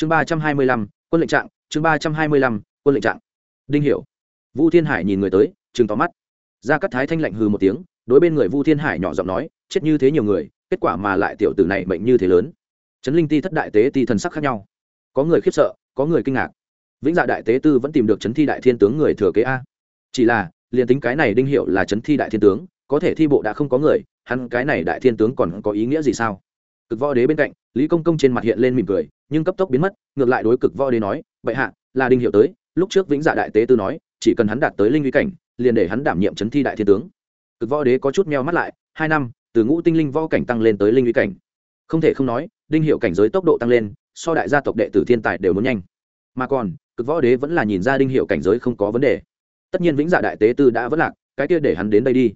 chương ba trăm hai mươi lăm, quân lệnh trạng, chương ba trăm hai mươi lăm, quân lệnh trạng. Đinh hiểu. Vu thiên hải nhìn người tới chừng tóm mắt. Ra cắt thái thanh lạnh hừ một tiếng, đối bên người vu thiên hải nhỏ giọng nói, chết như thế nhiều người, kết quả mà lại tiểu tử này bệnh như thế lớn. Trấn linh ti thất đại tế ti thần sắc khác nhau. Có người khiếp sợ, có người kinh ngạc. Vĩnh dạ đại tế tư vẫn tìm được trấn thi đại thiên tướng người thừa kế a. Chỉ là, liền tính cái này đinh hiệu là trấn thi đại thiên tướng, có thể thi bộ đã không có người, hắn cái này đại thiên tướng còn có ý nghĩa gì sao? Cực võ đế bên cạnh lý công công trên mặt hiện lên mỉm cười, nhưng cấp tốc biến mất, ngược lại đối cực võ đế nói, bệ hạ, là đinh hiệu tới, lúc trước vĩnh dạ đại tế tư nói, chỉ cần hắn đạt tới linh uy cảnh, liền để hắn đảm nhiệm chấn thi đại thiên tướng. Cực võ đế có chút meo mắt lại, hai năm, từ ngũ tinh linh võ cảnh tăng lên tới linh uy cảnh. Không thể không nói, đinh hiệu cảnh giới tốc độ tăng lên, so đại gia tộc đệ tử thiên tài đều muốn nhanh. Mà còn, cực võ đế vẫn là nhìn ra đinh hiệu cảnh giới không có vấn đề. Tất nhiên vĩnh dạ đại tế tư đã vẫn lạc, cái kia để hắn đến đây đi.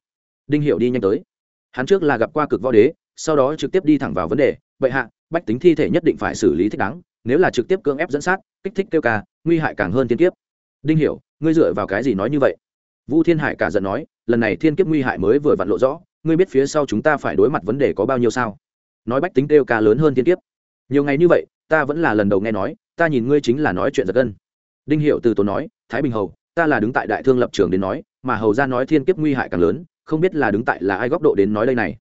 Đinh hiệu đi nhanh tới. Hắn trước là gặp qua cực võ đế, sau đó trực tiếp đi thẳng vào vấn đề vậy hạ bách tính thi thể nhất định phải xử lý thích đáng, nếu là trực tiếp cưỡng ép dẫn sát, kích thích kêu ca, nguy hại càng hơn thiên kiếp. Đinh hiểu, ngươi dựa vào cái gì nói như vậy? Vu thiên hải cả giận nói, lần này thiên kiếp nguy hại mới vừa vặn lộ rõ, ngươi biết phía sau chúng ta phải đối mặt vấn đề có bao nhiêu sao? Nói bách tính kêu ca lớn hơn thiên kiếp. Nhiều ngày như vậy, ta vẫn là lần đầu nghe nói, ta nhìn ngươi chính là nói chuyện giật gân. Đinh hiệu từ tốn nói, thái bình hầu, ta là đứng tại đại thương lập trường đến nói, mà hầu ra nói thiên kiếp nguy hại càng lớn, không biết là đứng tại là ai góc độ đến nói đây này.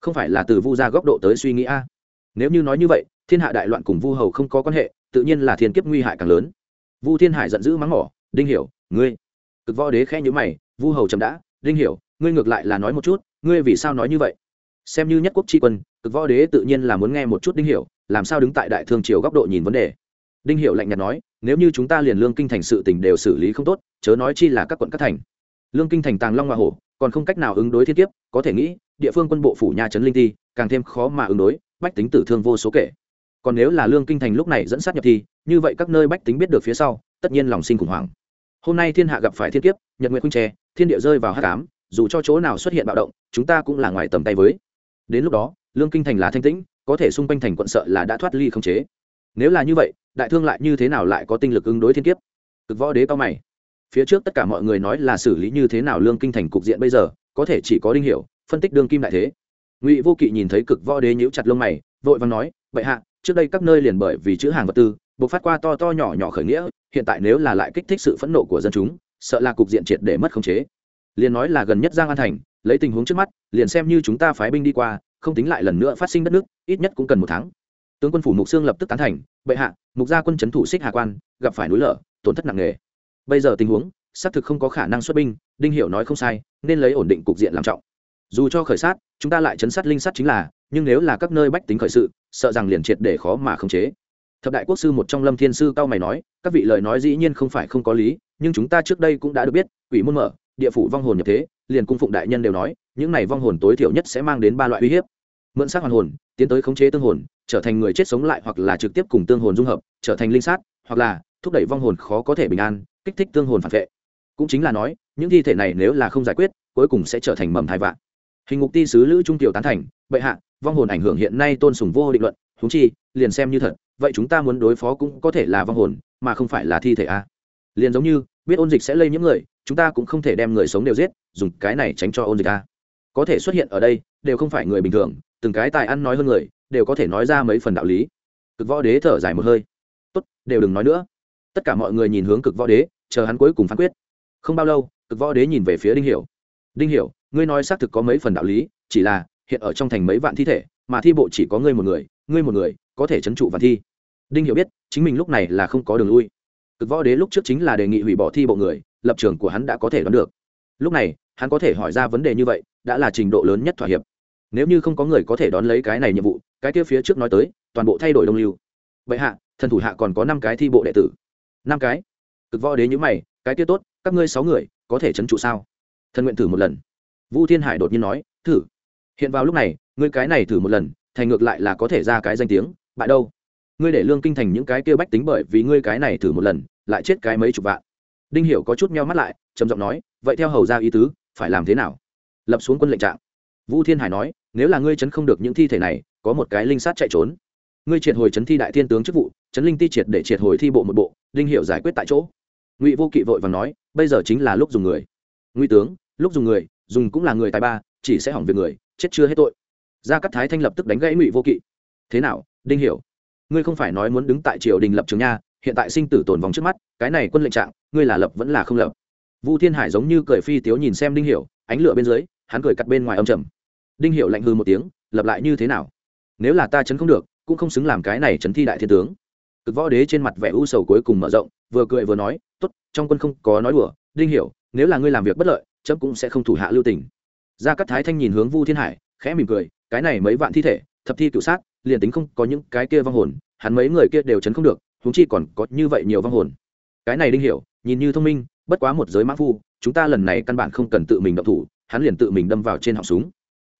Không phải là từ vu ra góc độ tới suy nghĩ a? Nếu như nói như vậy, thiên hạ đại loạn cùng vu hầu không có quan hệ, tự nhiên là thiên kiếp nguy hại càng lớn. Vu thiên hải giận dữ mắng mỏ, đinh hiểu, ngươi. Cực võ đế khẽ nhíu mày, vu hầu chậm đã, đinh hiểu, ngươi ngược lại là nói một chút, ngươi vì sao nói như vậy? Xem như nhất quốc tri quân, cực võ đế tự nhiên là muốn nghe một chút đinh hiểu, làm sao đứng tại đại thương triều góc độ nhìn vấn đề. Đinh hiểu lạnh nhạt nói, nếu như chúng ta liền lương kinh thành sự tình đều xử lý không tốt, chớ nói chi là các quận các thành. Lương kinh thành tàng long hoa hổ, còn không cách nào ứng đối thiên kiếp, có thể nghĩ, địa phương quân bộ phủ nhà trấn linh ti, càng thêm khó mà ứng đối bách tính tử thương vô số kể. Còn nếu là lương kinh thành lúc này dẫn sát nhập thi như vậy các nơi bách tính biết được phía sau, tất nhiên lòng sinh khủng hoảng. Hôm nay thiên hạ gặp phải thiên kiếp, nhật nguyện khuynh tre, thiên địa rơi vào hát cám dù cho chỗ nào xuất hiện bạo động, chúng ta cũng là ngoài tầm tay với. Đến lúc đó, lương kinh thành là thanh tĩnh, có thể xung quanh thành quận sợ là đã thoát ly không chế. Nếu là như vậy, đại thương lại như thế nào lại có tinh lực ứng đối thiên kiếp? Cực võ đế cao mày. Phía trước tất cả mọi người nói là xử lý như thế nào lương kinh thành cục diện bây giờ, có thể chỉ có đinh hiểu, phân tích đương kim đại thế ngụy vô kỵ nhìn thấy cực võ đế nhíu chặt lông mày, vội vàng nói vậy hạ, trước đây các nơi liền bởi vì chữ hàng vật tư buộc phát qua to to nhỏ nhỏ khởi nghĩa, hiện tại nếu là lại kích thích sự phẫn nộ của dân chúng, sợ là cục diện triệt để mất khống chế. Liền nói là gần nhất giang an thành, lấy tình huống trước mắt, liền xem như chúng ta phái binh đi qua, không tính lại lần nữa phát sinh đất nước, ít nhất cũng cần một tháng. Tướng quân phủ mục sương lập tức tán thành, bệ hạ, mục gia quân c thủ xích hà quan, gặp phải núi lở, tổn thất nặng nề. Bây giờ tình huống, xác thực không có khả năng xuất binh, đinh hiệu nói không sai, nên lấy ổn định cục diện làm trọng dù cho khởi sát, chúng ta lại chấn sát linh sát chính là, nhưng nếu là các nơi bách tính khởi sự, sợ rằng liền triệt để khó mà khống chế. Thập đại quốc sư một trong lâm thiên sư cao mày nói, các vị lời nói dĩ nhiên không phải không có lý, nhưng chúng ta trước đây cũng đã được biết, quỷ môn mở, địa phủ vong hồn nhập thế, liền cung phụng đại nhân đều nói, những này vong hồn tối thiểu nhất sẽ mang đến ba loại uy hiếp. Mượn xác hoàn hồn, tiến tới khống chế tương hồn, trở thành người chết sống lại hoặc là trực tiếp cùng tương hồn dung hợp, trở thành linh sát, hoặc là thúc đẩy vong hồn khó có thể bình an, kích thích tương hồn phản vệ. Cũng chính là nói, những thi thể này nếu là không giải quyết, cuối cùng sẽ trở thành mầm thai vạn hình ngục ti sứ lữ trung tiểu tán thành, bệ hạ, vong hồn ảnh hưởng hiện nay tôn sùng vô định luận húng chi, liền xem như thật, vậy chúng ta muốn đối phó cũng có thể là vong hồn, mà không phải là thi thể a. Liền giống như, biết ôn dịch sẽ lây nhiễm người, chúng ta cũng không thể đem người sống đều giết, dùng cái này tránh cho ôn dịch a. Có thể xuất hiện ở đây, đều không phải người bình thường, từng cái tài ăn nói hơn người, đều có thể nói ra mấy phần đạo lý. Cực võ đế thở dài một hơi. Tốt, đều đừng nói nữa. Tất cả mọi người nhìn hướng cực võ đế, chờ hắn cuối cùng phán quyết. Không bao lâu, cực võ đế nhìn về phía đinh hiểu. Đinh hiểu ngươi nói xác thực có mấy phần đạo lý, chỉ là, hiện ở trong thành mấy vạn thi thể, mà thi bộ chỉ có ngươi một người, ngươi một người, có thể chấn trụ vạn thi. Đinh hiểu biết, chính mình lúc này là không có đường lui. Cực võ đế lúc trước chính là đề nghị hủy bỏ thi bộ người, lập trường của hắn đã có thể đoán được. Lúc này, hắn có thể hỏi ra vấn đề như vậy, đã là trình độ lớn nhất thỏa hiệp. Nếu như không có người có thể đón lấy cái này nhiệm vụ, cái kia phía trước nói tới, toàn bộ thay đổi đông lưu. Vậy hạ, thần thủ hạ còn có năm cái thi bộ đệ tử. Năm cái? Cực võ đế nhữ mày, cái kia tốt, các ngươi sáu người, có thể trấn trụ sao? Thần nguyện thử một lần vu thiên hải đột nhiên nói, thử. Hiện vào lúc này, ngươi cái này thử một lần, thành ngược lại là có thể ra cái danh tiếng, bại đâu? Ngươi để lương kinh thành những cái kia bách tính bởi vì ngươi cái này thử một lần, lại chết cái mấy chục vạn. Đinh hiểu có chút meo mắt lại, trầm giọng nói, vậy theo hầu ra ý tứ, phải làm thế nào? Lập xuống quân lệnh trạng. Vũ thiên hải nói, nếu là ngươi chấn không được những thi thể này, có một cái linh sát chạy trốn. Ngươi triệt hồi chấn thi đại thiên tướng chức vụ, chấn linh ti triệt để triệt hồi thi bộ một bộ, đinh Hiểu giải quyết tại chỗ. Ngụy vô kỵ vội và nói, bây giờ chính là lúc dùng người. Ngụy tướng, lúc dùng người dùng cũng là người tài ba, chỉ sẽ hỏng việc người, chết chưa hết tội. Gia cắt thái thanh lập tức đánh gãy ngụy vô kỵ. Thế nào, đinh hiểu? Ngươi không phải nói muốn đứng tại triều đình lập trường nha, hiện tại sinh tử tồn vong trước mắt, cái này quân lệnh trạng, ngươi là lập vẫn là không lập. Vu thiên hải giống như cười phi tiếu nhìn xem đinh hiểu, ánh lửa bên dưới, hắn cười cắt bên ngoài âm trầm. Đinh hiểu lạnh hư một tiếng, lập lại như thế nào? Nếu là ta chấn không được, cũng không xứng làm cái này chấn thi đại thiên tướng. Cực võ đế trên mặt vẻ u sầu cuối cùng mở rộng, vừa cười vừa nói, tốt, trong quân không có nói đùa, đinh hiểu, nếu là ngươi làm việc bất lợi chấm cũng sẽ không thủ hạ lưu tình. Gia cát thái thanh nhìn hướng vu thiên hải, khẽ mỉm cười, cái này mấy vạn thi thể, thập thi cựu sát, liền tính không có những cái kia vong hồn, hắn mấy người kia đều chấn không được chúng chi còn có như vậy nhiều vong hồn. Cái này đinh hiểu, nhìn như thông minh, bất quá một giới mã phu, chúng ta lần này căn bản không cần tự mình động thủ, hắn liền tự mình đâm vào trên họng súng.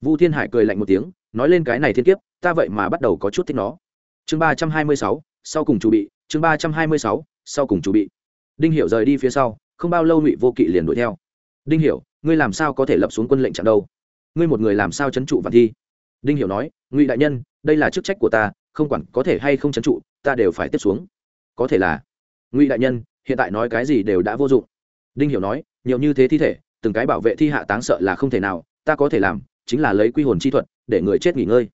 Vu thiên hải cười lạnh một tiếng, nói lên cái này thiên kiếp, ta vậy mà bắt đầu có chút thích nó. Chương ba trăm hai mươi sáu, sau cùng chuẩn bị, chương ba trăm hai mươi sáu, sau cùng chuẩn bị. Đinh hiểu rời đi phía sau, không bao lâu ngụy vô kỵ liền đuổi theo đinh hiểu, ngươi làm sao có thể lập xuống quân lệnh chặn đâu? Ngươi một người làm sao chấn trụ vạn thi? Đinh hiểu nói, ngụy đại nhân, đây là chức trách của ta, không quản có thể hay không chấn trụ, ta đều phải tiếp xuống. Có thể là. Ngụy đại nhân, hiện tại nói cái gì đều đã vô dụng. Đinh hiểu nói, nhiều như thế thi thể, từng cái bảo vệ thi hạ táng sợ là không thể nào, ta có thể làm, chính là lấy quy hồn chi thuật, để người chết nghỉ ngơi.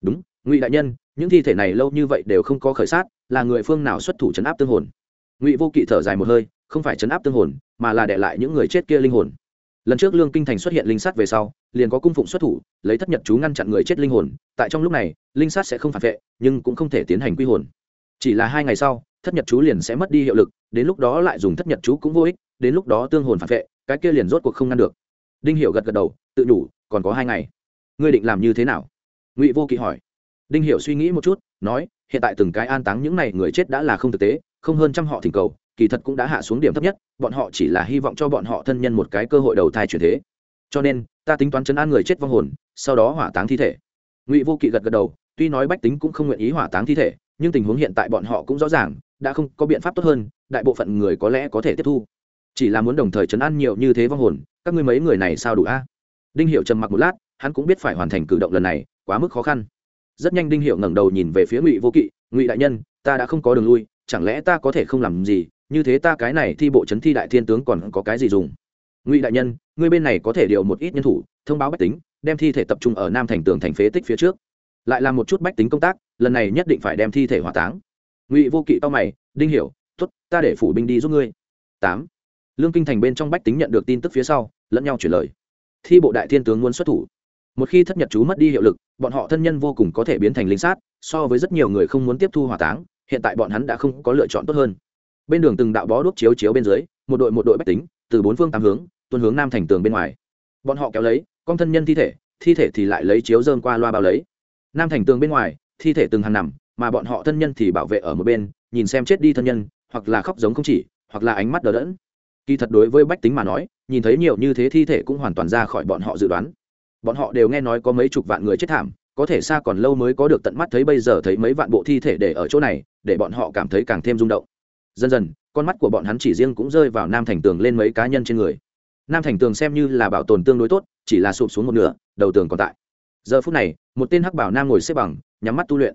Đúng, ngụy đại nhân, những thi thể này lâu như vậy đều không có khởi sát, là người phương nào xuất thủ chấn áp tương hồn? Ngụy vô kỵ thở dài một hơi, không phải chấn áp tương hồn mà là để lại những người chết kia linh hồn. Lần trước lương kinh thành xuất hiện linh sát về sau, liền có cung phụng xuất thủ, lấy thất nhật chú ngăn chặn người chết linh hồn. Tại trong lúc này, linh sát sẽ không phản vệ, nhưng cũng không thể tiến hành quy hồn. Chỉ là hai ngày sau, thất nhật chú liền sẽ mất đi hiệu lực, đến lúc đó lại dùng thất nhật chú cũng vô ích, đến lúc đó tương hồn phản vệ, cái kia liền rốt cuộc không ngăn được. Đinh hiểu gật gật đầu, tự đủ còn có hai ngày. Ngươi định làm như thế nào? Ngụy vô kỵ hỏi. Đinh hiểu suy nghĩ một chút, nói, hiện tại từng cái an táng những này người chết đã là không thực tế, không hơn trăm họ thỉnh cầu kỳ thật cũng đã hạ xuống điểm thấp nhất, bọn họ chỉ là hy vọng cho bọn họ thân nhân một cái cơ hội đầu thai chuyển thế. Cho nên, ta tính toán chấn an người chết vong hồn, sau đó hỏa táng thi thể. Ngụy vô kỵ gật gật đầu, tuy nói bách tính cũng không nguyện ý hỏa táng thi thể, nhưng tình huống hiện tại bọn họ cũng rõ ràng, đã không có biện pháp tốt hơn, đại bộ phận người có lẽ có thể tiếp thu. Chỉ là muốn đồng thời chấn an nhiều như thế vong hồn, các ngươi mấy người này sao đủ a? Đinh hiệu trầm mặc một lát, hắn cũng biết phải hoàn thành cử động lần này, quá mức khó khăn. Rất nhanh đinh hiệu ngẩng đầu nhìn về phía ngụy vô kỵ, ngụy đại nhân, ta đã không có đường lui, chẳng lẽ ta có thể không làm gì như thế ta cái này thi bộ chấn thi đại thiên tướng còn có cái gì dùng? Ngụy đại nhân, ngươi bên này có thể điều một ít nhân thủ, thông báo bách tính, đem thi thể tập trung ở nam thành tường thành phế tích phía trước. Lại làm một chút bách tính công tác, lần này nhất định phải đem thi thể hỏa táng. Ngụy vô kỵ to mày, đinh hiểu t ố t ta để phủ binh đi giúp ngươi. Tám. Lương kinh thành bên trong bách tính nhận được tin tức phía sau, lẫn nhau chuyển lời. Thi bộ đại thiên tướng muốn xuất thủ. Một khi thất nhật chú mất đi hiệu lực, bọn họ thân nhân vô cùng có thể biến thành lính sát, so với rất nhiều người không muốn tiếp thu hỏa táng, hiện tại bọn hắn đã không có lựa chọn tốt hơn bên đường từng đạo bó đuốc chiếu chiếu bên dưới, một đội một đội bách tính, từ bốn phương tám hướng, tuôn hướng nam thành tường bên ngoài. Bọn họ kéo lấy, con thân nhân thi thể thi thể thì lại lấy chiếu dơm qua loa bao lấy. Nam thành tường bên ngoài, thi thể từng hàng nằm, mà bọn họ thân nhân thì bảo vệ ở một bên, nhìn xem chết đi thân nhân, hoặc là khóc giống không chỉ, hoặc là ánh mắt đờ đẫn. Kỳ thật đối với bách tính mà nói, nhìn thấy nhiều như thế thi thể cũng hoàn toàn ra khỏi bọn họ dự đoán. Bọn họ đều nghe nói có mấy chục vạn người chết thảm, có thể xa còn lâu mới có được tận mắt thấy bây giờ thấy mấy vạn bộ thi thể để ở chỗ này, để bọn họ cảm thấy càng thêm rung động dần dần, con mắt của bọn hắn chỉ riêng cũng rơi vào nam thành tường lên mấy cá nhân trên người. Nam thành tường xem như là bảo tồn tương đối tốt, chỉ là sụp xuống một nửa, đầu tường còn tại. Giờ phút này, một tên hắc bảo nam ngồi xếp bằng, nhắm mắt tu luyện.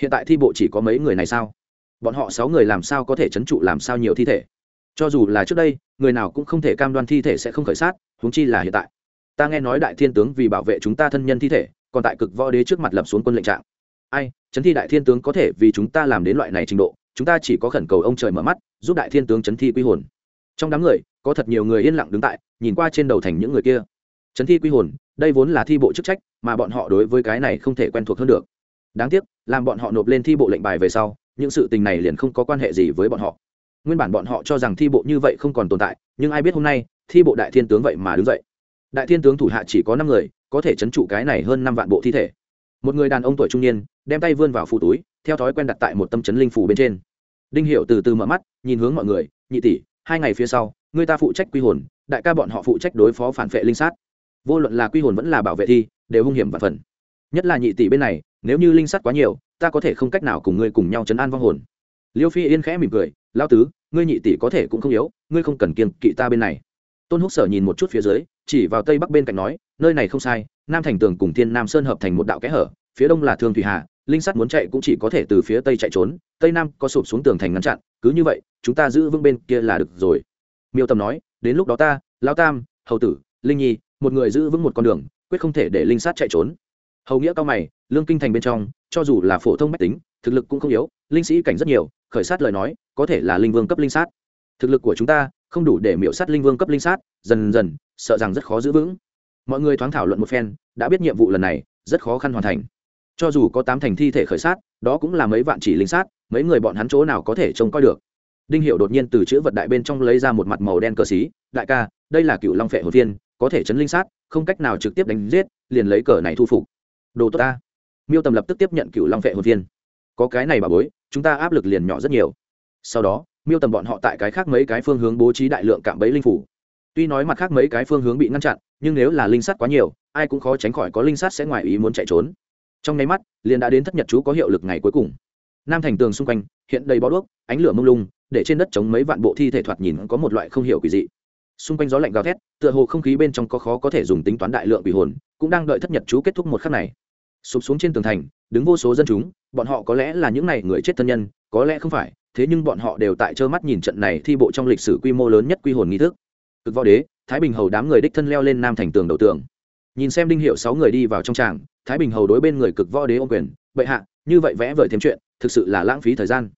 Hiện tại thi bộ chỉ có mấy người này sao? Bọn họ sáu người làm sao có thể c h ấ n trụ làm sao nhiều thi thể? Cho dù là trước đây, người nào cũng không thể cam đoan thi thể sẽ không khởi sát, huống chi là hiện tại. Ta nghe nói đại thiên tướng vì bảo vệ chúng ta thân nhân thi thể, còn tại cực võ đế trước mặt lập xuống quân lệnh trạng. Ai, chấn thi đại thiên tướng có thể vì chúng ta làm đến loại này trình độ? Chúng ta chỉ có khẩn cầu ông trời mở mắt, giúp đại thiên tướng chấn thi quy hồn. Trong đám người, có thật nhiều người yên lặng đứng tại, nhìn qua trên đầu thành những người kia. Chấn thi quy hồn, đây vốn là thi bộ chức trách, mà bọn họ đối với cái này không thể quen thuộc hơn được. Đáng tiếc, làm bọn họ nộp lên thi bộ lệnh bài về sau, những sự tình này liền không có quan hệ gì với bọn họ. Nguyên bản bọn họ cho rằng thi bộ như vậy không còn tồn tại, nhưng ai biết hôm nay, thi bộ đại thiên tướng vậy mà đứng dậy. Đại thiên tướng thủ hạ chỉ có năm người, có thể chấn trụ cái này hơn năm vạn bộ thi thể một người đàn ông tuổi trung niên, đem tay vươn vào phụ túi, theo thói quen đặt tại một tâm chấn linh phủ bên trên. Đinh hiệu từ từ mở mắt, nhìn hướng mọi người, nhị tỷ, hai ngày phía sau, người ta phụ trách quy hồn, đại ca bọn họ phụ trách đối phó phản vệ linh sát. Vô luận là quy hồn vẫn là bảo vệ thi, đều hung hiểm và phần. Nhất là nhị tỷ bên này, nếu như linh sát quá nhiều, ta có thể không cách nào cùng ngươi cùng nhau chấn an vong hồn. Liêu phi yên khẽ mỉm cười lao tứ, ngươi nhị tỷ có thể cũng không yếu, ngươi không cần kiên kỵ ta bên này. Tôn húc sở nhìn một chút phía dưới chỉ vào tây bắc bên cạnh nói, nơi này không sai, nam thành tường cùng thiên nam sơn hợp thành một đạo kẽ hở, phía đông là thương thủy hà, linh sắt muốn chạy cũng chỉ có thể từ phía tây chạy trốn, tây nam có sụp xuống tường thành ngăn chặn, cứ như vậy, chúng ta giữ vững bên kia là được rồi. Miêu tầm nói, đến lúc đó ta lao tam, hầu tử, linh nhi, một người giữ vững một con đường, quyết không thể để linh sát chạy trốn. Hầu nghĩa cao mày, lương kinh thành bên trong, cho dù là phổ thông mách tính, thực lực cũng không yếu, linh sĩ cảnh rất nhiều, khởi sát lời nói, có thể là linh vương cấp linh sát. Thực lực của chúng ta, không đủ để miễu sát linh vương cấp linh sát, dần dần sợ rằng rất khó giữ vững. Mọi người thoáng thảo luận một phen, đã biết nhiệm vụ lần này rất khó khăn hoàn thành. Cho dù có tám thành thi thể khởi sát, đó cũng là mấy vạn chỉ linh sát, mấy người bọn hắn chỗ nào có thể trông coi được. Đinh hiệu đột nhiên từ chữ vật đại bên trong lấy ra một mặt màu đen cờ xí, đại ca, đây là cựu long phệ hồn viên, có thể chấn linh sát, không cách nào trực tiếp đánh giết, liền lấy cờ này thu phục. Đồ tốt ta. Miêu tầm lập tức tiếp nhận cựu long phệ hồn viên. Có cái này bà bối, chúng ta áp lực liền nhỏ rất nhiều. Sau đó, miêu tầm bọn họ tại cái khác mấy cái phương hướng bố trí đại lượng cạm bẫy linh phủ tuy nói mặt khác mấy cái phương hướng bị ngăn chặn, nhưng nếu là linh sắt quá nhiều, ai cũng khó tránh khỏi có linh sắt sẽ ngoài ý muốn chạy trốn. Trong nháy mắt, liền đã đến thất nhật chú có hiệu lực ngày cuối cùng. Nam thành tường xung quanh, hiện đầy bó đuốc, ánh lửa mông lung, để trên đất chống mấy vạn bộ thi thể thoạt nhìn có một loại không hiểu quỷ dị. Xung quanh gió lạnh gào thét, tựa hồ không khí bên trong có khó có thể dùng tính toán đại lượng quỷ hồn, cũng đang đợi thất nhật chú kết thúc một khắc này. Sụp xuống trên tường thành, đứng vô số dân chúng, bọn họ có lẽ là những n à y người chết thân nhân, có lẽ không phải, thế nhưng bọn họ đều tại trơ mắt nhìn trận này thi bộ trong lịch sử quy mô lớn nhất quy hồn nghi thức cực võ đế, thái bình hầu đám người đích thân leo lên nam thành tường đầu tường. Nhìn xem đinh hiệu sáu người đi vào trong tràng, thái bình hầu đối bên người cực võ đế ô quyền, bệ hạ, như vậy vẽ vời thêm chuyện, thực sự là lãng phí thời gian.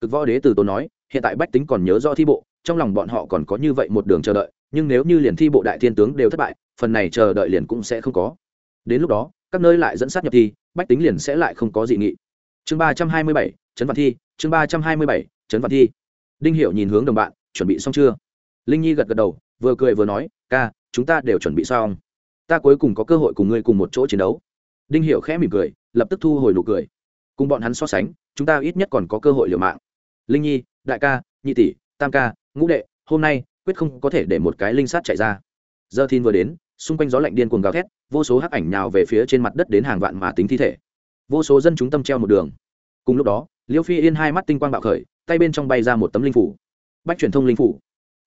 Cực võ đế từ tốn nói, hiện tại bách tính còn nhớ do thi bộ, trong lòng bọn họ còn có như vậy một đường chờ đợi, nhưng nếu như liền thi bộ đại thiên tướng đều thất bại, phần này chờ đợi liền cũng sẽ không có. Đến lúc đó, các nơi lại dẫn sát nhập thi, bách tính liền sẽ lại không có dị nghị. Chương ba trăm hai mươi bảy, trấn văn thi, chương ba trăm hai mươi bảy, trấn văn thi. Đinh hiệu nhìn hướng đồng bạn, chuẩn bị xong chưa? Linh nhi gật gật đầu vừa cười vừa nói, ca, chúng ta đều chuẩn bị xong. Ta cuối cùng có cơ hội cùng ngươi cùng một chỗ chiến đấu. Đinh Hiểu khẽ mỉm cười, lập tức thu hồi nụ cười. Cùng bọn hắn so sánh, chúng ta ít nhất còn có cơ hội liều mạng. Linh nhi, đại ca, nhị tỷ, tam ca, ngũ đệ, hôm nay, quyết không có thể để một cái linh sát chạy ra. Giờ thiên vừa đến, xung quanh gió lạnh điên cuồng gào thét, vô số hắc ảnh nhào về phía trên mặt đất đến hàng vạn mà tính thi thể. Vô số dân chúng tâm treo một đường. Cùng lúc đó, liêu phi yên hai mắt tinh quang bạo khởi, tay bên trong bay ra một tấm linh phủ. Bách truyền thông linh phủ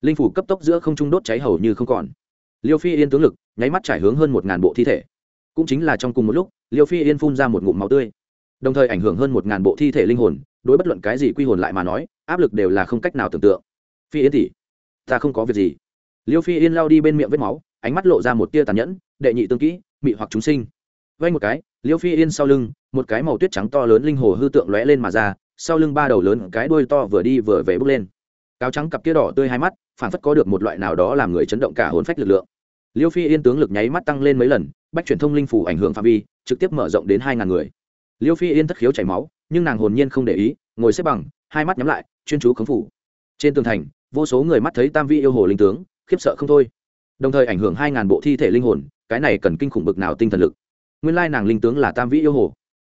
linh phủ cấp tốc giữa không trung đốt cháy hầu như không còn. Liêu phi yên tướng lực, nháy mắt trải hướng hơn một ngàn bộ thi thể. Cũng chính là trong cùng một lúc, liêu phi yên phun ra một ngụm máu tươi. Đồng thời ảnh hưởng hơn một ngàn bộ thi thể linh hồn, đối bất luận cái gì quy hồn lại mà nói, áp lực đều là không cách nào tưởng tượng. Phi yên tỷ, ta không có việc gì. Liêu phi yên lao đi bên miệng vết máu, ánh mắt lộ ra một tia tàn nhẫn, đệ nhị tương kỹ, mị hoặc chúng sinh. Vay một cái, liêu phi yên sau lưng, một cái màu tuyết trắng to lớn linh hồ hư tượng lóe lên mà ra, sau lưng ba đầu lớn cái đuôi to vừa đi vừa về bước lên cáo trắng cặp kia đỏ tươi hai mắt phản phất có được một loại nào đó làm người chấn động cả hồn phách lực lượng. Liêu phi yên tướng lực nháy mắt tăng lên mấy lần, bách truyền thông linh phủ ảnh hưởng phạm vi, trực tiếp mở rộng đến hai ngàn người. Liêu phi yên thất khiếu chảy máu, nhưng nàng hồn nhiên không để ý, ngồi xếp bằng, hai mắt nhắm lại, chuyên chú khống phủ. Trên tường thành, vô số người mắt thấy tam vi yêu hồ linh tướng, khiếp sợ không thôi. Đồng thời ảnh hưởng hai ngàn bộ thi thể linh hồn, cái này cần kinh khủng bực nào tinh thần lực. Nguyên lai nàng linh tướng là tam vĩ yêu hồ.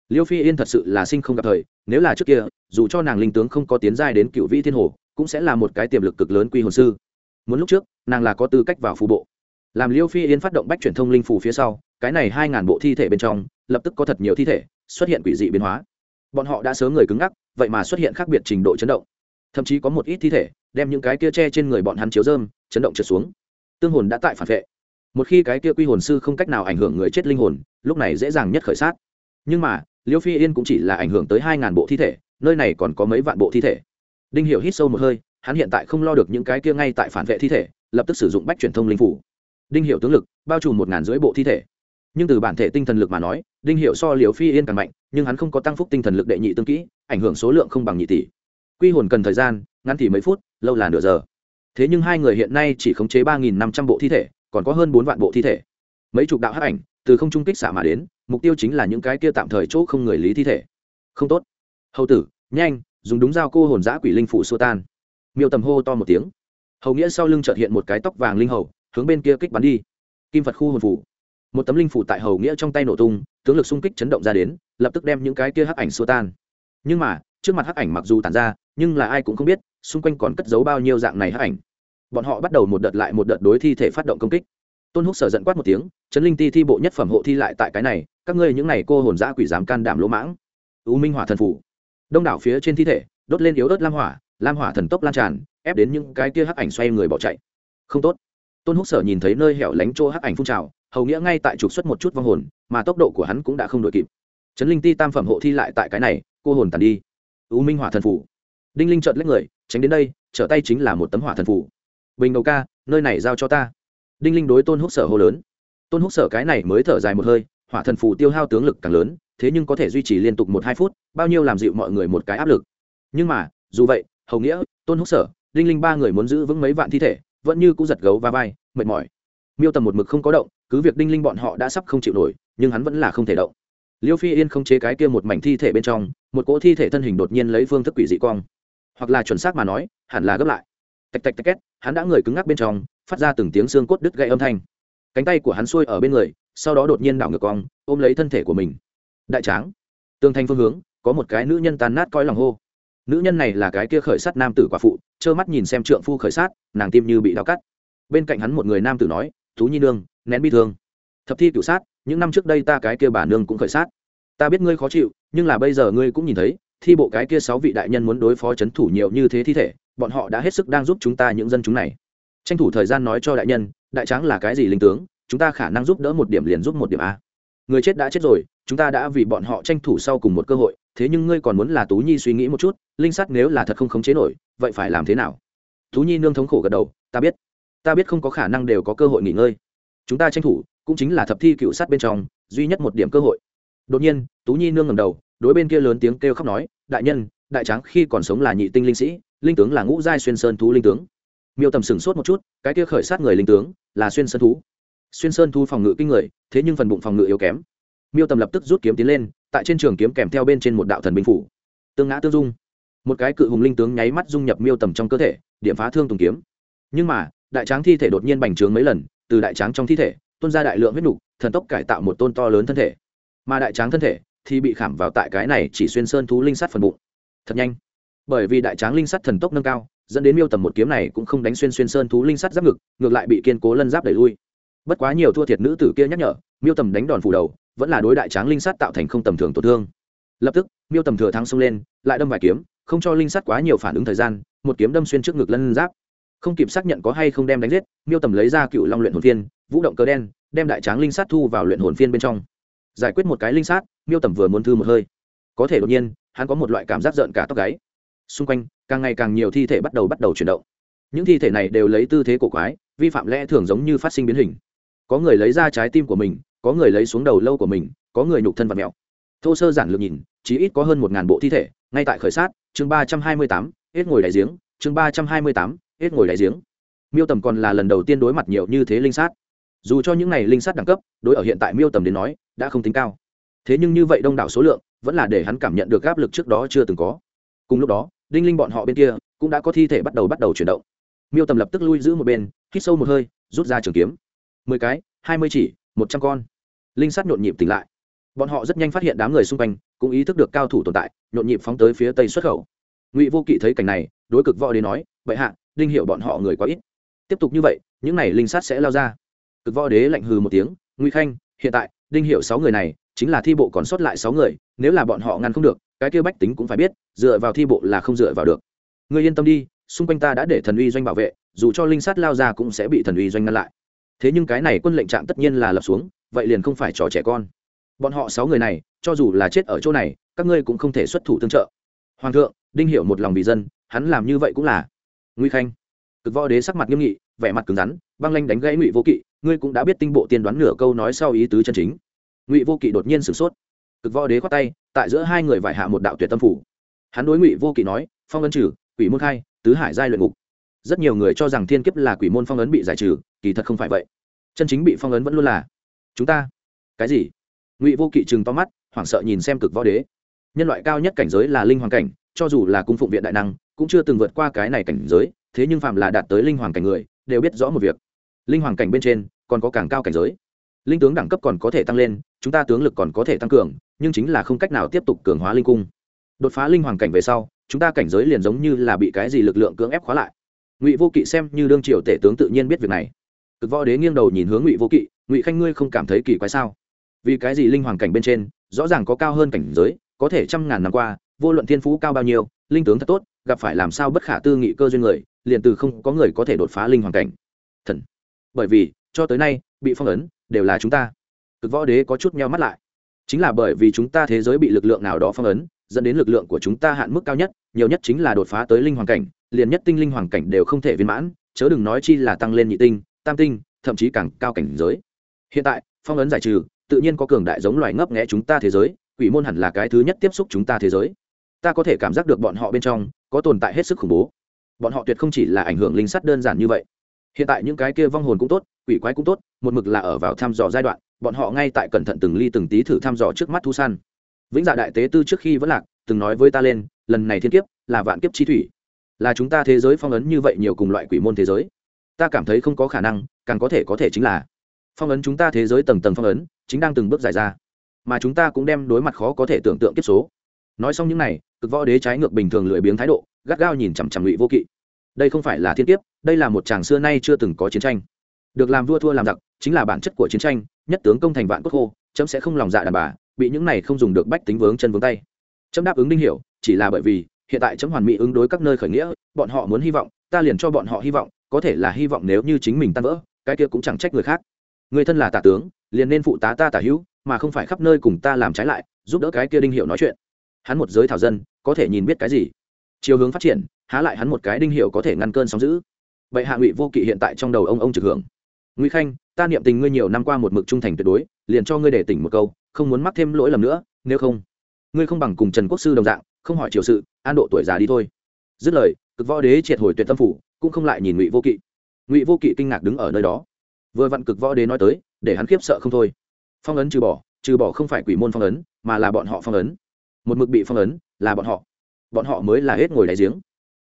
Liêu phi yên thật sự là sinh không gặp thời, nếu là trước kia, dù cho nàng linh tướng không có tiến giai đến cựu vĩ thiên hồ cũng sẽ là một cái tiềm lực cực lớn quy hồn sư. Muốn lúc trước, nàng là có tư cách vào phù bộ. Làm liêu phi yên phát động bách truyền thông linh phù phía sau, cái này hai ngàn bộ thi thể bên trong, lập tức có thật nhiều thi thể xuất hiện quỷ dị biến hóa. Bọn họ đã sớm người cứng ngắc, vậy mà xuất hiện khác biệt trình độ chấn động. Thậm chí có một ít thi thể đem những cái kia che trên người bọn hắn chiếu dơm chấn động trượt xuống. Tương hồn đã tại phản vệ. Một khi cái kia quy hồn sư không cách nào ảnh hưởng người chết linh hồn, lúc này dễ dàng nhất khởi sát. Nhưng mà, liêu phi yên cũng chỉ là ảnh hưởng tới hai ngàn bộ thi thể, nơi này còn có mấy vạn bộ thi thể đinh hiểu hít sâu một hơi, hắn hiện tại không lo được những cái kia ngay tại phản vệ thi thể, lập tức sử dụng bách truyền thông linh phủ. Đinh hiểu tướng lực, bao trùm một ngàn dưới bộ thi thể. Nhưng từ bản thể tinh thần lực mà nói, đinh hiểu so liều phi yên càng mạnh, nhưng hắn không có tăng phúc tinh thần lực đệ nhị tương kỹ, ảnh hưởng số lượng không bằng nhị tỷ. Quy hồn cần thời gian, ngắn thì mấy phút, lâu là nửa giờ. Thế nhưng hai người hiện nay chỉ khống chế ba nghìn năm trăm bộ thi thể, còn có hơn bốn vạn bộ thi thể. Mấy chục đạo hắc ảnh, từ không trung kích xả mà đến, mục tiêu chính là những cái kia tạm thời chỗ không người lý thi thể. Không tốt. Hầu tử, nhanh dùng đúng dao cô hồn giã quỷ linh phủ xua tan. Miêu tầm hô to một tiếng. Hầu nghĩa sau lưng chợt hiện một cái tóc vàng linh hầu, hướng bên kia kích bắn đi. Kim phật khu hồn phủ. Một tấm linh phủ tại hầu nghĩa trong tay nổ tung, tướng lực xung kích chấn động ra đến, lập tức đem những cái kia hắc ảnh xua tan. Nhưng mà, trước mặt hắc ảnh mặc dù tàn ra, nhưng là ai cũng không biết, xung quanh còn cất giấu bao nhiêu dạng này hắc ảnh. Bọn họ bắt đầu một đợt lại một đợt đối thi thể phát động công kích. Tôn húc sở giận quát một tiếng, chấn linh ti thi bộ nhất phẩm hộ thi lại tại cái này, các ngươi những này cô hồn giã quỷ dám can đảm lỗ mãng. U minh hỏa thần phủ đông đảo phía trên thi thể, đốt lên yếu ớt lam hỏa lam hỏa thần tốc lan tràn, ép đến những cái kia hắc ảnh xoay người bỏ chạy. Không tốt. Tôn húc sở nhìn thấy nơi hẻo lánh chỗ hắc ảnh phun trào, hầu nghĩa ngay tại trục xuất một chút vong hồn, mà tốc độ của hắn cũng đã không đội kịp. Trấn linh ti tam phẩm hộ thi lại tại cái này, cô hồn tàn đi. U minh hỏa thần phủ. Đinh linh trợt lấy người, tránh đến đây, trở tay chính là một tấm hỏa thần phủ. Bình đầu ca, nơi này giao cho ta. Đinh linh đối tôn húc sở hô lớn. Tôn húc sở cái này mới thở dài một hơi, hỏa thần phủ tiêu hao tướng lực càng lớn thế nhưng có thể duy trì liên tục một hai phút, bao nhiêu làm dịu mọi người một cái áp lực. Nhưng mà, dù vậy, hầu nghĩa, tôn húc sở, đinh linh ba người muốn giữ vững mấy vạn thi thể, vẫn như cũng giật gấu va vai, mệt mỏi. Miêu tầm một mực không có động, cứ việc đinh linh bọn họ đã sắp không chịu nổi, nhưng hắn vẫn là không thể động. Liêu phi yên không chế cái kia một mảnh thi thể bên trong, một cỗ thi thể thân hình đột nhiên lấy phương thức quỷ dị cong hoặc là chuẩn xác mà nói, hẳn là gấp lại. Tạch tạch tạch két, hắn đã người cứng ngắc bên trong, phát ra từng tiếng xương cốt đứt gãy âm thanh. Cánh tay của hắn xuôi ở bên người, sau đó đột nhiên đảo ngược cong ôm lấy thân thể của mình đại tráng. Tương thanh phương hướng, có một cái nữ nhân tàn nát coi lòng hô. Nữ nhân này là cái kia khởi sát nam tử quả phụ, trơ mắt nhìn xem trượng phu khởi sát, nàng tim như bị đau cắt. Bên cạnh hắn một người nam tử nói, thú nhi nương, nén bi thương. Thập thi cựu sát, những năm trước đây ta cái kia bà nương cũng khởi sát. Ta biết ngươi khó chịu, nhưng là bây giờ ngươi cũng nhìn thấy, thi bộ cái kia sáu vị đại nhân muốn đối phó c h ấ n thủ nhiều như thế thi thể, bọn họ đã hết sức đang giúp chúng ta những dân chúng này. Tranh thủ thời gian nói cho đại nhân, đại tráng là cái gì linh tướng, chúng ta khả năng giúp đỡ một điểm liền giúp một điểm a người chết đã chết rồi, chúng ta đã vì bọn họ tranh thủ sau cùng một cơ hội, thế nhưng ngươi còn muốn là tú nhi suy nghĩ một chút, linh sắt nếu là thật không khống chế nổi, vậy phải làm thế nào? Tú nhi nương thống khổ gật đầu, ta biết ta biết không có khả năng đều có cơ hội nghỉ ngơi. Chúng ta tranh thủ, cũng chính là thập thi cựu sát bên trong, duy nhất một điểm cơ hội. Đột nhiên, tú nhi nương ngầm đầu, đối bên kia lớn tiếng kêu khóc nói, đại nhân, đại tráng khi còn sống là nhị tinh linh sĩ, linh tướng là ngũ giai xuyên sơn thú linh tướng. Miêu tầm sửng sốt một chút, cái kia khởi sát người linh tướng là xuyên sơn thú xuyên sơn thu phòng ngự kinh người, thế nhưng phần bụng phòng ngự yếu kém. Miêu tầm lập tức rút kiếm tiến lên, tại trên trường kiếm kèm theo bên trên một đạo thần binh phủ. Tương ngã tương dung. Một cái cự hùng linh tướng nháy mắt dung nhập miêu tầm trong cơ thể, điểm phá thương tùng kiếm. Nhưng mà, đại tráng thi thể đột nhiên bành trướng mấy lần, từ đại tráng trong thi thể, tuôn ra đại lượng huyết nục, thần tốc cải tạo một tôn to lớn thân thể. Mà đại tráng thân thể thì bị khảm vào tại cái này chỉ xuyên sơn thú linh sắt phần bụng. Thật nhanh. Bởi vì đại tráng linh sắt thần tốc nâng cao, dẫn đến miêu tầm một kiếm này cũng không đánh xuyên xuyên sơn thú linh sắt giáp ngực, ngược lại bị kiên cố lân giáp đẩy lui bất quá nhiều thua thiệt nữ tử kia nhắc nhở, miêu tầm đánh đòn phủ đầu, vẫn là đối đại tráng linh sát tạo thành không tầm thường tổn thương. Lập tức, miêu tầm thừa thắng xông lên, lại đâm vài kiếm, không cho linh sát quá nhiều phản ứng thời gian, một kiếm đâm xuyên trước ngực lân giáp. Không kịp xác nhận có hay không đem đánh giết, miêu tầm lấy ra cựu long luyện hồn phiên, vũ động cờ đen, đem đại tráng linh sát thu vào luyện hồn phiên bên trong. Giải quyết một cái linh sát, miêu tầm vừa muốn thư một hơi. Có thể đột nhiên, hắn có một loại cảm giác rợn cả tóc gáy. Xung quanh, càng ngày càng nhiều thi thể bắt đầu bắt đầu chuyển động. Những thi thể này đều lấy tư thế cổ quái, vi phạm lẽ thường giống như phát sinh biến hình có người lấy ra trái tim của mình, có người lấy xuống đầu lâu của mình, có người nhục thân và mẹo. Thô sơ giản lược nhìn, chỉ ít có hơn một ngàn bộ thi thể, ngay tại khởi sát, chương ba trăm hai mươi tám, hết ngồi đại giếng, chương ba trăm hai mươi tám, hết ngồi đại giếng. Miêu tầm còn là lần đầu tiên đối mặt nhiều như thế linh sát. Dù cho những này linh sát đẳng cấp, đối ở hiện tại miêu tầm đến nói, đã không tính cao. Thế nhưng như vậy đông đảo số lượng, vẫn là để hắn cảm nhận được áp lực trước đó chưa từng có. Cùng lúc đó, đinh linh bọn họ bên kia, cũng đã có thi thể bắt đầu bắt đầu chuyển động. Miêu tầm lập tức lui giữ một bên, hít sâu một hơi, rút ra trường kiếm mười cái, hai mươi chỉ, một trăm con. Linh sát nhộn nhịp tỉnh lại. Bọn họ rất nhanh phát hiện đám người xung quanh cũng ý thức được cao thủ tồn tại, nhộn nhịp phóng tới phía tây xuất khẩu. Ngụy vô kỵ thấy cảnh này, đối cực võ đến nói vậy hạ, đinh hiệu bọn họ người quá ít. Tiếp tục như vậy, những n à y linh sát sẽ lao ra. Cực võ đế lạnh hừ một tiếng, Ngụy khanh, hiện tại, đinh hiệu sáu người này, chính là thi bộ còn sót lại sáu người, nếu là bọn họ ngăn không được, cái kêu bách tính cũng phải biết, dựa vào thi bộ là không dựa vào được. Người yên tâm đi, xung quanh ta đã để thần uy doanh bảo vệ, dù cho linh sát lao ra cũng sẽ bị thần uy doanh ngăn lại thế nhưng cái này quân lệnh trạng tất nhiên là lập xuống, vậy liền không phải trò trẻ con. Bọn họ sáu người này, cho dù là chết ở chỗ này, các ngươi cũng không thể xuất thủ tương trợ. Hoàng thượng, đinh hiểu một lòng vì dân, hắn làm như vậy cũng là. Nguy khanh, cực võ đế sắc mặt nghiêm nghị, vẻ mặt cứng rắn, băng lanh đánh gãy ngụy vô kỵ, ngươi cũng đã biết tinh bộ tiên đoán nửa câu nói sau ý tứ chân chính. Ngụy vô kỵ đột nhiên sửng sốt. Cực võ đế khoát tay, tại giữa hai người vải hạ một đạo tuyệt tâm phủ. Hắn đối ngụy vô kỵ nói, phong ân trừ, quỷ môn khai, tứ hải giai luyện ngục rất nhiều người cho rằng thiên kiếp là quỷ môn phong ấn bị giải trừ, kỳ thật không phải vậy. Chân chính bị phong ấn vẫn luôn là, chúng ta, cái gì? Ngụy vô kỵ chừng to mắt, hoảng sợ nhìn xem cực võ đế. Nhân loại cao nhất cảnh giới là linh hoàng cảnh, cho dù là cung phụng viện đại năng, cũng chưa từng vượt qua cái này cảnh giới, thế nhưng phạm là đạt tới linh hoàng cảnh người, đều biết rõ một việc. Linh hoàng cảnh bên trên, còn có càng cao cảnh giới. Linh tướng đẳng cấp còn có thể tăng lên, chúng ta tướng lực còn có thể tăng cường, nhưng chính là không cách nào tiếp tục cường hóa linh cung. Đột phá linh hoàng cảnh về sau, chúng ta cảnh giới liền giống như là bị cái gì lực lượng cưỡng ép khóa lại ngụy vô kỵ xem như đương triều tể tướng tự nhiên biết việc này cực võ đế nghiêng đầu nhìn hướng ngụy vô kỵ ngụy khanh ngươi không cảm thấy kỳ quái sao vì cái gì linh hoàng cảnh bên trên rõ ràng có cao hơn cảnh giới có thể trăm ngàn năm qua vô luận thiên phú cao bao nhiêu linh tướng thật tốt gặp phải làm sao bất khả tư nghị cơ duyên người liền từ không có người có thể đột phá linh hoàng cảnh thần bởi vì cho tới nay bị phong ấn đều là chúng ta cực võ đế có chút meo mắt lại chính là bởi vì chúng ta thế giới bị lực lượng nào đó phong ấn dẫn đến lực lượng của chúng ta hạn mức cao nhất nhiều nhất chính là đột phá tới linh hoàng cảnh liền nhất tinh linh hoàng cảnh đều không thể viên mãn, chớ đừng nói chi là tăng lên nhị tinh, tam tinh, thậm chí càng cao cảnh giới. Hiện tại, phong ấn giải trừ, tự nhiên có cường đại giống loài ngấp nghẽ chúng ta thế giới, quỷ môn hẳn là cái thứ nhất tiếp xúc chúng ta thế giới. Ta có thể cảm giác được bọn họ bên trong, có tồn tại hết sức khủng bố. Bọn họ tuyệt không chỉ là ảnh hưởng linh sắt đơn giản như vậy. Hiện tại những cái kia vong hồn cũng tốt, quỷ quái cũng tốt, một mực là ở vào thăm dò giai đoạn, bọn họ ngay tại cẩn thận từng ly từng tí thử thăm dò trước mắt thu săn vĩnh dạ đại tế tư trước khi vẫn lạc, từng nói với ta lên, lần này thiên kiếp là vạn kiếp chi thủy là chúng ta thế giới phong ấn như vậy nhiều cùng loại quỷ môn thế giới. Ta cảm thấy không có khả năng, càng có thể có thể chính là phong ấn chúng ta thế giới tầng tầng phong ấn, chính đang từng bước giải ra. Mà chúng ta cũng đem đối mặt khó có thể tưởng tượng kiếp số. Nói xong những này, cực võ đế trái ngược bình thường lười biếng thái độ, gắt gao nhìn chằm chằm ngụy vô kỵ. Đây không phải là thiên kiếp, đây là một chàng xưa nay chưa từng có chiến tranh. Được làm vua thua làm giặc, chính là bản chất của chiến tranh, nhất tướng công thành vạn cốt khô, chấm sẽ không lòng dạ đàn bà, bị những này không dùng được bách tính vướng chân vướng tay. Chấm đáp ứng đinh hiểu, chỉ là bởi vì hiện tại chấm hoàn mỹ ứng đối các nơi khởi nghĩa, bọn họ muốn hy vọng, ta liền cho bọn họ hy vọng, có thể là hy vọng nếu như chính mình tan vỡ, cái kia cũng chẳng trách người khác. Người thân là tả tướng, liền nên phụ tá ta tả hữu, mà không phải khắp nơi cùng ta làm trái lại, giúp đỡ cái kia đinh hiệu nói chuyện. Hắn một giới thảo dân, có thể nhìn biết cái gì? Chiều hướng phát triển, há lại hắn một cái đinh hiệu có thể ngăn cơn sóng giữ vậy hạ ngụy vô kỵ hiện tại trong đầu ông ông trực hưởng. Ngụy khanh, ta niệm tình ngươi nhiều năm qua một mực trung thành tuyệt đối, liền cho ngươi để tỉnh một câu, không muốn mắc thêm lỗi lầm nữa, nếu không. Ngươi không bằng cùng trần quốc sư đồng dạng, không hỏi triều sự an độ tuổi già đi thôi. Dứt lời, cực võ đế triệt hồi tuyệt tâm phủ, cũng không lại nhìn ngụy vô kỵ. Ngụy vô kỵ kinh ngạc đứng ở nơi đó. Vừa vặn cực võ đế nói tới, để hắn khiếp sợ không thôi. Phong ấn trừ bỏ trừ bỏ không phải quỷ môn phong ấn, mà là bọn họ phong ấn. Một mực bị phong ấn, là bọn họ. Bọn họ mới là hết ngồi đáy giếng.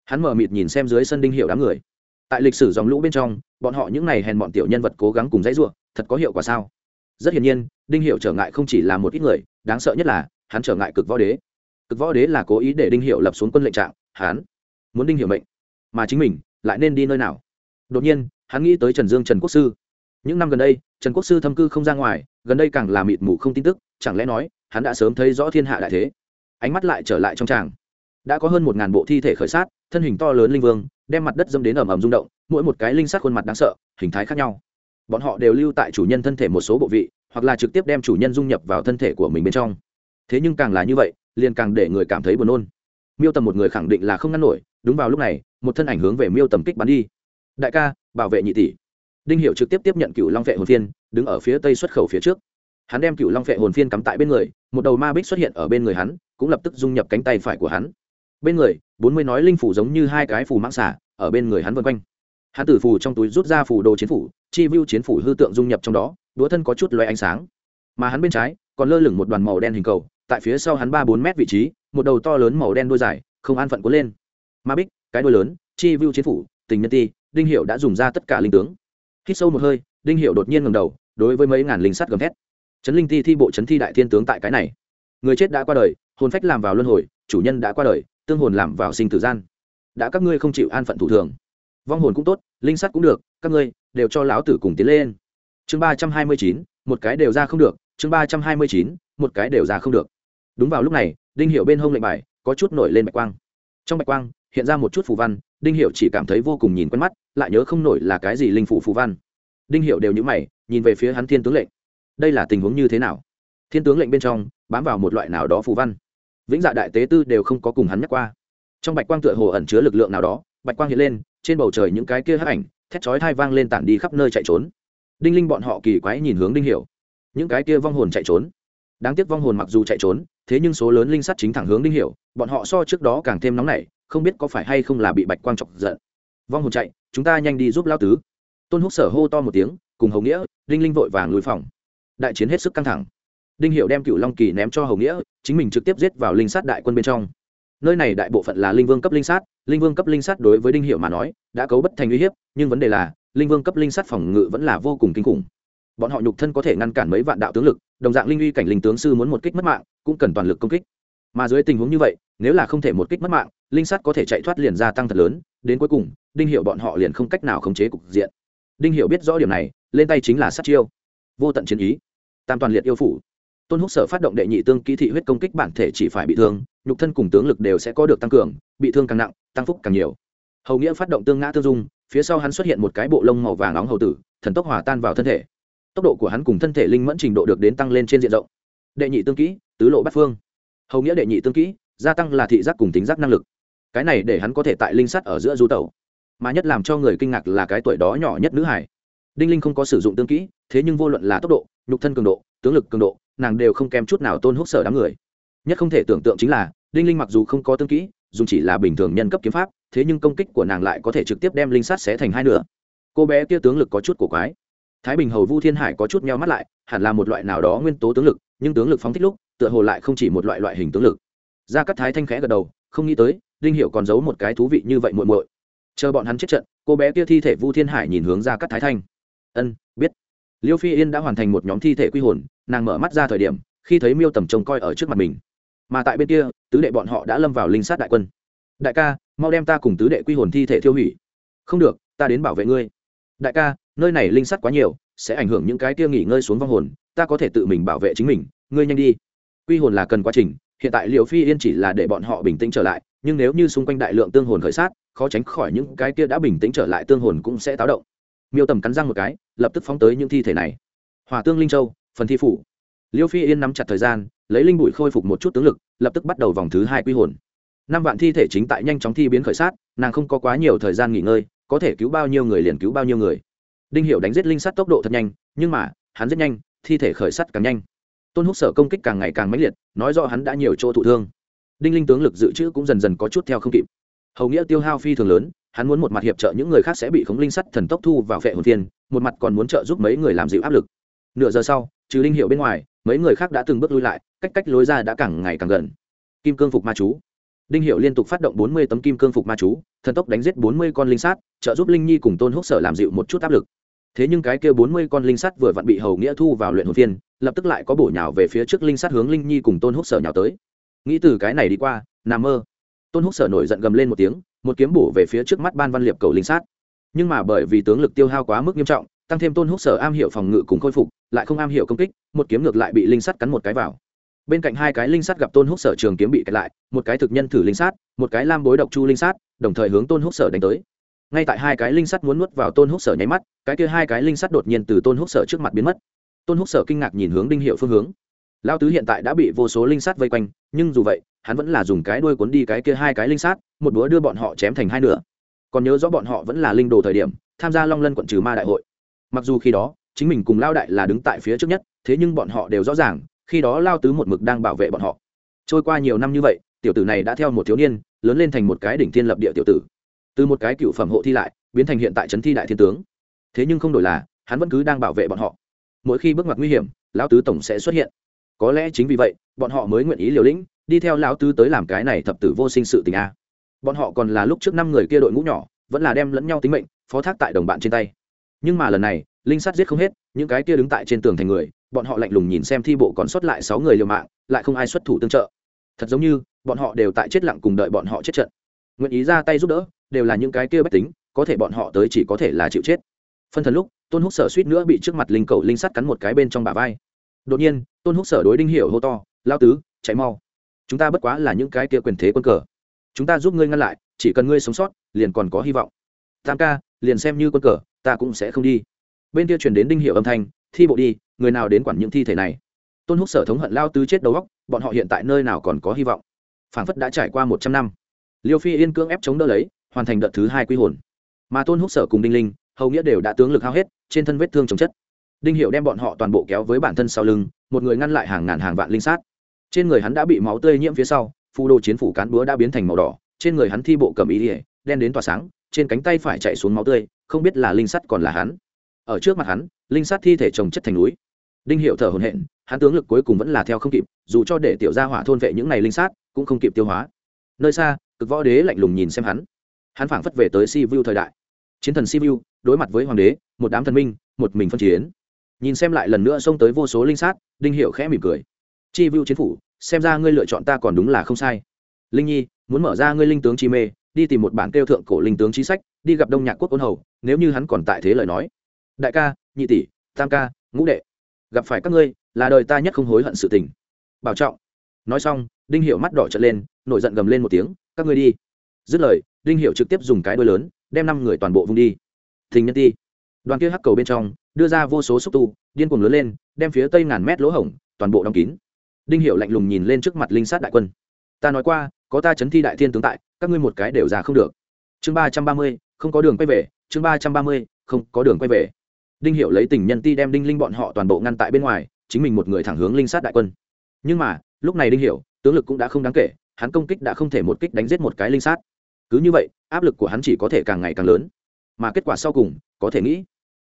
Hắn mở mịt nhìn xem dưới sân đinh hiệu đám người. Tại lịch sử dòng lũ bên trong, bọn họ những n à y hèn bọn tiểu nhân vật cố gắng cùng dãy ruộng thật có hiệu quả sao? Rất hiển nhiên, đinh hiệu trở ngại không chỉ là một ít người, đáng sợ nhất là, hắn trở ngại cực võ đế cực võ đế là cố ý để đinh hiệu lập xuống quân lệnh trạng Hán muốn đinh hiệu mệnh, mà chính mình lại nên đi nơi nào? Đột nhiên, hắn nghĩ tới trần dương trần quốc sư. Những năm gần đây, trần quốc sư thâm cư không ra ngoài, gần đây càng là mịt mù không tin tức, chẳng lẽ nói, hắn đã sớm thấy rõ thiên hạ đại thế? Ánh mắt lại trở lại trong tràng. Đã có hơn một ngàn bộ thi thể khởi sát, thân hình to lớn linh vương, đem mặt đất dâm đến ầm ầm rung động, mỗi một cái linh sát khuôn mặt đáng sợ, hình thái khác nhau. Bọn họ đều lưu tại chủ nhân thân thể một số bộ vị, hoặc là trực tiếp đem chủ nhân dung nhập vào thân thể của mình bên trong. Thế nhưng càng là như vậy liền càng để người cảm thấy buồn nôn. Miêu tầm một người khẳng định là không ngăn nổi, đúng vào lúc này, một thân ảnh hướng về miêu tầm kích bắn đi. Đại ca, bảo vệ nhị tỷ. Đinh hiệu trực tiếp tiếp nhận cựu long vệ hồn phiên, đứng ở phía tây xuất khẩu phía trước. Hắn đem cựu long vệ hồn phiên cắm tại bên người, một đầu ma bích xuất hiện ở bên người hắn, cũng lập tức dung nhập cánh tay phải của hắn. Bên người, bốn mươi nói linh phủ giống như hai cái phù mãng xả ở bên người hắn vân quanh. Hắn tử phù trong túi rút ra phù đồ chiến phủ, chi vu chiến phủ hư tượng dung nhập trong đó, đũa thân có chút loay ánh sáng. Mà hắn bên trái, còn lơ lửng một đoàn màu đen hình cầu tại phía sau hắn ba bốn mét vị trí, một đầu to lớn màu đen đôi dài, không an phận cuốn lên. Ma bích, cái đôi lớn, chi vu chiến phủ, tình nhân ti, đinh hiệu đã dùng ra tất cả linh tướng. Hít sâu một hơi, đinh hiệu đột nhiên ngầm đầu, đối với mấy ngàn linh sắt gầm thét. Chấn linh ti thi bộ chấn thi đại thiên tướng tại cái này. Người chết đã qua đời, hồn phách làm vào luân hồi, chủ nhân đã qua đời, tương hồn làm vào sinh tử gian. Đã các ngươi không chịu an phận thủ thường. Vong hồn cũng tốt, linh sắt cũng được, các ngươi đều cho lão tử cùng tiến lên. Chương ba trăm hai mươi chín, một cái đều ra không được, chương ba trăm hai mươi chín, một cái đều ra không được đúng vào lúc này, đinh hiệu bên hông lệnh bài có chút nổi lên bạch quang. Trong bạch quang, hiện ra một chút phù văn, đinh hiệu chỉ cảm thấy vô cùng nhìn quen mắt, lại nhớ không nổi là cái gì linh phủ phù văn. Đinh hiệu đều nhữ mày, nhìn về phía hắn thiên tướng lệnh. Đây là tình huống như thế nào? Thiên tướng lệnh bên trong, bám vào một loại nào đó phù văn. Vĩnh dạ đại tế tư đều không có cùng hắn nhắc qua. Trong bạch quang tựa hồ ẩn chứa lực lượng nào đó, bạch quang hiện lên, trên bầu trời những cái kia hấp ảnh, thét chói thai vang lên tản đi khắp nơi chạy trốn. Đinh linh bọn họ kỳ quái nhìn hướng đinh hiểu. Những cái kia vong hồn chạy trốn đáng tiếc vong hồn mặc dù chạy trốn, thế nhưng số lớn linh sắt chính thẳng hướng đinh hiểu, bọn họ so trước đó càng thêm nóng nảy, không biết có phải hay không là bị bạch quang chọc giận. Vong hồn chạy, chúng ta nhanh đi giúp lao tứ. Tôn húc sở hô to một tiếng, cùng hầu nghĩa, đinh linh vội vàng lùi phòng. Đại chiến hết sức căng thẳng. Đinh hiệu đem cựu long kỳ ném cho hầu nghĩa, chính mình trực tiếp giết vào linh sát đại quân bên trong. Nơi này đại bộ phận là linh vương cấp linh sát linh vương cấp linh sát đối với đinh hiệu mà nói, đã cấu bất thành uy hiếp, nhưng vấn đề là, linh vương cấp linh sát phòng ngự vẫn là vô cùng kinh khủng. Bọn họ nhục thân có thể ngăn cản mấy vạn đạo tướng lực đồng dạng linh uy cảnh linh tướng sư muốn một kích mất mạng, cũng cần toàn lực công kích. Mà dưới tình huống như vậy, nếu là không thể một kích mất mạng, linh sát có thể chạy thoát liền gia tăng thật lớn, đến cuối cùng, đinh hiệu bọn họ liền không cách nào khống chế cục diện. Đinh hiệu biết rõ điểm này, lên tay chính là sát chiêu. Vô tận chiến ý. Tam toàn liệt yêu phủ. Tôn húc sở phát động đệ nhị tương kỹ thị huyết công kích bản thể chỉ phải bị thương, nhục thân cùng tướng lực đều sẽ có được tăng cường, bị thương càng nặng, tăng phúc càng nhiều. Hầu nghĩa phát động tương ngã tương dung, phía sau hắn xuất hiện một cái bộ lông màu vàng nóng hầu tử, thần tốc hòa tan vào thân thể tốc độ của hắn cùng thân thể linh mẫn trình độ được đến tăng lên trên diện rộng. Đệ nhị tương kỹ, tứ lộ bát phương. Hầu nghĩa đệ nhị tương kỹ, gia tăng là thị giác cùng tính giác năng lực. Cái này để hắn có thể tại linh sắt ở giữa du tẩu, mà nhất làm cho người kinh ngạc là cái tuổi đó nhỏ nhất nữ hải. Đinh linh không có sử dụng tương kỹ, thế nhưng vô luận là tốc độ, nhục thân cường độ, tướng lực cường độ, nàng đều không kém chút nào tôn húc sở đám người. Nhất không thể tưởng tượng chính là, đinh linh mặc dù không có tương kỹ, dù chỉ là bình thường nhân cấp kiếm pháp, thế nhưng công kích của nàng lại có thể trực tiếp đem linh sắt xé thành hai nửa. Cô bé kia tướng lực có chút cổ quái thái bình hầu vu thiên hải có chút meo mắt lại, hẳn là một loại nào đó nguyên tố tướng lực, nhưng tướng lực phóng thích lúc, tựa hồ lại không chỉ một loại loại hình tướng lực. Ra các thái thanh khẽ gật đầu, không nghĩ tới Linh hiệu còn giấu một cái thú vị như vậy muội muội. Chờ bọn hắn chết trận, cô bé kia thi thể vu thiên hải nhìn hướng ra các thái thanh. Ân, biết. Liêu phi yên đã hoàn thành một nhóm thi thể quy hồn, nàng mở mắt ra thời điểm, khi thấy miêu tầm trông coi ở trước mặt mình. Mà tại bên kia, tứ đệ bọn họ đã lâm vào linh sát đại quân. Đại ca, mau đem ta cùng tứ đệ quy hồn thi thể tiêu hủy. Không được, ta đến bảo vệ ngươi. Đại ca nơi này linh sắt quá nhiều, sẽ ảnh hưởng những cái kia nghỉ ngơi xuống vong hồn, ta có thể tự mình bảo vệ chính mình, ngươi nhanh đi. Quy hồn là cần quá trình, hiện tại liệu phi yên chỉ là để bọn họ bình tĩnh trở lại, nhưng nếu như xung quanh đại lượng tương hồn khởi sát, khó tránh khỏi những cái kia đã bình tĩnh trở lại tương hồn cũng sẽ táo động. Miêu tầm cắn răng một cái, lập tức phóng tới những thi thể này. Hòa tương linh châu, phần thi phủ. Liêu phi yên nắm chặt thời gian, lấy linh bụi khôi phục một chút tướng lực, lập tức bắt đầu vòng thứ hai quy hồn. Năm vạn thi thể chính tại nhanh chóng thi biến khởi sát, nàng không có quá nhiều thời gian nghỉ ngơi, có thể cứu bao nhiêu người liền cứu bao nhiêu người đinh hiệu đánh giết linh sắt tốc độ thật nhanh, nhưng mà, hắn rất nhanh, thi thể khởi sắt càng nhanh. Tôn húc sở công kích càng ngày càng mãnh liệt, nói rõ hắn đã nhiều chỗ thụ thương. Đinh linh tướng lực dự trữ cũng dần dần có chút theo không kịp. Hầu nghĩa tiêu hao phi thường lớn, hắn muốn một mặt hiệp trợ những người khác sẽ bị khống linh sắt thần tốc thu vào vệ hồn thiên một mặt còn muốn trợ giúp mấy người làm dịu áp lực. Nửa giờ sau, trừ đinh hiệu bên ngoài, mấy người khác đã từng bước lui lại, cách cách lối ra đã càng ngày càng gần. Kim cương phục ma chú. Đinh hiệu liên tục phát động bốn mươi tấm kim cương phục ma chú, thần tốc đánh giết bốn mươi con linh sát, trợ giúp linh nhi cùng tôn húc sở làm dịu một chút áp lực thế nhưng cái kia bốn mươi con linh sắt vừa vặn bị hầu nghĩa thu vào luyện hồn viên lập tức lại có bổ nhào về phía trước linh sắt hướng linh nhi cùng tôn húc sở nhào tới. Nghĩ từ cái này đi qua, nằm mơ. Tôn húc sở nổi giận gầm lên một tiếng, một kiếm bổ về phía trước mắt ban văn liệp cầu linh sát nhưng mà bởi vì tướng lực tiêu hao quá mức nghiêm trọng, tăng thêm tôn húc sở am hiểu phòng ngự cùng khôi phục, lại không am hiểu công kích, một kiếm ngược lại bị linh sắt cắn một cái vào. Bên cạnh hai cái linh sắt gặp tôn húc sở trường kiếm bị kẹt lại, một cái thực nhân thử linh sát một cái lam bối độc chu linh sát đồng thời hướng tôn húc sở đánh tới ngay tại hai cái linh sắt muốn nuốt vào tôn húc sở nháy mắt, cái kia hai cái linh sắt đột nhiên từ tôn húc sở trước mặt biến mất. Tôn húc sở kinh ngạc nhìn hướng đinh hiệu phương hướng. Lao tứ hiện tại đã bị vô số linh sắt vây quanh, nhưng dù vậy, hắn vẫn là dùng cái đuôi cuốn đi cái kia hai cái linh sát một búa đưa bọn họ chém thành hai nửa. Còn nhớ rõ bọn họ vẫn là linh đồ thời điểm, tham gia long lân quận trừ ma đại hội. Mặc dù khi đó, chính mình cùng lao đại là đứng tại phía trước nhất, thế nhưng bọn họ đều rõ ràng, khi đó lao tứ một mực đang bảo vệ bọn họ. Trôi qua nhiều năm như vậy, tiểu tử này đã theo một thiếu niên, lớn lên thành một cái đỉnh thiên lập địa tiểu tử từ một cái cựu phẩm hộ thi lại, biến thành hiện tại trấn thi đại thiên tướng. Thế nhưng không đổi là, hắn vẫn cứ đang bảo vệ bọn họ. Mỗi khi bước ngoặt nguy hiểm, lão tứ tổng sẽ xuất hiện. Có lẽ chính vì vậy, bọn họ mới nguyện ý liều lĩnh, đi theo lão tứ tới làm cái này thập tử vô sinh sự tình a. Bọn họ còn là lúc trước năm người kia đội ngũ nhỏ, vẫn là đem lẫn nhau tính mệnh, phó thác tại đồng bạn trên tay. Nhưng mà lần này, linh sát giết không hết, những cái kia đứng tại trên tường thành người, bọn họ lạnh lùng nhìn xem thi bộ còn sót lại sáu người liều mạng, lại không ai xuất thủ tương trợ. Thật giống như, bọn họ đều tại chết lặng cùng đợi bọn họ chết trận. Nguyện ý ra tay giúp đỡ đều là những cái kia bách tính, có thể bọn họ tới chỉ có thể là chịu chết. Phân thần lúc, tôn húc sở suýt nữa bị trước mặt linh cầu linh sắt cắn một cái bên trong bả vai. Đột nhiên, tôn húc sở đối đinh hiểu hô to lao tứ, chạy mau. Chúng ta bất quá là những cái kia quyền thế quân cờ. Chúng ta giúp ngươi ngăn lại, chỉ cần ngươi sống sót, liền còn có hy vọng. Tam ca, liền xem như quân cờ, ta cũng sẽ không đi. Bên kia truyền đến đinh hiệu âm thanh, thi bộ đi, người nào đến quản những thi thể này? Tôn húc sở thống hận lao tứ chết đầu góc bọn họ hiện tại nơi nào còn có hy vọng? Phảng phất đã trải qua một trăm năm. Liêu phi yên cưỡng ép chống đỡ lấy hoàn thành đợt thứ hai quy hồn. Mà tôn húc sở cùng đinh linh, hầu nghĩa đều đã tướng lực hao hết, trên thân vết thương chống chất. Đinh hiệu đem bọn họ toàn bộ kéo với bản thân sau lưng, một người ngăn lại hàng ngàn hàng vạn linh sát. Trên người hắn đã bị máu tươi nhiễm phía sau, phù đồ chiến phủ cán búa đã biến thành màu đỏ, trên người hắn thi bộ cầm ý ỉa đen đến tỏa sáng, trên cánh tay phải chạy xuống máu tươi, không biết là linh sắt còn là hắn. Ở trước mặt hắn, linh sắt thi thể trồng chất thành núi. Đinh hiệu thở hồn hện hắn tướng lực cuối cùng vẫn là theo không kịp, dù cho để tiểu gia hỏa thôn vệ những này linh sát, cũng không kịp tiêu hóa. Nơi xa, cực võ đế lạnh lùng nhìn xem hắn hắn phảng phất về tới si vu thời đại. Chiến thần si vu đối mặt với hoàng đế, một đám thần minh, một mình phân chiến. Nhìn xem lại lần nữa xông tới vô số linh sát, đinh hiệu khẽ mỉm cười. Chi vu chiến phủ, xem ra ngươi lựa chọn ta còn đúng là không sai. Linh nhi, muốn mở ra ngươi linh tướng chi mê, đi tìm một bản kêu thượng cổ linh tướng chi sách, đi gặp đông nhạc quốc ôn hầu, nếu như hắn còn tại thế lời nói. Đại ca, nhị tỷ, tam ca, ngũ đệ, gặp phải các ngươi, là đời ta nhất không hối hận sự tình. Bảo trọng. Nói xong, đinh hiệu mắt đỏ trở lên, nổi giận gầm lên một tiếng, các ngươi đi. Dứt lời đinh hiệu trực tiếp dùng cái đôi lớn, đem năm người toàn bộ vung đi. Thình nhân ti. Đoàn kia hắc cầu bên trong, đưa ra vô số xúc tu, điên cuồng lớn lên, đem phía tây ngàn mét lỗ hổng, toàn bộ đóng kín. Đinh hiệu lạnh lùng nhìn lên trước mặt linh sát đại quân. Ta nói qua, có ta chấn thi đại thiên tướng tại, các ngươi một cái đều ra không được. Chương ba trăm ba mươi, không có đường quay về. Chương ba trăm ba mươi, không có đường quay về. Đinh hiệu lấy tình nhân ti đem đinh linh bọn họ toàn bộ ngăn tại bên ngoài, chính mình một người thẳng hướng linh sát đại quân. Nhưng mà, lúc này đinh hiệu tướng lực cũng đã không đáng kể, hắn công kích đã không thể một kích đánh giết một cái linh sát cứ như vậy, áp lực của hắn chỉ có thể càng ngày càng lớn. Mà kết quả sau cùng, có thể nghĩ.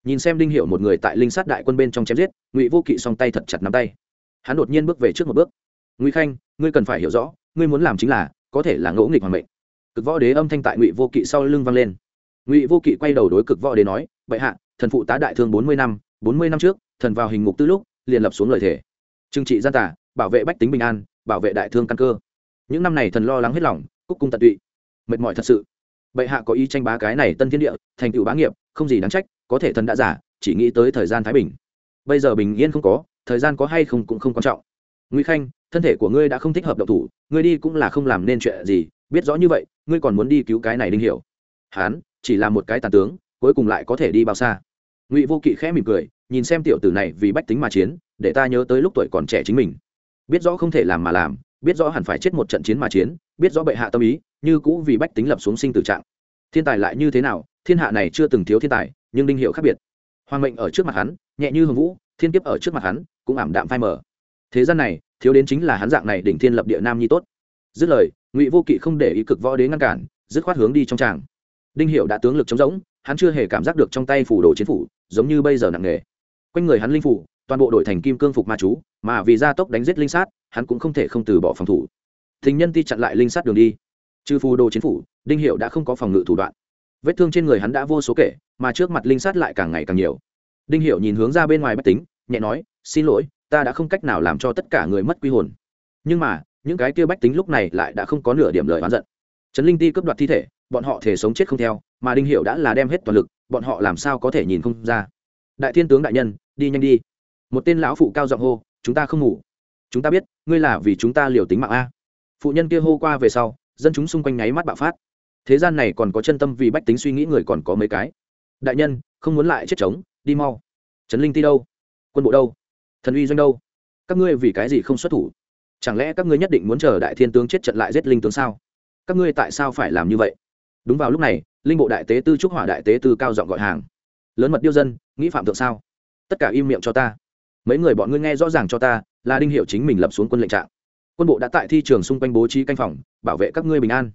Nhìn xem đinh hiệu một người tại linh sát đại quân bên trong chém giết, ngụy vô kỵ song tay thật chặt nắm tay. Hắn đột nhiên bước về trước một bước. Ngụy khanh, ngươi cần phải hiểu rõ, ngươi muốn làm chính là, có thể là ngẫu nghịch hoàng mệnh. Cực võ đế âm thanh tại ngụy vô kỵ sau lưng vang lên. Ngụy vô kỵ quay đầu đối cực võ đế nói, bệ hạ, thần phụ tá đại thương bốn mươi năm, bốn mươi năm trước, thần vào hình ngục tư lúc, liền lập xuống lời thề. Trừng trị gian tả bảo vệ bách tính bình an, bảo vệ đại thương căn cơ. Những năm này thần lo lắng hết lòng, cúc cung tận tụy mệt mỏi thật sự. Bệ hạ có ý tranh bá cái này tân thiên địa, thành tựu bá nghiệp, không gì đáng trách, có thể thần đã giả, chỉ nghĩ tới thời gian thái bình. Bây giờ bình yên không có, thời gian có hay không cũng không quan trọng. Nguy khanh, thân thể của ngươi đã không thích hợp độc thủ, ngươi đi cũng là không làm nên chuyện gì, biết rõ như vậy, ngươi còn muốn đi cứu cái này đinh hiểu. Hán, chỉ là một cái tàn tướng, cuối cùng lại có thể đi bao xa. Ngụy vô kỵ khẽ mỉm cười, nhìn xem tiểu tử này vì bách tính mà chiến, để ta nhớ tới lúc tuổi còn trẻ chính mình. Biết rõ không thể làm mà làm biết rõ hẳn phải chết một trận chiến mà chiến, biết rõ bệ hạ tâm ý, như cũ vì bách tính lập xuống sinh tử trạng. Thiên tài lại như thế nào, thiên hạ này chưa từng thiếu thiên tài, nhưng đinh hiệu khác biệt. Hoàng mệnh ở trước mặt hắn, nhẹ như hồng vũ, thiên kiếp ở trước mặt hắn, cũng ảm đạm phai mờ. Thế gian này, thiếu đến chính là hắn dạng này đỉnh thiên lập địa nam nhi tốt. Dứt lời, ngụy vô kỵ không để ý cực võ đế ngăn cản, dứt khoát hướng đi trong tràng. Đinh hiệu đã tướng lực chống rỗng, hắn chưa hề cảm giác được trong tay phủ đồ chiến phủ, giống như bây giờ nặng nề. Quanh người hắn linh phủ, toàn bộ đổi thành kim cương phục ma chú, mà vì gia tốc đánh giết linh sát hắn cũng không thể không từ bỏ phòng thủ. Thình nhân ti chặn lại linh sát đường đi. Trừ phù đồ chiến phủ, đinh hiệu đã không có phòng ngự thủ đoạn. Vết thương trên người hắn đã vô số kể, mà trước mặt linh sát lại càng ngày càng nhiều. Đinh hiệu nhìn hướng ra bên ngoài bách tính, nhẹ nói, xin lỗi, ta đã không cách nào làm cho tất cả người mất quy hồn. Nhưng mà, những cái kia bách tính lúc này lại đã không có nửa điểm lời oán giận. Trấn linh ti cướp đoạt thi thể, bọn họ thể sống chết không theo, mà đinh hiệu đã là đem hết toàn lực, bọn họ làm sao có thể nhìn không ra. Đại thiên tướng đại nhân, đi nhanh đi. Một tên lão phụ cao giọng hô, chúng ta không ngủ chúng ta biết, ngươi là vì chúng ta liều tính mạng a. Phụ nhân kia hô qua về sau, dân chúng xung quanh nháy mắt bạo phát. Thế gian này còn có chân tâm vì bách tính suy nghĩ người còn có mấy cái. Đại nhân, không muốn lại chết trống, đi mau. Trấn linh ti đâu? Quân bộ đâu? Thần uy doanh đâu? Các ngươi vì cái gì không xuất thủ? Chẳng lẽ các ngươi nhất định muốn chờ đại thiên tướng chết trận lại giết linh tướng sao? Các ngươi tại sao phải làm như vậy? Đúng vào lúc này, linh bộ đại tế tư trúc hỏa đại tế tư cao giọng gọi hàng. Lớn mật điêu dân, nghĩ phạm thượng sao? Tất cả im miệng cho ta. Mấy người bọn ngươi nghe rõ ràng cho ta là đinh hiệu chính mình lập xuống quân lệnh trạng. Quân bộ đã tại thi trường xung quanh bố trí canh phòng, bảo vệ các ngươi bình an.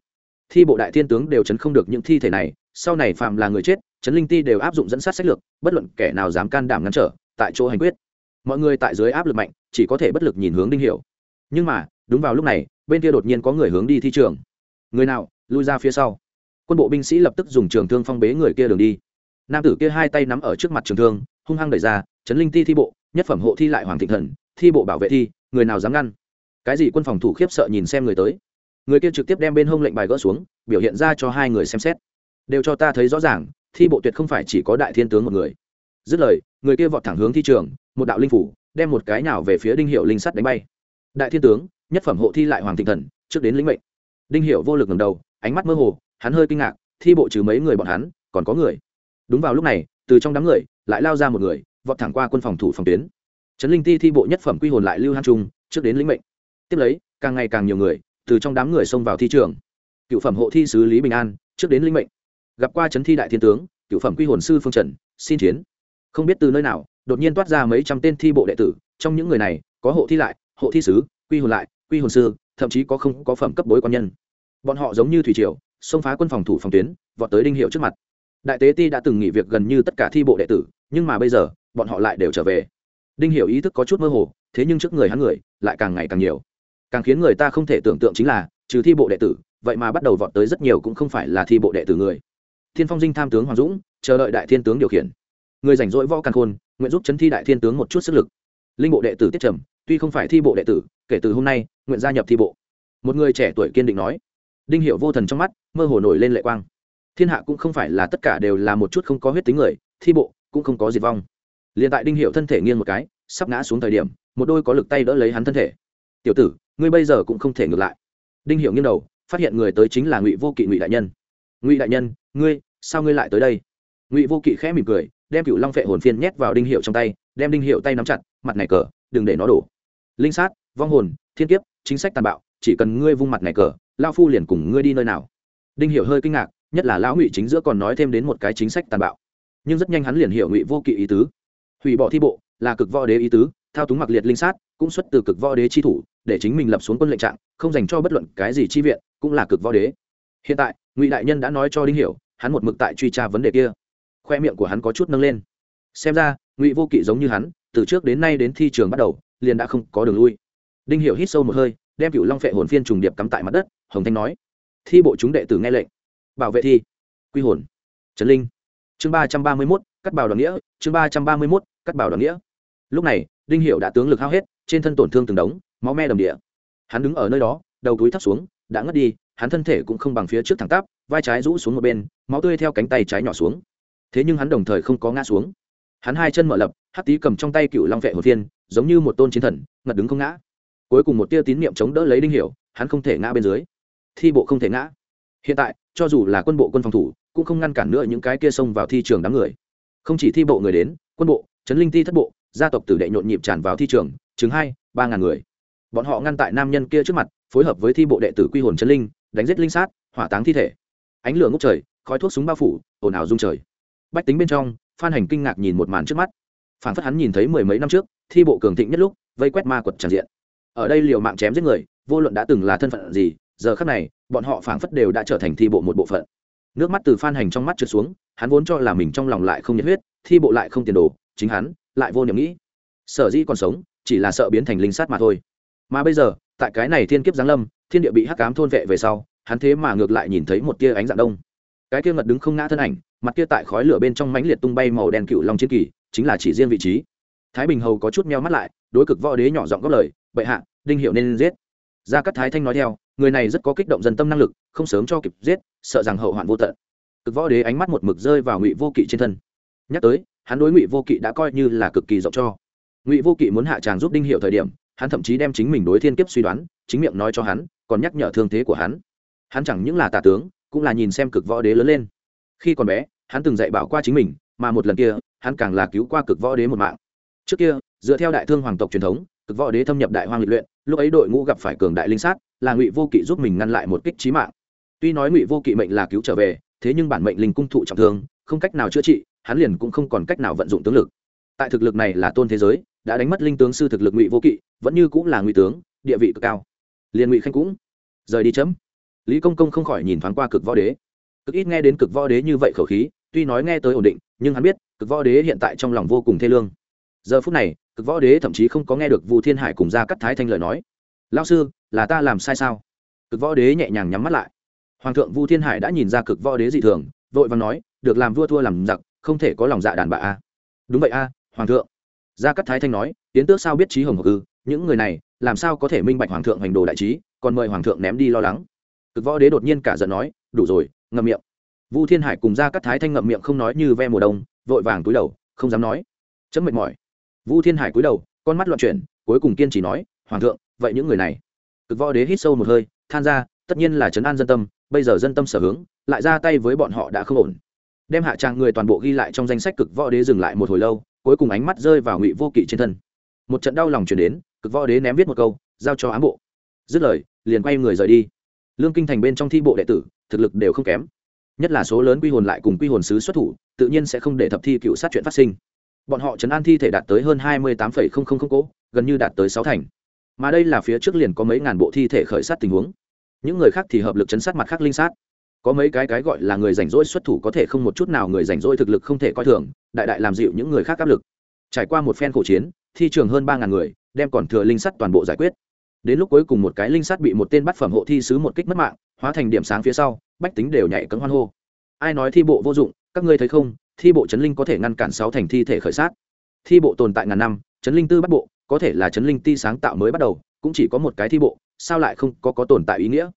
Thi bộ đại thiên tướng đều chấn không được những thi thể này, sau này phạm là người chết, chấn linh ti đều áp dụng dẫn sát sách lược, bất luận kẻ nào dám can đảm ngăn trở, tại chỗ hành quyết. Mọi người tại dưới áp lực mạnh, chỉ có thể bất lực nhìn hướng đinh hiệu. nhưng mà, đúng vào lúc này, bên kia đột nhiên có người hướng đi thi trường. Người nào, lui ra phía sau. Quân bộ binh sĩ lập tức dùng trường thương phong bế người kia đường đi. Nam tử kia hai tay nắm ở trước mặt trường thương, hung hăng đẩy ra, chấn linh ti thi bộ, nhất phẩm hộ thi lại hoàng thịnh thần thi bộ bảo vệ thi, người nào dám ngăn? Cái gì quân phòng thủ khiếp sợ nhìn xem người tới? Người kia trực tiếp đem bên hông lệnh bài gỡ xuống, biểu hiện ra cho hai người xem xét. Đều cho ta thấy rõ ràng, thi bộ tuyệt không phải chỉ có đại thiên tướng một người. Dứt lời, người kia vọt thẳng hướng thi trường, một đạo linh phủ, đem một cái nào về phía đinh hiệu linh sắt đánh bay. Đại thiên tướng, nhất phẩm hộ thi lại hoàng thịnh thần, trước đến lĩnh mệnh. Đinh hiệu vô lực ngầm đầu, ánh mắt mơ hồ, hắn hơi kinh ngạc, thi bộ trừ mấy người bọn hắn, còn có người. Đúng vào lúc này, từ trong đám người, lại lao ra một người, vọt thẳng qua quân phòng thủ phòng tuyến trấn linh ti thi bộ nhất phẩm quy hồn lại lưu Hán trung, trước đến lĩnh mệnh. Tiếp lấy, càng ngày càng nhiều người từ trong đám người xông vào thi trường. Cựu phẩm hộ thi sứ lý bình an, trước đến lĩnh mệnh. Gặp qua trấn thi đại thiên tướng, cựu phẩm quy hồn sư phương trần, xin chiến. Không biết từ nơi nào, đột nhiên toát ra mấy trăm tên thi bộ đệ tử, trong những người này, có hộ thi lại, hộ thi sứ, quy hồn lại, quy hồn sư, thậm chí có không có phẩm cấp bối quan nhân. Bọn họ giống như thủy triều, xông phá quân phòng thủ phòng tuyến, vọt tới đinh hiệu trước mặt. Đại tế ti đã từng nghỉ việc gần như tất cả thi bộ đệ tử, nhưng mà bây giờ, bọn họ lại đều trở về đinh hiểu ý thức có chút mơ hồ, thế nhưng trước người hắn người lại càng ngày càng nhiều. Càng khiến người ta không thể tưởng tượng chính là, trừ thi bộ đệ tử, vậy mà bắt đầu vọt tới rất nhiều cũng không phải là thi bộ đệ tử người. Thiên phong dinh tham tướng hoàng dũng, chờ đợi đại thiên tướng điều khiển. Người rảnh rỗi võ càng khôn, nguyện giúp chấn thi đại thiên tướng một chút sức lực. Linh bộ đệ tử tiết trầm, tuy không phải thi bộ đệ tử, kể từ hôm nay, nguyện gia nhập thi bộ. Một người trẻ tuổi kiên định nói. Đinh Hiểu vô thần trong mắt, mơ hồ nổi lên lệ quang. Thiên hạ cũng không phải là tất cả đều là một chút không có huyết tính người, thi bộ cũng không có diệt vong liền tại đinh hiệu thân thể nghiêng một cái, sắp ngã xuống thời điểm, một đôi có lực tay đỡ lấy hắn thân thể. Tiểu tử, ngươi bây giờ cũng không thể ngược lại. Đinh hiệu nghiêng đầu, phát hiện người tới chính là ngụy vô kỵ ngụy đại nhân. Ngụy đại nhân, ngươi, sao ngươi lại tới đây? Ngụy vô kỵ khẽ mỉm cười, đem cựu long phệ hồn phiên nhét vào đinh hiệu trong tay, đem đinh hiệu tay nắm chặt, mặt này cờ, đừng để nó đổ. Linh sát, vong hồn, thiên kiếp, chính sách tàn bạo, chỉ cần ngươi vung mặt này cờ lao phu liền cùng ngươi đi nơi nào. Đinh hiệu hơi kinh ngạc, nhất là lão ngụy chính giữa còn nói thêm đến một cái chính sách tàn bạo. Nhưng rất nhanh hắn liền hiểu ngụy vô kỵ ý tứ hủy bỏ thi bộ là cực võ đế ý tứ, thao túng mặc liệt linh sát cũng xuất từ cực võ đế chi thủ, để chính mình lập xuống quân lệnh trạng, không dành cho bất luận cái gì chi viện, cũng là cực võ đế. Hiện tại, ngụy đại nhân đã nói cho đinh hiểu, hắn một mực tại truy tra vấn đề kia. Khoe miệng của hắn có chút nâng lên. Xem ra, ngụy vô kỵ giống như hắn, từ trước đến nay đến thi trường bắt đầu, liền đã không có đường lui. Đinh hiểu hít sâu một hơi, đem cựu long phệ hồn phiên trùng điệp cắm tại mặt đất, hồng thanh nói, thi bộ chúng đệ tử nghe lệnh. Bảo vệ thi. Quy hồn. Trấn linh. Chương ba trăm ba mươi mốt cắt bảo đoàn nghĩa, chương ba trăm ba mươi mốt, cắt bảo đoàn nghĩa. Lúc này, đinh hiệu đã tướng lực hao hết, trên thân tổn thương từng đống, máu me đầm địa. Hắn đứng ở nơi đó, đầu túi thấp xuống, đã ngất đi, hắn thân thể cũng không bằng phía trước thẳng tắp, vai trái rũ xuống một bên, máu tươi theo cánh tay trái nhỏ xuống. Thế nhưng hắn đồng thời không có ngã xuống. Hắn hai chân mở lập, hắc tý cầm trong tay cựu long vệ hồ thiên, giống như một tôn chiến thần, ngật đứng không ngã. Cuối cùng một tia tín niệm chống đỡ lấy đinh hiểu, hắn không thể ngã bên dưới. Thi bộ không thể ngã. Hiện tại, cho dù là quân bộ quân phòng thủ, cũng không ngăn cản nữa những cái kia xông vào thi trường đám người không chỉ thi bộ người đến, quân bộ, trấn linh ti thất bộ, gia tộc tử đệ nhộn nhịp tràn vào thi trường chứng hai, ba ngàn người. Bọn họ ngăn tại nam nhân kia trước mặt, phối hợp với thi bộ đệ tử quy hồn trấn linh, đánh giết linh sát, hỏa táng thi thể. Ánh lửa ngốc trời, khói thuốc súng bao phủ, ồn ào rung trời. Bách tính bên trong, phan hành kinh ngạc nhìn một màn trước mắt. Phản phất hắn nhìn thấy mười mấy năm trước, thi bộ cường thịnh nhất lúc, vây quét ma quật tràn diện. Ở đây liều mạng chém giết người, vô luận đã từng là thân phận gì, giờ khác này, bọn họ phảng phất đều đã trở thành thi bộ một bộ phận nước mắt từ phan hành trong mắt trượt xuống, hắn vốn cho là mình trong lòng lại không nhiệt huyết, thi bộ lại không tiền đồ, chính hắn lại vô niệm nghĩ. Sở dĩ còn sống, chỉ là sợ biến thành linh sát mà thôi. Mà bây giờ, tại cái này thiên kiếp giáng lâm, thiên địa bị hắc cám thôn vệ về sau, hắn thế mà ngược lại nhìn thấy một tia ánh dạng đông. Cái kia ngật đứng không ngã thân ảnh, mặt kia tại khói lửa bên trong mánh liệt tung bay màu đen cựu long chiến kỳ, chính là chỉ riêng vị trí. Thái bình hầu có chút meo mắt lại, đối cực võ đế nhỏ giọng góp lời, bệ hạ, đinh hiệu nên giết. Ra cát thái thanh nói theo, người này rất có kích động dân tâm năng lực không sớm cho kịp giết, sợ rằng hậu hoạn vô tận. Cực võ đế ánh mắt một mực rơi vào ngụy vô kỵ trên thân. Nhắc tới, hắn đối ngụy vô kỵ đã coi như là cực kỳ rộng cho. Ngụy vô kỵ muốn hạ tràng giúp đinh hiệu thời điểm, hắn thậm chí đem chính mình đối thiên kiếp suy đoán, chính miệng nói cho hắn, còn nhắc nhở thương thế của hắn. Hắn chẳng những là tả tướng, cũng là nhìn xem cực võ đế lớn lên. Khi còn bé, hắn từng dạy bảo qua chính mình, mà một lần kia, hắn càng là cứu qua cực võ đế một mạng. Trước kia, dựa theo đại thương hoàng tộc truyền thống, cực võ đế thâm nhập đại hoang lịch luyện, lúc ấy đội ngũ gặp phải cường đại linh sát, là ngụy vô kỵ giúp mình ngăn lại một kích trí mạng tuy nói ngụy vô kỵ mệnh là cứu trở về, thế nhưng bản mệnh linh cung thụ trọng thương, không cách nào chữa trị, hắn liền cũng không còn cách nào vận dụng tướng lực. Tại thực lực này là tôn thế giới, đã đánh mất linh tướng sư thực lực ngụy vô kỵ, vẫn như cũng là ngụy tướng, địa vị cực cao. Liền ngụy khanh cũng rời đi chấm. Lý công công không khỏi nhìn thoáng qua cực võ đế. Cực ít nghe đến cực võ đế như vậy khẩu khí, tuy nói nghe tới ổn định, nhưng hắn biết, cực võ đế hiện tại trong lòng vô cùng thê lương. Giờ phút này, cực võ đế thậm chí không có nghe được vu thiên hải cùng ra cắt thái thanh lời nói. Lao sư, là ta làm sai sao? Cực võ đế nhẹ nhàng nhắm mắt lại hoàng thượng vu thiên hải đã nhìn ra cực võ đế dị thường, vội và nói, được làm vua thua làm giặc, không thể có lòng dạ đàn bà a. Đúng vậy a, hoàng thượng. Gia cắt thái thanh nói tiến tước sao biết trí hồng hộc ư? Những người này, làm sao có thể minh bạch hoàng thượng hành đồ đại trí, còn mời hoàng thượng ném đi lo lắng. Cực võ đế đột nhiên cả giận nói, đủ rồi, ngậm miệng. Vu thiên hải cùng gia cắt thái thanh ngậm miệng không nói như ve mùa đông, vội vàng túi đầu, không dám nói. Chấm mệt mỏi. Vu thiên hải cúi đầu, con mắt loạn chuyển, cuối cùng kiên trì nói, hoàng thượng, vậy những người này? Cực võ đế hít sâu một hơi, than ra tất nhiên là trấn an dân tâm, bây giờ dân tâm sở hướng, lại ra tay với bọn họ đã không ổn. Đem hạ trang người toàn bộ ghi lại trong danh sách cực võ đế dừng lại một hồi lâu, cuối cùng ánh mắt rơi vào ngụy vô kỵ trên thân. Một trận đau lòng chuyển đến, cực võ đế ném viết một câu, giao cho ám bộ. Dứt lời, liền quay người rời đi. Lương kinh thành bên trong thi bộ đệ tử, thực lực đều không kém. Nhất là số lớn quy hồn lại cùng quy hồn sứ xuất thủ, tự nhiên sẽ không để thập thi cựu sát chuyện phát sinh. Bọn họ chấn an thi thể đạt tới hơn hai mươi tám cỗ gần như đạt tới sáu thành. Mà đây là phía trước liền có mấy ngàn bộ thi thể khởi sát tình huống những người khác thì hợp lực chấn sát mặt khác linh sát. Có mấy cái cái gọi là người rảnh rỗi xuất thủ có thể không một chút nào người rảnh rỗi thực lực không thể coi thường, đại đại làm dịu những người khác áp lực. Trải qua một phen khổ chiến, thi trường hơn ba ngàn người, đem còn thừa linh sắt toàn bộ giải quyết. Đến lúc cuối cùng một cái linh sắt bị một tên bắt phẩm hộ thi sứ một kích mất mạng, hóa thành điểm sáng phía sau, bách tính đều nhảy cấm hoan hô. Ai nói thi bộ vô dụng, các ngươi thấy không, thi bộ chấn linh có thể ngăn cản sáu thành thi thể khởi sát. Thi bộ tồn tại ngàn năm, chấn linh tư bắt bộ, có thể là chấn linh ti sáng tạo mới bắt đầu cũng chỉ có một cái thi bộ, sao lại không có có tồn tại ý nghĩa?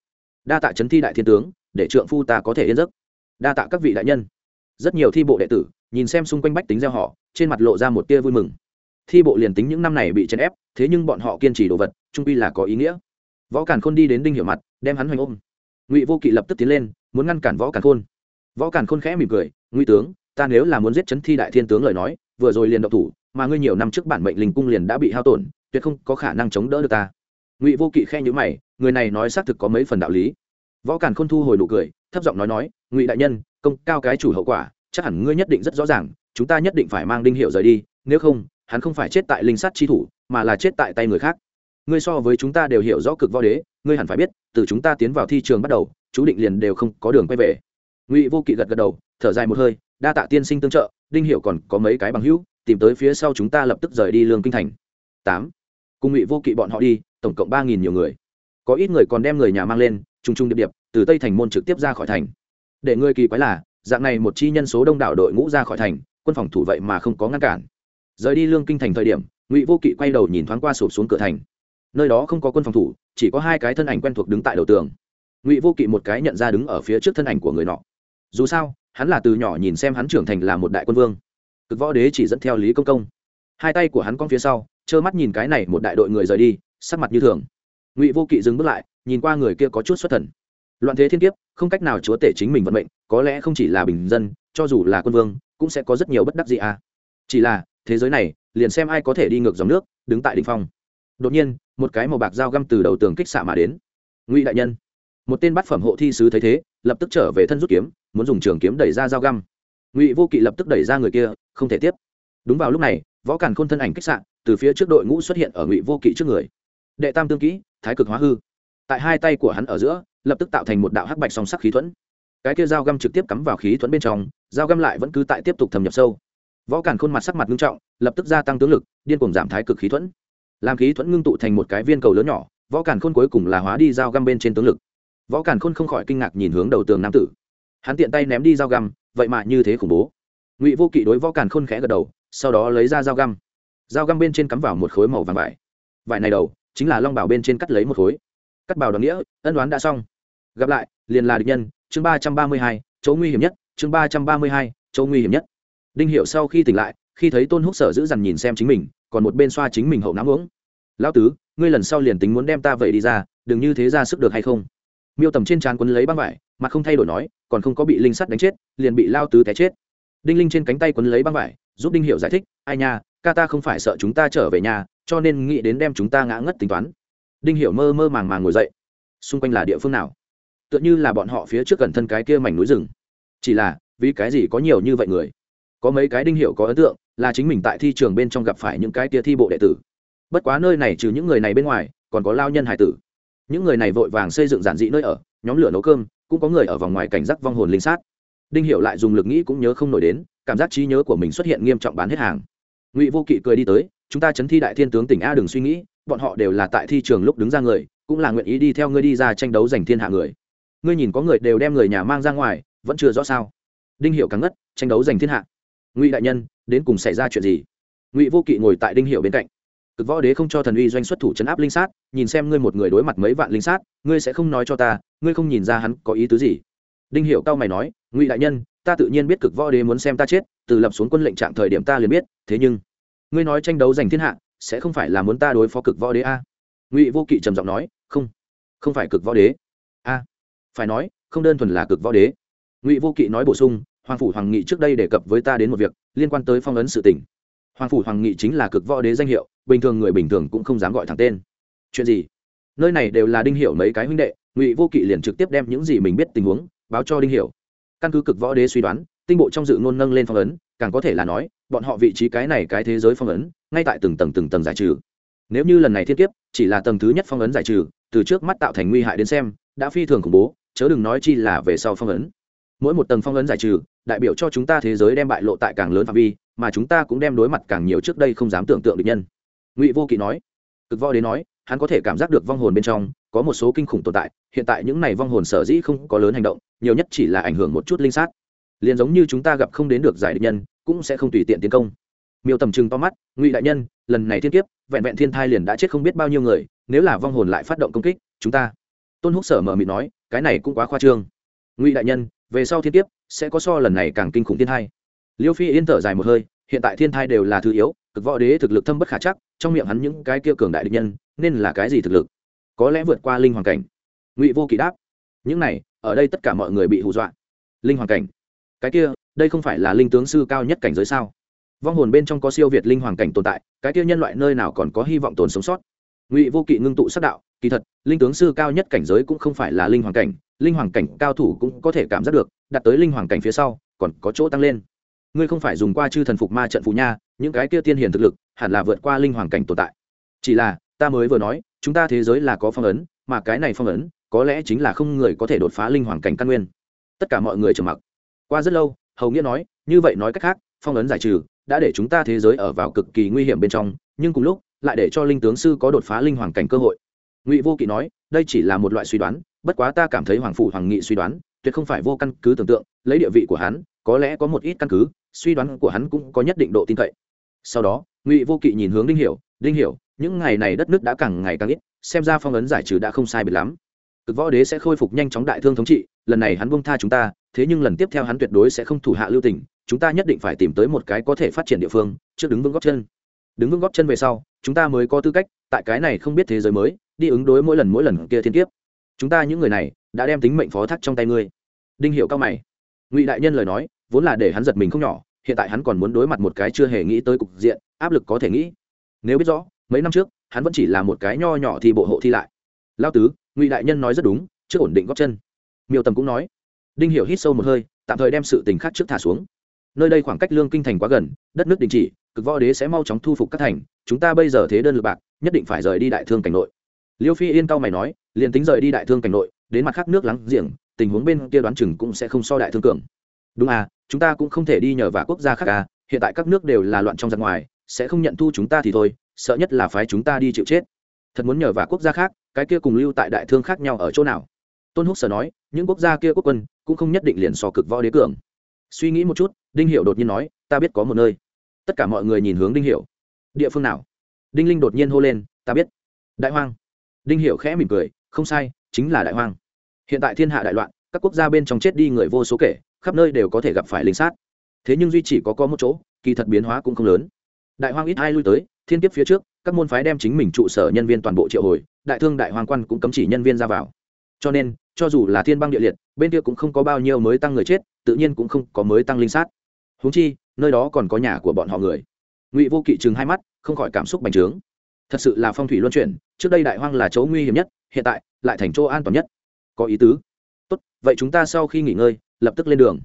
Đa tạ chấn thi đại thiên tướng, để trượng phu ta có thể yên giấc. Đa tạ các vị đại nhân. Rất nhiều thi bộ đệ tử, nhìn xem xung quanh bách tính gieo họ, trên mặt lộ ra một tia vui mừng. Thi bộ liền tính những năm này bị chèn ép, thế nhưng bọn họ kiên trì đồ vật, trung quy là có ý nghĩa. Võ càn khôn đi đến đinh hiểu mặt, đem hắn hoành ôm. Ngụy vô kỵ lập tức tiến lên, muốn ngăn cản võ càn khôn. Võ càn khôn khẽ mỉm cười, ngụy tướng, ta nếu là muốn giết chấn thi đại thiên tướng lời nói, vừa rồi liền độc thủ, mà ngươi nhiều năm trước bản mệnh linh cung liền đã bị hao tổn tuyệt không có khả năng chống đỡ được ta. Ngụy vô kỵ khe nhữ mày, người này nói xác thực có mấy phần đạo lý. Võ càn khôn thu hồi nụ cười, thấp giọng nói nói, ngụy đại nhân, công cao cái chủ hậu quả, chắc hẳn ngươi nhất định rất rõ ràng, chúng ta nhất định phải mang đinh hiệu rời đi, nếu không, hắn không phải chết tại linh sát chi thủ, mà là chết tại tay người khác. Ngươi so với chúng ta đều hiểu rõ cực võ đế, ngươi hẳn phải biết, từ chúng ta tiến vào thi trường bắt đầu, chú định liền đều không có đường quay về. Ngụy vô kỵ gật gật đầu, thở dài một hơi, đa tạ tiên sinh tương trợ, đinh hiệu còn có mấy cái bằng hữu, tìm tới phía sau chúng ta lập tức rời đi lương kinh thành. Tám cùng ngụy vô kỵ bọn họ đi, tổng cộng ba nghìn nhiều người. Có ít người còn đem người nhà mang lên t r u n g t r u n g điệp điệp, từ tây thành môn trực tiếp ra khỏi thành. Để ngươi kỳ quái là, dạng này một chi nhân số đông đảo đội ngũ ra khỏi thành, quân phòng thủ vậy mà không có ngăn cản. Rời đi lương kinh thành thời điểm, ngụy vô kỵ quay đầu nhìn thoáng qua sụp xuống cửa thành. Nơi đó không có quân phòng thủ, chỉ có hai cái thân ảnh quen thuộc đứng tại đầu tường. Ngụy vô kỵ một cái nhận ra đứng ở phía trước thân ảnh của người nọ. Dù sao, hắn là từ nhỏ nhìn xem hắn trưởng thành là một đại quân vương. Cực võ đế chỉ dẫn theo lý công công. Hai tay của hắn con phía sau trơ mắt nhìn cái này một đại đội người rời đi, sắc mặt như thường. Ngụy vô kỵ dừng bước lại, nhìn qua người kia có chút xuất thần. Loạn thế thiên kiếp, không cách nào chúa tể chính mình vận mệnh, có lẽ không chỉ là bình dân, cho dù là quân vương, cũng sẽ có rất nhiều bất đắc gì à chỉ là, thế giới này, liền xem ai có thể đi ngược dòng nước, đứng tại đ ỉ n h phong. Đột nhiên, một cái màu bạc dao găm từ đầu tường kích xạ mà đến. Ngụy đại nhân. Một tên bát phẩm hộ thi sứ thấy thế, lập tức trở về thân rút kiếm, muốn dùng trường kiếm đẩy ra dao găm. Ngụy vô kỵ lập tức đẩy ra người kia, không thể tiếp. Đúng vào lúc này, võ càn khôn thân ảnh kích sạn từ phía trước đội ngũ xuất hiện ở ngụy vô kỵ trước người. Đệ tam tương kỹ, thái cực hóa hư. Tại hai tay của hắn ở giữa, lập tức tạo thành một đạo hắc bạch song sắc khí thuẫn. Cái kia dao găm trực tiếp cắm vào khí thuẫn bên trong, dao găm lại vẫn cứ tại tiếp tục thâm nhập sâu. Võ cản khôn mặt sắc mặt ngưng trọng, lập tức gia tăng tướng lực, điên cuồng giảm thái cực khí thuẫn. Làm khí thuẫn ngưng tụ thành một cái viên cầu lớn nhỏ, võ cản khôn cuối cùng là hóa đi dao găm bên trên tướng lực. Võ cản khôn không khỏi kinh ngạc nhìn hướng đầu tường nam tử. Hắn tiện tay ném đi dao găm, vậy mà như thế khủng bố. Ngụy vô kỵ đối võ cản khôn khẽ gật đầu, sau đó lấy ra dao găm dao găm bên trên cắm vào một khối màu vàng vải. Vải này đầu, chính là long bảo bên trên cắt lấy một khối. Cắt bảo đoàn nghĩa, ân đoán đã xong. Gặp lại, liền là địch nhân, chương ba trăm ba mươi hai, chỗ nguy hiểm nhất, chương ba trăm ba mươi hai, chỗ nguy hiểm nhất. Đinh hiệu sau khi tỉnh lại, khi thấy tôn húc sở giữ dằn nhìn xem chính mình, còn một bên xoa chính mình hậu nắm uống. Lão tứ, ngươi lần sau liền tính muốn đem ta vậy đi ra, đừng như thế ra sức được hay không? Miêu tầm trên trán quấn lấy băng vải mà không thay đổi nói, còn không có bị linh sắt đánh chết, liền bị lao tứ té chết. Đinh linh trên cánh tay quấn lấy băng vải, giúp đinh hiệu giải thích, ai nha ca ta không phải sợ chúng ta trở về nhà, cho nên nghĩ đến đem chúng ta ngã ngất tính toán. Đinh Hiểu mơ mơ màng màng ngồi dậy. Xung quanh là địa phương nào? Tựa như là bọn họ phía trước gần thân cái kia mảnh núi rừng. Chỉ là, vì cái gì có nhiều như vậy người? Có mấy cái đinh Hiểu có ấn tượng, là chính mình tại thi trường bên trong gặp phải những cái kia thi bộ đệ tử. Bất quá nơi này trừ những người này bên ngoài, còn có lao nhân hải tử. Những người này vội vàng xây dựng giản dị nơi ở, nhóm lửa nấu cơm, cũng có người ở vòng ngoài cảnh giác vong hồn linh sát. Đinh Hiểu lại dùng lực nghĩ cũng nhớ không nổi đến, cảm giác trí nhớ của mình xuất hiện nghiêm trọng bán hết hàng ngụy vô kỵ cười đi tới chúng ta chấn thi đại thiên tướng tỉnh a đừng suy nghĩ bọn họ đều là tại thi trường lúc đứng ra người cũng là nguyện ý đi theo ngươi đi ra tranh đấu giành thiên hạ người ngươi nhìn có người đều đem người nhà mang ra ngoài vẫn chưa rõ sao đinh hiệu càng ngất tranh đấu giành thiên hạ ngụy đại nhân đến cùng xảy ra chuyện gì ngụy vô kỵ ngồi tại đinh hiệu bên cạnh cực võ đế không cho thần uy doanh xuất thủ chấn áp linh sát nhìn xem ngươi một người đối mặt mấy vạn linh sát ngươi sẽ không nói cho ta ngươi không nhìn ra hắn có ý tứ gì đinh hiệu cao mày nói ngụy đại nhân ta tự nhiên biết cực võ đế muốn xem ta chết từ lập xuống quân lệnh trạng thời điểm ta liền biết, thế nhưng, ngươi nói tranh đấu giành thiên hạ, sẽ không phải là muốn ta đối phó cực võ đế a? Ngụy vô kỵ trầm giọng nói, không không phải cực võ đế. A, phải nói, không đơn thuần là cực võ đế. Ngụy vô kỵ nói bổ sung, hoàng phủ hoàng nghị trước đây đề cập với ta đến một việc, liên quan tới phong ấn sự tỉnh hoàng phủ hoàng nghị chính là cực võ đế danh hiệu, bình thường người bình thường cũng không dám gọi thẳng tên. Chuyện gì? Nơi này đều là đinh hiểu mấy cái huynh đệ, ngụy vô kỵ liền trực tiếp đem những gì mình biết tình huống, báo cho đinh hiểu. Căn cứ cực võ đế suy đoán tinh bộ trong dự ngôn nâng lên phong ấn, càng có thể là nói, bọn họ vị trí cái này cái thế giới phong ấn, ngay tại từng tầng từng tầng giải trừ. Nếu như lần này thiên kiếp, chỉ là tầng thứ nhất phong ấn giải trừ, từ trước mắt tạo thành nguy hại đến xem, đã phi thường khủng bố, chớ đừng nói chi là về sau phong ấn. Mỗi một tầng phong ấn giải trừ, đại biểu cho chúng ta thế giới đem bại lộ tại càng lớn phạm vi, mà chúng ta cũng đem đối mặt càng nhiều trước đây không dám tưởng tượng được nhân. Ngụy vô kỵ nói, cực võ đến nói, hắn có thể cảm giác được vong hồn bên trong, có một số kinh khủng tồn tại, hiện tại những này vong hồn sở dĩ không có lớn hành động, nhiều nhất chỉ là ảnh hưởng một chút linh sát liền giống như chúng ta gặp không đến được giải địch nhân, cũng sẽ không tùy tiện tiến công. Miêu tầm trừng to mắt, ngụy đại nhân, lần này thiên kiếp, vẹn vẹn thiên thai liền đã chết không biết bao nhiêu người, nếu là vong hồn lại phát động công kích, chúng ta tôn húc sở mở mịt nói, cái này cũng quá khoa trương. Ngụy đại nhân, về sau thiên kiếp sẽ có so lần này càng kinh khủng thiên thai. Liêu phi yên thở dài một hơi, hiện tại thiên thai đều là thứ yếu, cực võ đế thực lực thâm bất khả chắc, trong miệng hắn những cái kia cường đại địch nhân, nên là cái gì thực lực? Có lẽ vượt qua linh hoàn cảnh. Ngụy vô kỳ đáp, những này, ở đây tất cả mọi người bị hù dọa. Linh hoàn cảnh? Cái kia, đây không phải là linh tướng sư cao nhất cảnh giới sao? Vong hồn bên trong có siêu việt linh hoàng cảnh tồn tại, cái kia nhân loại nơi nào còn có hy vọng tồn sống sót? Ngụy vô kỵ ngưng tụ sắc đạo, kỳ thật, linh tướng sư cao nhất cảnh giới cũng không phải là linh hoàng cảnh, linh hoàng cảnh cao thủ cũng có thể cảm giác được đặt tới linh hoàng cảnh phía sau, còn có chỗ tăng lên. Ngươi không phải dùng qua chư thần phục ma trận phù nha, những cái kia tiên hiền thực lực, hẳn là vượt qua linh hoàng cảnh tồn tại. Chỉ là, ta mới vừa nói, chúng ta thế giới là có phong ấn, mà cái này phong ấn, có lẽ chính là không người có thể đột phá linh hoàng cảnh căn nguyên. Tất cả mọi người trầm mặc qua rất lâu, hầu nghĩa nói, như vậy nói cách khác, phong ấn giải trừ đã để chúng ta thế giới ở vào cực kỳ nguy hiểm bên trong, nhưng cùng lúc, lại để cho linh tướng sư có đột phá linh hoàng cảnh cơ hội. Ngụy vô kỵ nói, đây chỉ là một loại suy đoán, bất quá ta cảm thấy hoàng phủ hoàng nghị suy đoán, tuyệt không phải vô căn cứ tưởng tượng, lấy địa vị của hắn, có lẽ có một ít căn cứ, suy đoán của hắn cũng có nhất định độ tin cậy. Sau đó, ngụy vô kỵ nhìn hướng đinh hiểu đinh hiểu, những ngày này đất nước đã càng ngày càng ít, xem ra phong ấn giải trừ đã không sai biệt lắm. Cực võ đế sẽ khôi phục nhanh chóng đại thương thống trị lần này hắn buông tha chúng ta, thế nhưng lần tiếp theo hắn tuyệt đối sẽ không thủ hạ lưu tình, chúng ta nhất định phải tìm tới một cái có thể phát triển địa phương, trước đứng vững góp chân. Đứng vững góp chân về sau, chúng ta mới có tư cách, tại cái này không biết thế giới mới, đi ứng đối mỗi lần mỗi lần kia thiên kiếp. Chúng ta những người này, đã đem tính mệnh phó thác trong tay ngươi. Đinh hiệu cao mày. Ngụy đại nhân lời nói, vốn là để hắn giật mình không nhỏ, hiện tại hắn còn muốn đối mặt một cái chưa hề nghĩ tới cục diện, áp lực có thể nghĩ. Nếu biết rõ, mấy năm trước, hắn vẫn chỉ là một cái nho nhỏ thì bộ hộ thi lại. Lao tứ, ngụy đại nhân nói rất đúng, trước ổn định góp chân miêu tầm cũng nói. Đinh hiểu hít sâu một hơi, tạm thời đem sự tình khác trước thả xuống. Nơi đây khoảng cách lương kinh thành quá gần, đất nước đình chỉ, cực võ đế sẽ mau chóng thu phục các thành, chúng ta bây giờ thế đơn lực bạc, nhất định phải rời đi đại thương cảnh nội. Liêu phi yên cao mày nói, liền tính rời đi đại thương cảnh nội, đến mặt khác nước lắng giềng, tình huống bên kia đoán chừng cũng sẽ không so đại thương cường. Đúng à chúng ta cũng không thể đi nhờ vào quốc gia khác à hiện tại các nước đều là loạn trong giặc ngoài, sẽ không nhận thu chúng ta thì thôi, sợ nhất là phái chúng ta đi chịu chết. Thật muốn nhờ vào quốc gia khác, cái kia cùng lưu tại đại thương khác nhau ở chỗ nào? Tôn húc sở nói, những quốc gia kia quốc quân cũng không nhất định liền so cực võ đế cường. Suy nghĩ một chút, đinh hiệu đột nhiên nói, ta biết có một nơi. Tất cả mọi người nhìn hướng đinh hiệu địa phương nào? Đinh linh đột nhiên hô lên, ta biết. Đại hoang. Đinh hiệu khẽ mỉm cười, không sai, chính là đại hoang. Hiện tại thiên hạ đại loạn, các quốc gia bên trong chết đi người vô số kể, khắp nơi đều có thể gặp phải linh sát. Thế nhưng duy chỉ có có một chỗ, kỳ thật biến hóa cũng không lớn. Đại hoang ít ai lui tới, thiên kiếp phía trước, các môn phái đem chính mình trụ sở nhân viên toàn bộ triệu hồi, đại thương đại hoàng quan cũng cấm chỉ nhân viên ra vào cho nên, cho dù là thiên băng địa liệt, bên kia cũng không có bao nhiêu mới tăng người chết, tự nhiên cũng không có mới tăng linh sát. Húng chi, nơi đó còn có nhà của bọn họ người. Ngụy vô kỵ chừng hai mắt, không khỏi cảm xúc bành trướng. Thật sự là phong thủy luân chuyển, trước đây đại hoang là chỗ nguy hiểm nhất, hiện tại lại thành chỗ an toàn nhất. Có ý tứ. Tốt, vậy chúng ta sau khi nghỉ ngơi, lập tức lên đường.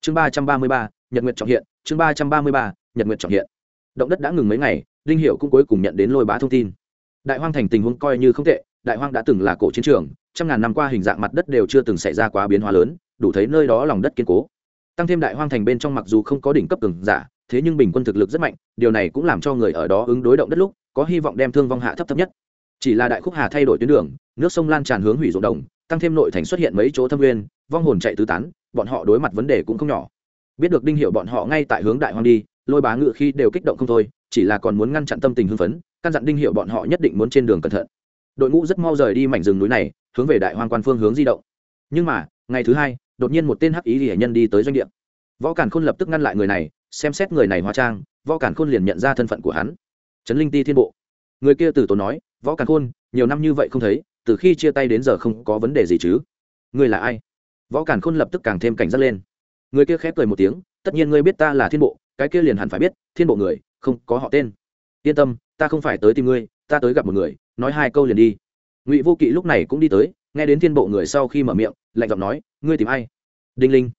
Chương ba trăm ba mươi ba, nhật nguyện trọng hiện, chương ba trăm ba mươi ba, nhật nguyện trọng hiện. Động đất đã ngừng mấy ngày, Đinh hiệu cũng cuối cùng nhận đến lôi bá thông tin. Đại hoang thành tình huống coi như không tệ đại hoang đã từng là cổ chiến trường, trăm ngàn năm qua hình dạng mặt đất đều chưa từng xảy ra quá biến hóa lớn, đủ thấy nơi đó lòng đất kiên cố. Tăng thêm đại hoang thành bên trong mặc dù không có đỉnh cấp cường giả, thế nhưng bình quân thực lực rất mạnh, điều này cũng làm cho người ở đó ứng đối động đất lúc, có hy vọng đem thương vong hạ thấp thấp nhất. Chỉ là đại khúc hà thay đổi tuyến đường, nước sông lan tràn hướng hủy ruộng đồng, tăng thêm nội thành xuất hiện mấy chỗ thâm nguyên, vong hồn chạy tứ tán, bọn họ đối mặt vấn đề cũng không nhỏ. Biết được đinh hiệu bọn họ ngay tại hướng đại hoang đi, lôi bá ngự khi đều kích động không thôi, chỉ là còn muốn ngăn chặn tâm tình hưng phấn, căn dặn đinh hiệu bọn họ nhất định muốn trên đường cẩn thận đội ngũ rất mau rời đi mảnh rừng núi này, hướng về đại hoang quan phương hướng di động. Nhưng mà, ngày thứ hai, đột nhiên một tên hắc ý hệ nhân đi tới doanh địa. Võ cản khôn lập tức ngăn lại người này, xem xét người này hóa trang, võ cản khôn liền nhận ra thân phận của hắn. Trấn linh ti thiên bộ. Người kia từ tốn nói, võ cản khôn, nhiều năm như vậy không thấy, từ khi chia tay đến giờ không có vấn đề gì chứ? Ngươi là ai? Võ cản khôn lập tức càng thêm cảnh giác lên. Người kia khép cười một tiếng, tất nhiên ngươi biết ta là thiên bộ, cái kia liền hẳn phải biết, thiên bộ người, không có họ tên. Yên tâm, ta không phải tới tìm ngươi ta tới gặp một người, nói hai câu liền đi. Ngụy vô kỵ lúc này cũng đi tới, nghe đến thiên bộ người sau khi mở miệng, lạnh giọng nói, ngươi tìm ai? Đinh linh.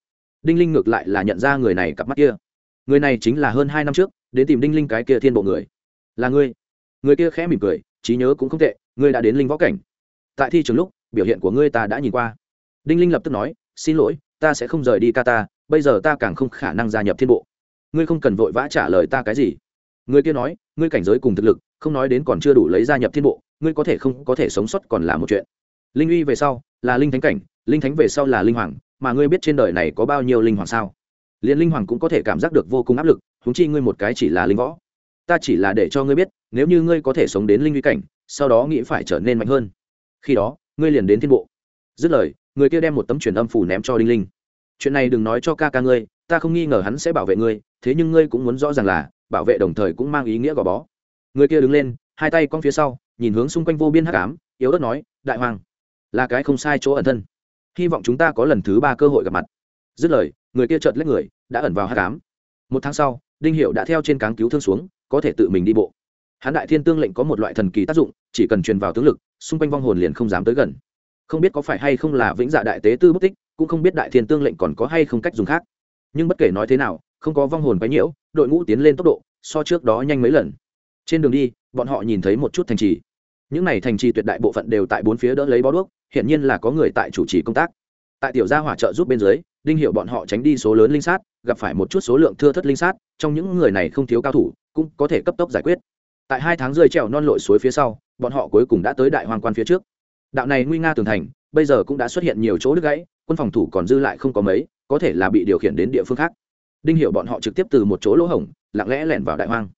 Đinh linh ngược lại là nhận ra người này cặp mắt kia. Người này chính là hơn hai năm trước, đến tìm đinh linh cái kia thiên bộ người. Là ngươi. Người kia khẽ mỉm cười, trí nhớ cũng không tệ, ngươi đã đến linh võ cảnh. Tại thi trường lúc, biểu hiện của ngươi ta đã nhìn qua. Đinh linh lập tức nói, xin lỗi, ta sẽ không rời đi ca ta, bây giờ ta càng không khả năng gia nhập thiên bộ. Ngươi không cần vội vã trả lời ta cái gì người kia nói, ngươi cảnh giới cùng thực lực, không nói đến còn chưa đủ lấy gia nhập thiên bộ, ngươi có thể không có thể sống sót còn là một chuyện. Linh uy về sau, là linh thánh cảnh, linh thánh về sau là linh hoàng, mà ngươi biết trên đời này có bao nhiêu linh hoàng sao? Liền linh hoàng cũng có thể cảm giác được vô cùng áp lực húng chi ngươi một cái chỉ là linh võ. Ta chỉ là để cho ngươi biết, nếu như ngươi có thể sống đến linh uy cảnh, sau đó nghĩ phải trở nên mạnh hơn. Khi đó, ngươi liền đến thiên bộ. Dứt lời, người kia đem một tấm truyền âm phủ ném cho đinh linh. Chuyện này đừng nói cho ca ca ngươi, ta không nghi ngờ hắn sẽ bảo vệ ngươi, thế nhưng ngươi cũng muốn rõ ràng là bảo vệ đồng thời cũng mang ý nghĩa gò bó. Người kia đứng lên, hai tay cong phía sau, nhìn hướng xung quanh vô biên hắc ám, yếu ớt nói, đại hoàng, là cái không sai chỗ ẩn thân. Hy vọng chúng ta có lần thứ ba cơ hội gặp mặt. Dứt lời, người kia chợt lấy người, đã ẩn vào hắc ám. Một tháng sau, đinh hiệu đã theo trên cáng cứu thương xuống, có thể tự mình đi bộ. Hán đại thiên tương lệnh có một loại thần kỳ tác dụng, chỉ cần truyền vào tướng lực, xung quanh vong hồn liền không dám tới gần. Không biết có phải hay không là vĩnh dạ đại tế tư bất tích, cũng không biết đại thiên tương lệnh còn có hay không cách dùng khác. Nhưng bất kể nói thế nào không có vong hồn quấy nhiễu, đội ngũ tiến lên tốc độ, so trước đó nhanh mấy lần. Trên đường đi, bọn họ nhìn thấy một chút thành trì. Những này thành trì tuyệt đại bộ phận đều tại bốn phía đỡ lấy bó đuốc hiện nhiên là có người tại chủ trì công tác. Tại tiểu gia hỏa trợ giúp bên dưới, đinh hiệu bọn họ tránh đi số lớn linh sát, gặp phải một chút số lượng thưa thất linh sát, trong những người này không thiếu cao thủ, cũng có thể cấp tốc giải quyết. Tại hai tháng rơi trèo non lội suối phía sau, bọn họ cuối cùng đã tới đại hoàng quan phía trước. Đạo này nguy nga tường thành, bây giờ cũng đã xuất hiện nhiều chỗ đứt gãy, quân phòng thủ còn dư lại không có mấy, có thể là bị điều khiển đến địa phương khác đinh hiệu bọn họ trực tiếp từ một chỗ lỗ hổng, lặng lẽ lẻn vào đại hoang.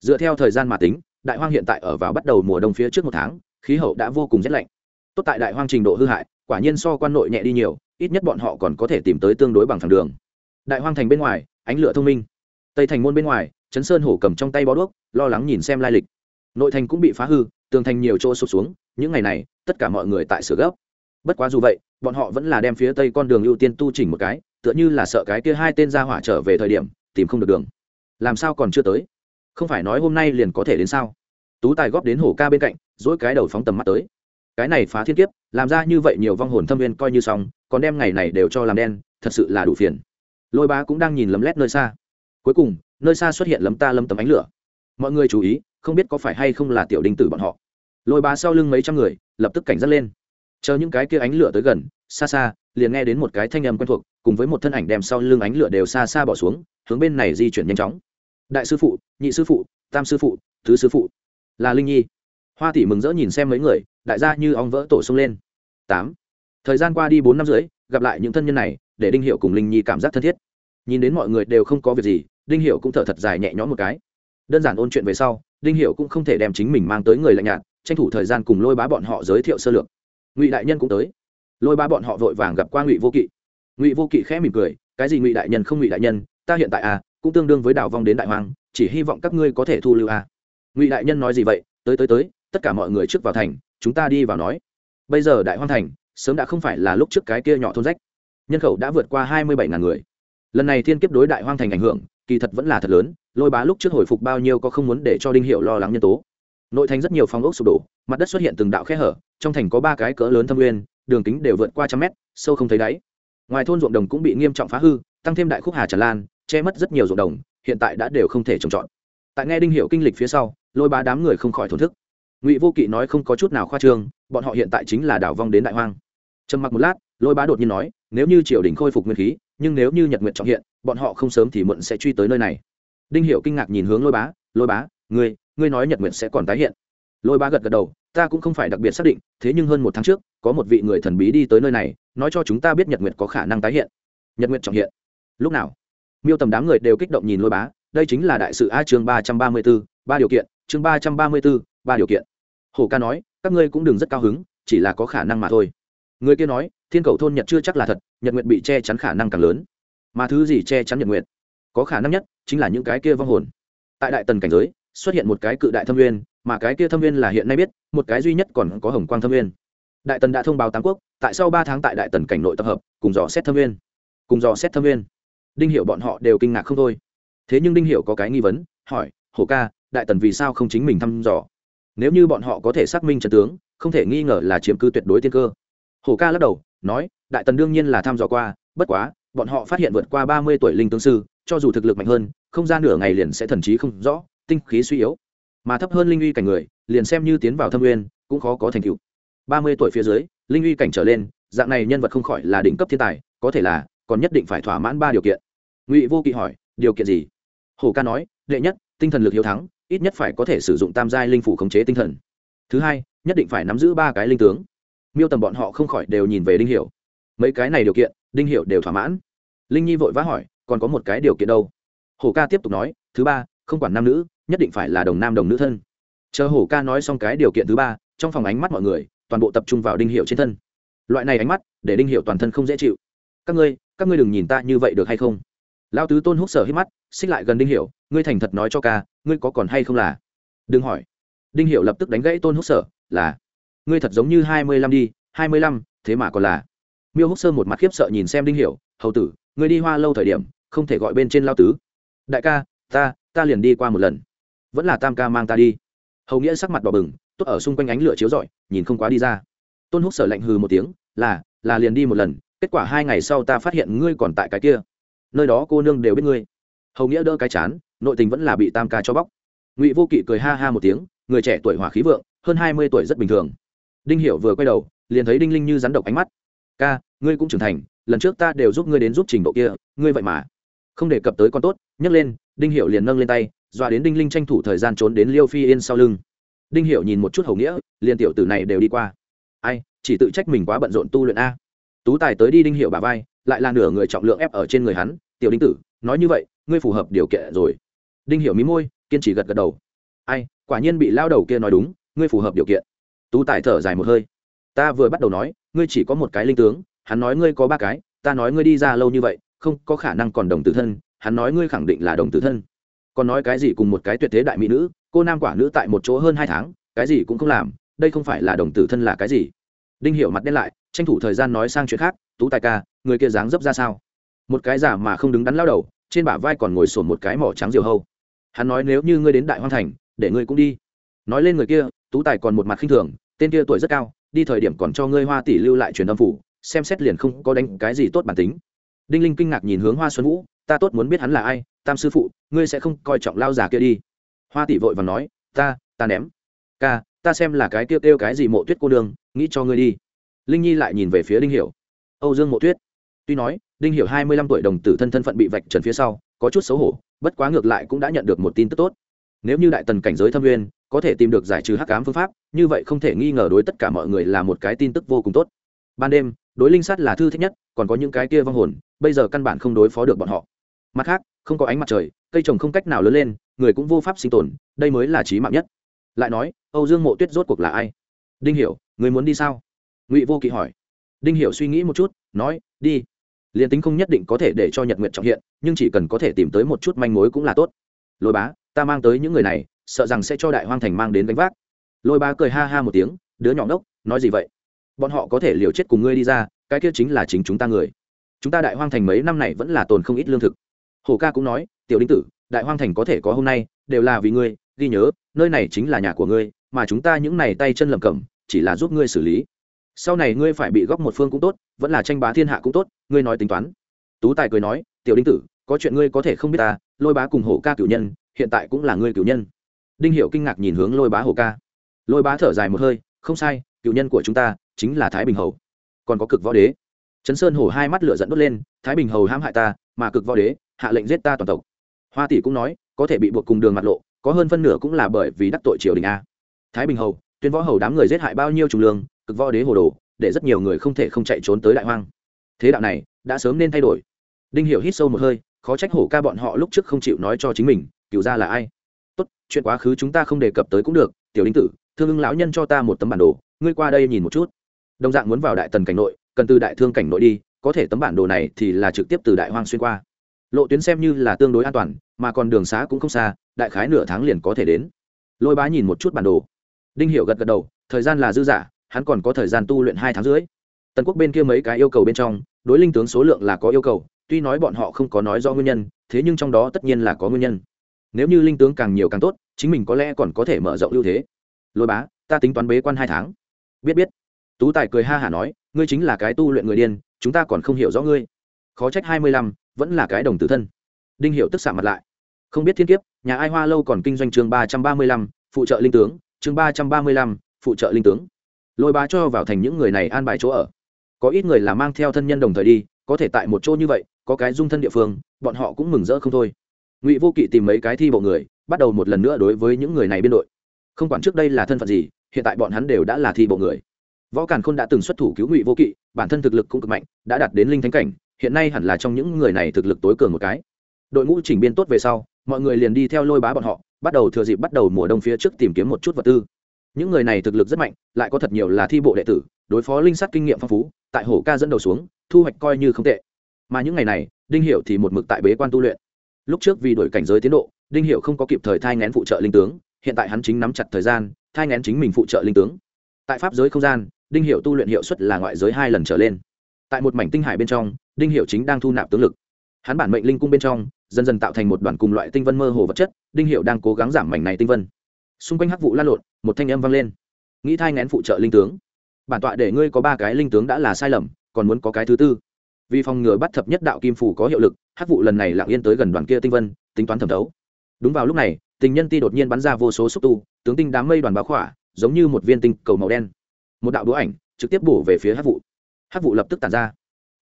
Dựa theo thời gian mà tính, đại hoang hiện tại ở vào bắt đầu mùa đông phía trước một tháng, khí hậu đã vô cùng rét lạnh. Tốt tại đại hoang trình độ hư hại, quả nhiên so quan nội nhẹ đi nhiều, ít nhất bọn họ còn có thể tìm tới tương đối bằng thẳng đường. Đại hoang thành bên ngoài, ánh lửa thông minh. Tây thành môn bên ngoài, trấn sơn hổ cầm trong tay bó đuốc, lo lắng nhìn xem lai lịch. Nội thành cũng bị phá hư, tường thành nhiều chỗ sụp xuống, những ngày này, tất cả mọi người tại sửa gấp. Bất quá dù vậy, bọn họ vẫn là đem phía tây con đường ưu tiên tu chỉnh một cái tựa như là sợ cái kia hai tên ra hỏa trở về thời điểm, tìm không được đường. Làm sao còn chưa tới? Không phải nói hôm nay liền có thể đến sao? Tú tài góp đến hổ ca bên cạnh, dỗi cái đầu phóng tầm mắt tới. Cái này phá thiên kiếp, làm ra như vậy nhiều vong hồn thâm viên coi như xong, còn đem ngày này đều cho làm đen, thật sự là đủ phiền. Lôi bá cũng đang nhìn lấm lét nơi xa. Cuối cùng, nơi xa xuất hiện lấm ta lấm tấm ánh lửa. Mọi người chú ý, không biết có phải hay không là tiểu đinh tử bọn họ. Lôi bá sau lưng mấy trăm người, lập tức cảnh giác lên chờ những cái kia ánh lửa tới gần, xa xa, liền nghe đến một cái thanh âm quen thuộc, cùng với một thân ảnh đem sau lưng ánh lửa đều xa xa bỏ xuống, hướng bên này di chuyển nhanh chóng. Đại sư phụ, nhị sư phụ, tam sư phụ tứ sư phụ. Là linh nhi. Hoa tỷ mừng rỡ nhìn xem mấy người, đại gia như ong vỡ tổ sông lên. Tám. Thời gian qua đi bốn năm rưỡi, gặp lại những thân nhân này, để đinh hiệu cùng linh nhi cảm giác thân thiết. Nhìn đến mọi người đều không có việc gì, đinh hiệu cũng thở thật dài nhẹ nhõm một cái. Đơn giản ôn chuyện về sau, đinh hiệu cũng không thể đem chính mình mang tới người lạnh nhạt, tranh thủ thời gian cùng lôi bá bọn họ giới thiệu sơ lược ngụy đại nhân cũng tới lôi ba bọn họ vội vàng gặp qua ngụy vô kỵ ngụy vô kỵ khẽ mỉm cười cái gì ngụy đại nhân không ngụy đại nhân ta hiện tại à cũng tương đương với đảo vong đến đại hoàng chỉ hy vọng các ngươi có thể thu lưu à ngụy đại nhân nói gì vậy tới tới tới tất cả mọi người trước vào thành chúng ta đi vào nói bây giờ đại hoang thành sớm đã không phải là lúc trước cái kia nhỏ thôn rách nhân khẩu đã vượt qua hai mươi bảy ngàn người lần này thiên kiếp đối đại hoang thành ảnh hưởng kỳ thật vẫn là thật lớn lôi bá lúc trước hồi phục bao nhiêu có không muốn để cho đinh hiệu lo lắng nhân tố nội thành rất nhiều phòng ốc sụp đổ mặt đất xuất hiện từng đạo khe hở trong thành có ba cái cỡ lớn thâm nguyên, đường kính đều vượt qua trăm mét, sâu không thấy đáy. Ngoài thôn ruộng đồng cũng bị nghiêm trọng phá hư, tăng thêm đại khúc hà tràn lan, che mất rất nhiều ruộng đồng, hiện tại đã đều không thể trồng trọt. Tại nghe đinh hiệu kinh lịch phía sau, lôi bá đám người không khỏi thổn thức. Ngụy vô kỵ nói không có chút nào khoa trương, bọn họ hiện tại chính là đảo vong đến đại hoang. Trầm mặc một lát, lôi bá đột nhiên nói, nếu như triều đình khôi phục nguyên khí, nhưng nếu như nhật nguyện trọng hiện, bọn họ không sớm thì muộn sẽ truy tới nơi này. Đinh hiệu kinh ngạc nhìn hướng lôi bá lôi bá ngươi ngươi nói nhật nguyện sẽ còn tái hiện. Lôi bá gật gật đầu ta cũng không phải đặc biệt xác định, thế nhưng hơn một tháng trước, có một vị người thần bí đi tới nơi này, nói cho chúng ta biết nhật nguyệt có khả năng tái hiện. Nhật nguyệt trọng hiện. Lúc nào? Miêu tầm đám người đều kích động nhìn lôi bá, đây chính là đại sự a chương ba trăm ba mươi b ố ba điều kiện, chương ba trăm ba mươi b ố ba điều kiện. Hổ ca nói, các ngươi cũng đừng rất cao hứng, chỉ là có khả năng mà thôi. Người kia nói, thiên cầu thôn nhật chưa chắc là thật, nhật nguyệt bị che chắn khả năng càng lớn. Mà thứ gì che chắn nhật nguyệt? có khả năng nhất chính là những cái kia vong hồn. Tại đại tần cảnh giới, xuất hiện một cái cự đại thâm nguyên mà cái kia thâm viên là hiện nay biết, một cái duy nhất còn có hồng quang thâm viên. Đại tần đã thông báo tám quốc, tại sau ba tháng tại đại tần cảnh nội tập hợp, cùng dò xét thâm viên. Cùng dò xét thâm viên. Đinh hiệu bọn họ đều kinh ngạc không thôi. Thế nhưng đinh hiệu có cái nghi vấn, hỏi, hổ ca, đại tần vì sao không chính mình thăm dò? Nếu như bọn họ có thể xác minh trận tướng, không thể nghi ngờ là chiếm cư tuyệt đối tiên cơ. Hổ ca lắc đầu, nói, đại tần đương nhiên là thăm dò qua, bất quá, bọn họ phát hiện vượt qua ba mươi tuổi linh tướng sư, cho dù thực lực mạnh hơn, không gian nửa ngày liền sẽ thần trí không rõ, tinh khí suy yếu mà thấp hơn linh uy cảnh người, liền xem như tiến vào thâm uyên cũng khó có thành tựu. Ba mươi tuổi phía dưới, linh uy cảnh trở lên, dạng này nhân vật không khỏi là đỉnh cấp thiên tài, có thể là, còn nhất định phải thỏa mãn ba điều kiện. Ngụy vô kỵ hỏi, điều kiện gì? Hổ ca nói, đệ nhất, tinh thần lực hiếu thắng, ít nhất phải có thể sử dụng tam giai linh phủ khống chế tinh thần. Thứ hai, nhất định phải nắm giữ ba cái linh tướng. Miêu tầm bọn họ không khỏi đều nhìn về đinh hiểu. Mấy cái này điều kiện, đinh hiểu đều thỏa mãn. Linh nhi vội vã hỏi, còn có một cái điều kiện đâu? Hổ ca tiếp tục nói, thứ ba, không quản nam nữ nhất định phải là đồng nam đồng nữ thân. Chờ hổ ca nói xong cái điều kiện thứ ba, trong phòng ánh mắt mọi người, toàn bộ tập trung vào đinh hiệu trên thân. Loại này ánh mắt, để đinh hiệu toàn thân không dễ chịu. Các ngươi các ngươi đừng nhìn ta như vậy được hay không? Lao tứ tôn hút sở hít mắt, xích lại gần đinh hiệu ngươi thành thật nói cho ca, ngươi có còn hay không là? Đừng hỏi. Đinh hiệu lập tức đánh gãy tôn hút sở, là, ngươi thật giống như hai mươi lăm đi, hai mươi lăm, thế mà còn là. Miêu húc sơ một mặt khiếp sợ nhìn xem đinh hiểu, hầu tử, ngươi đi hoa lâu thời điểm, không thể gọi bên trên lao tứ. Đại ca, ta ta liền đi qua một lần vẫn là tam ca mang ta đi. Hầu nghĩa sắc mặt đỏ bừng, tốt ở xung quanh ánh lửa chiếu rọi, nhìn không quá đi ra. Tôn húc sở lạnh hừ một tiếng, là là liền đi một lần, kết quả hai ngày sau ta phát hiện ngươi còn tại cái kia. Nơi đó cô nương đều biết ngươi. Hầu nghĩa đỡ cái chán, nội tình vẫn là bị tam ca cho bóc. Ngụy vô kỵ cười ha ha một tiếng, người trẻ tuổi hỏa khí vượng, hơn hai mươi tuổi rất bình thường. Đinh hiểu vừa quay đầu, liền thấy đinh linh như rắn độc ánh mắt. Ca, ngươi cũng trưởng thành, lần trước ta đều giúp ngươi đến giúp trình độ kia, ngươi vậy mà không đề cập tới con tốt. Nhấc lên, đinh hiểu liền nâng lên tay dọa đến đinh linh tranh thủ thời gian trốn đến liêu phi yên sau lưng. Đinh hiểu nhìn một chút hầu nghĩa, liền tiểu tử này đều đi qua. Ai, chỉ tự trách mình quá bận rộn tu luyện a. Tú tài tới đi đinh hiểu bà vai, lại là nửa người trọng lượng ép ở trên người hắn, tiểu đinh tử, nói như vậy, ngươi phù hợp điều kiện rồi. Đinh hiểu mí môi, kiên trì gật gật đầu. Ai, quả nhiên bị lao đầu kia nói đúng, ngươi phù hợp điều kiện. Tú tài thở dài một hơi. Ta vừa bắt đầu nói, ngươi chỉ có một cái linh tướng, hắn nói ngươi có ba cái, ta nói ngươi đi ra lâu như vậy, không có khả năng còn đồng tử thân, hắn nói ngươi khẳng định là đồng tử thân còn nói cái gì cùng một cái tuyệt thế đại mỹ nữ, cô nam quả nữ tại một chỗ hơn hai tháng, cái gì cũng không làm, đây không phải là đồng tử thân là cái gì? Đinh hiểu mặt đen lại, tranh thủ thời gian nói sang chuyện khác, tú tài ca, người kia dáng dấp ra sao? Một cái giả mà không đứng đắn lao đầu, trên bả vai còn ngồi sồn một cái mỏ trắng diều hâu. Hắn nói, nếu như ngươi đến đại hoang thành, để ngươi cũng đi. Nói lên người kia, tú tài còn một mặt khinh thường, tên kia tuổi rất cao, đi thời điểm còn cho ngươi hoa tỷ lưu lại truyền âm phủ, xem xét liền không có đánh cái gì tốt bản tính. Đinh linh kinh ngạc nhìn hướng hoa xuân vũ, ta tốt muốn biết hắn là ai tam sư phụ, ngươi sẽ không coi trọng lao già kia đi. Hoa tỷ vội và nói, ta ta ném. Ca, ta xem là cái kêu kêu cái gì mộ tuyết cô đường nghĩ cho ngươi đi. Linh nhi lại nhìn về phía đinh hiểu. Âu dương mộ tuyết. Tuy nói, đinh hiểu hai mươi lăm tuổi đồng tử thân thân phận bị vạch trần phía sau, có chút xấu hổ, bất quá ngược lại cũng đã nhận được một tin tức tốt. Nếu như đại tần cảnh giới thâm nguyên có thể tìm được giải trừ hắc ám phương pháp, như vậy không thể nghi ngờ đối tất cả mọi người là một cái tin tức vô cùng tốt. Ban đêm, đối linh sát là thư thích nhất, còn có những cái kia vong hồn, bây giờ căn bản không đối phó được bọn họ mặt khác, không có ánh mặt trời, cây trồng không cách nào lớn lên, người cũng vô pháp sinh tồn, đây mới là trí mạng nhất. Lại nói, âu dương mộ tuyết rốt cuộc là ai? Đinh hiểu, người muốn đi sao? Ngụy vô kỵ hỏi. Đinh hiểu suy nghĩ một chút, nói, đi. Liền tính không nhất định có thể để cho nhật nguyện trọng hiện, nhưng chỉ cần có thể tìm tới một chút manh mối cũng là tốt. Lôi bá, ta mang tới những người này, sợ rằng sẽ cho đại hoang thành mang đến gánh vác. Lôi bá cười ha ha một tiếng, đứa nhỏ ngốc, nói gì vậy? Bọn họ có thể liều chết cùng ngươi đi ra, cái kia chính là chính chúng ta người. Chúng ta đại hoang thành mấy năm này vẫn là tồn không ít lương thực hồ ca cũng nói, tiểu đinh tử, đại hoang thành có thể có hôm nay, đều là vì ngươi, ghi nhớ, nơi này chính là nhà của ngươi, mà chúng ta những này tay chân lầm cẩm, chỉ là giúp ngươi xử lý. Sau này ngươi phải bị góc một phương cũng tốt, vẫn là tranh bá thiên hạ cũng tốt, ngươi nói tính toán. Tú tài cười nói, tiểu đinh tử, có chuyện ngươi có thể không biết ta, lôi bá cùng hổ ca cửu nhân, hiện tại cũng là ngươi cửu nhân. Đinh hiệu kinh ngạc nhìn hướng lôi bá hổ ca. Lôi bá thở dài một hơi, không sai, cửu nhân của chúng ta, chính là thái bình hầu. Còn có cực võ đế. Trấn sơn hổ hai mắt lửa dẫn đốt lên, thái bình hầu hãm hại ta, mà cực võ đế hạ lệnh giết ta toàn tộc. Hoa tỷ cũng nói, có thể bị buộc cùng đường mặt lộ, có hơn phân nửa cũng là bởi vì đắc tội triều đình a. Thái bình hầu, tuyên võ hầu đám người giết hại bao nhiêu trùng lương, cực võ đế hồ đồ, để rất nhiều người không thể không chạy trốn tới đại hoang. Thế đạo này, đã sớm nên thay đổi. Đinh hiểu hít sâu một hơi, khó trách hổ ca bọn họ lúc trước không chịu nói cho chính mình cựu gia là ai? Tốt, chuyện quá khứ chúng ta không đề cập tới cũng được, tiểu đinh tử, thương ưng lão nhân cho ta một tấm bản đồ, ngươi qua đây nhìn một chút. Đồng dạng muốn vào đại tần cảnh nội, cần từ đại thương cảnh nội đi, có thể tấm bản đồ này thì là trực tiếp từ đại hoang xuyên qua lộ tuyến xem như là tương đối an toàn, mà còn đường xá cũng không xa, đại khái nửa tháng liền có thể đến. Lôi bá nhìn một chút bản đồ. Đinh hiểu gật gật đầu, thời gian là dư giả, hắn còn có thời gian tu luyện hai tháng rưỡi. Tần quốc bên kia mấy cái yêu cầu bên trong, đối linh tướng số lượng là có yêu cầu, tuy nói bọn họ không có nói do nguyên nhân, thế nhưng trong đó tất nhiên là có nguyên nhân. Nếu như linh tướng càng nhiều càng tốt, chính mình có lẽ còn có thể mở rộng ưu thế. Lôi bá, ta tính toán bế quan hai tháng. Biết biết. Tú tài cười ha hả nói, ngươi chính là cái tu luyện người điên, chúng ta còn không hiểu rõ ngươi. Khó trách hai mươi lăm vẫn là cái đồng tử thân. Đinh hiệu tức xạ mặt lại. Không biết thiên kiếp, nhà ai hoa lâu còn kinh doanh chương ba trăm ba mươi lăm, phụ trợ linh tướng, chương ba trăm ba mươi lăm, phụ trợ linh tướng. Lôi bá cho vào thành những người này an bài chỗ ở. Có ít người là mang theo thân nhân đồng thời đi, có thể tại một chỗ như vậy, có cái dung thân địa phương, bọn họ cũng mừng rỡ không thôi. Ngụy vô kỵ tìm mấy cái thi bộ người, bắt đầu một lần nữa đối với những người này biên đội. Không quản trước đây là thân phận gì, hiện tại bọn hắn đều đã là thi bộ người. Võ càn khôn đã từng xuất thủ cứu ngụy vô kỵ, bản thân thực lực cũng cực mạnh, đã đạt đến linh thánh cảnh hiện nay hẳn là trong những người này thực lực tối cường một cái. Đội ngũ chỉnh biên tốt về sau, mọi người liền đi theo lôi bá bọn họ, bắt đầu thừa dịp bắt đầu mùa đông phía trước tìm kiếm một chút vật tư. Những người này thực lực rất mạnh, lại có thật nhiều là thi bộ đệ tử, đối phó linh sát kinh nghiệm phong phú, tại hổ ca dẫn đầu xuống, thu hoạch coi như không tệ. Mà những ngày này, đinh hiệu thì một mực tại bế quan tu luyện. Lúc trước vì đổi cảnh giới tiến độ, đinh hiệu không có kịp thời thai ngén phụ trợ linh tướng, hiện tại hắn chính nắm chặt thời gian, thai ngén chính mình phụ trợ linh tướng. Tại pháp giới không gian, đinh hiệu tu luyện hiệu suất là ngoại giới hai lần trở lên tại một mảnh tinh hải bên trong, đinh hiệu chính đang thu nạp tướng lực. Hắn bản mệnh linh cung bên trong, dần dần tạo thành một đoàn cùng loại tinh vân mơ hồ vật chất, đinh hiệu đang cố gắng giảm mảnh này tinh vân. Xung quanh hắc vụ lan lộn, một thanh âm vang lên. Nghĩ thai ngén phụ trợ linh tướng. Bản tọa để ngươi có ba cái linh tướng đã là sai lầm, còn muốn có cái thứ tư. Vì phòng ngừa bắt thập nhất đạo kim phủ có hiệu lực, hắc vụ lần này lặng yên tới gần đoàn kia tinh vân, tính toán thẩm thấu. Đúng vào lúc này, tình nhân ti đột nhiên bắn ra vô số xúc tu, tướng tinh đám mây đoàn báo khỏa, giống như một viên tinh cầu màu đen. Một đạo đũa ảnh trực tiếp bổ về phía hát vụ hát vụ lập tức tàn ra.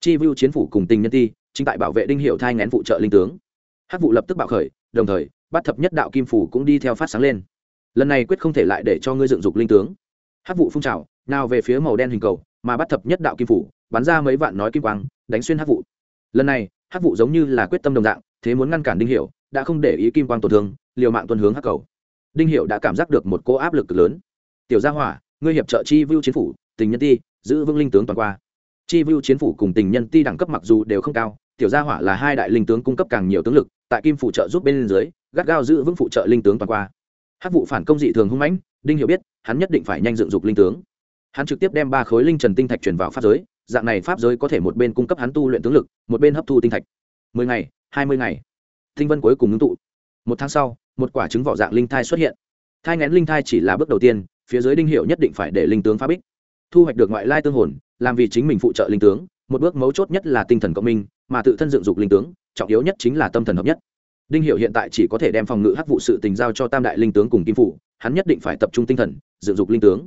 Chi vu chiến phủ cùng tình nhân ti chính tại bảo vệ đinh hiệu thai ngén phụ trợ linh tướng. Hát vụ lập tức bạo khởi, đồng thời bắt thập nhất đạo kim phủ cũng đi theo phát sáng lên. Lần này quyết không thể lại để cho ngươi dựng dục linh tướng. Hát vụ phun trào, nào về phía màu đen hình cầu, mà bắt thập nhất đạo kim phủ bắn ra mấy vạn nói kim quang, đánh xuyên hát vụ. Lần này hát vụ giống như là quyết tâm đồng dạng, thế muốn ngăn cản đinh hiệu đã không để ý kim quang tổn thương, liều mạng tuân hướng hắc cầu. Đinh hiệu đã cảm giác được một cô áp lực lớn. Tiểu gia hỏa, ngươi hiệp trợ chi vưu chiến phủ, tình nhân ti, giữ vững linh tướng toàn qua chi vu chiến phủ cùng tình nhân ti đẳng cấp mặc dù đều không cao, tiểu gia hỏa là hai đại linh tướng cung cấp càng nhiều tướng lực, tại kim phụ trợ giúp bên dưới, gắt gao giữ vững phụ trợ linh tướng toàn qua. Hát vụ phản công dị thường hung mãnh, đinh hiểu biết, hắn nhất định phải nhanh dựng dục linh tướng. Hắn trực tiếp đem ba khối linh trần tinh thạch truyền vào pháp giới, dạng này pháp giới có thể một bên cung cấp hắn tu luyện tướng lực, một bên hấp thu tinh thạch. Mười ngày, hai mươi ngày. Tinh vân cuối cùng ngưng tụ. Một tháng sau, một quả trứng vỏ dạng linh thai xuất hiện. Thai ngén linh thai chỉ là bước đầu tiên, phía dưới đinh hiệu nhất định phải để linh tướng phá bích. Thu hoạch được ngoại lai tương hồn làm vì chính mình phụ trợ linh tướng một bước mấu chốt nhất là tinh thần cộng minh mà tự thân dựng dục linh tướng trọng yếu nhất chính là tâm thần hợp nhất. Đinh hiệu hiện tại chỉ có thể đem phòng ngự hắc vụ sự tình giao cho tam đại linh tướng cùng kim phụ, hắn nhất định phải tập trung tinh thần dựng dục linh tướng.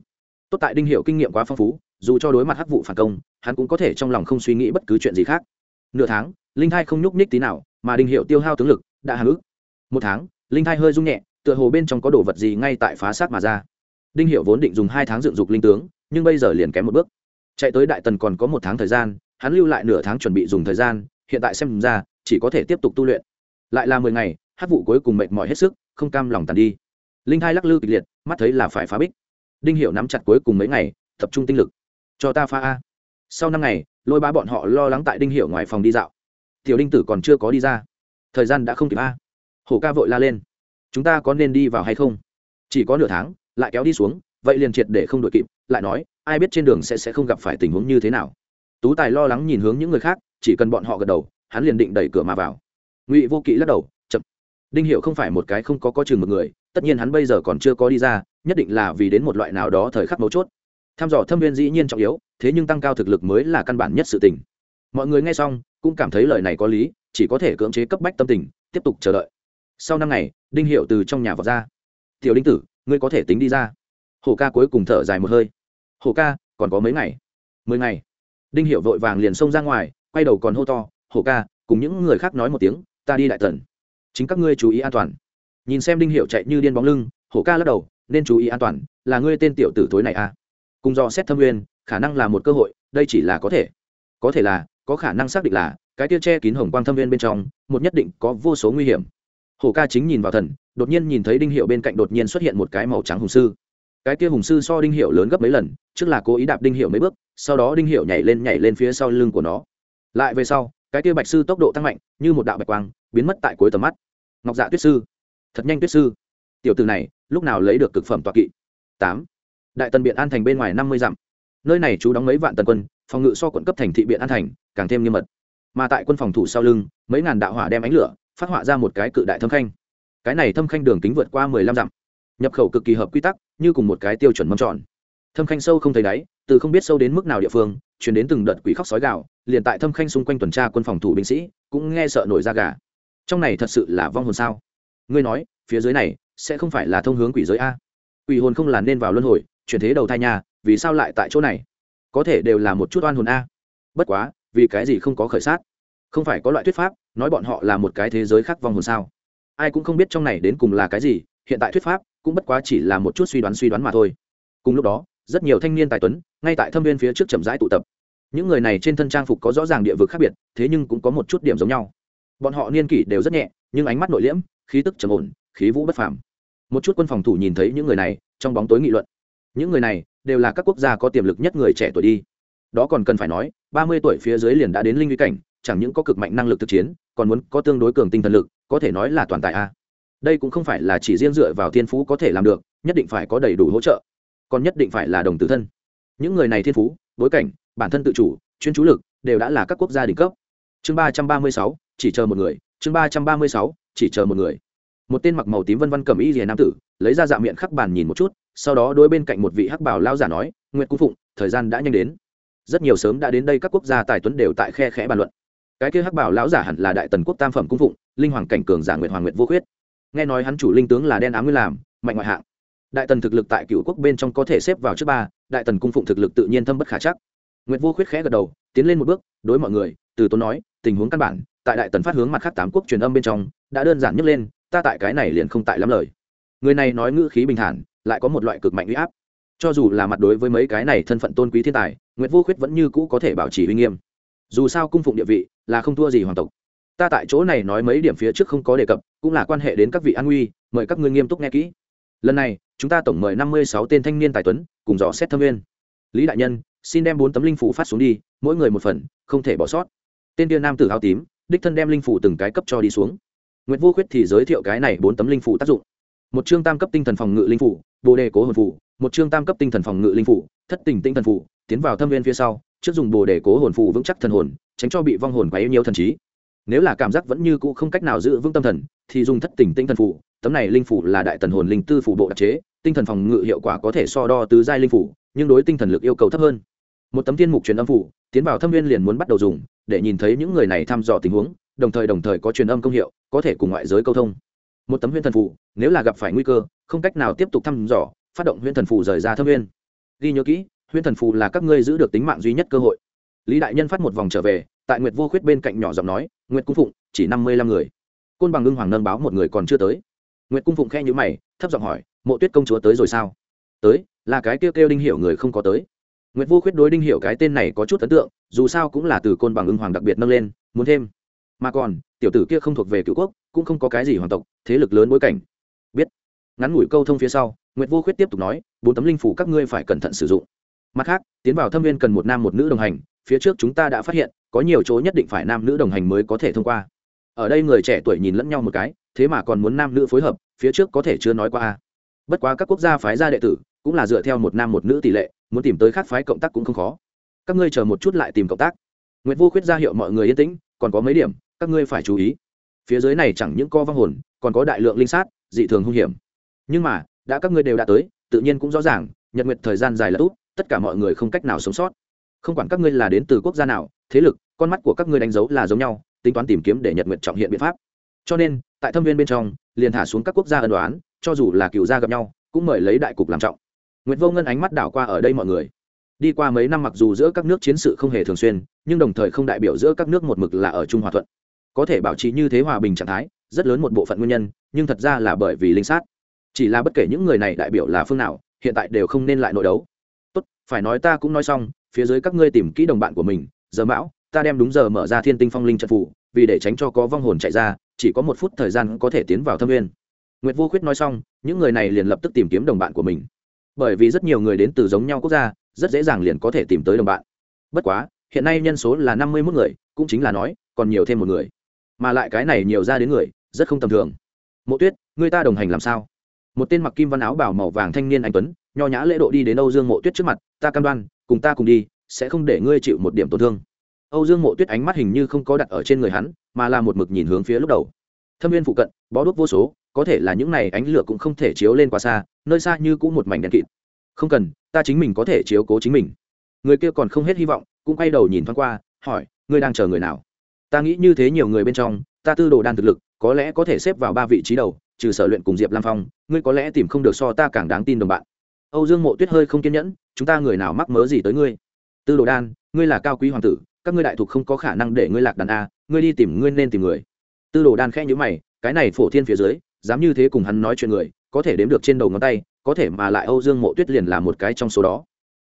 Tốt tại đinh hiệu kinh nghiệm quá phong phú dù cho đối mặt hắc vụ phản công hắn cũng có thể trong lòng không suy nghĩ bất cứ chuyện gì khác. Nửa tháng linh thai không nhúc nhích tí nào mà đinh hiệu tiêu hao tướng lực đã hàm ức một tháng linh thai hơi rung nhẹ tựa hồ bên trong có đồ vật gì ngay tại phá sát mà ra. Đinh hiệu vốn định dùng hai tháng dựng dục linh tướng nhưng bây giờ liền kém một bước chạy tới đại tần còn có một tháng thời gian, hắn lưu lại nửa tháng chuẩn bị dùng thời gian, hiện tại xem ra, chỉ có thể tiếp tục tu luyện. Lại là mười ngày hát vụ cuối cùng mệt mỏi hết sức, không cam lòng tàn đi. Linh hai lắc lư kịch liệt, mắt thấy là phải phá bích. Đinh hiệu nắm chặt cuối cùng mấy ngày, tập trung tinh lực. Cho ta phá a. Sau năm ngày, lôi ba bọn họ lo lắng tại đinh hiệu ngoài phòng đi dạo. Tiểu đinh tử còn chưa có đi ra. Thời gian đã không kịp a. Hổ ca vội la lên. Chúng ta có nên đi vào hay không? Chỉ có nửa tháng, lại kéo đi xuống, vậy liền triệt để không đội kịp, lại nói ai biết trên đường sẽ sẽ không gặp phải tình huống như thế nào. Tú tài lo lắng nhìn hướng những người khác, chỉ cần bọn họ gật đầu, hắn liền định đẩy cửa mà vào. Ngụy vô kỵ lắc đầu, chậm. Đinh hiệu không phải một cái không có có chừng một người, tất nhiên hắn bây giờ còn chưa có đi ra, nhất định là vì đến một loại nào đó thời khắc mấu chốt. Tham dò thâm viên dĩ nhiên trọng yếu, thế nhưng tăng cao thực lực mới là căn bản nhất sự tình. Mọi người nghe xong, cũng cảm thấy lời này có lý, chỉ có thể cưỡng chế cấp bách tâm tình, tiếp tục chờ đợi. Sau năm ngày, đinh hiệu từ trong nhà vào ra. Tiểu đinh tử, ngươi có thể tính đi ra. Hổ ca cuối cùng thở dài một hơi hổ ca, còn có mấy ngày? Mười ngày. Đinh hiệu vội vàng liền xông ra ngoài, quay đầu còn hô to hổ ca, cùng những người khác nói một tiếng, ta đi đại tần. Chính các ngươi chú ý an toàn. Nhìn xem đinh hiệu chạy như điên bóng lưng hổ ca lắc đầu, nên chú ý an toàn, là ngươi tên tiểu tử tối này à? Cùng do xét thâm nguyên, khả năng là một cơ hội, đây chỉ là có thể. Có thể là, có khả năng xác định là, cái tiêu che kín hồng quang thâm viên bên trong, một nhất định có vô số nguy hiểm. Hổ ca chính nhìn vào thần, đột nhiên nhìn thấy đinh hiệu bên cạnh đột nhiên xuất hiện một cái màu trắng hùng sư cái kia hùng sư so đinh hiệu lớn gấp mấy lần, trước là cố ý đạp đinh hiệu mấy bước, sau đó đinh hiệu nhảy lên nhảy lên phía sau lưng của nó. Lại về sau, cái kia bạch sư tốc độ tăng mạnh, như một đạo bạch quang, biến mất tại cuối tầm mắt. Ngọc dạ tuyết sư. Thật nhanh tuyết sư. Tiểu từ này, lúc nào lấy được cực phẩm tọa kỵ? Tám. Đại tần biện an thành bên ngoài năm mươi dặm. Nơi này chú đóng mấy vạn tần quân, phòng ngự so quận cấp thành thị biện an thành, càng thêm nghiêm mật. Mà tại quân phòng thủ sau lưng, mấy ngàn đạo hỏa đem ánh lửa, phát họa ra một cái cự đại thâm khanh. Cái này thâm khanh đường kính vượt qua mười lăm dặm. Nhập khẩu cực kỳ hợp quy tắc như cùng một cái tiêu chuẩn mâm tròn. Thâm khanh sâu không thấy đáy, từ không biết sâu đến mức nào địa phương chuyển đến từng đợt quỷ khóc sói gạo liền tại thâm khanh xung quanh tuần tra quân phòng thủ binh sĩ, cũng nghe sợ nổi da gà. Trong này thật sự là vong hồn sao? Ngươi nói, phía dưới này, sẽ không phải là thông hướng quỷ giới a? Quỷ hồn không là nên vào luân hồi, chuyển thế đầu thai nhà vì sao lại tại chỗ này? Có thể đều là một chút oan hồn a. Bất quá, vì cái gì không có khởi sát? Không phải có loại thuyết pháp, nói bọn họ là một cái thế giới khác vong hồn sao? Ai cũng không biết trong này đến cùng là cái gì hiện tại thuyết pháp cũng bất quá chỉ là một chút suy đoán suy đoán mà thôi. Cùng lúc đó, rất nhiều thanh niên tài tuấn, ngay tại thâm viên phía trước chậm rãi tụ tập. Những người này trên thân trang phục có rõ ràng địa vực khác biệt, thế nhưng cũng có một chút điểm giống nhau. Bọn họ niên kỷ đều rất nhẹ, nhưng ánh mắt nội liễm, khí tức trầm ổn, khí vũ bất phàm. Một chút quân phòng thủ nhìn thấy những người này, trong bóng tối nghị luận. Những người này đều là các quốc gia có tiềm lực nhất người trẻ tuổi đi. Đó còn cần phải nói, ba mươi tuổi phía dưới liền đã đến linh uy cảnh, chẳng những có cực mạnh năng lực thực chiến, còn muốn có tương đối cường tinh thần lực, có thể nói là toàn tại a đây cũng không phải là chỉ riêng dựa vào thiên phú có thể làm được, nhất định phải có đầy đủ hỗ trợ. Còn nhất định phải là đồng tử thân. Những người này thiên phú, bối cảnh, bản thân tự chủ, chuyên chú lực, đều đã là các quốc gia đỉnh cấp. Chương ba trăm ba mươi sáu, chỉ chờ một người. Chương ba trăm ba mươi sáu, chỉ chờ một người. Một tên mặc màu tím vân vân cầm y rìa nam tử, lấy ra dạ miệng khắc bàn nhìn một chút, sau đó đôi bên cạnh một vị hắc bảo lao giả nói nguyện cung phụng, thời gian đã nhanh đến. Rất nhiều sớm đã đến đây các quốc gia tài tuấn đều tại khe khẽ bàn luận. Cái kia hắc bảo lão giả hẳn là đại tần quốc tam phẩm cung phụng, linh hoàng cảnh cường giả nguyện hoàng nguyện vô khuyết nghe nói hắn chủ linh tướng là đen ám nguyên làm, mạnh ngoại hạng. Đại tần thực lực tại cựu quốc bên trong có thể xếp vào trước ba, đại tần cung phụng thực lực tự nhiên thâm bất khả chắc. Nguyễn vô khuyết khẽ gật đầu, tiến lên một bước, đối mọi người, từ tốn nói, tình huống căn bản, tại đại tần phát hướng mặt khác tám quốc truyền âm bên trong, đã đơn giản nhấc lên, ta tại cái này liền không tại lắm lời. Người này nói ngữ khí bình thản, lại có một loại cực mạnh uy áp. Cho dù là mặt đối với mấy cái này thân phận tôn quý thiên tài nguyễn vô khuyết vẫn như cũ có thể bảo trì uy nghiêm. Dù sao cung phụng địa vị là không thua gì hoàng tộc ta tại chỗ này nói mấy điểm phía trước không có đề cập, cũng là quan hệ đến các vị an nguy mời các ngươi nghiêm túc nghe kỹ. Lần này, chúng ta tổng mời năm mươi sáu tên thanh niên tài tuấn, cùng dò xét thâm viên. Lý đại nhân, xin đem bốn tấm linh phủ phát xuống đi, mỗi người một phần, không thể bỏ sót. Tên tiên nam tử áo tím, đích thân đem linh phủ từng cái cấp cho đi xuống. Nguyễn vô khuyết thì giới thiệu cái này bốn tấm linh phủ tác dụng. Một chương tam cấp tinh thần phòng ngự linh phủ, bồ đề cố hồn phủ. Một chương tam cấp tinh thần phòng ngự linh phủ, thất tình tinh thần phủ, tiến vào thâm viên phía sau, trước dùng bồ đề cố hồn phủ vững chắc thần hồn, tránh cho bị vong hồn quá yêu nhiều thần trí nếu là cảm giác vẫn như cũ không cách nào giữ vững tâm thần, thì dùng thất tình tinh thần phủ. Tấm này linh phủ là đại tần hồn linh tư phủ bộ đặc chế, tinh thần phòng ngự hiệu quả có thể so đo tứ giai linh phủ, nhưng đối tinh thần lực yêu cầu thấp hơn. Một tấm tiên mục truyền âm phủ, tiến vào thâm viên liền muốn bắt đầu dùng, để nhìn thấy những người này thăm dò tình huống, đồng thời đồng thời có truyền âm công hiệu, có thể cùng ngoại giới câu thông. Một tấm huyễn thần phủ, nếu là gặp phải nguy cơ, không cách nào tiếp tục thăm dò, phát động huyễn thần phủ rời ra thâm viên. Ghi nhớ kỹ, huyễn thần phủ là các ngươi giữ được tính mạng duy nhất cơ hội. Lý đại nhân phát một vòng trở về tại nguyệt vô khuyết bên cạnh nhỏ giọng nói, nguyệt cung phụng, chỉ năm mươi lăm người. Côn bằng ngưng hoàng nâng báo một người còn chưa tới. Nguyệt cung phụng khe nhữ mày, thấp giọng hỏi, mộ tuyết công chúa tới rồi sao? Tới, là cái kêu kêu đinh hiểu người không có tới. Nguyệt vô khuyết đối đinh hiểu cái tên này có chút ấn tượng, dù sao cũng là từ côn bằng ưng hoàng đặc biệt nâng lên, muốn thêm. Mà còn, tiểu tử kia không thuộc về cựu quốc, cũng không có cái gì hoàng tộc, thế lực lớn bối cảnh. Biết. Ngắn ngủi câu thông phía sau, nguyệt vô khuyết tiếp tục nói, bốn tấm linh phủ các ngươi phải cẩn thận sử dụng. Mặt khác, tiến vào thâm viên cần một nam một nữ đồng hành, phía trước chúng ta đã phát hiện có nhiều chỗ nhất định phải nam nữ đồng hành mới có thể thông qua. Ở đây người trẻ tuổi nhìn lẫn nhau một cái, thế mà còn muốn nam nữ phối hợp, phía trước có thể chưa nói qua bất quá các quốc gia phái ra đệ tử, cũng là dựa theo một nam một nữ tỷ lệ, muốn tìm tới khác phái cộng tác cũng không khó. Các ngươi chờ một chút lại tìm cộng tác. Nguyễn vô khuyết ra hiệu mọi người yên tĩnh, còn có mấy điểm, các ngươi phải chú ý. Phía dưới này chẳng những co vong hồn, còn có đại lượng linh sát, dị thường hung hiểm. Nhưng mà, đã các ngươi đều đã tới, tự nhiên cũng rõ ràng, nhật nguyệt thời gian dài là tốt tất cả mọi người không cách nào sống sót. Không quản các ngươi là đến từ quốc gia nào thế lực, con mắt của các ngươi đánh dấu là giống nhau, tính toán tìm kiếm để nhật nguyện trọng hiện biện pháp. Cho nên, tại thâm viên bên trong, liền thả xuống các quốc gia ân đoán cho dù là cựu gia gặp nhau, cũng mời lấy đại cục làm trọng. Nguyễn vô ngân ánh mắt đảo qua ở đây mọi người. Đi qua mấy năm mặc dù giữa các nước chiến sự không hề thường xuyên, nhưng đồng thời không đại biểu giữa các nước một mực là ở trung hòa thuận. Có thể bảo trì như thế hòa bình trạng thái, rất lớn một bộ phận nguyên nhân, nhưng thật ra là bởi vì linh sát. Chỉ là bất kể những người này đại biểu là phương nào, hiện tại đều không nên lại nội đấu. Tốt, phải nói ta cũng nói xong, phía dưới các ngươi tìm kỹ đồng bạn của mình giờ mão, ta đem đúng giờ mở ra thiên tinh phong linh trận phủ, vì để tránh cho có vong hồn chạy ra, chỉ có một phút thời gian có thể tiến vào thâm nguyên. Nguyệt vô khuyết nói xong, những người này liền lập tức tìm kiếm đồng bạn của mình. Bởi vì rất nhiều người đến từ giống nhau quốc gia, rất dễ dàng liền có thể tìm tới đồng bạn. Bất quá, hiện nay nhân số là năm mươi mốt người, cũng chính là nói, còn nhiều thêm một người. Mà lại cái này nhiều ra đến người, rất không tầm thường. Mộ tuyết, người ta đồng hành làm sao? Một tên mặc kim văn áo bảo màu vàng thanh niên anh tuấn, nho nhã lễ độ đi đến âu dương mộ tuyết trước mặt, ta cam đoan, cùng ta cùng đi sẽ không để ngươi chịu một điểm tổn thương. Âu dương mộ tuyết ánh mắt hình như không có đặt ở trên người hắn, mà là một mực nhìn hướng phía lúc đầu. Thâm viên phụ cận, bó đuốc vô số, có thể là những này ánh lửa cũng không thể chiếu lên quá xa, nơi xa như cũng một mảnh đèn kịt. Không cần, ta chính mình có thể chiếu cố chính mình. Người kia còn không hết hy vọng, cũng quay đầu nhìn thoáng qua, hỏi, ngươi đang chờ người nào? Ta nghĩ như thế nhiều người bên trong, ta tư đồ đan thực lực, có lẽ có thể xếp vào ba vị trí đầu, trừ sở luyện cùng diệp lam phong, ngươi có lẽ tìm không được so ta càng đáng tin đồng bạn. Âu dương mộ tuyết hơi không kiên nhẫn, chúng ta người nào mắc mớ gì tới ngươi? Tư đồ đan, ngươi là cao quý hoàng tử, các ngươi đại thục không có khả năng để ngươi lạc đàn a, ngươi đi tìm ngươi nên tìm người. Tư đồ đan khẽ nhữ mày, cái này phổ thiên phía dưới, dám như thế cùng hắn nói chuyện người, có thể đếm được trên đầu ngón tay, có thể mà lại âu dương mộ tuyết liền là một cái trong số đó.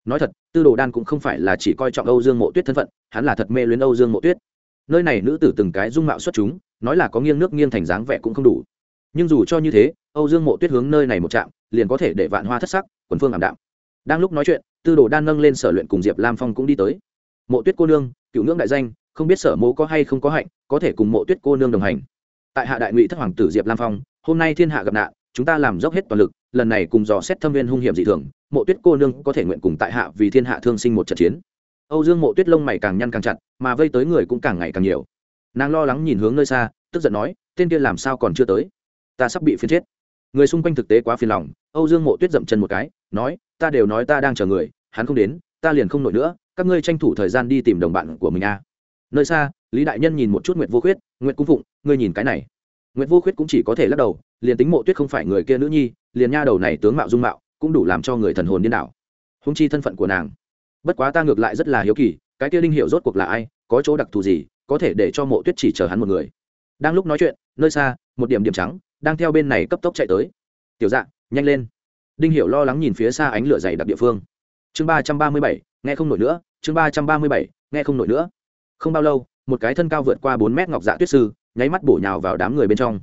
Nói thật, tư đồ đan cũng không phải là chỉ coi trọng âu dương mộ tuyết thân phận, hắn là thật mê luyến âu dương mộ tuyết. Nơi này nữ tử từng cái dung mạo xuất chúng, nói là có nghiêng nước nghiêng thành dáng vẻ cũng không đủ. Nhưng dù cho như thế, âu dương mộ tuyết hướng nơi này một chạm liền có thể để vạn hoa thất sắc, quần phương ảm đạm. Đang lúc nói chuyện tư đồ đan nâng lên sở luyện cùng diệp lam phong cũng đi tới mộ tuyết cô nương cựu ngưỡng đại danh không biết sở mộ có hay không có hạnh có thể cùng mộ tuyết cô nương đồng hành tại hạ đại ngụy thất hoàng tử diệp lam phong hôm nay thiên hạ gặp nạn chúng ta làm dốc hết toàn lực lần này cùng dò xét thâm viên hung hiểm dị thường mộ tuyết cô nương có thể nguyện cùng tại hạ vì thiên hạ thương sinh một trận chiến âu dương mộ tuyết lông mày càng nhăn càng chặt mà vây tới người cũng càng ngày càng nhiều nàng lo lắng nhìn hướng nơi xa tức giận nói tên kia làm sao còn chưa tới ta sắp bị phiến chết người xung quanh thực tế quá phiền lòng âu dương mộ tuyết dậm chân một cái nói ta đều nói ta đang chờ người, hắn không đến, ta liền không nổi nữa, các ngươi tranh thủ thời gian đi tìm đồng bạn của mình a. Nơi xa, lý đại nhân nhìn một chút nguyệt vô khuyết, nguyệt cung phụng, ngươi nhìn cái này. Nguyệt vô khuyết cũng chỉ có thể lắc đầu, liền tính mộ tuyết không phải người kia nữ nhi, liền nha đầu này tướng mạo dung mạo, cũng đủ làm cho người thần hồn điên đảo. Húng chi thân phận của nàng. Bất quá ta ngược lại rất là hiếu kỳ, cái kia đinh hiệu rốt cuộc là ai, có chỗ đặc thù gì, có thể để cho mộ tuyết chỉ chờ hắn một người. Đang lúc nói chuyện, nơi xa, một điểm điểm trắng, đang theo bên này cấp tốc chạy tới. Tiểu dạ nhanh lên đinh Hiểu lo lắng nhìn phía xa ánh lửa dày đặc địa phương. Chương ba trăm ba mươi bảy, nghe không nổi nữa, chương ba trăm ba mươi bảy, nghe không nổi nữa. Không bao lâu, một cái thân cao vượt qua bốn mét ngọc dạ tuyết sư, nháy mắt bổ nhào vào đám người bên trong.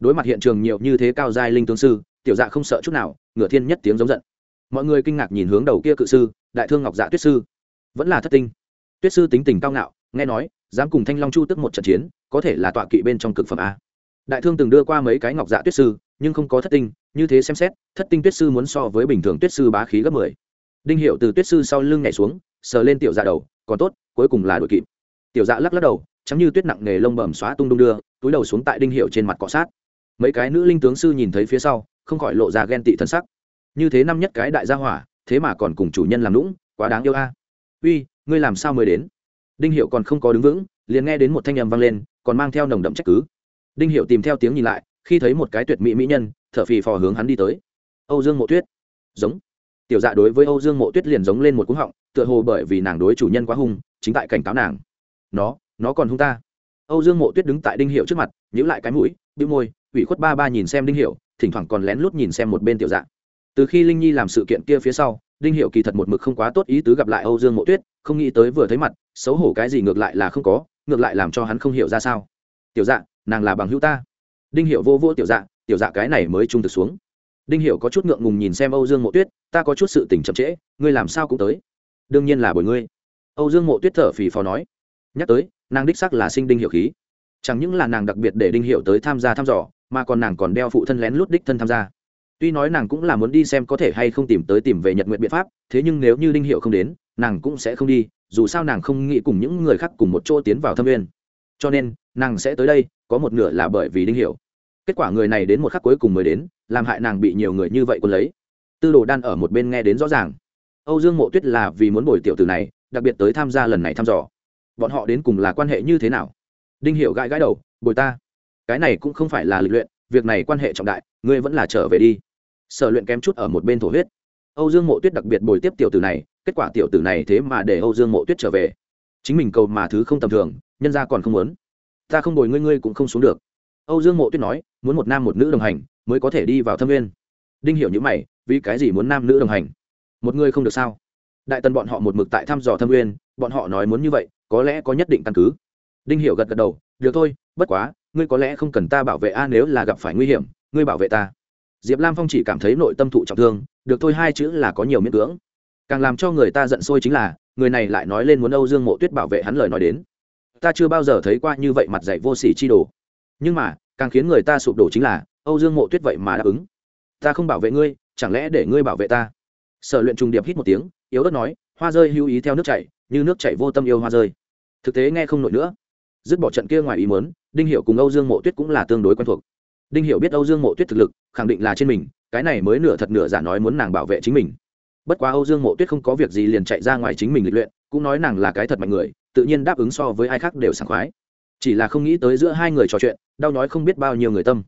Đối mặt hiện trường nhiều như thế cao giai linh tướng sư, tiểu dạ không sợ chút nào ngửa thiên nhất tiếng giống giận. Mọi người kinh ngạc nhìn hướng đầu kia cự sư, đại thương ngọc dạ tuyết sư. Vẫn là thất tinh. Tuyết sư tính tình cao ngạo, nghe nói, dám cùng thanh long chu tức một trận chiến, có thể là tọa kỵ bên trong cực phẩm a. Đại thương từng đưa qua mấy cái ngọc dạ tuyết sư nhưng không có thất tinh, như thế xem xét, thất tinh tuyết sư muốn so với bình thường tuyết sư bá khí gấp mười. Đinh hiệu từ tuyết sư sau lưng nhảy xuống, sờ lên tiểu dạ đầu, còn tốt, cuối cùng là đội kịp. Tiểu dạ lắc lắc đầu chẳng như tuyết nặng nghề lông bẩm xóa tung đung đưa, túi đầu xuống tại đinh hiệu trên mặt cọ sát. Mấy cái nữ linh tướng sư nhìn thấy phía sau, không khỏi lộ ra ghen tị thân sắc. Như thế năm nhất cái đại gia hỏa, thế mà còn cùng chủ nhân làm lũng quá đáng yêu a. Uy, ngươi làm sao mới đến? Đinh hiệu còn không có đứng vững, liền nghe đến một thanh âm vang lên, còn mang theo nồng đậm trách cứ. Đinh hiệu tìm theo tiếng nhìn lại khi thấy một cái tuyệt mỹ mỹ nhân, thở phì phò hướng hắn đi tới. Âu dương mộ tuyết. Giống. Tiểu dạ đối với âu dương mộ tuyết liền giống lên một cú họng, tựa hồ bởi vì nàng đối chủ nhân quá hung, chính tại cảnh cáo nàng. Nó nó còn hung ta. Âu dương mộ tuyết đứng tại đinh hiệu trước mặt, nhíu lại cái mũi, bĩu môi, ủy khuất ba ba nhìn xem đinh hiệu thỉnh thoảng còn lén lút nhìn xem một bên tiểu dạ. Từ khi linh nhi làm sự kiện kia phía sau, đinh hiệu kỳ thật một mực không quá tốt ý tứ gặp lại âu dương mộ tuyết, không nghĩ tới vừa thấy mặt, xấu hổ cái gì ngược lại là không có, ngược lại làm cho hắn không hiểu ra sao. Tiểu dạ nàng là bằng hữu ta đinh hiệu vô vô tiểu dạ tiểu dạ cái này mới trung thực xuống. Đinh hiệu có chút ngượng ngùng nhìn xem âu dương mộ tuyết, ta có chút sự tình chậm trễ, ngươi làm sao cũng tới. Đương nhiên là bởi ngươi. Âu dương mộ tuyết thở phì phò nói. Nhắc tới, nàng đích sắc là sinh đinh hiệu khí. Chẳng những là nàng đặc biệt để đinh hiệu tới tham gia thăm dò, mà còn nàng còn đeo phụ thân lén lút đích thân tham gia. Tuy nói nàng cũng là muốn đi xem có thể hay không tìm tới tìm về nhật nguyện biện pháp, thế nhưng nếu như đinh hiệu không đến, nàng cũng sẽ không đi, dù sao nàng không nghĩ cùng những người khác cùng một chỗ tiến vào thâm viên. Cho nên nàng sẽ tới đây, có một nửa là bởi vì đinh hiểu. kết quả người này đến một khắc cuối cùng mới đến, làm hại nàng bị nhiều người như vậy quân lấy. Tư đồ đan ở một bên nghe đến rõ ràng. Âu dương mộ tuyết là vì muốn bồi tiểu tử này, đặc biệt tới tham gia lần này thăm dò. Bọn họ đến cùng là quan hệ như thế nào? Đinh Hiểu gãi gãi đầu, bồi ta. Cái này cũng không phải là lịch luyện, việc này quan hệ trọng đại, ngươi vẫn là trở về đi. Sở luyện kém chút ở một bên thổ huyết. Âu dương mộ tuyết đặc biệt bồi tiếp tiểu tử này, kết quả tiểu tử này thế mà để âu dương mộ tuyết trở về. Chính mình cầu mà thứ không tầm thường, nhân ra còn không muốn ta không đổi ngươi ngươi cũng không xuống được. Âu dương mộ tuyết nói, muốn một nam một nữ đồng hành, mới có thể đi vào thâm viên. Đinh hiểu những mày, vì cái gì muốn nam nữ đồng hành? Một người không được sao? Đại tần bọn họ một mực tại thăm dò thâm viên, bọn họ nói muốn như vậy, có lẽ có nhất định căn cứ. Đinh hiểu gật gật đầu, được thôi, bất quá, ngươi có lẽ không cần ta bảo vệ a, nếu là gặp phải nguy hiểm, ngươi bảo vệ ta. Diệp lam phong chỉ cảm thấy nội tâm thụ trọng thương, được thôi, hai chữ là có nhiều miễn cưỡng. Càng làm cho người ta giận sôi chính là, người này lại nói lên muốn âu dương mộ tuyết bảo vệ hắn lời nói đến ta chưa bao giờ thấy qua như vậy mặt dạy vô sỉ chi đồ. Nhưng mà, càng khiến người ta sụp đổ chính là, âu dương mộ tuyết vậy mà đáp ứng. Ta không bảo vệ ngươi, chẳng lẽ để ngươi bảo vệ ta? Sở luyện trùng điệp hít một tiếng, yếu ớt nói, hoa rơi hữu ý theo nước chảy, như nước chảy vô tâm yêu hoa rơi. Thực tế nghe không nổi nữa. Dứt bỏ trận kia ngoài ý mớn đinh hiệu cùng âu dương mộ tuyết cũng là tương đối quen thuộc. Đinh hiệu biết âu dương mộ tuyết thực lực, khẳng định là trên mình, cái này mới nửa thật nửa giả nói muốn nàng bảo vệ chính mình. Bất quá âu dương mộ tuyết không có việc gì liền chạy ra ngoài chính mình lịch luyện, cũng nói nàng là cái thật mạnh người tự nhiên đáp ứng so với ai khác đều sảng khoái. Chỉ là không nghĩ tới giữa hai người trò chuyện, đau nói không biết bao nhiêu người tâm.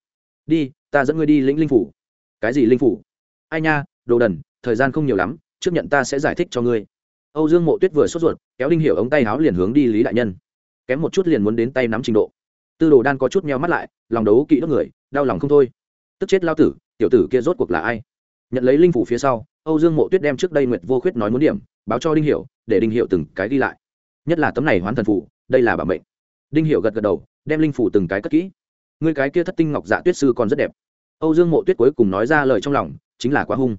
Đi, ta dẫn ngươi đi lĩnh linh phủ. Cái gì linh phủ? Ai nha, đồ đần, thời gian không nhiều lắm, trước nhận ta sẽ giải thích cho ngươi. Âu dương mộ tuyết vừa sốt ruột, kéo đinh hiểu ống tay áo liền hướng đi lý đại nhân. Kém một chút liền muốn đến tay nắm trình độ. Tư đồ đan có chút meo mắt lại, lòng đấu kỹ đốt người, đau lòng không thôi. Tức chết lao tử, tiểu tử kia rốt cuộc là ai? Nhận lấy linh phủ phía sau, âu dương mộ tuyết đem trước đây nguyệt vô khuyết nói muốn điểm, báo cho đinh hiểu, để đinh hiểu từng cái đi lại nhất là tấm này hoán thần phủ, đây là bảo mệnh. Đinh hiệu gật gật đầu, đem linh phủ từng cái cất kỹ. Người cái kia thất tinh ngọc dạ tuyết sư còn rất đẹp. Âu dương mộ tuyết cuối cùng nói ra lời trong lòng, chính là quá hung.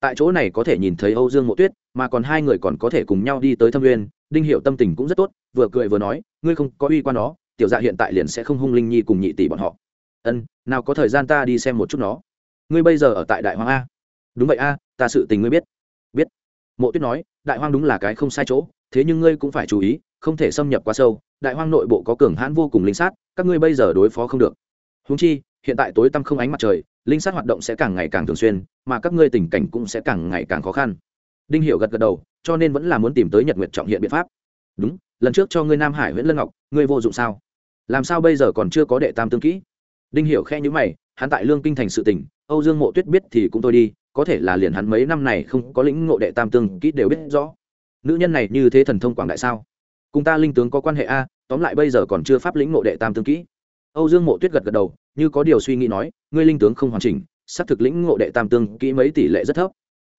Tại chỗ này có thể nhìn thấy âu dương mộ tuyết, mà còn hai người còn có thể cùng nhau đi tới thâm nguyên, đinh hiệu tâm tình cũng rất tốt, vừa cười vừa nói, ngươi không có uy quan nó, tiểu dạ hiện tại liền sẽ không hung linh nhi cùng nhị tỷ bọn họ. Ân, nào có thời gian ta đi xem một chút nó. Ngươi bây giờ ở tại đại hoàng a. Đúng vậy a, ta sự tình ngươi biết. Biết. Mộ tuyết nói, đại hoang đúng là cái không sai chỗ thế nhưng ngươi cũng phải chú ý, không thể xâm nhập quá sâu, đại hoang nội bộ có cường hãn vô cùng linh sát, các ngươi bây giờ đối phó không được. Húng chi, hiện tại tối tăm không ánh mặt trời, linh sát hoạt động sẽ càng ngày càng thường xuyên, mà các ngươi tình cảnh cũng sẽ càng ngày càng khó khăn. Đinh hiểu gật gật đầu, cho nên vẫn là muốn tìm tới nhật nguyệt trọng hiện biện pháp. Đúng, lần trước cho ngươi nam hải nguyễn lân ngọc, ngươi vô dụng sao? Làm sao bây giờ còn chưa có đệ tam tương kỹ? Đinh hiểu khe nhữ mày, hắn tại lương kinh thành sự tình, âu dương mộ tuyết biết thì cũng thôi đi, có thể là liền hắn mấy năm này không có lĩnh ngộ đệ tam tương kỹ đều biết rõ nữ nhân này như thế thần thông quảng đại sao? Cùng ta linh tướng có quan hệ a, tóm lại bây giờ còn chưa pháp lĩnh ngộ đệ tam tương kỹ. Âu dương mộ tuyết gật gật đầu, như có điều suy nghĩ nói, ngươi linh tướng không hoàn chỉnh, xác thực lĩnh ngộ đệ tam tương kỹ mấy tỷ lệ rất thấp.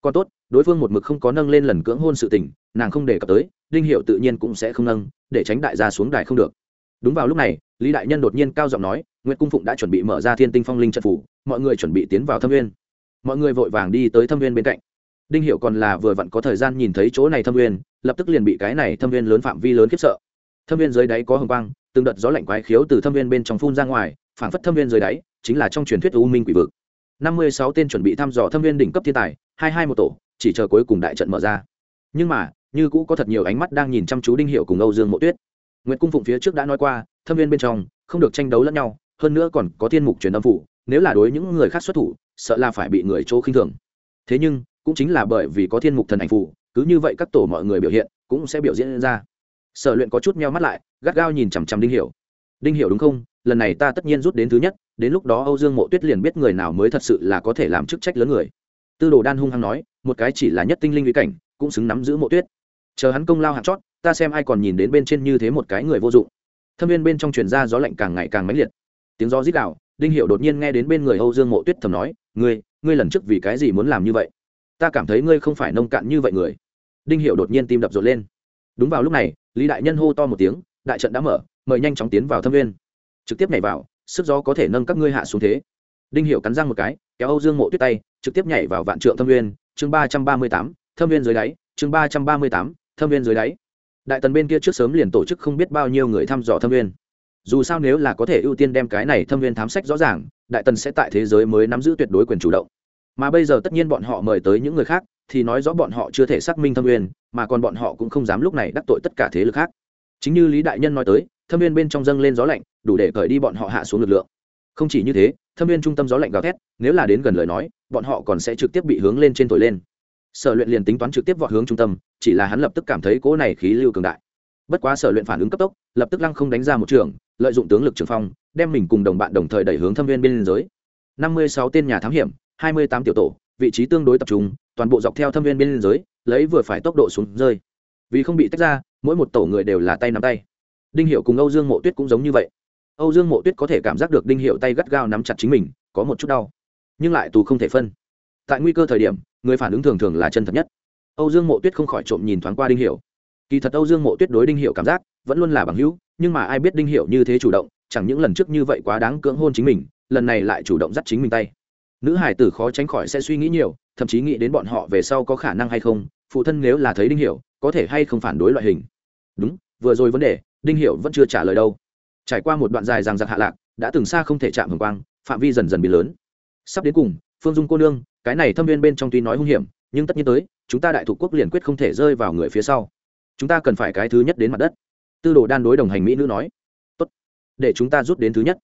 Còn tốt, đối phương một mực không có nâng lên lần cưỡng hôn sự tình, nàng không đề cập tới, đinh hiệu tự nhiên cũng sẽ không nâng, để tránh đại gia xuống đài không được. Đúng vào lúc này, lý đại nhân đột nhiên cao giọng nói nguyễn cung phụng đã chuẩn bị mở ra thiên tinh phong linh trận phủ, mọi người chuẩn bị tiến vào thâm nguyên. Mọi người vội vàng đi tới thâm nguyên bên cạnh đinh hiệu còn là vừa vặn có thời gian nhìn thấy chỗ này thâm nguyên lập tức liền bị cái này thâm nguyên lớn phạm vi lớn khiếp sợ. Thâm viên dưới đáy có hồng quang, từng đợt gió lạnh quái khiếu từ thâm viên bên trong phun ra ngoài, phảng phất thâm viên dưới đáy chính là trong truyền thuyết u minh quỷ vực. Năm mươi sáu tên chuẩn bị thăm dò thâm viên đỉnh cấp thiên tài, hai hai một tổ, chỉ chờ cuối cùng đại trận mở ra. Nhưng mà, như cũ có thật nhiều ánh mắt đang nhìn chăm chú đinh hiệu cùng âu dương mộ tuyết. Nguyệt cung phụng phía trước đã nói qua, thâm viên bên trong, không được tranh đấu lẫn nhau, hơn nữa còn có thiên mục truyền âm phủ, nếu là đối những người khác xuất thủ, sợ là phải bị người chỗ khinh thường. Thế nhưng cũng chính là bởi vì có thiên mục thần ảnh phù, cứ như vậy các tổ mọi người biểu hiện cũng sẽ biểu diễn ra. Sở luyện có chút meo mắt lại, gắt gao nhìn chằm chằm đinh hiểu. Đinh hiểu đúng không? Lần này ta tất nhiên rút đến thứ nhất, đến lúc đó âu dương mộ tuyết liền biết người nào mới thật sự là có thể làm chức trách lớn người. Tư đồ đan hung hăng nói, một cái chỉ là nhất tinh linh uy cảnh, cũng xứng nắm giữ mộ tuyết. Chờ hắn công lao hạt chót, ta xem ai còn nhìn đến bên trên như thế một cái người vô dụng. Thâm viên bên trong truyền ra gió lạnh càng ngày càng mãnh liệt. Tiếng gió rít đạo đinh hiểu đột nhiên nghe đến bên người âu dương mộ tuyết thầm nói, ngươi ngươi lần trước vì cái gì muốn làm như vậy? Ta cảm thấy ngươi không phải nông cạn như vậy người. Đinh hiểu đột nhiên tim đập rộn lên. Đúng vào lúc này, lý đại nhân hô to một tiếng, đại trận đã mở, mời nhanh chóng tiến vào thâm viên trực tiếp nhảy vào, sức gió có thể nâng các ngươi hạ xuống thế. Đinh hiểu cắn răng một cái, kéo âu dương mộ tuyết tay, trực tiếp nhảy vào vạn trượng thâm viên chương ba trăm ba mươi tám, thâm viên dưới đáy. Chương ba trăm ba mươi tám, thâm viên dưới đáy. Đại tần bên kia trước sớm liền tổ chức không biết bao nhiêu người thăm dò thâm viên dù sao nếu là có thể ưu tiên đem cái này thâm viên thám sách rõ ràng, đại tần sẽ tại thế giới mới nắm giữ tuyệt đối quyền chủ động mà bây giờ tất nhiên bọn họ mời tới những người khác, thì nói rõ bọn họ chưa thể xác minh thâm uyên mà còn bọn họ cũng không dám lúc này đắc tội tất cả thế lực khác. Chính như lý đại nhân nói tới, thâm uyên bên trong dâng lên gió lạnh, đủ để cởi đi bọn họ hạ xuống lực lượng. Không chỉ như thế, thâm uyên trung tâm gió lạnh gào thét, nếu là đến gần lời nói, bọn họ còn sẽ trực tiếp bị hướng lên trên thổi lên. Sở luyện liền tính toán trực tiếp vọt hướng trung tâm, chỉ là hắn lập tức cảm thấy cỗ này khí lưu cường đại. Bất quá sở luyện phản ứng cấp tốc, lập tức lăng không đánh ra một trường, lợi dụng tướng lực trường phong, đem mình cùng đồng bạn đồng thời đẩy hướng thâm viên bên giới năm mươi sáu tên nhà thám hiểm hai mươi tám tiểu tổ, vị trí tương đối tập trung, toàn bộ dọc theo thâm viên bên giới, lấy vừa phải tốc độ xuống rơi. Vì không bị tách ra, mỗi một tổ người đều là tay nắm tay. Đinh hiệu cùng âu dương mộ tuyết cũng giống như vậy. Âu dương mộ tuyết có thể cảm giác được đinh hiệu tay gắt gao nắm chặt chính mình, có một chút đau. Nhưng lại tù không thể phân. Tại nguy cơ thời điểm, người phản ứng thường thường là chân thật nhất. Âu dương mộ tuyết không khỏi trộm nhìn thoáng qua đinh hiệu kỳ thật âu dương mộ tuyết đối đinh hiệu cảm giác, vẫn luôn là bằng hữu, nhưng mà ai biết đinh hiệu như thế chủ động, chẳng những lần trước như vậy quá đáng cưỡng hôn chính mình, lần này lại chủ động dắt chính mình tay nữ hải tử khó tránh khỏi sẽ suy nghĩ nhiều, thậm chí nghĩ đến bọn họ về sau có khả năng hay không, phụ thân nếu là thấy đinh hiểu, có thể hay không phản đối loại hình. Đúng, vừa rồi vấn đề, đinh hiểu vẫn chưa trả lời đâu. Trải qua một đoạn dài rằng giặc hạ lạc, đã từng xa không thể chạm hồng quang, phạm vi dần dần bị lớn. Sắp đến cùng, phương dung cô nương, cái này thâm viên bên trong tuy nói hung hiểm, nhưng tất nhiên tới, chúng ta đại thủ quốc liền quyết không thể rơi vào người phía sau. Chúng ta cần phải cái thứ nhất đến mặt đất. Tư đồ đan đối đồng hành mỹ nữ nói. Tốt, để chúng ta rút đến thứ nhất.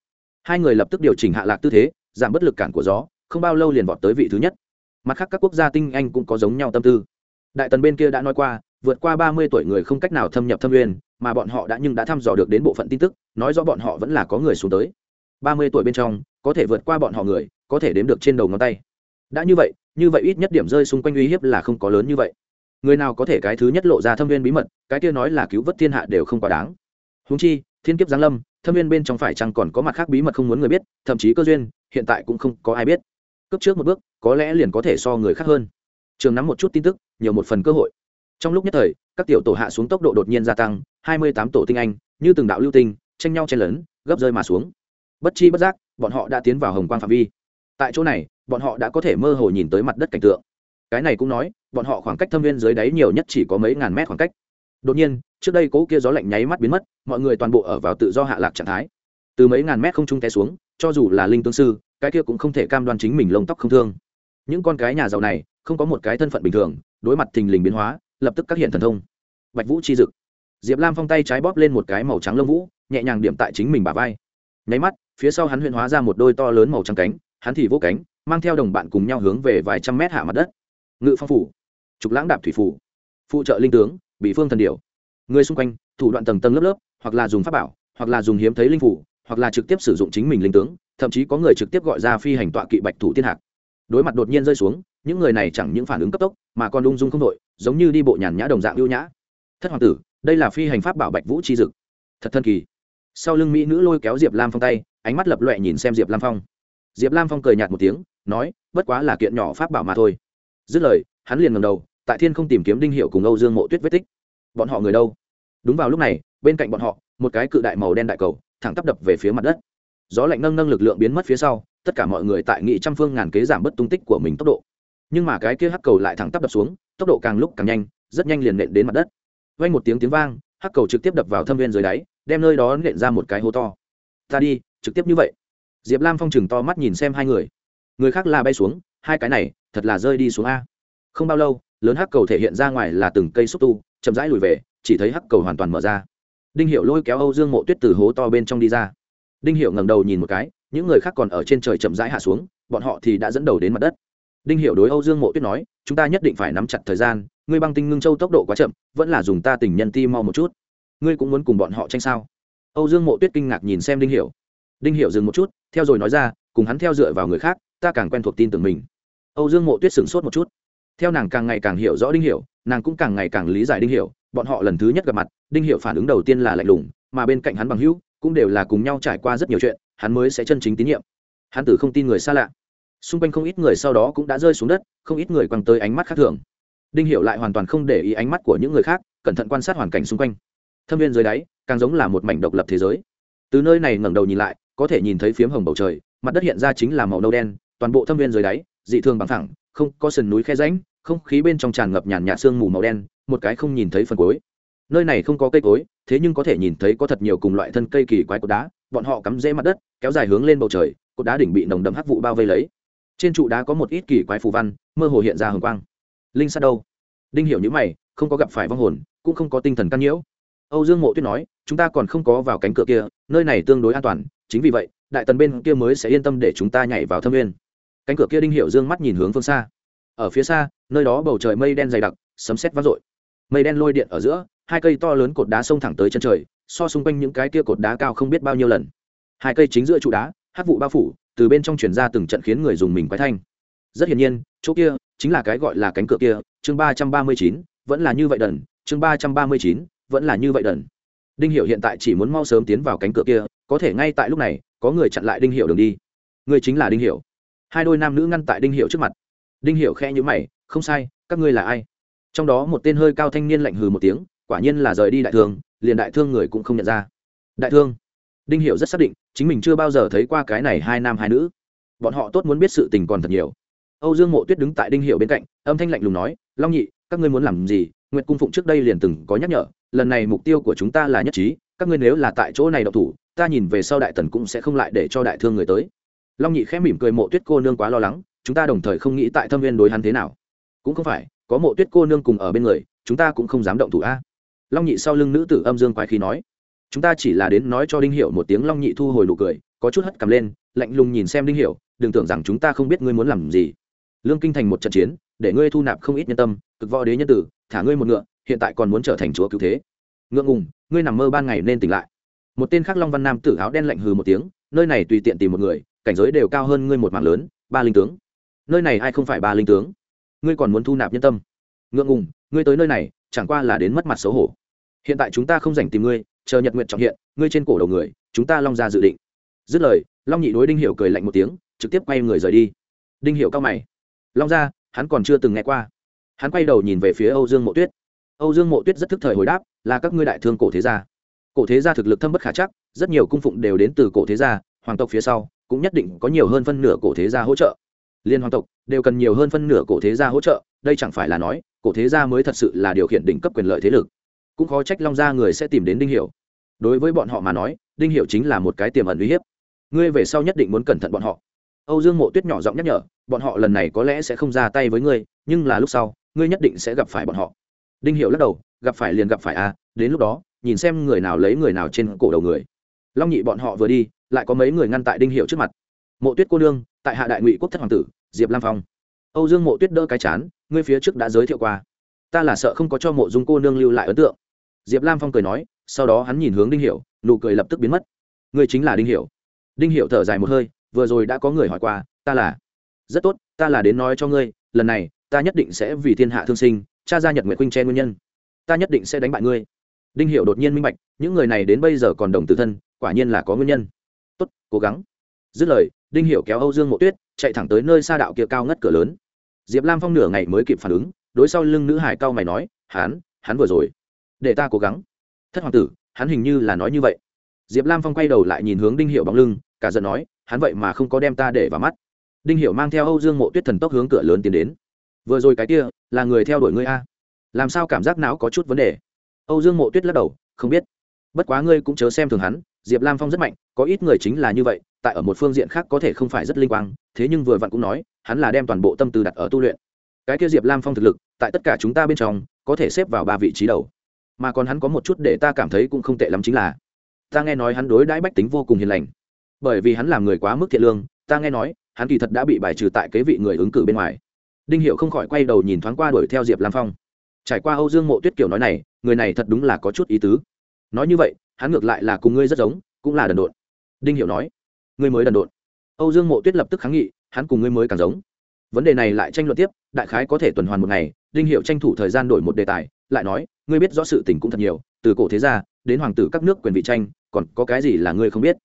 Hai người lập tức điều chỉnh hạ lạc tư thế, giảm bất lực cản của gió không bao lâu liền vọt tới vị thứ nhất. Mặt khác các quốc gia tinh anh cũng có giống nhau tâm tư. Đại tần bên kia đã nói qua, vượt qua ba mươi tuổi người không cách nào thâm nhập thâm uyên mà bọn họ đã nhưng đã thăm dò được đến bộ phận tin tức, nói rõ bọn họ vẫn là có người xuống tới. Ba mươi tuổi bên trong, có thể vượt qua bọn họ người, có thể đếm được trên đầu ngón tay. Đã như vậy như vậy ít nhất điểm rơi xung quanh uy hiếp là không có lớn như vậy. Người nào có thể cái thứ nhất lộ ra thâm viên bí mật, cái kia nói là cứu vớt thiên hạ đều không quá đáng. Húng chi, thiên kiếp giáng lâm, thâm viên bên trong phải chăng còn có mặt khác bí mật không muốn người biết, thậm chí cơ duyên, hiện tại cũng không có ai biết cấp trước một bước, có lẽ liền có thể so người khác hơn. Trường nắm một chút tin tức, nhiều một phần cơ hội. Trong lúc nhất thời, các tiểu tổ hạ xuống tốc độ đột nhiên gia tăng, hai mươi tám tổ tinh anh, như từng đạo lưu tinh, tranh nhau chen lấn, gấp rơi mà xuống. Bất chi bất giác, bọn họ đã tiến vào hồng quang phạm vi. Tại chỗ này, bọn họ đã có thể mơ hồ nhìn tới mặt đất cảnh tượng. Cái này cũng nói, bọn họ khoảng cách thâm viên dưới đáy nhiều nhất chỉ có mấy ngàn mét khoảng cách. Đột nhiên, trước đây cố kia gió lạnh nháy mắt biến mất, mọi người toàn bộ ở vào tự do hạ lạc trạng thái. Từ mấy ngàn mét không trung té xuống, cho dù là linh tương sư cái kia cũng không thể cam đoan chính mình lông tóc không thương. Những con cái nhà giàu này, không có một cái thân phận bình thường, đối mặt thình lình biến hóa, lập tức các hiện thần thông. Bạch vũ chi dực diệp lam phong tay trái bóp lên một cái màu trắng lông vũ, nhẹ nhàng điểm tại chính mình bà vai. Nháy mắt, phía sau hắn huyện hóa ra một đôi to lớn màu trắng cánh, hắn thì vô cánh, mang theo đồng bạn cùng nhau hướng về vài trăm mét hạ mặt đất. Ngự phong phủ. Trục lãng đạp thủy phủ. Phụ trợ linh tướng bị phương thần điểu. Người xung quanh, thủ đoạn tầng tầng lớp lớp, hoặc là dùng pháp bảo, hoặc là dùng hiếm thấy linh phủ, hoặc là trực tiếp sử dụng chính mình linh tướng thậm chí có người trực tiếp gọi ra phi hành tọa kỵ bạch thủ thiên hạc. Đối mặt đột nhiên rơi xuống, những người này chẳng những phản ứng cấp tốc, mà còn ung dung không đội giống như đi bộ nhàn nhã đồng dạng ưu nhã. Thất hoàng tử, đây là phi hành pháp bảo bạch vũ chi dực. Thật thân kỳ. Sau lưng mỹ nữ lôi kéo diệp lam phong tay, ánh mắt lập loẹ nhìn xem diệp lam phong. Diệp lam phong cười nhạt một tiếng, nói, bất quá là kiện nhỏ pháp bảo mà thôi. Dứt lời, hắn liền ngầm đầu, tại thiên không tìm kiếm đinh hiệu cùng âu dương mộ tuyết vết tích. Bọn họ người đâu? Đúng vào lúc này, bên cạnh bọn họ, một cái cự đại màu đen đại cầu, thẳng tắp đập về phía mặt đất gió lạnh nâng nâng lực lượng biến mất phía sau, tất cả mọi người tại nghị trăm phương ngàn kế giảm bớt tung tích của mình tốc độ. Nhưng mà cái kia hắc cầu lại thẳng tắp đập xuống, tốc độ càng lúc càng nhanh, rất nhanh liền nện đến mặt đất. Vang một tiếng tiếng vang, hắc cầu trực tiếp đập vào thâm viên dưới đáy, đem nơi đó nện ra một cái hố to. Ta đi, trực tiếp như vậy. Diệp lam phong chừng to mắt nhìn xem hai người. Người khác là bay xuống, hai cái này, thật là rơi đi xuống a. Không bao lâu, lớn hắc cầu thể hiện ra ngoài là từng cây xúc tu, chậm rãi lùi về, chỉ thấy hắc cầu hoàn toàn mở ra. Đinh hiệu lôi kéo âu dương mộ tuyết từ hố to bên trong đi ra đinh hiệu ngẩng đầu nhìn một cái, những người khác còn ở trên trời chậm rãi hạ xuống, bọn họ thì đã dẫn đầu đến mặt đất. Đinh hiệu đối âu dương mộ tuyết nói, chúng ta nhất định phải nắm chặt thời gian, ngươi băng tinh ngưng châu tốc độ quá chậm, vẫn là dùng ta tình nhân ti mau một chút. Ngươi cũng muốn cùng bọn họ tranh sao? Âu dương mộ tuyết kinh ngạc nhìn xem đinh hiểu. Đinh hiểu dừng một chút, theo rồi nói ra, cùng hắn theo dựa vào người khác, ta càng quen thuộc tin tưởng mình. Âu dương mộ tuyết sửng sốt một chút. Theo nàng càng ngày càng hiểu rõ đinh hiểu, nàng cũng càng ngày càng lý giải đinh hiểu, bọn họ lần thứ nhất gặp mặt, đinh hiểu phản ứng đầu tiên là lạnh lùng, mà bên cạnh hắn bằng hữu cũng đều là cùng nhau trải qua rất nhiều chuyện, hắn mới sẽ chân chính tín nhiệm. Hắn tử không tin người xa lạ. Xung quanh không ít người sau đó cũng đã rơi xuống đất, không ít người quăng tới ánh mắt khác thường. Đinh hiểu lại hoàn toàn không để ý ánh mắt của những người khác, cẩn thận quan sát hoàn cảnh xung quanh. Thâm viên dưới đáy, càng giống là một mảnh độc lập thế giới. Từ nơi này ngẩng đầu nhìn lại, có thể nhìn thấy phiếm hồng bầu trời, mặt đất hiện ra chính là màu nâu đen, toàn bộ thâm viên dưới đáy, dị thường bằng thẳng không có sườn núi khe rãnh, không khí bên trong tràn ngập nhàn nhạt sương mù màu đen, một cái không nhìn thấy phần cuối nơi này không có cây cối, thế nhưng có thể nhìn thấy có thật nhiều cùng loại thân cây kỳ quái cột đá, bọn họ cắm rễ mặt đất, kéo dài hướng lên bầu trời, cột đá đỉnh bị nồng đậm hắc vụ bao vây lấy. Trên trụ đá có một ít kỳ quái phù văn, mơ hồ hiện ra hồng quang. Linh sát đâu? Đinh hiểu những mày, không có gặp phải vong hồn, cũng không có tinh thần căn nhiễu. Âu dương mộ tuyết nói, chúng ta còn không có vào cánh cửa kia, nơi này tương đối an toàn, chính vì vậy, đại tần bên kia mới sẽ yên tâm để chúng ta nhảy vào thâm nguyên. Cánh cửa kia đinh hiểu dương mắt nhìn hướng phương xa. Ở phía xa, nơi đó bầu trời mây đen dày đặc, sấm sét vang dội. Mây đen lôi điện ở giữa hai cây to lớn cột đá xông thẳng tới chân trời, so xung quanh những cái kia cột đá cao không biết bao nhiêu lần. Hai cây chính giữa trụ đá, hát vụ bao phủ, từ bên trong truyền ra từng trận khiến người dùng mình quái thanh. Rất hiển nhiên, chỗ kia chính là cái gọi là cánh cửa kia, chương ba trăm ba mươi chín, vẫn là như vậy đần, chương ba trăm ba mươi chín, vẫn là như vậy đần. Đinh hiệu hiện tại chỉ muốn mau sớm tiến vào cánh cửa kia, có thể ngay tại lúc này, có người chặn lại đinh hiệu đường đi. Người chính là đinh hiệu. hai đôi nam nữ ngăn tại đinh hiệu trước mặt. Đinh hiệu khe nhữ mày, không sai, các ngươi là ai? Trong đó một tên hơi cao thanh niên lạnh hừ một tiếng quả nhiên là rời đi đại thương, liền đại thương người cũng không nhận ra. Đại thương? Đinh hiểu rất xác định, chính mình chưa bao giờ thấy qua cái này hai nam hai nữ. Bọn họ tốt muốn biết sự tình còn thật nhiều. Âu dương mộ tuyết đứng tại đinh hiểu bên cạnh, âm thanh lạnh lùng nói, long nhị, các ngươi muốn làm gì? Nguyệt cung phụng trước đây liền từng có nhắc nhở, lần này mục tiêu của chúng ta là nhất trí, các ngươi nếu là tại chỗ này độc thủ, ta nhìn về sau đại tần cũng sẽ không lại để cho đại thương người tới. Long nhị khẽ mỉm cười mộ tuyết cô nương quá lo lắng, chúng ta đồng thời không nghĩ tại thâm viên đối hắn thế nào. Cũng không phải, có mộ tuyết cô nương cùng ở bên người, chúng ta cũng không dám động thủ a long nhị sau lưng nữ tử âm dương quái khí nói, chúng ta chỉ là đến nói cho đinh hiểu một tiếng. Long nhị thu hồi nụ cười, có chút hất cầm lên, lạnh lùng nhìn xem đinh hiểu, đừng tưởng rằng chúng ta không biết ngươi muốn làm gì. Lương kinh thành một trận chiến, để ngươi thu nạp không ít nhân tâm, cực võ đế nhân tử, thả ngươi một ngựa, hiện tại còn muốn trở thành chúa cứu thế. Ngượng ngùng, ngươi nằm mơ ban ngày nên tỉnh lại. Một tên khác long văn nam tử áo đen lạnh hừ một tiếng, nơi này tùy tiện tìm một người, cảnh giới đều cao hơn ngươi một mạng lớn, ba linh tướng. Nơi này ai không phải ba linh tướng? Ngươi còn muốn thu nạp nhân tâm. Ngượng ngùng, ngươi tới nơi này, chẳng qua là đến mất mặt xấu hổ hiện tại chúng ta không dành tìm ngươi, chờ nhật nguyện trọng hiện, ngươi trên cổ đầu người, chúng ta long ra dự định. Dứt lời, long nhị đối đinh hiệu cười lạnh một tiếng, trực tiếp quay người rời đi. Đinh hiệu cao mày. Long ra hắn còn chưa từng nghe qua. Hắn quay đầu nhìn về phía âu dương mộ tuyết. Âu dương mộ tuyết rất thức thời hồi đáp, là các ngươi đại thương cổ thế gia. Cổ thế gia thực lực thâm bất khả chắc, rất nhiều cung phụng đều đến từ cổ thế gia, hoàng tộc phía sau cũng nhất định có nhiều hơn phân nửa cổ thế gia hỗ trợ. Liên hoàng tộc đều cần nhiều hơn phân nửa cổ thế gia hỗ trợ, đây chẳng phải là nói, cổ thế gia mới thật sự là điều khiển đỉnh cấp quyền lợi thế lực cũng khó trách long gia người sẽ tìm đến đinh hiểu. Đối với bọn họ mà nói, đinh hiểu chính là một cái tiềm ẩn uy hiếp. Ngươi về sau nhất định muốn cẩn thận bọn họ. Âu dương mộ tuyết nhỏ giọng nhắc nhở, bọn họ lần này có lẽ sẽ không ra tay với ngươi, nhưng là lúc sau, ngươi nhất định sẽ gặp phải bọn họ. Đinh hiệu lắc đầu, gặp phải liền gặp phải à đến lúc đó, nhìn xem người nào lấy người nào trên cổ đầu người. Long nhị bọn họ vừa đi, lại có mấy người ngăn tại đinh hiệu trước mặt. Mộ tuyết cô nương, tại hạ đại ngụy quốc thất hoàng tử, diệp lam phong. Âu dương mộ tuyết đỡ cái chán, ngươi phía trước đã giới thiệu qua. Ta là sợ không có cho mộ dung cô nương lưu lại ấn tượng diệp lam phong cười nói sau đó hắn nhìn hướng đinh Hiểu, nụ cười lập tức biến mất. Ngươi chính là đinh Hiểu. đinh Hiểu thở dài một hơi vừa rồi đã có người hỏi qua ta là? Rất tốt ta là đến nói cho ngươi lần này ta nhất định sẽ vì thiên hạ thương sinh cha ra nhật nguyện huynh che nguyên nhân. Ta nhất định sẽ đánh bại ngươi. Đinh Hiểu đột nhiên minh bạch những người này đến bây giờ còn đồng tử thân quả nhiên là có nguyên nhân. Tốt cố gắng. Dứt lời đinh Hiểu kéo âu dương mộ tuyết chạy thẳng tới nơi xa đạo kia cao ngất cửa lớn. Diệp lam phong nửa ngày mới kịp phản ứng đối sau lưng nữ hải cao mày nói hắn hắn vừa rồi để ta cố gắng. Thất hoàng tử, hắn hình như là nói như vậy. Diệp lam phong quay đầu lại nhìn hướng đinh hiệu bóng lưng, cả giận nói, hắn vậy mà không có đem ta để vào mắt. Đinh hiệu mang theo âu dương mộ tuyết thần tốc hướng cửa lớn tiến đến. Vừa rồi cái kia, là người theo đuổi ngươi a. Làm sao cảm giác não có chút vấn đề? Âu dương mộ tuyết lắc đầu, không biết. Bất quá ngươi cũng chớ xem thường hắn, diệp lam phong rất mạnh, có ít người chính là như vậy, tại ở một phương diện khác có thể không phải rất linh quang, thế nhưng vừa vặn cũng nói, hắn là đem toàn bộ tâm tư đặt ở tu luyện. Cái kia diệp lam phong thực lực, tại tất cả chúng ta bên trong, có thể xếp vào ba vị trí đầu mà còn hắn có một chút để ta cảm thấy cũng không tệ lắm chính là, ta nghe nói hắn đối đãi bách tính vô cùng hiền lành. Bởi vì hắn làm người quá mức thiện lương, ta nghe nói, hắn kỳ thật đã bị bài trừ tại kế vị người ứng cử bên ngoài. Đinh hiệu không khỏi quay đầu nhìn thoáng qua đuổi theo diệp lam phong. Trải qua âu dương mộ tuyết kiểu nói này, người này thật đúng là có chút ý tứ. Nói như vậy, hắn ngược lại là cùng ngươi rất giống, cũng là đần độn. Đinh hiệu nói, ngươi mới đần độn. Âu dương mộ tuyết lập tức kháng nghị, hắn cùng ngươi mới càng giống. Vấn đề này lại tranh luận tiếp, đại khái có thể tuần hoàn một ngày, đinh hiệu tranh thủ thời gian đổi một đề tài, lại nói ngươi biết rõ sự tình cũng thật nhiều, từ cổ thế gia đến hoàng tử các nước quyền vị tranh, còn có cái gì là ngươi không biết?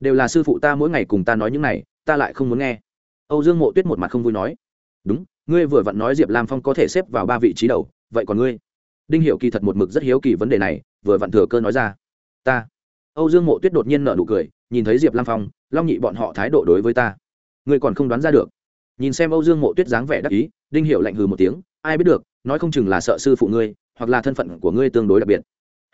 Đều là sư phụ ta mỗi ngày cùng ta nói những này, ta lại không muốn nghe. Âu dương mộ tuyết một mặt không vui nói. Đúng, ngươi vừa vặn nói diệp lam phong có thể xếp vào ba vị trí đầu, vậy còn ngươi? Đinh hiệu kỳ thật một mực rất hiếu kỳ vấn đề này, vừa vặn thừa cơ nói ra. Ta. Âu dương mộ tuyết đột nhiên nở nụ cười, nhìn thấy diệp lam phong, long nhị bọn họ thái độ đối với ta. Ngươi còn không đoán ra được. Nhìn xem âu dương mộ tuyết dáng vẻ đắc ý, đinh hiệu lạnh hừ một tiếng, ai biết được, nói không chừng là sợ sư phụ ngươi hoặc là thân phận của ngươi tương đối đặc biệt.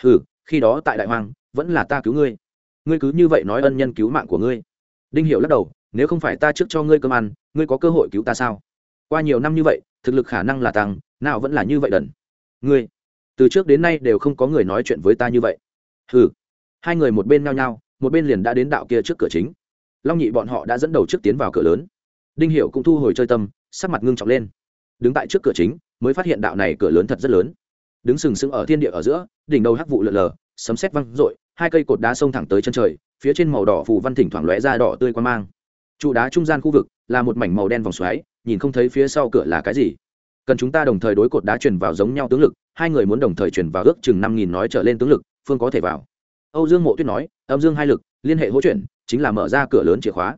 Hừ, khi đó tại đại hoàng vẫn là ta cứu ngươi. Ngươi cứ như vậy nói ân nhân cứu mạng của ngươi. Đinh hiệu lắc đầu, nếu không phải ta trước cho ngươi cơm ăn, ngươi có cơ hội cứu ta sao? Qua nhiều năm như vậy, thực lực khả năng là tăng, nào vẫn là như vậy đần. Ngươi, từ trước đến nay đều không có người nói chuyện với ta như vậy. Hừ. Hai người một bên nhao nhao, một bên liền đã đến đạo kia trước cửa chính. Long nhị bọn họ đã dẫn đầu trước tiến vào cửa lớn. Đinh hiệu cũng thu hồi chơi tâm, sắc mặt ngưng trọng lên. Đứng tại trước cửa chính, mới phát hiện đạo này cửa lớn thật rất lớn đứng sừng sững ở thiên địa ở giữa, đỉnh đầu hắc vụ lợn lờ, sấm sét văng r ộ i hai cây cột đá xông thẳng tới chân trời, phía trên màu đỏ phù văn thỉnh thoảng lóe ra đỏ tươi quan mang. Trụ đá trung gian khu vực là một mảnh màu đen vòng xoáy, nhìn không thấy phía sau cửa là cái gì. Cần chúng ta đồng thời đối cột đá chuyển vào giống nhau tướng lực, hai người muốn đồng thời chuyển vào ước chừng năm nghìn nói trở lên tướng lực, phương có thể vào. Âu dương mộ tuyết nói, âm dương hai lực, liên hệ hỗ chuyển, chính là mở ra cửa lớn chìa khóa.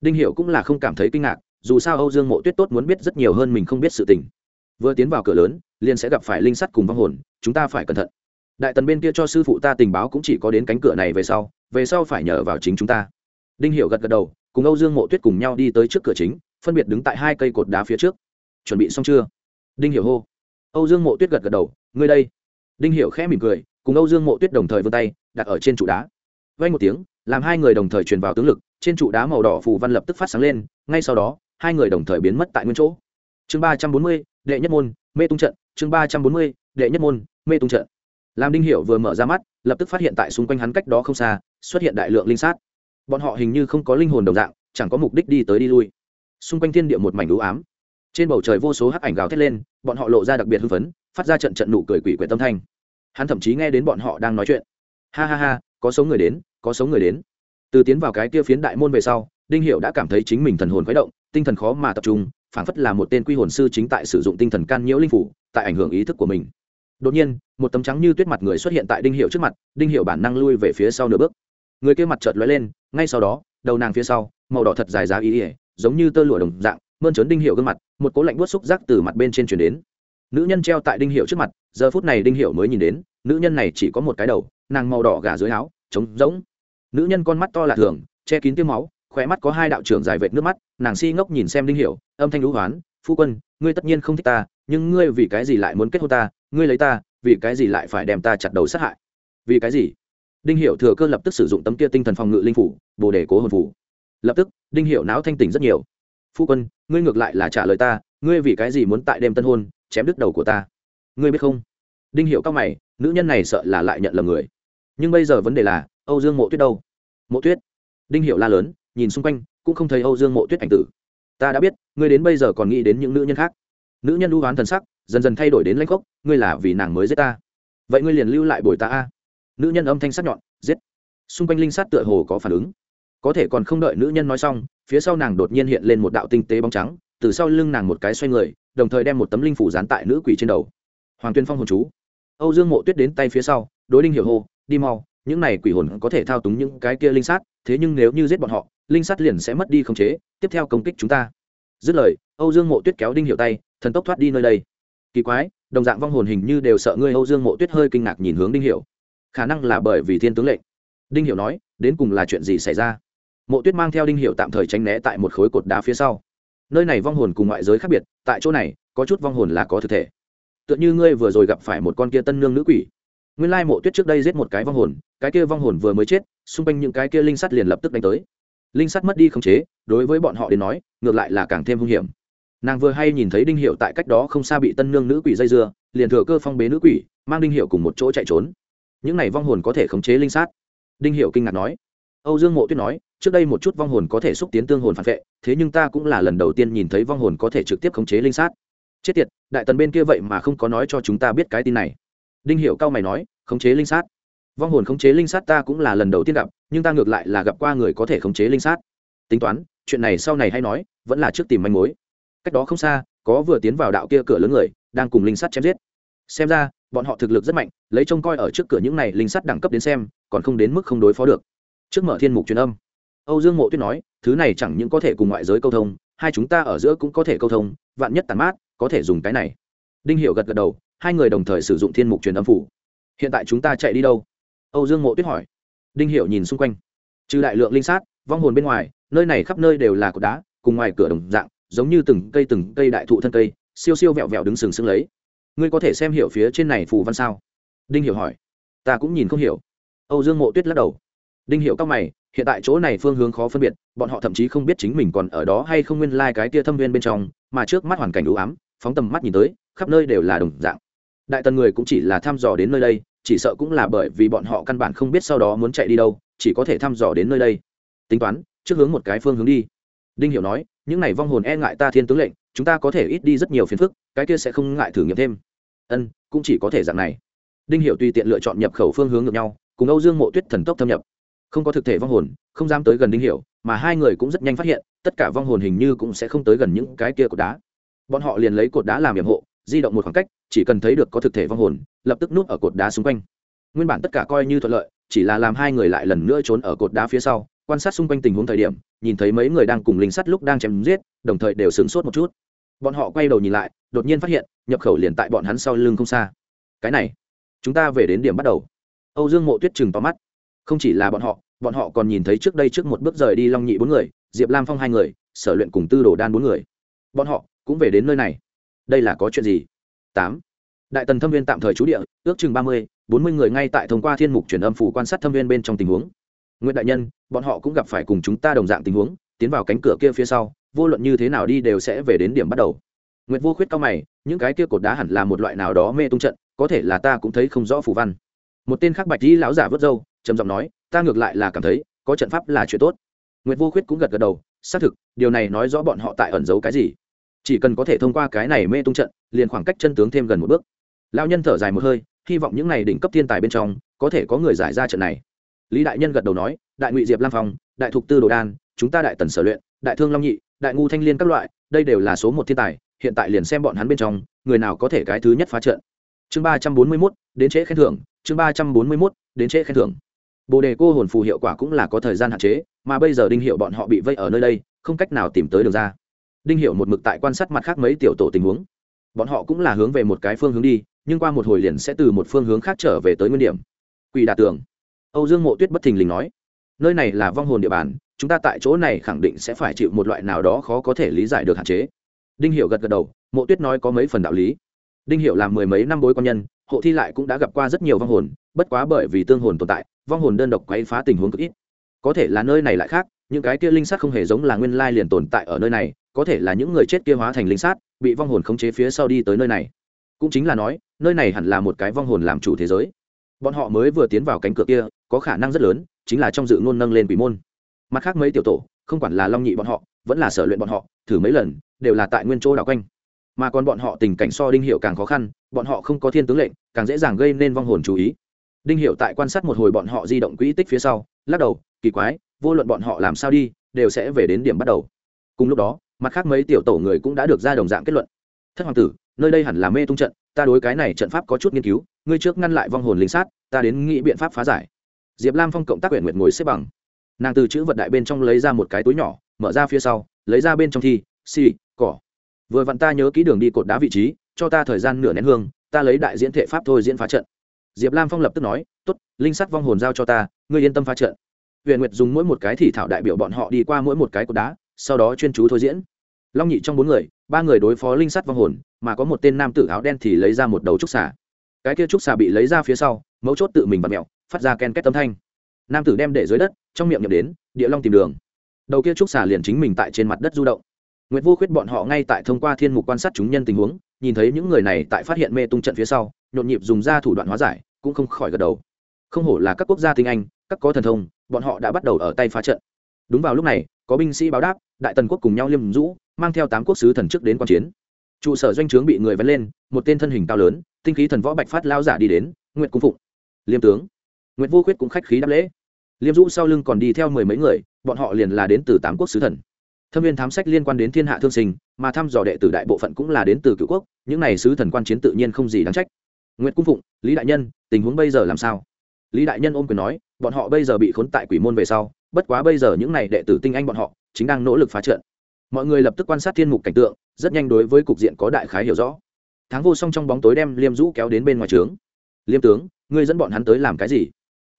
Đinh hiệu cũng là không cảm thấy kinh ngạc, dù sao âu dương mộ tuyết tốt muốn biết rất nhiều hơn mình không biết sự tình. Vừa tiến vào cửa lớn liền sẽ gặp phải linh sắt cùng vong hồn, chúng ta phải cẩn thận. Đại tần bên kia cho sư phụ ta tình báo cũng chỉ có đến cánh cửa này về sau về sau phải nhờ vào chính chúng ta. Đinh hiểu gật gật đầu, cùng âu dương mộ tuyết cùng nhau đi tới trước cửa chính, phân biệt đứng tại hai cây cột đá phía trước. Chuẩn bị xong chưa? Đinh hiểu hô. Âu dương mộ tuyết gật gật đầu, ngươi đây. Đinh hiểu khẽ mỉm cười, cùng âu dương mộ tuyết đồng thời vươn tay, đặt ở trên trụ đá. Vay một tiếng, làm hai người đồng thời truyền vào tướng lực, trên trụ đá màu đỏ phù văn lập tức phát sáng lên, ngay sau đó, hai người đồng thời biến mất tại nguyên chỗ. Chương ba trăm bốn mươi, đệ nhất môn, mê tung trận chương ba trăm bốn mươi, đệ nhất môn, mê tung trận. Làm đinh hiểu vừa mở ra mắt, lập tức phát hiện tại xung quanh hắn cách đó không xa, xuất hiện đại lượng linh sát. Bọn họ hình như không có linh hồn đồng dạng, chẳng có mục đích đi tới đi lui. Xung quanh thiên địa một mảnh đũ ám. Trên bầu trời vô số hắc ảnh gào thét lên, bọn họ lộ ra đặc biệt hưng phấn, phát ra trận trận nụ cười quỷ quyệt tâm thanh. Hắn thậm chí nghe đến bọn họ đang nói chuyện. Ha ha ha, có số người đến, có số người đến. Từ tiến vào cái kia phiến đại môn về sau đinh hiệu đã cảm thấy chính mình thần hồn khuấy động, tinh thần khó mà tập trung, phảng phất là một tên quy hồn sư chính tại sử dụng tinh thần can nhiễu linh phủ, tại ảnh hưởng ý thức của mình. Đột nhiên, một tấm trắng như tuyết mặt người xuất hiện tại đinh hiệu trước mặt, đinh hiệu bản năng lui về phía sau nửa bước. Người kia mặt chợt lóe lên, ngay sau đó, đầu nàng phía sau, màu đỏ thật dài giá ý ỉa giống như tơ lụa đồng dạng, mơn trớn đinh hiệu gương mặt, một cố lạnh buốt xúc giác từ mặt bên trên chuyển đến. Nữ nhân treo tại đinh hiệu trước mặt, giờ phút này đinh hiệu mới nhìn đến, nữ nhân này chỉ có một cái đầu, nàng màu đỏ gà dưới áo, trống rỗng. Nữ nhân con mắt to lạ thường, che kín tiêu máu khóe mắt có hai đạo trưởng dài vệt nước mắt nàng si ngốc nhìn xem đinh Hiểu, âm thanh lũ hoán phu quân ngươi tất nhiên không thích ta nhưng ngươi vì cái gì lại muốn kết hôn ta? Ngươi lấy ta vì cái gì lại phải đem ta chặt đầu sát hại? Vì cái gì? Đinh Hiểu thừa cơ lập tức sử dụng tấm kia tinh thần phòng ngự linh phủ bồ đề cố hồn phủ. Lập tức đinh Hiểu não thanh tỉnh rất nhiều. Phu quân ngươi ngược lại là trả lời ta ngươi vì cái gì muốn tại đêm tân hôn chém đứt đầu của ta? Ngươi biết không? Đinh Hiểu cao mày nữ nhân này sợ là lại nhận lầm người. Nhưng bây giờ vấn đề là âu dương mộ tuyết đâu? Mộ tuyết. Đinh Hiểu la lớn nhìn xung quanh, cũng không thấy âu dương mộ tuyết ảnh tử. Ta đã biết, ngươi đến bây giờ còn nghĩ đến những nữ nhân khác. Nữ nhân đu oán thần sắc, dần dần thay đổi đến lãnh khốc, ngươi là vì nàng mới giết ta. Vậy ngươi liền lưu lại bồi ta a. Nữ nhân âm thanh sắc nhọn, giết. Xung quanh linh sát tựa hồ có phản ứng. Có thể còn không đợi nữ nhân nói xong, phía sau nàng đột nhiên hiện lên một đạo tinh tế bóng trắng, từ sau lưng nàng một cái xoay người, đồng thời đem một tấm linh phủ dán tại nữ quỷ trên đầu. Hoàng tuyên phong hồn chú. Âu dương mộ tuyết đến tay phía sau, đối đinh hiểu hô, đi mau, những này quỷ hồn có thể thao túng những cái kia linh sát, thế nhưng nếu như giết bọn họ linh sắt liền sẽ mất đi khống chế, tiếp theo công kích chúng ta. Dứt lời, âu dương mộ tuyết kéo đinh hiểu tay, thần tốc thoát đi nơi đây. Kỳ quái, đồng dạng vong hồn hình như đều sợ ngươi âu dương mộ tuyết hơi kinh ngạc nhìn hướng đinh hiểu. Khả năng là bởi vì thiên tướng lệnh. Đinh hiểu nói, đến cùng là chuyện gì xảy ra? Mộ tuyết mang theo đinh hiểu tạm thời tránh né tại một khối cột đá phía sau. Nơi này vong hồn cùng ngoại giới khác biệt, tại chỗ này, có chút vong hồn là có thực thể. Tựa như ngươi vừa rồi gặp phải một con kia tân nương nữ quỷ. Nguyên lai mộ tuyết trước đây giết một cái vong hồn, cái kia vong hồn vừa mới chết, xung quanh những cái kia linh sắt liền lập tức đánh tới linh sắt mất đi khống chế, đối với bọn họ đến nói, ngược lại là càng thêm hung hiểm. Nàng vừa hay nhìn thấy đinh hiệu tại cách đó không xa bị tân nương nữ quỷ dây dưa, liền thừa cơ phong bế nữ quỷ, mang đinh hiệu cùng một chỗ chạy trốn. Những này vong hồn có thể khống chế linh sát. Đinh hiệu kinh ngạc nói. Âu dương mộ tuyết nói, trước đây một chút vong hồn có thể xúc tiến tương hồn phản vệ, thế nhưng ta cũng là lần đầu tiên nhìn thấy vong hồn có thể trực tiếp khống chế linh sát. Chết tiệt, đại tần bên kia vậy mà không có nói cho chúng ta biết cái tin này. Đinh hiệu cao mày nói, khống chế linh sát vong hồn khống chế linh sát ta cũng là lần đầu tiên gặp, nhưng ta ngược lại là gặp qua người có thể khống chế linh sát. Tính toán, chuyện này sau này hay nói, vẫn là trước tìm manh mối. Cách đó không xa, có vừa tiến vào đạo kia cửa lớn người, đang cùng linh sắt chém giết. Xem ra, bọn họ thực lực rất mạnh, lấy trông coi ở trước cửa những này linh sắt đẳng cấp đến xem, còn không đến mức không đối phó được. Trước mở thiên mục truyền âm, âu dương mộ tuyết nói, thứ này chẳng những có thể cùng ngoại giới câu thông, hai chúng ta ở giữa cũng có thể câu thông, vạn nhất tàn mát, có thể dùng cái này. Đinh hiệu gật gật đầu, hai người đồng thời sử dụng thiên mục truyền âm phủ. Hiện tại chúng ta chạy đi đâu? Âu dương mộ tuyết hỏi. Đinh Hiểu nhìn xung quanh. Trừ đại lượng linh sát, vong hồn bên ngoài, nơi này khắp nơi đều là cột đá, cùng ngoài cửa đồng dạng, giống như từng cây từng cây đại thụ thân cây, siêu siêu vẹo vẹo đứng sừng sững lấy. Ngươi có thể xem hiểu phía trên này phù văn sao? Đinh hiểu hỏi. Ta cũng nhìn không hiểu. Âu dương mộ tuyết lắc đầu. Đinh hiểu các mày, hiện tại chỗ này phương hướng khó phân biệt, bọn họ thậm chí không biết chính mình còn ở đó hay không nguyên lai cái kia thâm viên bên trong, mà trước mắt hoàn cảnh u ám, phóng tầm mắt nhìn tới, khắp nơi đều là đồng dạng. Đại tần người cũng chỉ là thăm dò đến nơi đây chỉ sợ cũng là bởi vì bọn họ căn bản không biết sau đó muốn chạy đi đâu, chỉ có thể thăm dò đến nơi đây. Tính toán, trước hướng một cái phương hướng đi. Đinh hiểu nói, những này vong hồn e ngại ta thiên tướng lệnh, chúng ta có thể ít đi rất nhiều phiền phức, cái kia sẽ không ngại thử nghiệm thêm. Ân, cũng chỉ có thể dạng này. Đinh hiểu tùy tiện lựa chọn nhập khẩu phương hướng ngược nhau, cùng âu dương mộ tuyết thần tốc thâm nhập. Không có thực thể vong hồn, không dám tới gần đinh hiểu, mà hai người cũng rất nhanh phát hiện, tất cả vong hồn hình như cũng sẽ không tới gần những cái kia cột đá. Bọn họ liền lấy cột đá làm yểm hộ, di động một khoảng cách chỉ cần thấy được có thực thể vong hồn, lập tức núp ở cột đá xung quanh. Nguyên bản tất cả coi như thuận lợi, chỉ là làm hai người lại lần nữa trốn ở cột đá phía sau, quan sát xung quanh tình huống thời điểm, nhìn thấy mấy người đang cùng linh sắt lúc đang chém giết, đồng thời đều sửng sốt một chút. Bọn họ quay đầu nhìn lại, đột nhiên phát hiện, nhập khẩu liền tại bọn hắn sau lưng không xa. Cái này, chúng ta về đến điểm bắt đầu. Âu dương mộ tuyết chừng tóm mắt. Không chỉ là bọn họ bọn họ còn nhìn thấy trước đây trước một bước rời đi long nhị bốn người, diệp lam phong hai người, sở luyện cùng tư đồ đan bốn người. Bọn họ cũng về đến nơi này. Đây là có chuyện gì? Tám. Đại tần thâm viên tạm thời trú địa, ước chừng ba mươi, bốn mươi người ngay tại thông qua thiên mục truyền âm phủ quan sát thâm viên bên trong tình huống. Nguyễn đại nhân, bọn họ cũng gặp phải cùng chúng ta đồng dạng tình huống, tiến vào cánh cửa kia phía sau, vô luận như thế nào đi đều sẽ về đến điểm bắt đầu. Nguyệt vô khuyết cao mày, những cái kia cột đá hẳn là một loại nào đó mê tung trận, có thể là ta cũng thấy không rõ phù văn. Một tên khác bạch dĩ lão giả vớt râu, trầm giọng nói, ta ngược lại là cảm thấy, có trận pháp là chuyện tốt. Nguyệt vô khuyết cũng gật gật đầu, xác thực, điều này nói rõ bọn họ tại ẩn giấu cái gì chỉ cần có thể thông qua cái này mê tung trận, liền khoảng cách chân tướng thêm gần một bước. Lão nhân thở dài một hơi, hy vọng những này đỉnh cấp thiên tài bên trong, có thể có người giải ra trận này. Lý đại nhân gật đầu nói, đại ngụy diệp lam phong, đại thục tư đồ đan, chúng ta đại tần sở luyện, đại thương long nhị, đại ngu thanh liên các loại, đây đều là số một thiên tài, hiện tại liền xem bọn hắn bên trong, người nào có thể cái thứ nhất phá trận. Chương ba trăm bốn mươi mốt, đến trễ khen thưởng, chương ba trăm bốn mươi mốt, đến trễ khen thưởng. Bồ đề cô hồn phù hiệu quả cũng là có thời gian hạn chế, mà bây giờ đinh hiệu bọn họ bị vây ở nơi đây, không cách nào tìm tới đường ra đinh hiệu một mực tại quan sát mặt khác mấy tiểu tổ tình huống. Bọn họ cũng là hướng về một cái phương hướng đi, nhưng qua một hồi liền sẽ từ một phương hướng khác trở về tới nguyên điểm. Quỷ đà tường. Âu dương mộ tuyết bất thình lình nói, nơi này là vong hồn địa bàn, chúng ta tại chỗ này khẳng định sẽ phải chịu một loại nào đó khó có thể lý giải được hạn chế. Đinh hiệu gật gật đầu, mộ tuyết nói có mấy phần đạo lý. Đinh hiệu làm mười mấy năm bối quan nhân, hộ thi lại cũng đã gặp qua rất nhiều vong hồn, bất quá bởi vì tương hồn tồn tại, vong hồn đơn độc quấy phá tình huống cực ít. Có thể là nơi này lại khác, những cái kia linh sát không hề giống là nguyên lai liền tồn tại ở nơi này có thể là những người chết kia hóa thành linh sát, bị vong hồn khống chế phía sau đi tới nơi này. Cũng chính là nói, nơi này hẳn là một cái vong hồn làm chủ thế giới. Bọn họ mới vừa tiến vào cánh cửa kia, có khả năng rất lớn, chính là trong dự ngôn nâng lên quỷ môn. Mặt khác mấy tiểu tổ, không quản là long nhị bọn họ, vẫn là sở luyện bọn họ, thử mấy lần, đều là tại nguyên chỗ đảo quanh. Mà còn bọn họ tình cảnh so đinh hiệu càng khó khăn, bọn họ không có thiên tướng lệnh, càng dễ dàng gây nên vong hồn chú ý. Đinh hiệu tại quan sát một hồi bọn họ di động quỹ tích phía sau, lắc đầu, kỳ quái, vô luận bọn họ làm sao đi, đều sẽ về đến điểm bắt đầu. Cùng lúc đó mặt khác mấy tiểu tổ người cũng đã được ra đồng dạng kết luận. Thất hoàng tử nơi đây hẳn là mê tung trận ta đối cái này trận pháp có chút nghiên cứu ngươi trước ngăn lại vong hồn linh sát ta đến nghĩ biện pháp phá giải. Diệp lam phong cộng tác quyển nguyện ngồi xếp bằng. Nàng từ chữ vật đại bên trong lấy ra một cái túi nhỏ mở ra phía sau lấy ra bên trong thi xì、si, cỏ. Vừa vặn ta nhớ kỹ đường đi cột đá vị trí cho ta thời gian nửa nén hương ta lấy đại diễn thể pháp thôi diễn phá trận. Diệp lam phong lập tức nói t ố t linh sắt vong hồn giao cho ta ngươi yên tâm phá trận. Huyện nguyệt dùng mỗi một cái thì thảo đại biểu bọn họ đi qua mỗi một cái cột đá sau đó chuyên chú thôi diễn long nhị trong bốn người ba người đối phó linh sắt vong hồn mà có một tên nam tử áo đen thì lấy ra một đầu trúc xà cái kia trúc xà bị lấy ra phía sau mấu chốt tự mình vặt mẹo phát ra ken két tâm thanh nam tử đem để dưới đất trong miệng nhậm đến địa long tìm đường đầu kia trúc xà liền chính mình tại trên mặt đất du động Nguyệt Vô Khuyết bọn họ ngay tại thông qua thiên mục quan sát chúng nhân tình huống, nhìn thấy những người này tại phát hiện mê tung trận phía sau, nhộn nhịp dùng ra thủ đoạn hóa giải, cũng không khỏi gật đầu. Không hổ là các quốc gia tinh anh, các có thần thông, bọn họ đã bắt đầu ở tay phá trận. Đúng vào lúc này, có binh sĩ báo đáp, đại tần quốc cùng nhau liêm rũ, mang theo tám quốc sứ thần trước đến quan chiến. Trụ sở doanh trướng bị người vén lên, một tên thân hình cao lớn, tinh khí thần võ bạch phát lao giả đi đến, Nguyệt cung phụng. Liêm tướng. Nguyệt Vô Khuyết cũng khách khí đáp lễ. Liêm Dũ sau lưng còn đi theo mười mấy người, bọn họ liền là đến từ tám quốc sứ thần thâm viên thám sách liên quan đến thiên hạ thương sinh mà thăm dò đệ tử đại bộ phận cũng là đến từ cựu quốc những này sứ thần quan chiến tự nhiên không gì đáng trách nguyễn cung phụng lý đại nhân tình huống bây giờ làm sao lý đại nhân ôm quyền nói bọn họ bây giờ bị khốn tại quỷ môn về sau bất quá bây giờ những này đệ tử tinh anh bọn họ chính đang nỗ lực phá trận mọi người lập tức quan sát thiên mục cảnh tượng, rất nhanh đối với cục diện có đại khái hiểu rõ. Tháng vô song trong bóng tối đem liêm dũ kéo đến bên ngoài trướng. Liêm tướng, ngươi dẫn bọn hắn tới làm cái gì?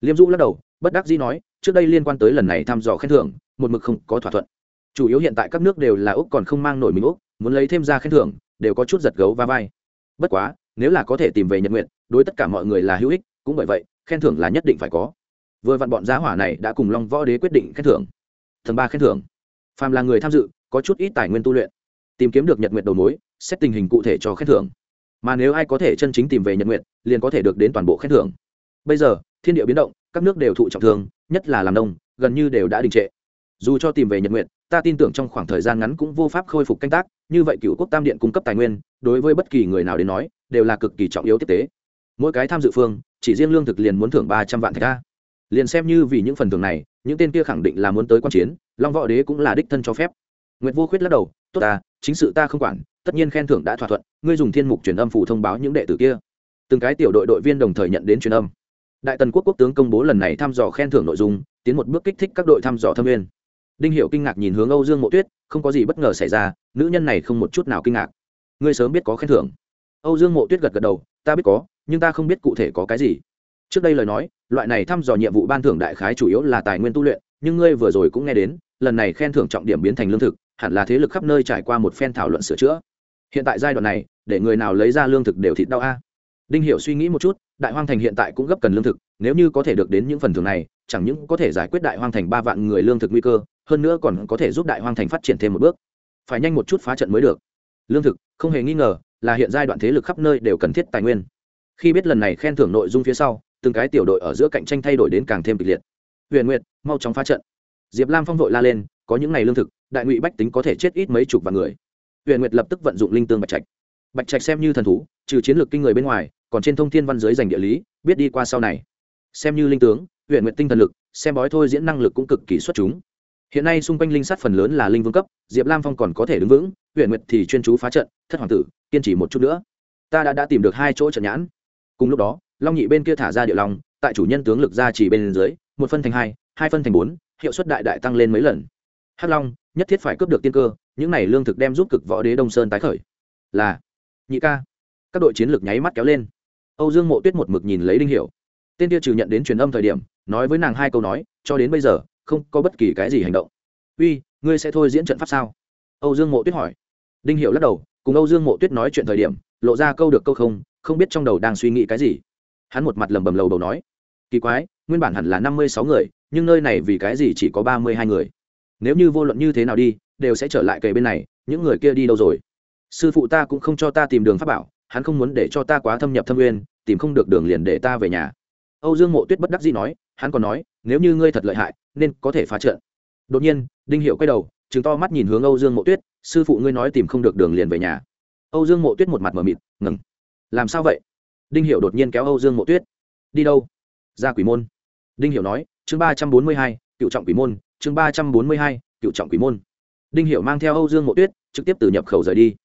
Liêm dũ lắc đầu, bất đắc dĩ nói, trước đây liên quan tới lần này thăm dò khen thưởng, một mực không có thỏa thuận. Chủ yếu hiện tại các nước đều là úc còn không mang nổi mình úc, muốn lấy thêm ra khen thưởng, đều có chút giật gấu va vai. Bất quá, nếu là có thể tìm về nhật nguyện đối tất cả mọi người là hữu ích, cũng bởi vậy, khen thưởng là nhất định phải có. Vừa vặn bọn giá hỏa này đã cùng long võ đế quyết định khen thưởng. Thần ba khen thưởng. Phàm là người tham dự có chút ít tài nguyên tu luyện tìm kiếm được nhật nguyện đầu mối xét tình hình cụ thể cho khen thưởng. Mà nếu ai có thể chân chính tìm về nhật nguyện liền có thể được đến toàn bộ khen thưởng. Bây giờ thiên địa biến động các nước đều thụ trọng thương nhất là làm nông gần như đều đã đình trệ. Dù cho tìm về nhật nguyện ta tin tưởng trong khoảng thời gian ngắn cũng vô pháp khôi phục canh tác như vậy cựu quốc tam điện cung cấp tài nguyên đối với bất kỳ người nào đến nói đều là cực kỳ trọng yếu tiếp tế. Mỗi cái tham dự phương chỉ riêng lương thực liền muốn thưởng ba trăm vạn thạch ca, liền xem như vì những phần thưởng này những tên kia khẳng định là muốn tới quan chiến long võ đế cũng là đích thân cho phép nguyệt vô khuyết lắc đầu, tốt ta, chính sự ta không quản, tất nhiên khen thưởng đã thỏa thuận, ngươi dùng thiên mục truyền âm phủ thông báo những đệ tử kia. Từng cái tiểu đội đội viên đồng thời nhận đến truyền âm. Đại tần quốc quốc tướng công bố lần này thăm dò khen thưởng nội dung, tiến một bước kích thích các đội thăm dò thâm viên. Đinh Hiểu kinh ngạc nhìn hướng âu dương mộ tuyết, không có gì bất ngờ xảy ra, nữ nhân này không một chút nào kinh ngạc. Ngươi sớm biết có khen thưởng. Âu dương mộ tuyết gật gật đầu, ta biết có, nhưng ta không biết cụ thể có cái gì. Trước đây lời nói, loại này thăm dò nhiệm vụ ban thưởng đại khái chủ yếu là tài nguyên tu luyện, nhưng ngươi vừa rồi cũng nghe đến, lần này khen thưởng trọng điểm biến thành lương thực hẳn là thế lực khắp nơi trải qua một phen thảo luận sửa chữa. Hiện tại giai đoạn này, để người nào lấy ra lương thực đều thịt đau a. Đinh hiểu suy nghĩ một chút, đại hoang thành hiện tại cũng gấp cần lương thực, nếu như có thể được đến những phần thưởng này, chẳng những có thể giải quyết đại hoang thành ba vạn người lương thực nguy cơ, hơn nữa còn có thể giúp đại hoang thành phát triển thêm một bước. Phải nhanh một chút phá trận mới được. Lương thực, không hề nghi ngờ, là hiện giai đoạn thế lực khắp nơi đều cần thiết tài nguyên. Khi biết lần này khen thưởng nội dung phía sau, từng cái tiểu đội ở giữa cạnh tranh thay đổi đến càng thêm kịch liệt. Huyền nguyệt, mau chóng phá trận. Diệp lam phong vội la lên, có những ngày lương thực đại ngụy bách tính có thể chết ít mấy chục vạn người. Huyện nguyệt lập tức vận dụng linh tương bạch trạch. Bạch trạch xem như thần thú, trừ chiến lược kinh người bên ngoài, còn trên thông thiên văn giới dành địa lý, biết đi qua sau này. Xem như linh tướng huyện Nguyệt tinh thần lực, xem bói thôi diễn năng lực cũng cực kỳ xuất chúng. Hiện nay xung quanh linh sắt phần lớn là linh vương cấp, diệp lam phong còn có thể đứng vững huyện nguyệt thì chuyên chú phá trận, thất hoàng tử, kiên trì một chút nữa. Ta đã đã tìm được hai chỗ trận nhãn. Cùng lúc đó, long nhị bên kia thả ra địa long, tại chủ nhân tướng lực ra chỉ bên dưới, một phân thành hai hai phân thành bốn, hiệu suất đại đại tăng lên mấy lần. Hắc long nhất thiết phải cướp được tiên cơ, những này lương thực đem giúp cực võ đế đông sơn tái khởi. Là, nhị ca. Các đội chiến lược nháy mắt kéo lên. Âu dương mộ tuyết một mực nhìn lấy đinh hiểu. Tên kia trừ nhận đến truyền âm thời điểm, nói với nàng hai câu nói, cho đến bây giờ, không có bất kỳ cái gì hành động. Uy, ngươi sẽ thôi diễn trận pháp sao? Âu dương mộ tuyết hỏi. Đinh hiểu lắc đầu, cùng âu dương mộ tuyết nói chuyện thời điểm, lộ ra câu được câu không không biết trong đầu đang suy nghĩ cái gì. Hắn một mặt lầm bầm lầu đầu nói. Kỳ quái, nguyên bản hẳn là năm mươi sáu người, nhưng nơi này vì cái gì chỉ có ba mươi hai người? Nếu như vô luận như thế nào đi, đều sẽ trở lại kề bên này, những người kia đi đâu rồi? Sư phụ ta cũng không cho ta tìm đường pháp bảo, hắn không muốn để cho ta quá thâm nhập thâm nguyên, tìm không được đường liền để ta về nhà. Âu dương mộ tuyết bất đắc dĩ nói, hắn còn nói, nếu như ngươi thật lợi hại, nên có thể phá trận. Đột nhiên, đinh hiệu quay đầu chứng to mắt nhìn hướng âu dương mộ tuyết, sư phụ ngươi nói tìm không được đường liền về nhà. Âu dương mộ tuyết một mặt mờ mịt, ngừng. Làm sao vậy? Đinh hiệu đột nhiên kéo âu dương mộ tuyết. Đi đâu? Ra quỷ môn. Đinh hiệu nói, chương ba trăm bốn mươi hai, cựu trọng quỷ môn chương ba trăm bốn mươi hai, cựu trọng quỷ môn. Đinh hiệu mang theo âu dương mộ tuyết, trực tiếp từ nhập khẩu rời đi.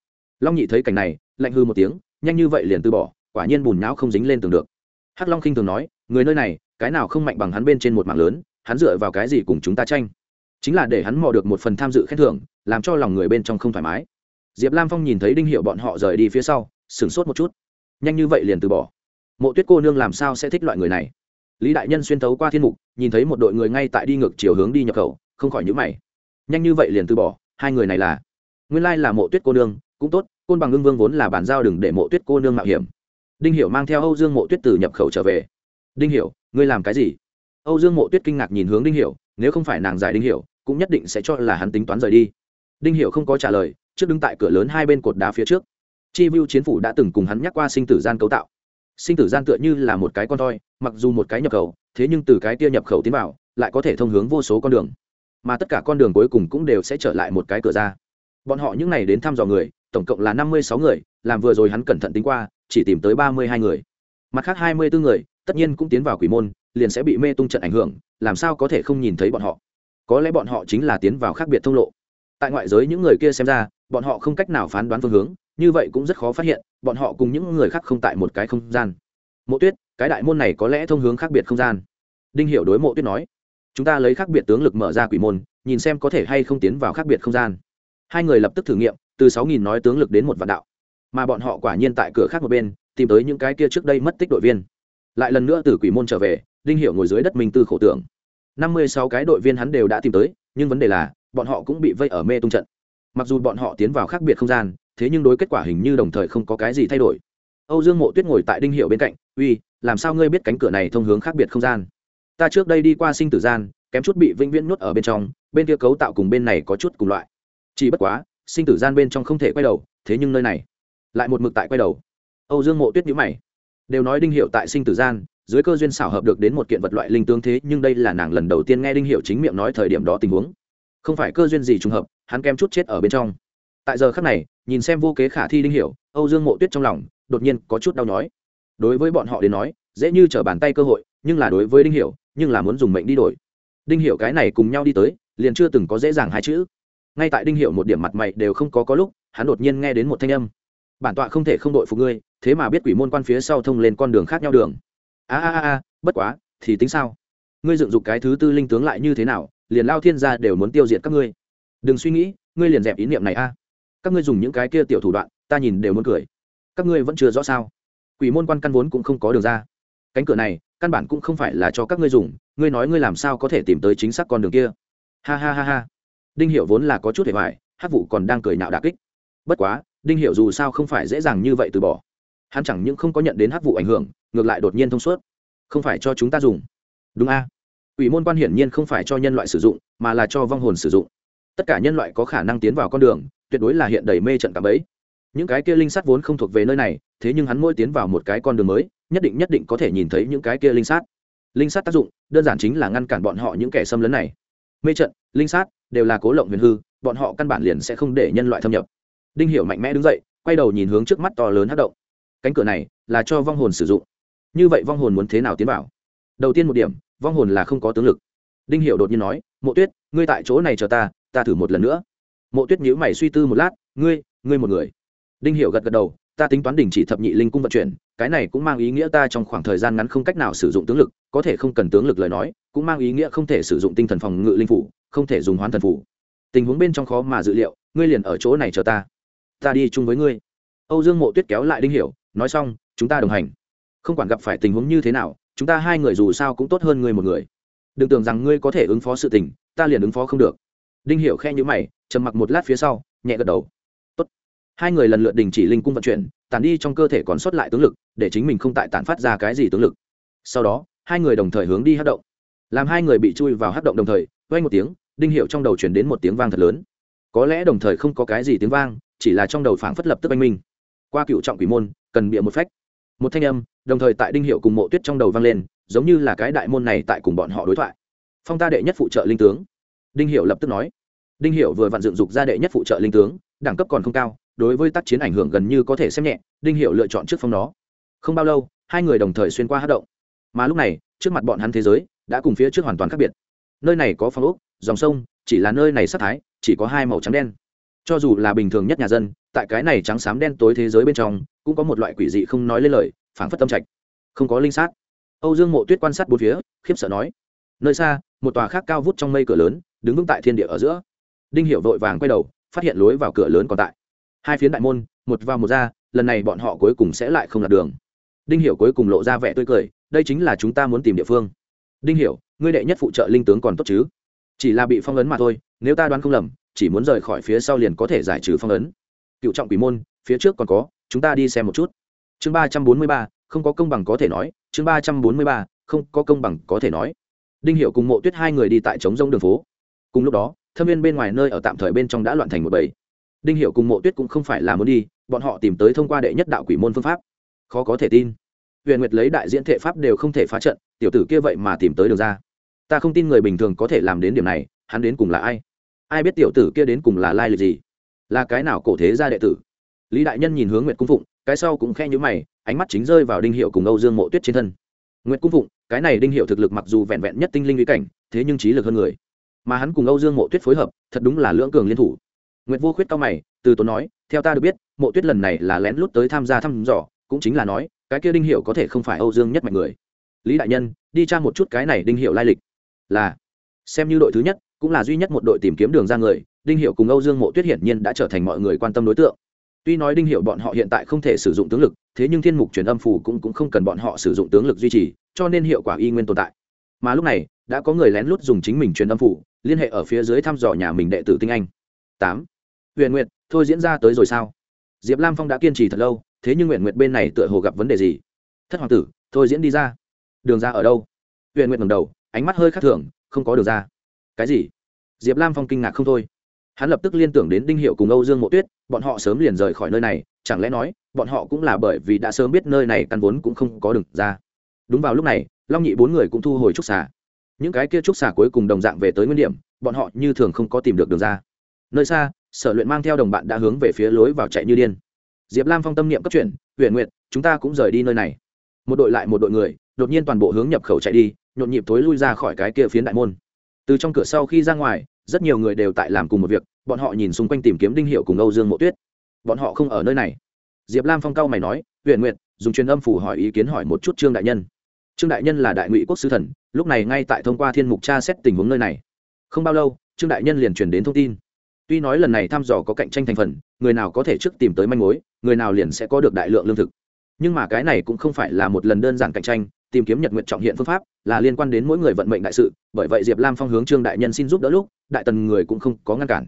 Long nhị thấy cảnh này, lạnh hư một tiếng, nhanh như vậy liền từ bỏ, quả nhiên bùn não không dính lên tường được. Hắc long khinh thường nói, người nơi này, cái nào không mạnh bằng hắn bên trên một mạng lớn, hắn dựa vào cái gì cùng chúng ta tranh? Chính là để hắn mò được một phần tham dự khen thưởng, làm cho lòng người bên trong không thoải mái. Diệp lam phong nhìn thấy đinh hiệu bọn họ rời đi phía sau, sửng sốt một chút. Nhanh như vậy liền từ bỏ. Mộ tuyết cô nương làm sao sẽ thích loại người này? Lý đại nhân xuyên thấu qua thiên mục, nhìn thấy một đội người ngay tại đi ngược chiều hướng đi nhập khẩu, không khỏi nhữ mày. Nhanh như vậy liền từ bỏ, hai người này là? Nguyên lai là mộ tuyết cô nương, cũng tốt, côn bằng ngưng vương vốn là bàn giao đừng để mộ tuyết cô nương mạo hiểm. Đinh hiểu mang theo âu dương mộ tuyết từ nhập khẩu trở về. Đinh hiểu, ngươi làm cái gì? Âu dương mộ tuyết kinh ngạc nhìn hướng đinh hiểu, nếu không phải nàng giải đinh hiểu, cũng nhất định sẽ cho là hắn tính toán rời đi. Đinh hiểu không có trả lời, trước đứng tại cửa lớn hai bên cột đá phía trước. Chi vu chiến phủ đã từng cùng hắn nhắc qua sinh tử gian cấu tạo. Sinh tử gian tựa như là một cái con toi mặc dù một cái nhập khẩu, thế nhưng từ cái kia nhập khẩu tiến vào, lại có thể thông hướng vô số con đường. Mà tất cả con đường cuối cùng cũng đều sẽ trở lại một cái cửa ra. Bọn họ những n à y đến thăm dò người, tổng cộng là năm mươi sáu người, làm vừa rồi hắn cẩn thận tính qua, chỉ tìm tới ba mươi hai người. Mặt khác hai mươi bốn người, tất nhiên cũng tiến vào quỷ môn, liền sẽ bị mê tung trận ảnh hưởng, làm sao có thể không nhìn thấy bọn họ? Có lẽ bọn họ chính là tiến vào khác biệt thông lộ. Tại ngoại giới những người kia xem ra, bọn họ không cách nào phán đoán phương hướng, như vậy cũng rất khó phát hiện, bọn họ cùng những người khác không tại một cái không gian. Mộ tuyết cái đại môn này có lẽ thông hướng khác biệt không gian. Đinh hiểu đối mộ tuyết nói, chúng ta lấy khác biệt tướng lực mở ra quỷ môn, nhìn xem có thể hay không tiến vào khác biệt không gian. Hai người lập tức thử nghiệm, từ sáu nghìn nói tướng lực đến một vạn đạo. Mà bọn họ quả nhiên tại cửa khác một bên, tìm tới những cái kia trước đây mất tích đội viên. Lại lần nữa từ quỷ môn trở về, đinh hiểu ngồi dưới đất mình tư khổ tưởng. Năm mươi sáu cái đội viên hắn đều đã tìm tới, nhưng vấn đề là, bọn họ cũng bị vây ở mê tung trận. Mặc dù bọn họ tiến vào khác biệt không gian, thế nhưng đối kết quả hình như đồng thời không có cái gì thay đổi. Âu dương mộ tuyết ngồi tại đinh hiệu bên cạnh, uy làm sao ngươi biết cánh cửa này thông hướng khác biệt không gian? Ta trước đây đi qua sinh tử gian, kém chút bị vĩnh viễn nuốt ở bên trong, bên kia cấu tạo cùng bên này có chút cùng loại. Chỉ bất quá, sinh tử gian bên trong không thể quay đầu, thế nhưng nơi này, lại một mực tại quay đầu. Âu dương mộ tuyết nhữ mày. Đều nói đinh hiệu tại sinh tử gian, dưới cơ duyên xảo hợp được đến một kiện vật loại linh tướng thế, nhưng đây là nàng lần đầu tiên nghe đinh hiệu chính miệng nói thời điểm đó tình huống. Không phải cơ duyên gì trùng hợp, hắn kém chút chết ở bên trong. Tại giờ khắc này, nhìn xem vô kế khả thi đinh hiệu âu dương mộ tuyết trong lòng, đột nhiên có chút đau nhói đối với bọn họ đến nói, dễ như trở bàn tay cơ hội, nhưng là đối với đinh hiểu, nhưng là muốn dùng mệnh đi đổi. Đinh hiểu cái này cùng nhau đi tới, liền chưa từng có dễ dàng hai chữ. Ngay tại đinh hiểu một điểm mặt mày đều không có có lúc, hắn đột nhiên nghe đến một thanh âm. Bản tọa không thể không đội phục ngươi, thế mà biết quỷ môn quan phía sau thông lên con đường khác nhau đường. A a a bất quá, thì tính sao? Ngươi dựng dục cái thứ tư linh tướng lại như thế nào, liền lao thiên gia đều muốn tiêu diệt các ngươi. Đừng suy nghĩ, ngươi liền dẹp ý niệm này a. Các ngươi dùng những cái kia tiểu thủ đoạn, ta nhìn đều muốn cười. Các ngươi vẫn chưa rõ sao? Quỷ môn quan căn vốn cũng không có đường ra. Cánh cửa này, căn bản cũng không phải là cho các ngươi dùng, ngươi nói ngươi làm sao có thể tìm tới chính xác con đường kia? Ha ha ha ha. Đinh hiệu vốn là có chút hề hoài hát vụ còn đang cười nạo đà kích. Bất quá, đinh hiệu dù sao không phải dễ dàng như vậy từ bỏ. Hắn chẳng những không có nhận đến hát vụ ảnh hưởng, ngược lại đột nhiên thông suốt. Không phải cho chúng ta dùng. Đúng a. À? ủy môn quan hiển nhiên không phải cho nhân loại sử dụng, mà là cho vong hồn sử dụng. Tất cả nhân loại có khả năng tiến vào con đường, tuyệt đối là hiện đầy mê trận cả bấy những cái kia linh sắt vốn không thuộc về nơi này, thế nhưng hắn mỗi tiến vào một cái con đường mới, nhất định nhất định có thể nhìn thấy những cái kia linh sát. Linh sát tác dụng, đơn giản chính là ngăn cản bọn họ những kẻ xâm lấn này. Mê trận, linh sát, đều là cố lộng huyền hư, bọn họ căn bản liền sẽ không để nhân loại thâm nhập. Đinh hiểu mạnh mẽ đứng dậy, quay đầu nhìn hướng trước mắt to lớn hát động. Cánh cửa này là cho vong hồn sử dụng. Như vậy vong hồn muốn thế nào tiến vào? Đầu tiên một điểm, vong hồn là không có tướng lực. Đinh hiểu đột nhiên nói, mộ tuyết, ngươi tại chỗ này chờ ta ta thử một lần nữa. Mộ tuyết nhíu mày suy tư một lát, ngươi ngươi một người đinh hiểu gật gật đầu, ta tính toán đình chỉ thập nhị linh cung vận chuyển, cái này cũng mang ý nghĩa ta trong khoảng thời gian ngắn không cách nào sử dụng tướng lực, có thể không cần tướng lực lời nói, cũng mang ý nghĩa không thể sử dụng tinh thần phòng ngự linh phủ, không thể dùng hoán thần phủ. Tình huống bên trong khó mà dự liệu, ngươi liền ở chỗ này chờ ta. Ta đi chung với ngươi. Âu dương mộ tuyết kéo lại đinh hiểu, nói xong, chúng ta đồng hành. Không quản gặp phải tình huống như thế nào, chúng ta hai người dù sao cũng tốt hơn ngươi một người. Đừng tưởng rằng ngươi có thể ứng phó sự tình, ta liền ứng phó không được. Đinh hiểu khe nhíu mày, trầm mặc một lát phía sau, nhẹ gật đầu hai người lần lượt đình chỉ linh cung vận chuyển tàn đi trong cơ thể còn sót lại tướng lực, để chính mình không tại tàn phát ra cái gì tướng lực. Sau đó, hai người đồng thời hướng đi hát động. Làm hai người bị chui vào hát động đồng thời quay một tiếng, đinh hiệu trong đầu chuyển đến một tiếng vang thật lớn. Có lẽ đồng thời không có cái gì tiếng vang, chỉ là trong đầu phảng phất lập tức anh minh. Qua cựu trọng quỷ môn, cần bịa một phách. Một thanh âm, đồng thời tại đinh hiệu cùng mộ tuyết trong đầu vang lên, giống như là cái đại môn này tại cùng bọn họ đối thoại. Phong ta đệ nhất phụ trợ linh tướng. Đinh hiệu lập tức nói. Đinh hiệu vừa vặn dựng dục ra đệ nhất phụ trợ linh tướng, đẳng cấp còn không cao đối với tác chiến ảnh hưởng gần như có thể xem nhẹ, đinh hiệu lựa chọn trước phong đó không bao lâu, hai người đồng thời xuyên qua hát động. Mà lúc này, trước mặt bọn hắn thế giới đã cùng phía trước hoàn toàn khác biệt. Nơi này có phong ốc, dòng sông, chỉ là nơi này sắc thái, chỉ có hai màu trắng đen. Cho dù là bình thường nhất nhà dân, tại cái này trắng xám đen tối thế giới bên trong, cũng có một loại quỷ dị không nói lên lời, phảng phất tâm trạch. Không có linh sát. Âu dương mộ tuyết quan sát bốn phía, khiếp sợ nói. Nơi xa, một tòa khác cao vút trong mây cửa lớn, đứng vững tại thiên địa ở giữa. Đinh Hiệu vội vàng quay đầu, phát hiện lối vào cửa lớn còn tại hai phiến đại môn, một vào một ra, lần này bọn họ cuối cùng sẽ lại không lạc đường. Đinh hiểu cuối cùng lộ ra vẻ tươi cười, đây chính là chúng ta muốn tìm địa phương. Đinh hiểu, ngươi đệ nhất phụ trợ linh tướng còn tốt chứ? Chỉ là bị phong ấn mà thôi, nếu ta đoán không lầm, chỉ muốn rời khỏi phía sau liền có thể giải trừ phong ấn. Cựu trọng quỷ môn, phía trước còn có, chúng ta đi xem một chút. Chương ba trăm bốn mươi ba, không có công bằng có thể nói, chương ba trăm bốn mươi ba, không có công bằng có thể nói. Đinh hiệu cùng mộ tuyết hai người đi tại trống rông đường phố. Cùng lúc đó, thâm viên bên ngoài nơi ở tạm thời bên trong đã loạn thành một bầy đinh hiệu cùng mộ tuyết cũng không phải là muốn đi, bọn họ tìm tới thông qua đệ nhất đạo quỷ môn phương pháp. Khó có thể tin. Huyền nguyệt lấy đại diễn thể pháp đều không thể phá trận, tiểu tử kia vậy mà tìm tới được ra. Ta không tin người bình thường có thể làm đến điểm này, hắn đến cùng là ai? Ai biết tiểu tử kia đến cùng là lai lịch gì? Là cái nào cổ thế gia đệ tử? Lý đại nhân nhìn hướng nguyệt cung phụng, cái sau cũng khe nhữ mày, ánh mắt chính rơi vào đinh hiệu cùng âu dương mộ tuyết trên thân. Nguyệt cung phụng, cái này đinh hiệu thực lực mặc dù vẹn vẹn nhất tinh linh uy cảnh, thế nhưng trí lực hơn người. Mà hắn cùng âu dương mộ tuyết phối hợp, thật đúng là lưỡng cường liên thủ nguyệt vô khuyết cao mày từ tốn nói theo ta được biết mộ tuyết lần này là lén lút tới tham gia thăm dò cũng chính là nói cái kia đinh hiệu có thể không phải âu dương nhất mạnh người. Lý đại nhân đi tra một chút cái này đinh hiệu lai lịch. Là xem như đội thứ nhất cũng là duy nhất một đội tìm kiếm đường ra người đinh hiệu cùng âu dương mộ tuyết hiển nhiên đã trở thành mọi người quan tâm đối tượng. Tuy nói đinh hiệu bọn họ hiện tại không thể sử dụng tướng lực thế nhưng thiên mục truyền âm phù cũng, cũng không cần bọn họ sử dụng tướng lực duy trì cho nên hiệu quả y nguyên tồn tại. Mà lúc này đã có người lén lút dùng chính mình truyền âm phù liên hệ ở phía dưới thăm dò nhà mình đệ tử tinh anh. Tám huyền nguyệt, thôi diễn ra tới rồi sao? Diệp lam phong đã kiên trì thật lâu, thế nhưng nguyện nguyệt bên này tựa hồ gặp vấn đề gì? Thất hoàng tử, thôi diễn đi ra. Đường ra ở đâu? Huyền nguyệt ngầm đầu, ánh mắt hơi khác thường, không có đường ra. Cái gì? Diệp lam phong kinh ngạc không thôi. Hắn lập tức liên tưởng đến đinh hiệu cùng âu dương mộ tuyết, bọn họ sớm liền rời khỏi nơi này, chẳng lẽ nói, bọn họ cũng là bởi vì đã sớm biết nơi này căn vốn cũng không có đường ra. Đúng vào lúc này, long nhị bốn người cũng thu hồi trúc xà. Những cái kia trúc xà cuối cùng đồng dạng về tới nguyên điểm, bọn họ như thường không có tìm được đường ra. Nơi xa sở luyện mang theo đồng bạn đã hướng về phía lối vào chạy như điên. Diệp lam phong tâm niệm cấp chuyển huyện nguyện chúng ta cũng rời đi nơi này. Một đội lại một đội người, đột nhiên toàn bộ hướng nhập khẩu chạy đi, nhộn nhịp thối lui ra khỏi cái kia phiến đại môn. Từ trong cửa sau khi ra ngoài, rất nhiều người đều tại làm cùng một việc, bọn họ nhìn xung quanh tìm kiếm đinh hiệu cùng âu dương mộ tuyết. Bọn họ không ở nơi này. Diệp lam phong cao mày nói huyện nguyện dùng truyền âm phủ hỏi ý kiến hỏi một chút trương đại nhân. Trương đại nhân là đại ngụy quốc sư thần, lúc này ngay tại thông qua thiên mục tra xét tình huống nơi này. Không bao lâu, trương đại nhân liền truyền đến thông tin tuy nói lần này thăm dò có cạnh tranh thành phần, người nào có thể trước tìm tới manh mối, người nào liền sẽ có được đại lượng lương thực. Nhưng mà cái này cũng không phải là một lần đơn giản cạnh tranh, tìm kiếm nhật nguyện trọng hiện phương pháp là liên quan đến mỗi người vận mệnh đại sự, bởi vậy diệp lam phong hướng trương đại nhân xin giúp đỡ lúc, đại tần người cũng không có ngăn cản.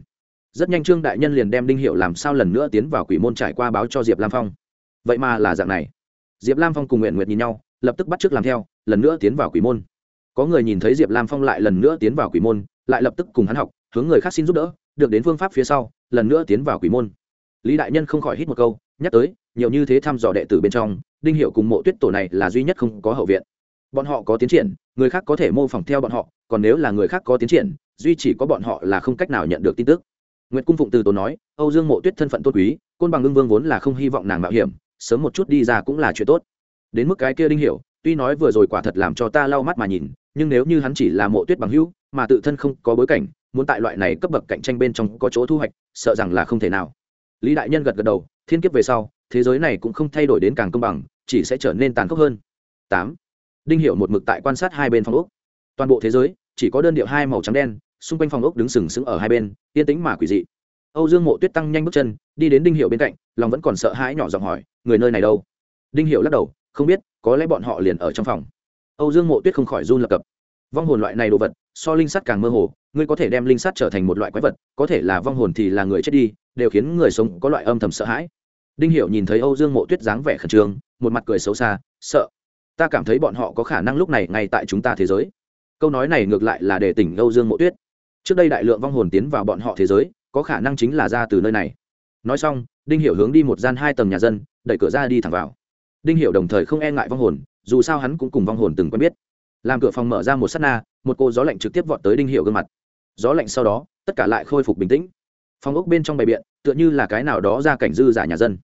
Rất nhanh trương đại nhân liền đem đinh hiệu làm sao lần nữa tiến vào quỷ môn trải qua báo cho diệp lam phong. Vậy mà là dạng này. Diệp lam phong cùng nguyện nguyện nhìn nhau, lập tức bắt t r ư ớ c làm theo, lần nữa tiến vào quỷ môn. Có người nhìn thấy diệp lam phong lại lần nữa tiến vào quỷ môn, lại lập tức cùng hắn học, hướng người khác xin giúp đỡ được đến phương pháp phía sau lần nữa tiến vào quỷ môn. Lý đại nhân không khỏi hít một câu nhắc tới nhiều như thế thăm dò đệ tử bên trong đinh hiệu cùng mộ tuyết tổ này là duy nhất không có hậu viện. Bọn họ có tiến triển người khác có thể mô phỏng theo bọn họ còn nếu là người khác có tiến triển duy chỉ có bọn họ là không cách nào nhận được tin tức. Nguyệt cung phụng từ tốn nói, Âu Dương Mộ Tuyết thân phận tôn quý, côn bằng ưng vương vốn là không hy vọng nàng mạo hiểm, sớm một chút đi ra cũng là chuyện tốt. Đến mức cái kia đinh hiểu, tuy nói vừa rồi quả thật làm cho ta lau mắt mà nhìn, nhưng nếu như hắn chỉ là Mộ Tuyết bằng hữu, mà tự thân không có bối cảnh, muốn tại loại này cấp bậc cạnh tranh bên trong có chỗ thu hoạch, sợ rằng là không thể nào. Lý đại nhân gật gật đầu, thiên kiếp về sau, thế giới này cũng không thay đổi đến càng công bằng, chỉ sẽ trở nên tàn khốc hơn. Tám, Đinh Hiểu một mực tại quan sát hai bên phòng ốc. Toàn bộ thế giới chỉ có đơn điệu hai màu trắng đen, xung quanh phòng ốc đứng sừng sững ở hai bên yên tĩnh mà quỷ dị âu dương mộ tuyết tăng nhanh bước chân đi đến đinh hiệu bên cạnh lòng vẫn còn sợ hãi nhỏ giọng hỏi người nơi này đâu đinh hiệu lắc đầu không biết có lẽ bọn họ liền ở trong phòng âu dương mộ tuyết không khỏi run lập cập vong hồn loại này đồ vật so linh sắt càng mơ hồ, ngươi có thể đem linh sắt trở thành một loại quái vật, có thể là vong hồn thì là người chết đi, đều khiến người sống có loại âm thầm sợ hãi. Đinh hiệu nhìn thấy âu dương mộ tuyết dáng vẻ khẩn trương, một mặt cười xấu xa, sợ. Ta cảm thấy bọn họ có khả năng lúc này ngay tại chúng ta thế giới. Câu nói này ngược lại là để tỉnh âu dương mộ tuyết. Trước đây đại lượng vong hồn tiến vào bọn họ thế giới, có khả năng chính là ra từ nơi này. Nói xong, đinh hiểu hướng đi một gian hai tầng nhà dân, đẩy cửa ra đi thẳng vào. Đinh hiểu đồng thời không e ngại vong hồn, dù sao hắn cũng cùng vong hồn từng quen biết. Làm cửa phòng mở ra một sát na một cô gió lạnh trực tiếp vọt tới đinh hiệu gương mặt. Gió lạnh sau đó, tất cả lại khôi phục bình tĩnh. Phòng ốc bên trong bày biện, tựa như là cái nào đó ra cảnh dư giả nhà dân.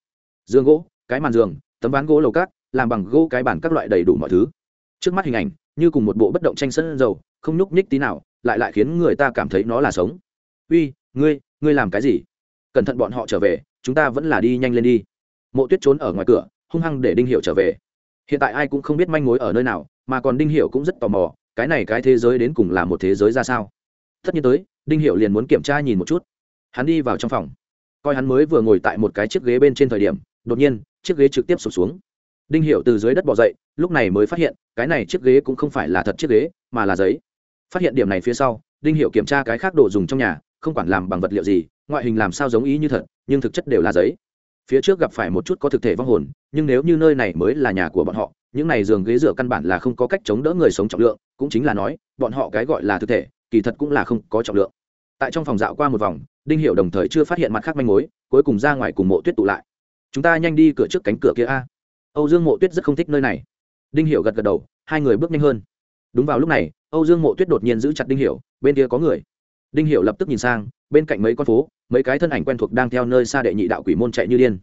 Giường gỗ, cái màn giường, tấm ván gỗ lầu cát, làm bằng gỗ cái bản các loại đầy đủ mọi thứ. Trước mắt hình ảnh, như cùng một bộ bất động tranh sân dầu, không nhúc nhích tí nào, lại lại khiến người ta cảm thấy nó là sống. Uy, ngươi ngươi làm cái gì? Cẩn thận bọn họ trở về, chúng ta vẫn là đi nhanh lên đi. Mộ tuyết trốn ở ngoài cửa, hung hăng để đinh hiệu trở về. Hiện tại ai cũng không biết manh mối ở nơi nào, mà còn đinh hiệu cũng rất tò mò cái này cái thế giới đến cùng là một thế giới ra sao? Tất nhiên tới, đinh hiệu liền muốn kiểm tra nhìn một chút. Hắn đi vào trong phòng. Coi hắn mới vừa ngồi tại một cái chiếc ghế bên trên thời điểm, đột nhiên, chiếc ghế trực tiếp sụp xuống. Đinh hiệu từ dưới đất bỏ dậy, lúc này mới phát hiện, cái này chiếc ghế cũng không phải là thật chiếc ghế, mà là giấy. Phát hiện điểm này phía sau, đinh hiệu kiểm tra cái khác đồ dùng trong nhà, không quản làm bằng vật liệu gì, ngoại hình làm sao giống ý như thật, nhưng thực chất đều là giấy. Phía trước gặp phải một chút có thực thể vong hồn, nhưng nếu như nơi này mới là nhà của bọn họ những này giường ghế dựa căn bản là không có cách chống đỡ người sống trọng lượng, cũng chính là nói, bọn họ cái gọi là thực thể, kỳ thật cũng là không có trọng lượng. Tại trong phòng dạo qua một vòng, đinh hiệu đồng thời chưa phát hiện mặt khác manh mối, cuối cùng ra ngoài cùng mộ tuyết tụ lại. Chúng ta nhanh đi cửa trước cánh cửa kia a. Âu dương mộ tuyết rất không thích nơi này. Đinh hiệu gật gật đầu, hai người bước nhanh hơn. Đúng vào lúc này, âu dương mộ tuyết đột nhiên giữ chặt đinh hiệu bên kia có người. Đinh hiệu lập tức nhìn sang, bên cạnh mấy con phố, mấy cái thân ảnh quen thuộc đang theo nơi xa đệ nhị đạo quỷ môn chạy như điên.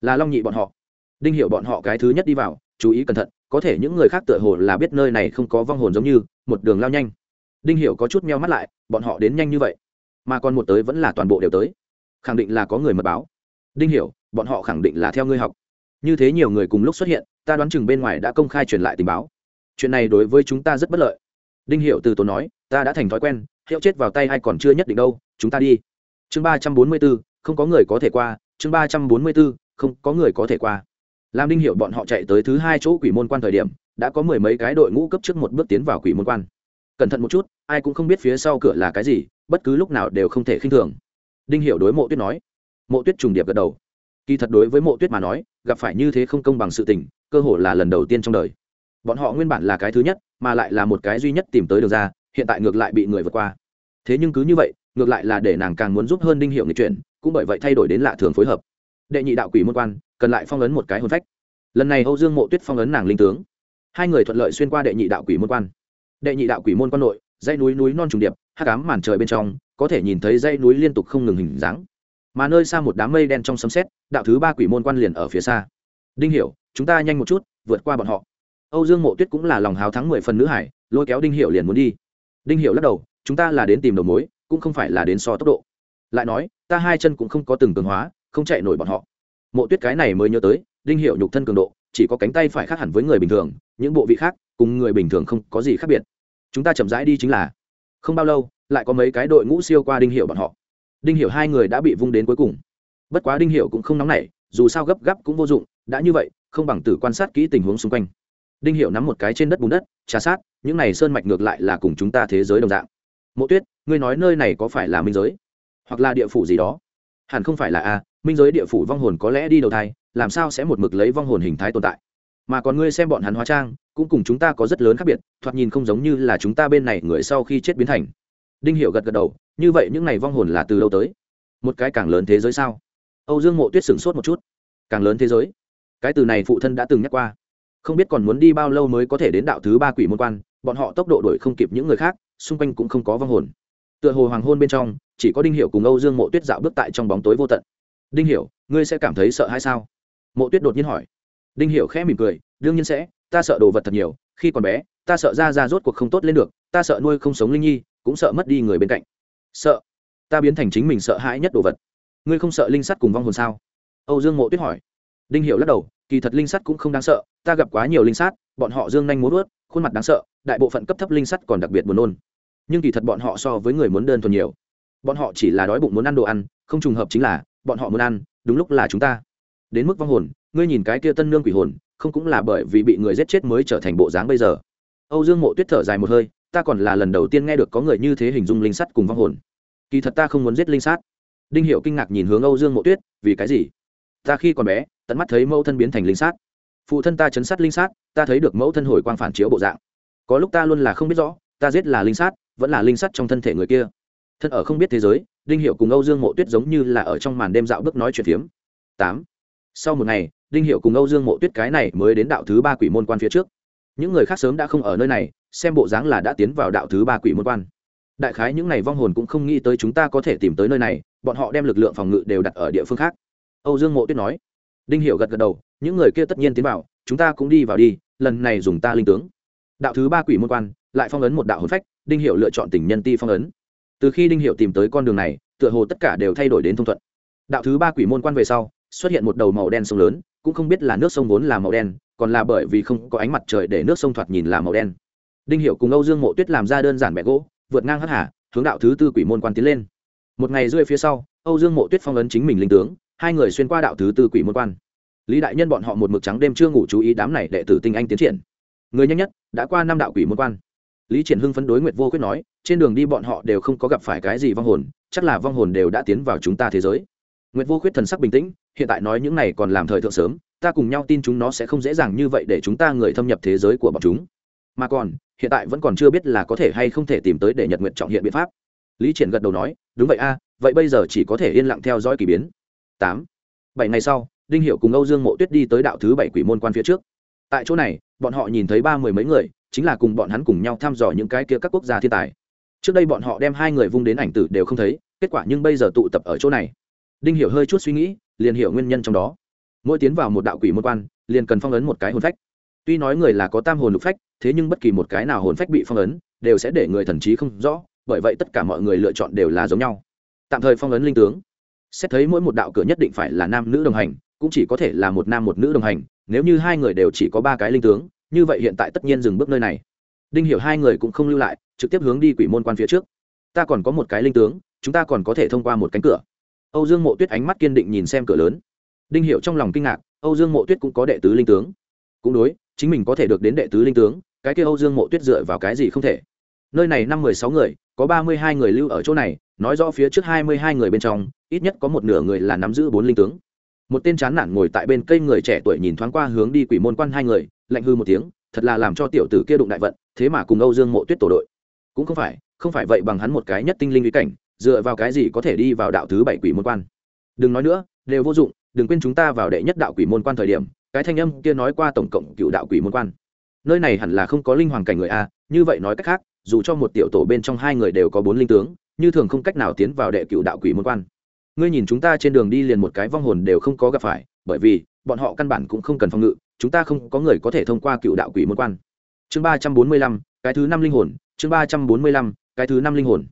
Là long nhị bọn họ. Đinh hiệu bọn họ cái thứ nhất đi vào, chú ý cẩn thận có thể những người khác tựa hồ là biết nơi này không có vong hồn giống như, một đường lao nhanh. Đinh Hiểu có chút meo mắt lại, bọn họ đến nhanh như vậy, mà còn một tới vẫn là toàn bộ đều tới. Khẳng định là có người mật báo. Đinh hiểu, bọn họ khẳng định là theo ngươi học. Như thế nhiều người cùng lúc xuất hiện, ta đoán chừng bên ngoài đã công khai truyền lại tình báo. Chuyện này đối với chúng ta rất bất lợi. Đinh hiểu từ tốn nói, ta đã thành thói quen, hiệu chết vào tay ai còn chưa nhất định đâu, chúng ta đi. Chương ba trăm bốn mươi bốn không có người có thể qua, chương ba trăm bốn mươi bốn không có người có thể qua làm đinh Hiệu bọn họ chạy tới thứ hai chỗ quỷ môn quan thời điểm, đã có mười mấy cái đội ngũ cấp trước một bước tiến vào quỷ môn quan. Cẩn thận một chút, ai cũng không biết phía sau cửa là cái gì, bất cứ lúc nào đều không thể khinh thường. Đinh Hiệu đối mộ tuyết nói. Mộ tuyết trùng điệp gật đầu. Kỳ thật đối với mộ tuyết mà nói, gặp phải như thế không công bằng sự tình, cơ hội là lần đầu tiên trong đời. Bọn họ nguyên bản là cái thứ nhất, mà lại là một cái duy nhất tìm tới được ra, hiện tại ngược lại bị người vượt qua. Thế nhưng cứ như vậy, ngược lại là để nàng càng muốn giúp hơn đinh hiệu người chuyển, cũng bởi vậy thay đổi đến lạ thường phối hợp đệ nhị đạo quỷ môn quan cần lại phong ấn một cái hồn phách. Lần này âu dương mộ tuyết phong ấn nàng linh tướng. Hai người thuận lợi xuyên qua đệ nhị đạo quỷ môn quan. Đệ nhị đạo quỷ môn quan nội dãy núi núi non trùng điệp hắc ám màn trời bên trong có thể nhìn thấy dãy núi liên tục không ngừng hình dáng. Mà nơi xa một đám mây đen trong sấm xét, đạo thứ ba quỷ môn quan liền ở phía xa. Đinh hiểu chúng ta nhanh một chút vượt qua bọn họ. Âu dương mộ tuyết cũng là lòng hào thắng mười phần nữ hải lôi kéo đinh hiểu liền muốn đi. Đinh hiểu lắc đầu chúng ta là đến tìm đầu mối cũng không phải là đến so tốc độ. Lại nói ta hai chân cũng không có từng cường hóa không chạy nổi bọn họ. Mộ tuyết cái này mới nhớ tới, đinh hiểu nhục thân cường độ, chỉ có cánh tay phải khác hẳn với người bình thường, những bộ vị khác cùng người bình thường không có gì khác biệt. Chúng ta chậm rãi đi chính là, không bao lâu, lại có mấy cái đội ngũ siêu qua đinh hiệu bọn họ. Đinh hiệu hai người đã bị vung đến cuối cùng. Bất quá đinh hiệu cũng không nóng nảy, dù sao gấp gáp cũng vô dụng, đã như vậy, không bằng tử quan sát kỹ tình huống xung quanh. Đinh hiệu nắm một cái trên đất bùn đất, trà sát, những này sơn mạch ngược lại là cùng chúng ta thế giới đồng dạng. Mộ tuyết, ngươi nói nơi này có phải là minh giới, hoặc là địa phủ gì đó? Hẳn không phải là a minh giới địa phủ vong hồn có lẽ đi đầu thai, làm sao sẽ một mực lấy vong hồn hình thái tồn tại? Mà còn ngươi xem bọn hắn hóa trang, cũng cùng chúng ta có rất lớn khác biệt, thoạt nhìn không giống như là chúng ta bên này người sau khi chết biến thành. Đinh hiểu gật gật đầu, như vậy những này vong hồn là từ đâu tới? Một cái càng lớn thế giới sao? Âu dương mộ tuyết sửng sốt một chút. Càng lớn thế giới? Cái từ này phụ thân đã từng nhắc qua. Không biết còn muốn đi bao lâu mới có thể đến đạo thứ ba quỷ môn quan, bọn họ tốc độ đuổi không kịp những người khác, xung quanh cũng không có vong hồn. Tựa hồ hoàng hôn bên trong, chỉ có đinh hiểu cùng âu dương mộ tuyết dạo bước tại trong bóng tối vô tận đinh hiểu, ngươi sẽ cảm thấy sợ hay sao? Mộ tuyết đột nhiên hỏi. Đinh hiểu khẽ mỉm cười, đương nhiên sẽ, ta sợ đồ vật thật nhiều, khi còn bé, ta sợ ra ra rốt cuộc không tốt lên được, ta sợ nuôi không sống linh nhi, cũng sợ mất đi người bên cạnh. Sợ? Ta biến thành chính mình sợ hãi nhất đồ vật. Ngươi không sợ linh sắt cùng vong hồn sao? Âu dương mộ tuyết hỏi. Đinh Hiểu lắc đầu, kỳ thật linh sắt cũng không đáng sợ, ta gặp quá nhiều linh sắt, bọn họ dương nhanh muốn vớt, khuôn mặt đáng sợ, đại bộ phận cấp thấp linh sắt còn đặc biệt buồn nôn. Nhưng kỳ thật bọn họ so với người muốn đơn thuần nhiều. Bọn họ chỉ là đói bụng muốn ăn đồ ăn, không trùng hợp chính là bọn họ muốn ăn, đúng lúc là chúng ta. Đến mức vong hồn, ngươi nhìn cái kia tân nương quỷ hồn, không cũng là bởi vì bị người giết chết mới trở thành bộ dáng bây giờ. Âu dương mộ tuyết thở dài một hơi, ta còn là lần đầu tiên nghe được có người như thế hình dung linh sắt cùng vong hồn. Kỳ thật ta không muốn giết linh sát đinh hiệu kinh ngạc nhìn hướng âu dương mộ tuyết, vì cái gì? Ta khi còn bé, tận mắt thấy mẫu thân biến thành linh sát phụ thân ta chấn sát linh sát ta thấy được mẫu thân hồi quang phản chiếu bộ dạng. Có lúc ta luôn là không biết rõ, ta giết là linh sát vẫn là linh sắt trong thân thể người kia. Thân ở không biết thế giới đinh hiệu cùng âu dương mộ tuyết giống như là ở trong màn đêm dạo bước nói chuyện phiếm. Tám. Sau một ngày, đinh hiệu cùng âu dương mộ tuyết cái này mới đến đạo thứ ba quỷ môn quan phía trước. Những người khác sớm đã không ở nơi này, xem bộ dáng là đã tiến vào đạo thứ ba quỷ môn quan. Đại khái những n à y vong hồn cũng không nghĩ tới chúng ta có thể tìm tới nơi này, bọn họ đem lực lượng phòng ngự đều đặt ở địa phương khác. Âu dương mộ tuyết nói. Đinh hiệu gật gật đầu, những người kia tất nhiên tiến vào, chúng ta cũng đi vào đi, lần này dùng ta linh tướng. Đạo thứ ba quỷ môn quan, lại phong ấn một đạo hồn phách, đinh hiệu lựa chọn tình nhân ti phong ấn từ khi đinh hiệu tìm tới con đường này, tựa hồ tất cả đều thay đổi đến thông thuận. Đạo thứ ba quỷ môn quan về sau, xuất hiện một đầu màu đen sông lớn, cũng không biết là nước sông vốn là màu đen, còn là bởi vì không có ánh mặt trời để nước sông thoạt nhìn là màu đen. Đinh hiệu cùng âu dương mộ tuyết làm ra đơn giản bẹ gỗ, vượt ngang hắc hà, hướng đạo thứ tư quỷ môn quan tiến lên. Một ngày rưỡi phía sau, âu dương mộ tuyết phong ấn chính mình linh tướng, hai người xuyên qua đạo thứ tư quỷ môn quan. Lý đại nhân bọn họ một mực trắng đêm chưa ngủ chú ý đám này đệ tử tinh anh tiến triển. Người nhanh nhất đã qua năm đạo quỷ môn quan lý triển hưng phấn đối nguyệt vô quyết nói, trên đường đi bọn họ đều không có gặp phải cái gì vong hồn, chắc là vong hồn đều đã tiến vào chúng ta thế giới. Nguyệt vô quyết thần sắc bình tĩnh, hiện tại nói những này còn làm thời thượng sớm, ta cùng nhau tin chúng nó sẽ không dễ dàng như vậy để chúng ta người thâm nhập thế giới của bọn chúng. Mà còn, hiện tại vẫn còn chưa biết là có thể hay không thể tìm tới để nhật nguyện trọng hiện biện pháp. Lý triển gật đầu nói, đúng vậy a, vậy bây giờ chỉ có thể yên lặng theo dõi k ỳ biến. Tám. Bảy ngày sau, đinh hiệu cùng âu dương mộ tuyết đi tới đạo thứ bảy quỷ môn quan phía trước. Tại chỗ này, bọn họ nhìn thấy ba mười mấy người chính là cùng bọn hắn cùng nhau thăm dò những cái kia các quốc gia thiên tài. Trước đây bọn họ đem hai người vung đến ảnh tử đều không thấy, kết quả nhưng bây giờ tụ tập ở chỗ này. Đinh hiểu hơi chút suy nghĩ, liền hiểu nguyên nhân trong đó. Mỗi tiến vào một đạo quỷ môn quan, liền cần phong ấn một cái hồn phách. Tuy nói người là có tam hồn lục phách, thế nhưng bất kỳ một cái nào hồn phách bị phong ấn, đều sẽ để người thần trí không rõ, bởi vậy tất cả mọi người lựa chọn đều là giống nhau. Tạm thời phong ấn linh tướng. Xét thấy mỗi một đạo cửa nhất định phải là nam nữ đồng hành, cũng chỉ có thể là một nam một nữ đồng hành, nếu như hai người đều chỉ có ba cái linh tướng như vậy hiện tại tất nhiên dừng bước nơi này. Đinh hiểu hai người cũng không lưu lại, trực tiếp hướng đi quỷ môn quan phía trước. Ta còn có một cái linh tướng, chúng ta còn có thể thông qua một cánh cửa. Âu dương mộ tuyết ánh mắt kiên định nhìn xem cửa lớn. Đinh hiểu trong lòng kinh ngạc, âu dương mộ tuyết cũng có đệ tứ linh tướng. Cũng đối, chính mình có thể được đến đệ tứ linh tướng, cái kia âu dương mộ tuyết dựa vào cái gì không thể? Nơi này năm mười sáu người, có ba mươi hai người lưu ở chỗ này, nói rõ phía trước hai mươi hai người bên trong, ít nhất có một nửa người là nắm giữ bốn linh tướng một tên chán nản ngồi tại bên cây người trẻ tuổi nhìn thoáng qua hướng đi quỷ môn quan hai người, lạnh hư một tiếng, thật là làm cho tiểu tử kia đụng đại vận, thế mà cùng âu dương mộ tuyết tổ đội. Cũng không phải không phải vậy bằng hắn một cái nhất tinh linh ý cảnh, dựa vào cái gì có thể đi vào đạo thứ bảy quỷ môn quan. Đừng nói nữa, đều vô dụng, đừng quên chúng ta vào đệ nhất đạo quỷ môn quan thời điểm, cái thanh âm kia nói qua tổng cộng cựu đạo quỷ môn quan. Nơi này hẳn là không có linh hoàng cảnh người a, như vậy nói cách khác, dù cho một tiểu tổ bên trong hai người đều có bốn linh tướng, như thường không cách nào tiến vào đệ cựu đạo quỷ môn quan ngươi nhìn chúng ta trên đường đi liền một cái vong hồn đều không có gặp phải, bởi vì, bọn họ căn bản cũng không cần phòng ngự, chúng ta không có người có thể thông qua cựu đạo quỷ môn quan. Chương ba trăm bốn mươi lăm, cái thứ năm linh hồn, chương ba trăm bốn mươi lăm, cái thứ năm linh hồn.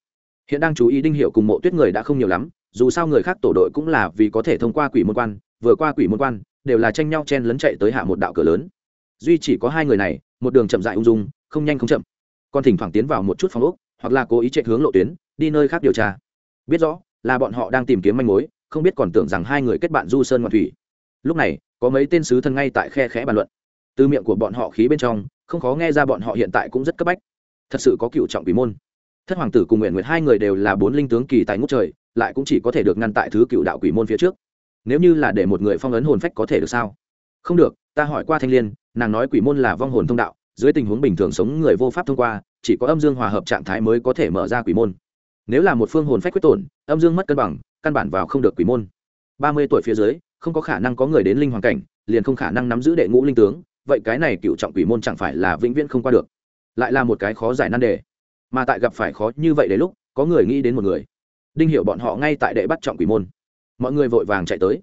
Hiện đang chú ý đinh hiệu cùng mộ tuyết người đã không nhiều lắm, dù sao người khác tổ đội cũng là vì có thể thông qua quỷ môn quan, vừa qua quỷ môn quan, đều là tranh nhau chen lấn chạy tới hạ một đạo cửa lớn. Duy chỉ có hai người này, một đường chậm dại ung dung, không nhanh không chậm. Còn thỉnh thoảng tiến vào một chút phòng ốc, hoặc là cố ý chạy hướng lộ tuyến, đi nơi khác điều tra. Biết rõ là bọn họ đang tìm kiếm manh mối, không biết còn tưởng rằng hai người kết bạn du sơn ngoạn thủy. Lúc này, có mấy tên sứ thân ngay tại khe khẽ bàn luận. Từ miệng của bọn họ khí bên trong, không khó nghe ra bọn họ hiện tại cũng rất cấp bách. Thật sự có cựu trọng quỷ môn. Thất hoàng tử cùng nguyện nguyện hai người đều là bốn linh tướng kỳ tài ngút trời, lại cũng chỉ có thể được ngăn tại thứ cựu đạo quỷ môn phía trước. Nếu như là để một người phong ấn hồn phách có thể được sao? Không được, ta hỏi qua thanh liên, nàng nói quỷ môn là vong hồn thông đạo, dưới tình huống bình thường sống người vô pháp thông qua, chỉ có âm dương hòa hợp trạng thái mới có thể mở ra quỷ môn nếu là một phương hồn phách quyết tổn, âm dương mất cân bằng, căn bản vào không được quỷ môn. Ba mươi tuổi phía dưới, không có khả năng có người đến linh hoàng cảnh, liền không khả năng nắm giữ đệ ngũ linh tướng, vậy cái này cựu trọng quỷ môn chẳng phải là vĩnh viễn không qua được. Lại là một cái khó giải nan đề. Mà tại gặp phải khó như vậy đến lúc, có người nghĩ đến một người. Đinh hiểu bọn họ ngay tại đệ bắt trọng quỷ môn. Mọi người vội vàng chạy tới.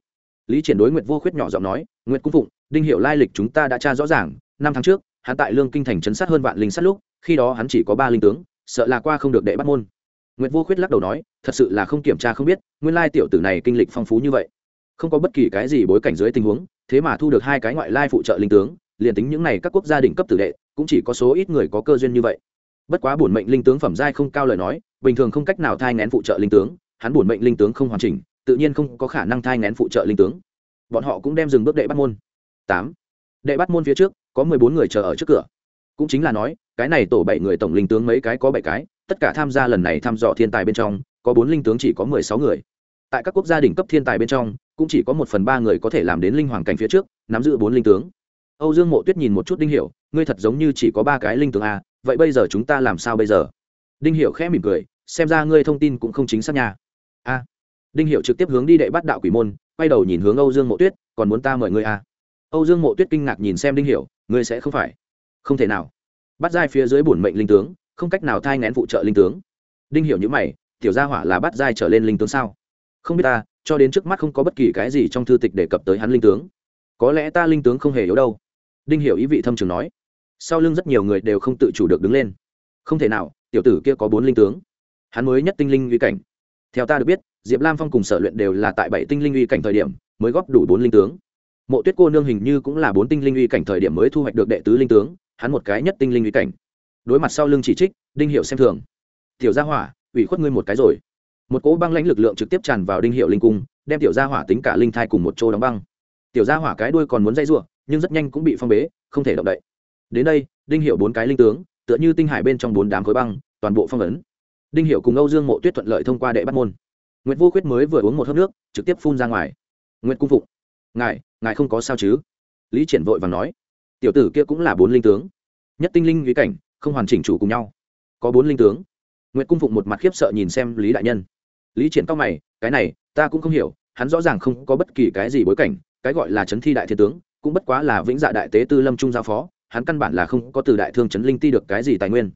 Lý triển đối nguyệt vô khuyết nhỏ giọng nói, nguyệt cung phụng, đinh hiểu lai lịch chúng ta đã tra rõ ràng, năm tháng trước, hắn tại lương kinh thành chấn sát hơn vạn linh sát lúc, khi đó hắn chỉ có ba linh tướng, sợ là qua không được đệ bắt môn nguyệt vô khuyết lắc đầu nói, thật sự là không kiểm tra không biết, nguyên lai tiểu tử này kinh lịch phong phú như vậy. Không có bất kỳ cái gì bối cảnh dưới tình huống, thế mà thu được hai cái ngoại lai phụ trợ linh tướng, liền tính những này các quốc gia đỉnh cấp tử đệ, cũng chỉ có số ít người có cơ duyên như vậy. Bất quá bổn mệnh linh tướng phẩm giai không cao lời nói, bình thường không cách nào thai nghén phụ trợ linh tướng, hắn bổn mệnh linh tướng không hoàn chỉnh, tự nhiên không có khả năng thai nghén phụ trợ linh tướng. Bọn họ cũng đem dừng bước đệ bắt môn. Tám. Đệ bắt môn phía trước, có mười bốn người chờ ở trước cửa. Cũng chính là nói, cái này tổ bảy người tổng linh tướng mấy cái có bảy cái tất cả tham gia lần này thăm dò thiên tài bên trong, có bốn linh tướng chỉ có mười sáu người. Tại các quốc gia đỉnh cấp thiên tài bên trong, cũng chỉ có một phần ba người có thể làm đến linh hoàng cảnh phía trước, nắm giữ bốn linh tướng. Âu dương mộ tuyết nhìn một chút đinh hiểu, ngươi thật giống như chỉ có ba cái linh tướng a vậy bây giờ chúng ta làm sao bây giờ? Đinh hiểu khẽ mỉm cười, xem ra ngươi thông tin cũng không chính xác nha. A đinh hiểu trực tiếp hướng đi đệ bắt đạo quỷ môn, quay đầu nhìn hướng âu dương mộ tuyết, còn muốn ta mời ngươi a âu dương mộ tuyết kinh ngạc nhìn xem đinh hiểu, ngươi sẽ không phải. Không thể nào. Bắt giai phía dưới bổn mệnh linh tướng không cách nào thai ngén phụ trợ linh tướng. Đinh hiểu như mày, tiểu gia hỏa là bắt giai trở lên linh tướng sao? Không biết ta, cho đến trước mắt không có bất kỳ cái gì trong thư tịch đề cập tới hắn linh tướng. Có lẽ ta linh tướng không hề yếu đâu. Đinh hiểu ý vị thâm trường nói. Sau lưng rất nhiều người đều không tự chủ được đứng lên. Không thể nào, tiểu tử kia có bốn linh tướng. Hắn mới nhất tinh linh uy cảnh. Theo ta được biết, diệp lam phong cùng sở luyện đều là tại bảy tinh linh uy cảnh thời điểm mới góp đủ bốn linh tướng. Mộ tuyết cô nương hình như cũng là bốn tinh linh uy cảnh thời điểm mới thu hoạch được đệ tứ linh tướng, hắn một cái nhất tinh linh uy cảnh đối mặt sau lưng chỉ trích, đinh hiệu xem thường. Tiểu gia hỏa, ủy khuất ngươi một cái rồi. Một cỗ băng lãnh lực lượng trực tiếp tràn vào đinh hiệu linh cung, đem tiểu gia hỏa tính cả linh thai cùng một chỗ đóng băng. Tiểu gia hỏa cái đuôi còn muốn dây ruộng nhưng rất nhanh cũng bị phong bế, không thể động đậy. Đến đây, đinh hiệu bốn cái linh tướng, tựa như tinh hải bên trong bốn đám khối băng, toàn bộ phong ấn. Đinh hiệu cùng âu dương mộ tuyết thuận lợi thông qua đệ bắt môn. Nguyễn vô khuyết mới vừa uống một hớp nước, trực tiếp phun ra ngoài. Nguyễn cung phụng, ngài ngài không có sao chứ? Lý triển vội và nói. Tiểu tử kia cũng là bốn linh tướng, nhất tinh linh ý cảnh không hoàn chỉnh chủ cùng nhau. Có bốn linh tướng. Nguyễn cung phụng một mặt khiếp sợ nhìn xem lý đại nhân. Lý triển cao mày, cái này, ta cũng không hiểu, hắn rõ ràng không có bất kỳ cái gì bối cảnh, cái gọi là chấn thi đại thiên tướng, cũng bất quá là vĩnh dạ đại tế tư lâm trung giao phó, hắn căn bản là không có từ đại thương chấn linh ti được cái gì tài nguyên.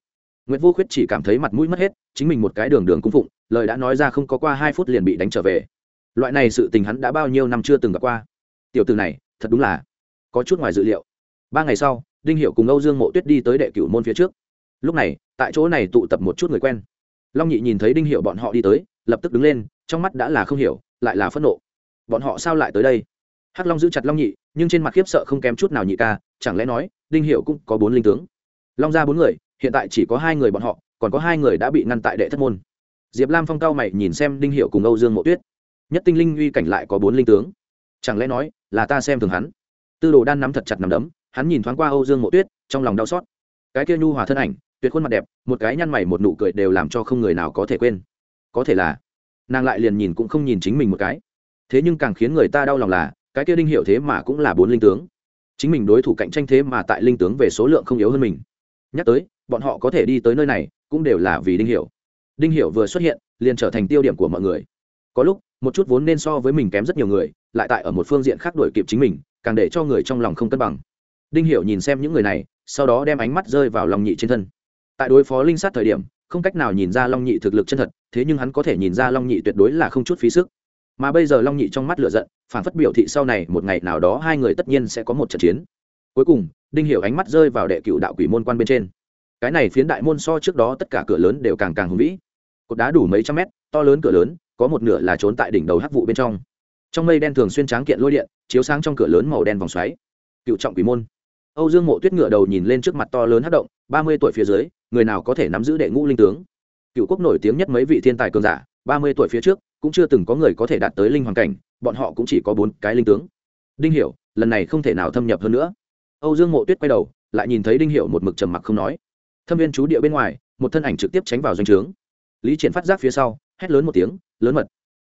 Nguyễn vô khuyết chỉ cảm thấy mặt mũi mất hết, chính mình một cái đường đường cung phụng, lời đã nói ra không có qua hai phút liền bị đánh trở về. Loại này sự tình hắn đã bao nhiêu năm chưa từng gặp qua. Tiểu từ này, thật đúng là có chút ngoài dự liệu. Ba ngày sau đinh hiệu cùng âu dương mộ tuyết đi tới đệ cửu môn phía trước. Lúc này, tại chỗ này tụ tập một chút người quen. Long nhị nhìn thấy đinh hiệu bọn họ đi tới, lập tức đứng lên, trong mắt đã là không hiểu, lại là phẫn nộ. Bọn họ sao lại tới đây? Hắc long giữ chặt long nhị, nhưng trên mặt khiếp sợ không kém chút nào nhị ca, chẳng lẽ nói, đinh hiệu cũng có bốn linh tướng? Long ra bốn người, hiện tại chỉ có hai người bọn họ, còn có hai người đã bị ngăn tại đệ thất môn. Diệp lam phong cao mày nhìn xem đinh hiệu cùng âu dương mộ tuyết. Nhất tinh linh uy cảnh lại có bốn linh tướng. Chẳng lẽ nói, là ta xem thường hắn? Tư đồ đan nắm thật chặt nằm đấm hắn nhìn thoáng qua âu dương mộ tuyết trong lòng đau xót. Cái kia nhu hòa thân ảnh tuyệt khuôn mặt đẹp một cái nhăn mày một nụ cười đều làm cho không người nào có thể quên. Có thể là nàng lại liền nhìn cũng không nhìn chính mình một cái. Thế nhưng càng khiến người ta đau lòng là cái kia đinh Hiểu thế mà cũng là bốn linh tướng. Chính mình đối thủ cạnh tranh thế mà tại linh tướng về số lượng không yếu hơn mình. Nhắc tới bọn họ có thể đi tới nơi này cũng đều là vì đinh Hiểu, đinh Hiểu vừa xuất hiện liền trở thành tiêu điểm của mọi người. Có lúc một chút vốn nên so với mình kém rất nhiều người lại tại ở một phương diện khác đuổi kịp chính mình càng để cho người trong lòng không cân bằng đinh Hiểu nhìn xem những người này, sau đó đem ánh mắt rơi vào Long nhị trên thân. Tại đối phó linh sát thời điểm, không cách nào nhìn ra long nhị thực lực chân thật, thế nhưng hắn có thể nhìn ra long nhị tuyệt đối là không chút phí sức. Mà bây giờ long nhị trong mắt lửa giận, phản phất biểu thị sau này một ngày nào đó hai người tất nhiên sẽ có một trận chiến. Cuối cùng, đinh hiểu ánh mắt rơi vào đệ cựu đạo quỷ môn quan bên trên. Cái này phiến đại môn so trước đó tất cả cửa lớn đều càng càng hùng vĩ. Cột đá đủ mấy trăm mét, to lớn cửa lớn, có một nửa là trốn tại đỉnh đầu hắc vụ bên trong. Trong mây đen thường xuyên tráng kiện lôi điện, chiếu sáng trong cửa lớn màu đen vòng xoáy. Cựu trọng quỷ môn âu dương mộ tuyết ngựa đầu nhìn lên trước mặt to lớn hắc động, ba mươi tuổi phía dưới, người nào có thể nắm giữ đệ ngũ linh tướng? Cựu quốc nổi tiếng nhất mấy vị thiên tài cường giả, ba mươi tuổi phía trước, cũng chưa từng có người có thể đạt tới linh hoàng cảnh, bọn họ cũng chỉ có bốn cái linh tướng. Đinh hiểu, lần này không thể nào thâm nhập hơn nữa. Âu dương mộ tuyết quay đầu, lại nhìn thấy đinh hiểu một mực trầm mặc không nói. Thâm viên chú địa bên ngoài, một thân ảnh trực tiếp tránh vào doanh trướng. Lý triển phát giác phía sau, hét lớn một tiếng, lớn mật.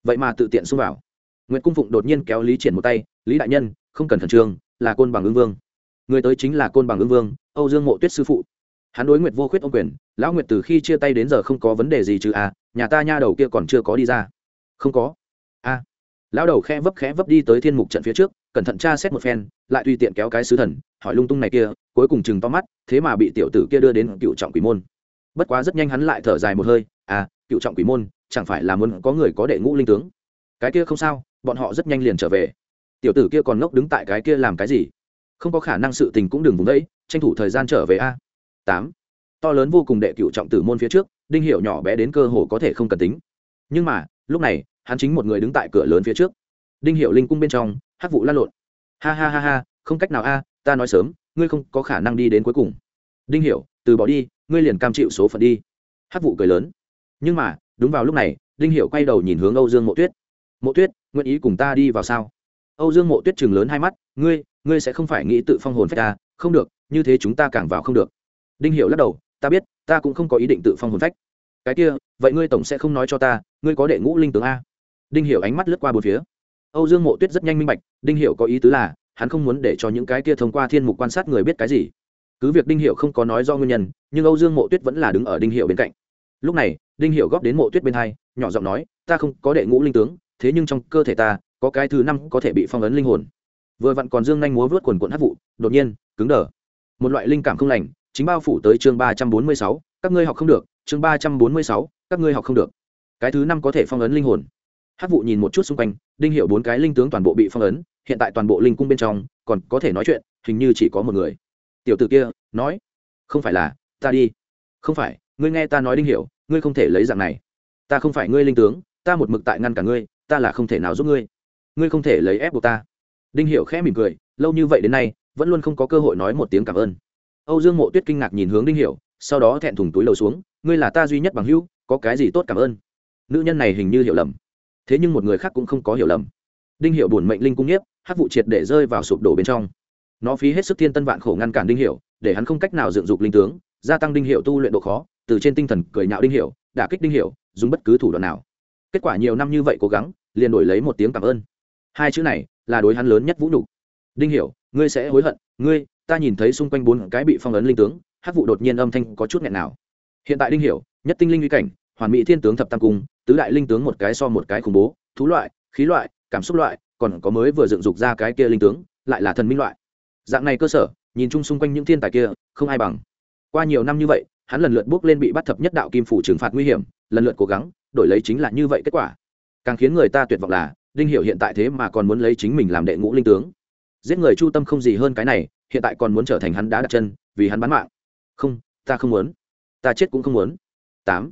Vậy mà tự tiện xông vào. Nguyệt cung phụng đột nhiên kéo lý triển một tay, lý đại nhân, không cần thần trương, là côn bằng ứng vương người tới chính là côn bằng Ưng vương, âu dương mộ tuyết sư phụ. Hắn đối nguyệt vô khuyết ô quyền, lão nguyệt từ khi chia tay đến giờ không có vấn đề gì chứ à nhà ta nha đầu kia còn chưa có đi ra. Không có. A à. lão đầu khe vấp khẽ vấp đi tới thiên mục trận phía trước, cẩn thận tra xét một phen, lại tùy tiện kéo cái sứ thần, hỏi lung tung này kia, cuối cùng chừng to mắt, thế mà bị tiểu tử kia đưa đến cựu trọng quỷ môn. Bất quá rất nhanh hắn lại thở dài một hơi à cựu trọng quỷ môn, chẳng phải là muốn có người có đệ ngũ linh tướng? Cái kia không sao, bọn họ rất nhanh liền trở về. Tiểu tử kia còn ngốc đứng tại cái kia làm cái gì? Không có khả năng sự tình cũng đừng vùng đấy tranh thủ thời gian trở về a. Tám. To lớn vô cùng đệ cựu trọng tử môn phía trước, đinh hiệu nhỏ bé đến cơ hồ có thể không cần tính. Nhưng mà, lúc này, hắn chính một người đứng tại cửa lớn phía trước. Đinh hiệu linh cung bên trong, hắc vụ lan lộn. Ha ha ha ha, không cách nào a, ta nói sớm, ngươi không có khả năng đi đến cuối cùng. Đinh hiệu, từ bỏ đi, ngươi liền cam chịu số phận đi. Hắc vụ cười lớn. Nhưng mà, đúng vào lúc này, đinh hiệu quay đầu nhìn hướng âu dương mộ tuyết. Mộ tuyết, nguyện ý cùng ta đi vào sao? Âu dương mộ tuyết chừng lớn hai mắt, ngươi ngươi sẽ không phải nghĩ tự phong hồn phách ta, không được, như thế chúng ta càng vào không được. Đinh Hiểu lắc đầu, ta biết, ta cũng không có ý định tự phong hồn phách. Cái kia, vậy ngươi tổng sẽ không nói cho ta, ngươi có đệ ngũ linh tướng a. Đinh hiểu ánh mắt lướt qua bốn phía. Âu dương mộ tuyết rất nhanh minh bạch, đinh hiểu có ý tứ là, hắn không muốn để cho những cái kia thông qua thiên mục quan sát người biết cái gì. Cứ việc đinh hiểu không có nói do nguyên nhân, nhưng âu dương mộ tuyết vẫn là đứng ở đinh hiểu bên cạnh. Lúc này, đinh hiểu góp đến mộ tuyết bên hai, nhỏ giọng nói, ta không có đệ ngũ linh tướng, thế nhưng trong cơ thể ta, có cái thứ năm có thể bị phong ấn linh hồn vừa vặn còn dương nhanh múa vớt quần quận hát vụ, đột nhiên, cứng đờ. Một loại linh cảm không lành, chính bao phủ tới chương ba trăm bốn mươi sáu, các ngươi học không được, chương ba trăm bốn mươi sáu, các ngươi học không được. Cái thứ năm có thể phong ấn linh hồn. Hát vụ nhìn một chút xung quanh, đinh hiệu bốn cái linh tướng toàn bộ bị phong ấn, hiện tại toàn bộ linh cung bên trong, còn có thể nói chuyện, hình như chỉ có một người. Tiểu t ử kia, nói, không phải là, ta đi. Không phải, ngươi nghe ta nói đinh hiệu, ngươi không thể lấy dạng này. Ta không phải ngươi linh tướng, ta một mực tại ngăn cả ngươi, ta là không thể nào giúp ngươi. Ngươi không thể lấy ép buộc ta đinh hiểu khẽ mỉm cười, lâu như vậy đến nay, vẫn luôn không có cơ hội nói một tiếng cảm ơn. Âu dương mộ tuyết kinh ngạc nhìn hướng đinh hiểu, sau đó thẹn thùng túi lầu xuống, ngươi là ta duy nhất bằng hữu, có cái gì tốt cảm ơn? Nữ nhân này hình như hiểu lầm. Thế nhưng một người khác cũng không có hiểu lầm. Đinh hiểu buồn mệnh linh cung nhiếp hắc vụ triệt để rơi vào sụp đổ bên trong. Nó phí hết sức thiên tân vạn khổ ngăn cản đinh hiểu, để hắn không cách nào dựng dục linh tướng, gia tăng đinh hiệu tu luyện độ khó, từ trên tinh thần cười nhạo đinh hiệu đả kích đinh hiệu dùng bất cứ thủ đoạn nào. Kết quả nhiều năm như vậy cố gắng, liền đổi lấy một tiếng cảm ơn. Hai chữ này là đối hắn lớn nhất vũ nhục. Đinh hiểu, ngươi sẽ hối hận, ngươi, ta nhìn thấy xung quanh bốn cái bị phong ấn linh tướng, hắc vụ đột nhiên âm thanh có chút nghẹn nào. Hiện tại đinh hiểu, nhất tinh linh uy cảnh, hoàn mỹ thiên tướng thập tam cung, tứ đại linh tướng một cái so một cái khủng bố, thú loại, khí loại, cảm xúc loại, còn có mới vừa dựng dục ra cái kia linh tướng, lại là thần minh loại. Dạng này cơ sở, nhìn chung xung quanh những thiên tài kia, không ai bằng. Qua nhiều năm như vậy, hắn lần lượt bước lên bị bắt thập nhất đạo kim phủ trừng phạt nguy hiểm, lần lượt cố gắng, đổi lấy chính là như vậy kết quả. Càng khiến người ta tuyệt vọng là đinh hiểu hiện tại thế mà còn muốn lấy chính mình làm đệ ngũ linh tướng. Giết người chu tâm không gì hơn cái này, hiện tại còn muốn trở thành hắn đá đặt chân, vì hắn bán mạng. Không, ta không muốn. Ta chết cũng không muốn. Tám.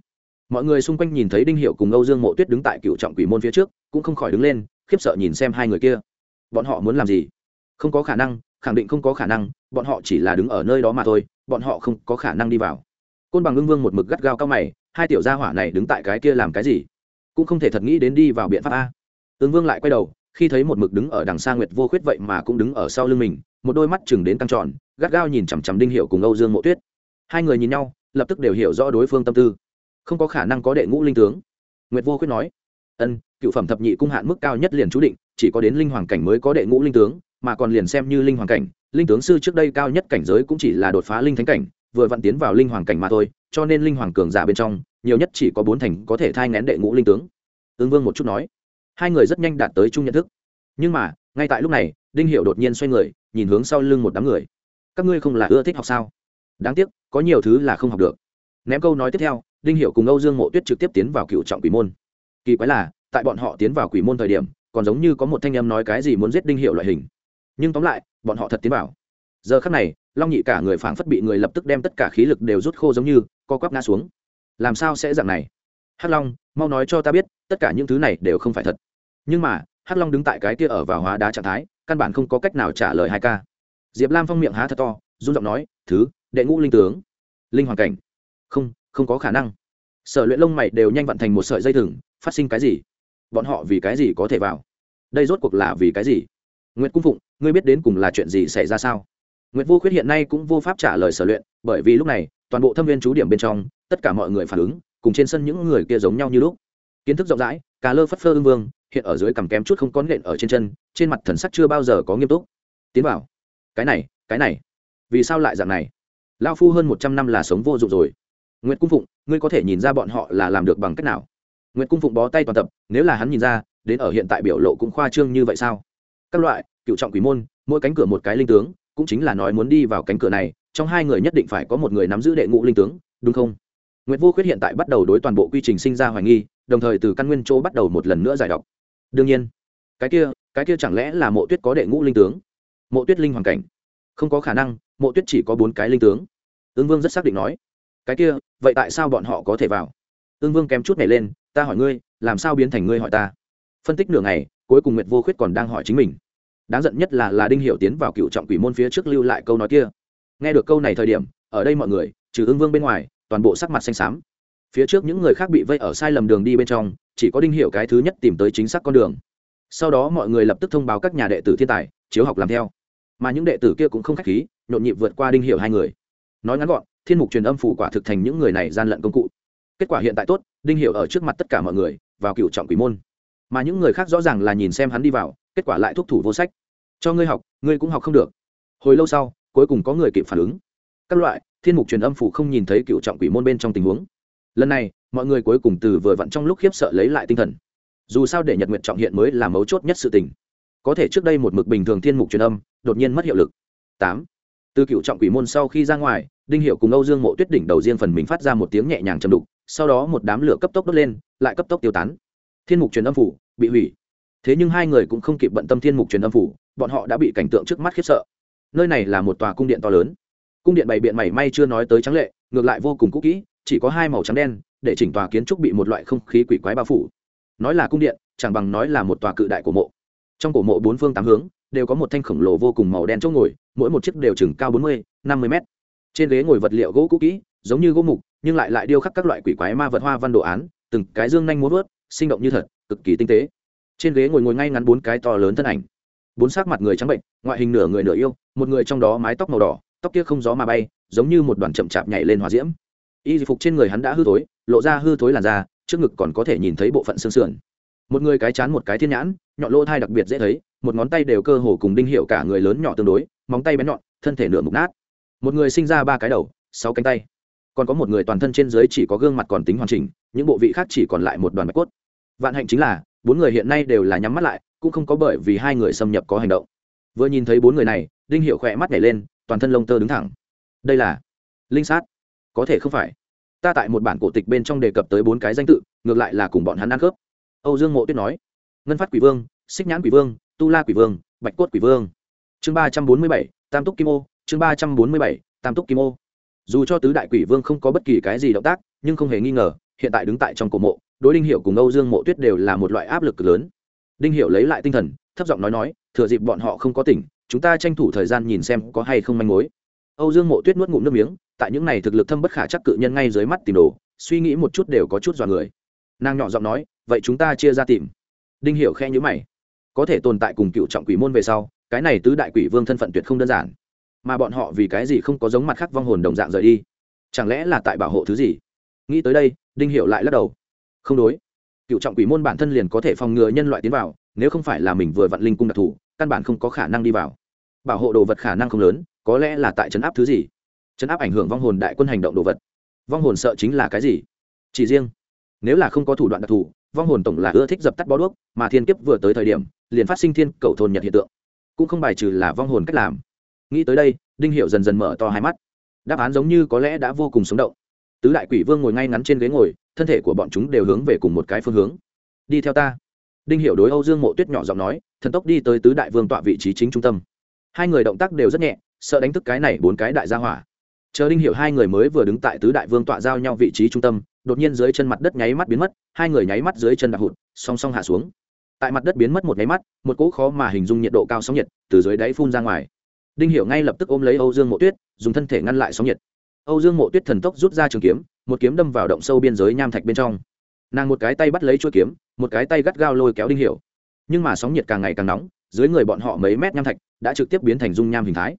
Mọi người xung quanh nhìn thấy đinh hiệu cùng âu dương mộ tuyết đứng tại cựu trọng quỷ môn phía trước, cũng không khỏi đứng lên, khiếp sợ nhìn xem hai người kia. Bọn họ muốn làm gì? Không có khả năng, khẳng định không có khả năng, bọn họ chỉ là đứng ở nơi đó mà thôi, bọn họ không có khả năng đi vào. Côn bằng ưng vương một mực gắt gao cao mày, hai tiểu gia hỏa này đứng tại cái kia làm cái gì? Cũng không thể thật nghĩ đến đi vào biện pháp a ưng vương lại quay đầu, khi thấy một mực đứng ở đằng xa nguyệt vô khuyết vậy mà cũng đứng ở sau lưng mình, một đôi mắt chừng đến căng tròn, gắt gao nhìn chằm chằm đinh hiệu cùng âu dương mộ tuyết. Hai người nhìn nhau, lập tức đều hiểu rõ đối phương tâm tư. Không có khả năng có đệ ngũ linh tướng. Nguyệt vô khuyết nói, ân, cựu phẩm thập nhị cung hạn mức cao nhất liền chú định, chỉ có đến linh hoàng cảnh mới có đệ ngũ linh tướng, mà còn liền xem như linh hoàng cảnh, linh tướng sư trước đây cao nhất cảnh giới cũng chỉ là đột phá linh thánh cảnh, vừa vặn tiến vào linh hoàng cảnh mà thôi, cho nên linh hoàng cường giả bên trong, nhiều nhất chỉ có bốn thành có thể thai ngén đệ ngũ linh tướng. Ưng vương một chút nói hai người rất nhanh đạt tới chung nhận thức. Nhưng mà, ngay tại lúc này, đinh hiệu đột nhiên xoay người, nhìn hướng sau lưng một đám người. Các ngươi không là ưa thích học sao? Đáng tiếc, có nhiều thứ là không học được. Ném câu nói tiếp theo, đinh hiệu cùng âu dương mộ tuyết trực tiếp tiến vào cựu trọng quỷ môn. Kỳ quái là, tại bọn họ tiến vào quỷ môn thời điểm, còn giống như có một thanh em nói cái gì muốn giết đinh hiệu loại hình. Nhưng tóm lại, bọn họ thật tiến vào. Giờ khắc này, long nhị cả người phảng phất bị người lập tức đem tất cả khí lực đều rút khô giống như, co quắp ngã xuống. Làm sao sẽ dạng này? Hắc long, mau nói cho ta biết, tất cả những thứ này đều không phải thật nhưng mà, hắc long đứng tại cái kia ở vào hóa đá trạng thái, căn bản không có cách nào trả lời hai ca. Diệp lam phong miệng há thật to, run giọng nói, thứ, đệ ngũ linh tướng. Linh hoàn cảnh? Không không có khả năng. Sở luyện lông mày đều nhanh vận thành một sợi dây thừng, phát sinh cái gì? Bọn họ vì cái gì có thể vào? Đây rốt cuộc là vì cái gì? Nguyễn cung phụng, ngươi biết đến cùng là chuyện gì xảy ra sao? Nguyễn vô khuyết hiện nay cũng vô pháp trả lời sở luyện, bởi vì lúc này, toàn bộ thâm viên chú điểm bên trong, tất cả mọi người phản ứng, cùng trên sân những người kia giống nhau như lúc. Kiến thức rộng rãi cà lơ phất phơ ưng vương, hiện ở dưới cằm kém chút không có nện ở trên chân, trên mặt thần sắc chưa bao giờ có nghiêm túc. Tiến vào. Cái này cái này. Vì sao lại dạng này? Lao phu hơn một trăm năm là sống vô dụng rồi. Nguyễn cung phụng, ngươi có thể nhìn ra bọn họ là làm được bằng cách nào? Nguyễn cung phụng bó tay toàn tập, nếu là hắn nhìn ra, đến ở hiện tại biểu lộ cũng khoa trương như vậy sao? Các loại, cựu trọng quỷ môn, mỗi cánh cửa một cái linh tướng, cũng chính là nói muốn đi vào cánh cửa này, trong hai người nhất định phải có một người nắm giữ đệ ngũ linh tướng, đúng không? Nguyễn vô khuyết hiện tại bắt đầu đối toàn bộ quy trình sinh ra hoài nghi đồng thời từ căn nguyên chỗ bắt đầu một lần nữa giải đọc đương nhiên, cái kia cái kia chẳng lẽ là mộ tuyết có đệ ngũ linh tướng? Mộ tuyết linh hoàn cảnh. Không có khả năng, mộ tuyết chỉ có bốn cái linh tướng. Ương vương rất xác định nói. Cái kia, vậy tại sao bọn họ có thể vào? Ương vương kém chút này lên, ta hỏi ngươi, làm sao biến thành ngươi hỏi ta? Phân tích nửa ngày, cuối cùng nguyệt vô khuyết còn đang hỏi chính mình. Đáng giận nhất là là đinh hiểu tiến vào cựu trọng quỷ môn phía trước lưu lại câu nói kia. Nghe được câu này thời điểm, ở đây mọi người, trừ ương vương bên ngoài, toàn bộ sắc mặt xanh xám phía trước những người khác bị vây ở sai lầm đường đi bên trong, chỉ có đinh hiểu cái thứ nhất tìm tới chính xác con đường. Sau đó mọi người lập tức thông báo các nhà đệ tử thiên tài, chiếu học làm theo. Mà những đệ tử kia cũng không khách khí, nhộn nhịp vượt qua đinh hiểu hai người. Nói ngắn gọn, thiên mục truyền âm phủ quả thực thành những người này gian lận công cụ. Kết quả hiện tại tốt, đinh hiểu ở trước mặt tất cả mọi người, vào cựu trọng quỷ môn. Mà những người khác rõ ràng là nhìn xem hắn đi vào, kết quả lại thúc thủ vô sách. Cho ngươi học, ngươi cũng học không được. Hồi lâu sau, cuối cùng có người kịp phản ứng. Các loại, thiên mục truyền âm phủ không nhìn thấy cựu trọng quỷ môn bên trong tình huống lần này, mọi người cuối cùng từ vừa vặn trong lúc khiếp sợ lấy lại tinh thần. Dù sao để nhật nguyện trọng hiện mới là mấu chốt nhất sự tình. Có thể trước đây một mực bình thường thiên mục truyền âm, đột nhiên mất hiệu lực. Tám. Từ cựu trọng quỷ môn sau khi ra ngoài, đinh hiệu cùng âu dương mộ tuyết đỉnh đầu riêng phần mình phát ra một tiếng nhẹ nhàng chầm đục, sau đó một đám lửa cấp tốc đốt lên, lại cấp tốc tiêu tán. Thiên mục truyền âm phủ, bị hủy. Thế nhưng hai người cũng không kịp bận tâm thiên mục truyền âm phủ, bọn họ đã bị cảnh tượng trước mắt khiếp sợ. Nơi này là một tòa cung điện to lớn. Cung điện bày biện mảy may chưa nói tới trắng lệ, ngược lại vô cùng cũ kỹ chỉ có hai màu trắng đen, để chỉnh tòa kiến trúc bị một loại không khí quỷ quái bao phủ. Nói là cung điện, chẳng bằng nói là một tòa cự đại cổ mộ. Trong cổ mộ bốn phương tám hướng, đều có một thanh khổng lồ vô cùng màu đen chỗ ngồi, mỗi một chiếc đều chừng cao bốn mươi, năm mươi mét. Trên ghế ngồi vật liệu gỗ cũ kỹ, giống như gỗ mục, nhưng lại lại điêu khắc các loại quỷ quái ma vật hoa văn đồ án, từng cái dương nhanh muốn vớt sinh động như thật, cực kỳ tinh tế. Trên ghế ngồi ngồi ngay ngắn bốn cái to lớn thân ảnh. Bốn sắc mặt người trắng bệnh, ngoại hình nửa người nửa yêu, một người trong đó mái tóc màu đỏ, tóc kia không gió mà bay, giống như một đoàn chậm chạp nhảy lên hòa diễm y phục trên người hắn đã hư thối, lộ ra hư thối làn da, trước ngực còn có thể nhìn thấy bộ phận xương sườn. Một người cái chán một cái thiên nhãn, nhọn lỗ thai đặc biệt dễ thấy, một ngón tay đều cơ hồ cùng đinh hiệu cả người lớn nhỏ tương đối, móng tay bén nhọn, thân thể nửa mục nát. Một người sinh ra ba cái đầu, sáu cánh tay. Còn có một người toàn thân trên dưới chỉ có gương mặt còn tính hoàn chỉnh, những bộ vị khác chỉ còn lại một đoàn bạch cốt. Vạn hạnh chính là, bốn người hiện nay đều là nhắm mắt lại, cũng không có bởi vì hai người xâm nhập có hành động. Vừa nhìn thấy bốn người này, đinh hiệu khỏe mắt nhảy lên, toàn thân lông tơ đứng thẳng. Đây là linh sát có thể không phải. Ta tại một bản cổ tịch bên trong đề cập tới bốn cái danh tự, ngược lại là cùng bọn hắn ăn khớp. Âu dương mộ tuyết nói, ngân phát quỷ vương, xích nhãn quỷ vương, tu la quỷ vương, bạch cốt quỷ vương. Chương ba trăm bốn mươi bảy, tam túc kim ô, chương ba trăm bốn mươi bảy, tam túc kim ô. Dù cho tứ đại quỷ vương không có bất kỳ cái gì động tác, nhưng không hề nghi ngờ, hiện tại đứng tại trong cổ mộ, đối đinh hiệu cùng âu dương mộ tuyết đều là một loại áp lực cực lớn. Đinh hiệu lấy lại tinh thần, thấp giọng nói nói, thừa dịp bọn họ không có tỉnh, chúng ta tranh thủ thời gian nhìn xem có hay không manh mối âu dương mộ tuyết nuốt ngụm nước miếng, tại những này thực lực thâm bất khả chắc cự nhân ngay dưới mắt tìm đồ, suy nghĩ một chút đều có chút dọa người. Nàng nhỏ giọng nói, vậy chúng ta chia ra tìm. Đinh hiểu khẽ nhíu mày. Có thể tồn tại cùng cựu trọng quỷ môn về sau, cái này tứ đại quỷ vương thân phận tuyệt không đơn giản. Mà bọn họ vì cái gì không có giống mặt khác vong hồn đồng dạng rời đi? Chẳng lẽ là tại bảo hộ thứ gì? Nghĩ tới đây, đinh hiểu lại lắc đầu. Không đối. Cựu trọng quỷ môn bản thân liền có thể phòng ngừa nhân loại tiến vào, nếu không phải là mình vừa vặn linh cung đặc thù, căn bản không có khả năng đi vào bảo hộ đồ vật khả năng không lớn, có lẽ là tại chấn áp thứ gì? Chấn áp ảnh hưởng vong hồn đại quân hành động đồ vật. Vong hồn sợ chính là cái gì? Chỉ riêng, nếu là không có thủ đoạn đặc thù, vong hồn tổng là ưa thích dập tắt bó đuốc, mà thiên kiếp vừa tới thời điểm, liền phát sinh thiên cầu thôn nhật hiện tượng. Cũng không bài trừ là vong hồn cách làm. Nghĩ tới đây, đinh hiệu dần dần mở to hai mắt. Đáp án giống như có lẽ đã vô cùng sống động. Tứ đại quỷ vương ngồi ngay ngắn trên ghế ngồi, thân thể của bọn chúng đều hướng về cùng một cái phương hướng. Đi theo ta. Đinh hiệu đối âu dương mộ tuyết nhỏ giọng nói, thần tốc đi tới tứ đại vương tọa vị trí chính trung tâm hai người động tác đều rất nhẹ, sợ đánh thức cái này bốn cái đại gia hỏa. Chờ đinh hiểu hai người mới vừa đứng tại tứ đại vương tọa giao nhau vị trí trung tâm, đột nhiên dưới chân mặt đất nháy mắt biến mất, hai người nháy mắt dưới chân đạp hụt, song song hạ xuống. Tại mặt đất biến mất một nháy mắt, một cỗ khó mà hình dung nhiệt độ cao sóng nhiệt từ dưới đáy phun ra ngoài. Đinh hiểu ngay lập tức ôm lấy âu dương mộ tuyết, dùng thân thể ngăn lại sóng nhiệt. Âu dương mộ tuyết thần tốc rút ra trường kiếm, một kiếm đâm vào động sâu biên giới nham thạch bên trong. Nàng một cái tay bắt lấy chuôi kiếm, một cái tay gắt gao lôi kéo đinh hiểu. Nhưng mà sóng nhiệt càng ngày càng nóng dưới người bọn họ mấy mét nham thạch, đã trực tiếp biến thành dung nham hình thái.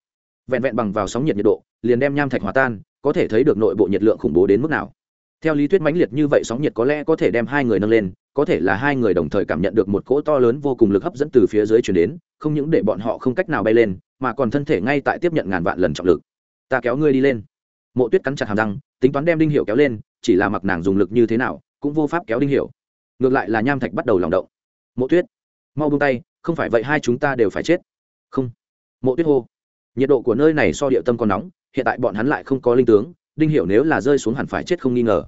Vẹn vẹn bằng vào sóng nhiệt nhiệt độ, liền đem nham thạch hòa tan, có thể thấy được nội bộ nhiệt lượng khủng bố đến mức nào. Theo lý thuyết mãnh liệt như vậy, sóng nhiệt có lẽ có thể đem hai người nâng lên, có thể là hai người đồng thời cảm nhận được một cỗ to lớn vô cùng lực hấp dẫn từ phía dưới chuyển đến, không những để bọn họ không cách nào bay lên, mà còn thân thể ngay tại tiếp nhận ngàn vạn lần trọng lực. Ta kéo ngươi đi lên. Mộ tuyết cắn chặt hàm răng, tính toán đem đinh hiệu kéo lên, chỉ là mặc nàng dùng lực như thế nào, cũng vô pháp kéo đinh hiệu ngược lại là nham thạch bắt đầu lòng động. Mộ tuyết, mau buông tay không phải vậy hai chúng ta đều phải chết. Không. Mộ tuyết hô. Nhiệt độ của nơi này so địa tâm còn nóng, hiện tại bọn hắn lại không có linh tướng, đinh hiểu nếu là rơi xuống hẳn phải chết không nghi ngờ.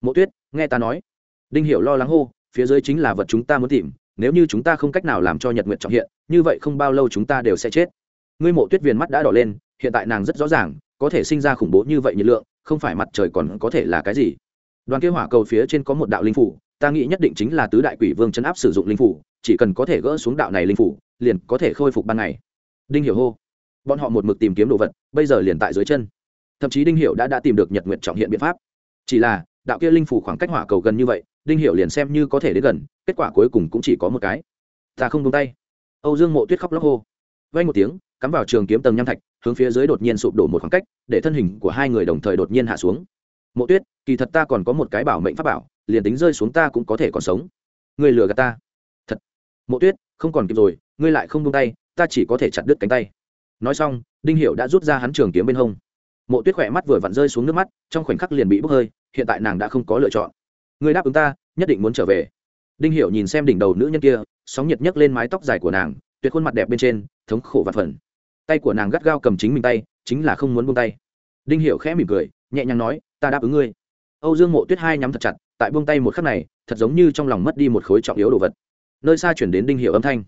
Mộ tuyết, nghe ta nói. Đinh hiểu lo lắng hô, phía dưới chính là vật chúng ta muốn tìm, nếu như chúng ta không cách nào làm cho nhật nguyện trọng hiện, như vậy không bao lâu chúng ta đều sẽ chết. Ngươi mộ tuyết viền mắt đã đỏ lên, hiện tại nàng rất rõ ràng, có thể sinh ra khủng bố như vậy nhiệt lượng, không phải mặt trời còn có thể là cái gì. Đoàn kia hỏa cầu phía trên có một đạo linh phủ ta nghĩ nhất định chính là tứ đại quỷ vương chấn áp sử dụng linh phủ, chỉ cần có thể gỡ xuống đạo này linh phủ, liền có thể khôi phục ban ngày. Đinh hiểu hô. Bọn họ một mực tìm kiếm đồ vật, bây giờ liền tại dưới chân. Thậm chí đinh hiểu đã đã tìm được nhật nguyện trọng hiện biện pháp. Chỉ là, đạo kia linh phủ khoảng cách hỏa cầu gần như vậy, đinh hiểu liền xem như có thể đến gần, kết quả cuối cùng cũng chỉ có một cái. Ta không buông tay. Âu dương mộ tuyết khóc lóc hô. Vay một tiếng, cắm vào trường kiếm tầng nham thạch, hướng phía dưới đột nhiên sụp đổ một khoảng cách, để thân hình của hai người đồng thời đột nhiên hạ xuống. Mộ tuyết, kỳ thật ta còn có một cái bảo mệnh pháp bảo liền tính rơi xuống ta cũng có thể còn sống. Ngươi lừa gạt ta. Thật. Mộ tuyết, không còn kịp rồi, ngươi lại không buông tay, ta chỉ có thể chặt đứt cánh tay. Nói xong, đinh hiệu đã rút ra hắn trường kiếm bên hông. Mộ tuyết khỏe mắt vừa vặn rơi xuống nước mắt, trong khoảnh khắc liền bị bốc hơi, hiện tại nàng đã không có lựa chọn. Người đáp ứng ta, nhất định muốn trở về. Đinh Hiểu nhìn xem đỉnh đầu nữ nhân kia, sóng nhiệt nhấc lên mái tóc dài của nàng, tuyệt khuôn mặt đẹp bên trên, thống khổ và phần tay của nàng gắt gao cầm chính mình tay, chính là không muốn buông tay. Đinh Hiểu khẽ mỉm cười, nhẹ nhàng nói, ta đáp ứng ngươi. Âu dương mộ tuyết hai nhắm thật chặt tại buông tay một khắc này, thật giống như trong lòng mất đi một khối trọng yếu đồ vật. Nơi xa chuyển đến đinh hiệu âm thanh.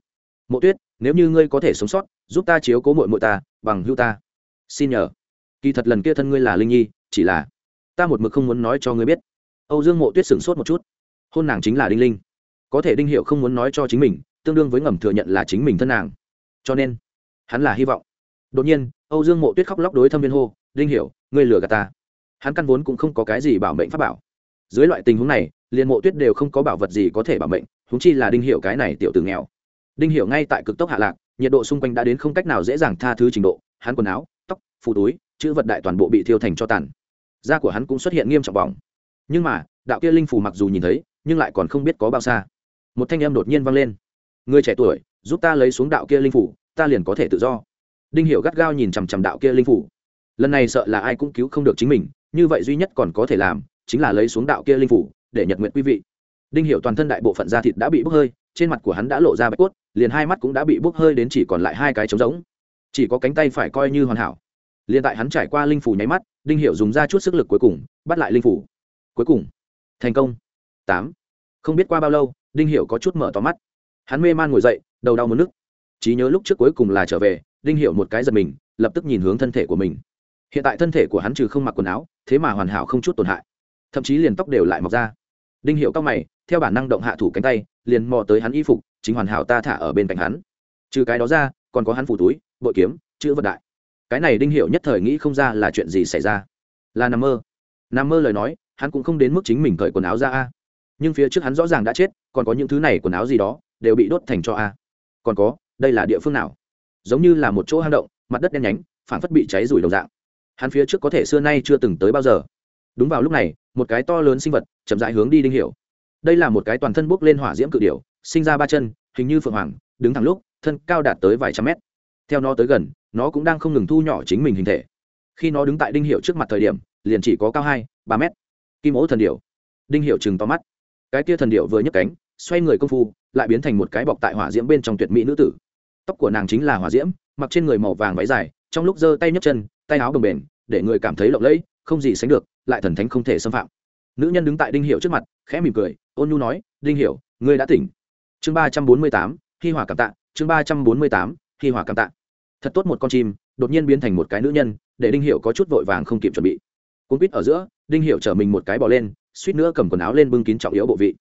Mộ tuyết, nếu như ngươi có thể sống sót, giúp ta chiếu cố mội mội ta, bằng hưu ta. Xin nhờ. Kỳ thật lần kia thân ngươi là linh nhi, chỉ là ta một mực không muốn nói cho ngươi biết. Âu dương mộ tuyết sửng sốt một chút. Hôn nàng chính là đinh linh. Có thể đinh hiệu không muốn nói cho chính mình, tương đương với ngầm thừa nhận là chính mình thân nàng. Cho nên, hắn là hy vọng. Đột nhiên, âu dương mộ tuyết khóc lóc đối thâm viên hô, đinh hiểu ngươi lừa gạt ta. Hắn căn vốn cũng không có cái gì bảo mệnh pháp bảo dưới loại tình huống này, liền mộ tuyết đều không có bảo vật gì có thể bảo mệnh húng chi là đinh hiểu cái này tiểu tử nghèo. Đinh hiểu ngay tại cực tốc hạ lạc, nhiệt độ xung quanh đã đến không cách nào dễ dàng tha thứ trình độ, hắn quần áo, tóc, phụ túi, chữ vật đại toàn bộ bị thiêu thành cho tàn. Da của hắn cũng xuất hiện nghiêm trọng bỏng. Nhưng mà, đạo kia linh phù mặc dù nhìn thấy, nhưng lại còn không biết có bao xa. Một thanh âm đột nhiên vang lên. Người trẻ tuổi, giúp ta lấy xuống đạo kia linh phủ ta liền có thể tự do. Đinh hiểu gắt gao nhìn chằm chằm đạo kia linh phủ lần này sợ là ai cũng cứu không được chính mình, như vậy duy nhất còn có thể làm chính là lấy xuống đạo kia linh phủ để nhật nguyện quý vị. Đinh hiểu toàn thân đại bộ phận da thịt đã bị bốc hơi, trên mặt của hắn đã lộ ra bạch cốt, liền hai mắt cũng đã bị bốc hơi đến chỉ còn lại hai cái trống rỗng. Chỉ có cánh tay phải coi như hoàn hảo. Liền tại hắn trải qua linh phủ nháy mắt, đinh hiểu dùng ra chút sức lực cuối cùng, bắt lại linh phủ. Cuối cùng, thành công. Tám. Không biết qua bao lâu, đinh hiểu có chút mở to mắt. Hắn mê man ngồi dậy, đầu đau muốn nức. Trí nhớ lúc trước cuối cùng là trở về, đinh hiểu một cái giật mình, lập tức nhìn hướng thân thể của mình. Hiện tại thân thể của hắn trừ không mặc quần áo, thế mà hoàn hảo không chút tổn hại thậm chí liền tóc đều lại mọc ra. Đinh hiểu cao mày, theo bản năng động hạ thủ cánh tay, liền mò tới hắn y phục, chính hoàn hảo ta thả ở bên cạnh hắn. Trừ cái đó ra, còn có hắn phủ túi, bội kiếm, chữ vật đại. Cái này đinh hiểu nhất thời nghĩ không ra là chuyện gì xảy ra. Là nằm mơ. Nằm mơ lời nói, hắn cũng không đến mức chính mình cởi quần áo ra a. Nhưng phía trước hắn rõ ràng đã chết, còn có những thứ này quần áo gì đó, đều bị đốt thành cho a. Còn có, đây là địa phương nào? Giống như là một chỗ hang động, mặt đất đen nhánh phản phất bị cháy rủi đồng dạng. Hắn phía trước có thể xưa nay chưa từng tới bao giờ đúng vào lúc này, một cái to lớn sinh vật chậm dại hướng đi đinh hiểu. Đây là một cái toàn thân bốc lên hỏa diễm cự điểu, sinh ra ba chân, hình như phượng hoàng, đứng thẳng lúc, thân cao đạt tới vài trăm mét. Theo nó tới gần, nó cũng đang không ngừng thu nhỏ chính mình hình thể. Khi nó đứng tại đinh hiệu trước mặt thời điểm, liền chỉ có cao hai, ba mét. Kim ố thần điệu đinh hiệu chừng to mắt. Cái kia thần điệu vừa nhấc cánh, xoay người công phu, lại biến thành một cái bọc tại hỏa diễm bên trong tuyệt mỹ nữ tử. Tóc của nàng chính là hỏa diễm, mặc trên người màu vàng váy dài, trong lúc giơ tay nhấc chân, tay áo bồng bềnh, để người cảm thấy lộng lẫy không gì sánh được, lại thần thánh không thể xâm phạm. Nữ nhân đứng tại đinh hiệu trước mặt, khẽ mỉm cười, ôn nhu nói, đinh hiệu ngươi đã tỉnh. Chương ba trăm bốn mươi tám, hi hỏa cảm tạ, chương ba trăm bốn mươi tám, hi hỏa cảm tạ. Thật tốt một con chim, đột nhiên biến thành một cái nữ nhân, để đinh hiệu có chút vội vàng không kịp chuẩn bị. Cuốn quýt ở giữa, đinh hiệu chở mình một cái bỏ lên, suýt nữa cầm quần áo lên bưng kín trọng yếu bộ vị.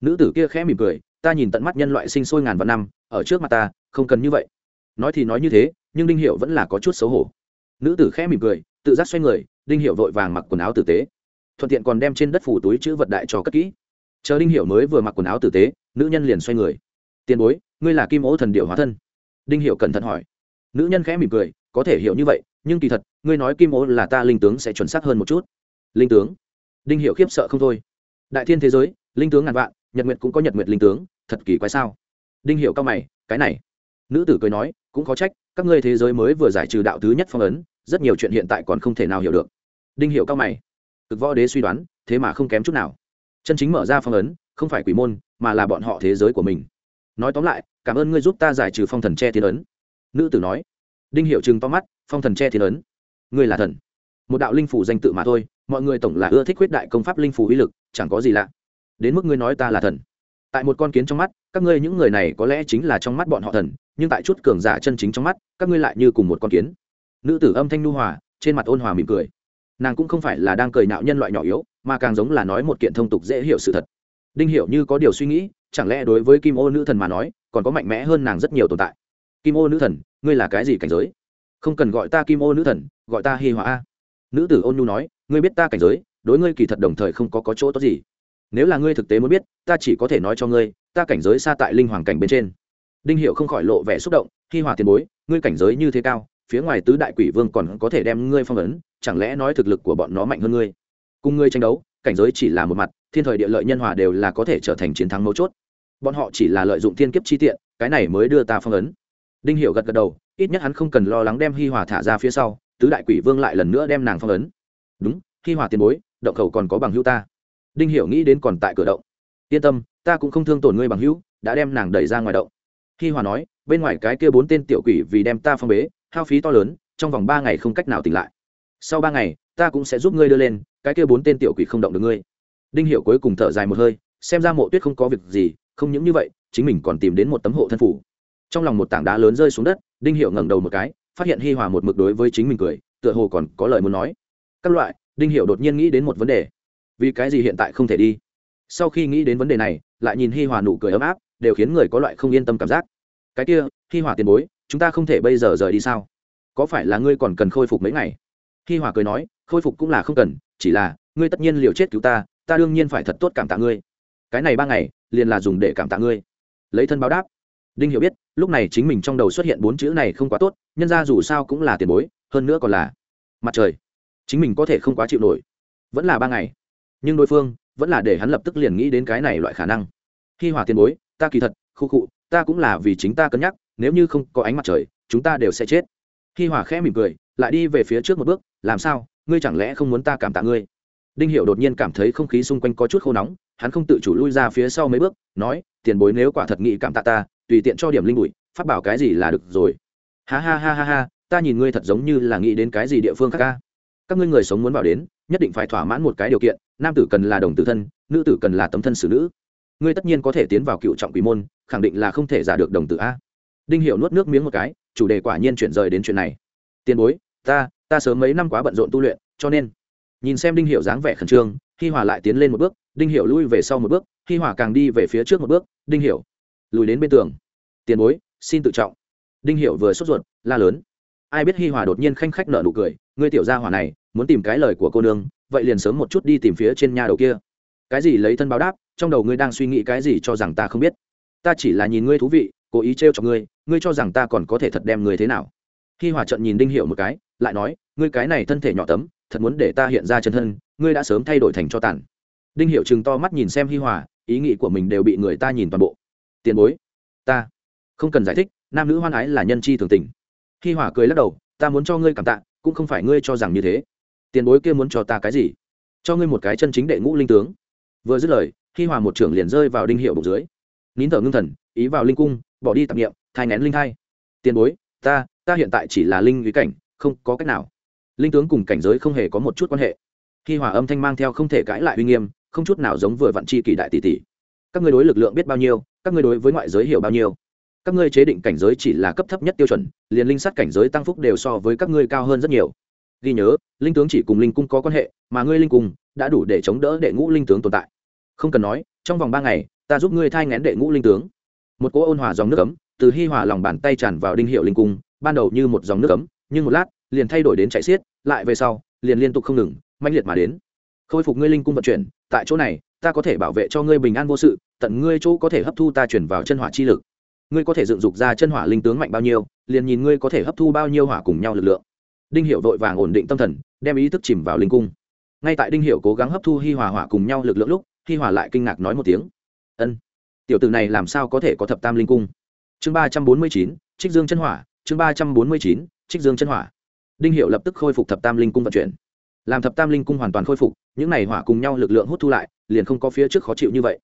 Nữ tử kia khẽ mỉm cười, ta nhìn tận mắt nhân loại sinh sôi ngàn vạn năm, ở trước mặt ta, không cần như vậy. Nói thì nói như thế, nhưng đinh hiệu vẫn là có chút xấu hổ. Nữ tử khẽ mỉm cười, tự giác xoay người đinh hiệu vội vàng mặc quần áo tử tế. Thuận tiện còn đem trên đất phủ túi chữ vật đại cho cất kỹ. Chờ đinh hiệu mới vừa mặc quần áo tử tế, nữ nhân liền xoay người. Tiền bối, ngươi là kim ố thần điệu hóa thân? Đinh hiệu cẩn thận hỏi. Nữ nhân khẽ mỉm cười, có thể hiểu như vậy, nhưng kỳ thật, ngươi nói kim ố là ta linh tướng sẽ chuẩn xác hơn một chút. Linh tướng? Đinh hiệu khiếp sợ không thôi. Đại thiên thế giới, linh tướng ngàn vạn, nhật nguyện cũng có nhật nguyện linh tướng, thật kỳ quái sao? Đinh hiệu cao mày, cái này. Nữ tử cười nói, cũng có trách, các ngươi thế giới mới vừa giải trừ đạo thứ nhất phong ấn, rất nhiều chuyện hiện tại còn không thể nào hiểu được đinh hiệu cao mày. Cực võ đế suy đoán, thế mà không kém chút nào. Chân chính mở ra phong ấn, không phải quỷ môn, mà là bọn họ thế giới của mình. Nói tóm lại, cảm ơn ngươi giúp ta giải trừ phong thần che thiên ấn. Nữ tử nói. Đinh hiệu chừng to mắt, phong thần che thiên ấn. Ngươi là thần. Một đạo linh phủ danh tự mà thôi, mọi người tổng là ưa thích huyết đại công pháp linh phủ uy lực, chẳng có gì lạ. Đến mức ngươi nói ta là thần. Tại một con kiến trong mắt, các ngươi những người này có lẽ chính là trong mắt bọn họ thần, nhưng tại chút cường giả chân chính trong mắt, các ngươi lại như cùng một con kiến. Nữ tử âm thanh nu hòa, trên mặt ôn hòa mỉm cười nàng cũng không phải là đang cười nạo nhân loại nhỏ yếu mà càng giống là nói một kiện thông tục dễ hiểu sự thật. Đinh hiểu như có điều suy nghĩ chẳng lẽ đối với kim ô nữ thần mà nói còn có mạnh mẽ hơn nàng rất nhiều tồn tại? Kim ô nữ thần ngươi là cái gì cảnh giới? Không cần gọi ta kim ô nữ thần gọi ta hi hòa a. Nữ tử ôn nhu nói ngươi biết ta cảnh giới đối ngươi kỳ thật đồng thời không có, có chỗ tốt gì. Nếu là ngươi thực tế muốn biết ta chỉ có thể nói cho ngươi ta cảnh giới xa tại linh hoàng cảnh bên trên. Đinh hiệu không khỏi lộ vẻ xúc động hi hòa tiền bối ngươi cảnh giới như thế cao phía ngoài tứ đại quỷ vương còn có thể đem ngươi phong ấn, chẳng lẽ nói thực lực của bọn nó mạnh hơn ngươi? Cùng ngươi tranh đấu, cảnh giới chỉ là một mặt, thiên thời địa lợi nhân hòa đều là có thể trở thành chiến thắng mấu chốt. Bọn họ chỉ là lợi dụng thiên kiếp chi tiện, cái này mới đưa ta phong ấn. Đinh hiểu gật gật đầu, ít nhất hắn không cần lo lắng đem hi hòa thả ra phía sau, tứ đại quỷ vương lại lần nữa đem nàng phong ấn. Đúng, hi hòa tiền bối, động khẩu còn có bằng hữu ta. Đinh hiểu nghĩ đến còn tại cửa động. Yên tâm, ta cũng không thương tổn ngươi bằng hữu, đã đem nàng đẩy ra ngoài động. Hi hòa nói, bên ngoài cái kia bốn tên tiểu quỷ vì đem ta phong bế hao phí to lớn, trong vòng ba ngày không cách nào tỉnh lại. Sau ba ngày, ta cũng sẽ giúp ngươi đưa lên, cái kia bốn tên tiểu quỷ không động được ngươi. Đinh Hiệu cuối cùng thở dài một hơi, xem ra mộ tuyết không có việc gì, không những như vậy, chính mình còn tìm đến một tấm hộ thân phủ. Trong lòng một tảng đá lớn rơi xuống đất, đinh hiệu ngẩng đầu một cái, phát hiện hi hòa một mực đối với chính mình cười, tựa hồ còn có lời muốn nói. Các loại, đinh hiệu đột nhiên nghĩ đến một vấn đề. Vì cái gì hiện tại không thể đi? Sau khi nghĩ đến vấn đề này, lại nhìn hi hòa nụ cười ấm áp, đều khiến người có loại không yên tâm cảm giác. Cái kia, hi hòa tiền bối chúng ta không thể bây giờ rời đi sao? Có phải là ngươi còn cần khôi phục mấy ngày? Hi hòa cười nói, khôi phục cũng là không cần, chỉ là, ngươi tất nhiên liều chết cứu ta ta đương nhiên phải thật tốt cảm tạ ngươi. Cái này ba ngày, liền là dùng để cảm tạ ngươi. Lấy thân báo đáp. Đinh hiểu biết, lúc này chính mình trong đầu xuất hiện bốn chữ này không quá tốt, nhân ra dù sao cũng là tiền bối, hơn nữa còn là mặt trời. Chính mình có thể không quá chịu nổi. Vẫn là ba ngày. Nhưng đối phương vẫn là để hắn lập tức liền nghĩ đến cái này loại khả năng. Khi hòa tiền bối, ta kỳ thật, khu cụ ta cũng là vì chính ta cân nhắc nếu như không có ánh mặt trời, chúng ta đều sẽ chết. Khi hòa khẽ mỉm cười, lại đi về phía trước một bước, làm sao? Ngươi chẳng lẽ không muốn ta cảm tạ ngươi? Đinh hiệu đột nhiên cảm thấy không khí xung quanh có chút khô nóng, hắn không tự chủ lui ra phía sau mấy bước, nói, tiền bối nếu quả thật nghĩ cảm tạ ta, tùy tiện cho điểm linh bụi, phát bảo cái gì là được rồi. Ha ha ha ha ha, ta nhìn ngươi thật giống như là nghĩ đến cái gì địa phương khác ca các ngươi người sống muốn vào đến, nhất định phải thỏa mãn một cái điều kiện, nam tử cần là đồng tử thân, nữ tử cần là tấm thân xử nữ. Ngươi tất nhiên có thể tiến vào cựu trọng quỷ môn, khẳng định là không thể giả được đồng tử a đinh hiệu nuốt nước miếng một cái, chủ đề quả nhiên chuyển rời đến chuyện này. Tiền bối, ta ta sớm mấy năm quá bận rộn tu luyện, cho nên, nhìn xem đinh hiệu dáng vẻ khẩn trương, hi hòa lại tiến lên một bước, đinh hiệu lui về sau một bước, hi hòa càng đi về phía trước một bước, đinh hiệu lùi đến bên tường. Tiền bối, xin tự trọng. Đinh hiệu vừa sốt ruột, la lớn. Ai biết hi hòa đột nhiên khanh khách nợ nụ cười, ngươi tiểu gia hỏa này, muốn tìm cái lời của cô nương, vậy liền sớm một chút đi tìm phía trên nhà đầu kia. Cái gì lấy thân báo đáp, trong đầu ngươi đang suy nghĩ cái gì cho rằng ta không biết? Ta chỉ là nhìn ngươi thú vị cố ý trêu cho ngươi ngươi cho rằng ta còn có thể thật đem ngươi thế nào? Khi hòa trận nhìn đinh hiệu một cái, lại nói, ngươi cái này thân thể nhỏ tấm, thật muốn để ta hiện ra chân thân, ngươi đã sớm thay đổi thành cho tàn. Đinh hiệu chừng to mắt nhìn xem hi hòa ý nghĩ của mình đều bị người ta nhìn toàn bộ. Tiền bối, ta không cần giải thích, nam nữ hoan ái là nhân chi thường tình. Hi hòa cười lắc đầu, ta muốn cho ngươi cảm tạ, cũng không phải ngươi cho rằng như thế. Tiền bối kia muốn cho ta cái gì? Cho ngươi một cái chân chính đệ ngũ linh tướng. Vừa dứt lời, hi hòa một trưởng liền rơi vào đinh hiệu bụng dưới. Nín thở ngưng thần, ý vào linh cung bỏ đi tạp nghiệm, thai nén linh thai. Tiền bối, ta ta hiện tại chỉ là linh ý cảnh, không có cách nào. Linh tướng cùng cảnh giới không hề có một chút quan hệ. Khi hòa âm thanh mang theo không thể cãi lại uy nghiêm, không chút nào giống vừa vặn chi kỳ đại tỷ tỷ. Các ngươi đối lực lượng biết bao nhiêu, các ngươi đối với ngoại giới hiểu bao nhiêu. Các ngươi chế định cảnh giới chỉ là cấp thấp nhất tiêu chuẩn, liền linh sát cảnh giới tăng phúc đều so với các ngươi cao hơn rất nhiều. Ghi nhớ, linh tướng chỉ cùng linh cung có quan hệ, mà ngươi linh cung đã đủ để chống đỡ đệ ngũ linh tướng tồn tại. Không cần nói, trong vòng ba ngày, ta giúp ngươi thai ngén đệ ngũ linh tướng một cỗ ôn hòa dòng nước ấm, từ hi hòa lòng bàn tay tràn vào đinh hiệu linh cung, ban đầu như một dòng nước ấm, nhưng một lát, liền thay đổi đến chạy xiết, lại về sau, liền liên tục không ngừng, mãnh liệt mà đến. Khôi phục ngươi linh cung vận chuyển, tại chỗ này, ta có thể bảo vệ cho ngươi bình an vô sự, tận ngươi chỗ có thể hấp thu ta chuyển vào chân hỏa chi lực. Ngươi có thể dựng dục ra chân hỏa linh tướng mạnh bao nhiêu, liền nhìn ngươi có thể hấp thu bao nhiêu hỏa cùng nhau lực lượng. Đinh hiệu vội vàng ổn định tâm thần, đem ý thức chìm vào linh cung. Ngay tại đinh hiệu cố gắng hấp thu hi hòa hỏa cùng nhau lực lượng lúc, hi hòa lại kinh ngạc nói một tiếng. Ân tiểu tử này làm sao có thể có thập tam linh cung? Chương ba trăm bốn mươi chín, trích dương chân hỏa, chương ba trăm bốn mươi chín, trích dương chân hỏa. Đinh hiệu lập tức khôi phục thập tam linh cung vận chuyển. Làm thập tam linh cung hoàn toàn khôi phục, những n à y hỏa cùng nhau lực lượng hút thu lại, liền không có phía trước khó chịu như vậy.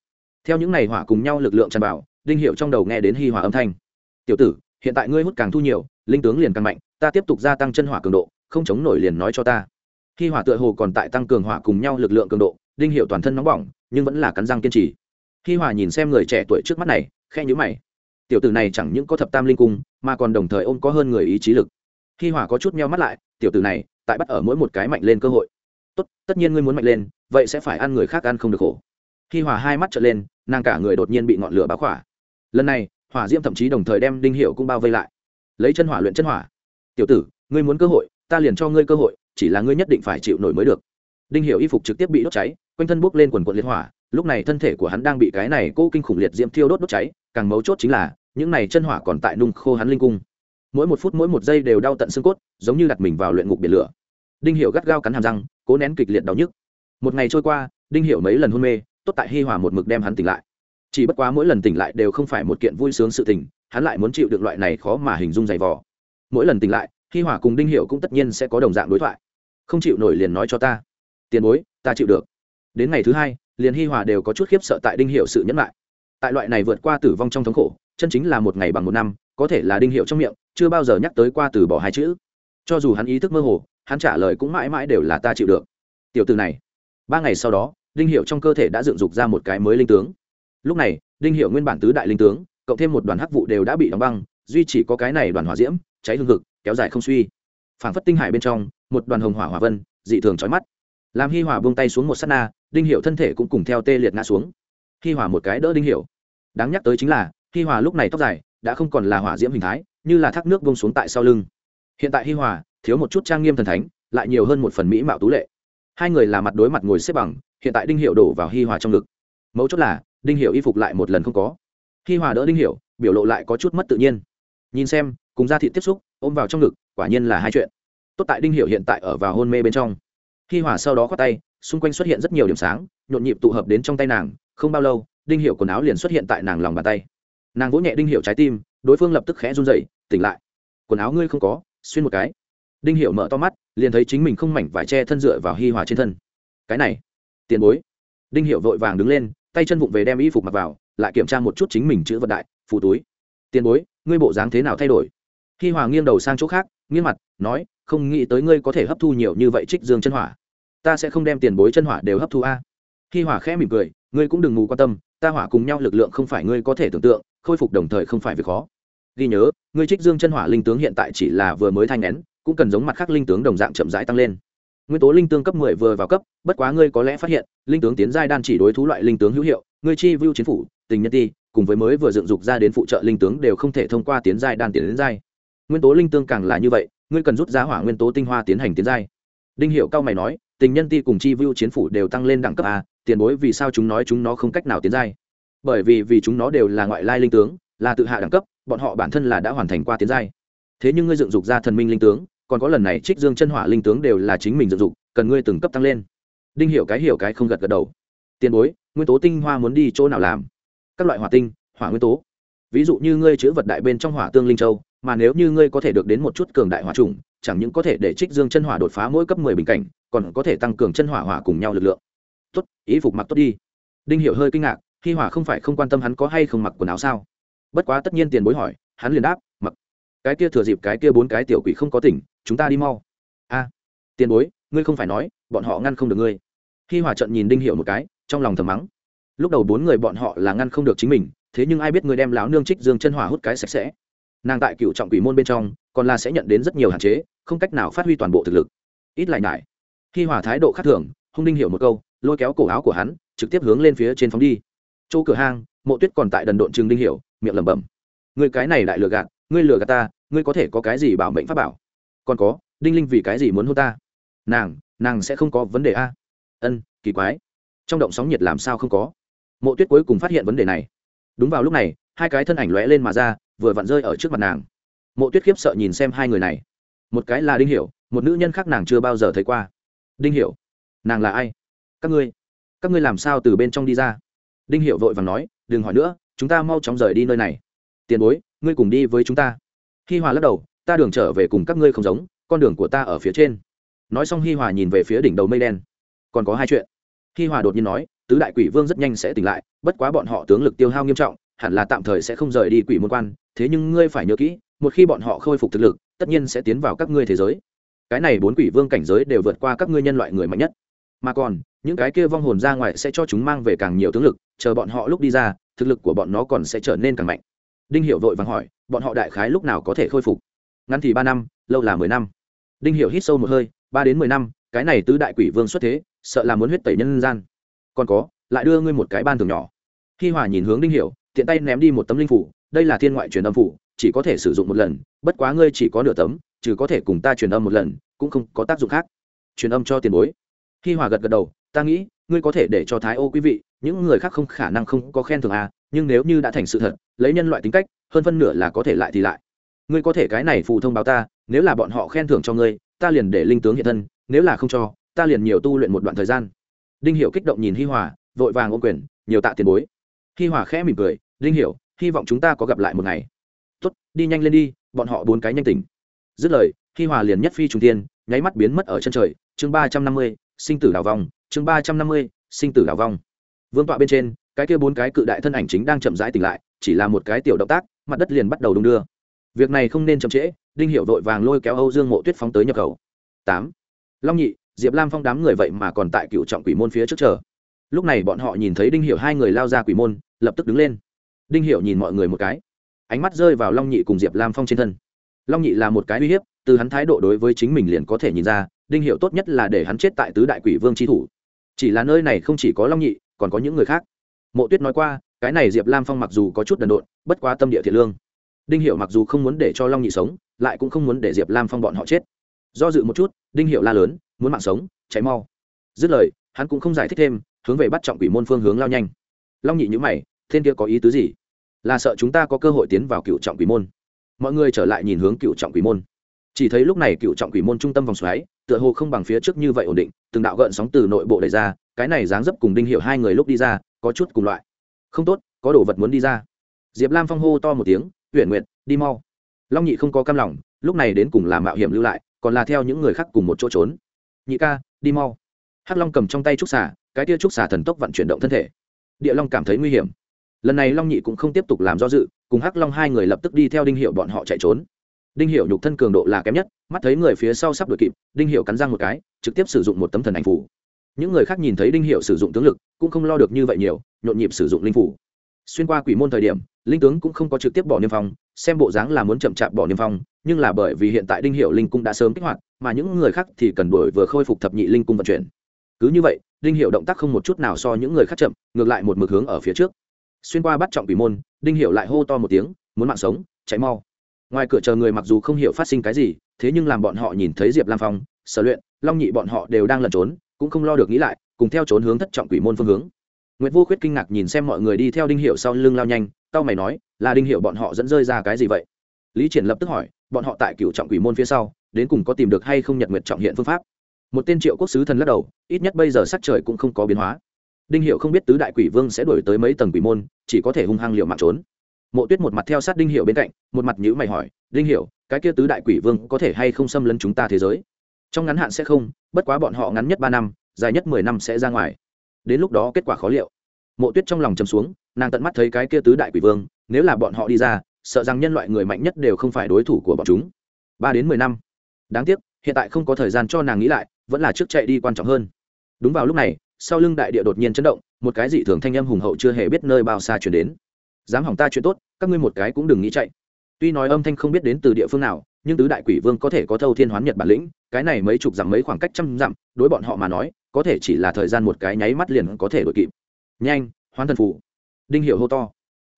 Theo những n à y hỏa cùng nhau lực lượng tràn vào, đinh hiệu trong đầu nghe đến hi hỏa âm thanh. Tiểu tử, hiện tại ngươi hút càng thu nhiều, linh tướng liền càng mạnh, ta tiếp tục gia tăng chân hỏa cường độ, không chống nổi liền nói cho ta. Hi hỏa tựa hồ còn tại tăng cường hỏa cùng nhau lực lượng cường độ, đinh hiệu toàn thân nóng bỏng, nhưng vẫn là cắn răng kiên trì hi Hòa nhìn xem người trẻ tuổi trước mắt này khe nhữ mày. Tiểu tử này chẳng những có thập tam linh cung, mà còn đồng thời ôm có hơn người ý chí lực. Hi Hòa có chút meo mắt lại, tiểu tử này, tại bắt ở mỗi một cái mạnh lên cơ hội. Tốt, tất nhiên ngươi muốn mạnh lên, vậy sẽ phải ăn người khác ăn không được khổ. Hi Hòa hai mắt trở lên, nàng cả người đột nhiên bị ngọn lửa bá khỏa. Lần này, hỏa diễm thậm chí đồng thời đem đinh hiệu cũng bao vây lại. Lấy chân hỏa luyện chân hỏa. Tiểu tử, ngươi muốn cơ hội, ta liền cho ngươi cơ hội, chỉ là ngươi nhất định phải chịu nổi mới được. Đinh hiệu y phục trực tiếp bị đốt cháy, quanh thân bốc lên quần quần liệt hỏa lúc này thân thể của hắn đang bị cái này cô kinh khủng liệt diễm thiêu đốt đốt cháy, càng mấu chốt chính là, những này chân hỏa còn tại nung khô hắn linh cung. Mỗi một phút mỗi một giây đều đau tận xương cốt, giống như đặt mình vào luyện ngục biển lửa. Đinh hiệu gắt gao cắn hàm răng, cố nén kịch liệt đau nhức. Một ngày trôi qua, đinh hiệu mấy lần hôn mê, tốt tại hi hòa một mực đem hắn tỉnh lại. Chỉ bất quá mỗi lần tỉnh lại đều không phải một kiện vui sướng sự tình, hắn lại muốn chịu được loại này khó mà hình dung dày vò. Mỗi lần tỉnh lại, hi hòa cùng đinh hiệu cũng tất nhiên sẽ có đồng dạng đối thoại. Không chịu nổi liền nói cho ta. Tiền bối, ta chịu được. Đến ngày thứ hai liền hi hòa đều có chút khiếp sợ tại đinh hiệu sự nhẫn lại. Tại loại này vượt qua tử vong trong thống khổ, chân chính là một ngày bằng một năm, có thể là đinh hiệu trong miệng, chưa bao giờ nhắc tới qua từ bỏ hai chữ. Cho dù hắn ý thức mơ hồ, hắn trả lời cũng mãi mãi đều là ta chịu được. Tiểu từ này, ba ngày sau đó, đinh hiệu trong cơ thể đã dựng dục ra một cái mới linh tướng. Lúc này, đinh hiệu nguyên bản tứ đại linh tướng, cộng thêm một đoàn hắc vụ đều đã bị đóng băng, duy chỉ có cái này đoàn hỏa diễm, cháy hương thực kéo dài không suy. Phảng phất tinh hải bên trong, một đoàn hồng hỏa hỏa vân, dị thường trói mắt. Làm hi hòa buông tay xuống một s á t na đinh hiệu thân thể cũng cùng theo tê liệt ngã xuống. Hi hòa một cái đỡ đinh hiệu. Đáng nhắc tới chính là, hi hòa lúc này tóc dài, đã không còn là hỏa diễm hình thái, như là thác nước bông xuống tại sau lưng. Hiện tại hi hòa, thiếu một chút trang nghiêm thần thánh, lại nhiều hơn một phần mỹ mạo tú lệ. Hai người là mặt đối mặt ngồi xếp bằng, hiện tại đinh hiệu đổ vào hi hòa trong ngực. Mấu chốt là, đinh hiệu y phục lại một lần không có. Hi hòa đỡ đinh hiệu, biểu lộ lại có chút mất tự nhiên. Nhìn xem, cùng gia thị tiếp xúc, ôm vào trong ngực, quả nhiên là hai chuyện. Tốt tại đinh hiệu hiện tại ở vào hôn mê bên trong. Hi hòa sau đó khoác tay xung quanh xuất hiện rất nhiều điểm sáng, nhộn nhịp tụ hợp đến trong tay nàng, không bao lâu, đinh hiệu quần áo liền xuất hiện tại nàng lòng bàn tay. Nàng vỗ nhẹ đinh hiệu trái tim, đối phương lập tức khẽ run dậy tỉnh lại, quần áo ngươi không có, xuyên một cái. Đinh hiệu mở to mắt, liền thấy chính mình không mảnh vải che thân dựa vào hi hòa trên thân. Cái này, tiền bối. Đinh hiệu vội vàng đứng lên, tay chân vụng về đem y phục mặc vào, lại kiểm tra một chút chính mình chữ vận đại phụ túi. Tiền bối, ngươi bộ dáng thế nào thay đổi? Hi hòa nghiêng đầu sang chỗ khác, nghiêng mặt, nói, không nghĩ tới ngươi có thể hấp thu nhiều như vậy trích dương chân hỏa ta sẽ không đem tiền bối chân hỏa đều hấp thu a. Khi hỏa khẽ mỉm cười, ngươi cũng đừng mù quan tâm, ta hỏa cùng nhau lực lượng không phải ngươi có thể tưởng tượng, khôi phục đồng thời không phải việc khó. Ghi nhớ, ngươi trích dương chân hỏa linh tướng hiện tại chỉ là vừa mới thanh nén, cũng cần giống mặt khác linh tướng đồng dạng chậm rãi tăng lên. Nguyên tố linh tướng cấp mười vừa vào cấp, bất quá ngươi có lẽ phát hiện, linh tướng tiến giai đan chỉ đối thú loại linh tướng hữu hiệu, ngươi chi view chiến phủ, tình nhân ti, cùng với mới vừa dựng dục ra đến phụ trợ linh tướng đều không thể thông qua tiến giai đan tiến đến giai. Nguyên tố linh tương càng là như vậy, ngươi cần rút ra hỏa nguyên tố tinh hoa tiến hành tiến giai. Đinh hiệu cao mày nói tình nhân ti cùng chi vu chiến phủ đều tăng lên đẳng cấp a, tiền bối vì sao chúng nói chúng nó không cách nào tiến giai? Bởi vì vì chúng nó đều là ngoại lai linh tướng, là tự hạ đẳng cấp, bọn họ bản thân là đã hoàn thành qua tiến giai. Thế nhưng ngươi dựng dục ra thần minh linh tướng, còn có lần này trích dương chân hỏa linh tướng đều là chính mình dựng dục, cần ngươi từng cấp tăng lên. Đinh hiểu cái hiểu cái không gật gật đầu. Tiền bối, nguyên tố tinh hoa muốn đi chỗ nào làm? Các loại hỏa tinh, hỏa nguyên tố. Ví dụ như ngươi chứa vật đại bên trong hỏa tương linh châu, mà nếu như ngươi có thể được đến một chút cường đại hỏa trùng chẳng những có thể để trích dương chân hỏa đột phá mỗi cấp mười bình cảnh còn có thể tăng cường chân hỏa hỏa cùng nhau lực lượng. Tốt, ý phục mặc tốt đi. Đinh hiểu hơi kinh ngạc hi hỏa không phải không quan tâm hắn có hay không mặc quần áo sao? Bất quá tất nhiên tiền bối hỏi, hắn liền đáp, mặc. Cái kia thừa dịp cái kia bốn cái tiểu quỷ không có tỉnh, chúng ta đi mau. A, tiền bối, ngươi không phải nói, bọn họ ngăn không được ngươi. Hi hỏa trận nhìn đinh hiểu một cái, trong lòng thầm mắng. Lúc đầu bốn người bọn họ là ngăn không được chính mình, thế nhưng ai biết người đem láo nương trích dương chân hỏa hút cái sạch sẽ. Nàng tại cựu trọng quỷ môn bên trong, còn là sẽ nhận đến rất nhiều hạn chế, không cách nào phát huy toàn bộ thực lực. Ít lại ngại khi hòa thái độ khác thường, hung đinh hiểu một câu, lôi kéo cổ áo của hắn, trực tiếp hướng lên phía trên phóng đi. Chỗ cửa hang, mộ tuyết còn tại đần độn chừng đinh hiểu, miệng lẩm bẩm. Người cái này đại lừa gạt, ngươi lừa gạt ta, ngươi có thể có cái gì bảo mệnh pháp bảo? Còn có, đinh linh vì cái gì muốn hôn ta? Nàng nàng sẽ không có vấn đề a. Ân, kỳ quái. Trong động sóng nhiệt làm sao không có? Mộ tuyết cuối cùng phát hiện vấn đề này. Đúng vào lúc này, hai cái thân ảnh lóe lên mà ra, vừa vặn rơi ở trước mặt nàng. Mộ tuyết khiếp sợ nhìn xem hai người này. Một cái là đinh hiểu, một nữ nhân khác nàng chưa bao giờ thấy qua đinh hiểu. Nàng là ai? Các ngươi. Các ngươi làm sao từ bên trong đi ra? Đinh hiểu vội vàng nói, đừng hỏi nữa, chúng ta mau chóng rời đi nơi này. Tiền bối, ngươi cùng đi với chúng ta. Hi hòa lắc đầu, ta đường trở về cùng các ngươi không giống, con đường của ta ở phía trên. Nói xong hi hòa nhìn về phía đỉnh đầu mây đen. Còn có hai chuyện. Hi hòa đột nhiên nói, tứ đại quỷ vương rất nhanh sẽ tỉnh lại, bất quá bọn họ tướng lực tiêu hao nghiêm trọng, hẳn là tạm thời sẽ không rời đi quỷ môn quan, thế nhưng ngươi phải nhớ kỹ, một khi bọn họ khôi phục thực lực, tất nhiên sẽ tiến vào các ngươi thế giới cái này bốn quỷ vương cảnh giới đều vượt qua các ngươi nhân loại người mạnh nhất. Mà còn những cái kia vong hồn ra ngoài sẽ cho chúng mang về càng nhiều tướng lực chờ bọn họ lúc đi ra thực lực của bọn nó còn sẽ trở nên càng mạnh. Đinh Hiểu vội vàng hỏi bọn họ đại khái lúc nào có thể khôi phục? Ngắn thì ba năm lâu là mười năm. Đinh Hiểu hít sâu một hơi ba đến mười năm cái này tứ đại quỷ vương xuất thế sợ là muốn huyết tẩy nhân gian. Còn có lại đưa ngươi một cái ban thường nhỏ. Khi hòa nhìn hướng đinh Hiểu, tiện tay ném đi một tấm linh phủ đây là thiên ngoại truyền âm phủ chỉ có thể sử dụng một lần bất quá ngươi chỉ có nửa tấm chứ có thể cùng ta truyền âm một lần, cũng không có tác dụng khác. Truyền âm cho tiền bối. Hi hòa gật gật đầu, ta nghĩ, ngươi có thể để cho thái ô quý vị, những người khác không khả năng không có khen thưởng à nhưng nếu như đã thành sự thật, lấy nhân loại tính cách, hơn phân nửa là có thể lại thì lại. Ngươi có thể cái này phù thông báo ta, nếu là bọn họ khen thưởng cho ngươi, ta liền để linh tướng hiện thân, nếu là không cho, ta liền nhiều tu luyện một đoạn thời gian. Đinh hiểu kích động nhìn hi hòa, vội vàng ôm quyền, nhiều tạ tiền bối. Hi hòa khẽ mỉm cười, đinh hiểu, hy vọng chúng ta có gặp lại một ngày. Tốt, đi nhanh lên đi, bọn họ bốn cái nhanh tỉnh dứt lời, khi hòa liền nhất phi trùng tiên nháy mắt biến mất ở chân trời. Chương ba trăm năm mươi, sinh tử đào vong. Chương ba trăm năm mươi, sinh tử đào vong. Vương tọa bên trên, cái kia bốn cái cự đại thân ảnh chính đang chậm rãi tỉnh lại, chỉ là một cái tiểu động tác, mặt đất liền bắt đầu đung đưa. Việc này không nên chậm trễ, đinh hiệu vội vàng lôi kéo âu dương mộ tuyết phóng tới nhập khẩu. Tám. Long nhị, diệp lam phong đám người vậy mà còn tại cựu trọng quỷ môn phía trước chờ. Lúc này bọn họ nhìn thấy đinh hiệu hai người lao ra quỷ môn, lập tức đứng lên. Đinh hiệu nhìn mọi người một cái. Ánh mắt rơi vào long nhị cùng diệp lam phong trên thân long nhị là một cái uy hiếp, từ hắn thái độ đối với chính mình liền có thể nhìn ra, đinh hiệu tốt nhất là để hắn chết tại tứ đại quỷ vương tri thủ. Chỉ là nơi này không chỉ có long nhị, còn có những người khác. Mộ tuyết nói qua, cái này diệp lam phong mặc dù có chút đần độn, bất quá tâm địa thiện lương. Đinh hiệu mặc dù không muốn để cho long nhị sống, lại cũng không muốn để diệp lam phong bọn họ chết. Do dự một chút, đinh hiệu la lớn, muốn mạng sống cháy mau. Dứt lời, hắn cũng không giải thích thêm, hướng về bắt trọng quỷ môn phương hướng lao nhanh. Long nhị nhữ mày, thiên kia có ý tứ gì? Là sợ chúng ta có cơ hội tiến vào cựu trọng quỷ môn mọi người trở lại nhìn hướng cựu trọng quỷ môn. Chỉ thấy lúc này cựu trọng quỷ môn trung tâm vòng xoáy, tựa hồ không bằng phía trước như vậy ổn định, từng đạo gợn sóng từ nội bộ đẩy ra, cái này dáng dấp cùng đinh hiệu hai người lúc đi ra, có chút cùng loại. Không tốt, có đồ vật muốn đi ra. Diệp lam phong hô to một tiếng huyện nguyện đi mau. Long nhị không có cam lòng, lúc này đến cùng làm mạo hiểm lưu lại, còn là theo những người khác cùng một chỗ trốn. Nhị ca, đi mau. Hắc long cầm trong tay trúc xà, cái tia trúc xà thần tốc vận chuyển động thân thể. Địa long cảm thấy nguy hiểm. Lần này long nhị cũng không tiếp tục làm do dự cùng hắc long hai người lập tức đi theo đinh hiệu bọn họ chạy trốn. Đinh hiệu nhục thân cường độ là kém nhất, mắt thấy người phía sau sắp đuổi kịp, đinh hiệu cắn răng một cái, trực tiếp sử dụng một tấm thần ảnh phủ những người khác nhìn thấy đinh hiệu sử dụng tướng lực, cũng không lo được như vậy nhiều, nhộn nhịp sử dụng linh phủ xuyên qua quỷ môn thời điểm, linh tướng cũng không có trực tiếp bỏ niêm phong, xem bộ dáng là muốn chậm chạp bỏ niêm phong, nhưng là bởi vì hiện tại đinh hiệu linh cung đã sớm kích hoạt, mà những người khác thì cần đổi vừa khôi phục thập nhị linh cung vận chuyển. Cứ như vậy, đinh hiệu động tác không một chút nào so những người khác chậm, ngược lại một mực hướng ở phía trước. Xuyên qua bắt trọng quỷ môn đinh hiệu lại hô to một tiếng muốn mạng sống chạy mau ngoài cửa chờ người mặc dù không hiểu phát sinh cái gì thế nhưng làm bọn họ nhìn thấy diệp lam phong sở luyện long nhị bọn họ đều đang lẩn trốn cũng không lo được nghĩ lại cùng theo trốn hướng thất trọng quỷ môn phương hướng Nguyệt Vô Khuyết kinh ngạc nhìn xem mọi người đi theo Đinh Hiểu sau lưng lao nhanh, tao mày nói, là Đinh Hiểu bọn họ dẫn rơi ra cái gì vậy? Lý Triển lập tức hỏi, bọn họ tại Cửu Trọng Quỷ môn phía sau, đến cùng có tìm được hay không Nhật Nguyệt Trọng hiện phương pháp? Một tên Triệu Quốc sứ thần lắc đầu, ít nhất bây giờ sắc trời cũng không có biến hóa. Đinh Hiểu không biết tứ đại quỷ vương sẽ đuổi tới mấy tầng quỷ môn, chỉ có thể hung hăng liều mạng trốn. Mộ Tuyết một mặt theo sát Đinh Hiểu bên cạnh, một mặt nhữ mày hỏi, "Đinh Hiểu, cái kia tứ đại quỷ vương có thể hay không xâm lấn chúng ta thế giới?" Trong ngắn hạn sẽ không, bất quá bọn họ ngắn nhất ba năm, dài nhất mười năm sẽ ra ngoài. Đến lúc đó kết quả khó liệu mộ tuyết trong lòng chầm xuống nàng tận mắt thấy cái kia tứ đại quỷ vương nếu là bọn họ đi ra sợ rằng nhân loại người mạnh nhất đều không phải đối thủ của bọn chúng ba đến mười năm đáng tiếc hiện tại không có thời gian cho nàng nghĩ lại vẫn là trước chạy đi quan trọng hơn đúng vào lúc này sau lưng đại địa đột nhiên chấn động, một cái dị thường thanh âm hùng hậu chưa hề biết nơi bao xa chuyển đến. Dám hỏng ta chuyện tốt, các ngươi một cái cũng đừng nghĩ chạy. Tuy nói âm thanh không biết đến từ địa phương nào, nhưng tứ đại quỷ vương có thể có thâu thiên hoán nhật bản lĩnh, cái này mấy chục dặm mấy khoảng cách trăm dặm, đối bọn họ mà nói, có thể chỉ là thời gian một cái nháy mắt liền có thể đội kịp. Nhanh, hoán thần phù. Đinh hiệu hô to.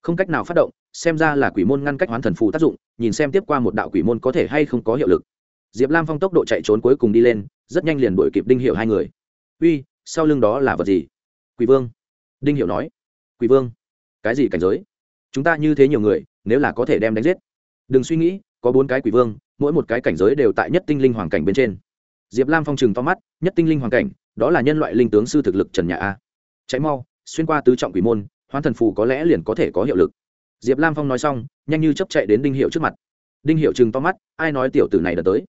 Không cách nào phát động, xem ra là quỷ môn ngăn cách hoán thần phù tác dụng, nhìn xem tiếp qua một đạo quỷ môn có thể hay không có hiệu lực. Diệp lam phong tốc độ chạy trốn cuối cùng đi lên, rất nhanh liền đuổi kịp đinh hiệu hai người. Uy sau lưng đó là vật gì? Quỷ vương. Đinh hiệu nói. Quỷ vương. Cái gì cảnh giới? Chúng ta như thế nhiều người, nếu là có thể đem đánh giết. Đừng suy nghĩ, có bốn cái quỷ vương, mỗi một cái cảnh giới đều tại nhất tinh linh hoàng cảnh bên trên. Diệp lam phong trừng to mắt, nhất tinh linh hoàng cảnh, đó là nhân loại linh tướng sư thực lực trần nhà a. Cháy mau, xuyên qua tứ trọng quỷ môn, hoán thần phù có lẽ liền có thể có hiệu lực. Diệp lam phong nói xong, nhanh như chấp chạy đến đinh hiệu trước mặt. Đinh hiệu chừng to mắt, ai nói tiểu tử này đã tới?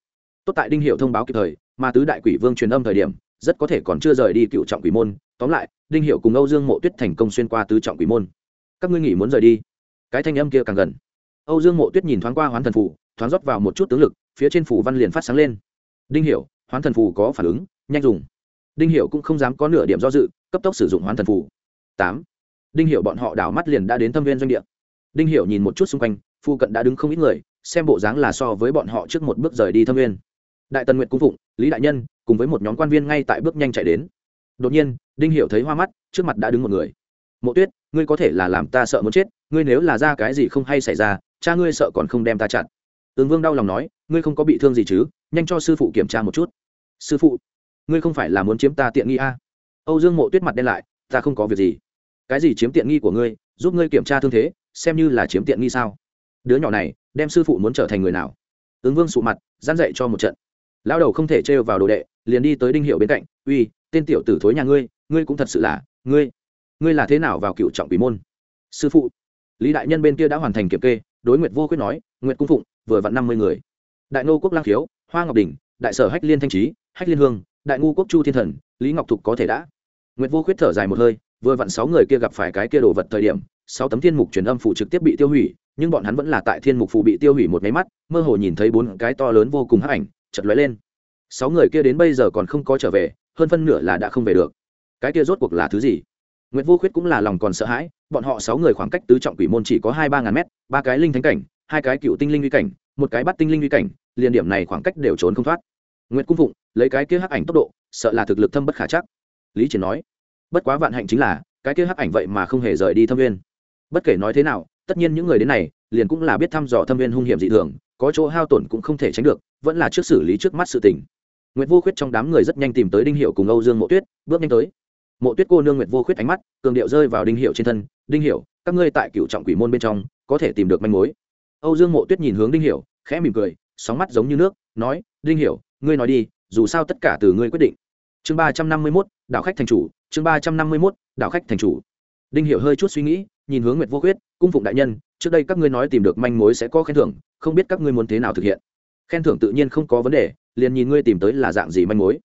Tốt tại đinh hiệu thông báo kịp thời, mà tứ đại quỷ vương truyền âm thời điểm rất có thể còn chưa rời đi cựu trọng quỷ môn. Tóm lại đinh hiệu cùng âu dương mộ tuyết thành công xuyên qua tứ trọng quỷ môn. Các ngươi nghĩ muốn rời đi? Cái thanh âm kia càng gần. Âu dương mộ tuyết nhìn thoáng qua hoán thần Phủ, thoáng rót vào một chút tướng lực phía trên phủ văn liền phát sáng lên. Đinh hiệu hoán thần Phủ có phản ứng nhanh dùng. Đinh hiệu cũng không dám có nửa điểm do dự cấp tốc sử dụng hoán thần Phủ. tám. Đinh hiệu bọn họ đảo mắt liền đã đến thâm viên doanh địa. Đinh hiệu nhìn một chút xung quanh phu cận đã đứng không ít người xem bộ dáng là so với bọn họ trước một bước rời đi thâm viên đại tần nguyện cung phụng, lý đại nhân, cùng với một nhóm quan viên ngay tại bước nhanh chạy đến. Đột nhiên, đinh Hiểu thấy hoa mắt, trước mặt đã đứng một người. Mộ tuyết, ngươi có thể là làm ta sợ muốn chết, ngươi nếu là ra cái gì không hay xảy ra, cha ngươi sợ còn không đem ta chặn. Tướng vương đau lòng nói, ngươi không có bị thương gì chứ, nhanh cho sư phụ kiểm tra một chút. Sư phụ, ngươi không phải là muốn chiếm ta tiện nghi a? À? âu dương mộ tuyết mặt đen lại, ta không có việc gì. Cái gì chiếm tiện nghi của ngươi, giúp ngươi kiểm tra thương thế, xem như là chiếm tiện nghi sao? Đứa nhỏ này, đem sư phụ muốn trở thành người nào? Ứng vương sụ mặt gian dậy cho một trận lão đầu không thể trêu vào đồ đệ, liền đi tới đinh hiệu bên cạnh, uy, tên tiểu tử thối nhà ngươi ngươi cũng thật sự là, ngươi ngươi là thế nào vào cựu trọng bí môn? Sư phụ. Lý đại nhân bên kia đã hoàn thành kiểm kê, đối nguyệt vô quyết nói, nguyệt cung phụng, vừa vặn năm mươi người. Đại nô quốc lang khiếu, hoa ngọc đình đại sở hách liên thanh trí, hách liên hương, đại ngu quốc chu thiên thần, lý ngọc thục có thể đã. Nguyệt vô quyết thở dài một hơi, vừa vặn sáu người kia gặp phải cái kia đồ vật thời điểm, sáu tấm thiên mục truyền âm phủ trực tiếp bị tiêu hủy, nhưng bọn hắn vẫn là tại thiên mục phủ bị tiêu hủy một máy mắt, mơ hồ nhìn thấy bốn cái to lớn vô cùng hấp ảnh chật lóe lên. Sáu người kia đến bây giờ còn không có trở về hơn phân nửa là đã không về được. Cái kia rốt cuộc là thứ gì? Nguyệt Vô Khuyết cũng là lòng còn sợ hãi, bọn họ sáu người khoảng cách tứ trọng quỷ môn chỉ có hai ba ngàn mét, ba cái linh thánh cảnh, hai cái cựu tinh linh uy cảnh, một cái bắt tinh linh uy cảnh liền điểm này khoảng cách đều trốn không thoát. Nguyễn cung phụng lấy cái kia hắc ảnh tốc độ sợ là thực lực thâm bất khả chắc. Lý triển nói bất quá vạn hạnh chính là cái kia hắc ảnh vậy mà không hề rời đi thâm viên. Bất kể nói thế nào tất nhiên những người đến này liền cũng là biết thăm dò thâm viên hung hiểm dị thường có chỗ hao tổn cũng không thể tránh được vẫn là trước xử lý trước mắt sự tình. Nguyệt vô khuyết trong đám người rất nhanh tìm tới đinh hiệu cùng âu dương mộ tuyết bước nhanh tới. Mộ tuyết cô nương nguyệt vô khuyết ánh mắt cường điệu rơi vào đinh hiệu trên thân đinh hiệu các ngươi tại cựu trọng quỷ môn bên trong có thể tìm được manh mối. Âu dương mộ tuyết nhìn hướng đinh hiệu khẽ mỉm cười sóng mắt giống như nước nói đinh Hiểu, ngươi nói đi dù sao tất cả từ ngươi quyết định. Chương ba trăm năm mươi mốt đạo khách thành chủ chương ba trăm năm mươi mốt đạo khách thành chủ đinh hiệu hơi chút suy nghĩ nhìn hướng nguyệt vô khuyết cung phụng đại nhân trước đây các ngươi nói tìm được manh mối sẽ có khen thưởng không biết các ngươi muốn thế nào thực hiện? Khen thưởng tự nhiên không có vấn đề liền nhìn ngươi tìm tới là dạng gì manh mối.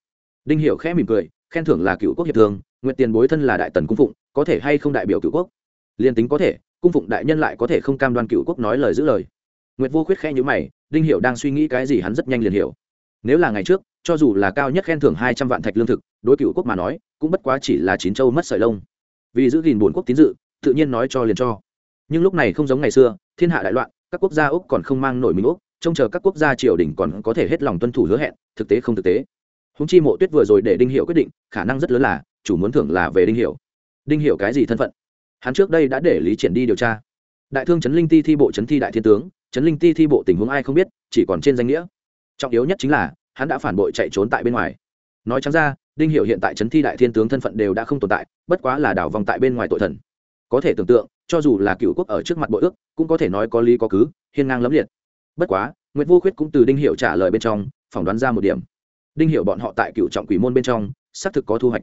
Đinh hiểu khẽ mỉm cười khen thưởng là cựu quốc hiệp Thường, nguyện tiền bối thân là đại tần cung phụng có thể hay không đại biểu cựu quốc? Liền tính có thể cung phụng đại nhân lại có thể không cam đoan cựu quốc nói lời giữ lời. Nguyệt vô khuyết khẽ nhíu mày đinh hiểu đang suy nghĩ cái gì hắn rất nhanh liền hiểu. Nếu là ngày trước cho dù là cao nhất khen thưởng hai trăm vạn thạch lương thực đối cựu quốc mà nói cũng bất quá chỉ là chín châu mất sợi lông vì giữ gìn buồn quốc tín dự, tự nhiên nói cho liền cho. Nhưng lúc này không giống ngày xưa, thiên hạ đại loạn, các quốc gia úc còn không mang nổi mình úc, trông chờ các quốc gia triều đình còn có thể hết lòng tuân thủ hứa hẹn, thực tế không thực tế. Húng chi mộ tuyết vừa rồi để đinh hiệu quyết định, khả năng rất lớn là, chủ muốn thưởng là về đinh hiệu đinh hiệu cái gì thân phận? Hắn trước đây đã để lý triển đi điều tra. Đại thương trấn linh ti thi bộ trấn thi đại thiên tướng, trấn linh ti thi bộ tình huống ai không biết, chỉ còn trên danh nghĩa. Trọng yếu nhất chính là, hắn đã phản bội chạy trốn tại bên ngoài. Nói chẳng ra đinh hiệu hiện tại trấn thi đại thiên tướng thân phận đều đã không tồn tại, bất quá là đảo vòng tại bên ngoài tội thần. Có thể tưởng tượng, cho dù là cựu quốc ở trước mặt bội ước, cũng có thể nói có lý có cứ, hiên ngang lấm liệt. Bất quá nguyễn vô khuyết cũng từ đinh hiệu trả lời bên trong, phỏng đoán ra một điểm. Đinh hiệu bọn họ tại cựu trọng quỷ môn bên trong, xác thực có thu hoạch.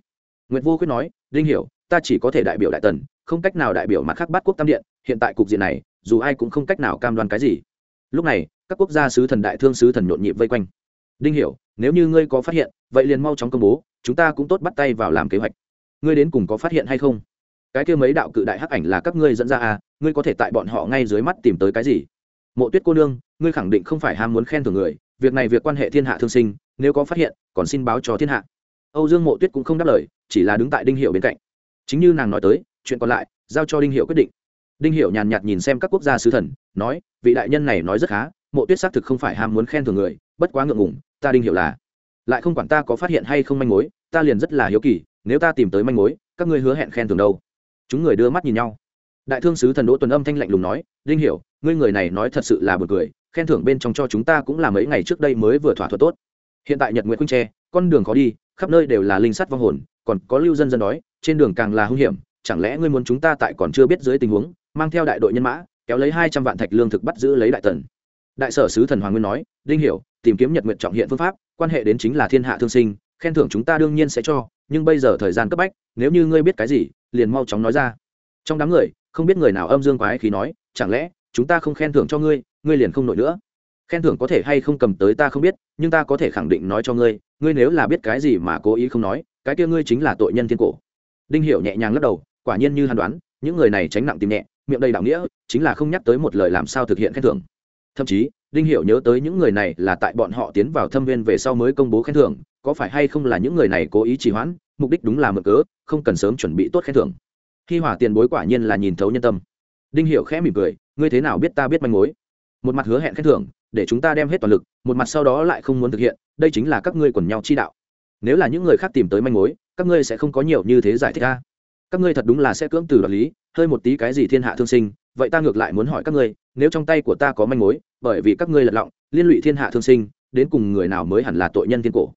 Nguyễn vô khuyết nói, đinh hiệu ta chỉ có thể đại biểu đại tần, không cách nào đại biểu mặt khác bát quốc tam điện, hiện tại cục diện này, dù ai cũng không cách nào cam đoan cái gì. Lúc này, các quốc gia sứ thần đại thương sứ thần nhộn nhịp vây quanh. Đinh hiểu, nếu như ngươi có phát hiện vậy liền mau chóng công bố, chúng ta cũng tốt bắt tay vào làm kế hoạch. Ngươi đến cùng có phát hiện hay không? Cái kia mấy đạo cự đại hắc ảnh là các ngươi dẫn ra à ngươi có thể tại bọn họ ngay dưới mắt tìm tới cái gì? Mộ tuyết cô nương, ngươi khẳng định không phải ham muốn khen thưởng người, việc này việc quan hệ thiên hạ thương sinh, nếu có phát hiện, còn xin báo cho thiên hạ. Âu dương mộ tuyết cũng không đáp lời, chỉ là đứng tại đinh hiệu bên cạnh. Chính như nàng nói tới, chuyện còn lại, giao cho đinh hiệu quyết định. Đinh hiệu nhàn nhạt nhìn xem các quốc gia sứ thần, nói, vị đại nhân này nói rất khá, mộ tuyết xác thực không phải ham muốn khen thưởng người, bất quá ngượng ngủng ta đinh hiệu là lại không quản ta có phát hiện hay không manh mối, ta liền rất là hiếu kỳ, nếu ta tìm tới manh mối, các ngươi hứa hẹn khen thưởng đâu? Chúng người đưa mắt nhìn nhau. Đại thương sứ thần đỗ tuần âm thanh lạnh lùng nói, đinh hiểu, ngươi người này nói thật sự là buồn cười, khen thưởng bên trong cho chúng ta cũng là mấy ngày trước đây mới vừa thỏa thuận tốt. Hiện tại nhật nguyện khuynh tre, con đường khó đi, khắp nơi đều là linh sắt vong hồn, còn có lưu dân dân đói trên đường càng là hung hiểm, chẳng lẽ ngươi muốn chúng ta tại còn chưa biết dưới tình huống, mang theo đại đội nhân mã, kéo lấy hai trăm vạn thạch lương thực bắt giữ lấy đại tần? Đại sở sứ thần hoàng nguyên nói, đinh hiểu, tìm kiếm nhật nguyện trọng hiện phương pháp quan hệ đến chính là thiên hạ thương sinh, khen thưởng chúng ta đương nhiên sẽ cho, nhưng bây giờ thời gian cấp bách, nếu như ngươi biết cái gì, liền mau chóng nói ra. Trong đám người, không biết người nào âm dương quái khí nói, chẳng lẽ, chúng ta không khen thưởng cho ngươi ngươi liền không nổi nữa? Khen thưởng có thể hay không cầm tới ta không biết, nhưng ta có thể khẳng định nói cho ngươi ngươi nếu là biết cái gì mà cố ý không nói, cái kia ngươi chính là tội nhân thiên cổ. Đinh hiểu nhẹ nhàng lắc đầu, quả nhiên như hắn đoán, những người này tránh nặng tìm nhẹ, miệng đầy đạo nghĩa, chính là không nhắc tới một lời làm sao thực hiện khen thưởng. Thậm chí đinh hiểu nhớ tới những người này là tại bọn họ tiến vào thâm viên về sau mới công bố khen thưởng, có phải hay không là những người này cố ý trì hoãn, mục đích đúng là mượn cớ, không cần sớm chuẩn bị tốt khen thưởng. Khi hỏa tiền bối quả nhiên là nhìn thấu nhân tâm. Đinh hiểu khẽ mỉm cười, ngươi thế nào biết ta biết manh mối? Một mặt hứa hẹn khen thưởng, để chúng ta đem hết toàn lực, một mặt sau đó lại không muốn thực hiện, đây chính là các ngươi quần nhau chi đạo. Nếu là những người khác tìm tới manh mối, các ngươi sẽ không có nhiều như thế giải thích a các ngươi thật đúng là sẽ cưỡng từ đoạt lý, hơi một tí cái gì thiên hạ thương sinh, vậy ta ngược lại muốn hỏi các ngươi, nếu trong tay của ta có manh mối, bởi vì các ngươi lật lọng, liên lụy thiên hạ thương sinh, đến cùng người nào mới hẳn là tội nhân thiên cổ?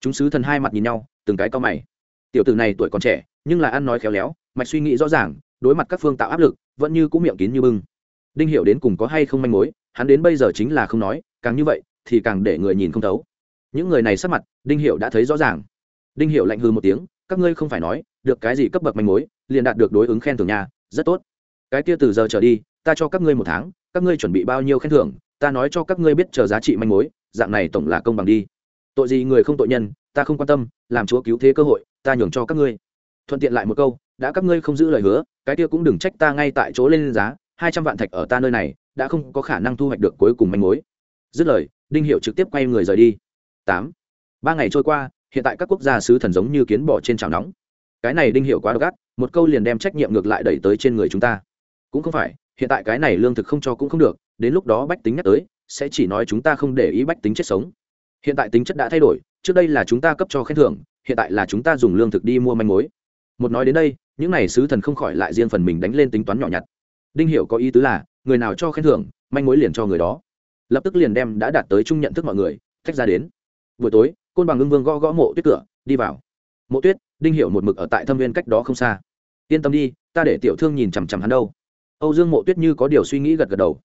Chúng sứ thần hai mặt nhìn nhau, từng cái cao mày. Tiểu tử này tuổi còn trẻ, nhưng là ăn nói khéo léo, mạch suy nghĩ rõ ràng, đối mặt các phương tạo áp lực, vẫn như cũng miệng kín như bưng. Đinh hiểu đến cùng có hay không manh mối, hắn đến bây giờ chính là không nói, càng như vậy, thì càng để người nhìn không thấu. Những người này sắc mặt, đinh hiểu đã thấy rõ ràng. Đinh hiểu lạnh hừ một tiếng, các ngươi không phải nói được cái gì cấp bậc manh mối, liền đạt được đối ứng khen thưởng nhà rất tốt. Cái kia từ giờ trở đi, ta cho các ngươi một tháng, các ngươi chuẩn bị bao nhiêu khen thưởng, ta nói cho các ngươi biết chờ giá trị manh mối, dạng này tổng là công bằng đi. Tội gì người không tội nhân, ta không quan tâm, làm chúa cứu thế cơ hội, ta nhường cho các ngươi. Thuận tiện lại một câu, đã các ngươi không giữ lời hứa, cái kia cũng đừng trách ta ngay tại chỗ lên giá, hai trăm vạn thạch ở ta nơi này, đã không có khả năng thu hoạch được cuối cùng manh mối. Dứt lời, đinh hiệu trực tiếp quay người rời đi. Tám. Ba ngày trôi qua, hiện tại các quốc gia sứ thần giống như kiến bỏ trên chảo nóng cái này đinh hiệu quá độc ác, một câu liền đem trách nhiệm ngược lại đẩy tới trên người chúng ta. Cũng không phải, hiện tại cái này lương thực không cho cũng không được, đến lúc đó bách tính nhắc tới, sẽ chỉ nói chúng ta không để ý bách tính chết sống. Hiện tại tính chất đã thay đổi, trước đây là chúng ta cấp cho khen thưởng, hiện tại là chúng ta dùng lương thực đi mua manh mối. Một nói đến đây, những n à y sứ thần không khỏi lại riêng phần mình đánh lên tính toán nhỏ nhặt. Đinh hiểu có ý tứ là, người nào cho khen thưởng, manh mối liền cho người đó. Lập tức liền đem đã đạt tới chung nhận thức mọi người, tách ra đến. Buổi tối, côn bằng ưng vương gõ gõ mộ tuyết cửa, đi vào. Mộ tuyết đinh hiểu một mực ở tại thâm viên cách đó không xa. Yên tâm đi, ta để tiểu thương nhìn chằm chằm hắn đâu. Âu dương mộ tuyết như có điều suy nghĩ gật gật đầu.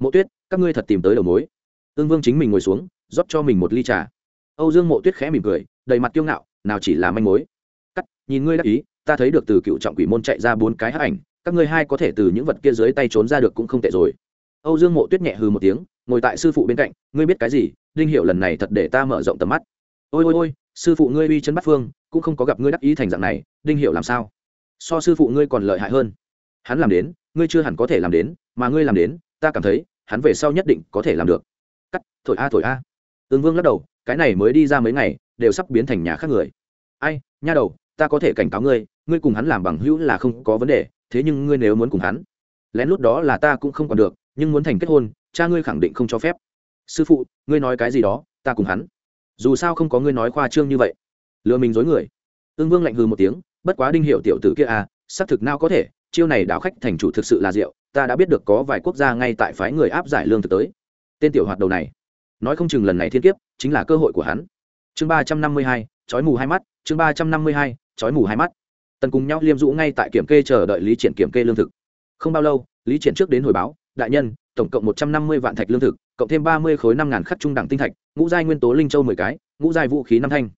Mộ tuyết, các ngươi thật tìm tới đầu mối. Ương vương chính mình ngồi xuống, rót cho mình một ly trà. Âu dương mộ tuyết khẽ mỉm cười, đầy mặt kiêu ngạo, nào chỉ là manh mối. Cắt, nhìn ngươi đắc ý, ta thấy được từ cựu trọng quỷ môn chạy ra bốn cái hắc ảnh, các ngươi hai có thể từ những vật kia dưới tay trốn ra được cũng không tệ rồi. Âu dương mộ tuyết nhẹ hừ một tiếng, ngồi tại sư phụ bên cạnh, ngươi biết cái gì? Đinh hiểu lần này thật để ta mở rộng tầm mắt. Ôi ôi ôi sư phụ ngươi uy chân bắt phương, cũng không có gặp ngươi đắc ý thành dạng này, đinh hiểu làm sao? So sư phụ ngươi còn lợi hại hơn. Hắn làm đến, ngươi chưa hẳn có thể làm đến, mà ngươi làm đến, ta cảm thấy, hắn về sau nhất định có thể làm được. Cắt, thổi a thổi a. Ương vương lắc đầu, cái này mới đi ra mấy ngày, đều sắp biến thành nhà khác người. Ai, nha đầu, ta có thể cảnh cáo ngươi ngươi cùng hắn làm bằng hữu là không có vấn đề, thế nhưng ngươi nếu muốn cùng hắn, lén lút đó là ta cũng không còn được, nhưng muốn thành kết hôn, cha ngươi khẳng định không cho phép. Sư phụ, ngươi nói cái gì đó, ta cùng hắn dù sao không có ngươi nói khoa trương như vậy. Lừa mình dối người. Ương vương lạnh hừ một tiếng, bất quá đinh hiệu tiểu tử kia à xác thực nào có thể, chiêu này đảo khách thành chủ thực sự là rượu ta đã biết được có vài quốc gia ngay tại phái người áp giải lương thực tới. Tên tiểu hoạt đầu này, nói không chừng lần này thiên kiếp, chính là cơ hội của hắn. Chương ba trăm năm mươi hai, chói mù hai mắt, chương ba trăm năm mươi hai, chói mù hai mắt. Tần cùng nhau liêm rũ ngay tại kiểm kê chờ đợi lý triển kiểm kê lương thực. Không bao lâu, lý triển trước đến hồi báo, đại nhân, tổng cộng một trăm năm mươi vạn thạch lương thực cộng thêm ba mươi khối năm ngàn khắc trung đẳng tinh thạch, ngũ giai nguyên tố linh châu mười cái, ngũ giai vũ khí năm thanh.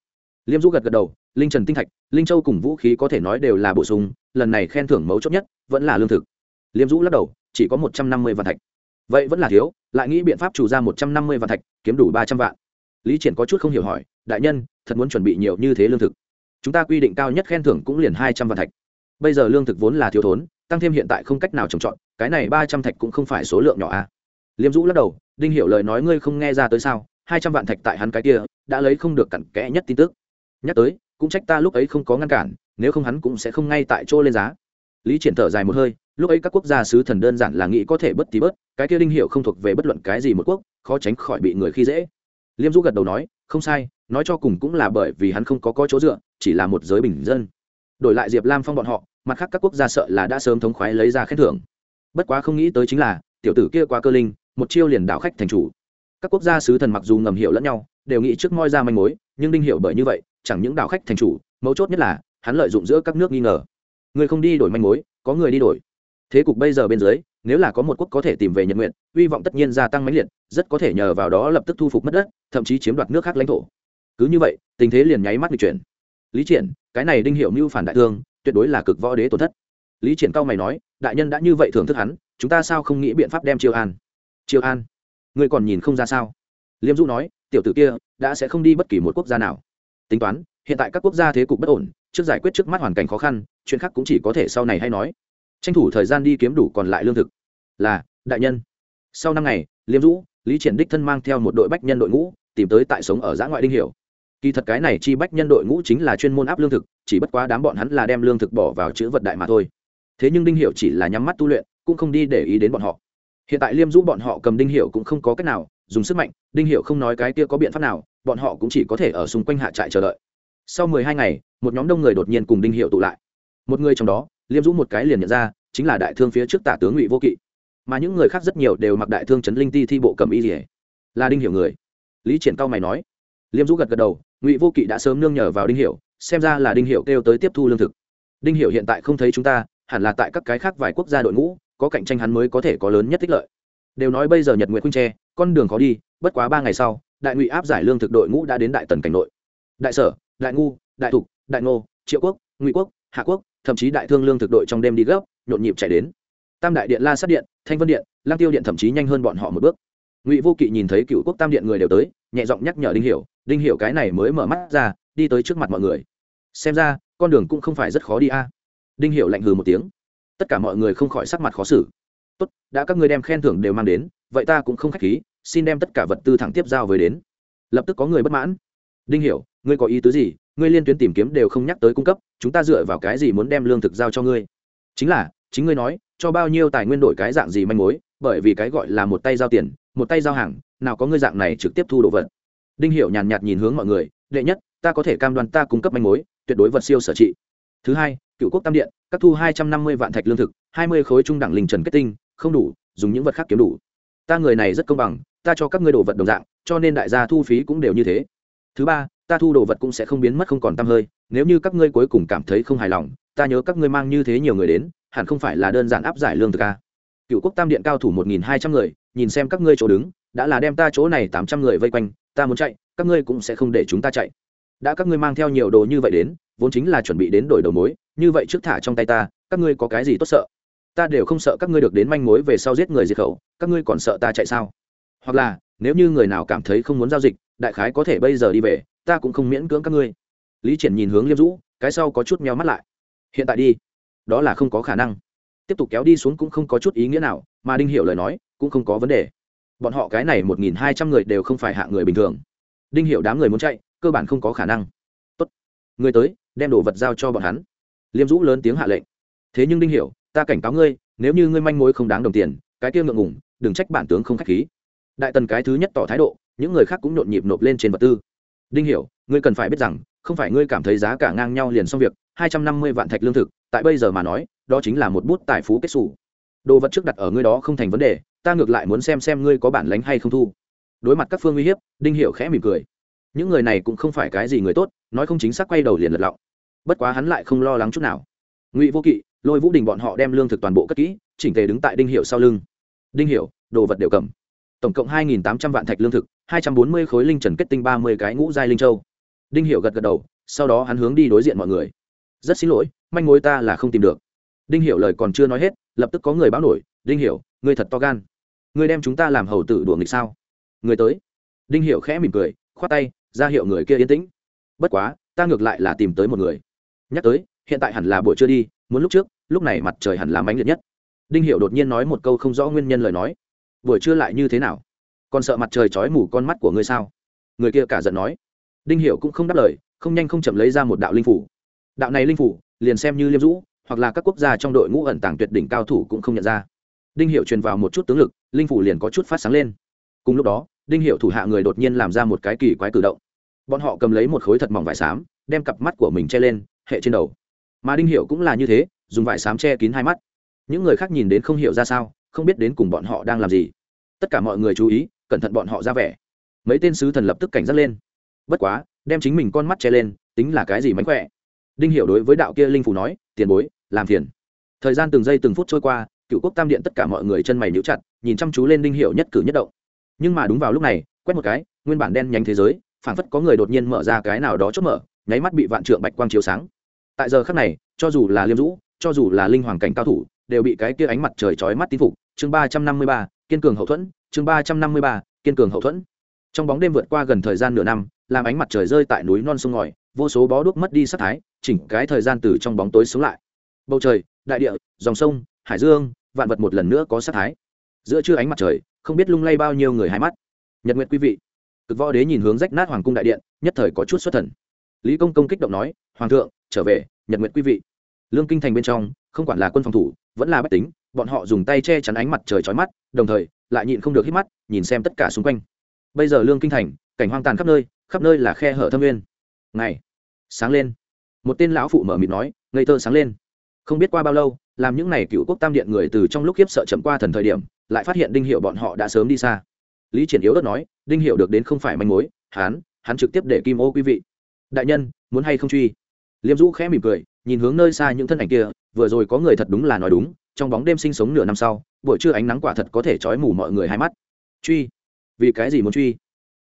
Liêm rũ gật gật đầu, linh trần tinh thạch, linh châu cùng vũ khí có thể nói đều là bổ sung, lần này khen thưởng mấu chốt nhất vẫn là lương thực. Liêm rũ lắc đầu, chỉ có một trăm năm mươi vạn thạch. Vậy vẫn là thiếu, lại nghĩ biện pháp chủ ra một trăm năm mươi vạn thạch, kiếm đủ ba trăm vạn. Lý triển có chút không hiểu hỏi, đại nhân, thật muốn chuẩn bị nhiều như thế lương thực? Chúng ta quy định cao nhất khen thưởng cũng liền hai trăm vạn thạch. Bây giờ lương thực vốn là thiếu thốn, tăng thêm hiện tại không cách nào trồng trọt, cái này ba trăm thạch cũng không phải số lượng nhỏ a. À. liêm dũ lắc đầu đinh hiểu lời nói ngươi không nghe ra tới sao? Hai trăm vạn thạch tại hắn cái kia, đã lấy không được cặn kẽ nhất tin tức. Nhắc tới, cũng trách ta lúc ấy không có ngăn cản, nếu không hắn cũng sẽ không ngay tại chỗ lên giá. Lý triển thở dài một hơi, lúc ấy các quốc gia sứ thần đơn giản là nghĩ có thể bất tí bớt, cái kia đinh hiệu không thuộc về bất luận cái gì một quốc, khó tránh khỏi bị người khi dễ. Liêm du gật đầu nói, không sai, nói cho cùng cũng là bởi vì hắn không có có chỗ dựa, chỉ là một giới bình dân. Đổi lại diệp lam phong bọn họ, mặt khác các quốc gia sợ là đã sớm thống khoái lấy ra khen thưởng. Bất quá không nghĩ tới chính là, tiểu tử kia qua cơ linh một chiêu liền đảo khách thành chủ. Các quốc gia sứ thần mặc dù ngầm hiểu lẫn nhau, đều nghĩ trước moi ra manh mối, nhưng đinh hiểu bởi như vậy, chẳng những đảo khách thành chủ, mấu chốt nhất là, hắn lợi dụng giữa các nước nghi ngờ. Người không đi đổi manh mối, có người đi đổi. Thế cục bây giờ bên dưới, nếu là có một quốc có thể tìm về nhật nguyện hy vọng tất nhiên gia tăng mãnh liệt, rất có thể nhờ vào đó lập tức thu phục mất đất, thậm chí chiếm đoạt nước khác lãnh thổ. Cứ như vậy, tình thế liền nháy mắt bị chuyển. Lý triển, cái này đinh hiệu mưu phản đại thương, tuyệt đối là cực võ đế tổn thất. Lý triển cao mày nói, đại nhân đã như vậy thưởng thức hắn, chúng ta sao không nghĩ biện pháp đem chiêu an? Triều an, ngươi còn nhìn không ra sao? Liêm Dũ nói, tiểu tử kia đã sẽ không đi bất kỳ một quốc gia nào. Tính toán, hiện tại các quốc gia thế cục bất ổn, trước giải quyết trước mắt hoàn cảnh khó khăn, chuyện khác cũng chỉ có thể sau này hay nói. Tranh thủ thời gian đi kiếm đủ còn lại lương thực. Là, đại nhân. Sau năm ngày, liêm dũ lý triển đích thân mang theo một đội bách nhân đội ngũ, tìm tới tại sống ở giã ngoại đinh hiểu. Kỳ thật cái này chi bách nhân đội ngũ chính là chuyên môn áp lương thực, chỉ bất quá đám bọn hắn là đem lương thực bỏ vào chữ vật đại mà thôi. Thế nhưng đinh hiểu chỉ là nhắm mắt tu luyện, cũng không đi để ý đến bọn họ hiện tại liêm dũ bọn họ cầm đinh hiệu cũng không có cách nào, dùng sức mạnh, đinh hiệu không nói cái kia có biện pháp nào, bọn họ cũng chỉ có thể ở xung quanh hạ trại chờ đợi. Sau mười hai ngày, một nhóm đông người đột nhiên cùng đinh hiệu tụ lại. Một người trong đó, liêm dũ một cái liền nhận ra, chính là đại thương phía trước tả tướng ngụy vô kỵ. Mà những người khác rất nhiều đều mặc đại thương trấn linh ti thi bộ cầm y rỉa là đinh hiểu người. Lý triển cao mày nói. Liêm dũ gật gật đầu, ngụy vô kỵ đã sớm nương nhờ vào đinh hiểu, xem ra là đinh hiểu kêu tới tiếp thu lương thực. Đinh hiểu hiện tại không thấy chúng ta, hẳn là tại các cái khác vài quốc gia đội ngũ có cạnh tranh hắn mới có thể có lớn nhất tích lợi. Đều nói bây giờ nhật nguyện khuynh tre, con đường khó đi, bất quá ba ngày sau, đại ngụy áp giải lương thực đội ngũ đã đến đại tần cảnh nội. Đại sở, đại ngu, đại thục, đại ngô, triệu quốc, ngụy quốc, hạ quốc, thậm chí đại thương lương thực đội trong đêm đi gấp, nhộn nhịp chạy đến. Tam đại điện, la sát điện, thanh vân điện lang tiêu điện thậm chí nhanh hơn bọn họ một bước. Ngụy vô kỵ nhìn thấy cựu quốc tam điện người đều tới, nhẹ giọng nhắc nhở đinh hiểu đinh hiểu cái này mới mở mắt ra, đi tới trước mặt mọi người. Xem ra, con đường cũng không phải rất khó đi a. Đinh hiểu lạnh hừ một tiếng tất cả mọi người không khỏi sắc mặt khó xử. Tốt, đã các ngươi đem khen thưởng đều mang đến, vậy ta cũng không khách khí, xin đem tất cả vật tư thẳng tiếp giao với đến. Lập tức có người bất mãn. Đinh hiểu, ngươi có ý tứ gì? Ngươi liên tuyến tìm kiếm đều không nhắc tới cung cấp, chúng ta dựa vào cái gì muốn đem lương thực giao cho ngươi? Chính là, chính ngươi nói, cho bao nhiêu tài nguyên đổi cái dạng gì manh mối, bởi vì cái gọi là một tay giao tiền, một tay giao hàng, nào có ngươi dạng này trực tiếp thu đồ vật. Đinh hiểu nhàn nhạt nhìn hướng mọi người, đệ nhất, ta có thể cam đoan ta cung cấp manh mối, tuyệt đối vật siêu sở trị. Thứ hai cựu quốc tam điện, các thu hai trăm năm mươi vạn thạch lương thực, hai mươi khối trung đẳng linh trần kết tinh, không đủ, dùng những vật khác kiếm đủ. Ta người này rất công bằng, ta cho các ngươi đồ vật đồng dạng, cho nên đại gia thu phí cũng đều như thế. Thứ ba, ta thu đồ vật cũng sẽ không biến mất không còn t hơi, nếu như các ngươi cuối cùng cảm thấy không hài lòng, ta nhớ các ngươi mang như thế nhiều người đến, hẳn không phải là đơn giản áp giải lương thực à. ca cựu quốc tam điện cao thủ một nghìn hai trăm người, nhìn xem các ngươi chỗ đứng, đã là đem ta chỗ này tám trăm người vây quanh, ta muốn chạy, các ngươi cũng sẽ không để chúng ta chạy. Đã các ngươi mang theo nhiều đồ như vậy đến, vốn chính là chuẩn bị đến đổi đầu mối như vậy trước thả trong tay ta, các ngươi có cái gì tốt sợ? Ta đều không sợ các ngươi được đến manh mối về sau giết người diệt khẩu, các ngươi còn sợ ta chạy sao? Hoặc là, nếu như người nào cảm thấy không muốn giao dịch, đại khái có thể bây giờ đi về, ta cũng không miễn cưỡng các ngươi. Lý triển nhìn hướng liêm dũ, cái sau có chút meo mắt lại. Hiện tại đi. Đó là không có khả năng. Tiếp tục kéo đi xuống cũng không có chút ý nghĩa nào, mà đinh hiểu lời nói, cũng không có vấn đề. Bọn họ cái này một nghìn hai trăm người đều không phải hạ người bình thường. Đinh hiểu đám người muốn chạy, cơ bản không có khả năng. Tốt. Người tới, đem đồ vật giao cho bọn hắn liêm dũ lớn tiếng hạ lệnh. Thế nhưng đinh hiểu, ta cảnh cáo ngươi, nếu như ngươi manh mối không đáng đồng tiền, cái kia ngượng ngùng, đừng trách bản tướng không khách khí. Đại tần cái thứ nhất tỏ thái độ, những người khác cũng nhộn nhịp nộp lên trên vật tư. Đinh hiểu, ngươi cần phải biết rằng, không phải ngươi cảm thấy giá cả ngang nhau liền xong việc, hai trăm năm mươi vạn thạch lương thực, tại bây giờ mà nói, đó chính là một bút tài phú kết xù. Đồ vật trước đặt ở ngươi đó không thành vấn đề, ta ngược lại muốn xem xem ngươi có bản lánh hay không thu. Đối mặt các phương uy hiếp, đinh hiểu khẽ mỉm cười. Những người này cũng không phải cái gì người tốt, nói không chính xác quay đầu liền lật lọng bất quá hắn lại không lo lắng chút nào. Ngụy vô kỵ, lôi vũ đình bọn họ đem lương thực toàn bộ cất kỹ, chỉnh tề đứng tại đinh hiệu sau lưng. Đinh hiệu đồ vật đều cầm. Tổng cộng hai nghìn tám trăm vạn thạch lương thực, hai trăm bốn mươi khối linh trần kết tinh, ba mươi cái ngũ giai linh châu. Đinh hiệu gật gật đầu, sau đó hắn hướng đi đối diện mọi người. Rất xin lỗi, manh mối ta là không tìm được. Đinh hiệu lời còn chưa nói hết, lập tức có người báo nổi, đinh hiệu ngươi thật to gan. Ngươi đem chúng ta làm hầu tử đùa nghịch sao? Người tới. Đinh hiệu khẽ mỉm cười, khoát tay, ra hiệu người kia yên tĩnh. Bất quá, ta ngược lại là tìm tới một người nhắc tới, hiện tại hẳn là buổi trưa đi, muốn lúc trước, lúc này mặt trời hẳn là mãnh liệt nhất. Đinh hiệu đột nhiên nói một câu không rõ nguyên nhân lời nói. Buổi trưa lại như thế nào? Còn sợ mặt trời chói mù con mắt của ngươi sao? Người kia cả giận nói. Đinh hiệu cũng không đáp lời, không nhanh không chậm lấy ra một đạo linh phủ. Đạo này linh phủ, liền xem như liêm dũ hoặc là các quốc gia trong đội ngũ ẩn tàng tuyệt đỉnh cao thủ cũng không nhận ra. Đinh hiệu truyền vào một chút tướng lực, linh phủ liền có chút phát sáng lên. Cùng lúc đó, đinh hiệu thủ hạ người đột nhiên làm ra một cái kỳ quái cử động. Bọn họ cầm lấy một khối thật mỏng vải xám, đem cặp mắt của mình che lên hệ trên đầu. Mà đinh hiệu cũng là như thế, dùng vải sám che kín hai mắt. Những người khác nhìn đến không hiểu ra sao, không biết đến cùng bọn họ đang làm gì. Tất cả mọi người chú ý, cẩn thận bọn họ ra vẻ. Mấy tên sứ thần lập tức cảnh giác lên. Bất quá, đem chính mình con mắt che lên, tính là cái gì mánh khỏe. Đinh hiểu đối với đạo kia linh phủ nói, tiền bối, làm phiền. Thời gian từng giây từng phút trôi qua, cựu quốc tam điện tất cả mọi người chân mày níu chặt, nhìn chăm chú lên đinh hiểu nhất cử nhất động. Nhưng mà đúng vào lúc này, quét một cái, nguyên bản đen nhánh thế giới, phảng phất có người đột nhiên mở ra cái nào đó chốt mở, nháy mắt bị vạn trượng bạch quang chiếu sáng tại giờ khắc này, cho dù là liêm dũ, cho dù là linh hoàng cảnh cao thủ, đều bị cái kia ánh mặt trời chói mắt tín phục. Chương ba trăm năm mươi ba, kiên cường hậu thuẫn. Chương ba trăm năm mươi ba, kiên cường hậu thuẫn. Trong bóng đêm vượt qua gần thời gian nửa năm, làm ánh mặt trời rơi tại núi non sông ngòi, vô số bó đuốc mất đi sắc thái, chỉnh cái thời gian từ trong bóng tối sống lại. Bầu trời, đại địa, dòng sông, hải dương, vạn vật một lần nữa có sắc thái. Giữa trưa ánh mặt trời, không biết lung lay bao nhiêu người hai mắt. Nhật nguyện quý vị, cực võ đế nhìn hướng rách nát hoàng cung đại điện, nhất thời có chút xuất thần. Lý công công kích động nói, hoàng thượng trở về, nhật nguyện quý vị. Lương kinh thành bên trong, không quản là quân phòng thủ, vẫn là bách tính, bọn họ dùng tay che chắn ánh mặt trời trói mắt, đồng thời, lại nhịn không được hít mắt, nhìn xem tất cả xung quanh. Bây giờ lương kinh thành, cảnh hoang tàn khắp nơi khắp nơi là khe hở thâm nguyên. Ngày, sáng lên, một tên lão phụ mở mịt nói, ngây thơ sáng lên. Không biết qua bao lâu, làm những n à y cựu quốc tam điện người từ trong lúc khiếp sợ chậm qua thần thời điểm, lại phát hiện đinh hiệu bọn họ đã sớm đi xa. Lý triển yếu đất nói, đinh hiệu được đến không phải manh mối, hán hắn trực tiếp để kim ô quý vị. Đại nhân, muốn hay không truy? Liêm dũ khẽ mỉm cười, nhìn hướng nơi xa những thân ảnh kia, vừa rồi có người thật đúng là nói đúng, trong bóng đêm sinh sống nửa năm sau, buổi trưa ánh nắng quả thật có thể trói mù mọi người hai mắt. Truy. Vì cái gì muốn truy?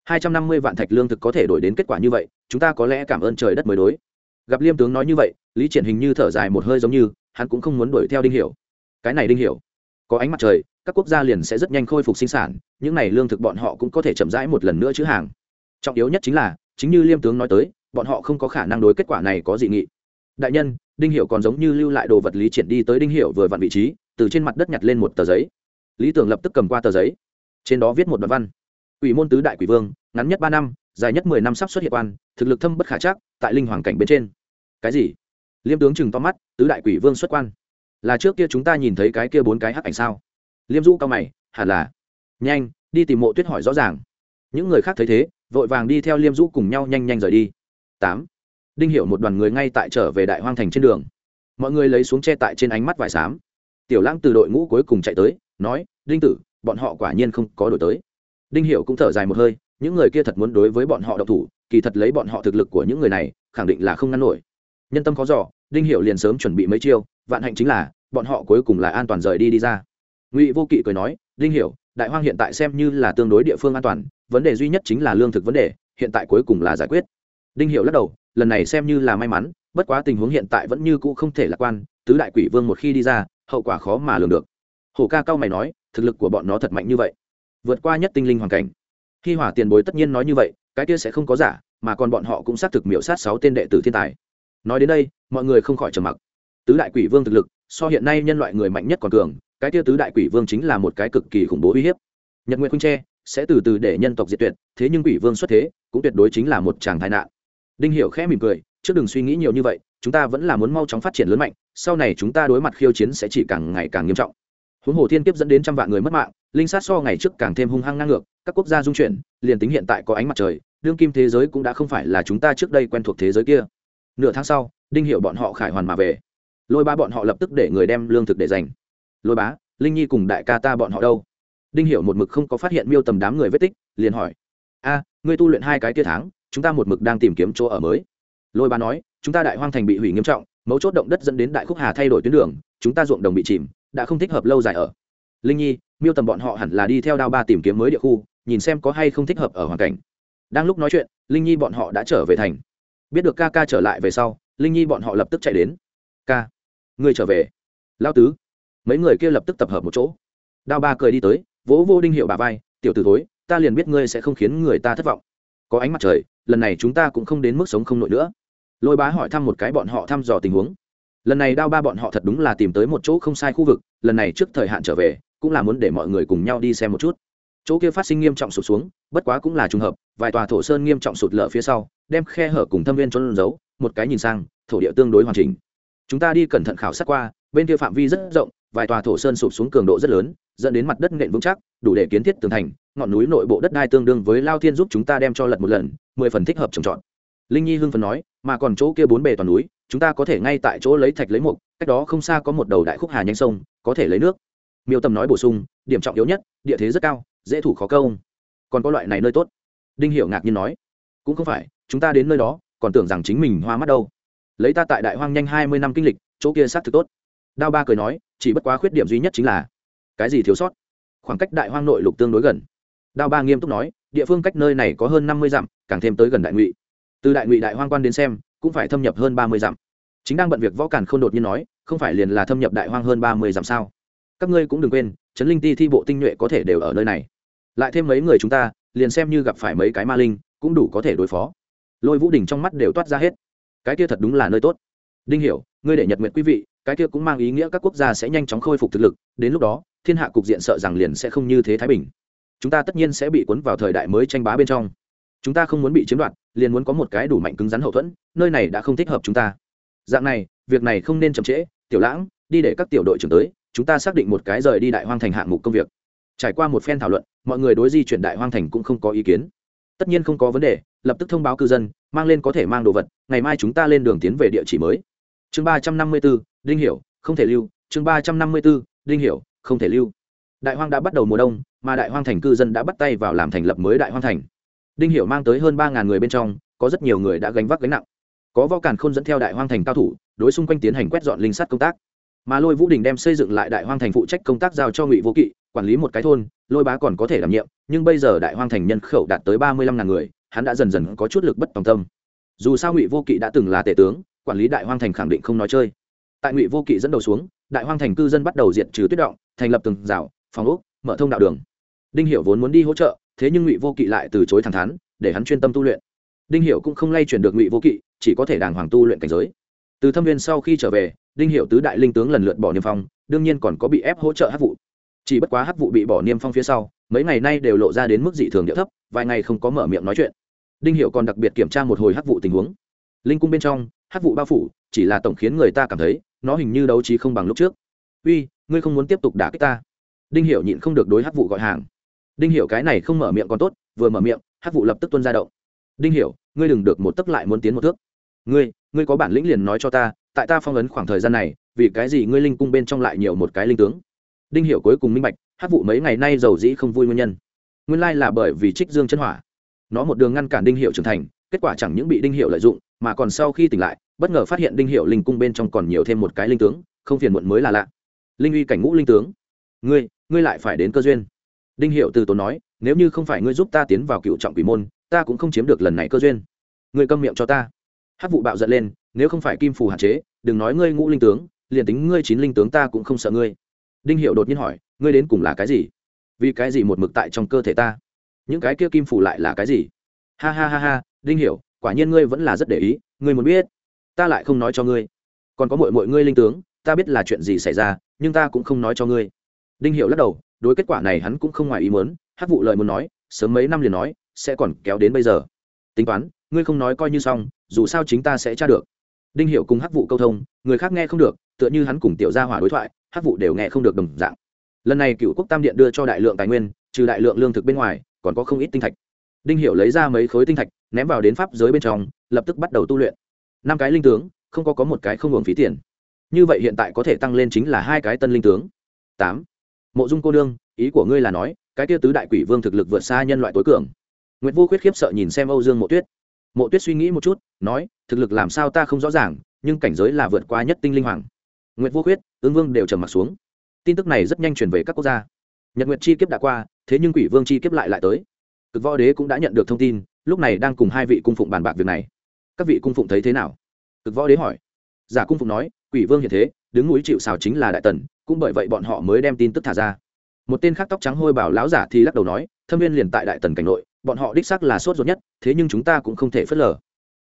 Hai trăm năm mươi vạn thạch lương thực có thể đổi đến kết quả như vậy, chúng ta có lẽ cảm ơn trời đất mới đối. Gặp liêm tướng nói như vậy, lý triển hình như thở dài một hơi giống như, hắn cũng không muốn đuổi theo đinh hiểu. Cái này đinh hiểu, có ánh mặt trời, các quốc gia liền sẽ rất nhanh khôi phục sinh sản, những này lương thực bọn họ cũng có thể chậm rãi một lần nữa chữ hàng. Trọng yếu nhất chính là, chính như liêm tướng nói tới bọn họ không có khả năng đối kết quả này có dị nghị. Đại nhân, đinh hiệu còn giống như lưu lại đồ vật lý triển đi tới đinh hiệu vừa vặn vị trí, từ trên mặt đất nhặt lên một tờ giấy. Lý tưởng lập tức cầm qua tờ giấy. Trên đó viết một đoạn văn. Ủy môn tứ đại quỷ vương, ngắn nhất ba năm, dài nhất mười năm sắp xuất hiện quan, thực lực thâm bất khả chắc, tại linh hoàng cảnh bên trên. Cái gì? Liêm tướng chừng to mắt, tứ đại quỷ vương xuất quan. Là trước kia chúng ta nhìn thấy cái kia bốn cái hắc ảnh sao? Liêm du cao mày, hẳn là. Nhanh, đi tìm mộ tuyết hỏi rõ ràng. Những người khác thấy thế, vội vàng đi theo liêm dũ cùng nhau nhanh nhanh rời đi tám. Đinh hiểu một đoàn người ngay tại trở về đại hoang thành trên đường. Mọi người lấy xuống che tại trên ánh mắt vải xám. Tiểu lãng từ đội ngũ cuối cùng chạy tới, nói, đinh tử, bọn họ quả nhiên không có đổi tới. Đinh hiểu cũng thở dài một hơi, những người kia thật muốn đối với bọn họ độc thủ, kỳ thật lấy bọn họ thực lực của những người này, khẳng định là không ngăn nổi. Nhân tâm khó dò, đinh hiểu liền sớm chuẩn bị mấy chiêu, vạn hạnh chính là, bọn họ cuối cùng là an toàn rời đi đi ra. Ngụy vô kỵ cười nói, đinh hiểu, đại hoang hiện tại xem như là tương đối địa phương an toàn, vấn đề duy nhất chính là lương thực vấn đề, hiện tại cuối cùng là giải quyết đinh Hiệu lắc đầu, lần này xem như là may mắn, bất quá tình huống hiện tại vẫn như cũ không thể lạc quan, tứ đại quỷ vương một khi đi ra, hậu quả khó mà lường được. Hổ ca cao mày nói, thực lực của bọn nó thật mạnh như vậy. Vượt qua nhất tinh linh hoàn cảnh. Khi hỏa tiền bối tất nhiên nói như vậy, cái kia sẽ không có giả, mà còn bọn họ cũng xác thực miểu sát sáu tên đệ tử thiên tài. Nói đến đây, mọi người không khỏi trầm mặc. Tứ đại quỷ vương thực lực, so hiện nay nhân loại người mạnh nhất còn cường, cái kia tứ đại quỷ vương chính là một cái cực kỳ khủng bố uy hiếp. Nhật nguyện khuynh tre sẽ từ từ để nhân tộc diệt tuyệt, thế nhưng quỷ vương xuất thế, cũng tuyệt đối chính là một chàng tai nạn đinh hiểu khẽ mỉm cười, trước đừng suy nghĩ nhiều như vậy, chúng ta vẫn là muốn mau chóng phát triển lớn mạnh, sau này chúng ta đối mặt khiêu chiến sẽ chỉ càng ngày càng nghiêm trọng. Huống hồ thiên kiếp dẫn đến trăm vạn người mất mạng, linh sát so ngày trước càng thêm hung hăng ngang ngược, các quốc gia dung chuyển, liền tính hiện tại có ánh mặt trời, đương kim thế giới cũng đã không phải là chúng ta trước đây quen thuộc thế giới kia. Nửa tháng sau, đinh hiểu bọn họ khải hoàn mà về. Lôi ba bọn họ lập tức để người đem lương thực để dành. Lôi bá, linh nhi cùng đại ca ta bọn họ đâu? Đinh hiểu một mực không có phát hiện miêu tầm đám người vết tích, liền hỏi, a, ngươi tu luyện hai cái kia tháng chúng ta một mực đang tìm kiếm chỗ ở mới. Lôi Ba nói, chúng ta đại hoang thành bị hủy nghiêm trọng, mấu chốt động đất dẫn đến đại khúc hà thay đổi tuyến đường, chúng ta ruộng đồng bị chìm, đã không thích hợp lâu dài ở. Linh nhi, miêu tầm bọn họ hẳn là đi theo đao ba tìm kiếm mới địa khu, nhìn xem có hay không thích hợp ở hoàn cảnh. Đang lúc nói chuyện, linh nhi bọn họ đã trở về thành. Biết được ca ca trở lại về sau, linh nhi bọn họ lập tức chạy đến. Ca người trở về. Lao tứ. Mấy người kia lập tức tập hợp một chỗ. Đao ba cười đi tới, vỗ vô đinh hiệu bà vai, tiểu t ử thối, ta liền biết ngươi sẽ không khiến người ta thất vọng có ánh mặt trời, lần này chúng ta cũng không đến mức sống không nổi nữa. Lôi bá hỏi thăm một cái bọn họ thăm dò tình huống. Lần này đao ba bọn họ thật đúng là tìm tới một chỗ không sai khu vực, lần này trước thời hạn trở về, cũng là muốn để mọi người cùng nhau đi xem một chút. Chỗ kia phát sinh nghiêm trọng sụt xuống, bất quá cũng là trùng hợp, vài tòa thổ sơn nghiêm trọng sụt lở phía sau, đem khe hở cùng thâm viên trốn giấu, một cái nhìn sang, thổ địa tương đối hoàn chỉnh. Chúng ta đi cẩn thận khảo sát qua, bên kia phạm vi rất rộng vài tòa thổ sơn sụp xuống cường độ rất lớn, dẫn đến mặt đất nện vững chắc, đủ để kiến thiết tường thành, ngọn núi nội bộ đất đai tương đương với lao thiên giúp chúng ta đem cho lật một lần, mười phần thích hợp trồng trọt. Linh nhi hưng phần nói, mà còn chỗ kia bốn bề toàn núi, chúng ta có thể ngay tại chỗ lấy thạch lấy mục cách đó không xa có một đầu đại khúc hà nhanh sông, có thể lấy nước. Miêu tầm nói bổ sung, điểm trọng yếu nhất, địa thế rất cao, dễ thủ khó câu. Còn có loại này nơi tốt. Đinh hiểu ngạc nhiên nói, cũng không phải, chúng ta đến nơi đó, còn tưởng rằng chính mình hoa mắt đâu. Lấy ta tại đại hoang nhanh hai mươi năm kinh lịch, chỗ kia xác thực tốt. Đao ba cười nói chỉ bất quá khuyết điểm duy nhất chính là, cái gì thiếu sót? Khoảng cách đại hoang nội lục tương đối gần. Đao ba nghiêm túc nói, địa phương cách nơi này có hơn năm mươi dặm, càng thêm tới gần đại ngụy. Từ đại ngụy đại hoang quan đến xem, cũng phải thâm nhập hơn ba mươi dặm. Chính đang bận việc võ càn k h ô n đột nhiên nói, không phải liền là thâm nhập đại hoang hơn ba mươi dặm sao? Các ngươi cũng đừng quên, trấn linh ti thi bộ tinh nhuệ có thể đều ở nơi này. Lại thêm mấy người chúng ta, liền xem như gặp phải mấy cái ma linh, cũng đủ có thể đối phó. Lôi vũ đình trong mắt đều toát ra hết. Cái kia thật đúng là nơi tốt. Đinh hiểu, ngươi để nhật nguyện quý vị cái kia cũng mang ý nghĩa các quốc gia sẽ nhanh chóng khôi phục thực lực, đến lúc đó, thiên hạ cục diện sợ rằng liền sẽ không như thế thái bình. Chúng ta tất nhiên sẽ bị cuốn vào thời đại mới tranh bá bên trong. Chúng ta không muốn bị chiếm đoạt, liền muốn có một cái đủ mạnh cứng rắn hậu thuẫn, nơi này đã không thích hợp chúng ta. Dạng này, việc này không nên chậm trễ, tiểu lãng, đi để các tiểu đội trưởng tới, chúng ta xác định một cái rời đi đại hoang thành hạng mục công việc. Trải qua một phen thảo luận, mọi người đối di chuyển đại hoang thành cũng không có ý kiến. Tất nhiên không có vấn đề, lập tức thông báo cư dân, mang lên có thể mang đồ vật, ngày mai chúng ta lên đường tiến về địa chỉ mới. Chương ba trăm năm mươi bốn đinh hiểu, không thể lưu, chương ba trăm năm mươi b ố đinh hiểu, không thể lưu. Đại hoang đã bắt đầu mùa đông, mà đại hoang thành cư dân đã bắt tay vào làm thành lập mới đại hoang thành. Đinh hiểu mang tới hơn ba ngàn người bên trong, có rất nhiều người đã gánh vác gánh nặng. Có võ càn khôn dẫn theo đại hoang thành cao thủ, đối xung quanh tiến hành quét dọn linh sắt công tác. Mà lôi vũ đình đem xây dựng lại đại hoang thành phụ trách công tác giao cho ngụy vô kỵ, quản lý một cái thôn, lôi bá còn có thể đảm nhiệm, nhưng bây giờ đại hoang thành nhân khẩu đạt tới ba mươi lăm ngàn người, hắn đã dần dần có chút lực bất tòng tâm. Dù sao ngụy vô kỵ đã từng là tể tướng, quản lý đại hoang thành khẳng định không nói chơi tại ngụy vô kỵ dẫn đầu xuống, đại hoang thành cư dân bắt đầu diệt trừ tuyết động, thành lập từng rào, phòng ốc, mở thông đạo đường. Đinh hiểu vốn muốn đi hỗ trợ, thế nhưng ngụy vô kỵ lại từ chối thẳng thắn, để hắn chuyên tâm tu luyện. Đinh hiểu cũng không lay chuyển được ngụy vô kỵ, chỉ có thể đàng hoàng tu luyện cảnh giới. Từ thâm viên sau khi trở về, đinh hiểu tứ đại linh tướng lần lượt bỏ niêm phong, đương nhiên còn có bị ép hỗ trợ hắc vụ chỉ bất quá hắc vụ bị bỏ niêm phong phía sau, mấy ngày nay đều lộ ra đến mức dị thường địa thấp, vài ngày không có mở miệng nói chuyện. Đinh hiểu còn đặc biệt kiểm tra một hồi hắc vụ tình huống. Linh cung bên trong, hắc vụ bao phủ chỉ là tổng khiến người ta cảm thấy, nó hình như đấu trí không bằng lúc trước. Uy, ngươi không muốn tiếp tục đả kích ta? Đinh hiểu nhịn không được đối hắc vụ gọi hàng. Đinh hiểu cái này không mở miệng còn tốt, vừa mở miệng, hắc vụ lập tức tuôn ra động. Đinh hiểu, ngươi đừng được một tấc lại muốn tiến một thước. Ngươi ngươi có bản lĩnh liền nói cho ta, tại ta phong ấn khoảng thời gian này, vì cái gì ngươi linh cung bên trong lại nhiều một cái linh tướng? Đinh hiểu cuối cùng minh bạch, hắc vụ mấy ngày nay giàu dĩ không vui nguyên nhân. Nguyên lai là bởi vì trích dương chân hỏa. Nó một đường ngăn cản đinh hiệu trưởng thành kết quả chẳng những bị đinh hiệu lợi dụng, mà còn sau khi tỉnh lại, bất ngờ phát hiện đinh hiệu linh cung bên trong còn nhiều thêm một cái linh tướng, không phiền muộn mới là lạ. Linh uy cảnh ngũ linh tướng. Ngươi ngươi lại phải đến cơ duyên. Đinh hiệu từ tốn nói, nếu như không phải ngươi giúp ta tiến vào cựu trọng quỷ môn, ta cũng không chiếm được lần này cơ duyên. Ngươi câm miệng cho ta. Hát vụ bạo giận lên, nếu không phải kim phù hạn chế, đừng nói ngươi ngũ linh tướng, liền tính ngươi chín linh tướng ta cũng không sợ ngươi. Đinh hiệu đột nhiên hỏi, ngươi đến cùng là cái gì? Vì cái gì một mực tại trong cơ thể ta? Những cái kia kim phủ lại là cái gì? Ha ha ha ha đinh hiểu, quả nhiên ngươi vẫn là rất để ý, ngươi muốn biết, ta lại không nói cho ngươi. Còn có mọi mọi ngươi linh tướng, ta biết là chuyện gì xảy ra, nhưng ta cũng không nói cho ngươi. Đinh hiểu lắc đầu, đối kết quả này hắn cũng không ngoài ý muốn, Hắc vụ lời muốn nói, sớm mấy năm liền nói, sẽ còn kéo đến bây giờ. Tính toán, ngươi không nói coi như xong, dù sao chính ta sẽ tra được. Đinh hiểu cùng hắc vụ câu thông, người khác nghe không được, tựa như hắn cùng tiểu gia hỏa đối thoại, hắc vụ đều nghe không được đồng dạng. Lần này cựu quốc tam điện đưa cho đại lượng tài nguyên, trừ đại lượng lương thực bên ngoài, còn có không ít tinh thạch đinh hiểu lấy ra mấy khối tinh thạch, ném vào đến pháp giới bên trong, lập tức bắt đầu tu luyện. Năm cái linh tướng, không có có một cái không hưởng phí tiền. Như vậy hiện tại có thể tăng lên chính là hai cái tân linh tướng. Tám. Mộ dung cô đương ý của ngươi là nói, cái kia tứ đại quỷ vương thực lực vượt xa nhân loại tối cường. Nguyễn vô khuyết khiếp sợ nhìn xem âu dương mộ tuyết. Mộ tuyết suy nghĩ một chút, nói, thực lực làm sao ta không rõ ràng, nhưng cảnh giới là vượt qua nhất tinh linh hoàng. Nguyễn vô khuyết, ứng vương đều trầm mặt xuống. Tin tức này rất nhanh truyền về các quốc gia. Nhật nguyệt chi kiếp đã qua, thế nhưng quỷ vương chi kiếp lại lại tới cực võ đế cũng đã nhận được thông tin, lúc này đang cùng hai vị cung phụng bàn bạc việc này. Các vị cung phụng thấy thế nào? Cực võ đế hỏi. Giả cung phụng nói, quỷ vương hiện thế, đứng núi chịu xào chính là đại tần, cũng bởi vậy bọn họ mới đem tin tức thả ra. Một tên khác tóc trắng hôi bảo lão giả thì lắc đầu nói, thâm viên liền tại đại tần cảnh nội, bọn họ đích sắc là sốt ruột nhất, thế nhưng chúng ta cũng không thể phớt lờ.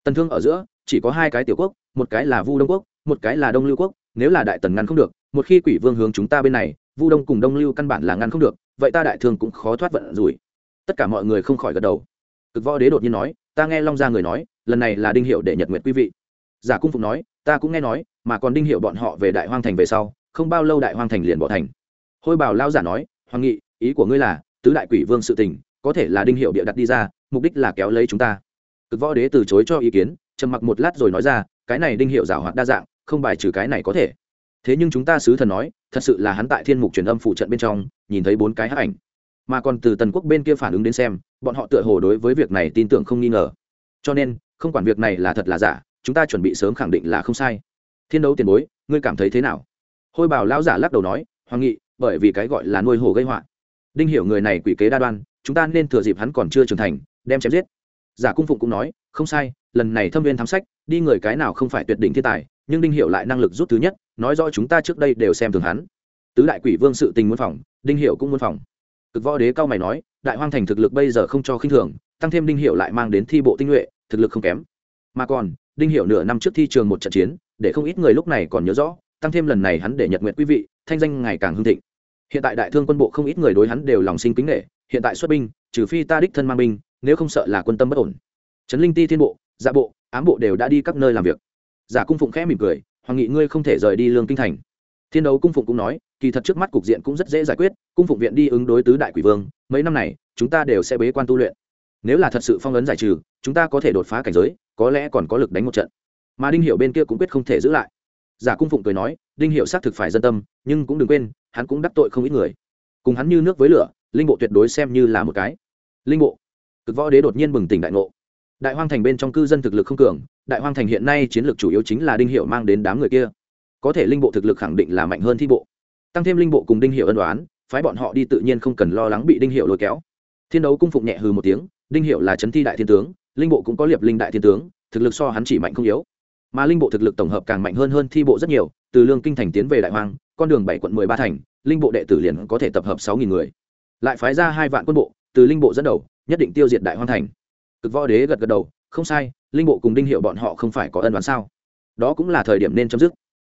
Tần thương ở giữa, chỉ có hai cái tiểu quốc, một cái là vu đông quốc, một cái là đông lưu quốc, nếu là đại tần ngăn không được, một khi quỷ vương hướng chúng ta bên này, vu đông cùng đông lưu căn bản là ngăn không được, vậy ta đại thương cũng khó thoát vận rủi tất cả mọi người không khỏi gật đầu. Cực võ đế đột nhiên nói, ta nghe long gia người nói, lần này là đinh hiệu để nhật nguyện quý vị. Giả cung phục nói, ta cũng nghe nói, mà còn đinh hiệu bọn họ về đại hoang thành về sau, không bao lâu đại hoang thành liền bỏ thành. Hôi bảo lao giả nói, hoàng nghị, ý của ngươi là, tứ đại quỷ vương sự tình, có thể là đinh hiệu bịa đặt đi ra, mục đích là kéo lấy chúng ta. Cực võ đế từ chối cho ý kiến, trầm mặc một lát rồi nói ra, cái này đinh hiệu giả hoạt đa dạng, không bài trừ cái này có thể. Thế nhưng chúng ta sứ thần nói, thật sự là hắn tại thiên mục truyền âm phụ trận bên trong, nhìn thấy bốn cái hắc ảnh mà còn từ tần quốc bên kia phản ứng đến xem, bọn họ tựa hồ đối với việc này tin tưởng không nghi ngờ. Cho nên, không quản việc này là thật là giả, chúng ta chuẩn bị sớm khẳng định là không sai. Thiên đấu tiền bối, ngươi cảm thấy thế nào? Hôi bảo lão giả lắc đầu nói, hoàng nghị, bởi vì cái gọi là nuôi hồ gây họa. Đinh hiểu người này quỷ kế đa đoan, chúng ta nên thừa dịp hắn còn chưa trưởng thành, đem chém giết. Giả cung phụng cũng nói, không sai, lần này thâm viên thám sách, đi người cái nào không phải tuyệt đỉnh thiên tài, nhưng đinh hiểu lại năng lực rút thứ nhất, nói rõ chúng ta trước đây đều xem thường hắn. Tứ đại quỷ vương sự tình muốn phòng, đinh hiểu cũng muốn phòng cực võ đế cao mày nói, đại hoang thành thực lực bây giờ không cho khinh thường, tăng thêm đinh hiệu lại mang đến thi bộ tinh nhuệ, thực lực không kém. Mà còn, đinh hiệu nửa năm trước thi trường một trận chiến, để không ít người lúc này còn nhớ rõ, tăng thêm lần này hắn để nhật nguyện quý vị, thanh danh ngày càng hưng thịnh. Hiện tại đại thương quân bộ không ít người đối hắn đều lòng sinh kính nghệ hiện tại xuất binh, trừ phi ta đích thân mang binh, nếu không sợ là quân tâm bất ổn. Trấn linh ti thiên bộ dạ bộ, ám bộ đều đã đi các nơi làm việc. Giả cung phụng khẽ mỉm cười, hoàng nghị ngươi không thể rời đi lương kinh thành. Thiên đấu cung phụng cũng nói kỳ thật trước mắt cục diện cũng rất dễ giải quyết, cung phụng viện đi ứng đối tứ đại quỷ vương, mấy năm này, chúng ta đều sẽ bế quan tu luyện. Nếu là thật sự phong ấn giải trừ, chúng ta có thể đột phá cảnh giới, có lẽ còn có lực đánh một trận. Mà đinh hiệu bên kia cũng quyết không thể giữ lại. Giả cung phụng cười nói, đinh hiệu xác thực phải dân tâm, nhưng cũng đừng quên, hắn cũng đắc tội không ít người. Cùng hắn như nước với lửa, linh bộ tuyệt đối xem như là một cái. Linh bộ, cực võ đế đột nhiên bừng tỉnh đại ngộ. Đại hoang thành bên trong cư dân thực lực không cường, đại hoang thành hiện nay chiến lược chủ yếu chính là đinh hiệu mang đến đám người kia. Có thể linh bộ thực lực khẳng định là mạnh hơn thi bộ tăng thêm linh bộ cùng đinh hiệu ân đoán, phái bọn họ đi tự nhiên không cần lo lắng bị đinh hiệu lôi kéo. Thiên đấu cung phụng nhẹ hừ một tiếng, đinh hiệu là trấn thi đại thiên tướng, linh bộ cũng có liệp linh đại thiên tướng, thực lực so hắn chỉ mạnh không yếu. Mà linh bộ thực lực tổng hợp càng mạnh hơn hơn thi bộ rất nhiều, từ lương kinh thành tiến về đại hoang, con đường bảy quận mười ba thành, linh bộ đệ tử liền có thể tập hợp sáu nghìn người. Lại phái ra hai vạn quân bộ, từ linh bộ dẫn đầu, nhất định tiêu diệt đại hoang thành. Cực võ đế gật gật đầu, không sai, linh bộ cùng đinh hiệu bọn họ không phải có ân đoán sao? Đó cũng là thời điểm nên chấm dứt.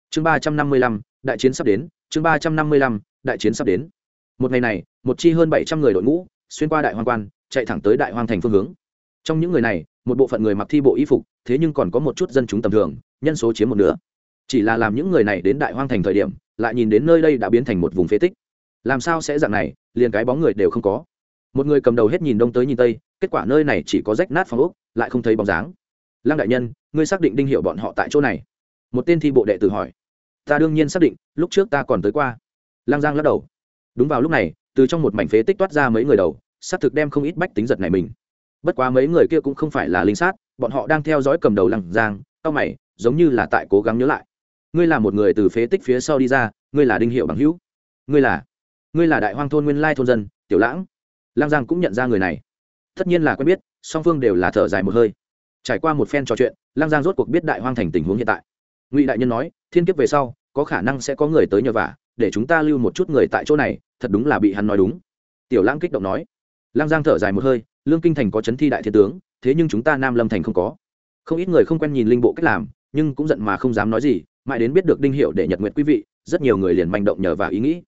Chương ba trăm năm mươi lăm đại chiến sắp đến, chương ba trăm năm mươi lăm, đại chiến sắp đến. Một ngày này, một chi hơn bảy trăm người đội ngũ, xuyên qua đại hoang quan, chạy thẳng tới đại hoang thành phương hướng. Trong những người này, một bộ phận người mặc thi bộ y phục, thế nhưng còn có một chút dân chúng tầm thường, nhân số chiếm một nửa. Chỉ là làm những người này đến đại hoang thành thời điểm, lại nhìn đến nơi đây đã biến thành một vùng phế tích. Làm sao sẽ dạng này, liền cái bóng người đều không có. Một người cầm đầu hết nhìn đông tới nhìn tây, kết quả nơi này chỉ có rách nát phòng ốc, lại không thấy bóng dáng. Lăng đại nhân, ngươi xác định đinh hiệu bọn họ tại chỗ này? Một tên thi bộ đệ tử hỏi ta đương nhiên xác định, lúc trước ta còn tới qua. Lang giang lắc đầu. Đúng vào lúc này, từ trong một mảnh phế tích toát ra mấy người đầu, xác thực đem không ít bách tính giật này mình. Bất quá mấy người kia cũng không phải là linh sát, bọn họ đang theo dõi cầm đầu lăng giang, Cao mày, giống như là tại cố gắng nhớ lại. Ngươi là một người từ phế tích phía sau đi ra, ngươi là đinh hiệu bằng hữu. Ngươi là ngươi là đại hoang thôn nguyên lai thôn dân, tiểu lãng. Lăng giang cũng nhận ra người này. Tất nhiên là quen biết, song phương đều là thở dài một hơi. Trải qua một phen trò chuyện, lăng giang rốt cuộc biết đại hoang thành tình huống hiện tại. Ngụy đại nhân nói thiên kiếp về sau, có khả năng sẽ có người tới nhờ vả, để chúng ta lưu một chút người tại chỗ này, thật đúng là bị hắn nói đúng. Tiểu lãng kích động nói. Lăng giang thở dài một hơi, lương kinh thành có chấn thi đại thiên tướng, thế nhưng chúng ta nam lâm thành không có. Không ít người không quen nhìn linh bộ cách làm, nhưng cũng giận mà không dám nói gì, mãi đến biết được đinh hiệu để nhật nguyện quý vị, rất nhiều người liền manh động nhờ vào ý nghĩ.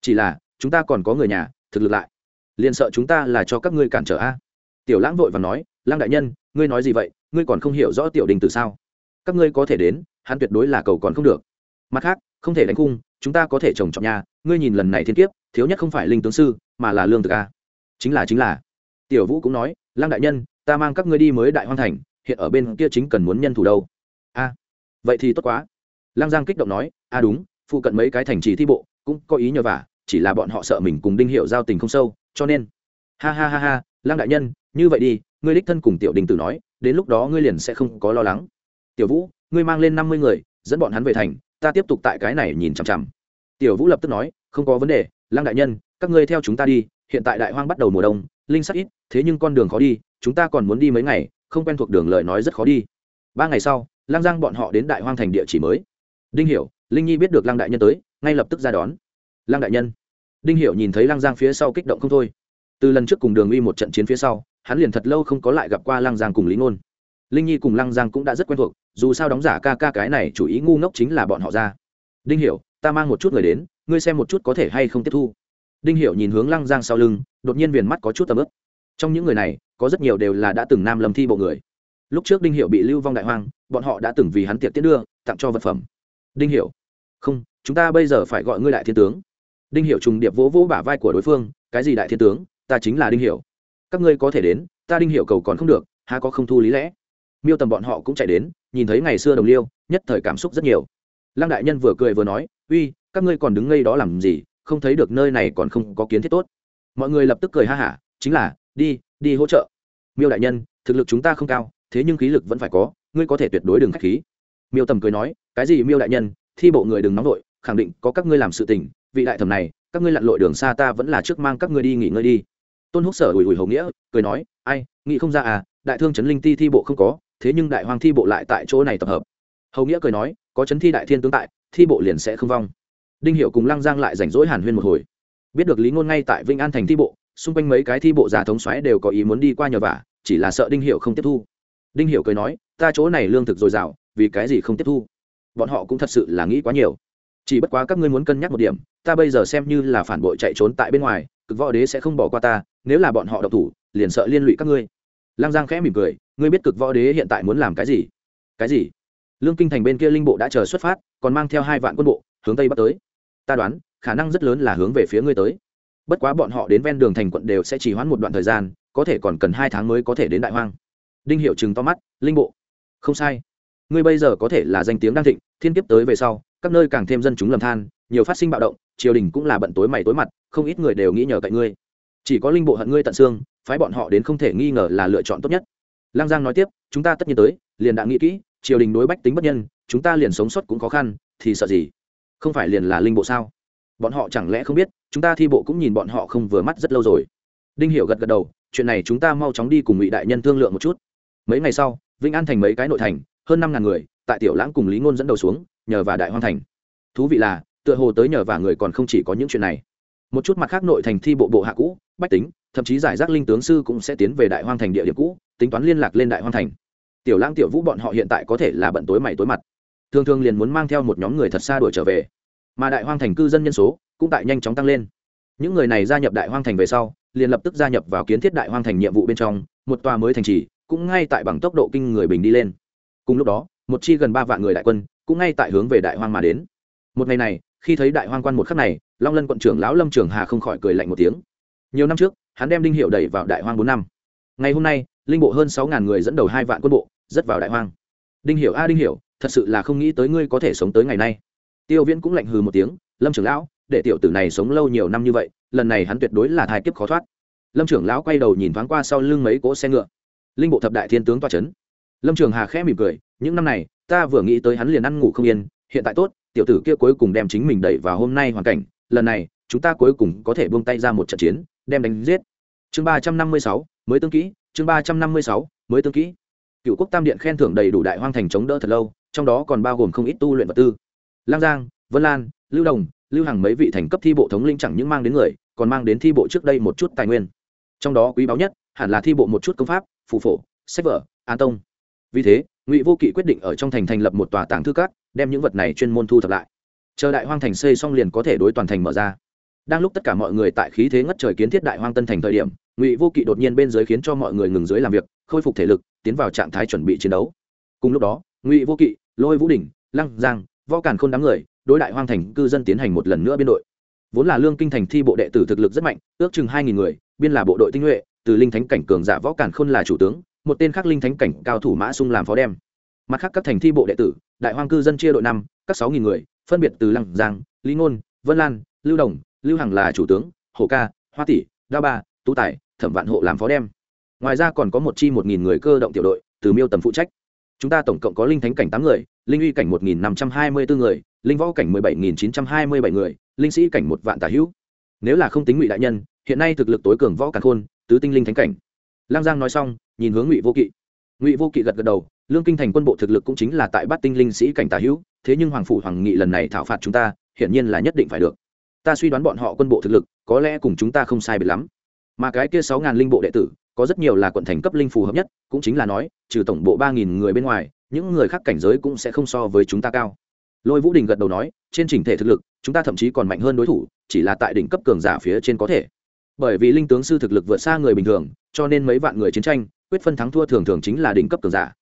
Chỉ là, chúng ta còn có người nhà, thực lực lại, liền sợ chúng ta là cho các ngươi cản trở a. Tiểu lãng vội và nói Lang đại nhân, ngươi nói gì vậy? Ngươi còn không hiểu rõ tiểu đình từ sao? Các ngươi có thể đến hắn tuyệt đối là cầu còn không được. Mặt khác, không thể đánh cung chúng ta có thể trồng trọt nhà. Ngươi nhìn lần này thiên kiếp, thiếu nhất không phải linh tướng sư, mà là lương thực a. Chính là chính là. Tiểu vũ cũng nói, lăng đại nhân, ta mang các ngươi đi mới đại hoang thành, hiện ở bên kia chính cần muốn nhân thủ đâu. A, vậy thì tốt quá. Lăng giang kích động nói, a, đúng, phụ cận mấy cái thành trì thi bộ, cũng có ý nhờ vả, chỉ là bọn họ sợ mình cùng đinh hiệu giao tình không sâu, cho nên ha ha ha ha, lăng đại nhân, như vậy đi, ngươi đích thân cùng tiểu đình tử nói, đến lúc đó ngươi liền sẽ không có lo lắng tiểu vũ, ngươi mang lên năm mươi người, dẫn bọn hắn về thành, ta tiếp tục tại cái này nhìn chằm chằm. Tiểu vũ lập tức nói, không có vấn đề, lăng đại nhân, các ngươi theo chúng ta đi, hiện tại đại hoang bắt đầu mùa đông, linh sắc ít, thế nhưng con đường khó đi, chúng ta còn muốn đi mấy ngày, không quen thuộc đường lời nói rất khó đi. Ba ngày sau, lăng giang bọn họ đến đại hoang thành địa chỉ mới. Đinh hiểu, linh nhi biết được lăng đại nhân tới, ngay lập tức ra đón. Lăng đại nhân. Đinh hiểu nhìn thấy lăng giang phía sau kích động không thôi. Từ lần trước cùng đường uy một trận chiến phía sau, hắn liền thật lâu không có lại gặp qua lăng giang cùng lý ngôn linh nhi cùng lăng giang cũng đã rất quen thuộc, dù sao đóng giả ca ca cái này chủ ý ngu ngốc chính là bọn họ ra. Đinh hiểu, ta mang một chút người đến, ngươi xem một chút có thể hay không tiếp thu. Đinh hiểu nhìn hướng lăng giang sau lưng, đột nhiên viền mắt có chút tầm ướp trong những người này, có rất nhiều đều là đã từng nam lâm thi bộ người. Lúc trước đinh hiểu bị lưu vong đại hoang, bọn họ đã từng vì hắn tiệc tiễn đưa, tặng cho vật phẩm. Đinh hiểu, không, chúng ta bây giờ phải gọi ngươi đại thiên tướng. Đinh hiểu trùng điệp vỗ vỗ bả vai của đối phương, cái gì đại thiên tướng? Ta chính là đinh hiểu. Các ngươi có thể đến, ta đinh hiểu cầu còn không được, há có không thu lý lẽ? Miêu tầm bọn họ cũng chạy đến, nhìn thấy ngày xưa đồng liêu, nhất thời cảm xúc rất nhiều. Lăng đại nhân vừa cười vừa nói, uy, các ngươi còn đứng ngây đó làm gì? Không thấy được nơi này còn không có kiến thiết tốt. Mọi người lập tức cười ha hả, chính là, đi đi hỗ trợ. Miêu đại nhân, thực lực chúng ta không cao, thế nhưng khí lực vẫn phải có, ngươi có thể tuyệt đối đừng k h á c h khí. Miêu tầm cười nói, cái gì miêu đại nhân, thi bộ người đừng nóng vội, khẳng định có các ngươi làm sự tình, vị đại thẩm này, các ngươi lặn lội đường xa ta vẫn là trước mang các ngươi đi nghỉ ngơi đi. Tôn húc sở ủi ủi hầu nghĩa, cười nói, ai, nghĩ không ra à đại thương trấn linh ti thi bộ không có thế nhưng đại hoàng thi bộ lại tại chỗ này tập hợp. Hầu nghĩa cười nói, có chấn thi đại thiên tướng tại, thi bộ liền sẽ không vong. Đinh hiệu cùng lăng giang lại rảnh rỗi hàn huyên một hồi. Biết được lý ngôn ngay tại Vinh an thành thi bộ, xung quanh mấy cái thi bộ giả thống xoáy đều có ý muốn đi qua nhờ vả, chỉ là sợ đinh hiệu không tiếp thu. Đinh hiệu cười nói, ta chỗ này lương thực dồi dào, vì cái gì không tiếp thu? Bọn họ cũng thật sự là nghĩ quá nhiều. Chỉ bất quá các ngươi muốn cân nhắc một điểm, ta bây giờ xem như là phản bội chạy trốn tại bên ngoài, cực võ đế sẽ không bỏ qua ta, nếu là bọn họ độc thủ, liền sợ liên lụy các ngươi. Lăng giang khẽ mỉm cười ngươi biết cực võ đế hiện tại muốn làm cái gì? Cái gì? Lương kinh thành bên kia linh bộ đã chờ xuất phát, còn mang theo hai vạn quân bộ, hướng tây bắc tới. Ta đoán, khả năng rất lớn là hướng về phía ngươi tới. Bất quá bọn họ đến ven đường thành quận đều sẽ chỉ hoãn một đoạn thời gian, có thể còn cần hai tháng mới có thể đến đại hoang. Đinh hiệu chừng to mắt, linh bộ, không sai. Ngươi bây giờ có thể là danh tiếng đang thịnh, thiên kiếp tới về sau, các nơi càng thêm dân chúng lầm than, nhiều phát sinh bạo động, triều đình cũng là bận tối mày tối mặt, không ít người đều nghĩ nhờ cậy ngươi. Chỉ có linh bộ hận ngươi tận xương, phái bọn họ đến không thể nghi ngờ là lựa chọn tốt nhất lang giang nói tiếp, chúng ta tất nhiên tới, liền đã nghĩ kỹ, triều đình đối bách tính bất nhân, chúng ta liền sống sót cũng khó khăn, thì sợ gì? Không phải liền là linh bộ sao? Bọn họ chẳng lẽ không biết, chúng ta thi bộ cũng nhìn bọn họ không vừa mắt rất lâu rồi. Đinh hiểu gật gật đầu, chuyện này chúng ta mau chóng đi cùng ngụy đại nhân thương lượng một chút. Mấy ngày sau, vĩnh an thành mấy cái nội thành, hơn năm ngàn người, tại tiểu lãng cùng lý ngôn dẫn đầu xuống, nhờ vào đại hoang thành. Thú vị là, tựa hồ tới nhờ và người còn không chỉ có những chuyện này. Một chút mặt khác nội thành thi bộ bộ hạ cũ, bách tính, thậm chí giải rác linh tướng sư cũng sẽ tiến về đại hoang thành địa điểm cũ tính toán liên lạc lên đại hoang thành. Tiểu lang tiểu vũ bọn họ hiện tại có thể là bận tối mày tối mặt. Thường thường liền muốn mang theo một nhóm người thật xa đuổi trở về. Mà đại hoang thành cư dân nhân số cũng tại nhanh chóng tăng lên. Những người này gia nhập đại hoang thành về sau, liền lập tức gia nhập vào kiến thiết đại hoang thành nhiệm vụ bên trong, một tòa mới thành trì, cũng ngay tại bằng tốc độ kinh người bình đi lên. Cùng lúc đó, một chi gần ba vạn người đại quân cũng ngay tại hướng về đại hoang mà đến. Một ngày này, khi thấy đại hoang quan một khắc này, long lân quận trưởng lão lâm trường hà không khỏi cười lạnh một tiếng. Nhiều năm trước, hắn đem đinh hiệu đẩy vào đại hoang bốn năm. Ngày hôm nay linh bộ hơn sáu ngàn người dẫn đầu hai vạn quân bộ, rất vào đại hoang. Đinh hiểu a, đinh hiểu, thật sự là không nghĩ tới ngươi có thể sống tới ngày nay. Tiêu viễn cũng lạnh hừ một tiếng, lâm trưởng lão, để tiểu tử này sống lâu nhiều năm như vậy, lần này hắn tuyệt đối là thai kiếp khó thoát. Lâm trưởng lão quay đầu nhìn thoáng qua sau lưng mấy cỗ xe ngựa. Linh bộ thập đại thiên tướng toa c lâm trường hà khẽ mỉm cười, những năm này, ta vừa nghĩ tới hắn liền ăn ngủ không yên, hiện tại tốt, tiểu tử kia cuối cùng đem chính mình đẩy vào hôm nay hoàn cảnh, lần này, chúng ta cuối cùng có thể buông tay ra một trận chiến, đem đánh giết. Chương ba trăm năm mươi sáu, mới tương kỹ chương ba trăm năm mươi sáu, mới tương kỹ. Cựu quốc tam điện khen thưởng đầy đủ đại hoang thành chống đỡ thật lâu, trong đó còn bao gồm không ít tu luyện vật tư. Lang giang, vân lan, lưu đồng, lưu hàng mấy vị thành cấp thi bộ thống linh chẳng những mang đến người, còn mang đến thi bộ trước đây một chút tài nguyên. Trong đó quý báu nhất, hẳn là thi bộ một chút công pháp, phù phổ, sách vở, an tông. Vì thế, ngụy vô kỵ quyết định ở trong thành thành lập một tòa tàng thư cát đem những vật này chuyên môn thu thập lại. Chờ đại hoang thành xây xong liền có thể đối toàn thành mở ra. Đang lúc tất cả mọi người tại khí thế ngất trời kiến thiết đại hoang tân thành thời điểm ngụy vô kỵ đột nhiên bên dưới khiến cho mọi người ngừng dưới làm việc khôi phục thể lực tiến vào trạng thái chuẩn bị chiến đấu cùng lúc đó ngụy vô kỵ lôi vũ đình lăng giang võ càn khôn đám người đối đại hoang thành cư dân tiến hành một lần nữa biên đội vốn là lương kinh thành thi bộ đệ tử thực lực rất mạnh ước chừng hai nghìn người biên là bộ đội tinh nhuệ từ linh thánh cảnh cường giả võ càn khôn là chủ tướng một tên khác linh thánh cảnh cao thủ mã sung làm phó đem mặt khác các thành thi bộ đệ tử đại hoang cư dân chia đội năm các sáu nghìn người phân biệt từ lăng giang lý ngôn vân lan lưu đồng lưu hằng là chủ tướng hồ ca hoa tỷ đao ba tú tài thẩm vạn hộ làm phó đem. Ngoài ra còn có một chi một nghìn người cơ động tiểu đội, từ miêu tầm phụ trách. Chúng ta tổng cộng có linh thánh cảnh tám người, linh uy cảnh một nghìn năm trăm hai mươi bốn người, linh võ cảnh mười bảy nghìn chín trăm hai mươi bảy người, linh sĩ cảnh một vạn tả hữu. Nếu là không tính ngụy đại nhân, hiện nay thực lực tối cường võ càn khôn, tứ tinh linh thánh cảnh. Lang giang nói xong, nhìn hướng ngụy vô kỵ. Ngụy vô kỵ gật gật đầu, lương kinh thành quân bộ thực lực cũng chính là tại bát tinh linh sĩ cảnh tả hữu, thế nhưng hoàng phủ hoàng nghị lần này thảo phạt chúng ta, hiển nhiên là nhất định phải được. Ta suy đoán bọn họ quân bộ thực lực, có lẽ cùng chúng ta không sai biệt lắm mà cái kia sáu ngàn linh bộ đệ tử, có rất nhiều là quận thành cấp linh phù hợp nhất, cũng chính là nói, trừ tổng bộ ba nghìn người bên ngoài, những người khác cảnh giới cũng sẽ không so với chúng ta cao. Lôi vũ đình gật đầu nói, trên trình thể thực lực, chúng ta thậm chí còn mạnh hơn đối thủ, chỉ là tại đỉnh cấp cường giả phía trên có thể. Bởi vì linh tướng sư thực lực vượt xa người bình thường, cho nên mấy vạn người chiến tranh, quyết phân thắng thua thường thường chính là đỉnh cấp cường giả.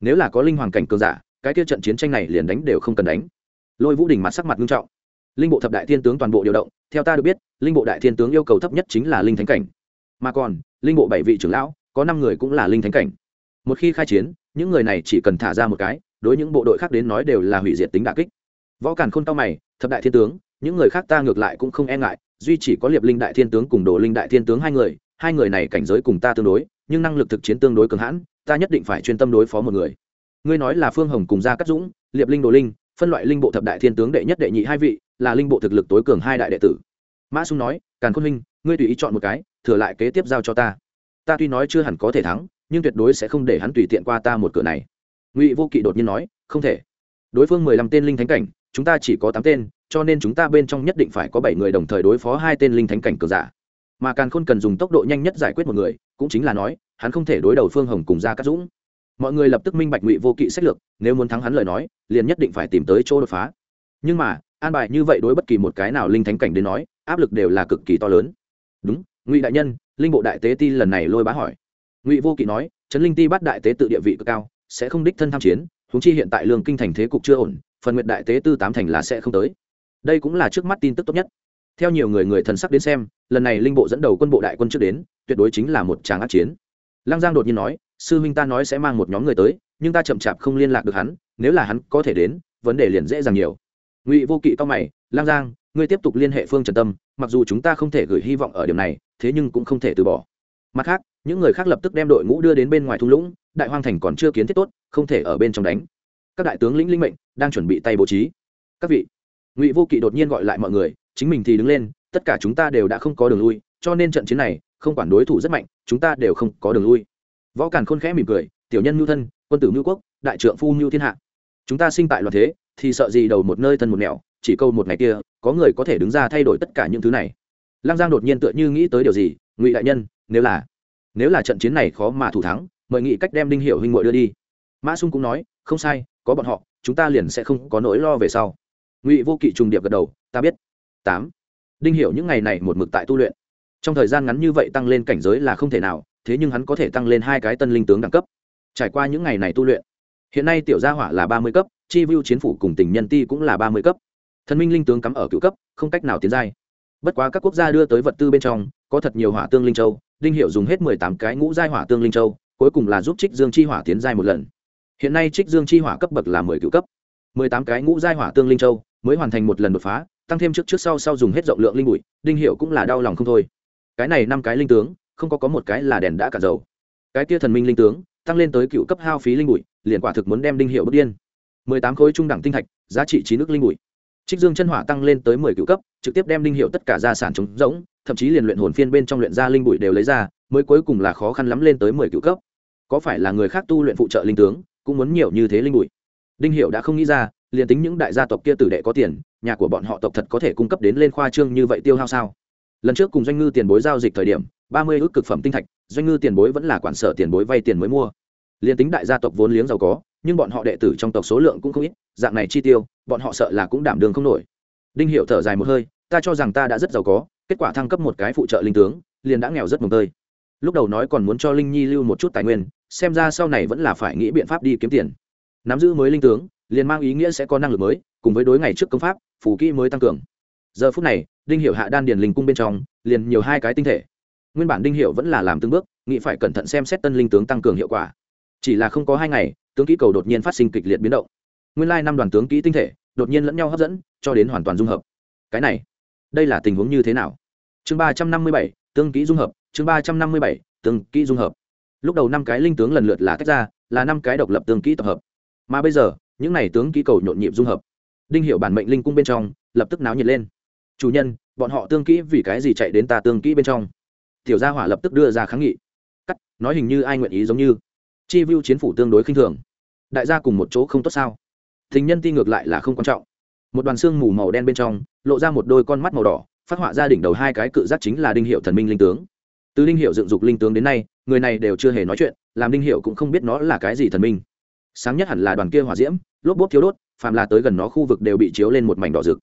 Nếu là có linh hoàng cảnh cường giả, cái kia trận chiến tranh này liền đánh đều không cần đánh. Lôi vũ đình mặt sắc mặt nghiêm trọng. Linh bộ thập đại thiên tướng toàn bộ điều động, theo ta được biết, linh bộ đại thiên tướng yêu cầu thấp nhất chính là linh thánh cảnh mà còn, linh bộ bảy vị trưởng lão, có năm người cũng là linh thánh cảnh. Một khi khai chiến, những người này chỉ cần thả ra một cái, đối những bộ đội khác đến nói đều là hủy diệt tính đà kích. Võ càn khôn cao mày, thập đại thiên tướng, những người khác ta ngược lại cũng không e ngại, duy chỉ có liệp linh đại thiên tướng cùng đồ linh đại thiên tướng hai người hai người này cảnh giới cùng ta tương đối, nhưng năng lực thực chiến tương đối cường hãn, ta nhất định phải chuyên tâm đối phó một người. Ngươi nói là phương hồng cùng gia cát dũng, liệp linh đồ linh, phân loại linh bộ thập đại thiên tướng đệ nhất đệ nhị hai vị, là linh bộ thực lực tối cường hai đại đệ tử. Mã sung nói, càn khôn huynh, ngươi tùy ý chọn một cái thừa lại kế tiếp giao cho ta. Ta tuy nói chưa hẳn có thể thắng, nhưng tuyệt đối sẽ không để hắn tùy tiện qua ta một cửa này. Ngụy vô kỵ đột nhiên nói, không thể. Đối phương mười lăm tên linh thánh cảnh, chúng ta chỉ có tám tên, cho nên chúng ta bên trong nhất định phải có bảy người đồng thời đối phó hai tên linh thánh cảnh cường giả. Mà càn khôn cần dùng tốc độ nhanh nhất giải quyết một người, cũng chính là nói, hắn không thể đối đầu phương hồng cùng ra cắt dũng. Mọi người lập tức minh bạch ngụy vô kỵ sách lược, nếu muốn thắng hắn lời nói, liền nhất định phải tìm tới chỗ đột phá. Nhưng mà, an bài như vậy đối bất kỳ một cái nào linh thánh cảnh đến nói, áp lực đều là cực kỳ to lớn. Đúng ngụy đại nhân linh bộ đại tế ti lần này lôi bá hỏi ngụy vô kỵ nói trấn linh ti bắt đại tế tự địa vị cực cao sẽ không đích thân tham chiến húng chi hiện tại lương kinh thành thế cục chưa ổn phần nguyện đại tế tư tám thành là sẽ không tới đây cũng là trước mắt tin tức tốt nhất theo nhiều người người thần sắc đến xem lần này linh bộ dẫn đầu quân bộ đại quân trước đến tuyệt đối chính là một tràng ác chiến lăng giang đột nhiên nói sư huynh ta nói sẽ mang một nhóm người tới nhưng ta chậm chạp không liên lạc được hắn nếu là hắn có thể đến vấn đề liền dễ dàng nhiều ngụy vô kỵ cao mày lang giang ngươi tiếp tục liên hệ phương trần tâm, mặc dù chúng ta không thể gửi hy vọng ở điểm này, thế nhưng cũng không thể từ bỏ. Mặt khác, những người khác lập tức đem đội ngũ đưa đến bên ngoài thung lũng, đại hoang thành còn chưa kiến thiết tốt, không thể ở bên trong đánh. Các đại tướng lĩnh linh mệnh đang chuẩn bị tay bố trí. Các vị, ngụy vô kỵ đột nhiên gọi lại mọi người, chính mình thì đứng lên, tất cả chúng ta đều đã không có đường lui, cho nên trận chiến này, không quản đối thủ rất mạnh, chúng ta đều không có đường lui. Võ càn khôn khẽ mỉm cười, tiểu nhân mưu thân, quân tử mưu quốc, đại trượng phu mưu thiên hạ, chúng ta sinh tại loạn thế, thì sợ gì đầu một nơi thân một nẻo chỉ câu một ngày kia, có người có thể đứng ra thay đổi tất cả những thứ này. Lăng giang đột nhiên tựa như nghĩ tới điều gì, ngụy đại nhân, nếu là nếu là trận chiến này khó mà thủ thắng, mời nghĩ cách đem đinh hiệu huynh ngội đưa đi. Mã sung cũng nói, không sai, có bọn họ, chúng ta liền sẽ không có nỗi lo về sau. Ngụy vô kỵ trùng điệp gật đầu, ta biết. Tám. Đinh hiệu những ngày này một mực tại tu luyện. Trong thời gian ngắn như vậy tăng lên cảnh giới là không thể nào, thế nhưng hắn có thể tăng lên hai cái tân linh tướng đẳng cấp. Trải qua những ngày này tu luyện, hiện nay tiểu gia hỏa là ba mươi cấp, chi vu chiến phủ cùng tình nhân ti cũng là ba mươi cấp thần minh linh tướng cắm ở cựu cấp, không cách nào tiến giai. Bất quá các quốc gia đưa tới vật tư bên trong, có thật nhiều hỏa tương linh châu, đinh hiệu dùng hết mười tám cái ngũ giai hỏa tương linh châu, cuối cùng là giúp trích dương chi hỏa tiến giai một lần. Hiện nay trích dương chi hỏa cấp bậc là mười cựu cấp. Mười tám cái ngũ giai hỏa tương linh châu mới hoàn thành một lần đột phá, tăng thêm trước trước sau sau dùng hết rộng lượng linh bụi, đinh hiệu cũng là đau lòng không thôi. Cái này năm cái linh tướng, không có có một cái là đèn đã cả dầu. Cái kia thần minh linh tướng, tăng lên tới cựu cấp hao phí linh bụi, liền quả thực muốn đem đinh hiệu bất điên. Mười tám khối trung đẳng tinh thạch, giá trị chín nước linh bụi trích dương chân hỏa tăng lên tới mười cựu cấp, trực tiếp đem Linh hiệu tất cả gia sản trống rỗng, thậm chí liền luyện hồn phiên bên trong luyện gia linh bụi đều lấy ra, mới cuối cùng là khó khăn lắm lên tới mười cựu cấp. Có phải là người khác tu luyện phụ trợ linh tướng, cũng muốn nhiều như thế linh bụi? Đinh hiệu đã không nghĩ ra, liền tính những đại gia tộc kia tử đệ có tiền, nhà của bọn họ tộc thật có thể cung cấp đến lên khoa trương như vậy tiêu hao sao? Lần trước cùng doanh ngư tiền bối giao dịch thời điểm, ba mươi ước cực phẩm tinh thạch, doanh ngư tiền bối vẫn là quản sở tiền bối vay tiền mới mua. Liền tính đại gia tộc vốn liếng giàu có, nhưng bọn họ đệ tử trong tộc số lượng cũng không ít, dạng này chi tiêu bọn họ sợ là cũng đảm đường không nổi. Đinh hiệu thở dài một hơi, ta cho rằng ta đã rất giàu có, kết quả thăng cấp một cái phụ trợ linh tướng, liền đã nghèo rất mồng tơi. Lúc đầu nói còn muốn cho linh nhi lưu một chút tài nguyên, xem ra sau này vẫn là phải nghĩ biện pháp đi kiếm tiền. Nắm giữ mới linh tướng, liền mang ý nghĩa sẽ có năng lực mới, cùng với đối ngày trước công pháp, phù kỹ mới tăng cường. Giờ phút này, đinh hiệu hạ đan điền linh cung bên trong, liền nhiều hai cái tinh thể. Nguyên bản đinh hiệu vẫn là làm từng bước, nghĩ phải cẩn thận xem xét tân linh tướng tăng cường hiệu quả. Chỉ là không có hai ngày, tướng kỹ cầu đột nhiên phát sinh kịch liệt biến động nguyên lai năm đoàn tướng kỹ tinh thể đột nhiên lẫn nhau hấp dẫn, cho đến hoàn toàn dung hợp. Cái này, đây là tình huống như thế nào? Chương ba trăm năm mươi bảy tương kỹ dung hợp. Chương ba trăm năm mươi bảy tương kỹ dung hợp. Lúc đầu năm cái linh tướng lần lượt là tách ra, là năm cái độc lập tương kỹ tập hợp. Mà bây giờ, những n à y tướng kỹ cầu nhộn nhịp dung hợp. Đinh hiệu bản mệnh linh cung bên trong, lập tức náo nhiệt lên. Chủ nhân, bọn họ tương kỹ vì cái gì chạy đến ta tương kỹ bên trong? Tiểu gia hỏa lập tức đưa ra kháng nghị. Cắt, nói hình như ai nguyện ý giống như. Chi vu chiến phủ tương đối khinh thường. Đại gia cùng một chỗ không tốt sao? Tình nhân ti ngược lại là không quan trọng. Một đoàn xương mù màu đen bên trong, lộ ra một đôi con mắt màu đỏ, phát họa ra đỉnh đầu hai cái cự giác chính là đinh hiệu thần minh linh tướng. Từ đinh hiệu dựng dục linh tướng đến nay, người này đều chưa hề nói chuyện, làm đinh hiệu cũng không biết nó là cái gì thần minh. Sáng nhất hẳn là đoàn kia hỏa diễm, lốp bốp thiếu đốt, phàm là tới gần nó khu vực đều bị chiếu lên một mảnh đỏ rực.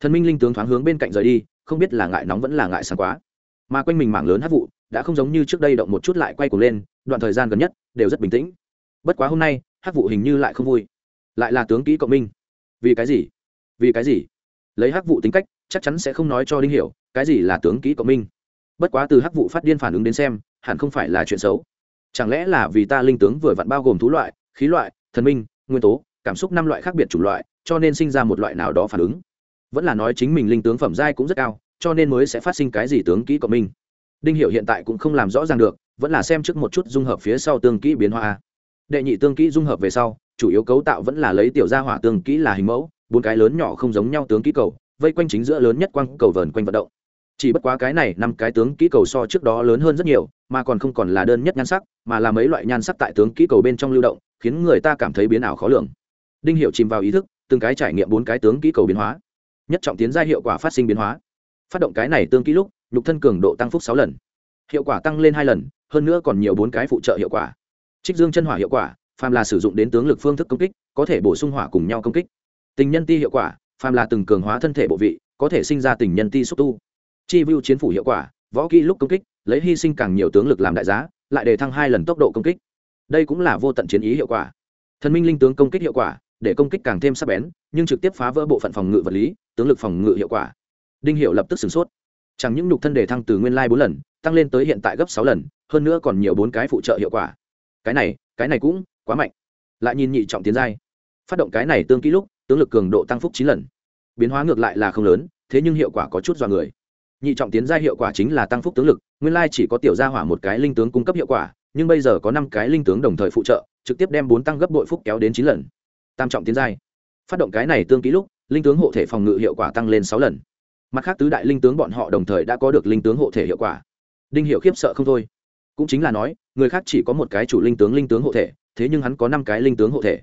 Thần minh linh tướng thoáng hướng bên cạnh rời đi, không biết là ngại nóng vẫn là ngại sáng quá. Mà quanh mình mảng lớn hát vụ, đã không giống như trước đây động một chút lại quay cuồng lên, đoạn thời gian gần nhất, đều rất bình tĩnh. Bất quá hôm nay, hát vụ hình như lại không vui lại là tướng kỹ cộng minh. Vì cái gì? Vì cái gì? Lấy hắc vụ tính cách, chắc chắn sẽ không nói cho đinh hiểu, cái gì là tướng kỹ cộng minh. Bất quá từ hắc vụ phát điên phản ứng đến xem, hẳn không phải là chuyện xấu. Chẳng lẽ là vì ta linh tướng vừa vặn bao gồm thú loại, khí loại, thần minh, nguyên tố, cảm xúc năm loại khác biệt chủng loại, cho nên sinh ra một loại nào đó phản ứng. Vẫn là nói chính mình linh tướng phẩm giai cũng rất cao, cho nên mới sẽ phát sinh cái gì tướng kỹ cộng minh. Đinh hiểu hiện tại cũng không làm rõ ràng được, vẫn là xem trước một chút dung hợp phía sau tương kỹ biến hóa. Đệ nhị tương kỹ dung hợp về sau chủ yếu cấu tạo vẫn là lấy tiểu gia hỏa tương kỹ là hình mẫu, bốn cái lớn nhỏ không giống nhau tướng kỹ cầu, vây quanh chính giữa lớn nhất quang cầu vờn quanh vận động. Chỉ bất quá cái này năm cái tướng kỹ cầu so trước đó lớn hơn rất nhiều, mà còn không còn là đơn nhất nhan sắc, mà là mấy loại nhan sắc tại tướng kỹ cầu bên trong lưu động, khiến người ta cảm thấy biến ảo khó lường. Đinh hiệu chìm vào ý thức, từng cái trải nghiệm bốn cái tướng kỹ cầu biến hóa. Nhất trọng tiến ra hiệu quả phát sinh biến hóa. Phát động cái này tương kỹ lúc, nhục thân cường độ tăng phúc sáu lần. Hiệu quả tăng lên hai lần, hơn nữa còn nhiều bốn cái phụ trợ hiệu quả. Trích dương chân hỏa hiệu quả phàm là sử dụng đến tướng lực phương thức công kích, có thể bổ sung hỏa cùng nhau công kích. Tình nhân ti hiệu quả, phàm là từng cường hóa thân thể bộ vị, có thể sinh ra tình nhân ti xúc tu. Chi vu chiến phủ hiệu quả, võ kỹ lúc công kích, lấy hy sinh càng nhiều tướng lực làm đại giá, lại để thăng hai lần tốc độ công kích. Đây cũng là vô tận chiến ý hiệu quả. Thần minh linh tướng công kích hiệu quả, để công kích càng thêm sắc bén, nhưng trực tiếp phá vỡ bộ phận phòng ngự vật lý, tướng lực phòng ngự hiệu quả. Đinh hiệu lập tức sửng sốt. Chẳng những nhục thân đề thăng từ nguyên lai bốn lần, tăng lên tới hiện tại gấp sáu lần, hơn nữa còn nhiều bốn cái phụ trợ hiệu quả. Cái này cái này cũng quá mạnh. Lại nhìn nhị trọng tiến giai. Phát động cái này tương kỹ lúc, tướng lực cường độ tăng phúc chín lần. Biến hóa ngược lại là không lớn, thế nhưng hiệu quả có chút do người. Nhị trọng tiến giai hiệu quả chính là tăng phúc tướng lực, nguyên lai chỉ có tiểu gia hỏa một cái linh tướng cung cấp hiệu quả, nhưng bây giờ có năm cái linh tướng đồng thời phụ trợ, trực tiếp đem bốn tăng gấp bội phúc kéo đến chín lần. Tam trọng tiến giai. Phát động cái này tương kỹ lúc, linh tướng hộ thể phòng ngự hiệu quả tăng lên sáu lần. Mặt khác tứ đại linh tướng bọn họ đồng thời đã có được linh tướng hộ thể hiệu quả. Đinh hiệu khiếp sợ không thôi. Cũng chính là nói, người khác chỉ có một cái chủ linh tướng linh tướng hộ thể thế nhưng hắn có năm cái linh tướng hộ thể.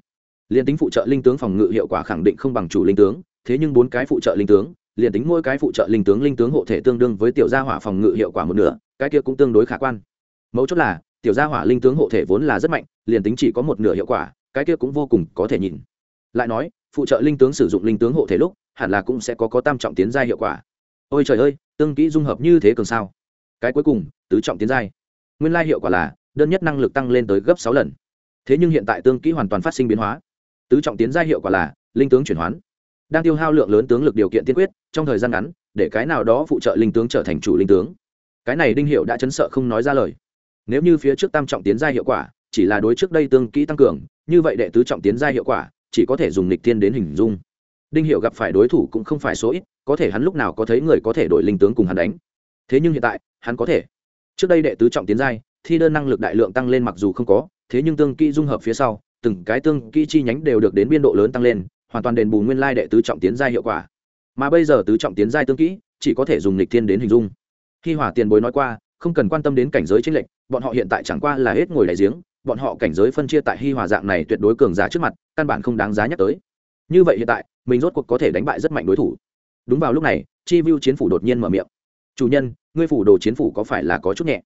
Liền tính phụ trợ linh tướng phòng ngự hiệu quả khẳng định không bằng chủ linh tướng, thế nhưng bốn cái phụ trợ linh tướng liền tính mỗi cái phụ trợ linh tướng linh tướng hộ thể tương đương với tiểu gia hỏa phòng ngự hiệu quả một nửa, cái kia cũng tương đối khả quan. Mấu chốt là, tiểu gia hỏa linh tướng hộ thể vốn là rất mạnh liền tính chỉ có một nửa hiệu quả, cái kia cũng vô cùng có thể nhìn. Lại nói, phụ trợ linh tướng sử dụng linh tướng hộ thể lúc, hẳn là cũng sẽ có có tam trọng tiến giai hiệu quả. Ôi trời ơi, tương kỹ dung hợp như thế cường sao? Cái cuối cùng, tứ trọng tiến giai. Nguyên lai hiệu quả là, đơn nhất năng lực tăng lên tới gấp sáu lần thế nhưng hiện tại tương kỹ hoàn toàn phát sinh biến hóa. Tứ trọng tiến ra hiệu quả là linh tướng chuyển hoán. Đang tiêu hao lượng lớn tướng lực điều kiện tiên quyết, trong thời gian ngắn, để cái nào đó phụ trợ linh tướng trở thành chủ linh tướng. Cái này đinh hiệu đã chấn sợ không nói ra lời. Nếu như phía trước tam trọng tiến gia hiệu quả chỉ là đối trước đây tương kỹ tăng cường, như vậy đệ tứ trọng tiến gia hiệu quả chỉ có thể dùng lịch tiên đến hình dung. Đinh hiệu gặp phải đối thủ cũng không phải số ít, có thể hắn lúc nào có thấy người có thể đổi linh tướng cùng hắn đánh. Thế nhưng hiện tại, hắn có thể. Trước đây đệ tứ trọng tiến giai, thi đơn năng lực đại lượng tăng lên mặc dù không có thế nhưng tương kỹ dung hợp phía sau, từng cái tương kỹ chi nhánh đều được đến biên độ lớn tăng lên, hoàn toàn đền bù nguyên lai đệ tứ trọng tiến giai hiệu quả. Mà bây giờ tứ trọng tiến giai tương kỹ, chỉ có thể dùng lịch thiên đến hình dung. Khi hỏa tiền bối nói qua, không cần quan tâm đến cảnh giới chính lệnh bọn họ hiện tại chẳng qua là hết ngồi đại giếng, bọn họ cảnh giới phân chia tại hi hòa dạng này tuyệt đối cường giả trước mặt, căn bản không đáng giá nhắc tới. Như vậy hiện tại, mình rốt cuộc có thể đánh bại rất mạnh đối thủ. Đúng vào lúc này, chi vu chiến phủ đột nhiên mở miệng. Chủ nhân, ngươi phủ đồ chiến phủ có phải là có chút nhẹ?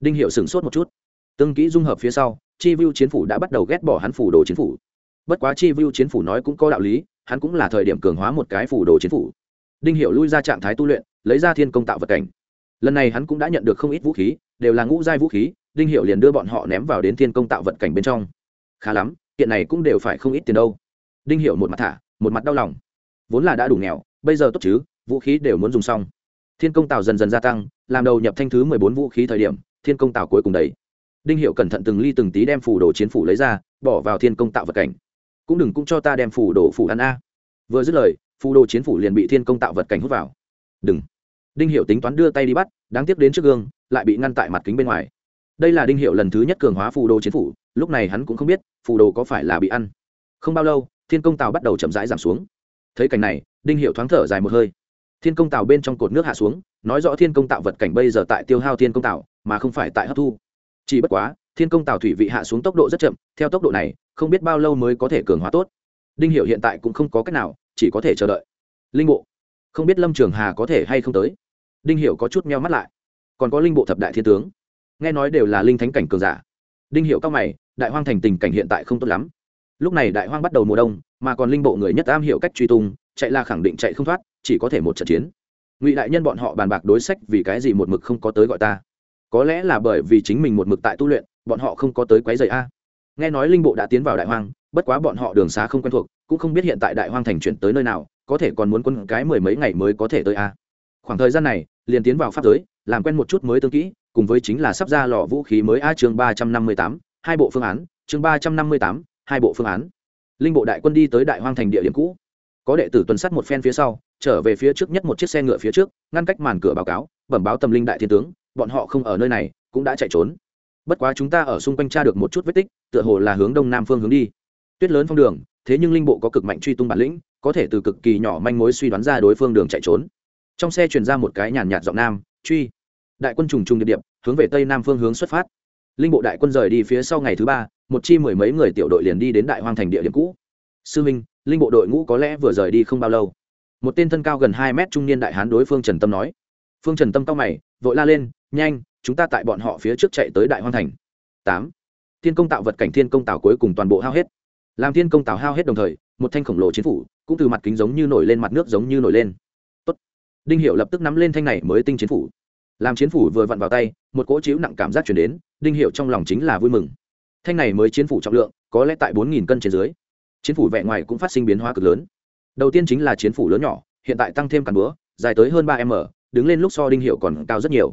Đinh hiệu sửng sốt một chút tương kỹ dung hợp phía sau, chi vu chiến phủ đã bắt đầu ghét bỏ hắn phủ đồ chiến phủ. Bất quá chi vu chiến phủ nói cũng có đạo lý, hắn cũng là thời điểm cường hóa một cái phủ đồ chiến phủ. Đinh Hiểu lui ra trạng thái tu luyện, lấy ra thiên công tạo vật cảnh. Lần này hắn cũng đã nhận được không ít vũ khí, đều là ngũ giai vũ khí, đinh Hiểu liền đưa bọn họ ném vào đến thiên công tạo vật cảnh bên trong. Khá lắm hiện này cũng đều phải không ít tiền đâu. Đinh Hiểu một mặt thả, một mặt đau lòng. Vốn là đã đủ nghèo, bây giờ tốt chứ, vũ khí đều muốn dùng xong. Thiên công tạo dần dần gia tăng, làm đầu nhập thanh thứ mười bốn vũ khí thời điểm, thiên công tạo cuối cùng đầy đinh hiệu cẩn thận từng ly từng tí đem phủ đồ chiến phủ lấy ra, bỏ vào thiên công tạo vật cảnh. Cũng đừng cũng cho ta đem phủ đồ phủ ăn a. Vừa dứt lời, phù đồ chiến phủ liền bị thiên công tạo vật cảnh hút vào. Đừng. Đinh hiệu tính toán đưa tay đi bắt, đáng tiếc đến trước gương, lại bị ngăn tại mặt kính bên ngoài. Đây là đinh hiệu lần thứ nhất cường hóa phù đồ chiến phủ, lúc này hắn cũng không biết phù đồ có phải là bị ăn. Không bao lâu, thiên công tàu bắt đầu chậm rãi giảm xuống. Thấy cảnh này, đinh hiệu thoáng thở dài một hơi. Thiên công tàu bên trong cột nước hạ xuống, nói rõ thiên công tạo vật cảnh bây giờ tại tiêu hao thiên công tạo, mà không phải tại hấp thu chỉ bất quá, thiên công tàu thủy vị hạ xuống tốc độ rất chậm, theo tốc độ này, không biết bao lâu mới có thể cường hóa tốt. Đinh hiệu hiện tại cũng không có cách nào, chỉ có thể chờ đợi. Linh bộ, không biết lâm trường hà có thể hay không tới. Đinh hiệu có chút meo mắt lại. Còn có linh bộ thập đại thiên tướng. Nghe nói đều là linh thánh cảnh cường giả. Đinh hiệu cao mày, đại hoang thành tình cảnh hiện tại không tốt lắm. Lúc này đại hoang bắt đầu mùa đông, mà còn linh bộ người nhất am hiểu cách truy tung, chạy là khẳng định chạy không thoát, chỉ có thể một trận chiến. Ngụy đại nhân bọn họ bàn bạc đối sách vì cái gì một mực không có tới gọi ta có lẽ là bởi vì chính mình một mực tại tu luyện, bọn họ không có tới quấy dày a. Nghe nói linh bộ đã tiến vào đại hoang, bất quá bọn họ đường xá không quen thuộc, cũng không biết hiện tại đại hoang thành chuyển tới nơi nào, có thể còn muốn quân cái mười mấy ngày mới có thể tới a. Khoảng thời gian này, liền tiến vào pháp giới, làm quen một chút mới tương kỹ, cùng với chính là sắp ra lò vũ khí mới a chương ba trăm năm mươi tám, hai bộ phương án, chương ba trăm năm mươi tám, hai bộ phương án. Linh bộ đại quân đi tới đại hoang thành địa điểm cũ. Có đệ tử tuần sắt một phen phía sau, trở về phía trước nhất một chiếc xe ngựa phía trước, ngăn cách màn cửa báo cáo, bẩm báo tâm linh đại thiên tướng bọn họ không ở nơi này cũng đã chạy trốn. Bất quá chúng ta ở xung quanh tra được một chút vết tích tựa hồ là hướng đông nam phương hướng đi. Tuyết lớn phong đường thế nhưng linh bộ có cực mạnh truy tung bản lĩnh có thể từ cực kỳ nhỏ manh mối suy đoán ra đối phương đường chạy trốn. Trong xe chuyển ra một cái nhàn nhạt giọng nam truy. Đại quân trùng trùng địa điểm, hướng về tây nam phương hướng xuất phát. Linh bộ đại quân rời đi phía sau ngày thứ ba một chi mười mấy người tiểu đội liền đi đến đại hoang thành địa điểm cũ. Sư minh linh bộ đội ngũ có lẽ vừa rời đi không bao lâu. Một tên thân cao gần hai mét trung niên đại hán đối phương trần tâm nói phương trần tâm cao mày, vội la lên, nhanh, chúng ta tại bọn họ phía trước chạy tới đại hoang thành. Tám. Thiên công tạo vật cảnh thiên công tạo cuối cùng toàn bộ hao hết. Làm thiên công tạo hao hết đồng thời, một thanh khổng lồ chiến phủ cũng từ mặt kính giống như nổi lên, mặt nước giống như nổi lên. Tốt. đinh hiệu lập tức nắm lên thanh này mới tinh chiến phủ. Làm chiến phủ vừa vặn vào tay, một cỗ chiếu nặng cảm giác chuyển đến, đinh hiệu trong lòng chính là vui mừng. Thanh này mới chiến phủ trọng lượng, có lẽ tại bốn nghìn cân trên dưới. Chiến phủ vẹ ngoài cũng phát sinh biến hóa cực lớn. Đầu tiên chính là chiến phủ lớn nhỏ, hiện tại tăng thêm cản búa, dài tới hơn ba m đứng lên lúc so đinh hiệu còn cao rất nhiều.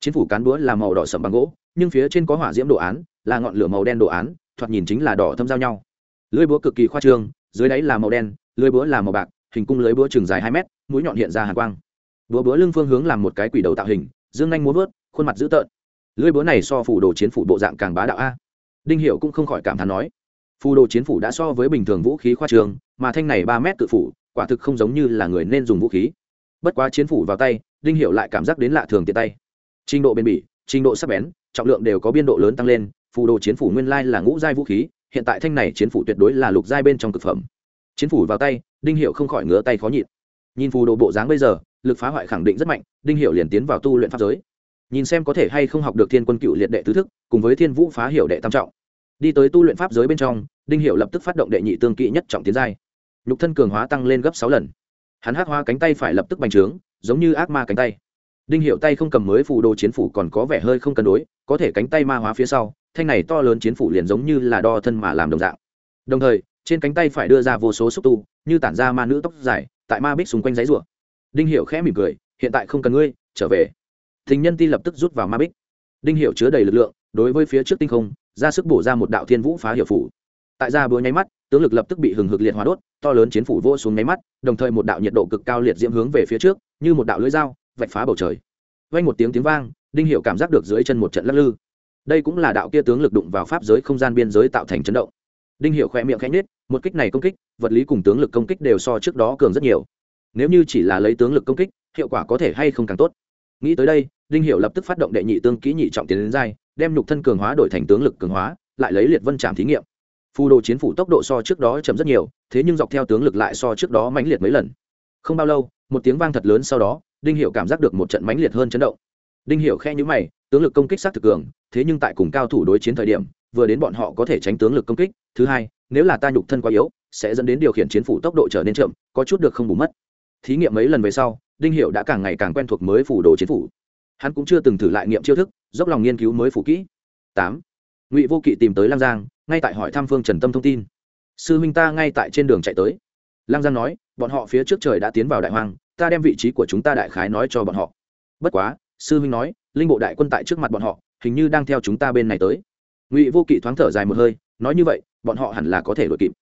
Chiến phủ cán búa là màu đỏ sầm bằng gỗ, nhưng phía trên có hỏa diễm đồ án, là ngọn lửa màu đen đồ án, thoạt nhìn chính là đỏ thâm giao nhau. Lưới búa cực kỳ khoa trương, dưới đáy là màu đen, lưới búa là màu bạc, hình cung lưới búa chừng dài hai mét, mũi nhọn hiện ra hàn quang. Búa búa lưng phương hướng làm một cái quỷ đầu tạo hình, dương nhanh múa vớt, khuôn mặt dữ tợn. Lưới búa này so phủ đồ chiến phủ bộ dạng càng bá đạo a. Đinh hiệu cũng không khỏi cảm thán nói, phù đồ chiến phủ đã so với bình thường vũ khí khoa trường mà thanh này ba mét tự phủ, quả thực không giống như là người nên dùng vũ khí bất quá chiến phủ vào tay, đinh hiệu lại cảm giác đến lạ thường tiện tay. Trình độ bền bỉ, trình độ sắc bén, trọng lượng đều có biên độ lớn tăng lên, phù đồ chiến phủ nguyên lai là ngũ giai vũ khí, hiện tại thanh này chiến phủ tuyệt đối là lục giai bên trong cực phẩm. Chiến phủ vào tay, đinh hiệu không khỏi ngứa tay khó nhịn. Nhìn phù đồ bộ dáng bây giờ, lực phá hoại khẳng định rất mạnh, đinh hiệu liền tiến vào tu luyện pháp giới. Nhìn xem có thể hay không học được thiên quân cựu liệt đệ tứ thức, cùng với thiên vũ phá hiểu đệ tam trọng. Đi tới tu luyện pháp giới bên trong, đinh hiệu lập tức phát động đệ nhị tương kỵ nhất trọng tiến giai. Nhục thân cường hóa tăng lên gấp sáu lần hắn hắc hoa cánh tay phải lập tức bành trướng, giống như ác ma cánh tay. Đinh hiệu tay không cầm mới phù đồ chiến phủ còn có vẻ hơi không cân đối, có thể cánh tay ma hóa phía sau, thanh này to lớn chiến phủ liền giống như là đo thân mà làm đồng dạng. Đồng thời, trên cánh tay phải đưa ra vô số xúc tu, như tản ra ma nữ tóc dài, tại ma bích xung quanh giấy rùa đinh hiệu khẽ mỉm cười, hiện tại không cần ngươi, trở về. Thình nhân ti lập tức rút vào ma bích. Đinh hiệu chứa đầy lực lượng, đối với phía trước tinh không, ra sức bổ ra một đạo thiên vũ phá hiệu phủ. Tại ra búa nháy mắt, tướng lực lập tức bị hừng hực liệt hóa đốt to lớn chiến phủ vô xuống nháy mắt, đồng thời một đạo nhiệt độ cực cao liệt diễm hướng về phía trước, như một đạo lưỡi dao, vạch phá bầu trời. Vang một tiếng tiếng vang, đinh hiệu cảm giác được dưới chân một trận lắc lư. Đây cũng là đạo kia tướng lực đụng vào pháp giới không gian biên giới tạo thành chấn động. Đinh hiệu khoe miệng khẽ nhết một kích này công kích, vật lý cùng tướng lực công kích đều so trước đó cường rất nhiều. Nếu như chỉ là lấy tướng lực công kích, hiệu quả có thể hay không càng tốt. Nghĩ tới đây, đinh hiệu lập tức phát động đệ nhị tương kỹ nhị trọng tiến đến giai, đem nhục thân cường hóa đổi thành tướng lực cường hóa, lại lấy liệt vân trạm thí nghiệm phù đồ chiến phủ tốc độ so trước đó chậm rất nhiều, thế nhưng dọc theo tướng lực lại so trước đó mãnh liệt mấy lần. Không bao lâu, một tiếng vang thật lớn sau đó, đinh hiệu cảm giác được một trận mãnh liệt hơn chấn động. Đinh hiệu khe nhữ mày, tướng lực công kích sát thực cường, thế nhưng tại cùng cao thủ đối chiến thời điểm, vừa đến bọn họ có thể tránh tướng lực công kích. Thứ hai, nếu là ta nhục thân quá yếu, sẽ dẫn đến điều khiển chiến phủ tốc độ trở nên chậm, có chút được không bù mất. Thí nghiệm mấy lần về sau, đinh hiệu đã càng ngày càng quen thuộc mới phủ đồ chiến phủ. Hắn cũng chưa từng thử lại nghiệm chiêu thức, dốc lòng nghiên cứu mới phủ kỹ. Tám, ngụy vô kỵ tìm tới lang giang ngay tại hỏi thăm phương trần tâm thông tin. Sư huynh ta ngay tại trên đường chạy tới. Lang giang nói, bọn họ phía trước trời đã tiến vào đại hoang, ta đem vị trí của chúng ta đại khái nói cho bọn họ. Bất quá, sư huynh nói, linh bộ đại quân tại trước mặt bọn họ, hình như đang theo chúng ta bên này tới. Ngụy vô kỵ thoáng thở dài một hơi, nói như vậy, bọn họ hẳn là có thể đội kịp.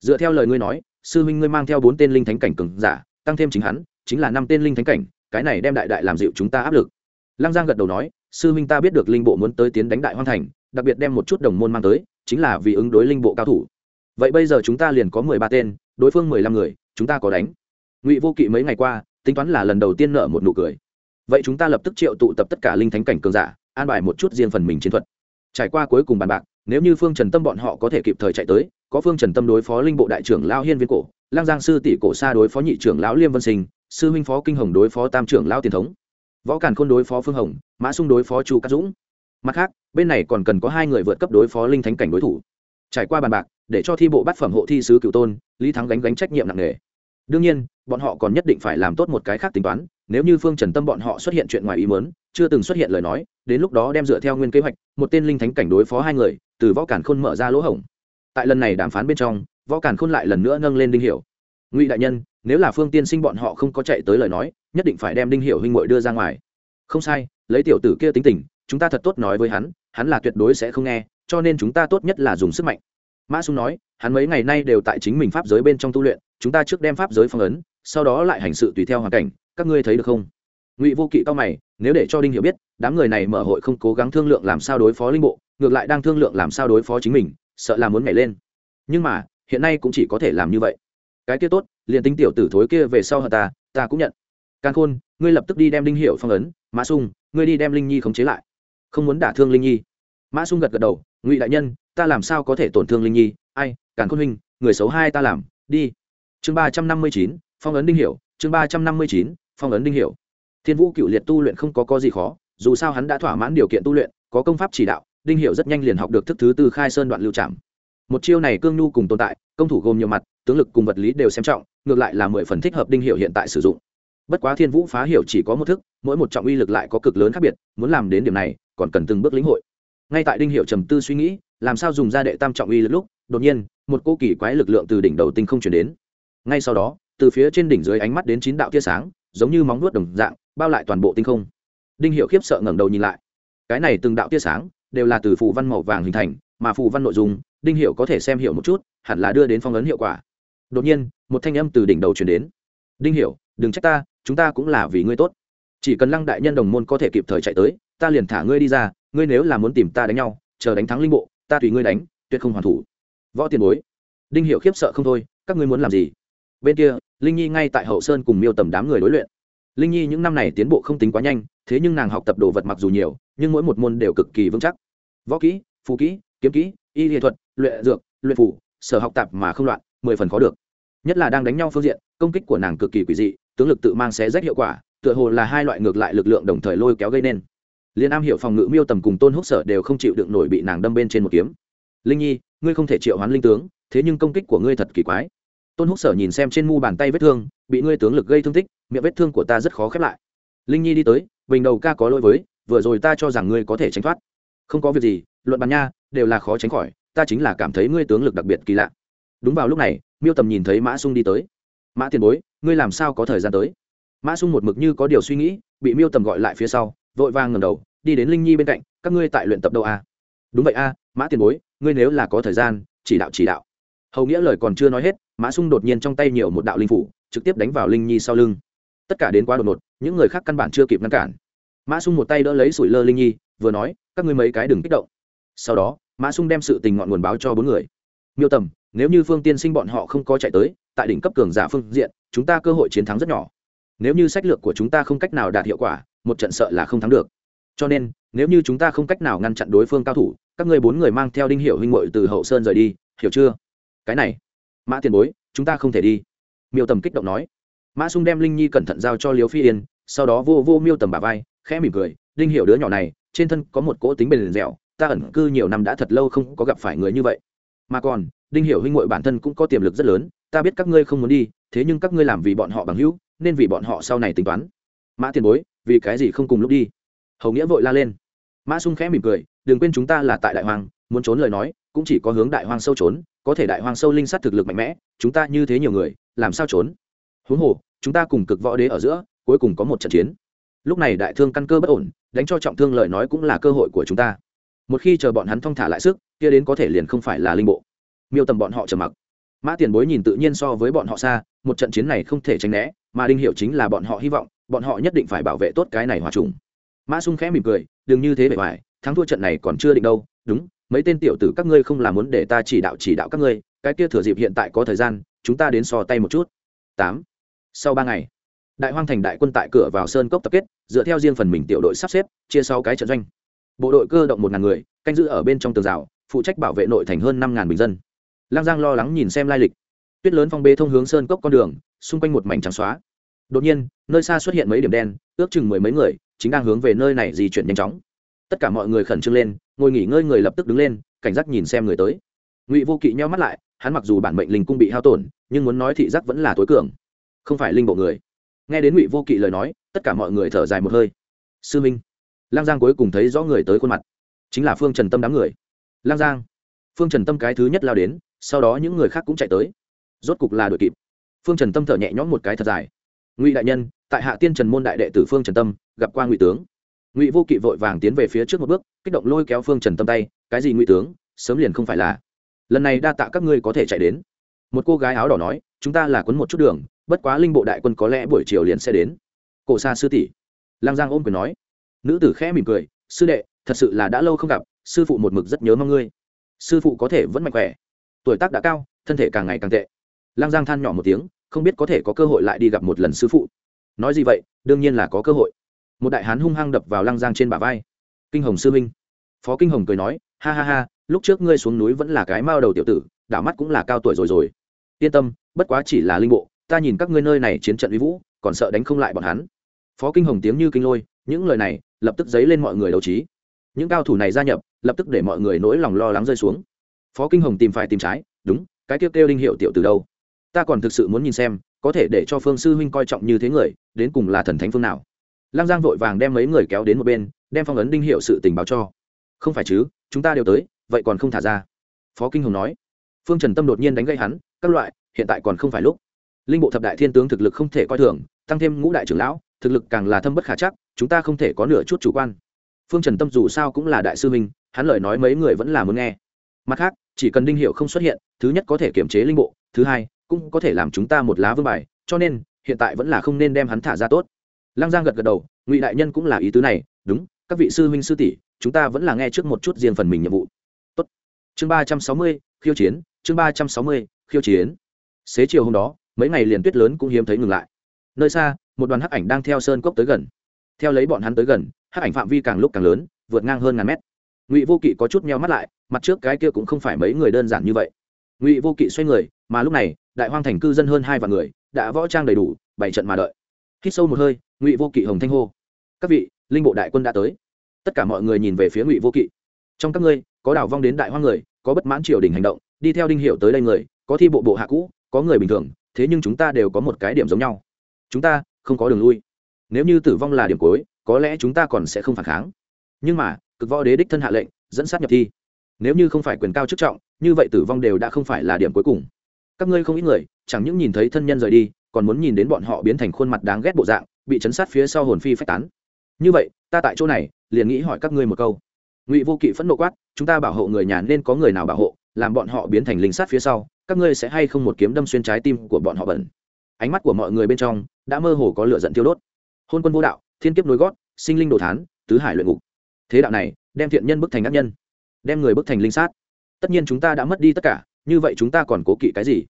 Dựa theo lời ngươi nói, sư huynh ngươi mang theo bốn tên linh thánh cảnh cường giả, tăng thêm chính hắn, chính là năm tên linh thánh cảnh, cái này đem đại đại làm dịu chúng ta áp lực. Lăng giang gật đầu nói, sư huynh ta biết được linh bộ muốn tới tiến đánh đại hoang thành, đặc biệt đem một chút đồng môn mang tới chính là vì ứng đối linh bộ cao thủ. Vậy bây giờ chúng ta liền có mười ba tên, đối phương mười lăm người, chúng ta có đánh. Ngụy vô kỵ mấy ngày qua, tính toán là lần đầu tiên nợ một nụ cười. Vậy chúng ta lập tức triệu tụ tập tất cả linh thánh cảnh cường giả, an bài một chút riêng phần mình chiến thuật. Trải qua cuối cùng bàn bạc, nếu như phương trần tâm bọn họ có thể kịp thời chạy tới, có phương trần tâm đối phó linh bộ đại trưởng lao hiên viên cổ, lang giang sư tỷ cổ sa đối phó nhị trưởng lão liêm vân sinh, sư huynh phó kinh hồng đối phó tam trưởng lao tiền thống, võ càn khôn đối phó phương hồng, mã sung đối phó chu cát dũng mặt khác, bên này còn cần có hai người vượt cấp đối phó linh thánh cảnh đối thủ. Trải qua bàn bạc, để cho thi bộ bát phẩm hộ thi sứ cựu tôn, lý thắng gánh gánh trách nhiệm nặng nề. Đương nhiên, bọn họ còn nhất định phải làm tốt một cái khác tính toán, nếu như phương trần tâm bọn họ xuất hiện chuyện ngoài ý mớn chưa từng xuất hiện lời nói, đến lúc đó đem dựa theo nguyên kế hoạch, một tên linh thánh cảnh đối phó hai người, từ võ cản khôn mở ra lỗ hổng. Tại lần này đàm phán bên trong, võ cản khôn lại lần nữa nâng lên đinh hiểu. Ngụy đại nhân, nếu là phương tiên sinh bọn họ không có chạy tới lời nói, nhất định phải đem đinh hiểu huynh muội đưa ra ngoài. Không sai, lấy tiểu tử kia tính tình chúng ta thật tốt nói với hắn hắn là tuyệt đối sẽ không nghe, cho nên chúng ta tốt nhất là dùng sức mạnh. Mã sung nói, hắn mấy ngày nay đều tại chính mình pháp giới bên trong tu luyện, chúng ta trước đem pháp giới phong ấn, sau đó lại hành sự tùy theo hoàn cảnh, các ngươi thấy được không? Ngụy vô kỵ cao mày, nếu để cho đinh hiểu biết, đám người này mở hội không cố gắng thương lượng làm sao đối phó linh bộ, ngược lại đang thương lượng làm sao đối phó chính mình, sợ là muốn nhảy lên. Nhưng mà, hiện nay cũng chỉ có thể làm như vậy. Cái kia tốt, liền tính tiểu tử thối kia về sau hờ ta ta cũng nhận. Can khôn, ngươi lập tức đi đem đinh hiểu phong ấn, mã sung, ngươi đi đem linh nhi khống chế lại không muốn đả thương linh nhi. Mã sung gật gật đầu, ngụy đại nhân, ta làm sao có thể tổn thương linh nhi? Ai, càn khôn huynh, người xấu hai ta làm, đi. Chương ba trăm năm mươi chín, phong ấn đinh hiểu, chương ba trăm năm mươi chín, phong ấn đinh hiểu. Thiên vũ cựu liệt tu luyện không có có gì khó, dù sao hắn đã thỏa mãn điều kiện tu luyện, có công pháp chỉ đạo, đinh hiểu rất nhanh liền học được thức thứ tư khai sơn đoạn lưu trạm một chiêu này cương nhu cùng tồn tại, công thủ gồm nhiều mặt, tướng lực cùng vật lý đều xem trọng, ngược lại là mười phần thích hợp đinh hiểu hiện tại sử dụng. Bất quá thiên vũ phá hiểu chỉ có một thức, mỗi một trọng uy lực lại có cực lớn khác biệt, muốn làm đến điểm này còn cần từng bước lĩnh hội. Ngay tại đinh hiểu trầm tư suy nghĩ, làm sao dùng ra đệ tam trọng uy lực lúc, đột nhiên, một cô kỳ quái lực lượng từ đỉnh đầu tinh không chuyển đến. Ngay sau đó, từ phía trên đỉnh dưới ánh mắt đến chín đạo tia sáng, giống như móng nuốt đồng dạng, bao lại toàn bộ tinh không. Đinh hiệu khiếp sợ ngẩng đầu nhìn lại. Cái này từng đạo tia sáng, đều là từ phù văn màu vàng hình thành, mà phù văn nội dung, đinh hiệu có thể xem hiểu một chút, hẳn là đưa đến phong ấn hiệu quả. Đột nhiên, một thanh âm từ đỉnh đầu chuyển đến. Đinh hiệu đừng trách ta, chúng ta cũng là vì ngươi tốt. Chỉ cần lăng đại nhân đồng môn có thể kịp thời chạy tới ta liền thả ngươi đi ra, ngươi nếu là muốn tìm ta đánh nhau, chờ đánh thắng linh bộ, ta tùy ngươi đánh, tuyệt không hoàn thủ. Võ tiền bối, đinh hiệu khiếp sợ không thôi, các ngươi muốn làm gì? Bên kia, linh nhi ngay tại hậu sơn cùng miêu tầm đám người đối luyện. Linh nhi những năm này tiến bộ không tính quá nhanh, thế nhưng nàng học tập đồ vật mặc dù nhiều, nhưng mỗi một môn đều cực kỳ vững chắc. Võ kỹ, phù kỹ, kiếm kỹ, y nghệ thuật, luyện dược, luyện phủ sở học tập mà không loạn, mười phần khó được. Nhất là đang đánh nhau phương diện, công kích của nàng cực kỳ quỷ dị, tướng lực tự mang xé rách hiệu quả, tựa hồ là hai loại ngược lại lực lượng đồng thời lôi kéo gây nên liên am hiểu phòng ngự miêu tầm cùng tôn húc sở đều không chịu đựng nổi bị nàng đâm bên trên một kiếm. Linh nhi, ngươi không thể triệu hoán linh tướng, thế nhưng công kích của ngươi thật kỳ quái. Tôn húc sở nhìn xem trên mu bàn tay vết thương, bị ngươi tướng lực gây thương tích, miệng vết thương của ta rất khó khép lại. Linh nhi đi tới, bình đầu ca có lỗi với, vừa rồi ta cho rằng ngươi có thể tránh thoát. Không có việc gì, luận bàn nha, đều là khó tránh khỏi, ta chính là cảm thấy ngươi tướng lực đặc biệt kỳ lạ. Đúng vào lúc này, miêu tầm nhìn thấy mã sung đi tới. Mã tiền bối, ngươi làm sao có thời gian tới? Mã sung một mực như có điều suy nghĩ, bị miêu tầm gọi lại phía sau vội vàng ngẩng đầu, đi đến linh nhi bên cạnh, các ngươi tại luyện tập đâu a đúng vậy a, mã tiền bối, ngươi nếu là có thời gian, chỉ đạo chỉ đạo. Hầu nghĩa lời còn chưa nói hết, mã sung đột nhiên trong tay nhiều một đạo linh phủ, trực tiếp đánh vào linh nhi sau lưng. Tất cả đến quá đột ngột, những người khác căn bản chưa kịp ngăn cản. Mã sung một tay đỡ lấy sủi lơ linh nhi, vừa nói, các ngươi mấy cái đừng kích động. Sau đó, mã sung đem sự tình ngọn nguồn báo cho bốn người. Miêu tầm, nếu như phương tiên sinh bọn họ không có chạy tới, tại đỉnh cấp cường giả phương diện, chúng ta cơ hội chiến thắng rất nhỏ. Nếu như sách lược của chúng ta không cách nào đạt hiệu quả một trận sợ là không thắng được. Cho nên, nếu như chúng ta không cách nào ngăn chặn đối phương cao thủ, các ngươi bốn người mang theo đinh hiệu huynh muội từ hậu sơn rời đi, hiểu chưa? Cái này, mã tiền bối, chúng ta không thể đi. Miêu tầm kích động nói. Mã sung đem linh nhi cẩn thận giao cho liều phi yên, sau đó vô vô miêu tầm bà vai, khẽ mỉm cười, đinh hiệu đứa nhỏ này, trên thân có một cỗ tính bền dẻo, ta ẩn cư nhiều năm đã thật lâu không có gặp phải người như vậy. Mà còn, đinh hiểu huynh muội bản thân cũng có tiềm lực rất lớn, ta biết các ngươi không muốn đi, thế nhưng các ngươi làm vì bọn họ bằng hữu, nên vì bọn họ sau này tính toán. Mã tiền bối vì cái gì không cùng lúc đi? Hầu nghĩa vội la lên. Mã sung khẽ mỉm cười, đừng quên chúng ta là tại đại hoàng muốn trốn lời nói, cũng chỉ có hướng đại hoàng sâu trốn, có thể đại hoàng sâu linh sát thực lực mạnh mẽ, chúng ta như thế nhiều người, làm sao trốn? Huống hồ, chúng ta cùng cực võ đế ở giữa, cuối cùng có một trận chiến. Lúc này đại thương căn cơ bất ổn, đánh cho trọng thương lời nói cũng là cơ hội của chúng ta. Một khi chờ bọn hắn thong thả lại sức, kia đến có thể liền không phải là linh bộ. Miêu tầm bọn họ trầm mặc. Mã tiền bối nhìn tự nhiên so với bọn họ xa, một trận chiến này không thể tránh né, mà đinh hiệu chính là bọn họ hy vọng bọn họ nhất định phải bảo vệ tốt cái này hòa trùng. Mã sung khẽ mỉm cười, đừng như thế bề ngoài, thắng thua trận này còn chưa định đâu. Đúng, mấy tên tiểu tử các ngươi không làm muốn để ta chỉ đạo chỉ đạo các ngươi, cái kia thừa dịp hiện tại có thời gian, chúng ta đến so tay một chút. Tám. Sau ba ngày, đại hoang thành đại quân tại cửa vào sơn cốc tập kết, dựa theo riêng phần mình tiểu đội sắp xếp, chia sau cái trận doanh. Bộ đội cơ động một ngàn người, canh giữ ở bên trong tường rào, phụ trách bảo vệ nội thành hơn năm ngàn bình dân. Lang giang lo lắng nhìn xem lai lịch. Tuyết lớn phong bê thông hướng sơn cốc con đường, xung quanh một mảnh trắng xóa đột nhiên, nơi xa xuất hiện mấy điểm đen, ước chừng mười mấy người, chính đang hướng về nơi này di chuyển nhanh chóng. Tất cả mọi người khẩn trương lên, ngồi nghỉ ngơi người lập tức đứng lên, cảnh giác nhìn xem người tới. Ngụy vô kỵ nheo mắt lại, hắn mặc dù bản mệnh linh cung bị hao tổn, nhưng muốn nói thị giác vẫn là tối cường. Không phải linh bộ người. Nghe đến ngụy vô kỵ lời nói, tất cả mọi người thở dài một hơi. Sư minh. Lang giang cuối cùng thấy rõ người tới khuôn mặt. Chính là phương trần tâm đám người. Lang giang. Phương trần tâm cái thứ nhất lao đến, sau đó những người khác cũng chạy tới. Rốt cục là đội kịp. Phương trần tâm thở nhẹ nhõm một cái thật dài ngụy đại nhân, tại hạ tiên trần môn đại đệ tử phương trần tâm, gặp qua ngụy tướng. Ngụy vô kỵ vội vàng tiến về phía trước một bước, kích động lôi kéo phương trần tâm tay, cái gì ngụy tướng, sớm liền không phải là. Lần này đa tạ các ngươi có thể chạy đến. Một cô gái áo đỏ nói, chúng ta là quấn một chút đường, bất quá linh bộ đại quân có lẽ buổi chiều liền sẽ đến. Cổ xa sư tỷ. Lang giang ôm quyền nói. Nữ tử khẽ mỉm cười, sư đệ, thật sự là đã lâu không gặp, sư phụ một mực rất nhớ mong ngươi. Sư phụ có thể vẫn mạnh khỏe. Tuổi tác đã cao, thân thể càng ngày càng tệ. Lang giang than nhỏ một tiếng không biết có thể có cơ hội lại đi gặp một lần sư phụ. Nói gì vậy, đương nhiên là có cơ hội. Một đại hán hung hăng đập vào lăng giang trên bả vai. Kinh hồng sư huynh. Phó kinh hồng cười nói, ha ha ha, lúc trước ngươi xuống núi vẫn là cái mao đầu tiểu tử, đảo mắt cũng là cao tuổi rồi rồi. Yên tâm, bất quá chỉ là linh bộ, ta nhìn các ngươi nơi này chiến trận uy vũ, còn sợ đánh không lại bọn hắn. Phó kinh hồng tiếng như kinh lôi, những lời này, lập tức dấy lên mọi người đấu trí. Những cao thủ này gia nhập, lập tức để mọi người nỗi lòng lo lắng rơi xuống. Phó kinh hồng tìm phải tìm trái, đúng, cái kêu kêu đinh hiệu tiểu từ đâu? Ta còn thực sự muốn nhìn xem, có thể để cho phương sư huynh coi trọng như thế người, đến cùng là thần thánh phương nào. Lăng giang vội vàng đem mấy người kéo đến một bên, đem phong ấn đinh hiệu sự tình báo cho. Không phải chứ, chúng ta đều tới, vậy còn không thả ra. Phó kinh hồng nói. Phương trần tâm đột nhiên đánh gây hắn, các loại, hiện tại còn không phải lúc. Linh bộ thập đại thiên tướng thực lực không thể coi thường, tăng thêm ngũ đại trưởng lão, thực lực càng là thâm bất khả chắc, chúng ta không thể có nửa chút chủ quan. Phương trần tâm dù sao cũng là đại sư minh hắn lời nói mấy người vẫn là muốn nghe. Mặt khác, chỉ cần đinh hiệu không xuất hiện, thứ nhất có thể kiểm chế linh bộ, thứ hai cũng có thể làm chúng ta một lá vương bài, cho nên, hiện tại vẫn là không nên đem hắn thả ra tốt. Lăng giang gật gật đầu, ngụy đại nhân cũng là ý tứ này, đúng, các vị sư huynh sư tỷ, chúng ta vẫn là nghe trước một chút riêng phần mình nhiệm vụ. Tốt. Chương ba trăm sáu mươi, khiêu chiến, chương ba trăm sáu mươi, khiêu chiến. Xế chiều hôm đó, mấy ngày liền tuyết lớn cũng hiếm thấy ngừng lại. Nơi xa, một đoàn hắc ảnh đang theo sơn cốc tới gần. Theo lấy bọn hắn tới gần, hắc ảnh phạm vi càng lúc càng lớn, vượt ngang hơn ngàn mét. Ngụy vô kỵ có chút meo mắt lại, mặt trước cái kia cũng không phải mấy người đơn giản như vậy. Ngụy vô kỵ xoay người, mà lúc này đại hoang thành cư dân hơn hai vạn người, đã võ trang đầy đủ bảy trận mà đợi. Hít sâu một hơi, ngụy vô kỵ hồng thanh hô. Các vị, linh bộ đại quân đã tới. Tất cả mọi người nhìn về phía ngụy vô kỵ. Trong các ngươi, có đảo vong đến đại hoang người, có bất mãn triều đình hành động, đi theo đinh hiệu tới đây người, có thi bộ bộ hạ cũ, có người bình thường, thế nhưng chúng ta đều có một cái điểm giống nhau. Chúng ta không có đường lui. Nếu như tử vong là điểm cuối, có lẽ chúng ta còn sẽ không phản kháng. Nhưng mà, cực võ đế đích thân hạ lệnh, dẫn sát nhập thi. Nếu như không phải quyền cao chức trọng, như vậy tử vong đều đã không phải là điểm cuối cùng các ngươi không ít người, chẳng những nhìn thấy thân nhân rời đi, còn muốn nhìn đến bọn họ biến thành khuôn mặt đáng ghét bộ dạng, bị chấn sát phía sau hồn phi phách tán. Như vậy, ta tại chỗ này, liền nghĩ hỏi các ngươi một câu. Ngụy vô kỵ phẫn nộ quát, chúng ta bảo hộ người nhà nên có người nào bảo hộ, làm bọn họ biến thành linh sát phía sau, các ngươi sẽ hay không một kiếm đâm xuyên trái tim của bọn họ bẩn. Ánh mắt của mọi người bên trong, đã mơ hồ có lửa giận tiêu đốt. Hôn quân vô đạo, thiên kiếp nối gót, sinh linh đồ thán, tứ hải luyện ngục. Thế đạo này, đem thiện nhân bức thành ác nhân, đem người bức thành linh sát. Tất nhiên chúng ta đã mất đi tất cả như vậy chúng ta còn cố kỵ cái gì?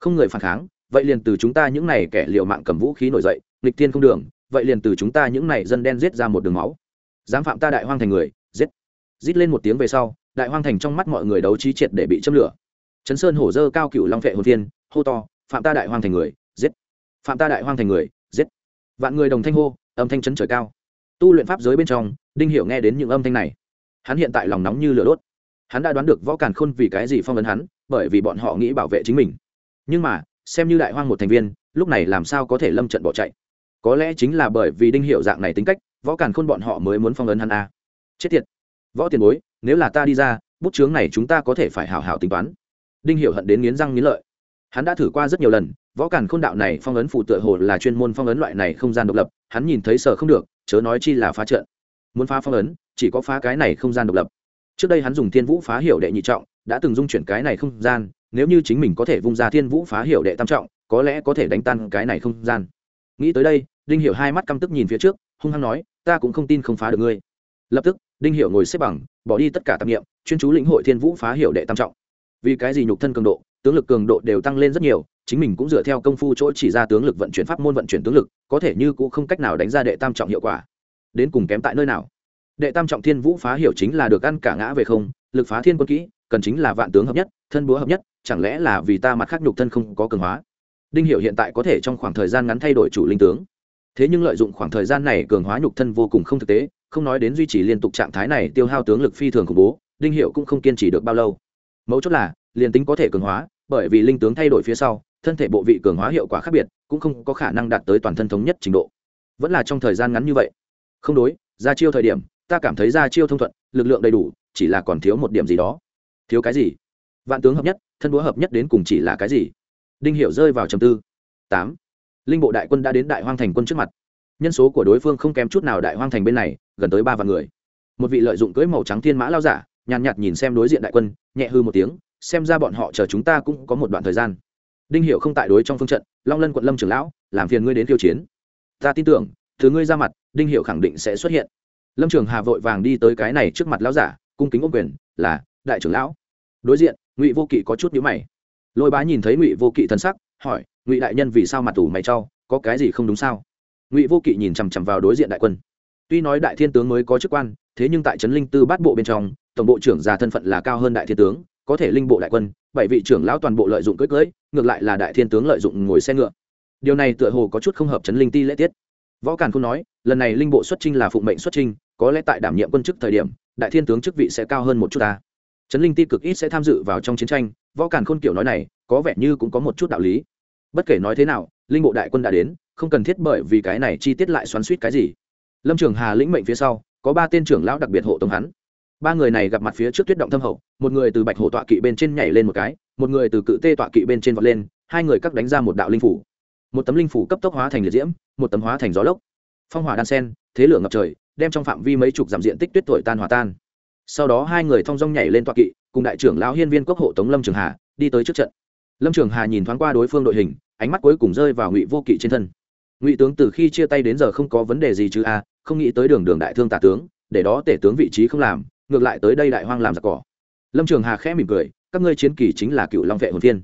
Không người phản kháng, vậy liền từ chúng ta những này kẻ liều mạng cầm vũ khí nổi dậy, nghịch tiên không đường, vậy liền từ chúng ta những này dân đen giết ra một đường máu. Dám phạm ta đại hoang thành người, giết. Giết lên một tiếng về sau, đại hoang thành trong mắt mọi người đấu trí triệt để bị châm lửa. Chấn sơn hổ dơ cao cựu long vệ hồn thiên, hô to, phạm ta đại hoang thành người, giết. Phạm ta đại hoang thành người, giết. Vạn người đồng thanh hô, âm thanh chấn trời cao. Tu luyện pháp giới bên trong, đinh hiểu nghe đến những âm thanh này. Hắn hiện tại lòng nóng như lửa đốt. Hắn đã đoán được võ càn khôn vì cái gì phong ấn hắn bởi vì bọn họ nghĩ bảo vệ chính mình. Nhưng mà, xem như đại hoang một thành viên, lúc này làm sao có thể lâm trận bỏ chạy? Có lẽ chính là bởi vì đinh hiệu dạng này tính cách, võ càn khôn bọn họ mới muốn phong ấn hắn a. À. chết tiệt! Võ tiền bối, nếu là ta đi ra, bút chướng này chúng ta có thể phải hào hào tính toán. Đinh hiệu hận đến nghiến răng nghiến lợi. Hắn đã thử qua rất nhiều lần, võ càn khôn đạo này phong ấn phụ tựa hồ là chuyên môn phong ấn loại này không gian độc lập, hắn nhìn thấy sợ không được, chớ nói chi là phá trận. Muốn phá phong ấn, chỉ có phá cái này không gian độc lập. Trước đây hắn dùng thiên vũ phá hiểu đệ nhị trọng đã từng dung chuyển cái này không gian, nếu như chính mình có thể vung ra thiên vũ phá hiểu đệ tam trọng, có lẽ có thể đánh tan cái này không gian. Nghĩ tới đây, đinh hiểu hai mắt căm tức nhìn phía trước, hung hăng nói, ta cũng không tin không phá được ngươi. Lập tức, đinh hiểu ngồi xếp bằng, bỏ đi tất cả tạp nghiệm chuyên chú lĩnh hội thiên vũ phá hiểu đệ tam trọng. Vì cái gì nhục thân cường độ, tướng lực cường độ đều tăng lên rất nhiều, chính mình cũng dựa theo công phu chỗ chỉ ra tướng lực vận chuyển pháp môn vận chuyển tướng lực, có thể như cũng không cách nào đánh ra đệ tam trọng hiệu quả. Đến cùng kém tại nơi nào? Đệ tam trọng thiên vũ phá hiểu chính là được ăn cả ngã về không, lực phá thiên quân kỹ cần chính là vạn tướng hợp nhất, thân búa hợp nhất, chẳng lẽ là vì ta mặt khác nhục thân không có cường hóa? Đinh hiểu hiện tại có thể trong khoảng thời gian ngắn thay đổi chủ linh tướng. Thế nhưng lợi dụng khoảng thời gian này cường hóa nhục thân vô cùng không thực tế, không nói đến duy trì liên tục trạng thái này tiêu hao tướng lực phi thường khủng bố, đinh hiệu cũng không kiên trì được bao lâu. Mấu chốt là, liền tính có thể cường hóa, bởi vì linh tướng thay đổi phía sau, thân thể bộ vị cường hóa hiệu quả khác biệt, cũng không có khả năng đạt tới toàn thân thống nhất trình độ. Vẫn là trong thời gian ngắn như vậy. Không đối, ra chiêu thời điểm, ta cảm thấy ra chiêu thông thuận, lực lượng đầy đủ, chỉ là còn thiếu một điểm gì đó thiếu cái gì? Vạn tướng hợp nhất, thân búa hợp nhất đến cùng chỉ là cái gì? Đinh hiểu rơi vào trầm tư. Tám. Linh bộ đại quân đã đến đại hoang thành quân trước mặt. Nhân số của đối phương không kém chút nào đại hoang thành bên này, gần tới ba vạn người. Một vị lợi dụng cưỡi màu trắng thiên mã lao giả, nhàn nhạt nhìn xem đối diện đại quân, nhẹ hư một tiếng, xem ra bọn họ chờ chúng ta cũng có một đoạn thời gian. Đinh hiểu không tại đối trong phương trận, long lân quận lâm trưởng lão, làm phiền ngươi đến tiêu chiến. Ta tin tưởng, thứ ngươi ra mặt, đinh hiểu khẳng định sẽ xuất hiện. Lâm trường hà vội vàng đi tới cái này trước mặt lão giả, cung kính ôm quyền, là đại trưởng lão. Đối diện, ngụy vô kỵ có chút nhíu mày. Lôi bá nhìn thấy ngụy vô kỵ thân sắc, hỏi, ngụy đại nhân vì sao mặt tủ mày trau có cái gì không đúng sao? Ngụy vô kỵ nhìn chằm chằm vào đối diện đại quân. Tuy nói đại thiên tướng mới có chức quan, thế nhưng tại trấn linh tư bát bộ bên trong, tổng bộ trưởng già thân phận là cao hơn đại thiên tướng, có thể linh bộ đại quân, bảy vị trưởng lão toàn bộ lợi dụng cưỡi cưỡi, ngược lại là đại thiên tướng lợi dụng ngồi xe ngựa. Điều này tựa hồ có chút không hợp trấn linh ti lễ tiết. Võ càn không nói, lần này linh bộ xuất trinh là phụng mệnh xuất trinh có lẽ tại đảm nhiệm quân chức thời điểm, đại thiên tướng chức vị sẽ cao hơn một chút ta trấn linh ti cực ít sẽ tham dự vào trong chiến tranh, võ càn khôn kiểu nói này, có vẻ như cũng có một chút đạo lý. Bất kể nói thế nào, linh bộ đại quân đã đến, không cần thiết bởi vì cái này chi tiết lại xoắn suýt cái gì. Lâm trường hà lĩnh mệnh phía sau, có ba tên trưởng lão đặc biệt hộ tống hắn. Ba người này gặp mặt phía trước tuyết động thâm hậu, một người từ bạch hổ tọa kỵ bên trên nhảy lên một cái, một người từ cự tê tọa kỵ bên trên vọt lên, hai người cắt đánh ra một đạo linh phủ. Một tấm linh phủ cấp tốc hóa thành liệt diễm, một tấm hóa thành gió lốc. Phong hỏa đan sen, thế lửa ngập trời, đem trong phạm vi mấy chục giảm diện tích tuyết thổi tan hòa tan sau đó hai người thong dong nhảy lên toa kỵ, cùng đại trưởng lão hiên viên cốc hộ tống lâm trường hà đi tới trước trận. Lâm trường hà nhìn thoáng qua đối phương đội hình, ánh mắt cuối cùng rơi vào ngụy vô kỵ trên thân. Ngụy tướng từ khi chia tay đến giờ không có vấn đề gì chứ a à, không nghĩ tới đường đường đại thương tả tướng, để đó tể tướng vị trí không làm, ngược lại tới đây đại hoang làm giặc cỏ. Lâm trường hà khẽ mỉm cười, các ngươi chiến kỳ chính là cựu long vệ hồn thiên.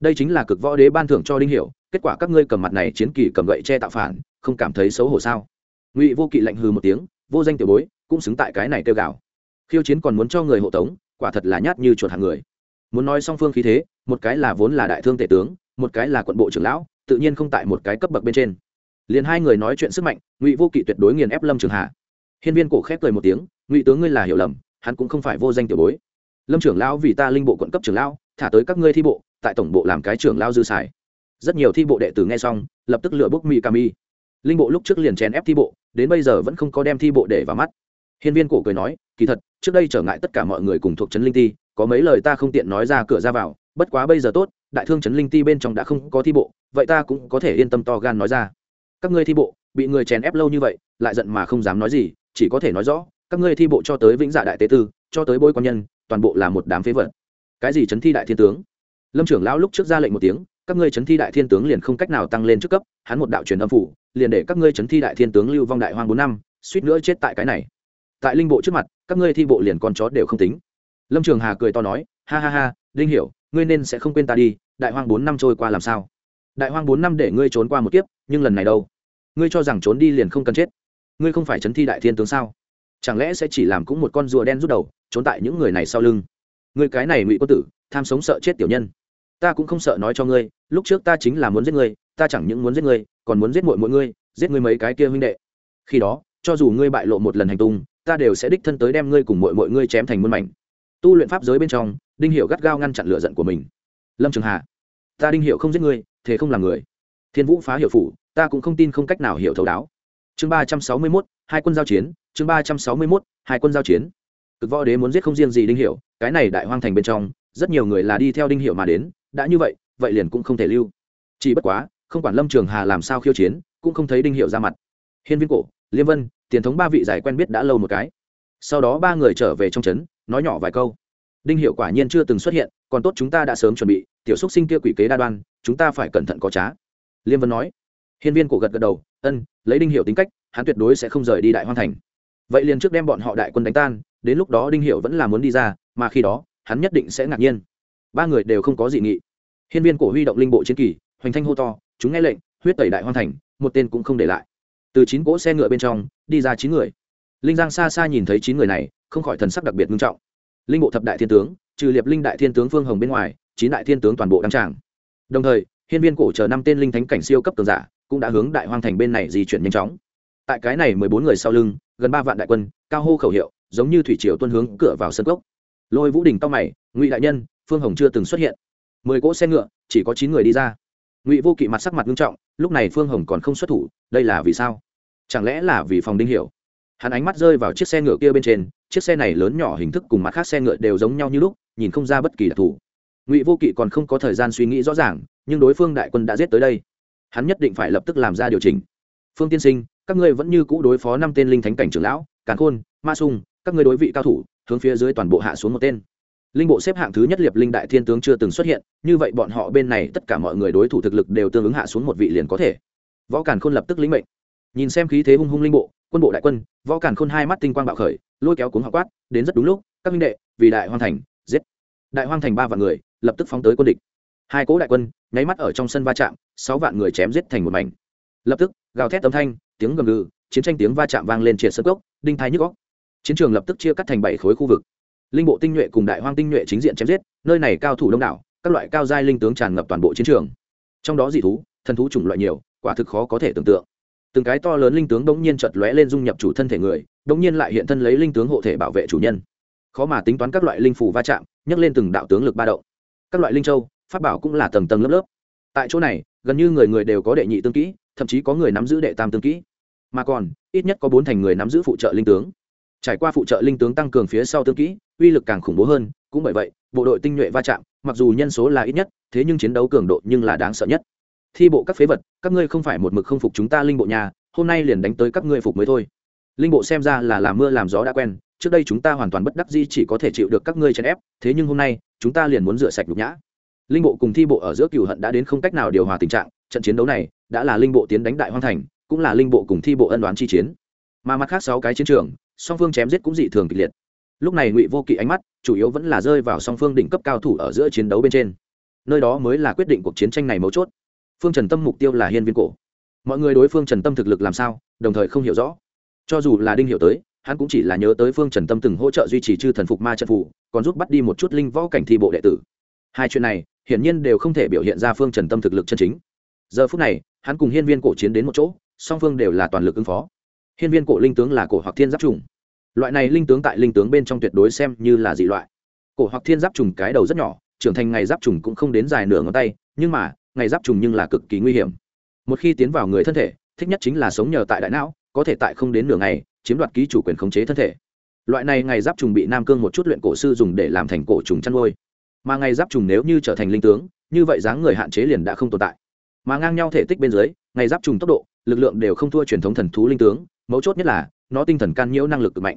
Đây chính là cực võ đế ban thưởng cho đinh hiểu, kết quả các ngươi cầm mặt này chiến kỳ cầm gậy che tạo phản, không cảm thấy xấu hổ sao? Ngụy vô kỵ lạnh hừ một tiếng, vô danh tiểu bối, cũng xứng tại cái này kêu gào khiêu chiến còn muốn cho người hộ tống, quả thật là nhát như chuột hàng người. Muốn nói song phương khí thế, một cái là vốn là đại thương tể tướng, một cái là quận bộ trưởng lão, tự nhiên không tại một cái cấp bậc bên trên. Liền hai người nói chuyện sức mạnh, ngụy vô kỵ tuyệt đối nghiền ép lâm trường hạ hiên viên cổ khép cười một tiếng, ngụy tướng ngươi là hiểu lầm, hắn cũng không phải vô danh tiểu bối. Lâm trưởng lão vì ta linh bộ quận cấp trưởng lão, thả tới các ngươi thi bộ, tại tổng bộ làm cái trưởng lão dư xài. Rất nhiều thi bộ đệ tử nghe xong, lập tức lựa bốc mỹ cà mi. Linh bộ lúc trước liền chèn ép thi bộ, đến bây giờ vẫn không có đem thi bộ để vào mắt hiên viên cổ cười nói, kỳ thật, trước đây trở ngại tất cả mọi người cùng thuộc trấn linh ti, có mấy lời ta không tiện nói ra cửa ra vào, bất quá bây giờ tốt, đại thương trấn linh ti bên trong đã không có thi bộ, vậy ta cũng có thể yên tâm to gan nói ra. Các ngươi thi bộ, bị người chèn ép lâu như vậy, lại giận mà không dám nói gì, chỉ có thể nói rõ, các ngươi thi bộ cho tới vĩnh dạ đại tế tư, cho tới bôi quan nhân, toàn bộ là một đám phế vật. Cái gì chấn thi đại thiên tướng? Lâm trưởng lão lúc trước ra lệnh một tiếng, các ngươi chấn thi đại thiên tướng liền không cách nào tăng lên trước cấp, hắn một đạo truyền âm phủ, liền để các ngươi chấn thi đại thiên tướng lưu vong đại hoang bốn năm, suýt nữa chết tại cái này tại linh bộ trước mặt, các ngươi thi bộ liền con chó đều không tính. Lâm trường hà cười to nói, ha ha ha linh hiểu, ngươi nên sẽ không quên ta đi, đại hoang bốn năm trôi qua làm sao? Đại hoang bốn năm để ngươi trốn qua một kiếp, nhưng lần này đâu? Ngươi cho rằng trốn đi liền không cần chết. Ngươi không phải chấn thi đại thiên tướng sao? Chẳng lẽ sẽ chỉ làm cũng một con rùa đen rút đầu, trốn tại những người này sau lưng? Ngươi cái này ngụy quân tử, tham sống sợ chết tiểu nhân. Ta cũng không sợ nói cho ngươi, lúc trước ta chính là muốn giết ngươi, ta chẳng những muốn giết ngươi, còn muốn giết mọi mọi ngươi, giết ngươi mấy cái kia huynh đệ. Khi đó, cho dù ngươi bại lộ một lần hành tung ta đều sẽ đích thân tới đem ngươi cùng mọi mọi ngươi chém thành muôn mảnh. Tu luyện pháp giới bên trong, đinh hiệu gắt gao ngăn chặn lửa giận của mình. Lâm trường hà, ta đinh hiệu không giết ngươi, thế không làm người. Thiên vũ phá hiệu phủ, ta cũng không tin không cách nào hiểu thấu đáo. Chương ba trăm sáu mươi mốt, hai quân giao chiến, chương ba trăm sáu mươi mốt, hai quân giao chiến. Cực võ đế muốn giết không riêng gì đinh hiệu cái này đại hoang thành bên trong, rất nhiều người là đi theo đinh hiệu mà đến, đã như vậy vậy liền cũng không thể lưu. Chỉ bất quá, không quản lâm trường hà làm sao khiêu chiến, cũng không thấy đinh hiệu ra mặt. Hiên viên cổ, liêm vân tiền thống ba vị giải quen biết đã lâu một cái. Sau đó ba người trở về trong trấn, nói nhỏ vài câu. Đinh hiệu quả nhiên chưa từng xuất hiện, còn tốt chúng ta đã sớm chuẩn bị, tiểu xúc sinh kia quỷ kế đa đoan, chúng ta phải cẩn thận có trá. Liêm vân nói. Hiên viên cổ gật gật đầu, ân, lấy đinh hiệu tính cách, hắn tuyệt đối sẽ không rời đi đại Hoan thành. Vậy liền trước đem bọn họ đại quân đánh tan, đến lúc đó đinh hiệu vẫn là muốn đi ra, mà khi đó, hắn nhất định sẽ ngạc nhiên. Ba người đều không có dị nghị. Hiên viên cổ huy động linh bộ chiến kỳ, hoành thanh hô to, chúng nghe lệnh, huyết tẩy đại Hoan thành, một tên cũng không để lại từ chín cỗ xe ngựa bên trong, đi ra chín người. Linh giang xa xa nhìn thấy chín người này, không khỏi thần sắc đặc biệt nghiêm trọng. Linh bộ thập đại thiên tướng, trừ liệp linh đại thiên tướng phương hồng bên ngoài, chín đại thiên tướng toàn bộ đăng tràng. Đồng thời, hiên viên cổ chờ năm tên linh thánh cảnh siêu cấp cường giả cũng đã hướng đại hoang thành bên này di chuyển nhanh chóng. Tại cái này mười bốn người sau lưng, gần ba vạn đại quân, cao hô khẩu hiệu, giống như thủy triều tuân hướng cửa vào sân cốc. Lôi vũ đình cao mày, ngụy đại nhân, phương hồng chưa từng xuất hiện. Mười cỗ xe ngựa, chỉ có chín người đi ra. Ngụy vô kỵ mặt sắc mặt nghiêm trọng lúc này phương hồng còn không xuất thủ, đây là vì sao? Chẳng lẽ là vì phòng đinh hiểu? Hắn ánh mắt rơi vào chiếc xe ngựa kia bên trên, chiếc xe này lớn nhỏ hình thức cùng mặt khác xe ngựa đều giống nhau như lúc, nhìn không ra bất kỳ đặc thù. Ngụy vô kỵ còn không có thời gian suy nghĩ rõ ràng, nhưng đối phương đại quân đã giết tới đây. Hắn nhất định phải lập tức làm ra điều chỉnh. Phương tiên sinh, các ngươi vẫn như cũ đối phó năm tên linh thánh cảnh trưởng lão, càn khôn, ma sung, các ngươi đối vị cao thủ, hướng phía dưới toàn bộ hạ xuống một tên linh bộ xếp hạng thứ nhất liệp linh đại thiên tướng chưa từng xuất hiện, như vậy bọn họ bên này tất cả mọi người đối thủ thực lực đều tương ứng hạ xuống một vị liền có thể. Võ càn khôn lập tức lĩnh mệnh. Nhìn xem khí thế hung hung linh bộ, quân bộ đại quân, võ càn khôn hai mắt tinh quang bạo khởi, lôi kéo cuốn họ quát, đến rất đúng lúc, các minh đệ, vì đại hoang thành, giết. Đại hoang thành ba vạn người, lập tức phóng tới quân địch. Hai cỗ đại quân, nháy mắt ở trong sân va chạm, sáu vạn người chém giết thành một mảnh. Lập tức, gào thét âm thanh, tiếng gầm gừ, chiến tranh tiếng va chạm vang lên triệt sân gốc đinh thái nhức góc chiến trường lập tức chia cắt thành bảy khối khu vực linh bộ tinh nhuệ cùng đại hoang tinh nhuệ chính diện chém giết, nơi này cao thủ đông đảo, các loại cao giai linh tướng tràn ngập toàn bộ chiến trường. Trong đó dị thú, thần thú chủng loại nhiều, quả thực khó có thể tưởng tượng. Từng cái to lớn linh tướng đống nhiên chợt lóe lên dung nhập chủ thân thể người, đống nhiên lại hiện thân lấy linh tướng hộ thể bảo vệ chủ nhân. Khó mà tính toán các loại linh phù va chạm, nhấc lên từng đạo tướng lực ba động. Các loại linh châu, pháp bảo cũng là tầng tầng lớp lớp. Tại chỗ này, gần như người người đều có đệ nhị tương kỹ, thậm chí có người nắm giữ đệ tam tương kỹ. Mà còn, ít nhất có bốn thành người nắm giữ phụ trợ linh tướng. Trải qua phụ trợ linh tướng tăng cường phía sau tương kỹ uy lực càng khủng bố hơn, cũng bởi vậy, bộ đội tinh nhuệ va chạm, mặc dù nhân số là ít nhất, thế nhưng chiến đấu cường độ nhưng là đáng sợ nhất. Thi bộ các phế vật, các ngươi không phải một mực không phục chúng ta linh bộ nhà, hôm nay liền đánh tới các ngươi phục mới thôi. Linh bộ xem ra là làm mưa làm gió đã quen, trước đây chúng ta hoàn toàn bất đắc di chỉ có thể chịu được các ngươi chèn ép, thế nhưng hôm nay, chúng ta liền muốn rửa sạch nhục nhã. Linh bộ cùng thi bộ ở giữa cựu hận đã đến không cách nào điều hòa tình trạng, trận chiến đấu này đã là linh bộ tiến đánh đại hoang thành, cũng là linh bộ cùng thi bộ ân đoán chi chiến. Mà mặt khác sáu cái chiến trường, song phương chém giết cũng dị thường kịch liệt lúc này ngụy vô kỵ ánh mắt chủ yếu vẫn là rơi vào song phương đỉnh cấp cao thủ ở giữa chiến đấu bên trên. Nơi đó mới là quyết định cuộc chiến tranh này mấu chốt. Phương trần tâm mục tiêu là hiên viên cổ. Mọi người đối phương trần tâm thực lực làm sao, đồng thời không hiểu rõ. Cho dù là đinh hiểu tới, hắn cũng chỉ là nhớ tới phương trần tâm từng hỗ trợ duy trì chư thần phục ma trận phủ còn giúp bắt đi một chút linh võ cảnh thi bộ đệ tử. Hai chuyện này, hiển nhiên đều không thể biểu hiện ra phương trần tâm thực lực chân chính. Giờ phút này, hắn cùng hiên viên cổ chiến đến một chỗ, song phương đều là toàn lực ứng phó. Hiên viên cổ linh tướng là cổ hoặc thiên giáp trùng loại này linh tướng tại linh tướng bên trong tuyệt đối xem như là dị loại. Cổ hoặc thiên giáp trùng cái đầu rất nhỏ, trưởng thành ngày giáp trùng cũng không đến dài nửa ngón tay, nhưng mà, ngày giáp trùng nhưng là cực kỳ nguy hiểm. Một khi tiến vào người thân thể, thích nhất chính là sống nhờ tại đại não, có thể tại không đến nửa ngày, chiếm đoạt ký chủ quyền khống chế thân thể. Loại này ngày giáp trùng bị nam cương một chút luyện cổ sư dùng để làm thành cổ trùng chăn nuôi. Mà ngày giáp trùng nếu như trở thành linh tướng, như vậy dáng người hạn chế liền đã không tồn tại. Mà ngang nhau thể tích bên dưới, ngày giáp trùng tốc độ, lực lượng đều không thua truyền thống thần thú linh tướng, mấu chốt nhất là nó tinh thần can nhiễu năng lực cực mạnh.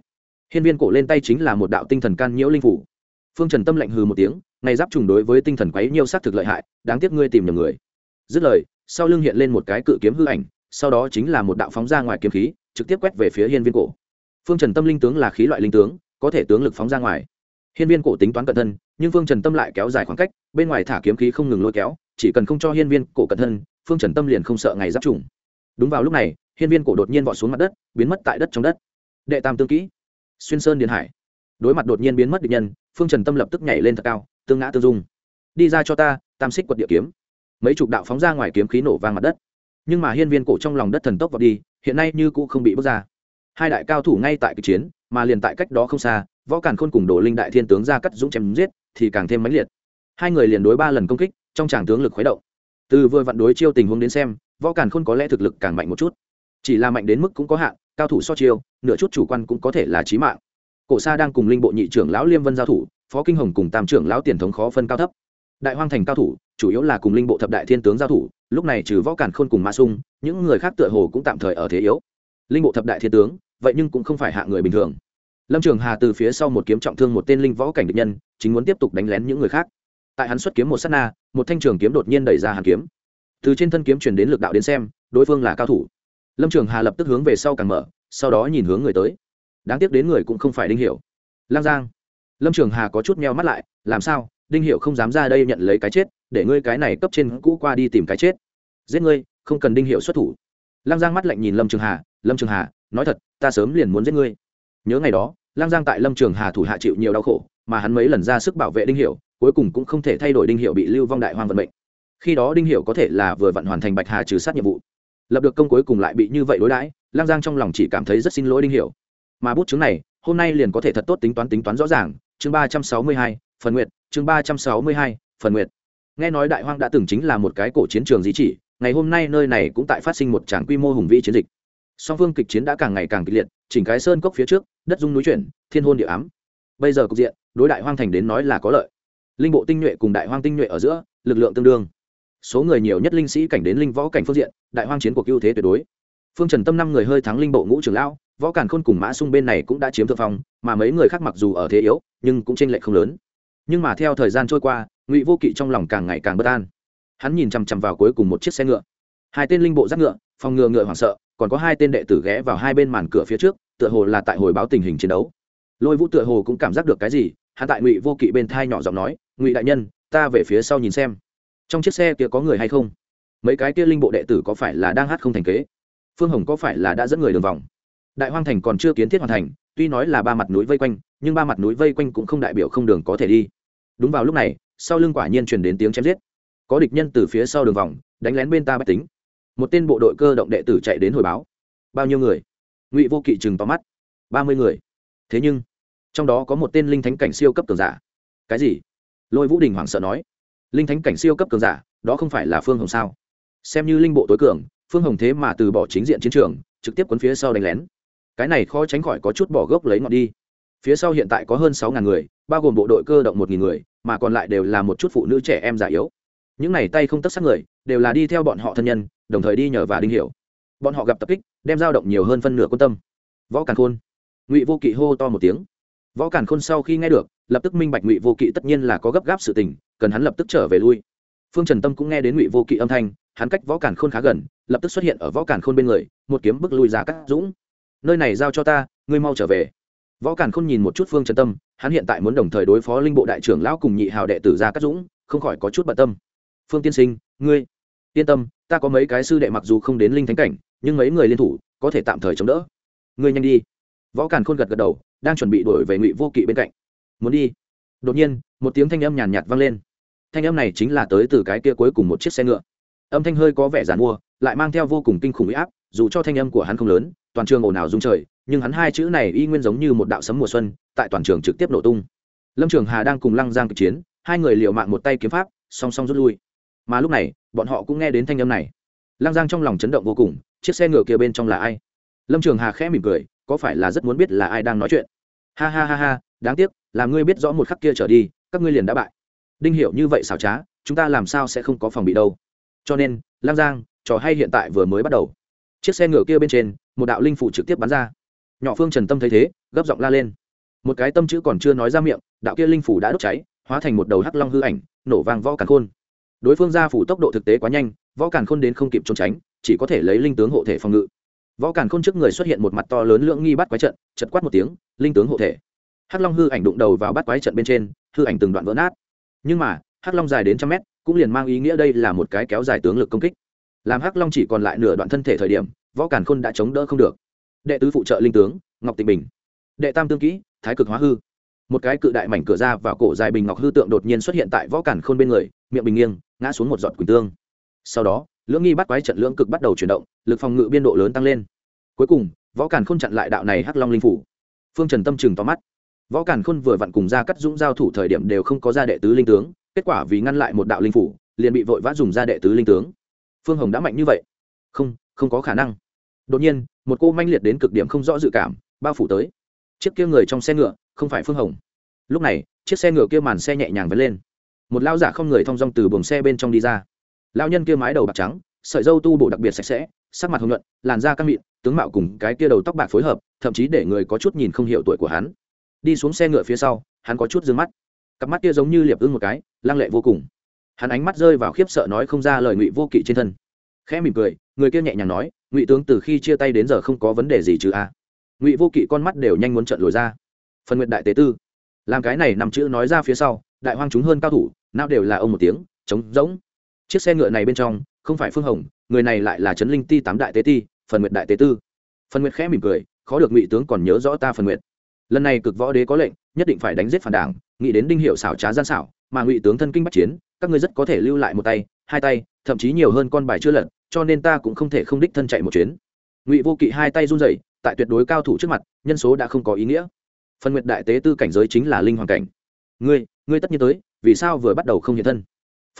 Hiên viên cổ lên tay chính là một đạo tinh thần can nhiễu linh phủ. Phương trần tâm lạnh hừ một tiếng này giáp trùng đối với tinh thần quấy nhiêu xác thực lợi hại, đáng tiếc ngươi tìm nhầm người. Dứt lời, sau lưng hiện lên một cái cự kiếm hư ảnh, sau đó chính là một đạo phóng ra ngoài kiếm khí, trực tiếp quét về phía hiên viên cổ. Phương trần tâm linh tướng là khí loại linh tướng, có thể tướng lực phóng ra ngoài. Hiên viên cổ tính toán cẩn thân, nhưng phương trần tâm lại kéo dài khoảng cách, bên ngoài thả kiếm khí không ngừng lôi kéo, chỉ cần không cho hiên viên cổ cẩn thân, phương trần tâm liền không sợ ngày giáp trùng. Đúng vào lúc này hiên viên cổ đột nhiên vọt xuống mặt đất, biến mất tại đất trong đất. Đệ tam tương kỹ, xuyên sơn điền hải. Đối mặt đột nhiên biến mất địch nhân, phương trần tâm lập tức nhảy lên thật cao, tương ngã tương dung. Đi ra cho ta, tam xích quật địa kiếm. Mấy chục đạo phóng ra ngoài kiếm khí nổ vang mặt đất. Nhưng mà hiên viên cổ trong lòng đất thần tốc vào đi, hiện nay như cũ không bị bước ra. Hai đại cao thủ ngay tại kịch chiến, mà liền tại cách đó không xa, võ càn khôn cùng đồ linh đại thiên tướng ra cắt dũng chém giết, thì càng thêm mãnh liệt. Hai người liền đối ba lần công kích, trong tràng tướng lực khuấy động. Từ vừa vặn đối chiêu tình huống đến xem, võ càn khôn có lẽ thực lực càng mạnh một chút chỉ là mạnh đến mức cũng có hạn, cao thủ so chiêu, nửa chút chủ quan cũng có thể là trí mạng. Cổ sa đang cùng linh bộ nhị trưởng lão liêm vân giao thủ, phó kinh hồng cùng tam trưởng lão tiền thống khó phân cao thấp. Đại hoang thành cao thủ, chủ yếu là cùng linh bộ thập đại thiên tướng giao thủ, lúc này trừ võ cản khôn cùng mã sung, những người khác tựa hồ cũng tạm thời ở thế yếu. Linh bộ thập đại thiên tướng, vậy nhưng cũng không phải hạ người bình thường. Lâm trường hà từ phía sau một kiếm trọng thương một tên linh võ cảnh địch nhân, chính muốn tiếp tục đánh lén những người khác. Tại hắn xuất kiếm một s á t na, một thanh trường kiếm đột nhiên đẩy ra hàn kiếm. Từ trên thân kiếm chuyển đến lực đạo đến xem, đối phương là cao thủ lâm trường hà lập tức hướng về sau càng mở, sau đó nhìn hướng người tới. Đáng tiếc đến người cũng không phải đinh hiểu. Lang giang. Lâm trường hà có chút meo mắt lại, làm sao? Đinh Hiểu không dám ra đây nhận lấy cái chết, để ngươi cái này cấp trên cũ qua đi tìm cái chết. Giết ngươi, không cần đinh hiệu xuất thủ. Lang giang mắt lạnh nhìn lâm trường hà, lâm trường hà, nói thật, ta sớm liền muốn giết ngươi. Nhớ ngày đó, Lang giang tại lâm trường hà thủ hạ chịu nhiều đau khổ, mà hắn mấy lần ra sức bảo vệ đinh hiệu cuối cùng cũng không thể thay đổi đinh hiệu bị lưu vong đại hoang vận mệnh. Khi đó đinh hiệu có thể là vừa vặn hoàn thành bạch hà trừ sát nhiệm vụ lập được công cuối cùng lại bị như vậy đối đãi Lang giang trong lòng chỉ cảm thấy rất xin lỗi đinh Hiểu. mà bút chứng này, hôm nay liền có thể thật tốt tính toán tính toán rõ ràng. Chương ba trăm sáu mươi hai, phần nguyện chương ba trăm sáu mươi hai, phần nguyện nghe nói đại hoang đã từng chính là một cái cổ chiến trường di chỉ, ngày hôm nay nơi này cũng tại phát sinh một tràng quy mô hùng vĩ chiến dịch. Song phương kịch chiến đã càng ngày càng kịch liệt, chỉnh cái sơn cốc phía trước, đất dung núi chuyển, thiên hôn địa ám. Bây giờ cục diện, đối đại hoang thành đến nói là có lợi. Linh bộ tinh nhuệ cùng đại hoang tinh nhuệ ở giữa, lực lượng tương đương số người nhiều nhất linh sĩ cảnh đến linh võ cảnh phương diện, đại hoang chiến cuộc ưu thế tuyệt đối. Phương trần tâm năm người hơi thắng linh bộ ngũ trưởng lão, võ càn khôn cùng mã sung bên này cũng đã chiếm thượng phong, mà mấy người khác mặc dù ở thế yếu, nhưng cũng tranh lệch không lớn. Nhưng mà theo thời gian trôi qua, ngụy vô kỵ trong lòng càng ngày càng bất an. Hắn nhìn chằm chằm vào cuối cùng một chiếc xe ngựa. Hai tên linh bộ giáp ngựa, phòng ngựa ngựa hoảng sợ, còn có hai tên đệ tử ghé vào hai bên màn cửa phía trước, tựa hồ là tại hồi báo tình hình chiến đấu. Lôi vũ tựa hồ cũng cảm giác được cái gì, hắn tại ngụy vô kỵ bên thai nhỏ giọng nói, ngụy đại nhân, ta về phía sau nhìn xem trong chiếc xe kia có người hay không? Mấy cái kia linh bộ đệ tử có phải là đang hát không thành kế? Phương hồng có phải là đã dẫn người đường vòng? Đại hoang thành còn chưa kiến thiết hoàn thành, tuy nói là ba mặt núi vây quanh, nhưng ba mặt núi vây quanh cũng không đại biểu không đường có thể đi. Đúng vào lúc này, sau lưng quả nhiên truyền đến tiếng chém giết. Có địch nhân từ phía sau đường vòng, đánh lén bên ta bách tính. Một tên bộ đội cơ động đệ tử chạy đến hồi báo. Bao nhiêu người? Ngụy vô kỵ chừng tóm mắt. Ba mươi người. Thế nhưng, trong đó có một tên linh thánh cảnh siêu cấp cường giả. Cái gì? Lôi vũ đình hoảng sợ nói linh thánh cảnh siêu cấp cường giả, đó không phải là phương hồng sao? Xem như linh bộ tối cường, phương hồng thế mà từ bỏ chính diện chiến trường, trực tiếp quấn phía sau đánh lén. Cái này khó tránh khỏi có chút bỏ gốc lấy ngọn đi. Phía sau hiện tại có hơn sáu ngàn người, bao gồm bộ đội cơ động một nghìn người, mà còn lại đều là một chút phụ nữ trẻ em già yếu. Những này tay không tất sát người, đều là đi theo bọn họ thân nhân, đồng thời đi nhờ và đinh hiểu. Bọn họ gặp tập kích, đem dao động nhiều hơn phân nửa quan tâm. Võ càn khôn. Ngụy vô kỵ hô to một tiếng. Võ càn khôn sau khi nghe được, lập tức minh bạch ngụy vô kỵ tất nhiên là có gấp gáp sự tình cần hắn lập tức trở về lui. Phương trần tâm cũng nghe đến ngụy vô kỵ âm thanh, hắn cách võ cản khôn khá gần, lập tức xuất hiện ở võ cản khôn bên người, một kiếm bức lui ra cắt dũng. Nơi này giao cho ta, ngươi mau trở về. Võ cản khôn nhìn một chút phương trần tâm, hắn hiện tại muốn đồng thời đối phó linh bộ đại trưởng lão cùng nhị hào đệ tử ra cắt dũng, không khỏi có chút bận tâm. Phương tiên sinh, ngươi, yên tâm, ta có mấy cái sư đệ mặc dù không đến linh thánh cảnh, nhưng mấy người liên thủ, có thể tạm thời chống đỡ. Ngươi nhanh đi. Võ càn khôn gật gật đầu, đang chuẩn bị đổi về ngụy vô kỵ bên cạnh. Muốn đi đột nhiên, một tiếng thanh âm nhàn nhạt vang lên. Thanh âm này chính là tới từ cái kia cuối cùng một chiếc xe ngựa. Âm thanh hơi có vẻ giàn mua, lại mang theo vô cùng kinh khủng huy áp, dù cho thanh âm của hắn không lớn, toàn trường ồn ào rung trời, nhưng hắn hai chữ này y nguyên giống như một đạo sấm mùa xuân, tại toàn trường trực tiếp nổ tung. Lâm trường hà đang cùng lăng giang kịch chiến, hai người liều mạng một tay kiếm pháp, song song rút lui. Mà lúc này, bọn họ cũng nghe đến thanh âm này. Lăng giang trong lòng chấn động vô cùng, chiếc xe ngựa kia bên trong là ai? Lâm trường hà khẽ mỉm cười, có phải là rất muốn biết là ai đang nói chuyện? Ha ha ha ha đáng tiếc, là ngươi biết rõ một khắc kia trở đi, các ngươi liền đã bại. Đinh hiểu như vậy xảo trá, chúng ta làm sao sẽ không có phòng bị đâu. Cho nên, Lang giang, trò hay hiện tại vừa mới bắt đầu. Chiếc xe ngựa kia bên trên, một đạo linh phủ trực tiếp bắn ra. Nhỏ phương trần tâm thấy thế, gấp giọng la lên. Một cái tâm chữ còn chưa nói ra miệng, đạo kia linh phủ đã đốt cháy, hóa thành một đầu hắc long hư ảnh, nổ vang võ càn khôn. Đối phương gia phủ tốc độ thực tế quá nhanh, võ càn khôn đến không kịp trốn tránh, chỉ có thể lấy linh tướng hộ thể phòng ngự. Võ càn khôn trước người xuất hiện một mặt to lớn lưỡng nghi bắt quái trận, chật quát một tiếng, linh tướng hộ thể hắc long hư ảnh đụng đầu vào bắt quái trận bên trên, hư ảnh từng đoạn vỡ nát. Nhưng mà, hắc long dài đến trăm mét, cũng liền mang ý nghĩa đây là một cái kéo dài tướng lực công kích. Làm hắc long chỉ còn lại nửa đoạn thân thể thời điểm, võ càn khôn đã chống đỡ không được. Đệ tứ phụ trợ linh tướng, ngọc tịnh bình. Đệ tam tương kỹ, thái cực hóa hư. Một cái cự đại mảnh cửa ra vào cổ dài bình ngọc hư tượng đột nhiên xuất hiện tại võ càn khôn bên người, miệng bình nghiêng, ngã xuống một giọt quỳnh tương. Sau đó, lưỡng nghi bắt quái trận lưỡng cực bắt đầu chuyển động, lực phòng ngự biên độ lớn tăng lên. Cuối cùng, võ càn khôn chặn lại đạo này hắc long linh phủ. Phương trần tâm chừng tóm mắt võ càn khôn vừa vặn cùng ra cắt dũng giao thủ thời điểm đều không có ra đệ tứ linh tướng, kết quả vì ngăn lại một đạo linh phủ, liền bị vội vã dùng ra đệ tứ linh tướng. Phương hồng đã mạnh như vậy. Không không có khả năng. Đột nhiên, một cô manh liệt đến cực điểm không rõ dự cảm, bao phủ tới. Chiếc kia người trong xe ngựa, không phải phương hồng. Lúc này, chiếc xe ngựa kia màn xe nhẹ nhàng vén lên. Một lao giả không người thong dong từ buồng xe bên trong đi ra. Lao nhân kia mái đầu bạc trắng, sợi dâu tu bổ đặc biệt sạch sẽ, sắc mặt hồng nhuận, làn da căng mịn, tướng mạo cùng cái kia đầu tóc bạc phối hợp, thậm chí để người có chút nhìn không hiểu tuổi của hắn đi xuống xe ngựa phía sau, hắn có chút d ư ơ n g mắt. Cặp mắt kia giống như liệp ưng một cái, lăng lệ vô cùng. Hắn ánh mắt rơi vào khiếp sợ nói không ra lời ngụy vô kỵ trên thân. Khẽ mỉm cười, người kia nhẹ nhàng nói, ngụy tướng, từ khi chia tay đến giờ không có vấn đề gì chứ a? Ngụy vô kỵ con mắt đều nhanh muốn trận lồi ra. Phần nguyện đại tế tư. Làm cái này nằm chữ nói ra phía sau, đại hoang chúng hơn cao thủ, nào đều là ông một tiếng, trống rỗng. Chiếc xe ngựa này bên trong, không phải phương hồng, người này lại là trấn linh ti tám đại tế ti, phần nguyện đại tế tư. Phần nguyện khẽ mỉm cười, khó được ngụy tướng còn nhớ rõ ta phần nguyện lần này cực võ đế có lệnh, nhất định phải đánh giết phản đảng, nghĩ đến đinh hiệu xảo trá gian xảo, mà ngụy tướng thân kinh bắc chiến, các ngươi rất có thể lưu lại một tay, hai tay, thậm chí nhiều hơn con bài chưa lật, cho nên ta cũng không thể không đích thân chạy một chuyến. Ngụy vô kỵ hai tay run rẩy, tại tuyệt đối cao thủ trước mặt, nhân số đã không có ý nghĩa. Phần nguyệt đại tế tư cảnh giới chính là linh hoàng cảnh. Ngươi ngươi tất nhiên tới, vì sao vừa bắt đầu không hiện thân?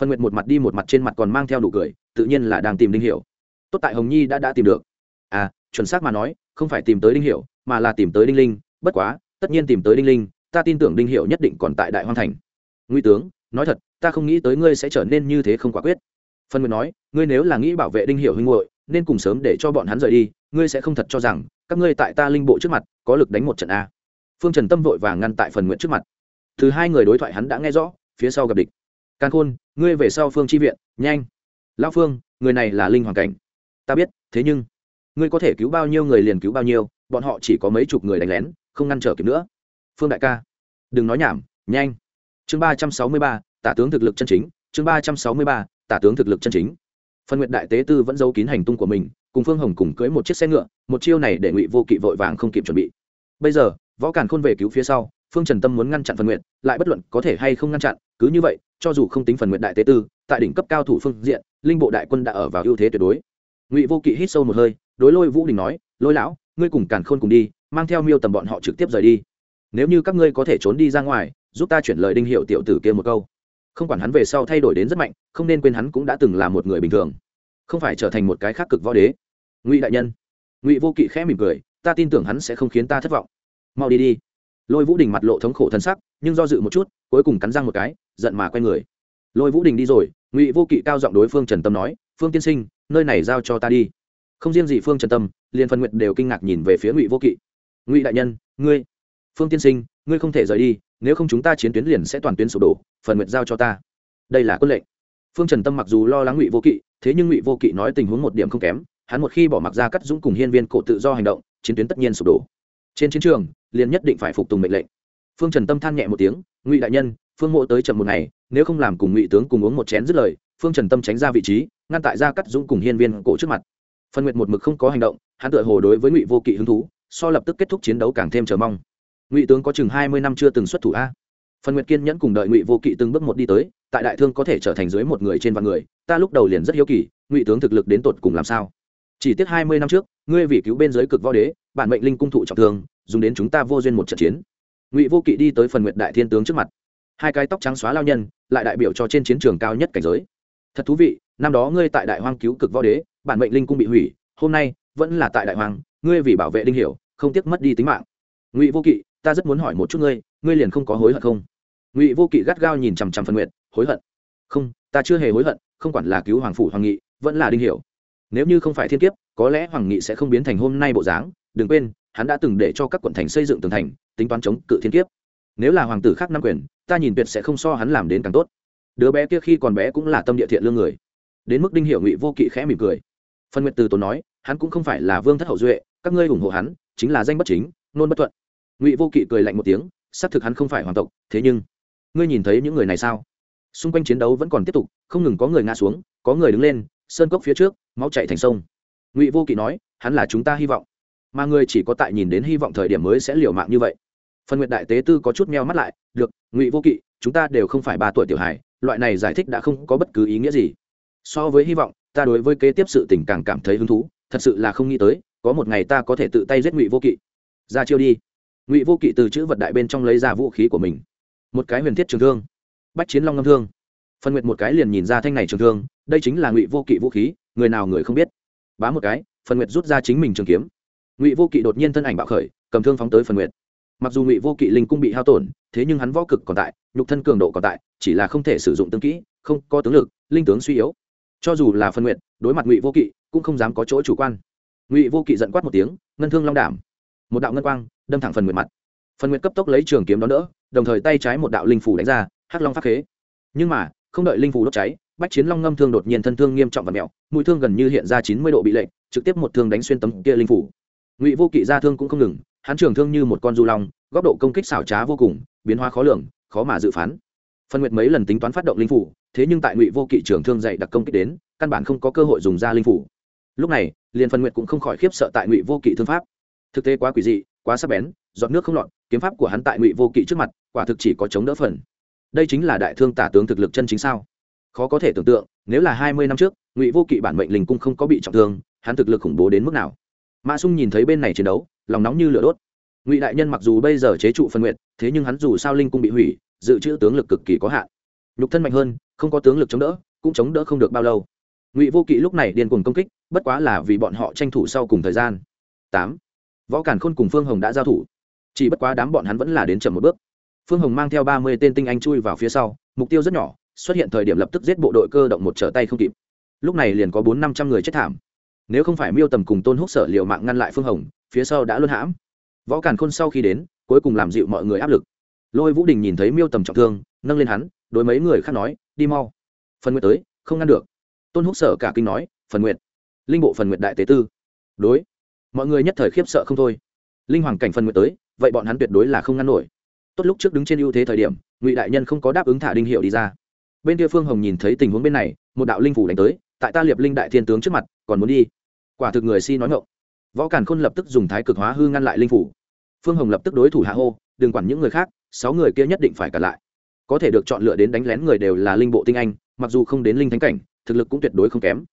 Phần nguyệt một mặt đi một mặt trên mặt còn mang theo nụ cười, tự nhiên là đang tìm đinh hiểu. Tốt tại hồng nhi đã đã tìm được. À chuẩn xác mà nói, không phải tìm tới đinh hiểu, mà là tìm tới đinh linh, bất quá tất nhiên tìm tới đinh linh, ta tin tưởng đinh hiệu nhất định còn tại đại hoang thành. Nguy tướng, nói thật, ta không nghĩ tới ngươi sẽ trở nên như thế không quả quyết. Phân nguyện nói, ngươi nếu là nghĩ bảo vệ đinh hiệu huynh hội nên cùng sớm để cho bọn hắn rời đi, ngươi sẽ không thật cho rằng, các ngươi tại ta linh bộ trước mặt, có lực đánh một trận a. Phương trần tâm vội và ngăn tại phần nguyện trước mặt. Thứ hai người đối thoại hắn đã nghe rõ, phía sau gặp địch. Can khôn, ngươi về sau phương tri viện, nhanh. Lão phương, người này là linh hoàng cảnh. Ta biết, thế nhưng, ngươi có thể cứu bao nhiêu người liền cứu bao nhiêu, bọn họ chỉ có mấy chục người đánh lén không ngăn trở kịp nữa. Phương đại ca, đừng nói nhảm, nhanh. Chương ba trăm sáu mươi ba, tả tướng thực lực chân chính. Chương ba trăm sáu mươi ba, tả tướng thực lực chân chính. Phân nguyện đại tế tư vẫn giấu kín hành tung của mình, cùng phương hồng cùng cưới một chiếc xe ngựa, một chiêu này để ngụy vô kỵ vội vàng không kịp chuẩn bị. Bây giờ, võ càn khôn về cứu phía sau, phương trần tâm muốn ngăn chặn phần nguyện lại bất luận có thể hay không ngăn chặn, cứ như vậy, cho dù không tính phần nguyện đại tế tư, tại đỉnh cấp cao thủ phương diện, linh bộ đại quân đã ở vào ưu thế tuyệt đối. Ngụy vô kỵ hít sâu một hơi, đối lôi vũ đình nói, lôi lão, ngươi cùng càn khôn cùng đi mang theo miêu tầm bọn họ trực tiếp rời đi. Nếu như các ngươi có thể trốn đi ra ngoài, giúp ta chuyển lời đinh hiệu tiểu tử kia một câu. Không quản hắn về sau thay đổi đến rất mạnh, không nên quên hắn cũng đã từng là một người bình thường. Không phải trở thành một cái khác cực võ đế. Ngụy đại nhân. Ngụy vô kỵ khẽ mỉm cười, ta tin tưởng hắn sẽ không khiến ta thất vọng. Mau đi đi. Lôi vũ đình mặt lộ thống khổ thân sắc, nhưng do dự một chút, cuối cùng cắn răng một cái, giận mà quay người. Lôi vũ đình đi rồi, ngụy vô kỵ cao giọng đối phương trần tâm nói, phương tiên sinh, nơi này giao cho ta đi. Không riêng gì phương trần tâm, liền phân nguyện đều kinh ngạc nhìn về phía ngụy vô kỵ ngụy đại nhân, ngươi, phương tiên sinh, ngươi không thể rời đi, nếu không chúng ta chiến tuyến liền sẽ toàn tuyến sụp đổ, phần nguyện giao cho ta. Đây là quân lệnh. Phương trần tâm mặc dù lo lắng ngụy vô kỵ, thế nhưng ngụy vô kỵ nói tình huống một điểm không kém, hắn một khi bỏ mặc ra cắt dũng cùng hiên viên cổ tự do hành động, chiến tuyến tất nhiên sụp đổ. Trên chiến trường, liền nhất định phải phục tùng mệnh lệnh. Phương trần tâm than nhẹ một tiếng, ngụy đại nhân, phương mộ tới chậm một ngày, nếu không làm cùng ngụy tướng cùng uống một chén dứt lời, phương trần tâm tránh ra vị trí, ngăn tại ra cắt dũng cùng hiên viên cổ trước mặt. Phân nguyệt một mực không có hành động, hắn tựa hồ đối với ngụy vô kỵ hứng thú so lập tức kết thúc chiến đấu càng thêm chờ mong. Ngụy tướng có chừng hai mươi năm chưa từng xuất thủ a. Phần nguyệt kiên nhẫn cùng đợi ngụy vô kỵ từng bước một đi tới, tại đại thương có thể trở thành dưới một người trên vạn người, ta lúc đầu liền rất hiếu kỳ, ngụy tướng thực lực đến tột cùng làm sao? Chỉ tiếc hai mươi năm trước, ngươi vì cứu bên dưới cực võ đế, bản mệnh linh cung thụ trọng thương, dùng đến chúng ta vô duyên một trận chiến. Ngụy vô kỵ đi tới phần nguyệt đại thiên tướng trước mặt. Hai cái tóc trắng xóa lao nhân, lại đại biểu cho trên chiến trường cao nhất cảnh giới. Thật thú vị, năm đó ngươi tại đại hoang cứu cực võ đế, bản mệnh linh cung bị hủy, hôm nay vẫn là tại đại hoang, ngươi vì bảo vệ đinh hiểu không tiếc mất đi tính mạng. Ngụy vô kỵ, ta rất muốn hỏi một chút ngươi ngươi liền không có hối hận không? Ngụy vô kỵ gắt gao nhìn chằm chằm phân nguyện hối hận. Không, ta chưa hề hối hận, không quản là cứu hoàng phủ, hoàng nghị, vẫn là đinh hiểu. Nếu như không phải thiên kiếp, có lẽ hoàng nghị sẽ không biến thành hôm nay bộ dáng, đừng quên, hắn đã từng để cho các quận thành xây dựng tường thành, tính toán chống cự thiên kiếp. Nếu là hoàng tử khác năm quyền, ta nhìn tuyệt sẽ không so hắn làm đến càng tốt. Đứa bé kia khi còn bé cũng là tâm địa thiện lương người. Đến mức đinh Hiểu ngụy vô kỵ khẽ mỉm cười. Phân nguyệt từ tốn nói, hắn cũng không phải là vương thất hậu duệ, các ngươi ủng hộ hắn chính là danh bất chính, nôn bất thuận. Ngụy vô kỵ cười lạnh một tiếng, xác thực hắn không phải hoàng tộc, thế nhưng, ngươi nhìn thấy những người này sao? Xung quanh chiến đấu vẫn còn tiếp tục, không ngừng có người ngã xuống, có người đứng lên, sơn cốc phía trước, máu chạy thành sông. Ngụy vô kỵ nói, hắn là chúng ta hy vọng. Mà người chỉ có tại nhìn đến hy vọng thời điểm mới sẽ liều mạng như vậy. Phần nguyện đại tế tư có chút meo mắt lại, được, ngụy vô kỵ, chúng ta đều không phải ba tuổi tiểu hài, loại này giải thích đã không có bất cứ ý nghĩa gì. So với hy vọng, ta đối với kế tiếp sự tình càng cảm thấy hứng thú, thật sự là không nghĩ tới có một ngày ta có thể tự tay giết ngụy vô kỵ. Ra chiêu đi. Ngụy vô kỵ từ chữ vật đại bên trong lấy ra vũ khí của mình. Một cái huyền thiết trường thương. Bách chiến long ngâm thương. Phân nguyệt một cái liền nhìn ra thanh này trường thương, đây chính là ngụy vô kỵ vũ khí, người nào người không biết. Bá một cái, phân nguyệt rút ra chính mình trường kiếm. Ngụy vô kỵ đột nhiên thân ảnh bạo khởi, cầm thương phóng tới phân nguyệt. Mặc dù ngụy vô kỵ linh cung bị hao tổn, thế nhưng hắn võ cực còn tại, nhục thân cường độ còn tại, chỉ là không thể sử dụng tương kỹ, không có tướng lực, linh tướng suy yếu. Cho dù là phân nguyện đối mặt ngụy vô kỵ, cũng không dám có chỗ chủ quan ngụy vô kỵ giận quát một tiếng ngân thương long đảm một đạo ngân quang đâm thẳng phần nguyệt mặt phần nguyệt cấp tốc lấy trường kiếm đón đỡ đồng thời tay trái một đạo linh phủ đánh ra hắc long phát khế nhưng mà không đợi linh phủ đốt cháy bách chiến long ngâm thương đột nhiên thân thương nghiêm trọng và mẹo mũi thương gần như hiện ra chín mươi độ bị lệnh trực tiếp một thương đánh xuyên tấm kia linh phủ ngụy vô kỵ ra thương cũng không ngừng hắn trường thương như một con du long góc độ công kích xảo trá vô cùng biến hóa khó lường khó mà dự phán phân nguyệt mấy lần tính toán phát động linh phủ thế nhưng tại ngụy vô kỵ trường thương dạy đặc công kích đến căn bản không có cơ hội dùng ra linh phủ lúc này liền phân nguyệt cũng không khỏi khiếp sợ tại ngụy vô kỵ thương pháp. Thực tế quá quỷ dị, quá sắc bén, giọt nước không lọt, kiếm pháp của hắn tại ngụy vô kỵ trước mặt, quả thực chỉ có chống đỡ phần. Đây chính là đại thương tả tướng thực lực chân chính sao? Khó có thể tưởng tượng, nếu là hai mươi năm trước, ngụy vô kỵ bản mệnh linh cung không có bị trọng thương, hắn thực lực khủng bố đến mức nào? Mã sung nhìn thấy bên này chiến đấu, lòng nóng như lửa đốt. Ngụy đại nhân mặc dù bây giờ chế trụ phân nguyện thế nhưng hắn dù sao linh cung bị hủy, dự trữ tướng lực cực kỳ có hạn. Nhục thân mạnh hơn, không có tướng lực chống đỡ, cũng chống đỡ không được bao lâu ngụy vô kỵ lúc này điên cuồng công kích bất quá là vì bọn họ tranh thủ sau cùng thời gian tám võ cản khôn cùng phương hồng đã giao thủ chỉ bất quá đám bọn hắn vẫn là đến chậm một bước phương hồng mang theo ba mươi tên tinh anh chui vào phía sau mục tiêu rất nhỏ xuất hiện thời điểm lập tức giết bộ đội cơ động một trở tay không kịp lúc này liền có bốn năm trăm người chết thảm nếu không phải miêu tầm cùng tôn húc sở liệu mạng ngăn lại phương hồng phía sau đã luân hãm võ càn khôn sau khi đến cuối cùng làm dịu mọi người áp lực lôi vũ đình nhìn thấy miêu tầm trọng thương nâng lên hắn đối mấy người khác nói đi mau phần nguyện tới không ngăn được tôn húc sở cả kinh nói, phần nguyện linh bộ phần nguyện đại tế tư. Đối, mọi người nhất thời khiếp sợ không thôi. Linh hoàng cảnh phần nguyện tới, vậy bọn hắn tuyệt đối là không ngăn nổi. Tốt lúc trước đứng trên ưu thế thời điểm, ngụy đại nhân không có đáp ứng thả đinh hiệu đi ra. Bên kia phương hồng nhìn thấy tình huống bên này, một đạo linh phủ đánh tới, tại ta liệp linh đại thiên tướng trước mặt, còn muốn đi. Quả thực người si nói ngộng võ càn khôn lập tức dùng thái cực hóa hư ngăn lại linh phủ. Phương hồng lập tức đối thủ hạ hô, đừng quản những người khác, sáu người kia nhất định phải cả lại. Có thể được chọn lựa đến đánh lén người đều là linh bộ tinh anh, mặc dù không đến linh thánh cảnh thực lực cũng tuyệt đối không kém.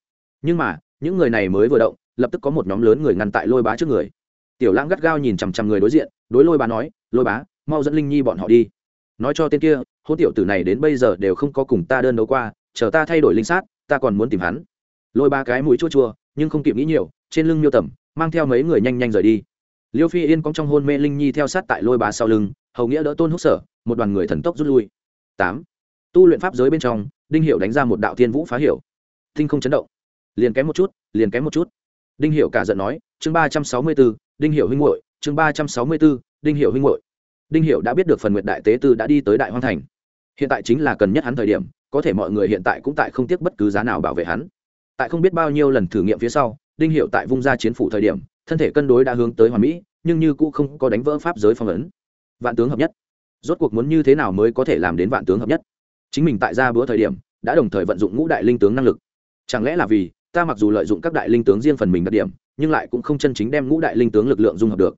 Nhưng mà, những người này mới vừa động, lập tức có một nhóm lớn người ngăn tại lôi bá trước người. Tiểu lãng gắt gao nhìn chằm chằm người đối diện, đối lôi bá nói, lôi bá, mau dẫn linh nhi bọn họ đi. Nói cho tên kia, hôn tiểu tử này đến bây giờ đều không có cùng ta đơn đấu qua, chờ ta thay đổi linh sát, ta còn muốn tìm hắn. Lôi ba cái mũi chua chua, nhưng không kịp nghĩ nhiều, trên lưng miêu tầm mang theo mấy người nhanh nhanh rời đi. Liêu phi yên cong trong hôn mê linh nhi theo sát tại lôi bá sau lưng, hầu nghĩa đỡ tôn húc sở, một đoàn người thần tốc rút lui. Tám, tu luyện pháp giới bên trong đinh hiệu đánh ra một đạo thiên vũ phá hiểu. Thinh không chấn động. Liền kém một chút, liền kém một chút. Đinh hiệu cả giận nói, chương ba trăm sáu mươi b đinh hiệu huynh hội chương ba trăm sáu mươi b đinh hiệu huynh hội đinh hiệu đã biết được phần nguyệt đại tế tư đã đi tới đại hoang thành. Hiện tại chính là cần nhất hắn thời điểm, có thể mọi người hiện tại cũng tại không tiếc bất cứ giá nào bảo vệ hắn. Tại không biết bao nhiêu lần thử nghiệm phía sau, đinh hiệu tại vung ra chiến phủ thời điểm, thân thể cân đối đã hướng tới hoàn mỹ, nhưng như cũ không có đánh vỡ pháp giới phong ấn. Vạn tướng hợp nhất. Rốt cuộc muốn như thế nào mới có thể làm đến vạn tướng hợp nhất? Chính mình tại ra bữa thời điểm, đã đồng thời vận dụng ngũ đại linh tướng năng lực. Chẳng lẽ là vì, ta mặc dù lợi dụng các đại linh tướng riêng phần mình đặc điểm, nhưng lại cũng không chân chính đem ngũ đại linh tướng lực lượng dung hợp được.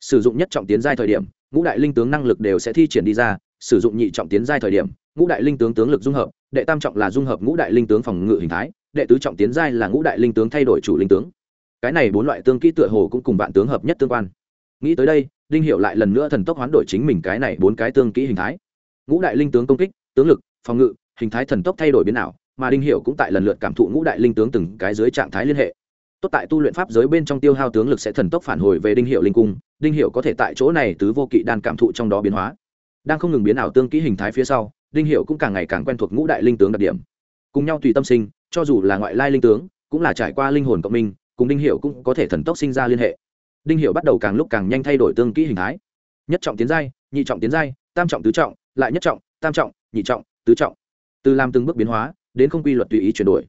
Sử dụng nhất trọng tiến giai thời điểm, ngũ đại linh tướng năng lực đều sẽ thi triển đi ra, sử dụng nhị trọng tiến giai thời điểm, ngũ đại linh tướng tướng lực dung hợp, đệ tam trọng là dung hợp ngũ đại linh tướng phòng ngự hình thái, đệ tứ trọng tiến giai là ngũ đại linh tướng thay đổi chủ linh tướng. Cái này bốn loại tương kỹ tựa hồ cũng cùng vạn tướng hợp nhất tương quan. Nghĩ tới đây, đinh hiệu lại lần nữa thần tốc hoán đổi chính mình cái này bốn cái tương kỹ hình thái. Ngũ đại linh tướng công kích, tướng lực phòng ngự, hình thái thần tốc thay đổi biến ảo, mà đinh hiệu cũng tại lần lượt cảm thụ ngũ đại linh tướng từng cái dưới trạng thái liên hệ. Tốt tại tu luyện pháp giới bên trong tiêu hao tướng lực sẽ thần tốc phản hồi về đinh hiệu linh cung, đinh hiệu có thể tại chỗ này tứ vô kỵ đan cảm thụ trong đó biến hóa. Đang không ngừng biến ảo tương kỹ hình thái phía sau, đinh hiệu cũng càng ngày càng quen thuộc ngũ đại linh tướng đặc điểm. Cùng nhau tùy tâm sinh, cho dù là ngoại lai linh tướng, cũng là trải qua linh hồn cộng minh, cùng đinh hiệu cũng có thể thần tốc sinh ra liên hệ. Đinh hiệu bắt đầu càng lúc càng nhanh thay đổi tương kỹ hình thái. Nhất trọng tiến giai, nhị trọng tiến giai, tam trọng tứ trọng, lại nhất trọng, tam trọng, nhị trọng tứ trọng. Từ làm từng bước biến hóa, đến không quy luật tùy ý chuyển đổi.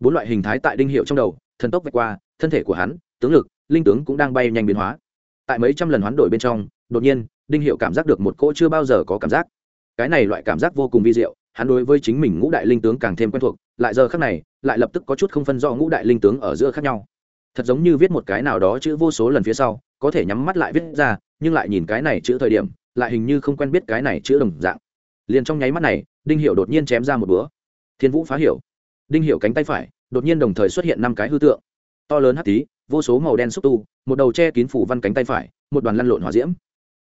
Bốn loại hình thái tại đinh hiệu trong đầu, thần tốc vạch qua, thân thể của hắn, tướng lực, linh tướng cũng đang bay nhanh biến hóa. Tại mấy trăm lần hoán đổi bên trong, đột nhiên, đinh hiệu cảm giác được một cỗ chưa bao giờ có cảm giác. Cái này loại cảm giác vô cùng vi diệu, hắn đối với chính mình ngũ đại linh tướng càng thêm quen thuộc, lại giờ khác này, lại lập tức có chút không phân do ngũ đại linh tướng ở giữa khác nhau. Thật giống như viết một cái nào đó chữ vô số lần phía sau, có thể nhắm mắt lại viết ra, nhưng lại nhìn cái này chữ thời điểm, lại hình như không quen biết cái này chữ đồng dạng. Liền trong nháy mắt này đinh hiệu đột nhiên chém ra một búa. Thiên vũ phá hiểu. Đinh hiệu cánh tay phải, đột nhiên đồng thời xuất hiện năm cái hư tượng. To lớn hắc tí, vô số màu đen xúc tu, một đầu che kín phủ văn cánh tay phải, một đoàn lăn lộn hỏa diễm.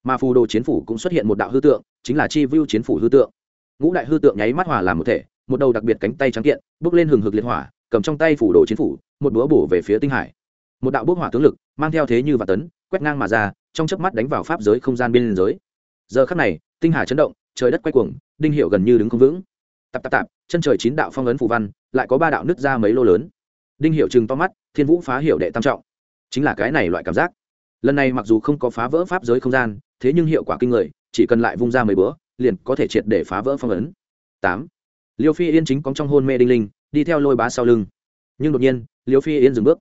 Mà phù đồ chiến phủ cũng xuất hiện một đạo hư tượng, chính là chi vu chiến phủ hư tượng. Ngũ đại hư tượng nháy mắt hòa làm một thể, một đầu đặc biệt cánh tay trắng kiện, bước lên hừng hực liệt hỏa, cầm trong tay phủ đồ chiến phủ, một búa bổ về phía tinh hải. Một đạo bước hỏa tướng lực, mang theo thế như và tấn, quét ngang mà ra, trong chớp mắt đánh vào pháp giới không gian biên giới. Giờ khắc này, tinh Hải chấn động trời đất quay cuồng, đinh hiệu gần như đứng không vững. Tạp tạp tạp, chân trời chín đạo phong ấn phù văn, lại có ba đạo nứt ra mấy lô lớn. Đinh hiệu chừng to mắt, thiên vũ phá hiệu đệ tam trọng. Chính là cái này loại cảm giác. Lần này mặc dù không có phá vỡ pháp giới không gian, thế nhưng hiệu quả kinh người, chỉ cần lại vung ra mấy bữa, liền có thể triệt để phá vỡ phong ấn. Tám. Liêu phi yên chính cóng trong hôn mê đinh linh, đi theo lôi bá sau lưng. Nhưng đột nhiên, liêu phi yên dừng bước.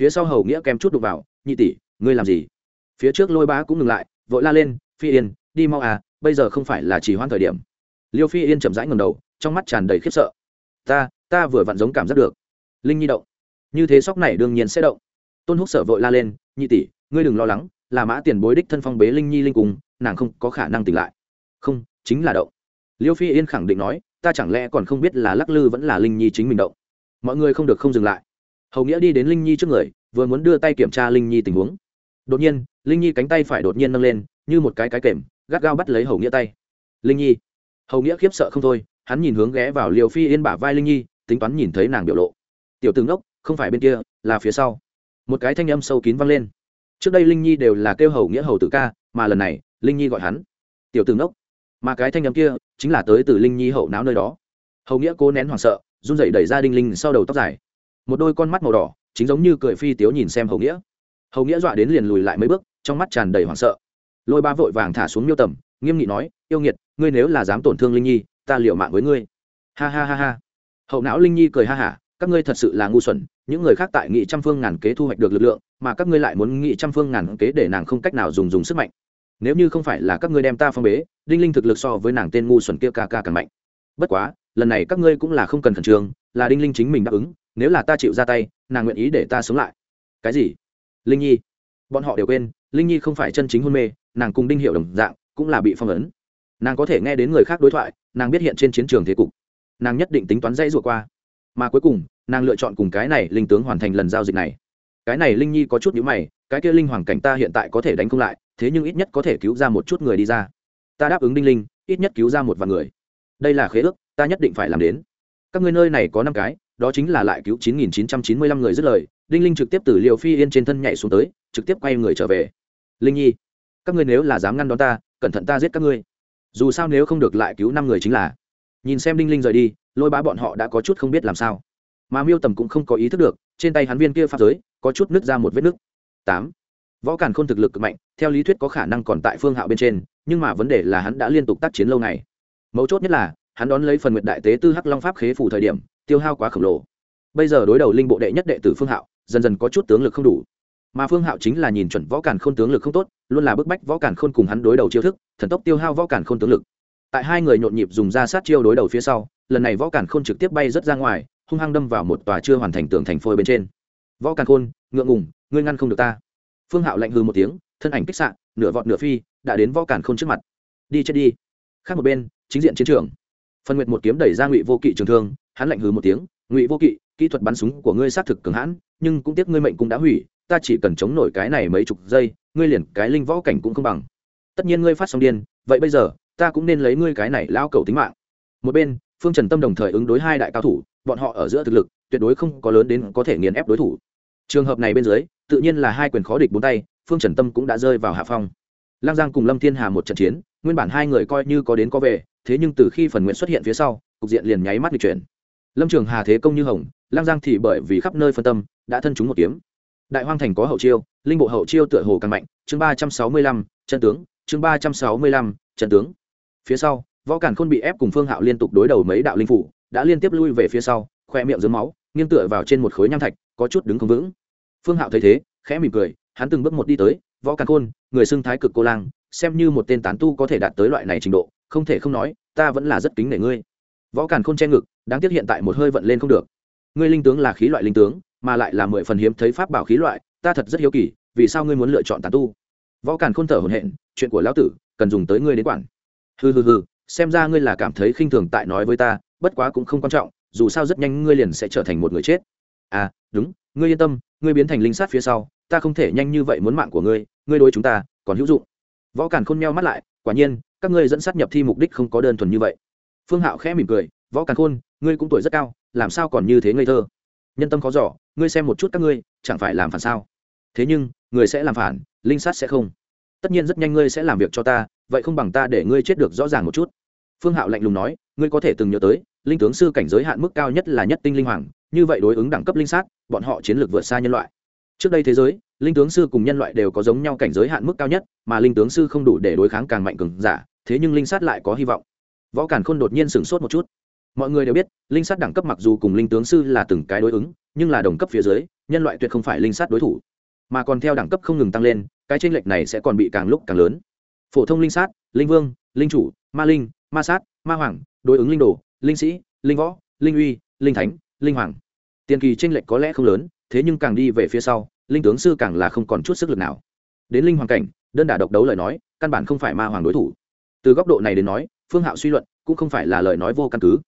Phía sau hầu nghĩa kèm chút đục vào, nhị tỷ, ngươi làm gì? Phía trước lôi bá cũng ngừng lại, vội la lên, phi yên, đi mau à bây giờ không phải là chỉ hoãn thời điểm. Liêu phi yên chậm rãi ngầm đầu, trong mắt tràn đầy khiếp sợ. Ta ta vừa vặn giống cảm giác được. Linh nhi động. Như thế sóc này đương nhiên sẽ động. Tôn húc sợ vội la lên, nhị tỷ, ngươi đừng lo lắng, là mã tiền bối đích thân phong bế linh nhi linh cùng, nàng không có khả năng tỉnh lại. Không, chính là động. Liêu phi yên khẳng định nói, ta chẳng lẽ còn không biết là lắc lư vẫn là linh nhi chính mình động? Mọi người không được không dừng lại. Hầu nghĩa đi đến linh nhi trước người, vừa muốn đưa tay kiểm tra linh nhi tình huống. Đột nhiên, linh nhi cánh tay phải đột nhiên nâng lên, như một cái cái kềm gắt gao bắt lấy hầu nghĩa tay. Linh nhi. Hầu nghĩa khiếp sợ không thôi, hắn nhìn hướng ghé vào liều phi yên bả vai linh nhi, tính toán nhìn thấy nàng biểu lộ. Tiểu tướng đốc, không phải bên kia, là phía sau. Một cái thanh âm sâu kín vang lên. Trước đây linh nhi đều là kêu hầu nghĩa hầu tử ca, mà lần này, linh nhi gọi hắn. Tiểu tướng đốc. Mà cái thanh âm kia, chính là tới từ linh nhi hậu não nơi đó. Hầu nghĩa cố nén hoảng sợ, run rẩy đẩy ra đinh linh sau đầu tóc dài. Một đôi con mắt màu đỏ, chính giống như cười phi tiếu nhìn xem hầu nghĩa. Hầu nghĩa dọa đến liền lùi lại mấy bước, trong mắt tràn đầy hoảng sợ lôi ba vội vàng thả xuống miêu tầm, nghiêm nghị nói, yêu nghiệt, ngươi nếu là dám tổn thương linh nhi, ta liệu mạng với ngươi. Ha ha ha ha. Hậu não linh nhi cười ha hả, các ngươi thật sự là ngu xuẩn, những người khác tại nghị trăm phương ngàn kế thu hoạch được lực lượng, mà các ngươi lại muốn nghị trăm phương ngàn kế để nàng không cách nào dùng dùng sức mạnh. Nếu như không phải là các ngươi đem ta phong bế, đinh linh thực lực so với nàng tên ngu xuẩn kia ca ca càng mạnh. Bất quá, lần này các ngươi cũng là không cần khẩn trương, là đinh linh chính mình đáp ứng, nếu là ta chịu ra tay, nàng nguyện ý để ta sống lại. Cái gì? Linh nhi. Bọn họ đều quên linh nhi không phải chân chính hôn mê nàng cùng đinh hiệu đồng dạng cũng là bị phong ấn nàng có thể nghe đến người khác đối thoại nàng biết hiện trên chiến trường thế cục nàng nhất định tính toán dãy ruột qua mà cuối cùng nàng lựa chọn cùng cái này linh tướng hoàn thành lần giao dịch này cái này linh nhi có chút nhữ mày, cái kia linh hoàng cảnh ta hiện tại có thể đánh không lại, thế nhưng ít nhất có thể cứu ra một chút người đi ra. Ta đáp ứng đinh linh, ít nhất cứu ra một vài người. Đây là khế ước, ta nhất định phải làm đến. Các ngươi nơi này có năm cái, đó chính là lại cứu 9.995 người dứt lời. Đinh linh trực tiếp từ liều phi yên trên thân nhảy xuống tới, trực tiếp quay người trở về linh nhi các ngươi nếu là dám ngăn đón ta cẩn thận ta giết các ngươi dù sao nếu không được lại cứu năm người chính là nhìn xem đinh linh rời đi lôi bá bọn họ đã có chút không biết làm sao mà miêu tầm cũng không có ý thức được trên tay hắn viên kia pháp giới có chút nứt ra một vết nứt tám võ càn khôn thực lực cực mạnh theo lý thuyết có khả năng còn tại phương hạo bên trên nhưng mà vấn đề là hắn đã liên tục tác chiến lâu ngày mấu chốt nhất là hắn đón lấy phần nguyện đại tế tư hắc long pháp khế phủ thời điểm tiêu hao quá khổng lồ bây giờ đối đầu linh bộ đệ nhất đệ tử phương hạo dần dần có chút tướng lực không đủ mà phương hạo chính là nhìn chuẩn võ cản khôn tướng lực không tốt, luôn là bức bách võ cản khôn cùng hắn đối đầu chiêu thức, thần tốc tiêu hao võ cản khôn tướng lực. Tại hai người nhộn nhịp dùng ra sát chiêu đối đầu phía sau, lần này võ cản khôn trực tiếp bay rất ra ngoài, hung hăng đâm vào một tòa chưa hoàn thành tường thành phôi bên trên. Võ cản khôn, ngượng ngùng, ngươi ngăn không được ta. Phương hạo lạnh hư một tiếng, thân ảnh kích sạn nửa vọt nửa phi, đã đến võ cản khôn trước mặt. Đi chết đi. Khác một bên, chính diện chiến trường. Phân nguyệt một kiếm đẩy ra ngụy vô kỵ trường thương, hắn lạnh hư một tiếng, ngụy vô kỵ, kỹ thuật bắn súng của ngươi xác thực cường hãn, nhưng cũng tiếc ngươi mệnh cũng đã hủy ta chỉ cần chống nổi cái này mấy chục giây, ngươi liền cái linh võ cảnh cũng không bằng. Tất nhiên ngươi phát xong điên, vậy bây giờ, ta cũng nên lấy ngươi cái này lao cầu tính mạng. Một bên, phương trần tâm đồng thời ứng đối hai đại cao thủ, bọn họ ở giữa thực lực, tuyệt đối không có lớn đến có thể nghiền ép đối thủ. Trường hợp này bên dưới, tự nhiên là hai quyền khó địch bốn tay, phương trần tâm cũng đã rơi vào hạ phong. Lang giang cùng lâm thiên hà một trận chiến, nguyên bản hai người coi như có đến có về, thế nhưng từ khi phần nguyện xuất hiện phía sau, cục diện liền nháy mắt lịch chuyển. Lâm trường hà thế công như hồng lang giang thì bởi vì khắp nơi phân tâm, đã thân chúng một kiếm đại hoang thành có hậu chiêu, linh bộ hậu chiêu tựa hồ càng mạnh. Chương ba trăm sáu mươi lăm, chân tướng. Chương ba trăm sáu mươi lăm, chân tướng. Phía sau, võ càn khôn bị ép cùng phương hạo liên tục đối đầu mấy đạo linh phủ, đã liên tiếp lui về phía sau khoe miệng dưới máu, nghiêng tựa vào trên một khối nham thạch, có chút đứng không vững. Phương hạo thấy thế, khẽ mỉm cười, hắn từng bước một đi tới. Võ càn khôn, người xưng thái cực cô lang, xem như một tên tán tu có thể đạt tới loại này trình độ, không thể không nói, ta vẫn là rất kính nể ngươi. Võ càn khôn che ngực, đáng tiếc hiện tại một hơi vận lên không được. Ngươi linh tướng là khí loại linh tướng mà lại là mười phần hiếm thấy pháp bảo khí loại, ta thật rất hiếu kỳ, vì sao ngươi muốn lựa chọn tàn tu? Võ càn khôn thở hổn hển, chuyện của lão tử, cần dùng tới ngươi đến quản. Hừ hừ hừ, xem ra ngươi là cảm thấy khinh thường tại nói với ta, bất quá cũng không quan trọng, dù sao rất nhanh ngươi liền sẽ trở thành một người chết. À đúng, ngươi yên tâm, ngươi biến thành linh sát phía sau, ta không thể nhanh như vậy muốn mạng của ngươi ngươi đối chúng ta còn hữu dụng. Võ càn khôn meo mắt lại, quả nhiên, các ngươi dẫn sát nhập thi mục đích không có đơn thuần như vậy. Phương hạo khẽ mỉm cười, võ càn khôn, ngươi cũng tuổi rất cao, làm sao còn như thế ngây thơ? Nhân tâm khó giỏ ngươi xem một chút các ngươi, chẳng phải làm phản sao? Thế nhưng, người sẽ làm phản, linh sát sẽ không. Tất nhiên rất nhanh ngươi sẽ làm việc cho ta, vậy không bằng ta để ngươi chết được rõ ràng một chút. Phương hạo lạnh lùng nói, ngươi có thể từng nhớ tới, linh tướng sư cảnh giới hạn mức cao nhất là nhất tinh linh hoàng, như vậy đối ứng đẳng cấp linh sát, bọn họ chiến lược vượt xa nhân loại. Trước đây thế giới, linh tướng sư cùng nhân loại đều có giống nhau cảnh giới hạn mức cao nhất, mà linh tướng sư không đủ để đối kháng càng mạnh cường giả, thế nhưng linh sát lại có hy vọng. Võ càn khôn đột nhiên sửng sốt một chút mọi người đều biết, linh sát đẳng cấp mặc dù cùng linh tướng sư là từng cái đối ứng, nhưng là đồng cấp phía dưới, nhân loại tuyệt không phải linh sát đối thủ. Mà còn theo đẳng cấp không ngừng tăng lên, cái tranh lệch này sẽ còn bị càng lúc càng lớn. Phổ thông linh sát, linh vương, linh chủ, ma linh, ma sát, ma hoàng, đối ứng linh đồ, linh sĩ, linh võ, linh uy, linh thánh, linh hoàng. Tiền kỳ tranh lệch có lẽ không lớn, thế nhưng càng đi về phía sau, linh tướng sư càng là không còn chút sức lực nào. Đến linh hoàng cảnh, đơn đả độc đấu lời nói, căn bản không phải ma hoàng đối thủ. Từ góc độ này đến nói, phương hạo suy luận cũng không phải là lời nói vô căn cứ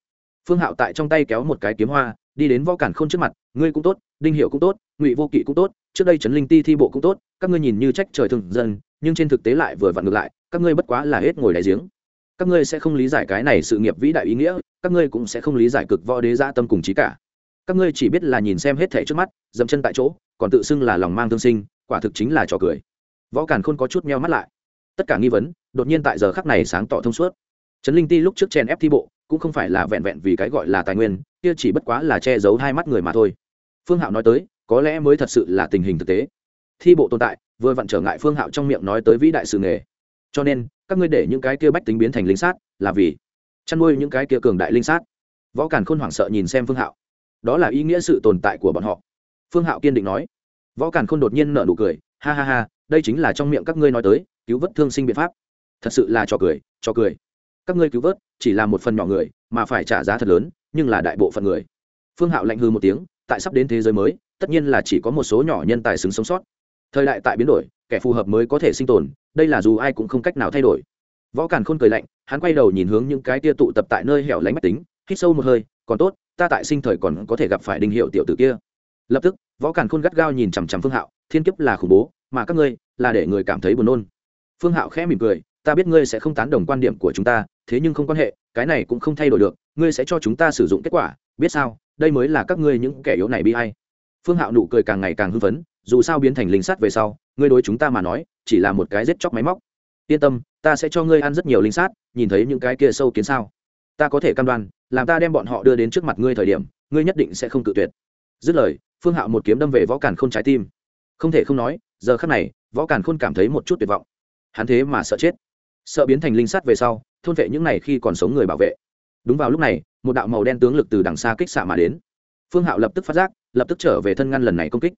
phương hạo tại trong tay kéo một cái kiếm hoa, đi đến võ cản khôn trước mặt, ngươi cũng tốt, đinh hiệu cũng tốt, ngụy vô kỵ cũng tốt, trước đây trấn linh ti thi bộ cũng tốt, các ngươi nhìn như trách trời thường dân, nhưng trên thực tế lại vừa vặn ngược lại, các ngươi bất quá là hết ngồi đại giếng. Các ngươi sẽ không lý giải cái này sự nghiệp vĩ đại ý nghĩa, các ngươi cũng sẽ không lý giải cực võ đế gia tâm cùng trí cả. Các ngươi chỉ biết là nhìn xem hết thể trước mắt, dậm chân tại chỗ, còn tự xưng là lòng mang thương sinh, quả thực chính là trò cười. Võ cản khôn có chút meo mắt lại. Tất cả nghi vấn, đột nhiên tại giờ khắc này sáng tỏ thông suốt. Trấn linh ti lúc trước chen ép thi bộ cũng không phải là vẹn vẹn vì cái gọi là tài nguyên, kia chỉ bất quá là che giấu hai mắt người mà thôi. Phương hạo nói tới, có lẽ mới thật sự là tình hình thực tế. Thi bộ tồn tại, vừa vặn trở ngại phương hạo trong miệng nói tới vĩ đại sự nghề. Cho nên, các ngươi để những cái kia bách tính biến thành linh sát, là vì chăn nuôi những cái kia cường đại linh sát. Võ càn khôn hoảng sợ nhìn xem phương hạo. Đó là ý nghĩa sự tồn tại của bọn họ. Phương hạo kiên định nói. Võ càn khôn đột nhiên nở nụ cười, ha ha ha, đây chính là trong miệng các ngươi nói tới, cứu vớt thương sinh biện pháp. Thật sự là trò cười trò cười các ngươi cứu vớt, chỉ là một phần nhỏ người, mà phải trả giá thật lớn, nhưng là đại bộ phận người. Phương hạo lạnh hư một tiếng, tại sắp đến thế giới mới, tất nhiên là chỉ có một số nhỏ nhân tài xứng sống sót. Thời đại tại biến đổi, kẻ phù hợp mới có thể sinh tồn, đây là dù ai cũng không cách nào thay đổi. Võ càn khôn cười lạnh, hắn quay đầu nhìn hướng những cái tia tụ tập tại nơi hẻo lánh mách tính, hít sâu một hơi, còn tốt, ta tại sinh thời còn có thể gặp phải đinh hiệu tiểu tử kia. Lập tức, võ càn khôn gắt gao nhìn chằm chằm phương hạo, thiên kiếp là khủng bố, mà các ngươi là để người cảm thấy buồn nôn. Phương hạo khẽ mỉm cười ta biết ngươi sẽ không tán đồng quan điểm của chúng ta, thế nhưng không quan hệ, cái này cũng không thay đổi được, ngươi sẽ cho chúng ta sử dụng kết quả, biết sao? Đây mới là các ngươi những kẻ yếu này bi hay phương hạo nụ cười càng ngày càng hưng phấn, dù sao biến thành linh sắt về sau, ngươi đối chúng ta mà nói, chỉ là một cái giết chóc máy móc. Yên tâm, ta sẽ cho ngươi ăn rất nhiều linh sát, nhìn thấy những cái kia sâu kiến sao. Ta có thể cam đoan, làm ta đem bọn họ đưa đến trước mặt ngươi thời điểm, ngươi nhất định sẽ không tự tuyệt. Dứt lời, phương hạo một kiếm đâm về võ càn k h ô n trái tim. Không thể không nói, giờ khắc này, võ càn khôn cảm thấy một chút tuyệt vọng. Hắn thế mà sợ chết sợ biến thành linh sắt về sau, thôn vệ những này khi còn sống người bảo vệ. Đúng vào lúc này, một đạo màu đen tướng lực từ đằng xa kích xạ mà đến. Phương hạo lập tức phát giác, lập tức trở về thân ngăn lần này công kích.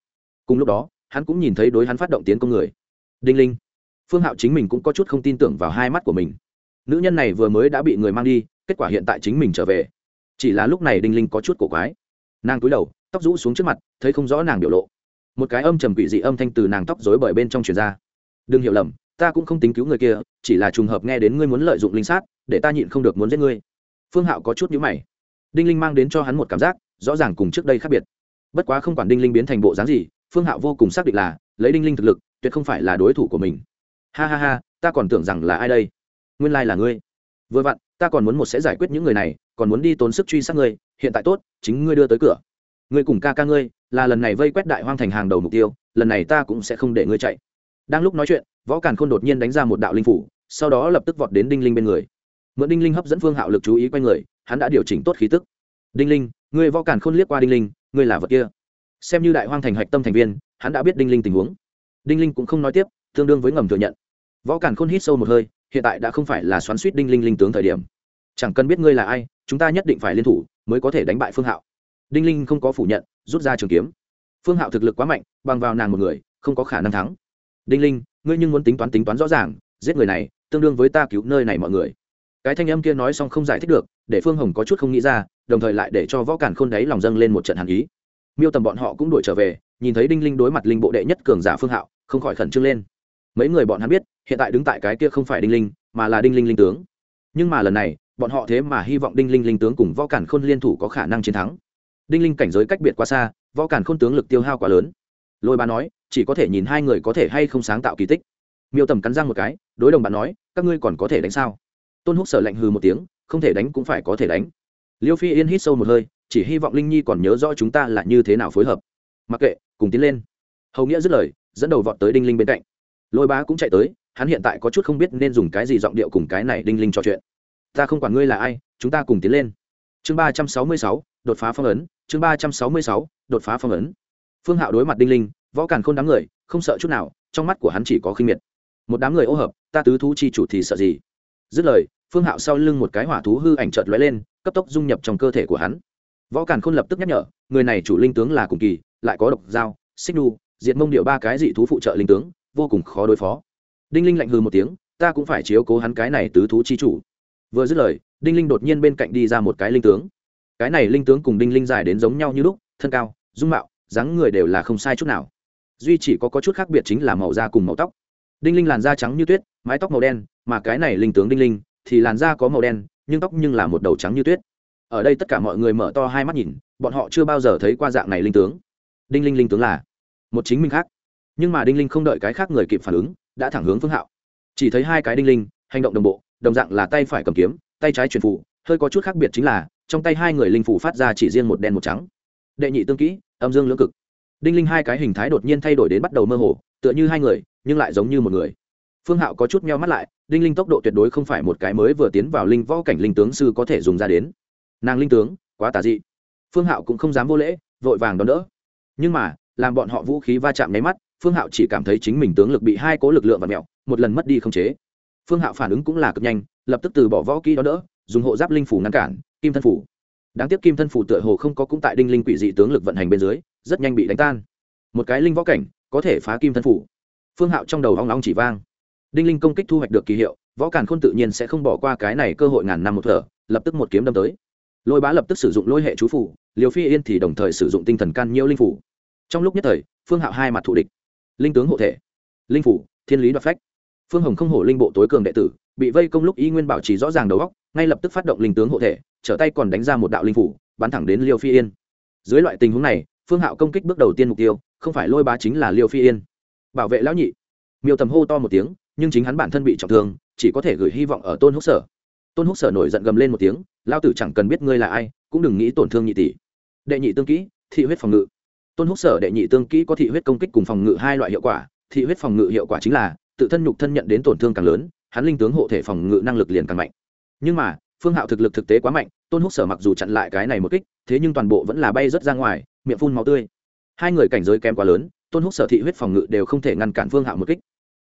Cùng lúc đó, hắn cũng nhìn thấy đối hắn phát động tiến công người. Đinh linh. Phương hạo chính mình cũng có chút không tin tưởng vào hai mắt của mình. Nữ nhân này vừa mới đã bị người mang đi, kết quả hiện tại chính mình trở về. Chỉ là lúc này đinh linh có chút cổ quái. Nàng cúi đầu, tóc rũ xuống trước mặt, thấy không rõ nàng biểu lộ. Một cái âm trầm quỷ dị âm thanh từ nàng tóc dối bởi bên trong truyền ra. Đừng hiểu lầm ta cũng không tính cứu người kia, chỉ là trùng hợp nghe đến ngươi muốn lợi dụng linh sát, để ta nhịn không được muốn giết ngươi. Phương hạo có chút nhữ mày. Đinh linh mang đến cho hắn một cảm giác, rõ ràng cùng trước đây khác biệt. Bất quá không quản đinh linh biến thành bộ dáng gì, phương hạo vô cùng xác định là lấy đinh linh thực lực, tuyệt không phải là đối thủ của mình. Ha ha ha, ta còn tưởng rằng là ai đây? Nguyên lai là ngươi. Vừa vặn, ta còn muốn một sẽ giải quyết những người này, còn muốn đi tốn sức truy sát ngươi, hiện tại tốt, chính ngươi đưa tới cửa. Ngươi cùng ca ca ngươi, là lần này vây quét đại hoang thành hàng đầu mục tiêu, lần này ta cũng sẽ không để ngươi chạy. Đang lúc nói chuyện võ càn khôn đột nhiên đánh ra một đạo linh phủ, sau đó lập tức vọt đến đinh linh bên người. Mượn đinh linh hấp dẫn phương hạo lực chú ý quanh người, hắn đã điều chỉnh tốt khí tức. Đinh linh người võ càn khôn liếc qua đinh linh, ngươi là vật kia. Xem như đại hoang thành hạch tâm thành viên, hắn đã biết đinh linh tình huống. Đinh linh cũng không nói tiếp, tương đương với ngầm thừa nhận. Võ càn khôn hít sâu một hơi, hiện tại đã không phải là xoắn suýt đinh linh linh tướng thời điểm. Chẳng cần biết ngươi là ai, chúng ta nhất định phải liên thủ, mới có thể đánh bại phương hạo. Đinh linh không có phủ nhận, rút ra trường kiếm. Phương hạo thực lực quá mạnh, bằng vào nàng một người, không có khả năng thắng. Đinh linh ngươi nhưng muốn tính toán tính toán rõ ràng, giết người này, tương đương với ta cứu nơi này mọi người. Cái thanh âm kia nói xong không giải thích được, để phương hồng có chút không nghĩ ra, đồng thời lại để cho võ càn khôn đáy lòng dâng lên một trận hàn ý. Miêu tầm bọn họ cũng đuổi trở về, nhìn thấy đinh linh đối mặt linh bộ đệ nhất cường giả phương hạo, không khỏi khẩn trương lên. Mấy người bọn hắn biết, hiện tại đứng tại cái kia không phải đinh linh, mà là đinh linh linh tướng. Nhưng mà lần này, bọn họ thế mà hy vọng đinh linh linh tướng cùng võ cản khôn liên thủ có khả năng chiến thắng. Đinh linh cảnh giới cách biệt quá xa, võ cản khôn tướng lực tiêu hao quá lớn. Lôi ba nói chỉ có thể nhìn hai người có thể hay không sáng tạo kỳ tích. Miêu tầm cắn răng một cái, đối đồng bạn nói, các ngươi còn có thể đánh sao? Tôn húc sở lạnh hừ một tiếng, không thể đánh cũng phải có thể đánh. Liêu phi yên hít sâu một hơi, chỉ hy vọng linh nhi còn nhớ rõ chúng ta là như thế nào phối hợp. Mặc kệ, cùng tiến lên. Hầu nghĩa dứt lời, dẫn đầu vọt tới đinh linh bên cạnh. Lôi bá cũng chạy tới, hắn hiện tại có chút không biết nên dùng cái gì giọng điệu cùng cái này đinh linh trò chuyện. Ta không quản ngươi là ai, chúng ta cùng tiến lên. Chương ba trăm sáu mươi sáu, đột phá phong ấn, chương ba trăm sáu mươi sáu, đột phá phong ấn. Phương hạo đối mặt đinh linh võ càn Khôn đám người, không sợ chút nào, trong mắt của hắn chỉ có khinh miệt. Một đám người ô hợp, ta tứ thú chi chủ thì sợ gì? Dứt lời, phương hạo sau lưng một cái hỏa thú hư ảnh trợt lóe lên, cấp tốc dung nhập trong cơ thể của hắn. Võ càn khôn lập tức nhắc nhở, người này chủ linh tướng là cùng kỳ, lại có độc dao, xích đu, diệt mông điệu ba cái dị thú phụ trợ linh tướng, vô cùng khó đối phó. Đinh linh lạnh hư một tiếng, ta cũng phải chiếu cố hắn cái này tứ thú chi chủ. Vừa dứt lời, đinh linh đột nhiên bên cạnh đi ra một cái linh tướng. Cái này linh tướng cùng đinh linh dài đến giống nhau như lúc, thân cao, dung mạo, dáng người đều là không sai chút nào duy chỉ có, có chút khác biệt chính là màu da cùng màu tóc. Đinh linh làn da trắng như tuyết mái tóc màu đen mà cái này linh tướng đinh linh thì làn da có màu đen nhưng tóc nhưng là một đầu trắng như tuyết. Ở đây tất cả mọi người mở to hai mắt nhìn bọn họ chưa bao giờ thấy qua dạng này linh tướng. Đinh linh linh tướng là một chính mình khác. Nhưng mà đinh linh không đợi cái khác người kịp phản ứng đã thẳng hướng phương hạo. Chỉ thấy hai cái đinh linh hành động đồng bộ đồng dạng là tay phải cầm kiếm tay trái truyền phụ, hơi có chút khác biệt chính là trong tay hai người linh phủ phát ra chỉ riêng một đen một trắng. Đệ nhị tương kỹ âm dương lưỡng cực đinh linh hai cái hình thái đột nhiên thay đổi đến bắt đầu mơ hồ, tựa như hai người, nhưng lại giống như một người. Phương hạo có chút meo mắt lại, đinh linh tốc độ tuyệt đối không phải một cái mới vừa tiến vào linh võ cảnh linh tướng sư có thể dùng ra đến. Nàng linh tướng, quá tà dị. Phương hạo cũng không dám vô lễ, vội vàng đón đỡ. Nhưng mà, làm bọn họ vũ khí va chạm nháy mắt, phương hạo chỉ cảm thấy chính mình tướng lực bị hai cố lực lượng và mẹo một lần mất đi không chế. Phương hạo phản ứng cũng là cực nhanh, lập tức từ bỏ võ kỹ đó đỡ, dùng hộ giáp linh phủ ngăn cản, kim thân phủ. Đáng tiếc kim thân phủ tựa hồ không có cũng tại đinh linh quỷ dị tướng lực vận hành bên dưới rất nhanh bị đánh tan. Một cái linh võ cảnh, có thể phá kim thân phủ. Phương hạo trong đầu hoang long chỉ vang. Đinh linh công kích thu hoạch được kỳ hiệu, võ càn khôn tự nhiên sẽ không bỏ qua cái này cơ hội ngàn năm một thở, lập tức một kiếm đâm tới. Lôi bá lập tức sử dụng lôi hệ chú phủ liều phi yên thì đồng thời sử dụng tinh thần can nhiễu linh phủ. Trong lúc nhất thời, phương hạo hai mặt thủ địch. Linh tướng hộ thể. Linh phủ, thiên lý đoạt phách. Phương hồng không hổ linh bộ tối cường đệ tử, bị vây công lúc y nguyên bảo trì rõ ràng đầu góc ngay lập tức phát động linh tướng hộ thể, trở tay còn đánh ra một đạo linh phủ, bắn thẳng đến liêu phi yên. Dưới loại tình huống này phương hạo công kích bước đầu tiên mục tiêu, không phải lôi bá chính là liêu phi yên. Bảo vệ lão nhị. Miêu tầm hô to một tiếng, nhưng chính hắn bản thân bị trọng thương, chỉ có thể gửi hy vọng ở tôn húc sở. Tôn húc sở nổi giận gầm lên một tiếng lao tử chẳng cần biết ngươi là ai, cũng đừng nghĩ tổn thương nhị tỷ. Đệ nhị tương kỹ, thị huyết phòng ngự. Tôn húc sở đệ nhị tương kỹ có thị huyết công kích cùng phòng ngự hai loại hiệu quả, thị huyết phòng ngự hiệu quả chính là, tự thân nhục thân nhận đến tổn thương càng lớn, hắn linh tướng hộ thể phòng ngự năng lực liền càng mạnh. Nhưng mà, phương hạo thực lực thực tế quá mạnh, tôn húc sở mặc dù chặn lại cái này một kích, thế nhưng toàn bộ vẫn là bay rớt ra ngoài miệng phun máu tươi. Hai người cảnh giới kém quá lớn, tôn húc sở thị huyết phòng ngự đều không thể ngăn cản phương hạo một kích.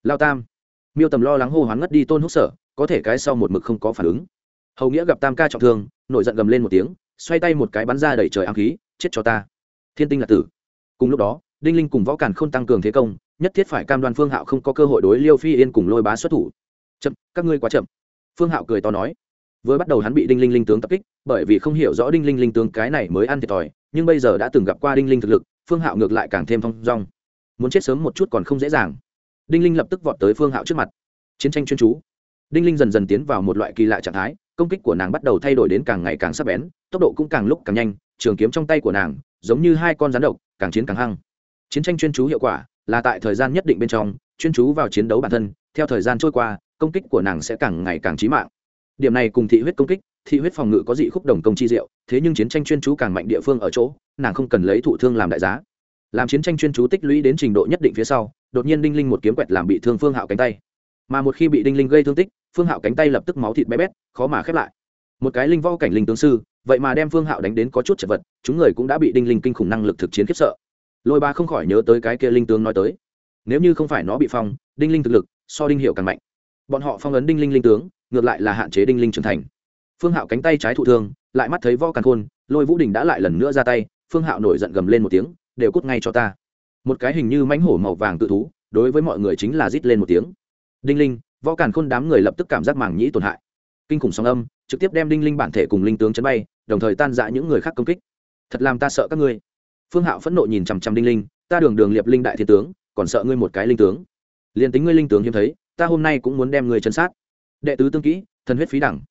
Lao tam. Miêu tầm lo lắng hô hoán ngất đi tôn húc sở, có thể cái sau một mực không có phản ứng. Hầu nghĩa gặp tam ca trọng thương, nổi giận gầm lên một tiếng, xoay tay một cái bắn ra đẩy trời ám khí, chết cho ta. Thiên tinh là tử. Cùng lúc đó, đinh linh cùng võ càn không tăng cường thế công, nhất thiết phải cam đoan phương hạo không có cơ hội đối liêu phi yên cùng lôi bá xuất thủ. Chậm, các ngươi quá chậm. Phương hạo cười to nói. Vừa bắt đầu hắn bị đinh linh linh tướng tập kích, bởi vì không hiểu rõ đinh linh linh tướng cái này mới ăn thiệt thòi nhưng bây giờ đã từng gặp qua đinh linh thực lực, phương hạo ngược lại càng thêm thong dong. Muốn chết sớm một chút còn không dễ dàng. Đinh linh lập tức vọt tới phương hạo trước mặt. Chiến tranh chuyên chú. Đinh linh dần dần tiến vào một loại kỳ lạ trạng thái, công kích của nàng bắt đầu thay đổi đến càng ngày càng sắc bén, tốc độ cũng càng lúc càng nhanh, trường kiếm trong tay của nàng, giống như hai con rắn độc, càng chiến càng hăng. Chiến tranh chuyên chú hiệu quả là tại thời gian nhất định bên trong, chuyên chú vào chiến đấu bản thân, theo thời gian trôi qua, công kích của nàng sẽ càng ngày càng trí mạng. Điểm này cùng thị huyết công kích thị huyết phòng ngự có dị khúc đồng công chi diệu, thế nhưng chiến tranh chuyên chú càng mạnh địa phương ở chỗ, nàng không cần lấy thụ thương làm đại giá. Làm chiến tranh chuyên chú tích lũy đến trình độ nhất định phía sau, đột nhiên đinh linh một kiếm quẹt làm bị thương phương hạo cánh tay. Mà một khi bị đinh linh gây thương tích, phương hạo cánh tay lập tức máu thịt bé bét, khó mà khép lại. Một cái linh võ cảnh linh tướng sư, vậy mà đem phương hạo đánh đến có chút chật vật, chúng người cũng đã bị đinh linh kinh khủng năng lực thực chiến khiếp sợ. Lôi ba không khỏi nhớ tới cái kia linh tướng nói tới. Nếu như không phải nó bị phong, đinh linh thực lực, so đinh hiệu càng mạnh. Bọn họ phong ấn đinh linh linh tướng, ngược lại là hạn chế đinh linh trưởng thành phương hạo cánh tay trái thụ thương, lại mắt thấy võ càn khôn, lôi vũ đình đã lại lần nữa ra tay, phương hạo nổi giận gầm lên một tiếng, đều cút ngay cho ta. Một cái hình như mánh hổ màu vàng tự thú, đối với mọi người chính là rít lên một tiếng. Đinh linh, võ càn khôn đám người lập tức cảm giác màng nhĩ tổn hại. Kinh khủng song âm, trực tiếp đem đinh linh bản thể cùng linh tướng chấn bay, đồng thời tan dã những người khác công kích. Thật làm ta sợ các ngươi. Phương hạo phẫn nộ nhìn chằm chằm đinh linh, ta đường đường liệp linh đại thiên tướng, còn sợ ngươi một cái linh tướng. Liền tính ngươi linh tướng hiếm thấy, ta hôm nay cũng muốn đem ngươi chân sát. Đệ tứ tương kỹ, thần huyết phí đẳng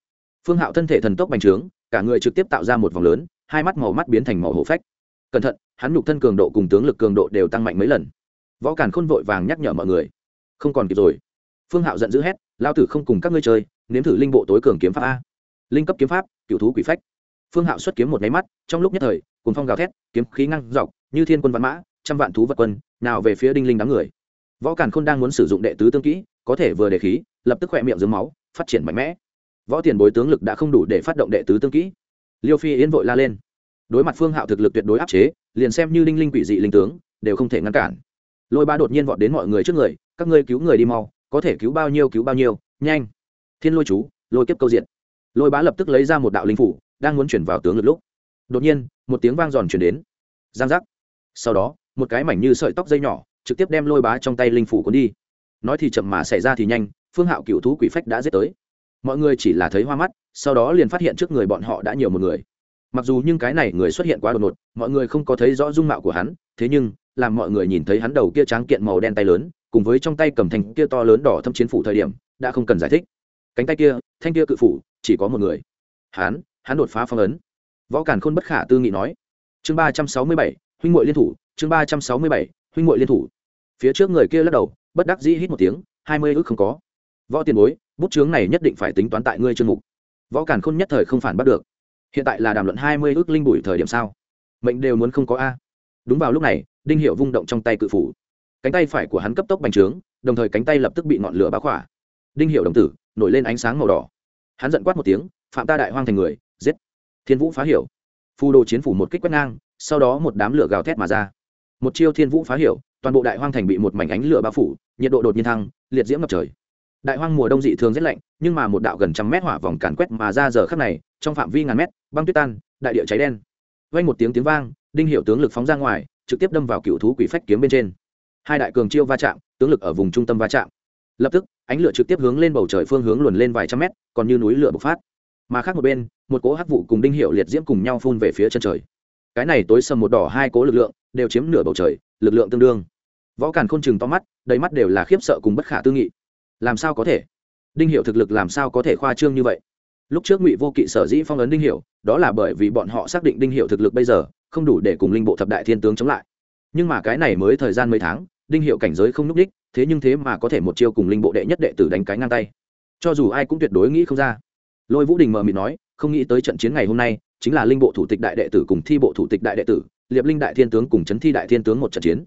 phương hạo thân thể thần tốc bành trướng, cả người trực tiếp tạo ra một vòng lớn, hai mắt màu mắt biến thành màu hổ phách. Cẩn thận, hắn nhục thân cường độ cùng tướng lực cường độ đều tăng mạnh mấy lần. Võ càn khôn vội vàng nhắc nhở mọi người. Không còn kịp rồi. Phương hạo giận dữ hét lao tử không cùng các ngươi chơi, nếm thử linh bộ tối cường kiếm pháp a. Linh cấp kiếm pháp, cựu thú quỷ phách. Phương hạo xuất kiếm một máy mắt, trong lúc nhất thời cùng phong gào thét, kiếm khí ngăn dọc, như thiên quân văn mã, trăm vạn thú vật quân, nào về phía đinh linh đám người. Võ càn khôn đang muốn sử dụng đệ tứ tương kỹ, có thể vừa để khí, lập tức khỏe miệng dưới máu, phát triển mạnh mẽ võ tiền bối tướng lực đã không đủ để phát động đệ tứ tương kỹ. Liêu phi yên vội la lên. Đối mặt phương hạo thực lực tuyệt đối áp chế, liền xem như linh linh quỷ dị linh tướng, đều không thể ngăn cản. Lôi ba đột nhiên vọt đến mọi người trước người, các ngươi cứu người đi mau, có thể cứu bao nhiêu cứu bao nhiêu, nhanh. Thiên lôi chú, lôi kiếp câu diện. Lôi bá lập tức lấy ra một đạo linh phủ, đang muốn chuyển vào tướng lực lúc, đột nhiên, một tiếng vang giòn chuyển đến. Giang giác. Sau đó, một cái mảnh như sợi tóc dây nhỏ, trực tiếp đem lôi bá trong tay linh phủ cuốn đi. Nói thì chậm mà xảy ra thì nhanh, phương hạo cựu thú quỷ phách đã giết tới mọi người chỉ là thấy hoa mắt, sau đó liền phát hiện trước người bọn họ đã nhiều một người. Mặc dù nhưng cái này người xuất hiện quá đột ngột, mọi người không có thấy rõ dung mạo của hắn, thế nhưng, làm mọi người nhìn thấy hắn đầu kia tráng kiện màu đen tay lớn, cùng với trong tay cầm thành kia to lớn đỏ thâm chiến phủ thời điểm, đã không cần giải thích. Cánh tay kia, thanh kia cự phủ, chỉ có một người. Hắn hắn đột phá phong ấn. Võ cản khôn bất khả tư nghị nói. Chương ba trăm sáu mươi bảy, huynh ngội liên thủ, chương ba trăm sáu mươi bảy, huynh ngội liên thủ. Phía trước người kia lắc đầu, bất đắc dĩ hít một tiếng, hai mươi ước không có võ tiền bối, bút chướng này nhất định phải tính toán tại ngươi chương mục. Võ càn khôn nhất thời không phản bắt được. Hiện tại là đàm luận hai mươi ước linh bụi thời điểm sao? Mệnh đều muốn không có a. Đúng vào lúc này, đinh hiệu vung động trong tay cự phủ. Cánh tay phải của hắn cấp tốc bành trướng, đồng thời cánh tay lập tức bị ngọn lửa báo khỏa. Đinh hiệu đồng tử, nổi lên ánh sáng màu đỏ. Hắn giận quát một tiếng, phạm ta đại hoang thành người, giết. Thiên vũ phá hiểu. Phù đồ chiến phủ một kích quét ngang, sau đó một đám lửa gào thét mà ra. Một chiêu thiên vũ phá hiểu, toàn bộ đại hoang thành bị một mảnh ánh lửa bao phủ, nhiệt độ đột nhiên thăng liệt diễm ngập trời đại hoang mùa đông dị thường rất lạnh, nhưng mà một đạo gần trăm mét hỏa vòng càn quét mà ra giờ khắc này, trong phạm vi ngàn mét, băng tuyết tan, đại địa cháy đen. Vang một tiếng tiếng vang, đinh hiệu tướng lực phóng ra ngoài, trực tiếp đâm vào cựu thú quỷ phách kiếm bên trên. Hai đại cường chiêu va chạm, tướng lực ở vùng trung tâm va chạm. Lập tức, ánh lửa trực tiếp hướng lên bầu trời phương hướng luồn lên vài trăm mét, còn như núi lửa bộc phát. Mà khác một bên, một cỗ hắc vụ cùng đinh hiệu liệt diễm cùng nhau phun về phía chân trời. Cái này tối sầm một đỏ hai cố lực lượng, đều chiếm nửa bầu trời, lực lượng tương đương. Võ càn khôn chừng to mắt, đầy mắt đều là khiếp sợ cùng bất khả tư nghị làm sao có thể? Đinh hiệu thực lực làm sao có thể khoa trương như vậy? Lúc trước ngụy vô kỵ sở dĩ phong ấn đinh hiệu đó là bởi vì bọn họ xác định đinh hiệu thực lực bây giờ không đủ để cùng linh bộ thập đại thiên tướng chống lại. Nhưng mà cái này mới thời gian mấy tháng, đinh hiệu cảnh giới không n ú c đích thế nhưng thế mà có thể một chiêu cùng linh bộ đệ nhất đệ tử đánh cái ngang tay. Cho dù ai cũng tuyệt đối nghĩ không ra. Lôi vũ đình mờ mịt nói, không nghĩ tới trận chiến ngày hôm nay, chính là linh bộ thủ tịch đại đệ tử cùng thi bộ thủ tịch đại đệ tử, liệp linh đại thiên tướng cùng chấn thi đại thiên tướng một trận chiến.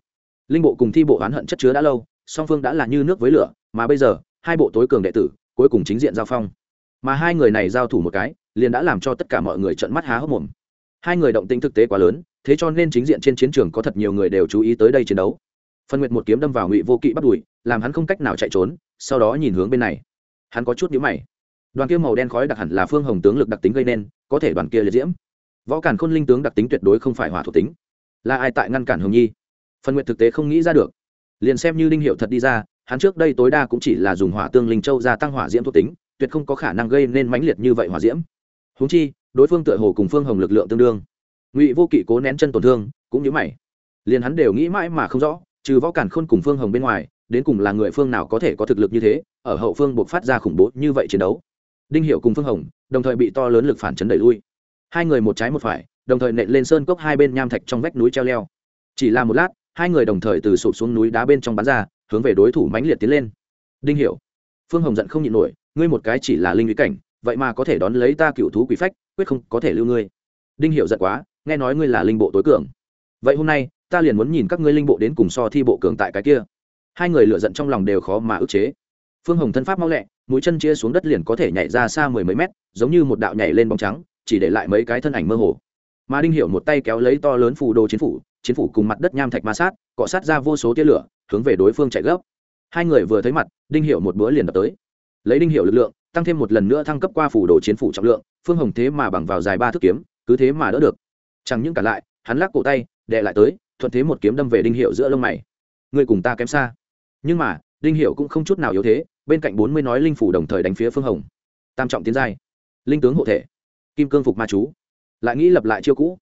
Linh bộ cùng thi bộ oán hận chất chứa đã lâu song phương đã là như nước với lửa, mà bây giờ, hai bộ tối cường đệ tử, cuối cùng chính diện giao phong. Mà hai người này giao thủ một cái, liền đã làm cho tất cả mọi người trợn mắt há hốc mồm. Hai người động tĩnh thực tế quá lớn, thế cho nên chính diện trên chiến trường có thật nhiều người đều chú ý tới đây chiến đấu. Phân nguyệt một kiếm đâm vào ngụy vô kỵ bắt đùi, làm hắn không cách nào chạy trốn, sau đó nhìn hướng bên này. Hắn có chút nhíu mày. Đoàn kia màu đen khói đặc hẳn là phương hồng tướng lực đặc tính gây nên, có thể đoàn kia liệt diễm. Võ cản khôn linh tướng đặc tính tuyệt đối không phải hỏa thuộc tính. Là ai tại ngăn cản hồng nhi? Phân nguyệt thực tế không nghĩ ra được liền xem như linh hiệu thật đi ra, hắn trước đây tối đa cũng chỉ là dùng hỏa tương linh châu gia tăng hỏa diễm thuộc tính, tuyệt không có khả năng gây nên mãnh liệt như vậy hỏa diễm. Húng chi, đối phương tựa hồ cùng phương hồng lực lượng tương đương. Ngụy vô kỵ cố nén chân tổn thương, cũng như mày. Liền hắn đều nghĩ mãi mà không rõ, trừ võ cản khôn cùng phương hồng bên ngoài, đến cùng là người phương nào có thể có thực lực như thế, ở hậu phương buộc phát ra khủng bố như vậy chiến đấu. Đinh hiệu cùng phương hồng, đồng thời bị to lớn lực phản chấn đẩy lui. Hai người một trái một phải, đồng thời nện lên sơn cốc hai bên nham thạch trong vách núi treo leo. Chỉ là một lát hai người đồng thời từ sụp xuống núi đá bên trong bắn ra, hướng về đối thủ mãnh liệt tiến lên. Đinh hiểu, phương hồng giận không nhịn nổi, ngươi một cái chỉ là linh lý cảnh, vậy mà có thể đón lấy ta cựu thú quỷ phách, quyết không có thể lưu ngươi. Đinh hiểu giận quá, nghe nói ngươi là linh bộ tối cường. Vậy hôm nay, ta liền muốn nhìn các ngươi linh bộ đến cùng so thi bộ cường tại cái kia. Hai người lựa giận trong lòng đều khó mà ức chế. Phương hồng thân pháp mau lẹ, mũi chân chia xuống đất liền có thể nhảy ra xa mười mấy mét, giống như một đạo nhảy lên bóng trắng, chỉ để lại mấy cái thân ảnh mơ hồ. Mà đinh hiểu một tay kéo lấy to lớn phù đồ chiến phủ chiến phủ cùng mặt đất nham thạch ma sát, cọ sát ra vô số tia lửa, hướng về đối phương chạy gấp. Hai người vừa thấy mặt, đinh hiệu một bữa liền đập tới. Lấy đinh hiệu lực lượng, tăng thêm một lần nữa thăng cấp qua phủ đồ chiến phủ trọng lượng, phương hồng thế mà bằng vào dài ba thước kiếm, cứ thế mà đỡ được. Chẳng những cả lại, hắn lắc cổ tay đệ lại tới, thuận thế một kiếm đâm về đinh hiệu giữa lông mày. Người cùng ta kém xa. Nhưng mà, đinh hiệu cũng không chút nào yếu thế, bên cạnh bốn mươi nói linh phủ đồng thời đánh phía phương hồng. Tam trọng tiến giai. Linh tướng hộ thể. Kim cương phục ma chú. Lại nghĩ lập lại chiêu cũ.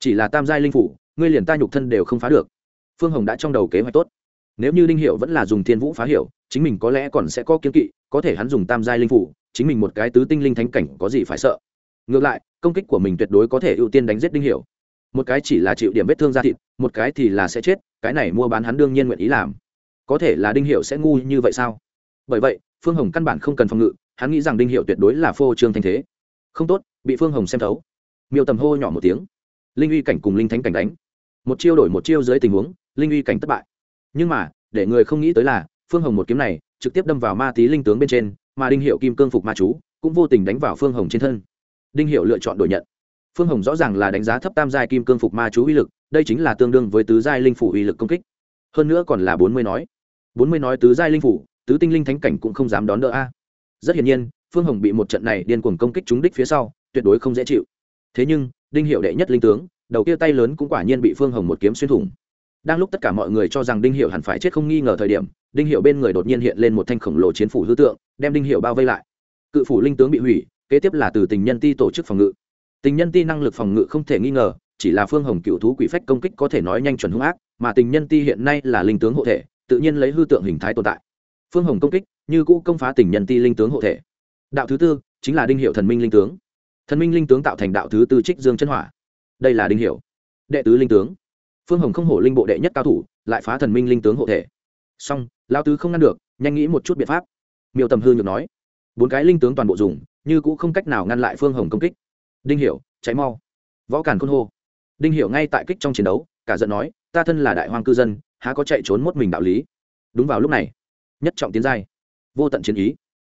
Chỉ là tam giai linh phủ ngươi liền ta nhục thân đều không phá được. Phương hồng đã trong đầu kế hoạch tốt. Nếu như đinh hiệu vẫn là dùng thiên vũ phá hiểu, chính mình có lẽ còn sẽ có kiếm kỵ, có thể hắn dùng tam giai linh phủ, chính mình một cái tứ tinh linh thánh cảnh có gì phải sợ. Ngược lại, công kích của mình tuyệt đối có thể ưu tiên đánh giết đinh Hiểu. một cái chỉ là chịu điểm vết thương da thịt, một cái thì là sẽ chết, cái này mua bán hắn đương nhiên nguyện ý làm. Có thể là đinh hiệu sẽ ngu như vậy sao? Bởi vậy, phương hồng căn bản không cần phòng ngự, hắn nghĩ rằng đinh hiệu tuyệt đối là phô trương thanh thế. Không tốt, bị phương hồng xem thấu. Miêu tầm hô nhỏ một tiếng. Linh uy cảnh cùng linh thánh cảnh đánh một chiêu đổi một chiêu dưới tình huống, linh uy cảnh thất bại. Nhưng mà, để người không nghĩ tới là, phương hồng một kiếm này, trực tiếp đâm vào ma tí linh tướng bên trên, mà đinh hiệu kim cương phục ma chú, cũng vô tình đánh vào phương hồng trên thân. Đinh hiệu lựa chọn đổi nhận. Phương hồng rõ ràng là đánh giá thấp tam giai kim cương phục ma chú uy lực, đây chính là tương đương với tứ giai linh phủ uy lực công kích. Hơn nữa còn là bốn mươi nói. Bốn mươi nói tứ giai linh phủ, tứ tinh linh thánh cảnh cũng không dám đón đỡ a. Rất hiển nhiên, phương hồng bị một trận này điên cuồng công kích trúng đích phía sau, tuyệt đối không dễ chịu. Thế nhưng, đinh hiệu đệ nhất linh tướng đầu kia tay lớn cũng quả nhiên bị phương hồng một kiếm xuyên thủng. Đang lúc tất cả mọi người cho rằng đinh hiệu hẳn phải chết không nghi ngờ thời điểm, đinh hiệu bên người đột nhiên hiện lên một thanh khổng lồ chiến phủ hư tượng, đem đinh hiệu bao vây lại. Cự phủ linh tướng bị hủy, kế tiếp là từ tình nhân ti tổ chức phòng ngự. Tình nhân ti năng lực phòng ngự không thể nghi ngờ, chỉ là phương hồng cựu thú quỷ phách công kích có thể nói nhanh chuẩn hung ác, mà tình nhân ti hiện nay là linh tướng hộ thể, tự nhiên lấy hư tượng hình thái tồn tại. Phương hồng công kích, như cũ công phá tình nhân ti linh tướng hộ thể. Đạo thứ tư, chính là đinh hiệu thần minh linh tướng. Thần minh linh tướng tạo thành đạo thứ tư trích dương chân hỏa đây là đinh hiểu. Đệ tứ linh tướng. Phương hồng không hổ linh bộ đệ nhất cao thủ, lại phá thần minh linh tướng hộ thể. Song lao tứ không ngăn được, nhanh nghĩ một chút biện pháp. Miêu tầm hư nhược nói, bốn cái linh tướng toàn bộ dùng, như cũ không cách nào ngăn lại phương hồng công kích. Đinh hiểu cháy mau. Võ cản khôn hô. Đinh hiểu ngay tại kích trong chiến đấu, cả giận nói, ta thân là đại hoang cư dân, há có chạy trốn một mình đạo lý. Đúng vào lúc này, nhất trọng tiến giai. Vô tận chiến ý.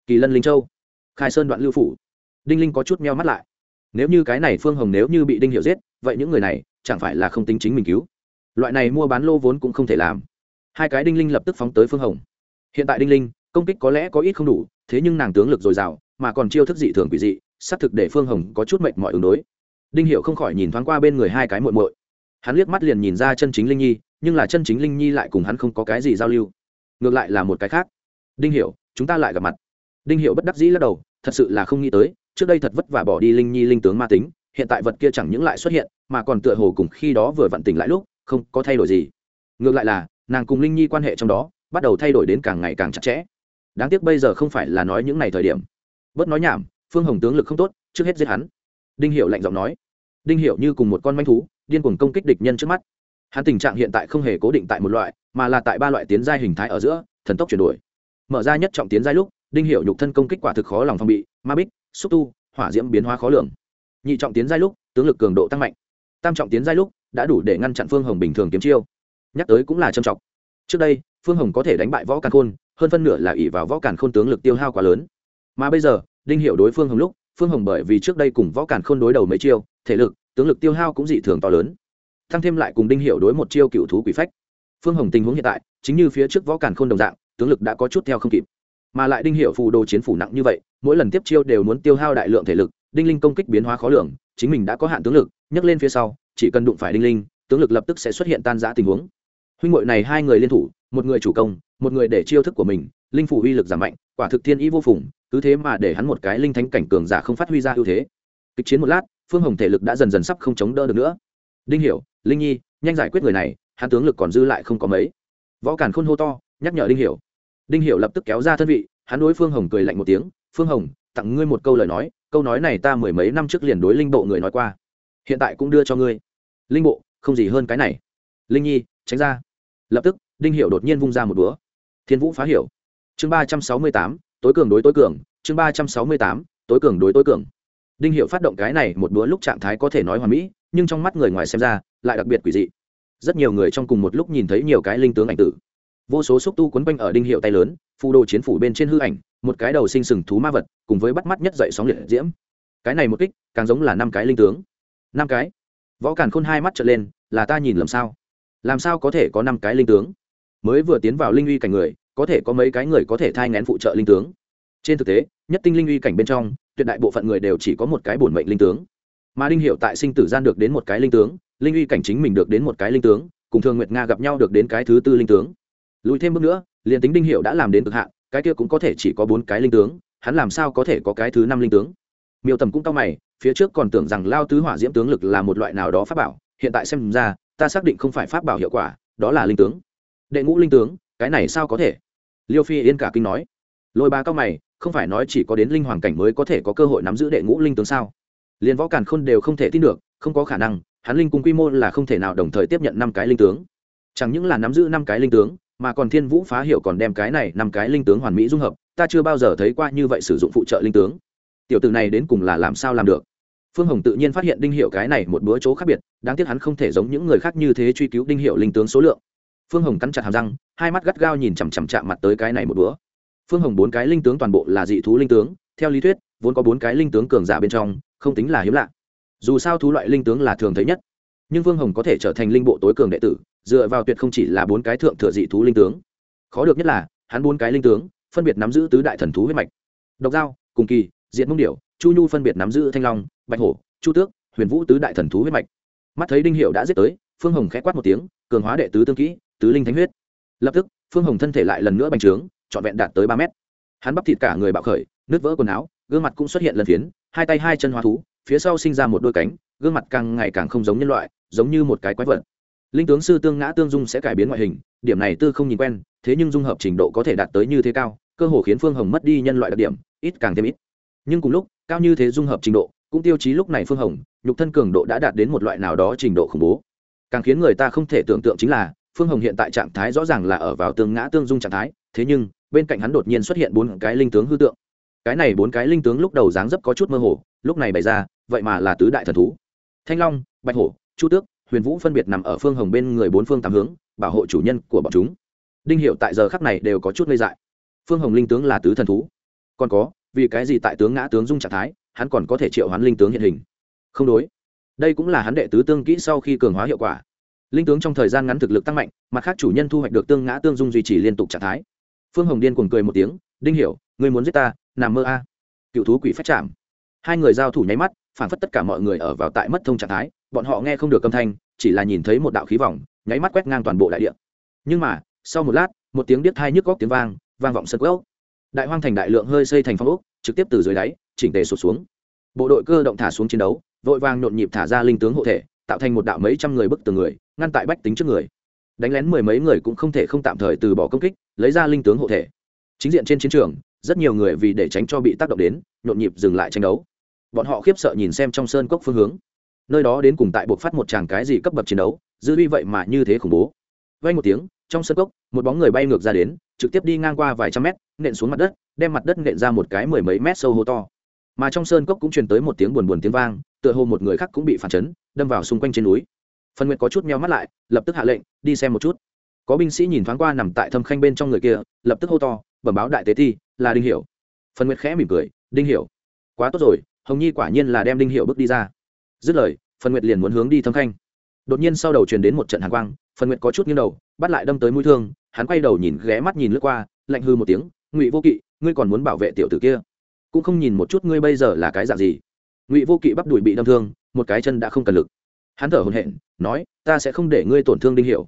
Kỳ lân linh châu. Khai sơn đoạn lưu phủ. Đinh linh có chút meo mắt lại nếu như cái này phương hồng nếu như bị đinh Hiệu giết, vậy những người này chẳng phải là không tính chính mình cứu. Loại này mua bán lô vốn cũng không thể làm. Hai cái đinh linh lập tức phóng tới phương hồng. Hiện tại đinh linh, công kích có lẽ có ít không đủ, thế nhưng nàng tướng lực dồi dào, mà còn chiêu thức dị thường quỷ dị, xác thực để phương hồng có chút mệnh mọi ứng đối. Đinh hiệu không khỏi nhìn thoáng qua bên người hai cái muội muội. Hắn liếc mắt liền nhìn ra chân chính linh nhi, nhưng là chân chính linh nhi lại cùng hắn không có cái gì giao lưu. Ngược lại là một cái khác. Đinh hiệu chúng ta lại gặp mặt. Đinh hiệu bất đắc dĩ lắc đầu, thật sự là không nghĩ tới trước đây thật vất vả bỏ đi linh nhi linh tướng ma tính, hiện tại vật kia chẳng những lại xuất hiện, mà còn tựa hồ cùng khi đó vừa vặn tỉnh lại lúc, không có thay đổi gì. Ngược lại là, nàng cùng linh nhi quan hệ trong đó, bắt đầu thay đổi đến càng ngày càng chặt chẽ. Đáng tiếc bây giờ không phải là nói những ngày thời điểm. Bớt nói nhảm, phương hồng tướng lực không tốt, trước hết giết hắn. Đinh hiệu lạnh giọng nói. Đinh hiệu như cùng một con manh thú, điên cuồng công kích địch nhân trước mắt. Hắn tình trạng hiện tại không hề cố định tại một loại, mà là tại ba loại tiến giai hình thái ở giữa, thần tốc chuyển đổi. Mở ra nhất trọng tiến giai lúc, đinh hiệu nhục thân công kích quả thực khó lòng phong bị, ma bích xúc tu, hỏa diễm biến hóa khó lường. Nhị trọng tiến giai lúc, tướng lực cường độ tăng mạnh. Tam trọng tiến giai lúc, đã đủ để ngăn chặn phương hồng bình thường kiếm chiêu. Nhắc tới cũng là trầm trọng. Trước đây, phương hồng có thể đánh bại võ càn khôn, hơn phân nửa là ỷ vào võ càn khôn tướng lực tiêu hao quá lớn. Mà bây giờ, đinh hiệu đối phương hồng lúc, phương hồng bởi vì trước đây cùng võ càn khôn đối đầu mấy chiêu, thể lực, tướng lực tiêu hao cũng dị thường to lớn. Thăng thêm lại cùng đinh hiệu đối một chiêu cựu thú quỷ phách. Phương hồng tình huống hiện tại, chính như phía trước võ càn khôn đồng dạng, tướng lực đã có chút theo không kịp mà lại đinh hiệu phù đồ chiến phủ nặng như vậy, mỗi lần tiếp chiêu đều muốn tiêu hao đại lượng thể lực, đinh linh công kích biến hóa khó lường, chính mình đã có hạn tướng lực, nhấc lên phía sau, chỉ cần đụng phải đinh linh, tướng lực lập tức sẽ xuất hiện tan giã tình huống. Huynh hội này hai người liên thủ, một người chủ công, một người để chiêu thức của mình, linh phủ uy lực giảm mạnh, quả thực thiên ý vô phùng, cứ thế mà để hắn một cái linh thánh cảnh cường giả không phát huy ra ưu thế. Kịch chiến một lát, phương hồng thể lực đã dần dần sắp không chống đỡ được nữa. Đinh hiểu, linh nhi, nhanh giải quyết người này, hắn tướng lực còn dư lại không có mấy. Võ càn khôn hô to, nhắc nhở đinh hiểu đinh hiểu lập tức kéo ra thân vị, hắn đối phương hồng cười lạnh một tiếng, phương hồng, tặng ngươi một câu lời nói, câu nói này ta mười mấy năm trước liền đối linh bộ người nói qua. Hiện tại cũng đưa cho ngươi. Linh bộ, không gì hơn cái này. Linh nhi, tránh ra. Lập tức, đinh hiệu đột nhiên vung ra một búa. Thiên vũ phá hiểu. Chương ba trăm sáu mươi tám, tối cường đối tối cường. Chương ba trăm sáu mươi tám, tối cường đối tối cường. Đinh hiệu phát động cái này một búa lúc trạng thái có thể nói hoàn mỹ, nhưng trong mắt người ngoài xem ra, lại đặc biệt quỷ dị. Rất nhiều người trong cùng một lúc nhìn thấy nhiều cái linh tướng ảnh tử vô số xúc tu quấn quanh ở đinh hiệu tay lớn, phù đồ chiến phủ bên trên hư ảnh, một cái đầu sinh sừng thú ma vật, cùng với bắt mắt nhất dậy sóng liệt diễm. Cái này một kích, càng giống là năm cái linh tướng. Năm cái? Võ càn khôn hai mắt trở lên, là ta nhìn lầm sao? Làm sao có thể có năm cái linh tướng? Mới vừa tiến vào linh uy cảnh người, có thể có mấy cái người có thể thai ngén phụ trợ linh tướng. Trên thực tế, nhất tinh linh uy cảnh bên trong, tuyệt đại bộ phận người đều chỉ có một cái bổn mệnh linh tướng. Mà đinh hiệu tại sinh tử gian được đến một cái linh tướng, linh uy cảnh chính mình được đến một cái linh tướng, cùng thường nguyệt nga gặp nhau được đến cái thứ tư linh tướng lùi thêm bước nữa, liền tính đinh hiệu đã làm đến cực hạn, cái kia cũng có thể chỉ có bốn cái linh tướng, hắn làm sao có thể có cái thứ năm linh tướng? Miêu tầm cũng cao mày, phía trước còn tưởng rằng lao tứ hỏa diễm tướng lực là một loại nào đó pháp bảo, hiện tại xem ra, ta xác định không phải pháp bảo hiệu quả, đó là linh tướng. Đệ ngũ linh tướng, cái này sao có thể? Liêu phi yên cả kinh nói. Lôi ba cao mày, không phải nói chỉ có đến linh hoàng cảnh mới có thể có cơ hội nắm giữ đệ ngũ linh tướng sao? Liền võ càn khôn đều không thể tin được, không có khả năng, hắn linh cung quy mô là không thể nào đồng thời tiếp nhận năm cái linh tướng. Chẳng những là nắm giữ năm cái linh tướng mà còn thiên vũ phá hiệu còn đem cái này năm cái linh tướng hoàn mỹ dung hợp, ta chưa bao giờ thấy qua như vậy sử dụng phụ trợ linh tướng. Tiểu tử này đến cùng là làm sao làm được? Phương hồng tự nhiên phát hiện đinh hiệu cái này một bữa chỗ khác biệt, đáng tiếc hắn không thể giống những người khác như thế truy cứu đinh hiệu linh tướng số lượng. Phương hồng cắn chặt hàm răng, hai mắt gắt gao nhìn chằm chằm chạm mặt tới cái này một bữa. Phương hồng bốn cái linh tướng toàn bộ là dị thú linh tướng, theo lý thuyết, vốn có bốn cái linh tướng cường giả bên trong, không tính là hiếm lạ. Dù sao thú loại linh tướng là thường thấy nhất nhưng Vương hồng có thể trở thành linh bộ tối cường đệ tử, dựa vào tuyệt không chỉ là bốn cái thượng thừa dị thú linh tướng. Khó được nhất là, hắn bốn cái linh tướng, phân biệt nắm giữ tứ đại thần thú huyết mạch. Độc giao, cùng kỳ diện mông điểu, chu nhu phân biệt nắm giữ thanh long, bạch hổ, chu tước, huyền vũ tứ đại thần thú huyết mạch. Mắt thấy đinh hiệu đã giết tới, phương hồng k h ẽ quát một tiếng, cường hóa đệ tứ tương kỹ, tứ linh thánh huyết. Lập tức, phương hồng thân thể lại lần nữa bành trướng, trọn vẹn đạt tới ba mét. Hắn bắp thịt cả người bạo khởi, nứt vỡ quần áo, gương mặt cũng xuất hiện lần phiến, hai tay hai chân hóa thú, phía sau sinh ra một đôi cánh, gương mặt càng ngày càng không giống nhân loại giống như một cái quái vật. Linh tướng sư tương ngã tương dung sẽ cải biến ngoại hình, điểm này tư không nhìn quen, thế nhưng dung hợp trình độ có thể đạt tới như thế cao, cơ hồ khiến phương hồng mất đi nhân loại đặc điểm, ít càng thêm ít. Nhưng cùng lúc, cao như thế dung hợp trình độ, cũng tiêu chí lúc này phương hồng, nhục thân cường độ đã đạt đến một loại nào đó trình độ khủng bố. Càng khiến người ta không thể tưởng tượng chính là, phương hồng hiện tại trạng thái rõ ràng là ở vào tương ngã tương dung trạng thái, thế nhưng, bên cạnh hắn đột nhiên xuất hiện bốn cái linh tướng hư tượng. Cái này bốn cái linh tướng lúc đầu dáng dấp có chút mơ hồ, lúc này bày ra, vậy mà là tứ đại thần thú. Thanh long, bạch hổ chu tước, huyền vũ phân biệt nằm ở phương hồng bên người bốn phương tám hướng, bảo hộ chủ nhân của bọn chúng. Đinh hiệu tại giờ khắc này đều có chút ngây dại. Phương hồng linh tướng là tứ thần thú. Còn có, vì cái gì tại tướng ngã tướng dung trạng thái, hắn còn có thể triệu hoán linh tướng hiện hình? Không đối. Đây cũng là hắn đệ tứ tương kỹ sau khi cường hóa hiệu quả. Linh tướng trong thời gian ngắn thực lực tăng mạnh, mặt khác chủ nhân thu hoạch được tương ngã tương dung duy trì liên tục trạng thái. Phương hồng điên cuồng cười một tiếng, đinh hiểu, ngươi muốn giết ta, nằm mơ a. Cựu thú quỷ phát chạm. Hai người giao thủ nháy mắt, phản phất tất cả mọi người ở vào tại mất thông trạng thái bọn họ nghe không được âm thanh, chỉ là nhìn thấy một đạo khí vòng, nháy mắt quét ngang toàn bộ đại địa. Nhưng mà, sau một lát, một tiếng điếc thai nhức góc tiếng vang vang vọng sân quốc. Đại hoang thành đại lượng hơi xây thành phong ốc, trực tiếp từ dưới đáy, chỉnh tề sụt xuống. Bộ đội cơ động thả xuống chiến đấu, vội vàng nhộn nhịp thả ra linh tướng hộ thể, tạo thành một đạo mấy trăm người bức từ người, ngăn tại bách tính trước người. Đánh lén mười mấy người cũng không thể không tạm thời từ bỏ công kích, lấy ra linh tướng hộ thể. Chính diện trên chiến trường, rất nhiều người vì để tránh cho bị tác động đến, nhộn nhịp dừng lại tranh đấu. Bọn họ khiếp sợ nhìn xem trong sơn cốc phương hướng nơi đó đến cùng tại buộc phát một tràng cái gì cấp bậc chiến đấu dư vi vậy mà như thế khủng bố. Vay một tiếng trong sân cốc một bóng người bay ngược ra đến trực tiếp đi ngang qua vài trăm mét nện xuống mặt đất đem mặt đất nện ra một cái mười mấy mét sâu hô to. Mà trong sơn cốc cũng truyền tới một tiếng buồn buồn tiếng vang tựa hồ một người khác cũng bị phản chấn đâm vào xung quanh trên núi. Phần nguyệt có chút meo mắt lại lập tức hạ lệnh đi xem một chút. Có binh sĩ nhìn thoáng qua nằm tại thâm khanh bên trong người kia lập tức hô to bẩm báo đại tế thi, là đinh hiểu. Phần nguyệt khẽ mỉm cười đinh hiểu. Quá tốt rồi hồng nhi quả nhiên là đem đinh hiểu bước đi ra dứt lời, phần nguyệt liền muốn hướng đi thâm khanh. Đột nhiên sau đầu truyền đến một trận hàn quang, phần nguyệt có chút nghiêng đầu, bắt lại đâm tới mũi thương, hắn quay đầu nhìn, ghé mắt nhìn lướt qua, lạnh hư một tiếng, ngụy vô kỵ, ngươi còn muốn bảo vệ tiểu tử kia? Cũng không nhìn một chút ngươi bây giờ là cái dạng gì. Ngụy vô kỵ bắp đùi bị đâm thương, một cái chân đã không cần lực. Hắn thở hồn hện nói, ta sẽ không để ngươi tổn thương đinh hiệu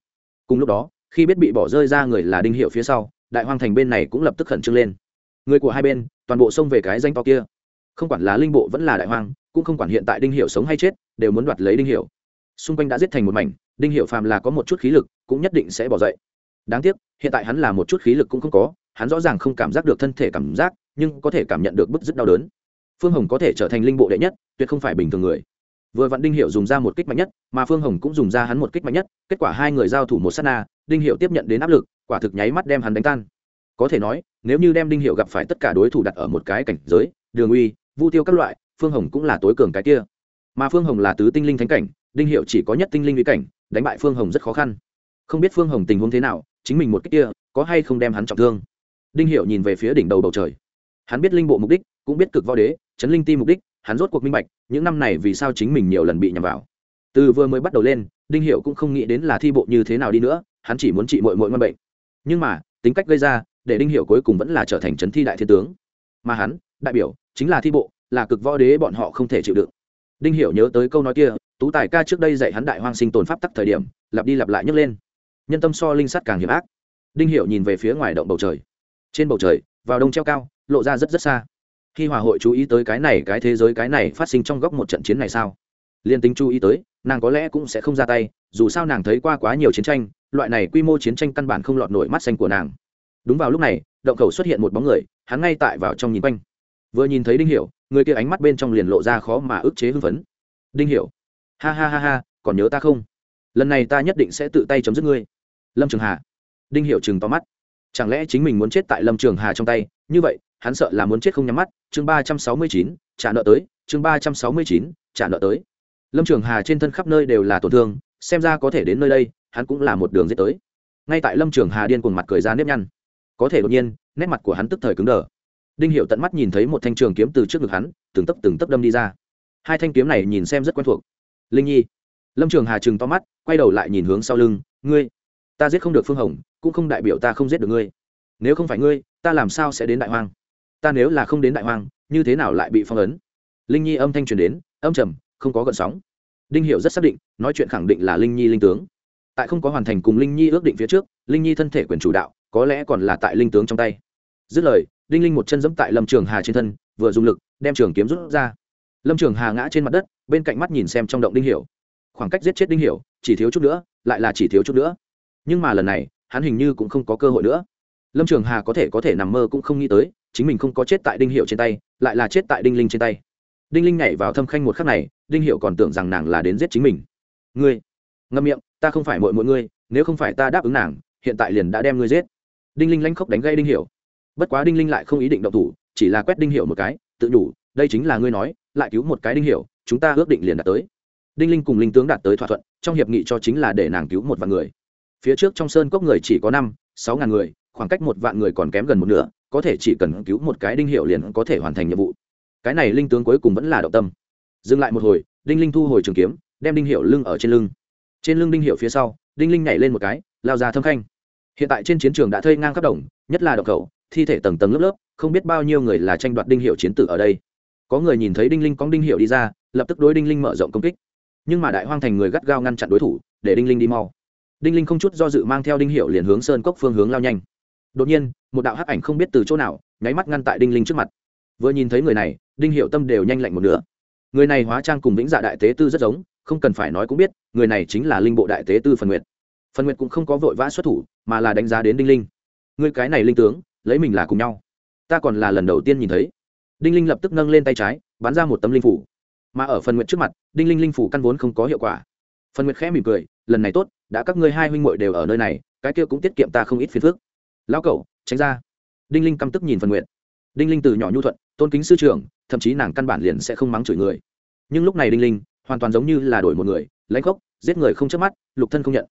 cùng lúc đó, khi biết bị bỏ rơi ra người là đinh hiệu phía sau, đại hoang thành bên này cũng lập tức khẩn trương lên. Người của hai bên, toàn bộ xông về cái danh to kia không quản là linh bộ vẫn là đại hoang, cũng không quản hiện tại đinh hiệu sống hay chết, đều muốn đoạt lấy đinh hiệu xung quanh đã giết thành một mảnh, đinh hiệu phàm là có một chút khí lực, cũng nhất định sẽ bỏ dậy. Đáng tiếc, hiện tại hắn là một chút khí lực cũng không có, hắn rõ ràng không cảm giác được thân thể cảm giác, nhưng có thể cảm nhận được bức rất đau đớn. Phương hồng có thể trở thành linh bộ đệ nhất, tuyệt không phải bình thường người. Vừa vặn đinh hiệu dùng ra một kích mạnh nhất, mà phương hồng cũng dùng ra hắn một kích mạnh nhất, kết quả hai người giao thủ một s á t na, đinh hiệu tiếp nhận đến áp lực, quả thực nháy mắt đem hắn đánh tan. Có thể nói, nếu như đem đinh hiệu gặp phải tất cả đối thủ đặt ở một cái cảnh giới, đường uy vu tiêu các loại, phương hồng cũng là tối cường cái kia. Mà phương hồng là tứ tinh linh thánh cảnh, đinh hiệu chỉ có nhất tinh linh uy cảnh, đánh bại phương hồng rất khó khăn. Không biết phương hồng tình huống thế nào, chính mình một cách kia, có hay không đem hắn trọng thương. Đinh hiệu nhìn về phía đỉnh đầu bầu trời. Hắn biết linh bộ mục đích, cũng biết cực võ đế, chấn linh ti mục đích, hắn rốt cuộc minh bạch, những năm này vì sao chính mình nhiều lần bị nhầm vào. Từ vừa mới bắt đầu lên, đinh hiệu cũng không nghĩ đến là thi bộ như thế nào đi nữa, hắn chỉ muốn trị mội mội ngon bệnh. Nhưng mà, tính cách gây ra, để đinh hiệu cuối cùng vẫn là trở thành trấn thi đại thiên tướng. Mà hắn, đại biểu chính là thi bộ, là cực võ đế bọn họ không thể chịu đựng. Đinh hiểu nhớ tới câu nói kia, tú tài ca trước đây dạy hắn đại hoang sinh tồn pháp tắc thời điểm, lặp đi lặp lại nhấc lên. Nhân tâm so linh sắt càng hiểm ác. Đinh hiểu nhìn về phía ngoài động bầu trời. Trên bầu trời, vào đông treo cao, lộ ra rất rất xa. Khi hòa hội chú ý tới cái này, cái thế giới, cái này phát sinh trong góc một trận chiến này sao? Liên tính chú ý tới, nàng có lẽ cũng sẽ không ra tay, dù sao nàng thấy qua quá nhiều chiến tranh, loại này quy mô chiến tranh căn bản không lọt nổi mắt xanh của nàng. Đúng vào lúc này, động khẩu xuất hiện một bóng người, hắn ngay tại vào trong nhìn quanh vừa nhìn thấy đinh hiểu, người kia ánh mắt bên trong liền lộ ra khó mà ức chế hưng phấn. Đinh hiểu, ha ha ha ha, còn nhớ ta không? Lần này ta nhất định sẽ tự tay chấm dứt ngươi. Lâm trường hà. Đinh hiểu chừng to mắt. Chẳng lẽ chính mình muốn chết tại lâm trường hà trong tay? Như vậy, hắn sợ là muốn chết không nhắm mắt. Chương ba trăm sáu mươi chín, trả nợ tới. Chương ba trăm sáu mươi chín, trả nợ tới. Lâm trường hà trên thân khắp nơi đều là tổn thương, xem ra có thể đến nơi đây, hắn cũng là một đường giết tới. Ngay tại lâm trường hà điên cuồng mặt cười ra nếp nhăn. Có thể đột nhiên, nét mặt của hắn tức thời cứng đờ đinh hiệu tận mắt nhìn thấy một thanh trường kiếm từ trước ngực hắn, từng tấp từng tấp đâm đi ra. Hai thanh kiếm này nhìn xem rất quen thuộc. Linh nhi. Lâm trường hà trừng to mắt, quay đầu lại nhìn hướng sau lưng, ngươi, ta giết không được phương hồng, cũng không đại biểu ta không giết được ngươi. Nếu không phải ngươi, ta làm sao sẽ đến đại hoang? Ta nếu là không đến đại hoang, như thế nào lại bị phong ấn? Linh nhi âm thanh truyền đến, âm trầm, không có gợn sóng. Đinh hiệu rất xác định, nói chuyện khẳng định là linh nhi linh tướng. Tại không có hoàn thành cùng linh nhi ước định phía trước, linh nhi thân thể quyền chủ đạo, có lẽ còn là tại linh tướng trong tay. Dứt lời đinh linh một chân dẫm tại lâm trường hà trên thân, vừa dùng lực, đem trường kiếm rút ra. Lâm trường hà ngã trên mặt đất, bên cạnh mắt nhìn xem trong động đinh hiểu. Khoảng cách giết chết đinh hiểu, chỉ thiếu chút nữa, lại là chỉ thiếu chút nữa. Nhưng mà lần này, hắn hình như cũng không có cơ hội nữa. Lâm trường hà có thể có thể nằm mơ cũng không nghĩ tới, chính mình không có chết tại đinh hiệu trên tay, lại là chết tại đinh linh trên tay. Đinh linh nhảy vào thâm khanh một khắc này, đinh hiệu còn tưởng rằng nàng là đến giết chính mình. Ngươi ngâm miệng, ta không phải mọi mọi ngươi, nếu không phải ta đáp ứng nàng, hiện tại liền đã đem ngươi giết. Đinh linh lanh khóc đánh gây đinh hiệu bất quá đinh linh lại không ý định động thủ, chỉ là quét đinh hiệu một cái, tự nhủ, đây chính là ngươi nói, lại cứu một cái đinh hiệu, chúng ta ước định liền đạt tới. Đinh linh cùng linh tướng đạt tới thỏa thuận, trong hiệp nghị cho chính là để nàng cứu một vạn người. Phía trước trong sơn cốc người chỉ có năm, sáu ngàn người, khoảng cách một vạn người còn kém gần một nửa, có thể chỉ cần cứu một cái đinh hiệu liền có thể hoàn thành nhiệm vụ. Cái này linh tướng cuối cùng vẫn là động tâm. Dừng lại một hồi, đinh linh thu hồi trường kiếm, đem đinh hiệu lưng ở trên lưng. Trên lưng đinh hiệu phía sau, đinh linh nhảy lên một cái, lao ra thâm khanh. Hiện tại trên chiến trường đã thơi ngang khắp đồng, nhất là độc khẩu thi thể tầng tầng lớp lớp, không biết bao nhiêu người là tranh đoạt đinh hiệu chiến tử ở đây. Có người nhìn thấy đinh linh cong đinh hiệu đi ra, lập tức đối đinh linh mở rộng công kích. Nhưng mà đại hoang thành người gắt gao ngăn chặn đối thủ, để đinh linh đi mau. Đinh linh không chút do dự mang theo đinh hiệu liền hướng sơn cốc phương hướng lao nhanh. Đột nhiên, một đạo hắc ảnh không biết từ chỗ nào, nháy mắt ngăn tại đinh linh trước mặt. Vừa nhìn thấy người này, đinh hiệu tâm đều nhanh lạnh một nửa. Người này hóa trang cùng vĩnh dạ đại tế tư rất giống, không cần phải nói cũng biết, người này chính là linh bộ đại tế tư phần nguyệt. Phần nguyệt cũng không có vội vã xuất thủ, mà là đánh giá đến đinh linh. Người cái này linh tướng lấy mình là cùng nhau. Ta còn là lần đầu tiên nhìn thấy. Đinh linh lập tức nâng lên tay trái, bắn ra một tấm linh phủ. Mà ở phần nguyện trước mặt, đinh linh linh phủ căn vốn không có hiệu quả. Phần nguyện khẽ mỉm cười, lần này tốt, đã các ngươi hai huynh muội đều ở nơi này, cái kia cũng tiết kiệm ta không ít phiền phức. Lão cậu tránh ra. Đinh linh căm tức nhìn phần nguyện đinh linh từ nhỏ nhu thuận, tôn kính sư trưởng, thậm chí nàng căn bản liền sẽ không mắng chửi người. Nhưng lúc này đinh linh, hoàn toàn giống như là đổi một người, lãnh khốc, giết người không chớp mắt, lục thân không nhận.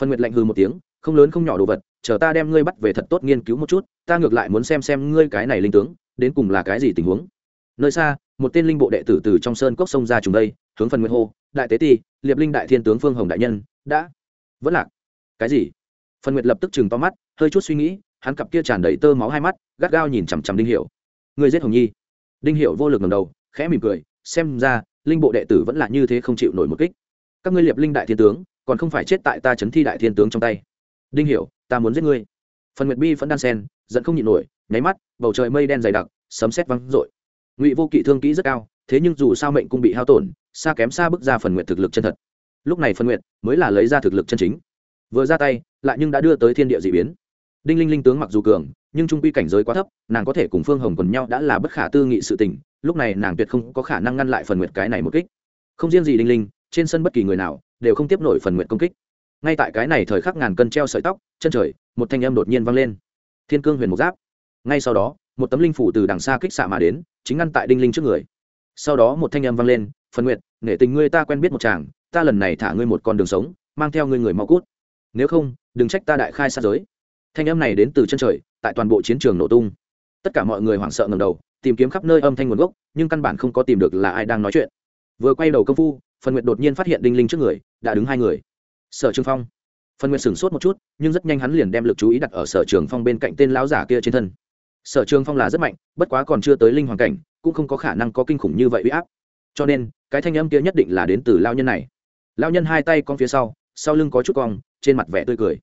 Phần nguyện lạnh hừ một tiếng không lớn không nhỏ đồ vật chờ ta đem ngươi bắt về thật tốt nghiên cứu một chút ta ngược lại muốn xem xem ngươi cái này linh tướng đến cùng là cái gì tình huống. Nơi xa một tên linh bộ đệ tử từ trong sơn cốc sông ra trùng đây hướng phần nguyên hô đại tế ti liệp linh đại thiên tướng phương hồng đại nhân đã vẫn lạc. Cái gì? Phần nguyệt lập tức chừng to mắt hơi chút suy nghĩ hắn cặp kia tràn đầy tơ máu hai mắt gắt gao nhìn chằm chằm đinh hiệu, người giết hồng nhi. Đinh hiệu vô lực ngầm đầu khẽ mỉm cười xem ra linh bộ đệ tử vẫn là như thế không chịu nổi một kích. Các ngươi liệp linh đại thiên tướng còn không phải chết tại ta chấn thi đại thiên tướng trong tay đinh hiểu, ta muốn giết ngươi. Phần nguyệt bi vẫn đan sen giận không nhịn nổi, nháy mắt, bầu trời mây đen dày đặc, sấm sét vang rội ngụy vô kỵ thương kỹ rất cao, thế nhưng dù sao mệnh cũng bị hao tổn, xa kém xa bước ra phần nguyện thực lực chân thật. Lúc này phần nguyện mới là lấy ra thực lực chân chính. Vừa ra tay, lại nhưng đã đưa tới thiên địa d ị biến. Đinh linh linh tướng mặc dù cường, nhưng trung quy cảnh giới quá thấp, nàng có thể cùng phương hồng quần nhau đã là bất khả tư nghị sự tình, lúc này nàng tuyệt không có khả năng ngăn lại phần nguyện cái này một kích. Không riêng gì đinh linh, trên sân bất kỳ người nào đều không tiếp nổi phần nguyện công kích ngay tại cái này thời khắc ngàn cân treo sợi tóc, chân trời, một thanh âm đột nhiên vang lên. Thiên cương huyền mục giáp. Ngay sau đó, một tấm linh phủ từ đằng xa kích xạ mà đến, chính ngăn tại đinh linh trước người. Sau đó một thanh âm vang lên, phần nguyệt, nể tình ngươi ta quen biết một chàng, ta lần này thả ngươi một con đường sống, mang theo ngươi người mau cút. Nếu không, đừng trách ta đại khai sát giới. Thanh âm này đến từ chân trời, tại toàn bộ chiến trường nổ tung. Tất cả mọi người hoảng sợ ngầm đầu, tìm kiếm khắp nơi âm thanh nguồn gốc, nhưng căn bản không có tìm được là ai đang nói chuyện. Vừa quay đầu công phu, phần nguyệt đột nhiên phát hiện đinh linh trước người, đã đứng hai người sở trường phong. Phần nguyệt sửng sốt một chút, nhưng rất nhanh hắn liền đem l ự c chú ý đặt ở sở trường phong bên cạnh tên lão giả kia trên thân. Sở trường phong là rất mạnh, bất quá còn chưa tới linh hoàn cảnh, cũng không có khả năng có kinh khủng như vậy bị áp. Cho nên, cái thanh âm kia nhất định là đến từ lao nhân này. Lao nhân hai tay con phía sau sau lưng có chút cong, trên mặt vẻ tươi cười.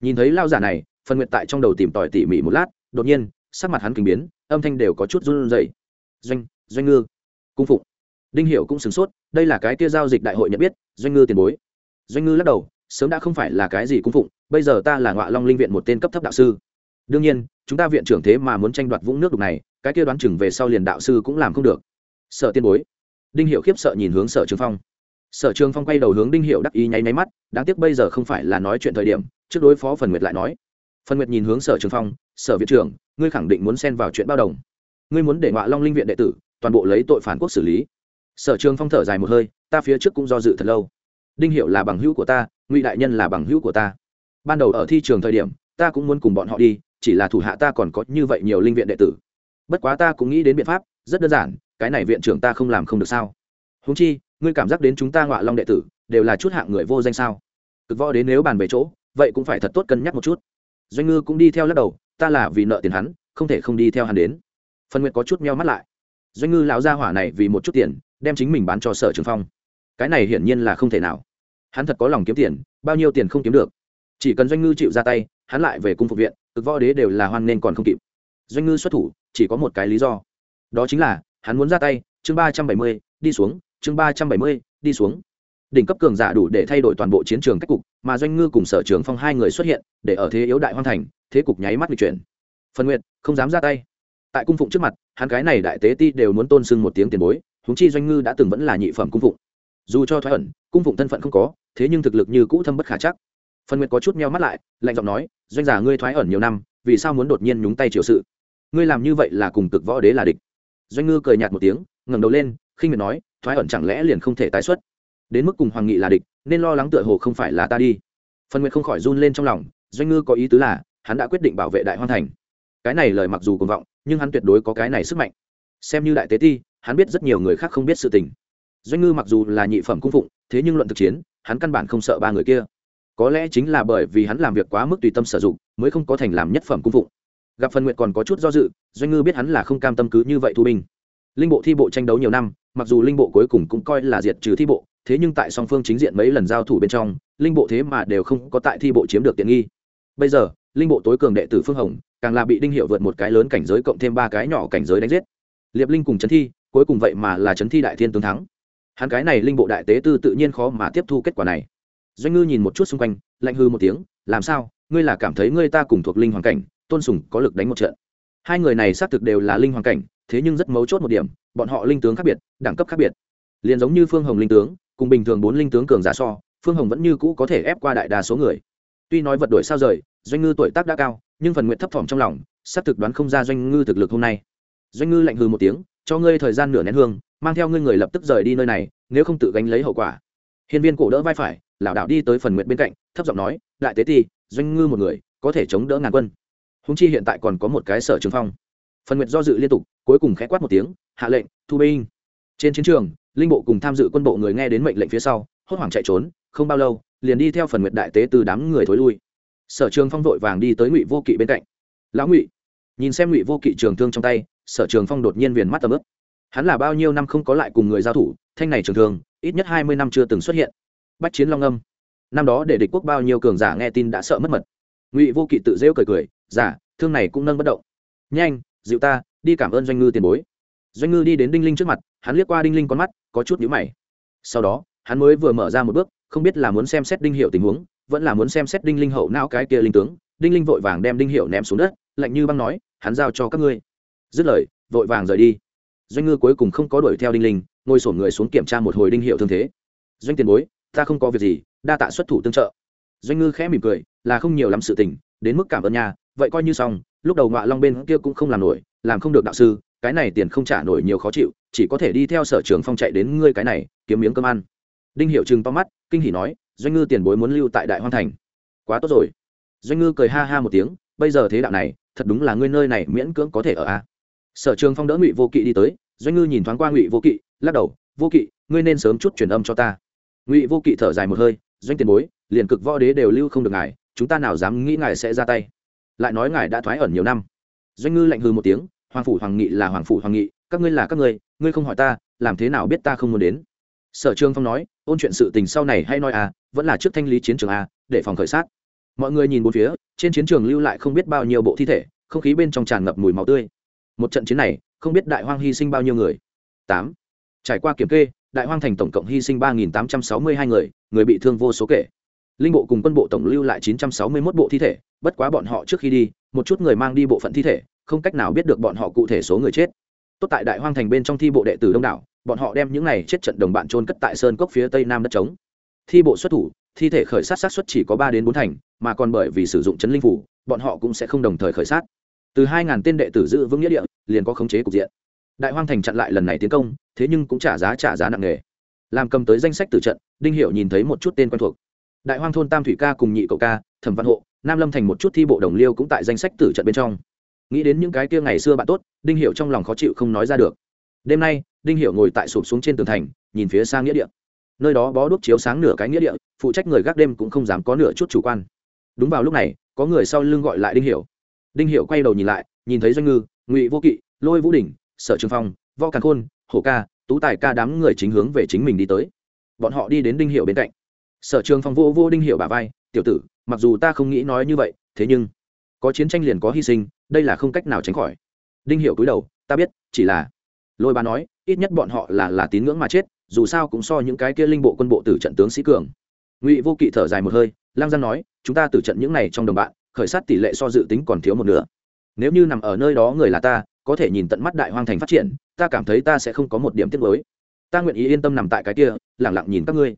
Nhìn thấy lao giả này, phần nguyện tại trong đầu tìm tòi tỉ mỉ một lát, đột nhiên, sắc mặt hắn kinh biến, âm thanh đều có chút run rẩy. Doanh doanh ngư. Cung phụng. Đinh hiệu cũng sửng sốt, đây là cái kia giao dịch đại hội nhận biết, doanh ngư tiền bối doanh ngư lắc đầu, sớm đã không phải là cái gì cung phụng, bây giờ ta là ngọa long linh viện một tên cấp thấp đạo sư. Đương nhiên, chúng ta viện trưởng thế mà muốn tranh đoạt vũng nước đục này, cái kia đoán chừng về sau liền đạo sư cũng làm không được. Sợ tiên bối. Đinh hiệu khiếp sợ nhìn hướng sở trường phong. Sở trường phong quay đầu hướng đinh hiệu đắc ý nháy máy mắt, đáng tiếc bây giờ không phải là nói chuyện thời điểm, trước đối phó phần nguyệt lại nói. Phần nguyệt nhìn hướng sở trường phong, sở viện trưởng, ngươi khẳng định muốn xen vào chuyện bao đồng. Ngươi muốn để ngọa long linh viện đệ tử toàn bộ lấy tội phản quốc xử lý. Sở trường phong thở dài một hơi, ta phía trước cũng do dự thật lâu đinh hiệu là bằng hữu của ta, ngụy đại nhân là bằng hữu của ta. Ban đầu ở thi trường thời điểm, ta cũng muốn cùng bọn họ đi, chỉ là thủ hạ ta còn có như vậy nhiều linh viện đệ tử. Bất quá ta cũng nghĩ đến biện pháp, rất đơn giản, cái này viện trưởng ta không làm không được sao? Húng chi, ngươi cảm giác đến chúng ta ngọa long đệ tử, đều là chút hạng người vô danh sao? Cực võ đến nếu bàn về chỗ, vậy cũng phải thật tốt cân nhắc một chút. Doanh ngư cũng đi theo lắc đầu, ta là vì nợ tiền hắn, không thể không đi theo hắn đến. Phân nguyệt có chút meo mắt lại. Doanh ngư lão gia hỏa này vì một chút tiền, đem chính mình bán cho sở trường phong cái này hiển nhiên là không thể nào. Hắn thật có lòng kiếm tiền, bao nhiêu tiền không kiếm được. Chỉ cần doanh ngư chịu ra tay, hắn lại về cung phục viện, cực võ đế đều là hoan nên còn không kịp. Doanh ngư xuất thủ, chỉ có một cái lý do. Đó chính là, hắn muốn ra tay, chương ba trăm bảy mươi, đi xuống, chương ba trăm bảy mươi, đi xuống. Đỉnh cấp cường giả đủ để thay đổi toàn bộ chiến trường cách cục, mà doanh ngư cùng sở trường phong hai người xuất hiện, để ở thế yếu đại hoan thành, thế cục nháy mắt bị chuyển. Phần nguyện không dám ra tay. Tại cung phụng trước mặt, hắn cái này đại tế ti đều muốn tôn sưng một tiếng tiền bối húng chi doanh ngư đã từng vẫn là nhị phẩm cung phụng dù cho thoái ẩn, cung phụng thân phận không có, thế nhưng thực lực như cũ thâm bất khả chắc. Phần nguyệt có chút meo mắt lại, lạnh giọng nói, doanh giả ngươi thoái ẩn nhiều năm, vì sao muốn đột nhiên nhúng tay triều sự? Ngươi làm như vậy là cùng cực võ đế là địch. Doanh ngư cười nhạt một tiếng, ngẩng đầu lên, khinh miệt nói, thoái ẩn chẳng lẽ liền không thể tái xuất? Đến mức cùng hoàng nghị là địch, nên lo lắng tựa hồ không phải là ta đi. Phần nguyệt không khỏi run lên trong lòng, doanh ngư có ý tứ là, hắn đã quyết định bảo vệ đại hoan thành. Cái này lời mặc dù cùng vọng, nhưng hắn tuyệt đối có cái này sức mạnh. Xem như đại tế ti, hắn biết rất nhiều người khác không biết sự tình doanh ngư mặc dù là nhị phẩm cung phụng, thế nhưng luận thực chiến, hắn căn bản không sợ ba người kia. Có lẽ chính là bởi vì hắn làm việc quá mức tùy tâm sử dụng, mới không có thành làm nhất phẩm cung phụng. Gặp phần nguyện còn có chút do dự, doanh ngư biết hắn là không cam tâm cứ như vậy thu binh. Linh bộ thi bộ tranh đấu nhiều năm, mặc dù linh bộ cuối cùng cũng coi là diệt trừ thi bộ, thế nhưng tại song phương chính diện mấy lần giao thủ bên trong, linh bộ thế mà đều không có tại thi bộ chiếm được tiện nghi. Bây giờ, linh bộ tối cường đệ tử phương hồng, càng là bị đinh hiệu vượt một cái lớn cảnh giới cộng thêm ba cái nhỏ cảnh giới đánh giết. Liệp linh cùng trấn thi, cuối cùng vậy mà là trấn thi đại thiên tướng thắng hắn cái này linh bộ đại tế tư tự nhiên khó mà tiếp thu kết quả này. Doanh ngư nhìn một chút xung quanh, lạnh hư một tiếng, làm sao? Ngươi là cảm thấy ngươi ta cùng thuộc linh hoàn cảnh, tôn sùng có lực đánh một trận? Hai người này xác thực đều là linh hoàn cảnh, thế nhưng rất mấu chốt một điểm, bọn họ linh tướng khác biệt, đẳng cấp khác biệt. Liền giống như phương hồng linh tướng, cùng bình thường bốn linh tướng cường giả so, phương hồng vẫn như cũ có thể ép qua đại đa số người. Tuy nói vật đổi sao rời, doanh ngư tuổi tác đã cao, nhưng phần nguyện thấp thỏm trong lòng, xác thực đoán không ra doanh ngư thực lực hôm nay. Doanh ngư lạnh hư một tiếng, cho ngươi thời gian nửa nén hương mang theo ngươi người lập tức rời đi nơi này, nếu không tự gánh lấy hậu quả. Hiên viên cổ đỡ vai phải, lảo đảo đi tới phần nguyện bên cạnh, thấp giọng nói, đại tế ti, doanh ngư một người, có thể chống đỡ ngàn quân. Húng chi hiện tại còn có một cái sở trường phong. Phần nguyện do dự liên tục, cuối cùng khẽ quát một tiếng, hạ lệnh, thu binh. Trên chiến trường, linh bộ cùng tham dự quân bộ người nghe đến mệnh lệnh phía sau, hốt hoảng chạy trốn, không bao lâu, liền đi theo phần nguyện đại tế từ đám người thối lui. Sở trường phong vội vàng đi tới ngụy vô kỵ bên cạnh. Lão ngụy. Nhìn xem ngụy vô kỵ trường thương trong tay, sở trường phong đột nhiên viền mắt tầm ướp hắn là bao nhiêu năm không có lại cùng người giao thủ thanh này trường thường, ít nhất hai mươi năm chưa từng xuất hiện. Bách chiến long âm. Năm đó để địch quốc bao nhiêu cường giả nghe tin đã sợ mất mật. Ngụy vô kỵ tự rêu cười cười giả thương này cũng nâng bất động. Nhanh dịu ta đi cảm ơn doanh ngư tiền bối. Doanh ngư đi đến đinh linh trước mặt hắn liếc qua đinh linh con mắt có chút nhũ mày. Sau đó hắn mới vừa mở ra một bước không biết là muốn xem xét đinh hiệu tình huống vẫn là muốn xem xét đinh linh hậu não cái kia linh tướng đinh linh vội vàng đem đinh hiệu ném xuống đất lạnh như băng nói hắn giao cho các ngươi. Dứt lời vội vàng rời đi doanh ngư cuối cùng không có đuổi theo đinh linh, ngồi sổn người xuống kiểm tra một hồi đinh hiệu thương thế. Doanh tiền bối, ta không có việc gì, đa tạ xuất thủ tương trợ. Doanh ngư khẽ mỉm cười, là không nhiều lắm sự tình, đến mức cảm ơn nhà vậy coi như xong, lúc đầu ngọa long bên kia cũng không làm nổi, làm không được đạo sư, cái này tiền không trả nổi nhiều khó chịu, chỉ có thể đi theo sở trường phong chạy đến ngươi cái này, kiếm miếng cơm ăn. Đinh hiệu chừng to mắt, kinh hỉ nói, doanh ngư tiền bối muốn lưu tại đại hoan thành. Quá tốt rồi. Doanh ngư cười ha ha một tiếng, bây giờ thế đạo này, thật đúng là ngươi nơi này miễn cưỡng có thể ở a sở trường phong đỡ ngụy vô kỵ đi tới, doanh ngư nhìn thoáng qua ngụy vô kỵ, lắc đầu, vô kỵ, ngươi nên sớm chút truyền âm cho ta. Ngụy vô kỵ thở dài một hơi, doanh tiền bối, liền cực võ đế đều lưu không được ngài, chúng ta nào dám nghĩ ngài sẽ ra tay? Lại nói ngài đã thoái ẩn nhiều năm. Doanh ngư lạnh hư một tiếng, hoàng phủ hoàng nghị là hoàng phủ hoàng nghị, các ngươi là các ngươi ngươi không hỏi ta, làm thế nào biết ta không muốn đến? Sở trương phong nói, ôn chuyện sự tình sau này hay nói à vẫn là trước thanh lý chiến trường à để phòng khởi sát. Mọi người nhìn bốn phía, trên chiến trường lưu lại không biết bao nhiêu bộ thi thể, không khí bên trong tràn ngập mùi máu tươi một trận chiến này, không biết đại hoang hy sinh bao nhiêu người. Tám. Trải qua kiểm kê, đại hoang thành tổng cộng hy sinh ba tám trăm sáu mươi hai người người bị thương vô số kể. Linh bộ cùng quân bộ tổng lưu lại chín trăm sáu mươi một bộ thi thể, bất quá bọn họ trước khi đi, một chút người mang đi bộ phận thi thể, không cách nào biết được bọn họ cụ thể số người chết. Tốt tại đại hoang thành bên trong thi bộ đệ tử đông đảo, bọn họ đem những này chết trận đồng bạn trôn cất tại sơn cốc phía tây nam đất trống. Thi bộ xuất thủ, thi thể khởi sát sát xuất chỉ có ba đến bốn thành, mà còn bởi vì sử dụng chấn linh phủ, bọn họ cũng sẽ không đồng thời khởi sát từ hai ngàn tên đệ tử giữ vững nghĩa địa, liền có khống chế cục diện. Đại hoang thành chặn lại lần này tiến công, thế nhưng cũng trả giá trả giá nặng nề. Làm cầm tới danh sách tử trận, đinh Hiểu nhìn thấy một chút tên quen thuộc. Đại hoang thôn tam thủy ca cùng nhị cậu ca, thẩm văn hộ, nam lâm thành một chút thi bộ đồng liêu cũng tại danh sách tử trận bên trong. Nghĩ đến những cái kia ngày xưa bạn tốt, đinh Hiểu trong lòng khó chịu không nói ra được. Đêm nay, đinh Hiểu ngồi tại sụp xuống trên tường thành, nhìn phía xa nghĩa địa. Nơi đó bó đuốc chiếu sáng nửa cái nghĩa địa, phụ trách người gác đêm cũng không dám có nửa chút chủ quan. Đúng vào lúc này, có người sau lưng gọi lại đinh hiểu đinh Hiệu quay đầu nhìn lại, nhìn thấy doanh ngư, ngụy vô kỵ, lôi vũ đình sở trường phong, võ càn khôn, hổ ca, tú tài ca đám người chính hướng về chính mình đi tới. Bọn họ đi đến đinh Hiệu bên cạnh. Sở trường phong vô vô đinh Hiệu bà vai, tiểu tử, mặc dù ta không nghĩ nói như vậy, thế nhưng có chiến tranh liền có hy sinh, đây là không cách nào tránh khỏi. Đinh Hiệu cúi đầu, ta biết, chỉ là lôi ba nói, ít nhất bọn họ là là tín ngưỡng mà chết, dù sao cũng so những cái kia linh bộ quân bộ tử trận tướng sĩ cường. Ngụy vô kỵ thở dài một hơi, lang giang nói, chúng ta tử trận những này trong đồng bạn khởi sát tỷ lệ so dự tính còn thiếu một nửa. Nếu như nằm ở nơi đó người là ta có thể nhìn tận mắt đại hoang thành phát triển ta cảm thấy ta sẽ không có một điểm tiếc mới ta nguyện ý yên tâm nằm tại cái kia lẳng lặng nhìn các ngươi.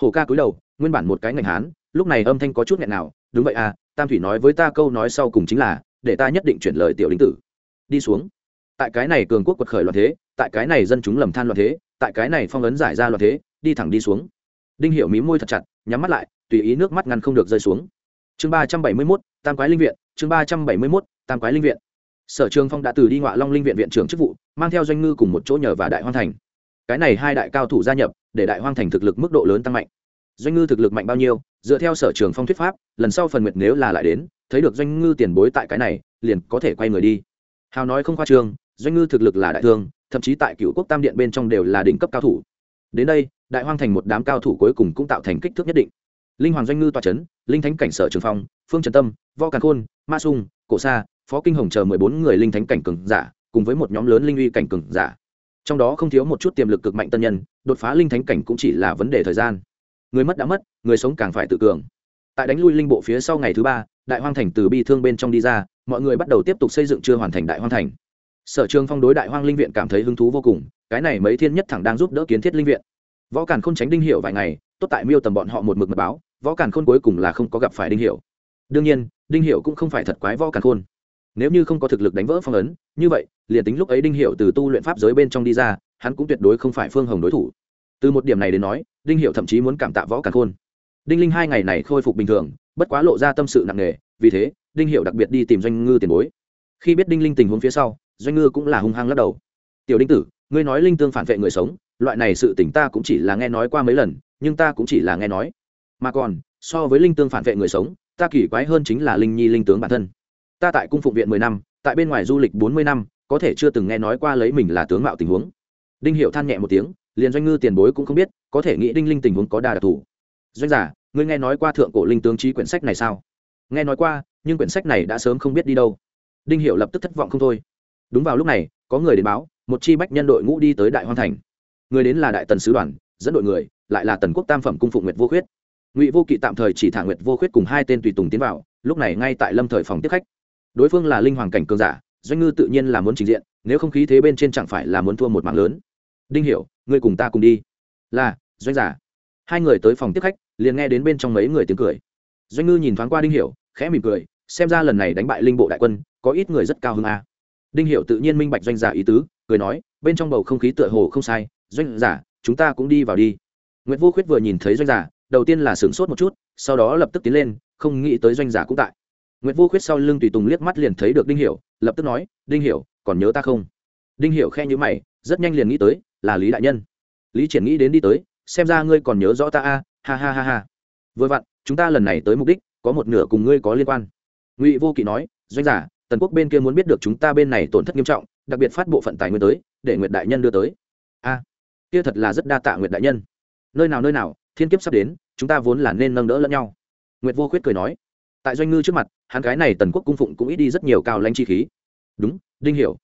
Hồ ca cúi đầu nguyên bản một cái ngành hán lúc này âm thanh có chút nghẹn nào đúng vậy à tam thủy nói với ta câu nói sau cùng chính là để ta nhất định chuyển lời tiểu đính tử. Đi xuống. Tại cái này cường quốc quật khởi loạn thế tại cái này dân chúng lầm than loạn thế tại cái này phong ấn giải ra loạn thế đi thẳng đi xuống. Đinh hiểu mí môi thật chặt nhắm mắt lại tùy ý nước mắt ngăn không được rơi xuống. Chương ba trăm bảy mươi 371, tam quái linh viện chương ba trăm bảy mươi 371, tam quái linh viện. Sở trường phong đã từ đi ngoại long linh viện viện trưởng chức vụ mang theo doanh ngư cùng một chỗ nhờ và đại hoang thành. Cái này hai đại cao thủ gia nhập để đại hoang thành thực lực mức độ lớn tăng mạnh. Doanh ngư thực lực mạnh bao nhiêu dựa theo sở trường phong thuyết pháp lần sau phần nguyệt nếu là lại đến thấy được doanh ngư tiền bối tại cái này liền có thể quay người đi. Hào nói không khoa trương doanh ngư thực lực là đại thương thậm chí tại cựu quốc tam điện bên trong đều là đỉnh cấp cao thủ. Đến đây đại hoang thành một đám cao thủ cuối cùng cũng tạo thành kích thước nhất định linh hoàng doanh ngư toa c h ấ n linh thánh cảnh sở trường phong, phương trần tâm, võ càn khôn, ma sung, cổ sa, phó kinh hồng chờ mười bốn người linh thánh cảnh cường giả, cùng với một nhóm lớn linh uy cảnh cường giả. Trong đó không thiếu một chút tiềm lực cực mạnh tân nhân, đột phá linh thánh cảnh cũng chỉ là vấn đề thời gian. Người mất đã mất, người sống càng phải tự cường. Tại đánh lui linh bộ phía sau ngày thứ ba, đại hoang thành từ bi thương bên trong đi ra, mọi người bắt đầu tiếp tục xây dựng chưa hoàn thành đại hoang thành. Sở trường phong đối đại hoang linh viện cảm thấy hứng thú vô cùng, cái này mấy thiên nhất thẳng đang giúp đỡ kiến thiết linh viện. Võ càn khôn tránh đinh hiệu vài ngày tốt tại miêu tầm bọn họ một mực mật báo, võ càn khôn cuối cùng là không có gặp phải đinh hiệu đương nhiên, đinh hiệu cũng không phải thật quái võ càn khôn. Nếu như không có thực lực đánh vỡ phong ấn, như vậy, liền tính lúc ấy đinh hiệu từ tu luyện pháp giới bên trong đi ra, hắn cũng tuyệt đối không phải phương hồng đối thủ. Từ một điểm này đến nói, đinh hiệu thậm chí muốn cảm tạ võ càn khôn. Đinh linh hai ngày này khôi phục bình thường, bất quá lộ ra tâm sự nặng nề, vì thế, đinh hiệu đặc biệt đi tìm doanh ngư tiền bối. Khi biết đinh linh tình huống phía sau, doanh ngư cũng là hung hăng lắc đầu. Tiểu đinh tử, ngươi nói linh tương phản vệ người sống, loại này sự tỉnh ta cũng chỉ là nghe nói qua mấy lần nhưng ta cũng chỉ là nghe nói. Mà còn, so với linh tương phản vệ người sống, ta kỳ quái hơn chính là linh nhi linh tướng bản thân. Ta tại cung phụng viện mười năm, tại bên ngoài du lịch bốn mươi năm, có thể chưa từng nghe nói qua lấy mình là tướng mạo tình huống. Đinh hiệu than nhẹ một tiếng, liền doanh ngư tiền bối cũng không biết, có thể nghĩ đinh linh tình huống có đa đặc thù. Doanh giả, ngươi nghe nói qua thượng cổ linh tướng trí quyển sách này sao? Nghe nói qua, nhưng quyển sách này đã sớm không biết đi đâu. Đinh hiệu lập tức thất vọng không thôi. Đúng vào lúc này, có người đến báo, một chi bách nhân đội ngũ đi tới đại hoan thành. Người đến là đại tần sứ đoàn dẫn đội người, lại là tần quốc tam phẩm cung phụng nguyệt vô khuyết. Ngụy vô kỵ tạm thời chỉ thả nguyệt vô khuyết cùng hai tên tùy tùng tiến vào, lúc này ngay tại lâm thời phòng tiếp khách. Đối phương là linh hoàng cảnh cường giả, doanh ngư tự nhiên là muốn trình diện, nếu không khí thế bên trên chẳng phải là muốn thua một mạng lớn. Đinh hiểu, ngươi cùng ta cùng đi. Là, doanh giả. Hai người tới phòng tiếp khách, liền nghe đến bên trong mấy người tiếng cười. Doanh ngư nhìn thoáng qua đinh hiểu, khẽ mỉm cười, xem ra lần này đánh bại linh bộ đại quân, có ít người rất cao hơn a. Đinh hiểu tự nhiên minh bạch doanh giả ý tứ, cười nói, bên trong bầu không khí tựa hồ không sai, doanh giả chúng ta cũng đi vào đi. Nguyễn vô khuyết vừa nhìn thấy doanh giả, đầu tiên là sửng sốt một chút, sau đó lập tức tiến lên, không nghĩ tới doanh giả cũng tại. Nguyễn vô khuyết sau lưng tùy tùng liếc mắt liền thấy được đinh hiểu, lập tức nói, đinh hiểu, còn nhớ ta không? Đinh hiểu khe nhíu mày, rất nhanh liền nghĩ tới, là lý đại nhân. Lý triển nghĩ đến đi tới, xem ra ngươi còn nhớ rõ ta a, ha ha ha ha. Vừa vặn, chúng ta lần này tới mục đích, có một nửa cùng ngươi có liên quan. Ngụy vô kỵ nói, doanh giả, tần quốc bên kia muốn biết được chúng ta bên này tổn thất nghiêm trọng, đặc biệt phát bộ phận tài nguyên tới, để nguyệt đại nhân đưa tới. A kia thật là rất đa tạ nguyệt đại nhân. Nơi nào nơi nào, thiên kiếp sắp đến, chúng ta vốn là nên nâng đỡ lẫn nhau. Nguyệt vô khuyết cười nói. Tại doanh ngư trước mặt, hắn gái này tần quốc cung phụng cũng ít đi rất nhiều cao lãnh chi khí. Đúng, đinh hiểu.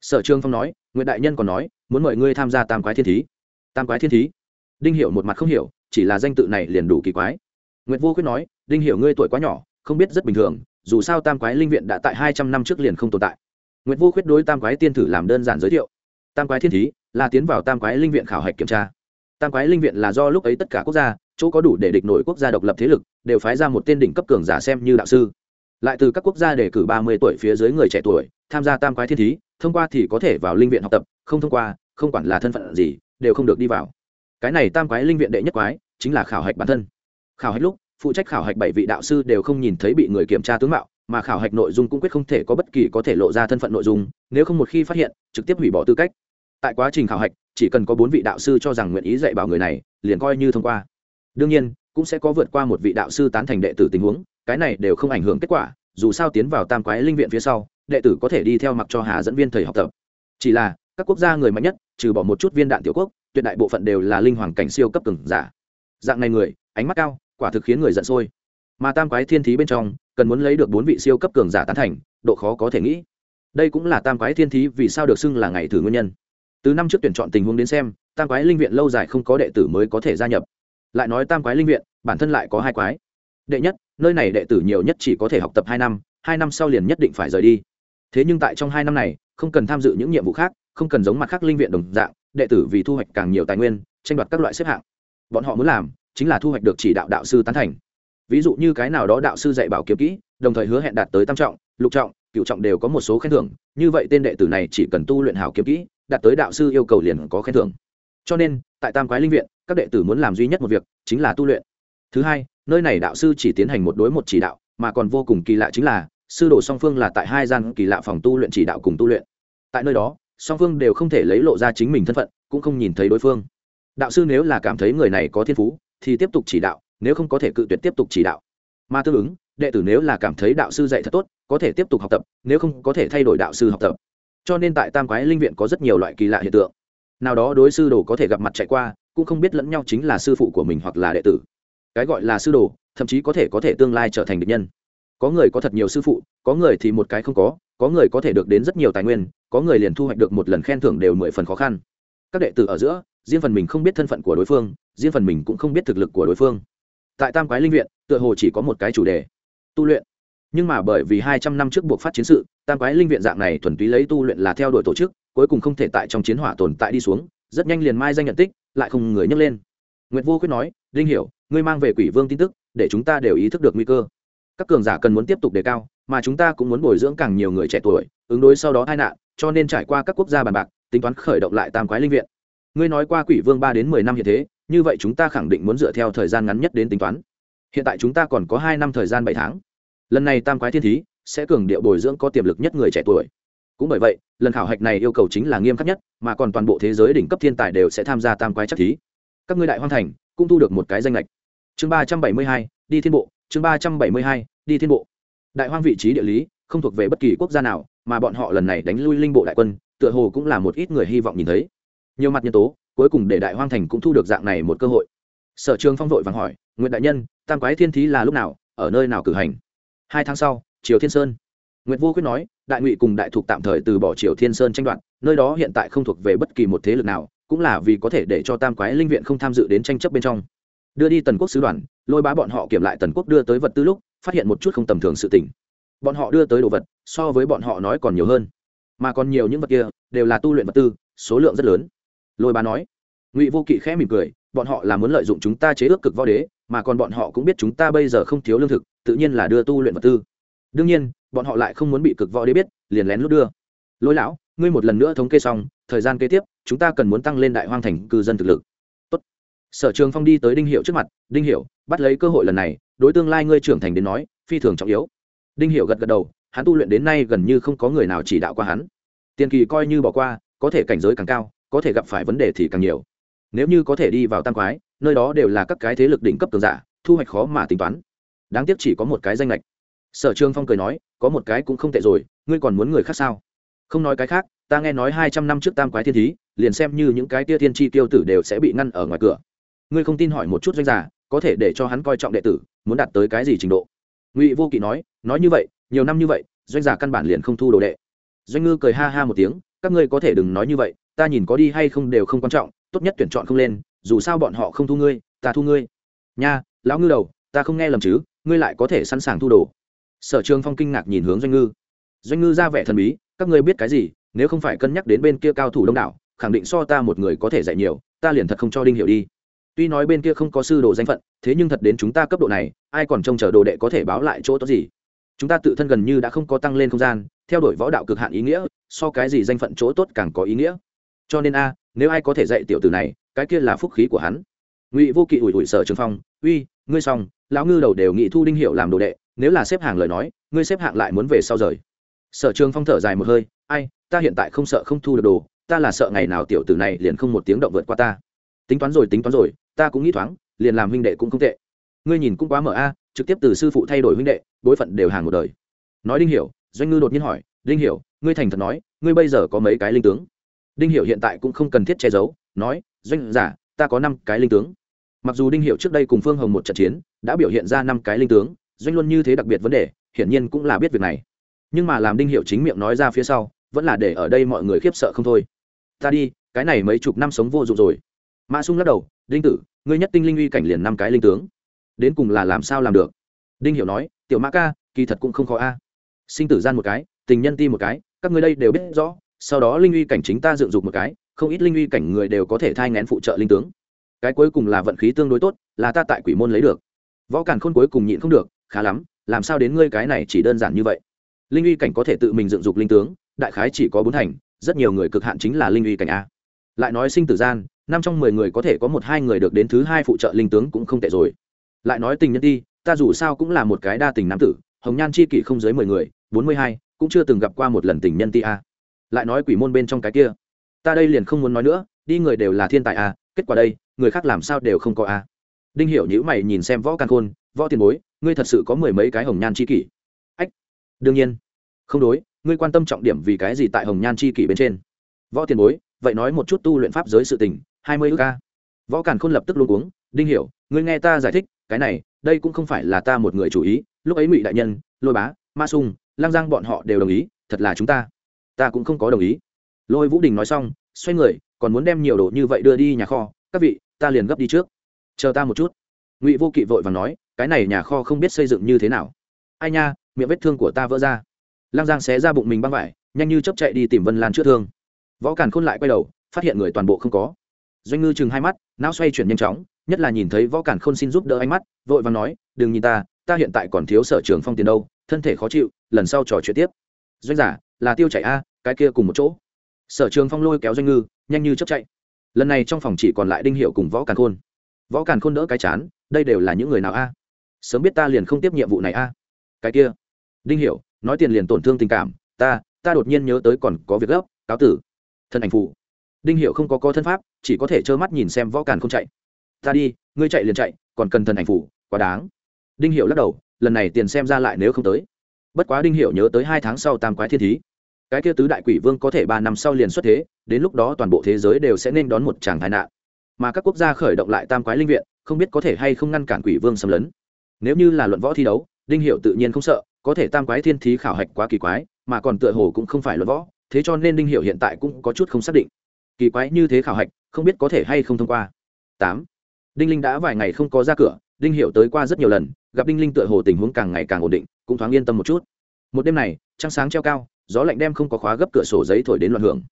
Sở trương phong nói, nguyệt đại nhân còn nói, muốn mời ngươi tham gia tam quái thiên thí. Tam quái thiên thí? Đinh hiểu một mặt không hiểu, chỉ là danh tự này liền đủ kỳ quái. Nguyệt vô khuyết nói, đinh hiểu ngươi tuổi quá nhỏ, không biết rất bình thường, dù sao tam quái linh viện đã tại hai trăm năm trước liền không tồn tại. Nguyệt vô khuyết đối tam quái tiên thử làm đơn giản giới thiệu. Tam quái thiên thí là tiến vào tam quái linh viện khảo hạch kiểm tra. Tam quái linh viện là do lúc ấy tất cả quốc gia, chỗ có đủ để địch nổi quốc gia độc lập thế lực, đều phái ra một tên đỉnh cấp cường giả xem như đạo sư. Lại từ các quốc gia đề cử ba mươi tuổi phía dưới người trẻ tuổi, tham gia tam quái thiên thí, thông qua thì có thể vào linh viện học tập, không thông qua, không quản là thân phận gì, đều không được đi vào. Cái này tam quái linh viện đệ nhất quái, chính là khảo hạch bản thân. Khảo hạch lúc, phụ trách khảo hạch bảy vị đạo sư đều không nhìn thấy bị người kiểm tra tướng mạo, mà khảo hạch nội dung cũng quyết không thể có bất kỳ có thể lộ ra thân phận nội dung, nếu không một khi phát hiện, trực tiếp hủy bỏ tư cách tại quá trình khảo hạch, chỉ cần có bốn vị đạo sư cho rằng nguyện ý dạy bảo người này, liền coi như thông qua. Đương nhiên, cũng sẽ có vượt qua một vị đạo sư tán thành đệ tử tình huống, cái này đều không ảnh hưởng kết quả, dù sao tiến vào tam quái linh viện phía sau, đệ tử có thể đi theo mặc cho hà dẫn viên thầy học tập. Chỉ là, các quốc gia người mạnh nhất, trừ bỏ một chút viên đạn tiểu quốc, tuyệt đại bộ phận đều là linh hoàng cảnh siêu cấp từng giả. Dạng này người, ánh mắt cao, quả thực khiến người giận sôi. Mà tam quái thiên thí bên trong, cần muốn lấy được bốn vị siêu cấp cường giả tán thành, độ khó có thể nghĩ. Đây cũng là tam quái thiên thí vì sao được xưng là ngày thử nguyên nhân từ năm trước tuyển chọn tình huống đến xem, tam quái linh viện lâu dài không có đệ tử mới có thể gia nhập. Lại nói tam quái linh viện, bản thân lại có hai quái. Đệ nhất, nơi này đệ tử nhiều nhất chỉ có thể học tập hai năm hai năm sau liền nhất định phải rời đi. Thế nhưng tại trong hai năm này, không cần tham dự những nhiệm vụ khác, không cần giống mặt khác linh viện đồng dạng, đệ tử vì thu hoạch càng nhiều tài nguyên, tranh đoạt các loại xếp hạng. Bọn họ muốn làm chính là thu hoạch được chỉ đạo đạo sư tán thành. Ví dụ như cái nào đó đạo sư dạy bảo kiếm kỹ, đồng thời hứa hẹn đạt tới tam trọng, lục trọng cựu trọng đều có một số khen thưởng, như vậy tên đệ tử này chỉ cần tu luyện hảo kiếm kỹ đạt tới đạo sư yêu cầu liền có khen thưởng. Cho nên, tại tam quái linh viện, các đệ tử muốn làm duy nhất một việc, chính là tu luyện. Thứ hai, nơi này đạo sư chỉ tiến hành một đối một chỉ đạo, mà còn vô cùng kỳ lạ chính là, sư đồ song phương là tại hai gian kỳ lạ phòng tu luyện chỉ đạo cùng tu luyện. Tại nơi đó, song phương đều không thể lấy lộ ra chính mình thân phận, cũng không nhìn thấy đối phương. Đạo sư nếu là cảm thấy người này có thiên phú, thì tiếp tục chỉ đạo, nếu không có thể cự tuyệt tiếp tục chỉ đạo. Mà tương ứng, đệ tử nếu là cảm thấy đạo sư dạy thật tốt, có thể tiếp tục học tập, nếu không có thể thay đổi đạo sư học tập cho nên tại tam quái linh viện có rất nhiều loại kỳ lạ hiện tượng. Nào đó đối sư đồ có thể gặp mặt chạy qua, cũng không biết lẫn nhau chính là sư phụ của mình hoặc là đệ tử. Cái gọi là sư đồ, thậm chí có thể có thể tương lai trở thành địch nhân. Có người có thật nhiều sư phụ, có người thì một cái không có có người có thể được đến rất nhiều tài nguyên, có người liền thu hoạch được một lần khen thưởng đều mười phần khó khăn. Các đệ tử ở giữa, riêng phần mình không biết thân phận của đối phương, riêng phần mình cũng không biết thực lực của đối phương. Tại tam quái linh viện, tựa hồ chỉ có một cái chủ đề. Tu luyện nhưng mà bởi vì hai trăm năm trước buộc phát chiến sự, tam quái linh viện dạng này thuần túy lấy tu luyện là theo đuổi tổ chức, cuối cùng không thể tại trong chiến hỏa tồn tại đi xuống, rất nhanh liền mai danh nhận tích, lại không người nhấc lên. Nguyệt vô quyết nói linh hiểu, ngươi mang về quỷ vương tin tức, để chúng ta đều ý thức được nguy cơ. Các cường giả cần muốn tiếp tục đề cao, mà chúng ta cũng muốn bồi dưỡng càng nhiều người trẻ tuổi, ứng đối sau đó tai nạn, cho nên trải qua các quốc gia bàn bạc, tính toán khởi động lại tam quái linh viện. Ngươi nói qua quỷ vương ba đến mười năm hiện thế, như vậy chúng ta khẳng định muốn dựa theo thời gian ngắn nhất đến tính toán. Hiện tại chúng ta còn có hai năm thời gian bảy tháng lần này tam quái thiên thí sẽ cường điệu bồi dưỡng có tiềm lực nhất người trẻ tuổi. Cũng bởi vậy, lần khảo hạch này yêu cầu chính là nghiêm khắc nhất, mà còn toàn bộ thế giới đỉnh cấp thiên tài đều sẽ tham gia tam quái chắc thí. Các ngươi đại hoang thành cũng thu được một cái danh lệch chương ba trăm bảy mươi hai, đi thiên bộ. Chương ba trăm bảy mươi hai, đi thiên bộ. Đại hoang vị trí địa lý không thuộc về bất kỳ quốc gia nào, mà bọn họ lần này đánh lui linh bộ đại quân, tựa hồ cũng là một ít người hy vọng nhìn thấy. Nhiều mặt nhân tố, cuối cùng để đại hoang thành cũng thu được dạng này một cơ hội. Sở trường phong vội vàng hỏi nguyễn đại nhân, tam quái thiên thí là lúc nào, ở nơi nào cử hành? Hai tháng sau, triều thiên sơn. Nguyễn vô quyết nói, đại ngụy cùng đại thục tạm thời từ bỏ triều thiên sơn tranh đoạt, nơi đó hiện tại không thuộc về bất kỳ một thế lực nào, cũng là vì có thể để cho tam quái linh viện không tham dự đến tranh chấp bên trong. Đưa đi tần quốc sứ đoàn, lôi bá bọn họ kiểm lại tần quốc đưa tới vật tư lúc, phát hiện một chút không tầm thường sự tình. Bọn họ đưa tới đồ vật, so với bọn họ nói còn nhiều hơn. Mà còn nhiều những vật kia, đều là tu luyện vật tư, số lượng rất lớn. Lôi bá nói. Ngụy vô kỵ khẽ mỉm cười bọn họ là muốn lợi dụng chúng ta chế ước cực võ đế, mà còn bọn họ cũng biết chúng ta bây giờ không thiếu lương thực, tự nhiên là đưa tu luyện vật tư. Đương nhiên, bọn họ lại không muốn bị cực võ đế biết, liền lén lút đưa. Lôi lão, ngươi một lần nữa thống kê xong, thời gian kế tiếp, chúng ta cần muốn tăng lên đại hoang thành cư dân thực lực. Tốt. sở trường phong đi tới đinh hiệu trước mặt, đinh hiệu bắt lấy cơ hội lần này, đối tương lai ngươi trưởng thành đến nói, phi thường trọng yếu. Đinh hiệu gật gật đầu, hắn tu luyện đến nay gần như không có người nào chỉ đạo qua hắn. Tiền kỳ coi như bỏ qua, có thể cảnh giới càng cao, có thể gặp phải vấn đề thì càng nhiều nếu như có thể đi vào tam quái, nơi đó đều là các cái thế lực đỉnh cấp cường giả, thu hoạch khó mà tính toán. Đáng tiếc chỉ có một cái danh lệch. Sở trường phong cười nói, có một cái cũng không tệ rồi, ngươi còn muốn người khác sao? Không nói cái khác, ta nghe nói hai trăm năm trước tam quái thiên thí, liền xem như những cái tia thiên tri tiêu tử đều sẽ bị ngăn ở ngoài cửa. Ngươi không tin hỏi một chút doanh giả có thể để cho hắn coi trọng đệ tử, muốn đạt tới cái gì trình độ? Ngụy vô kỵ nói nói như vậy, nhiều năm như vậy, doanh giả căn bản liền không thu đồ đệ. Doanh ngư cười ha ha một tiếng, các ngươi có thể đừng nói như vậy, ta nhìn có đi hay không đều không quan trọng tốt nhất tuyển chọn không lên, dù sao bọn họ không thu ngươi, ta thu ngươi. Nha, lão ngư đầu, ta không nghe lầm chứ, ngươi lại có thể sẵn sàng thu đồ. Sở trường phong kinh ngạc nhìn hướng doanh ngư. Doanh ngư ra vẻ thần bí, các ngươi biết cái gì, nếu không phải cân nhắc đến bên kia cao thủ đông đảo, khẳng định so ta một người có thể dạy nhiều, ta liền thật không cho đinh hiểu đi. Tuy nói bên kia không có sư đồ danh phận, thế nhưng thật đến chúng ta cấp độ này, ai còn trông chờ đồ đệ có thể báo lại chỗ tốt gì? Chúng ta tự thân gần như đã không có tăng lên không gian, theo đuổi võ đạo cực hạn ý nghĩa, so cái gì danh phận chỗ tốt càng có ý nghĩa. Cho nên a nếu ai có thể dạy tiểu tử này, cái kia là phúc khí của hắn. Ngụy vô kỵ ủi ủi sở trường phong, uy, ngươi xong, lão ngư đầu đều nghị thu đinh hiệu làm đồ đệ, nếu là xếp hàng lời nói, ngươi xếp hạng lại muốn về sau rời. Sở trường phong thở dài một hơi, ai, ta hiện tại không sợ không thu được đồ, ta là sợ ngày nào tiểu tử này liền không một tiếng động vượt qua ta. Tính toán rồi, tính toán rồi, ta cũng nghĩ thoáng, liền làm huynh đệ cũng không tệ. Ngươi nhìn cũng quá mở a, trực tiếp từ sư phụ thay đổi huynh đệ, bối phận đều hàng một đời. Nói đinh hiểu doanh ngư đột nhiên hỏi, đinh hiểu ngươi thành thật nói, ngươi bây giờ có mấy cái linh tướng? Đinh hiểu hiện tại cũng không cần thiết che giấu, nói, doanh giả, ta có năm cái linh tướng. Mặc dù đinh hiểu trước đây cùng phương hồng một trận chiến, đã biểu hiện ra năm cái linh tướng, doanh luôn như thế đặc biệt vấn đề, hiển nhiên cũng là biết việc này. Nhưng mà làm đinh hiểu chính miệng nói ra phía sau, vẫn là để ở đây mọi người khiếp sợ không thôi. Ta đi, cái này mấy chục năm sống vô dụng rồi. Mã sung lắc đầu, đinh tử, ngươi nhất tinh linh uy cảnh liền năm cái linh tướng. Đến cùng là làm sao làm được? Đinh hiểu nói, tiểu mã ca, kỳ thật cũng không khó a. Sinh tử gian một cái, tình nhân ti một cái, các ngươi đây đều biết rõ sau đó linh uy cảnh chính ta dựng dục một cái, không ít linh uy cảnh người đều có thể thai ngén phụ trợ linh tướng. Cái cuối cùng là vận khí tương đối tốt, là ta tại quỷ môn lấy được. Võ càn khôn cuối cùng nhịn không được, khá lắm, làm sao đến ngươi cái này chỉ đơn giản như vậy? Linh uy cảnh có thể tự mình dựng dục linh tướng, đại khái chỉ có bốn thành, rất nhiều người cực hạn chính là linh uy cảnh a. Lại nói sinh tử gian, năm trong mười người có thể có một hai người được đến thứ hai phụ trợ linh tướng cũng không tệ rồi. Lại nói tình nhân ti, ta dù sao cũng là một cái đa tình nam tử, hồng nhan chi kỷ không dưới mười người, bốn mươi hai, cũng chưa từng gặp qua một lần tình nhân ti a lại nói quỷ môn bên trong cái kia. Ta đây liền không muốn nói nữa, đi người đều là thiên tài a kết quả đây, người khác làm sao đều không có a đinh hiểu nhữ mày nhìn xem võ can khôn, võ tiền bối, ngươi thật sự có mười mấy cái hồng nhan chi kỷ? Ách, đương nhiên. Không đối, ngươi quan tâm trọng điểm vì cái gì tại hồng nhan chi kỷ bên trên? Võ tiền bối, vậy nói một chút tu luyện pháp giới sự tình, hai mươi ước ca võ càn khôn lập tức luôn uống đinh hiểu, ngươi nghe ta giải thích, cái này, đây cũng không phải là ta một người chủ ý, lúc ấy ngụy đại nhân, lôi bá, ma sung lang giang bọn họ đều đồng ý, thật là chúng ta ta cũng không có đồng ý. Lôi vũ đình nói xong, xoay người, còn muốn đem nhiều đồ như vậy đưa đi nhà kho. Các vị, ta liền gấp đi trước. Chờ ta một chút. Ngụy vô kỵ vội và nói, cái này nhà kho không biết xây dựng như thế nào. Ai nha, miệng vết thương của ta vỡ ra. Lang giang xé ra bụng mình băng vải, nhanh như chấp chạy đi tìm vân lan chữa thương. Võ càn khôn lại quay đầu, phát hiện người toàn bộ không có. Doanh ngư chừng hai mắt, não xoay chuyển nhanh chóng, nhất là nhìn thấy võ cản khôn xin giúp đỡ ánh mắt, vội và nói, đừng nhìn ta ta hiện tại còn thiếu sở trường phong tiền đâu, thân thể khó chịu, lần sau trò chuyện tiếp. Doanh giả, là tiêu chạy a cái kia cùng một chỗ. Sở trường phong lôi kéo doanh ngư, nhanh như chấp chạy. Lần này trong phòng chỉ còn lại đinh hiệu cùng võ càn khôn. Võ càn khôn đỡ cái chán, đây đều là những người nào a? Sớm biết ta liền không tiếp nhiệm vụ này a. Cái kia. Đinh hiệu, nói tiền liền tổn thương tình cảm, ta ta đột nhiên nhớ tới còn có việc gấp, cáo tử. Thân ảnh phụ đinh hiệu không có có thân pháp, chỉ có thể trơ mắt nhìn xem võ càn không chạy. Ta đi, ngươi chạy liền chạy, còn cần thần ảnh phủ quá đáng. Đinh hiệu lắc đầu, lần này tiền xem ra lại nếu không tới. Bất quá đinh hiệu nhớ tới hai tháng sau tam quái thiên thí cái kia tứ đại quỷ vương có thể ba năm sau liền xuất thế, đến lúc đó toàn bộ thế giới đều sẽ nên đón một tràng tai nạn. Mà các quốc gia khởi động lại tam quái linh viện, không biết có thể hay không ngăn cản quỷ vương xâm lấn. Nếu như là luận võ thi đấu, đinh hiệu tự nhiên không sợ, có thể tam quái thiên thí khảo hạch quá kỳ quái, mà còn tựa hồ cũng không phải luận võ, thế cho nên đinh hiệu hiện tại cũng có chút không xác định. Kỳ quái như thế khảo hạch, không biết có thể hay không thông qua. Tám. Đinh linh đã vài ngày không có ra cửa, đinh hiệu tới qua rất nhiều lần, gặp đinh linh tựa hồ tình huống càng ngày càng ổn định, cũng thoáng yên tâm một chút. Một đêm này, trăng sáng treo cao gió lạnh đem không có khóa gấp cửa sổ giấy thổi đến loạn hưởng.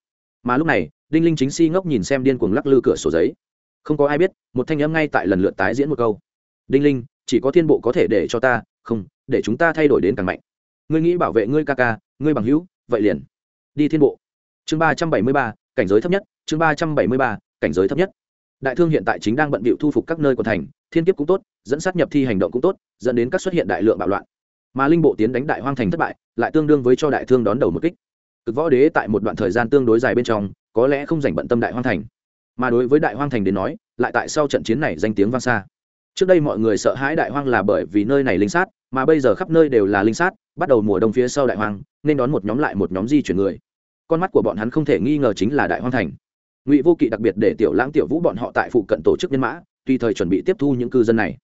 Mà lúc này, đinh linh chính si ngốc nhìn xem điên cuồng lắc lư cửa sổ giấy. Không có ai biết, một thanh âm ngay tại lần lượt tái diễn một câu. Đinh linh, chỉ có thiên bộ có thể để cho ta, không, để chúng ta thay đổi đến càng mạnh. Ngươi nghĩ bảo vệ ngươi ca ca, ngươi bằng hữu, vậy liền. Đi thiên bộ. Chương ba trăm bảy mươi ba, cảnh giới thấp nhất, chương ba trăm bảy mươi ba, cảnh giới thấp nhất. Đại thương hiện tại chính đang bận bịu thu phục các nơi của thành, thiên kiếp cũng tốt, dẫn sát nhập thi hành động cũng tốt, dẫn đến các xuất hiện đại lượng bạo loạn mà linh bộ tiến đánh đại hoang thành thất bại, lại tương đương với cho đại thương đón đầu một kích. Cực võ đế tại một đoạn thời gian tương đối dài bên trong, có lẽ không dành bận tâm đại hoang thành. Mà đối với đại hoang thành đến nói, lại tại sau trận chiến này danh tiếng vang xa. Trước đây mọi người sợ hãi đại hoang là bởi vì nơi này linh sát, mà bây giờ khắp nơi đều là linh sát, bắt đầu mùa đông phía sau đại hoang, nên đón một nhóm lại một nhóm di chuyển người. Con mắt của bọn hắn không thể nghi ngờ chính là đại hoang thành. Ngụy vô kỵ đặc biệt để tiểu lãng, tiểu vũ bọn họ tại phụ cận tổ chức nhân mã, tùy thời chuẩn bị tiếp thu những cư dân này.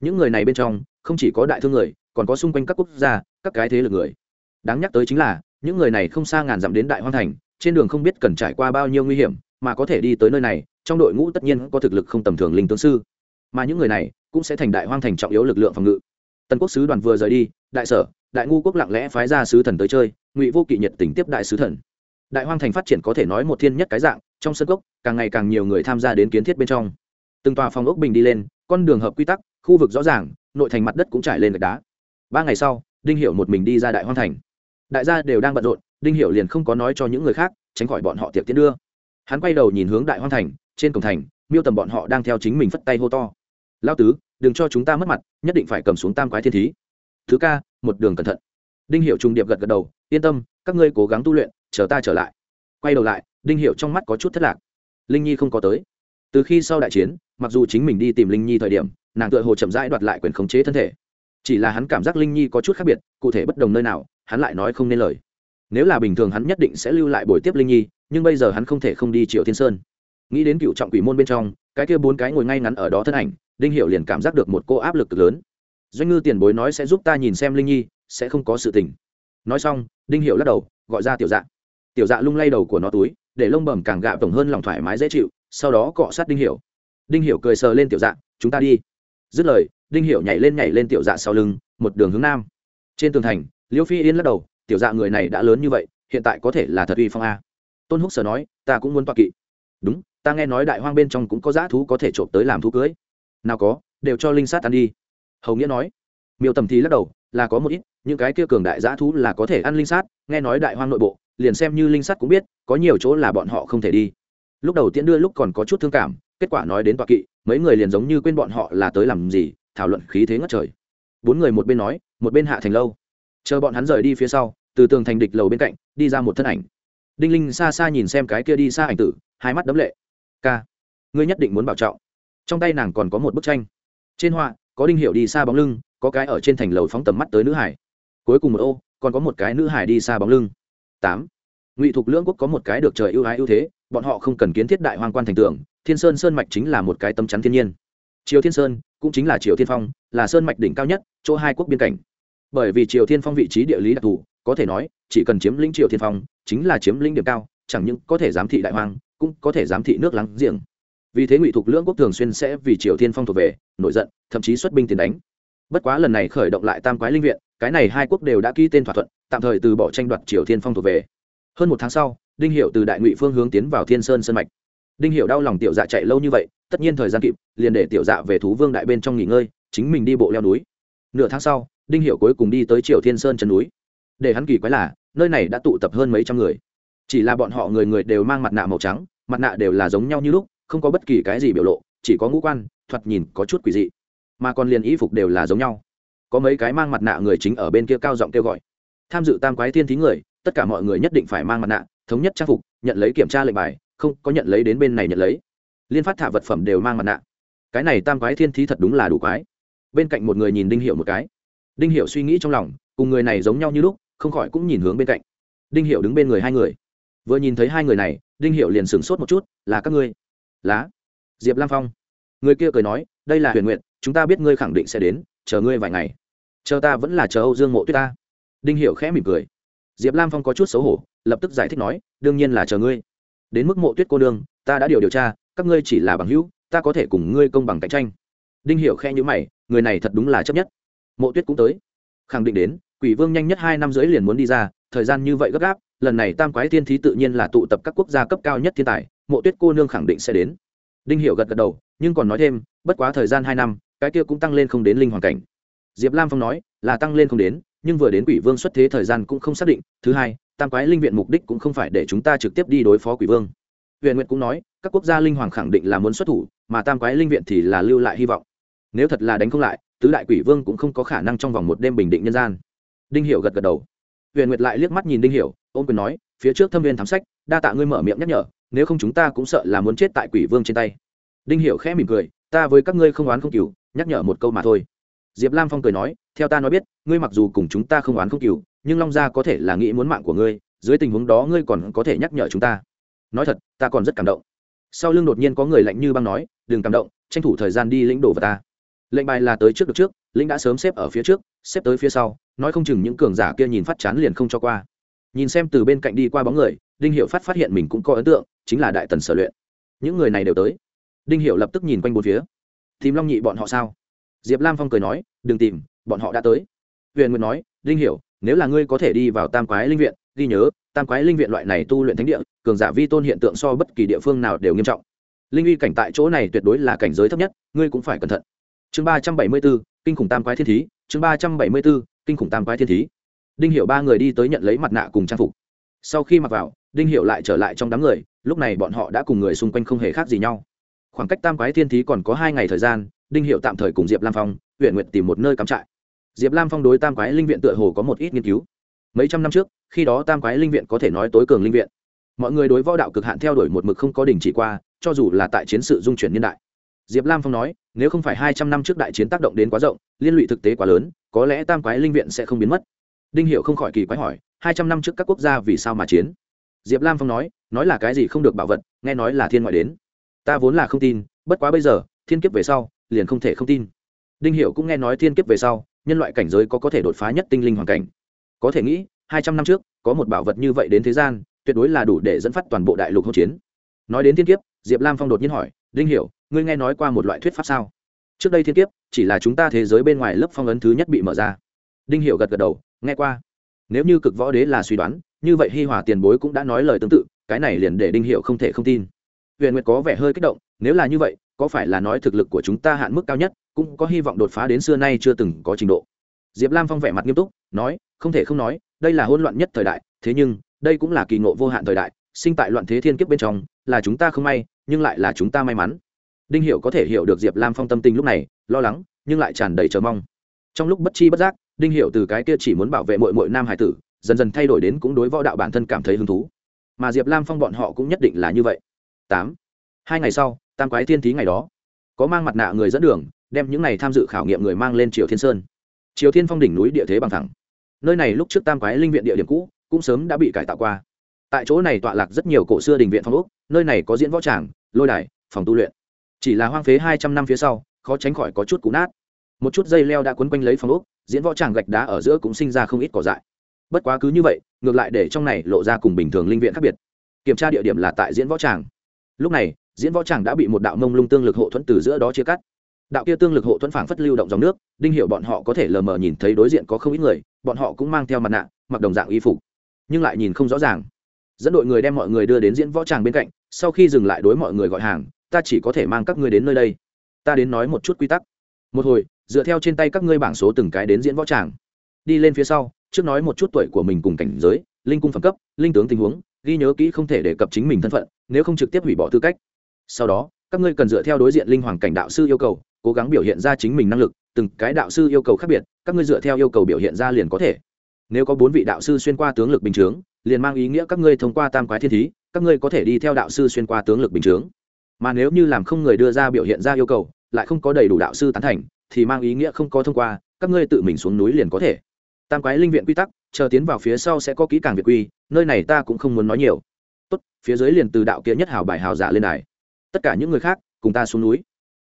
Những người này bên trong, không chỉ có đại thương người còn có xung quanh các quốc gia, các cái thế lực người. Đáng nhắc tới chính là, những người này không xa ngàn dặm đến đại hoang thành, trên đường không biết cần trải qua bao nhiêu nguy hiểm, mà có thể đi tới nơi này, trong đội ngũ tất nhiên có thực lực không tầm thường linh tướng sư. Mà những người này cũng sẽ thành đại hoang thành trọng yếu lực lượng phòng ngự. Tần quốc sứ đoàn vừa rời đi, đại sở, đại ngu quốc lặng lẽ phái ra sứ thần tới chơi, ngụy vô kỵ nhiệt tình tiếp đại sứ thần. Đại hoang thành phát triển có thể nói một thiên nhất cái dạng, trong sân cốc, càng ngày càng nhiều người tham gia đến kiến thiết bên trong. Từng tòa phòng ốc bình đi lên, con đường hợp quy tắc, khu vực rõ ràng, nội thành mặt đất cũng trải lên gạch đá ba ngày sau, đinh hiệu một mình đi ra đại hoang thành. Đại gia đều đang bận rộn, đinh hiệu liền không có nói cho những người khác, tránh khỏi bọn họ tiệc tiến đưa. Hắn quay đầu nhìn hướng đại hoang thành, trên cổng thành, miêu tầm bọn họ đang theo chính mình phất tay hô to. Lao tứ, đừng cho chúng ta mất mặt, nhất định phải cầm xuống tam quái thiên thí. Thứ ca, một đường cẩn thận. Đinh hiệu trùng điệp gật gật đầu, yên tâm, các ngươi cố gắng tu luyện, chờ ta trở lại. Quay đầu lại, đinh hiệu trong mắt có chút thất lạc. Linh nhi không có tới. Từ khi sau đại chiến, mặc dù chính mình đi tìm linh nhi thời điểm, nàng tựa hồ chậm rãi đoạt lại quyền khống chế thân thể chỉ là hắn cảm giác linh nhi có chút khác biệt, cụ thể bất đồng nơi nào, hắn lại nói không nên lời. Nếu là bình thường hắn nhất định sẽ lưu lại buổi tiếp linh nhi, nhưng bây giờ hắn không thể không đi triệu thiên sơn. Nghĩ đến cựu trọng quỷ môn bên trong, cái kia bốn cái ngồi ngay ngắn ở đó thân ảnh, đinh hiệu liền cảm giác được một cô áp lực cực lớn. Doanh ngư tiền bối nói sẽ giúp ta nhìn xem linh nhi, sẽ không có sự tình. Nói xong, đinh hiệu lắc đầu, gọi ra tiểu dạ. Tiểu dạ lung lay đầu của nó túi, để lông bẩm càng gạ tổng hơn lòng thoải mái dễ chịu, sau đó cọ sát đinh hiệu đinh hiệu cười sờ lên tiểu dạ chúng ta đi. Dứt lời đinh hiệu nhảy lên nhảy lên tiểu dạ sau lưng, một đường hướng nam. Trên tường thành, liêu phi yên lắc đầu, tiểu dạ người này đã lớn như vậy, hiện tại có thể là thật uy phong a. Tôn húc sở nói, ta cũng muốn toa kỵ. Đúng, ta nghe nói đại hoang bên trong cũng có dã thú có thể trộm tới làm thú cưới. Nào có, đều cho linh sát ăn đi. Hầu nghĩa nói, miêu tầm thì lắc đầu, là có một ít, những cái kia cường đại dã thú là có thể ăn linh sát, nghe nói đại hoang nội bộ, liền xem như linh sát cũng biết, có nhiều chỗ là bọn họ không thể đi. Lúc đầu tiễn đưa lúc còn có chút thương cảm, kết quả nói đến tọa kỵ, mấy người liền giống như quên bọn họ là tới làm gì thảo luận khí thế ngất trời. Bốn người một bên nói, một bên hạ thành lâu. Chờ bọn hắn rời đi phía sau, từ tường thành địch lầu bên cạnh, đi ra một thân ảnh. Đinh linh xa xa nhìn xem cái kia đi xa ảnh tử, hai mắt đấm lệ. Ca, ngươi nhất định muốn bảo trọng. Trong tay nàng còn có một bức tranh. Trên họa, có đinh hiệu đi xa bóng lưng, có cái ở trên thành lầu phóng tầm mắt tới nữ hải. Cuối cùng một ô, còn có một cái nữ hải đi xa bóng lưng. Tám. Ngụy thục lưỡng quốc có một cái được trời ưu ái ưu thế, bọn họ không cần kiến thiết đại hoàng quan thành tường, thiên sơn sơn mạch chính là một cái tâm chắn thiên nhiên triều thiên sơn cũng chính là triều thiên phong, là sơn mạch đỉnh cao nhất, chỗ hai quốc biên cảnh. Bởi vì triều thiên phong vị trí địa lý đặc thù, có thể nói, chỉ cần chiếm lĩnh triều thiên phong, chính là chiếm lĩnh điểm cao, chẳng những có thể giám thị đại hoang, cũng có thể giám thị nước láng giềng. Vì thế ngụy thục lưỡng quốc thường xuyên sẽ vì triều thiên phong thuộc về, nổi giận, thậm chí xuất binh tiền đánh. Bất quá lần này khởi động lại tam quái linh viện, cái này hai quốc đều đã ký tên thỏa thuận, tạm thời từ bỏ tranh đoạt triều thiên phong thuộc về. Hơn một tháng sau, đinh hiệu từ đại ngụy phương hướng tiến vào thiên sơn sân mạch đinh Hiểu đau lòng tiểu dạ chạy lâu như vậy, tất nhiên thời gian kịp, liền để tiểu dạ về thú vương đại bên trong nghỉ ngơi, chính mình đi bộ leo núi. Nửa tháng sau, đinh Hiểu cuối cùng đi tới triều thiên sơn chân núi. Để hắn kỳ quái là, nơi này đã tụ tập hơn mấy trăm người. Chỉ là bọn họ người người đều mang mặt nạ màu trắng, mặt nạ đều là giống nhau như lúc, không có bất kỳ cái gì biểu lộ, chỉ có ngũ quan, thoạt nhìn có chút quỷ dị. Mà còn liền y phục đều là giống nhau. Có mấy cái mang mặt nạ người chính ở bên kia cao giọng kêu gọi. Tham dự tam quái thiên thí người, tất cả mọi người nhất định phải mang mặt nạ, thống nhất trang phục, nhận lấy kiểm tra lệnh bài không có nhận lấy đến bên này nhận lấy. Liên phát thả vật phẩm đều mang mặt nạ. Cái này tam quái thiên thí thật đúng là đủ quái. Bên cạnh một người nhìn đinh hiệu một cái. Đinh hiệu suy nghĩ trong lòng, cùng người này giống nhau như lúc, không khỏi cũng nhìn hướng bên cạnh. Đinh hiệu đứng bên người hai người. Vừa nhìn thấy hai người này, đinh hiệu liền sửng sốt một chút, là các ngươi? Lá diệp lam phong. Người kia cười nói, đây là huyền nguyện chúng ta biết ngươi khẳng định sẽ đến, chờ ngươi vài ngày. Chờ ta vẫn là chờ âu dương mộ tuyết ta. Đinh hiệu khẽ mỉm cười. Diệp lam phong có chút xấu hổ, lập tức giải thích nói, đương nhiên là chờ ngươi đến mức mộ tuyết cô nương, ta đã điều điều tra, các ngươi chỉ là bằng hữu, ta có thể cùng ngươi công bằng cạnh tranh. Đinh Hiểu khe nhữ mày, người này thật đúng là chấp nhất. Mộ tuyết cũng tới. Khẳng định đến, quỷ vương nhanh nhất hai năm rưỡi liền muốn đi ra, thời gian như vậy gấp gáp, lần này tam quái thiên thí tự nhiên là tụ tập các quốc gia cấp cao nhất thiên tài, mộ tuyết cô nương khẳng định sẽ đến. Đinh Hiểu gật gật đầu, nhưng còn nói thêm, bất quá thời gian hai năm, cái kia cũng tăng lên không đến linh hoàn cảnh. Diệp lam phong nói, là tăng lên không đến nhưng vừa đến quỷ vương xuất thế thời gian cũng không xác định. Thứ hai, tam quái linh viện mục đích cũng không phải để chúng ta trực tiếp đi đối phó quỷ vương. Huyện nguyện cũng nói, các quốc gia linh hoàng khẳng định là muốn xuất thủ, mà tam quái linh viện thì là lưu lại hy vọng. Nếu thật là đánh không lại, tứ đại quỷ vương cũng không có khả năng trong vòng một đêm bình định nhân gian. Đinh hiểu gật gật đầu. Huyện nguyệt lại liếc mắt nhìn đinh hiểu ôm quyền nói, phía trước thâm viên thám sách, đa tạ ngươi mở miệng nhắc nhở, nếu không chúng ta cũng sợ là muốn chết tại quỷ vương trên tay. Đinh hiểu khẽ mỉm cười, ta với các ngươi không oán không cừu, nhắc nhở một câu mà thôi diệp lam phong cười nói, theo ta nói biết, ngươi mặc dù cùng chúng ta không oán không cừu, nhưng long gia có thể là nghĩ muốn mạng của ngươi, dưới tình huống đó ngươi còn có thể nhắc nhở chúng ta. Nói thật, ta còn rất cảm động. Sau lưng đột nhiên có người lạnh như băng nói, đừng cảm động, tranh thủ thời gian đi lĩnh đồ vào ta. Lệnh bài là tới trước được trước, lĩnh đã sớm xếp ở phía trước, xếp tới phía sau, nói không chừng những cường giả kia nhìn phát chán liền không cho qua. Nhìn xem từ bên cạnh đi qua bóng người, đinh hiệu phát phát hiện mình cũng có ấn tượng, chính là đại tần sở luyện. Những người này đều tới. Đinh hiệu lập tức nhìn quanh bốn phía. Tìm long nhị bọn họ sao? Diệp lam phong cười nói, đừng tìm, bọn họ đã tới. Huyền nguyệt nói Linh hiểu, nếu là ngươi có thể đi vào tam quái linh viện, ghi nhớ, tam quái linh viện loại này tu luyện thánh địa, cường giả vi tôn hiện tượng so bất kỳ địa phương nào đều nghiêm trọng. Linh uy cảnh tại chỗ này tuyệt đối là cảnh giới thấp nhất, ngươi cũng phải cẩn thận. Chương ba trăm bảy mươi b ố kinh khủng tam quái thiên thí, chương ba trăm bảy mươi b ố kinh khủng tam quái thiên thí. Đinh Hiểu ba người đi tới nhận lấy mặt nạ cùng trang phục. Sau khi mặc vào, đinh Hiểu lại trở lại trong đám người, lúc này bọn họ đã cùng người xung quanh không hề khác gì nhau khoảng cách tam quái thiên thí còn có hai ngày thời gian, đinh hiệu tạm thời cùng diệp lam phong huyện nguyện tìm một nơi cắm trại. Diệp lam phong đối tam quái linh viện tựa hồ có một ít nghiên cứu. Mấy trăm năm trước, khi đó tam quái linh viện có thể nói tối cường linh viện. Mọi người đối võ đạo cực hạn theo đuổi một mực không có đình chỉ qua, cho dù là tại chiến sự dung chuyển niên đại. Diệp lam phong nói, nếu không phải hai trăm năm trước đại chiến tác động đến quá rộng, liên lụy thực tế quá lớn, có lẽ tam quái linh viện sẽ không biến mất. Đinh hiệu không khỏi kỳ quái hỏi, hai trăm năm trước các quốc gia vì sao mà chiến? Diệp lam phong nói nói là cái gì không được bảo vật, nghe nói là thiên ngoại đến ta vốn là không tin, bất quá bây giờ, thiên kiếp về sau, liền không thể không tin. Đinh hiệu cũng nghe nói thiên kiếp về sau, nhân loại cảnh giới có có thể đột phá nhất tinh linh hoàn cảnh. Có thể nghĩ, hai trăm năm trước, có một bảo vật như vậy đến thế gian, tuyệt đối là đủ để dẫn phát toàn bộ đại lục hỗn chiến. Nói đến thiên kiếp, diệp lam phong đột nhiên hỏi, đinh hiểu, ngươi nghe nói qua một loại thuyết pháp sao? Trước đây thiên kiếp, chỉ là chúng ta thế giới bên ngoài lớp phong ấn thứ nhất bị mở ra. Đinh hiểu gật gật đầu, nghe qua. Nếu như cực võ đế là suy đoán, như vậy hi hòa tiền bối cũng đã nói lời tương tự, cái này liền để đinh hiểu không thể không tin huyền nguyệt có vẻ hơi kích động, nếu là như vậy, có phải là nói thực lực của chúng ta hạn mức cao nhất, cũng có hy vọng đột phá đến xưa nay chưa từng có trình độ. Diệp lam phong vẻ mặt nghiêm túc, nói, không thể không nói, đây là hỗn loạn nhất thời đại, thế nhưng, đây cũng là kỳ ngộ vô hạn thời đại, sinh tại loạn thế thiên kiếp bên trong, là chúng ta không may, nhưng lại là chúng ta may mắn. Đinh hiểu có thể hiểu được diệp lam phong tâm tình lúc này, lo lắng, nhưng lại tràn đầy chờ mong. Trong lúc bất chi bất giác, đinh hiểu từ cái kia chỉ muốn bảo vệ mọi mọi nam hải tử, dần dần thay đổi đến cũng đối võ đạo bản thân cảm thấy hứng thú. Mà diệp lam phong bọn họ cũng nhất định là như vậy tám. Hai ngày sau, tam quái thiên thí ngày đó, có mang mặt nạ người dẫn đường, đem những này tham dự khảo nghiệm người mang lên triều thiên sơn. Triều thiên phong đỉnh núi địa thế bằng thẳng. Nơi này lúc trước tam quái linh viện địa điểm cũ, cũng sớm đã bị cải tạo qua. Tại chỗ này tọa lạc rất nhiều cổ xưa đình viện phong ốc, nơi này có diễn võ tràng, lôi đài, phòng tu luyện. Chỉ là hoang phế hai trăm năm phía sau, khó tránh khỏi có chút cũ nát. Một chút dây leo đã quấn quanh lấy phong ốc, diễn võ tràng gạch đá ở giữa cũng sinh ra không ít cỏ dại. Bất quá cứ như vậy, ngược lại để trong này lộ ra cùng bình thường linh viện khác biệt. Kiểm tra địa điểm là tại diễn võ tràng lúc này, diễn võ tràng đã bị một đạo mông lung tương lực hộ thuẫn từ giữa đó chia cắt. Đạo kia tương lực hộ thuẫn phảng phất lưu động dòng nước, đinh hiệu bọn họ có thể lờ mờ nhìn thấy đối diện có không ít người, bọn họ cũng mang theo mặt nạ, mặc đồng dạng y phục. Nhưng lại nhìn không rõ ràng. Dẫn đội người đem mọi người đưa đến diễn võ tràng bên cạnh, sau khi dừng lại đối mọi người gọi hàng, ta chỉ có thể mang các ngươi đến nơi đây. Ta đến nói một chút quy tắc. Một hồi, dựa theo trên tay các ngươi bảng số từng cái đến diễn võ tràng đi lên phía sau, trước nói một chút tuổi của mình cùng cảnh giới, linh cung phẩm cấp, linh tướng tình huống ghi nhớ kỹ không thể đề cập chính mình thân phận, nếu không trực tiếp hủy bỏ tư cách. Sau đó, các ngươi cần dựa theo đối diện linh hoàng cảnh đạo sư yêu cầu, cố gắng biểu hiện ra chính mình năng lực, từng cái đạo sư yêu cầu khác biệt, các ngươi dựa theo yêu cầu biểu hiện ra liền có thể. Nếu có bốn vị đạo sư xuyên qua tướng lực bình chướng, liền mang ý nghĩa các ngươi thông qua tam quái thiên thí, các ngươi có thể đi theo đạo sư xuyên qua tướng lực bình chướng. Mà nếu như làm không người đưa ra biểu hiện ra yêu cầu, lại không có đầy đủ đạo sư tán thành, thì mang ý nghĩa không có thông qua, các ngươi tự mình xuống núi liền có thể. Tam quái linh viện quy tắc chờ tiến vào phía sau sẽ có kỹ càng việt quy, nơi này ta cũng không muốn nói nhiều. Tốt, phía dưới liền từ đạo kia nhất hào bài hào giả lên đài. Tất cả những người khác, cùng ta xuống núi.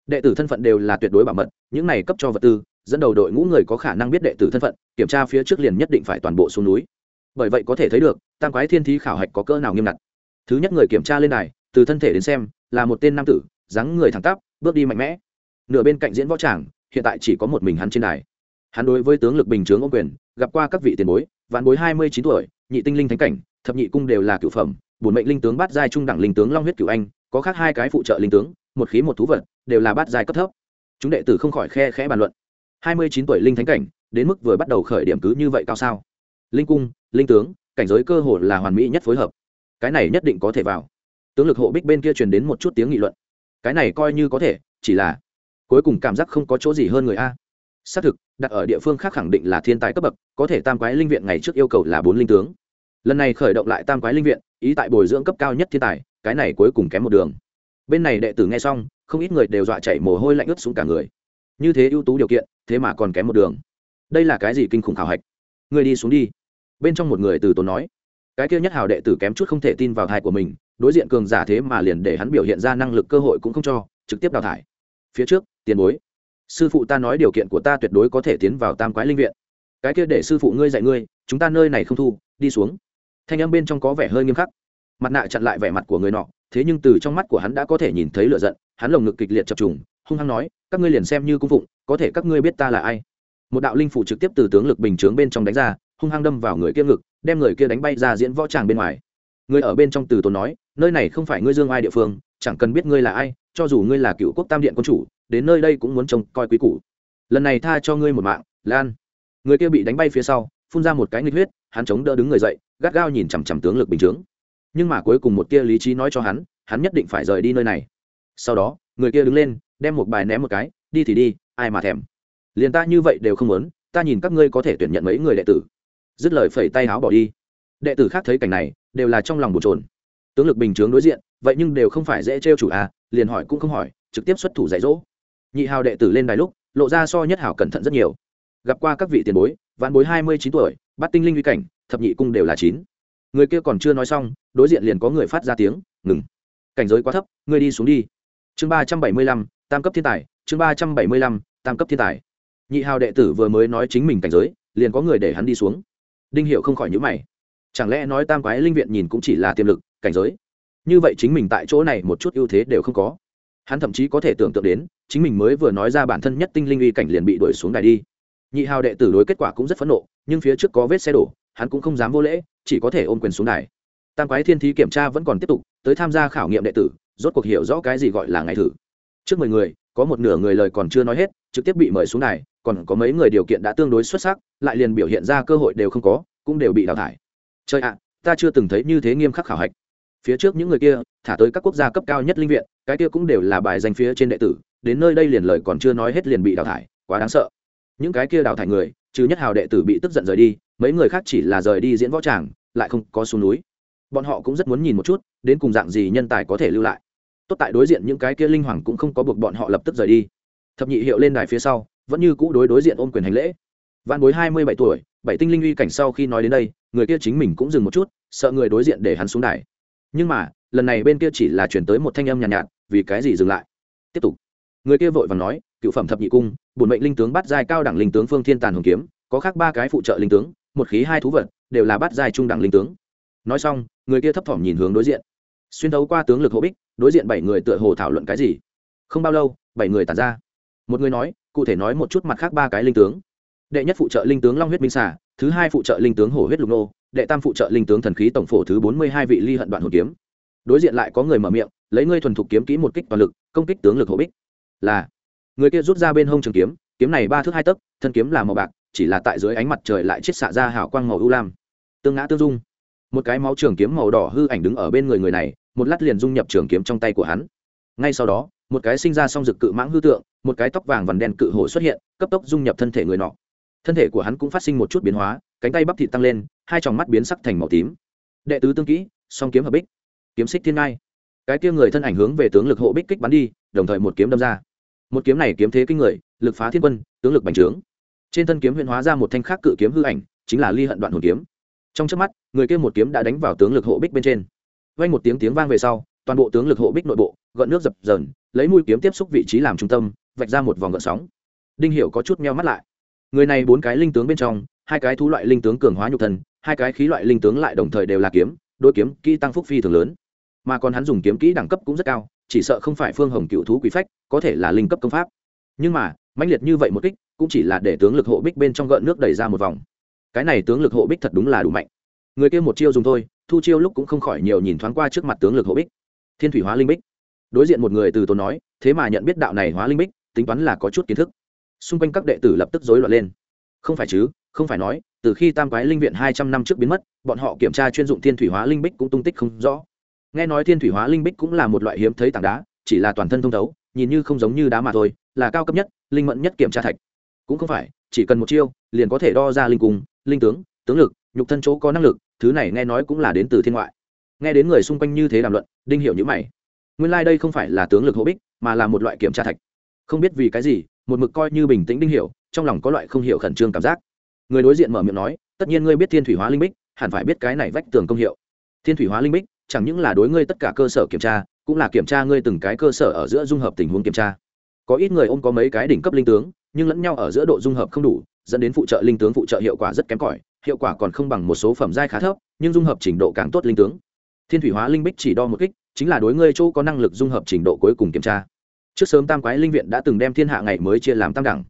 Đệ tử thân phận đều là tuyệt đối bảo mật, những này cấp cho vật tư, dẫn đầu đội ngũ người có khả năng biết đệ tử thân phận, kiểm tra phía trước liền nhất định phải toàn bộ xuống núi. Bởi vậy có thể thấy được, tam quái thiên thí khảo hạch có cỡ nào nghiêm ngặt. Thứ nhất người kiểm tra lên đài, từ thân thể đến xem, là một tên nam tử, dáng người thẳng tắp, bước đi mạnh mẽ. Nửa bên cạnh diễn võ tràng, hiện tại chỉ có một mình hắn trên đài. Hắn đối với tướng lực bình chướng ông quyền, gặp qua các vị tiền bối vạn bối hai mươi chín tuổi, nhị tinh linh thánh cảnh, thập nhị cung đều là cựu phẩm, bổn mệnh linh tướng bát giai trung đẳng linh tướng long huyết cựu anh, có khác hai cái phụ trợ linh tướng, một khí một thú vật, đều là bát giai cấp thấp. Chúng đệ tử không khỏi khe khẽ bàn luận. hai mươi chín tuổi linh thánh cảnh, đến mức vừa bắt đầu khởi điểm cứ như vậy cao sao? Linh cung, linh tướng, cảnh giới cơ hồ là hoàn mỹ nhất phối hợp. Cái này nhất định có thể vào. Tướng lực hộ bích bên kia truyền đến một chút tiếng nghị luận. Cái này coi như có thể, chỉ là cuối cùng cảm giác không có chỗ gì hơn người a xác thực, đặt ở địa phương khác khẳng định là thiên tài cấp bậc, có thể tam quái linh viện ngày trước yêu cầu là bốn linh tướng. Lần này khởi động lại tam quái linh viện, ý tại bồi dưỡng cấp cao nhất thiên tài, cái này cuối cùng kém một đường. Bên này đệ tử nghe xong, không ít người đều dọa chảy mồ hôi lạnh ướt xuống cả người. Như thế ưu tú điều kiện, thế mà còn kém một đường. Đây là cái gì kinh khủng khảo hạch? Người đi xuống đi. Bên trong một người từ tốn nói, cái kia nhất hào đệ tử kém chút không thể tin vào thai của mình, đối diện cường giả thế mà liền để hắn biểu hiện ra năng lực cơ hội cũng không cho, trực tiếp đào thải. Phía trước, tiền bối sư phụ ta nói điều kiện của ta tuyệt đối có thể tiến vào tam quái linh viện. Cái kia để sư phụ ngươi dạy ngươi, chúng ta nơi này không thu, đi xuống. Thanh âm bên trong có vẻ hơi nghiêm khắc. Mặt nạ chặn lại vẻ mặt của người nọ, thế nhưng từ trong mắt của hắn đã có thể nhìn thấy lửa giận, hắn lồng ngực kịch liệt chập trùng, hung hăng nói, các ngươi liền xem như cung phụng, có thể các ngươi biết ta là ai? Một đạo linh phủ trực tiếp từ tướng lực bình chướng bên trong đánh ra, hung hăng đâm vào người kia ngực, đem người kia đánh bay ra diễn võ tràng bên ngoài. Người ở bên trong từ tốn nói, nơi này không phải ngươi dương ai địa phương, chẳng cần biết ngươi là ai, cho dù ngươi là cựu quốc tam điện quân chủ đến nơi đây cũng muốn trông coi quý củ. Lần này tha cho ngươi một mạng, lan. Người kia bị đánh bay phía sau, phun ra một cái nghịch huyết, hắn chống đỡ đứng người dậy, gắt gao nhìn chằm chằm tướng lực bình chướng. Nhưng mà cuối cùng một kia lý trí nói cho hắn hắn nhất định phải rời đi nơi này. Sau đó, người kia đứng lên, đem một bài ném một cái, đi thì đi, ai mà thèm. Liền ta như vậy đều không muốn, ta nhìn các ngươi có thể tuyển nhận mấy người đệ tử. Dứt lời phẩy tay áo bỏ đi. Đệ tử khác thấy cảnh này, đều là trong lòng bồn trồn tướng lực bình chướng đối diện, vậy nhưng đều không phải dễ trêu chủ à liền hỏi cũng không hỏi, trực tiếp xuất thủ dạy dỗ nhị hào đệ tử lên đài lúc, lộ ra so nhất hào cẩn thận rất nhiều. Gặp qua các vị tiền bối vạn bối hai mươi chín tuổi, bắt tinh linh uy cảnh, thập nhị cung đều là chín. Người kia còn chưa nói xong, đối diện liền có người phát ra tiếng, ngừng. Cảnh giới quá thấp, ngươi đi xuống đi. Chương ba trăm bảy mươi lăm, tam cấp thiên tài, chương ba trăm bảy mươi lăm, tam cấp thiên tài. Nhị hào đệ tử vừa mới nói chính mình cảnh giới, liền có người để hắn đi xuống. Đinh hiệu không khỏi nhữ mày. Chẳng lẽ nói tam quái linh viện nhìn cũng chỉ là tiềm lực, cảnh giới? Như vậy chính mình tại chỗ này một chút ưu thế đều không có hắn thậm chí có thể tưởng tượng đến, chính mình mới vừa nói ra bản thân nhất tinh linh uy cảnh liền bị đuổi xuống đài đi. Nhị hào đệ tử đối kết quả cũng rất phẫn nộ, nhưng phía trước có vết xe đổ, hắn cũng không dám vô lễ, chỉ có thể ôm quyền xuống đài. Tam quái thiên thí kiểm tra vẫn còn tiếp tục, tới tham gia khảo nghiệm đệ tử, rốt cuộc hiểu rõ cái gì gọi là ngày thử. Trước mười người, có một nửa người lời còn chưa nói hết, trực tiếp bị mời xuống đài, còn có mấy người điều kiện đã tương đối xuất sắc, lại liền biểu hiện ra cơ hội đều không có, cũng đều bị đào thải. Chơi ạ, ta chưa từng thấy như thế nghiêm khắc khảo hạch. Phía trước những người kia thả tới các quốc gia cấp cao nhất linh viện, cái kia cũng đều là bài danh phía trên đệ tử, đến nơi đây liền lời còn chưa nói hết liền bị đào thải, quá đáng sợ. Những cái kia đào thải người, trừ nhất hào đệ tử bị tức giận rời đi, mấy người khác chỉ là rời đi diễn võ tràng, lại không có xuống núi. Bọn họ cũng rất muốn nhìn một chút, đến cùng dạng gì nhân tài có thể lưu lại. Tốt tại đối diện những cái kia linh hoàng cũng không có buộc bọn họ lập tức rời đi. Thập nhị hiệu lên đài phía sau, vẫn như cũ đối đối diện ôm quyền hành lễ. Văn bối hai mươi bảy tuổi, bảy tinh linh uy cảnh sau khi nói đến đây, người kia chính mình cũng dừng một chút, sợ người đối diện để hắn xuống đài. Nhưng mà lần này bên kia chỉ là chuyển tới một thanh âm nhàn nhạt, nhạt vì cái gì dừng lại? Tiếp tục. Người kia vội vàng nói cựu phẩm thập nhị cung bổn mệnh linh tướng bắt giai cao đẳng linh tướng phương thiên tàn hồng kiếm có khác ba cái phụ trợ linh tướng một khí hai thú vật đều là bắt giai trung đẳng linh tướng. Nói xong người kia thấp thỏm nhìn hướng đối diện. Xuyên thấu qua tướng lực hộ bích đối diện bảy người tựa hồ thảo luận cái gì? Không bao lâu bảy người tàn ra. Một người nói cụ thể nói một chút mặt khác ba cái linh tướng. Đệ nhất phụ trợ linh tướng long huyết minh xả thứ hai phụ trợ linh tướng hổ huyết lục nô đệ tam phụ trợ linh tướng thần khí tổng phổ thứ bốn mươi hai vị ly hận đoạn hồn kiếm đối diện lại có người mở miệng, lấy ngươi thuần thục kiếm kỹ một kích toàn lực, công kích tướng lực hộ bích. Là, người kia rút ra bên hông trường kiếm kiếm này ba thước hai tấc, thân kiếm là màu bạc, chỉ là tại dưới ánh mặt trời lại chết xạ ra hào quang màu ưu lam. Tương ngã tương dung. Một cái máu trường kiếm màu đỏ hư ảnh đứng ở bên người người này, một lát liền dung nhập trường kiếm trong tay của hắn. Ngay sau đó, một cái sinh ra song rực cự mãng hư tượng, một cái tóc vàng vằn đen cự hổ xuất hiện, cấp tốc dung nhập thân thể người nọ. Thân thể của hắn cũng phát sinh một chút biến hóa, cánh tay bắp thịt tăng lên, hai tròng mắt biến sắc thành màu tím. Đệ tứ tương kỹ, song kiếm hợp bích kiếm xích thiên ngai. Cái kia người thân ảnh hướng về tướng lực hộ bích kích bắn đi đồng thời một kiếm đâm ra. Một kiếm này kiếm thế kinh người lực phá thiên quân tướng lực bành trướng. Trên thân kiếm huyện hóa ra một thanh khác cự kiếm hư ảnh chính là ly hận đoạn hồn kiếm. Trong trước mắt người kia một kiếm đã đánh vào tướng lực hộ bích bên trên. Vay một tiếng tiếng vang về sau toàn bộ tướng lực hộ bích nội bộ gợn nước dập dờn lấy mũi kiếm tiếp xúc vị trí làm trung tâm vạch ra một vòng gợn sóng. Đinh hiểu có chút meo mắt lại. Người này bốn cái linh tướng bên trong hai cái thú loại linh tướng cường hóa nhục thần, hai cái khí loại linh tướng lại đồng thời đều là kiếm đôi kiếm kỹ tăng phúc phi thường lớn mà còn hắn dùng kiếm kỹ đẳng cấp cũng rất cao, chỉ sợ không phải phương hồng cựu thú quý phách, có thể là linh cấp công pháp. Nhưng mà, mãnh liệt như vậy một kích, cũng chỉ là để tướng lực hộ bích bên trong gợn nước đẩy ra một vòng. Cái này tướng lực hộ bích thật đúng là đủ mạnh. Người kia một chiêu dùng thôi, thu chiêu lúc cũng không khỏi nhiều nhìn thoáng qua trước mặt tướng lực hộ bích. Thiên thủy hóa linh bích. Đối diện một người từ tốn nói, thế mà nhận biết đạo này hóa linh bích, tính toán là có chút kiến thức. Xung quanh các đệ tử lập tức rối loạn lên. Không phải chứ, không phải nói, từ khi tam quái linh viện hai trăm năm trước biến mất, bọn họ kiểm tra chuyên dụng thiên thủy hóa linh bích cũng tung tích không rõ nghe nói thiên thủy hóa linh bích cũng là một loại hiếm thấy tảng đá, chỉ là toàn thân thông thấu, nhìn như không giống như đá mà thôi, là cao cấp nhất, linh mẫn nhất kiểm tra thạch. Cũng không phải, chỉ cần một chiêu, liền có thể đo ra linh cung, linh tướng tướng lực, nhục thân chỗ có năng lực, thứ này nghe nói cũng là đến từ thiên ngoại. Nghe đến người xung quanh như thế đàm luận, đinh hiểu những mày. Nguyên lai đây không phải là tướng lực hộ bích, mà là một loại kiểm tra thạch. Không biết vì cái gì, một mực coi như bình tĩnh đinh hiểu, trong lòng có loại không hiểu khẩn trương cảm giác. Người đối diện mở miệng nói, tất nhiên ngươi biết thiên thủy hóa linh bích, hẳn phải biết cái này vách tường công hiệu. Thiên thủy hóa linh bích chẳng những là đối ngươi tất cả cơ sở kiểm tra, cũng là kiểm tra ngươi từng cái cơ sở ở giữa dung hợp tình huống kiểm tra. Có ít người ôm có mấy cái đỉnh cấp linh tướng, nhưng lẫn nhau ở giữa độ dung hợp không đủ, dẫn đến phụ trợ linh tướng phụ trợ hiệu quả rất kém cỏi, hiệu quả còn không bằng một số phẩm giai khá thấp, nhưng dung hợp trình độ càng tốt linh tướng. Thiên thủy hóa linh bích chỉ đo một kích, chính là đối ngươi chỗ có năng lực dung hợp trình độ cuối cùng kiểm tra. Trước sớm tam quái linh viện đã từng đem thiên hạ ngày mới chia làm tam đẳng.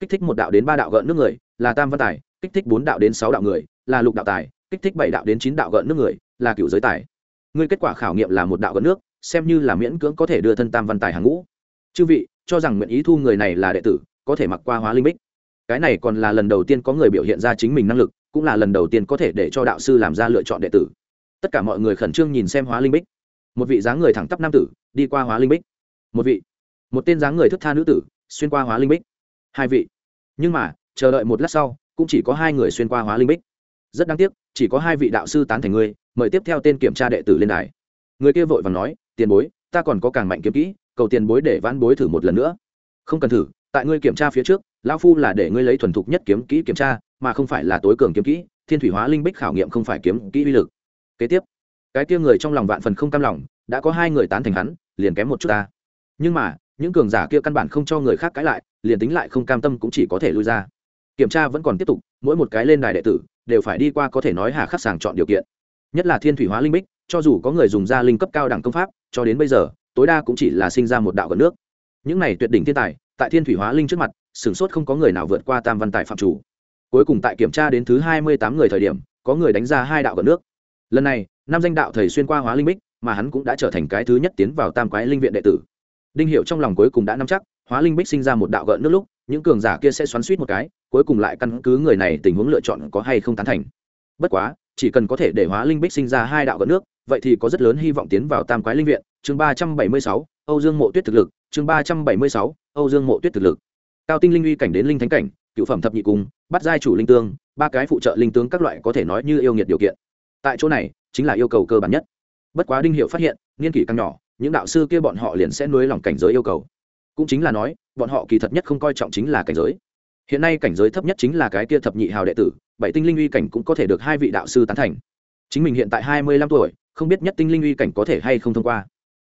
Kích thích một đạo đến ba đạo gợn nước người, là tam văn tài, kích thích bốn đạo đến sáu đạo người, là lục đạo tài, kích thích bảy đạo đến chín đạo gợn nước người, là cựu giới tài ngươi kết quả khảo nghiệm là một đạo gần nước, xem như là miễn cưỡng có thể đưa thân tam văn tài hàng ngũ. Chư vị, cho rằng nguyện ý thu người này là đệ tử, có thể mặc qua hóa linh bích. Cái này còn là lần đầu tiên có người biểu hiện ra chính mình năng lực, cũng là lần đầu tiên có thể để cho đạo sư làm ra lựa chọn đệ tử. Tất cả mọi người khẩn trương nhìn xem hóa linh bích. Một vị dáng người thẳng tắp nam tử, đi qua hóa linh bích. Một vị, một tên dáng người thức tha nữ tử, xuyên qua hóa linh bích. Hai vị. Nhưng mà, chờ đợi một lát sau, cũng chỉ có hai người xuyên qua hóa linh bích. Rất đáng tiếc, chỉ có hai vị đạo sư tán thành ngươi mời tiếp theo tên kiểm tra đệ tử lên đài. Người kia vội và nói, tiền bối, ta còn có càng mạnh kiếm kỹ, cầu tiền bối để vãn bối thử một lần nữa. Không cần thử, tại ngươi kiểm tra phía trước, lão phu là để ngươi lấy thuần thục nhất kiếm kỹ kiểm tra, mà không phải là tối cường kiếm kỹ, thiên thủy hóa linh bích khảo nghiệm không phải kiếm kỹ uy lực. Kế tiếp, cái kia người trong lòng vạn phần không cam lòng, đã có hai người tán thành hắn, liền kém một chút ta. Nhưng mà, những cường giả kia căn bản không cho người khác cãi lại, liền tính lại không cam tâm cũng chỉ có thể lui ra. Kiểm tra vẫn còn tiếp tục, mỗi một cái lên đài đệ tử, đều phải đi qua có thể nói hà khắc sàng chọn điều kiện nhất là thiên thủy hóa linh bích, cho dù có người dùng ra linh cấp cao đẳng công pháp, cho đến bây giờ, tối đa cũng chỉ là sinh ra một đạo gần nước. Những này tuyệt đỉnh thiên tài, tại thiên thủy hóa linh trước mặt, sửng sốt không có người nào vượt qua tam văn tài phạm chủ. Cuối cùng tại kiểm tra đến thứ hai mươi tám người thời điểm, có người đánh ra hai đạo gần nước. Lần này, năm danh đạo thầy xuyên qua hóa linh bích, mà hắn cũng đã trở thành cái thứ nhất tiến vào tam quái linh viện đệ tử. Đinh hiệu trong lòng cuối cùng đã nắm chắc, hóa linh bích sinh ra một đạo gợn nước lúc, những cường giả kia sẽ xoắn suýt một cái, cuối cùng lại căn cứ người này tình huống lựa chọn có hay không tán thành. Bất quá chỉ cần có thể để hóa linh bích sinh ra hai đạo gợn nước, vậy thì có rất lớn hy vọng tiến vào tam quái linh viện. Chương ba trăm bảy mươi sáu, âu dương mộ tuyết thực lực. Chương ba trăm bảy mươi sáu, âu dương mộ tuyết thực lực. Cao tinh linh uy cảnh đến linh thánh cảnh, cựu phẩm thập nhị cung, bắt giai chủ linh tương, ba cái phụ trợ linh tướng các loại có thể nói như yêu nghiệt điều kiện. Tại chỗ này, chính là yêu cầu cơ bản nhất. Bất quá đinh hiệu phát hiện nghiên kỷ càng nhỏ, những đạo sư kia bọn họ liền sẽ nuối lòng cảnh giới yêu cầu. Cũng chính là nói, bọn họ kỳ thật nhất không coi trọng chính là cảnh giới. Hiện nay cảnh giới thấp nhất chính là cái kia thập nhị hào đệ tử bảy tinh linh uy cảnh cũng có thể được hai vị đạo sư tán thành. Chính mình hiện tại hai mươi lăm tuổi, không biết nhất tinh linh uy cảnh có thể hay không thông qua.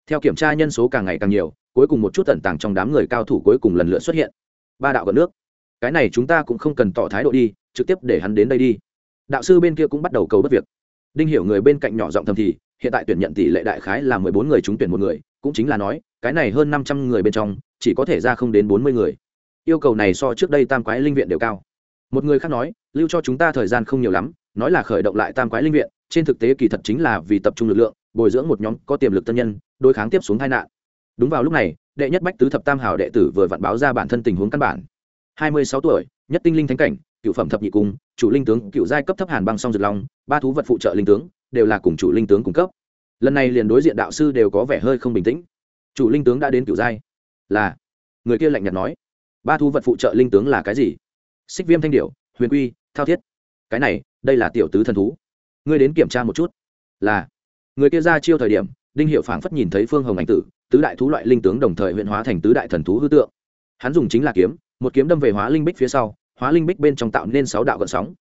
Theo kiểm tra nhân số càng ngày càng nhiều, cuối cùng một chút tẩn tàng trong đám người cao thủ cuối cùng lần lượt xuất hiện. Ba đạo gần nước. Cái này chúng ta cũng không cần tỏ thái độ đi, trực tiếp để hắn đến đây đi. Đạo sư bên kia cũng bắt đầu cầu bất việc. Đinh hiểu người bên cạnh nhỏ giọng thầm thì, hiện tại tuyển nhận tỷ lệ đại khái là mười bốn người trúng tuyển một người, cũng chính là nói, cái này hơn năm trăm người bên trong, chỉ có thể ra không đến bốn mươi người. Yêu cầu này so trước đây tam quái linh viện đều cao. Một người khác nói lưu cho chúng ta thời gian không nhiều lắm, nói là khởi động lại tam quái linh viện, trên thực tế kỳ thật chính là vì tập trung lực lượng, bồi dưỡng một nhóm có tiềm lực tân nhân, đối kháng tiếp xuống tai nạn. Đúng vào lúc này, đệ nhất bách tứ thập tam hào đệ tử vừa vặn báo ra bản thân tình huống căn bản. Hai mươi sáu tuổi, nhất tinh linh thánh cảnh, cựu phẩm thập nhị cung, chủ linh tướng, cựu giai cấp thấp hàn băng song dược long, ba thú vật phụ trợ linh tướng, đều là cùng chủ linh tướng cung cấp. Lần này liền đối diện đạo sư đều có vẻ hơi không bình tĩnh. Chủ linh tướng đã đến cựu giai. Là. Người kia lạnh nhạt nói. Ba thú vật phụ trợ linh tướng là cái gì? Xích viêm thanh điệu huyền quy, thao thiết. Cái này, đây là tiểu tứ thần thú. Ngươi đến kiểm tra một chút. Là. Người kia ra chiêu thời điểm, đinh hiệu phảng phất nhìn thấy phương hồng ảnh tử, tứ đại thú loại linh tướng đồng thời huyện hóa thành tứ đại thần thú hư tượng. Hắn dùng chính là kiếm, một kiếm đâm về hóa linh bích phía sau, hóa linh bích bên trong tạo nên sáu đạo gợn sóng.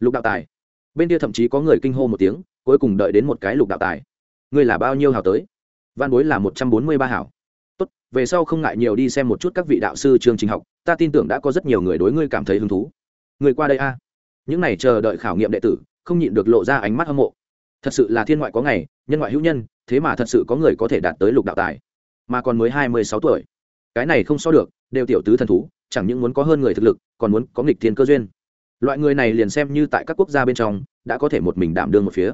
Lục đạo tài. Bên kia thậm chí có người kinh hô một tiếng, cuối cùng đợi đến một cái lục đạo tài. Ngươi là bao nhiêu hào tới? Văn bối là một trăm bốn mươi ba hảo tốt, về sau không ngại nhiều đi xem một chút các vị đạo sư chương trình học, ta tin tưởng đã có rất nhiều người đối ngươi cảm thấy hứng thú người qua đây a. Những này chờ đợi khảo nghiệm đệ tử, không nhịn được lộ ra ánh mắt hâm mộ. Thật sự là thiên ngoại có ngày, nhân ngoại hữu nhân, thế mà thật sự có người có thể đạt tới lục đạo tài. Mà còn mới hai mươi sáu tuổi. Cái này không so được, đều tiểu tứ thần thú, chẳng những muốn có hơn người thực lực, còn muốn có nghịch thiên cơ duyên. Loại người này liền xem như tại các quốc gia bên trong, đã có thể một mình đảm đương một phía.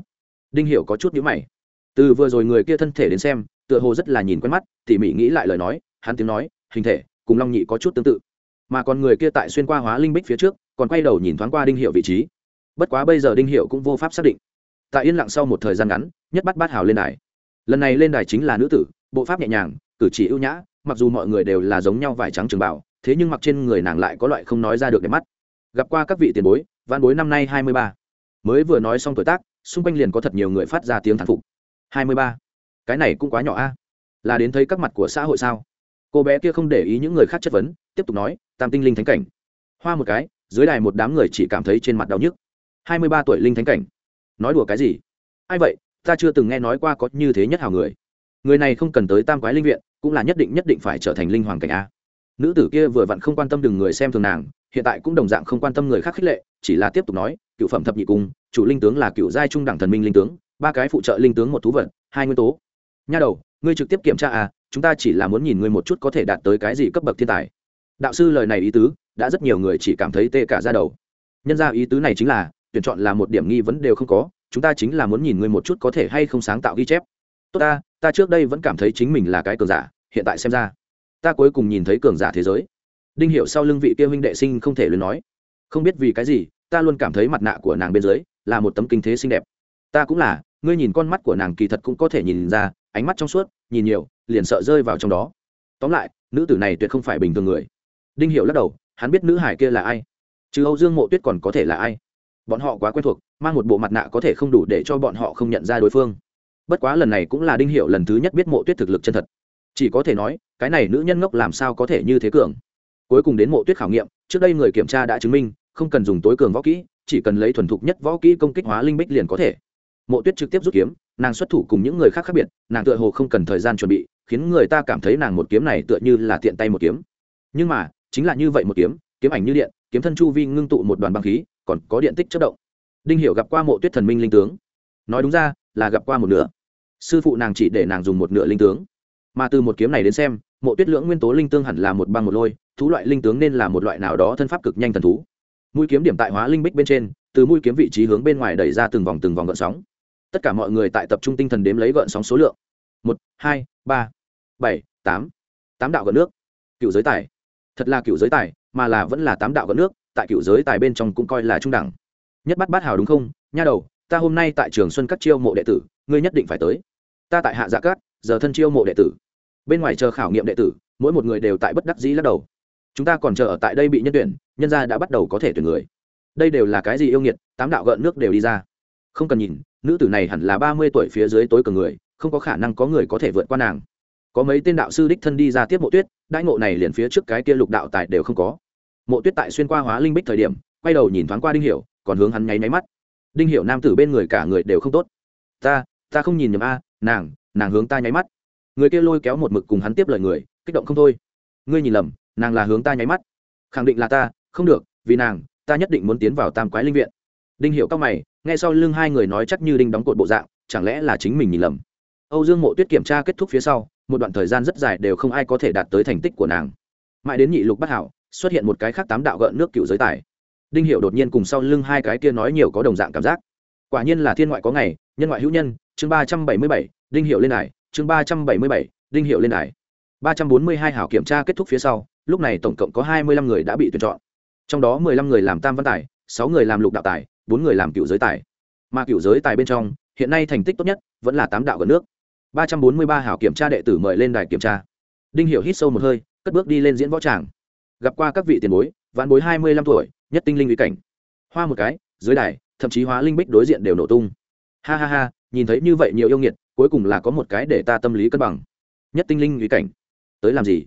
Đinh hiểu có chút nhíu mày. Từ vừa rồi người kia thân thể đến xem, tựa hồ rất là nhìn quen mắt, tỉ mỉ nghĩ lại lời nói, hắn tiếng nói, hình thể, cùng long nhị có chút tương tự. Mà còn người kia tại xuyên qua hóa linh bích phía trước còn quay đầu nhìn thoáng qua đinh hiệu vị trí. Bất quá bây giờ đinh hiệu cũng vô pháp xác định. Tại yên lặng sau một thời gian ngắn, nhất bắt bát hào lên đài. Lần này lên đài chính là nữ tử, bộ pháp nhẹ nhàng, cử chỉ ưu nhã, mặc dù mọi người đều là giống nhau vải trắng trường bảo thế nhưng mặc trên người nàng lại có loại không nói ra được đẹp mắt. Gặp qua các vị tiền bối văn bối năm nay hai mươi ba. Mới vừa nói xong tuổi tác, xung quanh liền có thật nhiều người phát ra tiếng thán phục. hai mươi ba. Cái này cũng quá nhỏ a. Là đến thấy các mặt của xã hội sao? Cô bé kia không để ý những người khác chất vấn, tiếp tục nói, tam tinh linh thánh cảnh. Hoa một cái dưới đài một đám người chỉ cảm thấy trên mặt đau nhức. Hai mươi ba tuổi linh thánh cảnh. Nói đùa cái gì? Ai vậy? Ta chưa từng nghe nói qua có như thế nhất hào người. Người này không cần tới tam quái linh viện, cũng là nhất định nhất định phải trở thành linh hoàng cảnh a. Nữ tử kia vừa vặn không quan tâm đừng người xem thường nàng, hiện tại cũng đồng dạng không quan tâm người khác khích lệ, chỉ là tiếp tục nói, cựu phẩm thập nhị cung, chủ linh tướng là cựu giai trung đẳng thần minh linh tướng, ba cái phụ trợ linh tướng một thú vật, hai nguyên tố. Nha đầu, ngươi trực tiếp kiểm tra à chúng ta chỉ là muốn nhìn ngươi một chút có thể đạt tới cái gì cấp bậc thiên tài. Đạo sư lời này ý tứ đã rất nhiều người chỉ cảm thấy tê cả ra đầu. Nhân ra ý tứ này chính là, tuyển chọn là một điểm nghi vấn đều không có, chúng ta chính là muốn nhìn ngươi một chút có thể hay không sáng tạo ghi chép. Tốt ta ta trước đây vẫn cảm thấy chính mình là cái cường giả, hiện tại xem ra, ta cuối cùng nhìn thấy cường giả thế giới. Đinh Hiểu sau lưng vị kia huynh đệ sinh không thể luyến nói, không biết vì cái gì, ta luôn cảm thấy mặt nạ của nàng bên dưới là một tấm kinh thế xinh đẹp. Ta cũng là, ngươi nhìn con mắt của nàng kỳ thật cũng có thể nhìn ra, ánh mắt trong suốt, nhìn nhiều, liền sợ rơi vào trong đó. Tóm lại, nữ tử này tuyệt không phải bình thường người. Đinh Hiểu lắc đầu hắn biết nữ hải kia là ai. Chứ âu dương mộ tuyết còn có thể là ai? Bọn họ quá quen thuộc, mang một bộ mặt nạ có thể không đủ để cho bọn họ không nhận ra đối phương. Bất quá lần này cũng là đinh hiệu lần thứ nhất biết mộ tuyết thực lực chân thật. Chỉ có thể nói, cái này nữ nhân ngốc làm sao có thể như thế cường? Cuối cùng đến mộ tuyết khảo nghiệm, trước đây người kiểm tra đã chứng minh, không cần dùng tối cường võ kỹ, chỉ cần lấy thuần thục nhất võ kỹ công kích hóa linh bích liền có thể. Mộ tuyết trực tiếp rút kiếm, nàng xuất thủ cùng những người khác khác biệt, nàng tựa hồ không cần thời gian chuẩn bị, khiến người ta cảm thấy nàng một kiếm này tựa như là tiện tay một kiếm. Nhưng mà chính là như vậy một kiếm kiếm ảnh như điện, kiếm thân chu vi ngưng tụ một đoàn băng khí, còn có điện tích chất động. Đinh hiểu gặp qua mộ tuyết thần minh linh tướng. Nói đúng ra, là gặp qua một nửa. Sư phụ nàng chỉ để nàng dùng một nửa linh tướng. Mà từ một kiếm này đến xem, mộ tuyết lưỡng nguyên tố linh tương hẳn là một băng một lôi, thú loại linh tướng nên là một loại nào đó thân pháp cực nhanh thần thú. Mũi kiếm điểm tại hóa linh bích bên trên, từ mũi kiếm vị trí hướng bên ngoài đẩy ra từng vòng từng vòng gợn sóng. Tất cả mọi người tại tập trung tinh thần đếm lấy gợn sóng số lượng. Một, hai, ba, bảy, tám. Tám đạo gợn nước. Cựu giới tài thật là cựu giới tài, mà là vẫn là tám đạo gợn nước, tại cựu giới tài bên trong cũng coi là trung đẳng. Nhất bắt bát hào đúng không? Nha đầu, ta hôm nay tại trường xuân các chiêu mộ đệ tử, ngươi nhất định phải tới. Ta tại hạ dạ cát giờ thân chiêu mộ đệ tử. Bên ngoài chờ khảo nghiệm đệ tử, mỗi một người đều tại bất đắc dĩ lắc đầu. Chúng ta còn chờ ở tại đây bị nhân tuyển, nhân gia đã bắt đầu có thể tuyển người. Đây đều là cái gì yêu nghiệt, tám đạo gợn nước đều đi ra. Không cần nhìn, nữ tử này hẳn là ba mươi tuổi phía dưới tối cường người, không có khả năng có người có thể vượt qua nàng có mấy tên đạo sư đích thân đi ra tiếp mộ tuyết, đãi ngộ này liền phía trước cái kia lục đạo tài đều không có. Mộ tuyết tại xuyên qua hóa linh bích thời điểm, quay đầu nhìn thoáng qua đinh hiểu, còn hướng hắn nháy máy mắt. Đinh hiểu nam tử bên người cả người đều không tốt. Ta ta không nhìn nhầm a, nàng nàng hướng ta nháy mắt. Người kia lôi kéo một mực cùng hắn tiếp lời người, kích động không thôi. Ngươi nhìn lầm, nàng là hướng ta nháy mắt. Khẳng định là ta, không được, vì nàng, ta nhất định muốn tiến vào tam quái linh viện. Đinh hiểu cao mày, nghe sau lưng hai người nói chắc như đinh đóng cột bộ dạng, chẳng lẽ là chính mình nhìn lầm? Âu dương mộ tuyết kiểm tra kết thúc phía sau một đoạn thời gian rất dài đều không ai có thể đạt tới thành tích của nàng. Mãi đến nhị lục bắt hảo, xuất hiện một cái khác tám đạo gợn nước cựu giới tài. Đinh hiệu đột nhiên cùng sau lưng hai cái kia nói nhiều có đồng dạng cảm giác. Quả nhiên là thiên ngoại có ngày, nhân ngoại hữu nhân, chương ba trăm bảy mươi bảy, đinh hiệu lên đài, chương ba trăm bảy mươi bảy, đinh hiệu lên đài. Ba trăm bốn mươi hai hảo kiểm tra kết thúc phía sau, lúc này tổng cộng có hai mươi lăm người đã bị tuyển chọn. Trong đó mười lăm người làm tam văn tài, sáu người làm lục đạo tài, bốn người làm cựu giới tài. Mà cựu giới tài bên trong, hiện nay thành tích tốt nhất vẫn là tám đạo gần nước ba trăm bốn mươi ba hảo kiểm tra đệ tử mời lên đài kiểm tra. Đinh hiểu hít sâu một hơi, cất bước đi lên diễn võ tràng. Gặp qua các vị tiền bối ván bối hai mươi lăm tuổi, nhất tinh linh uy cảnh. Hoa một cái, dưới đài, thậm chí hóa linh bích đối diện đều nổ tung. Ha ha ha, nhìn thấy như vậy nhiều yêu nghiệt, cuối cùng là có một cái để ta tâm lý cân bằng. Nhất tinh linh uy cảnh. Tới làm gì?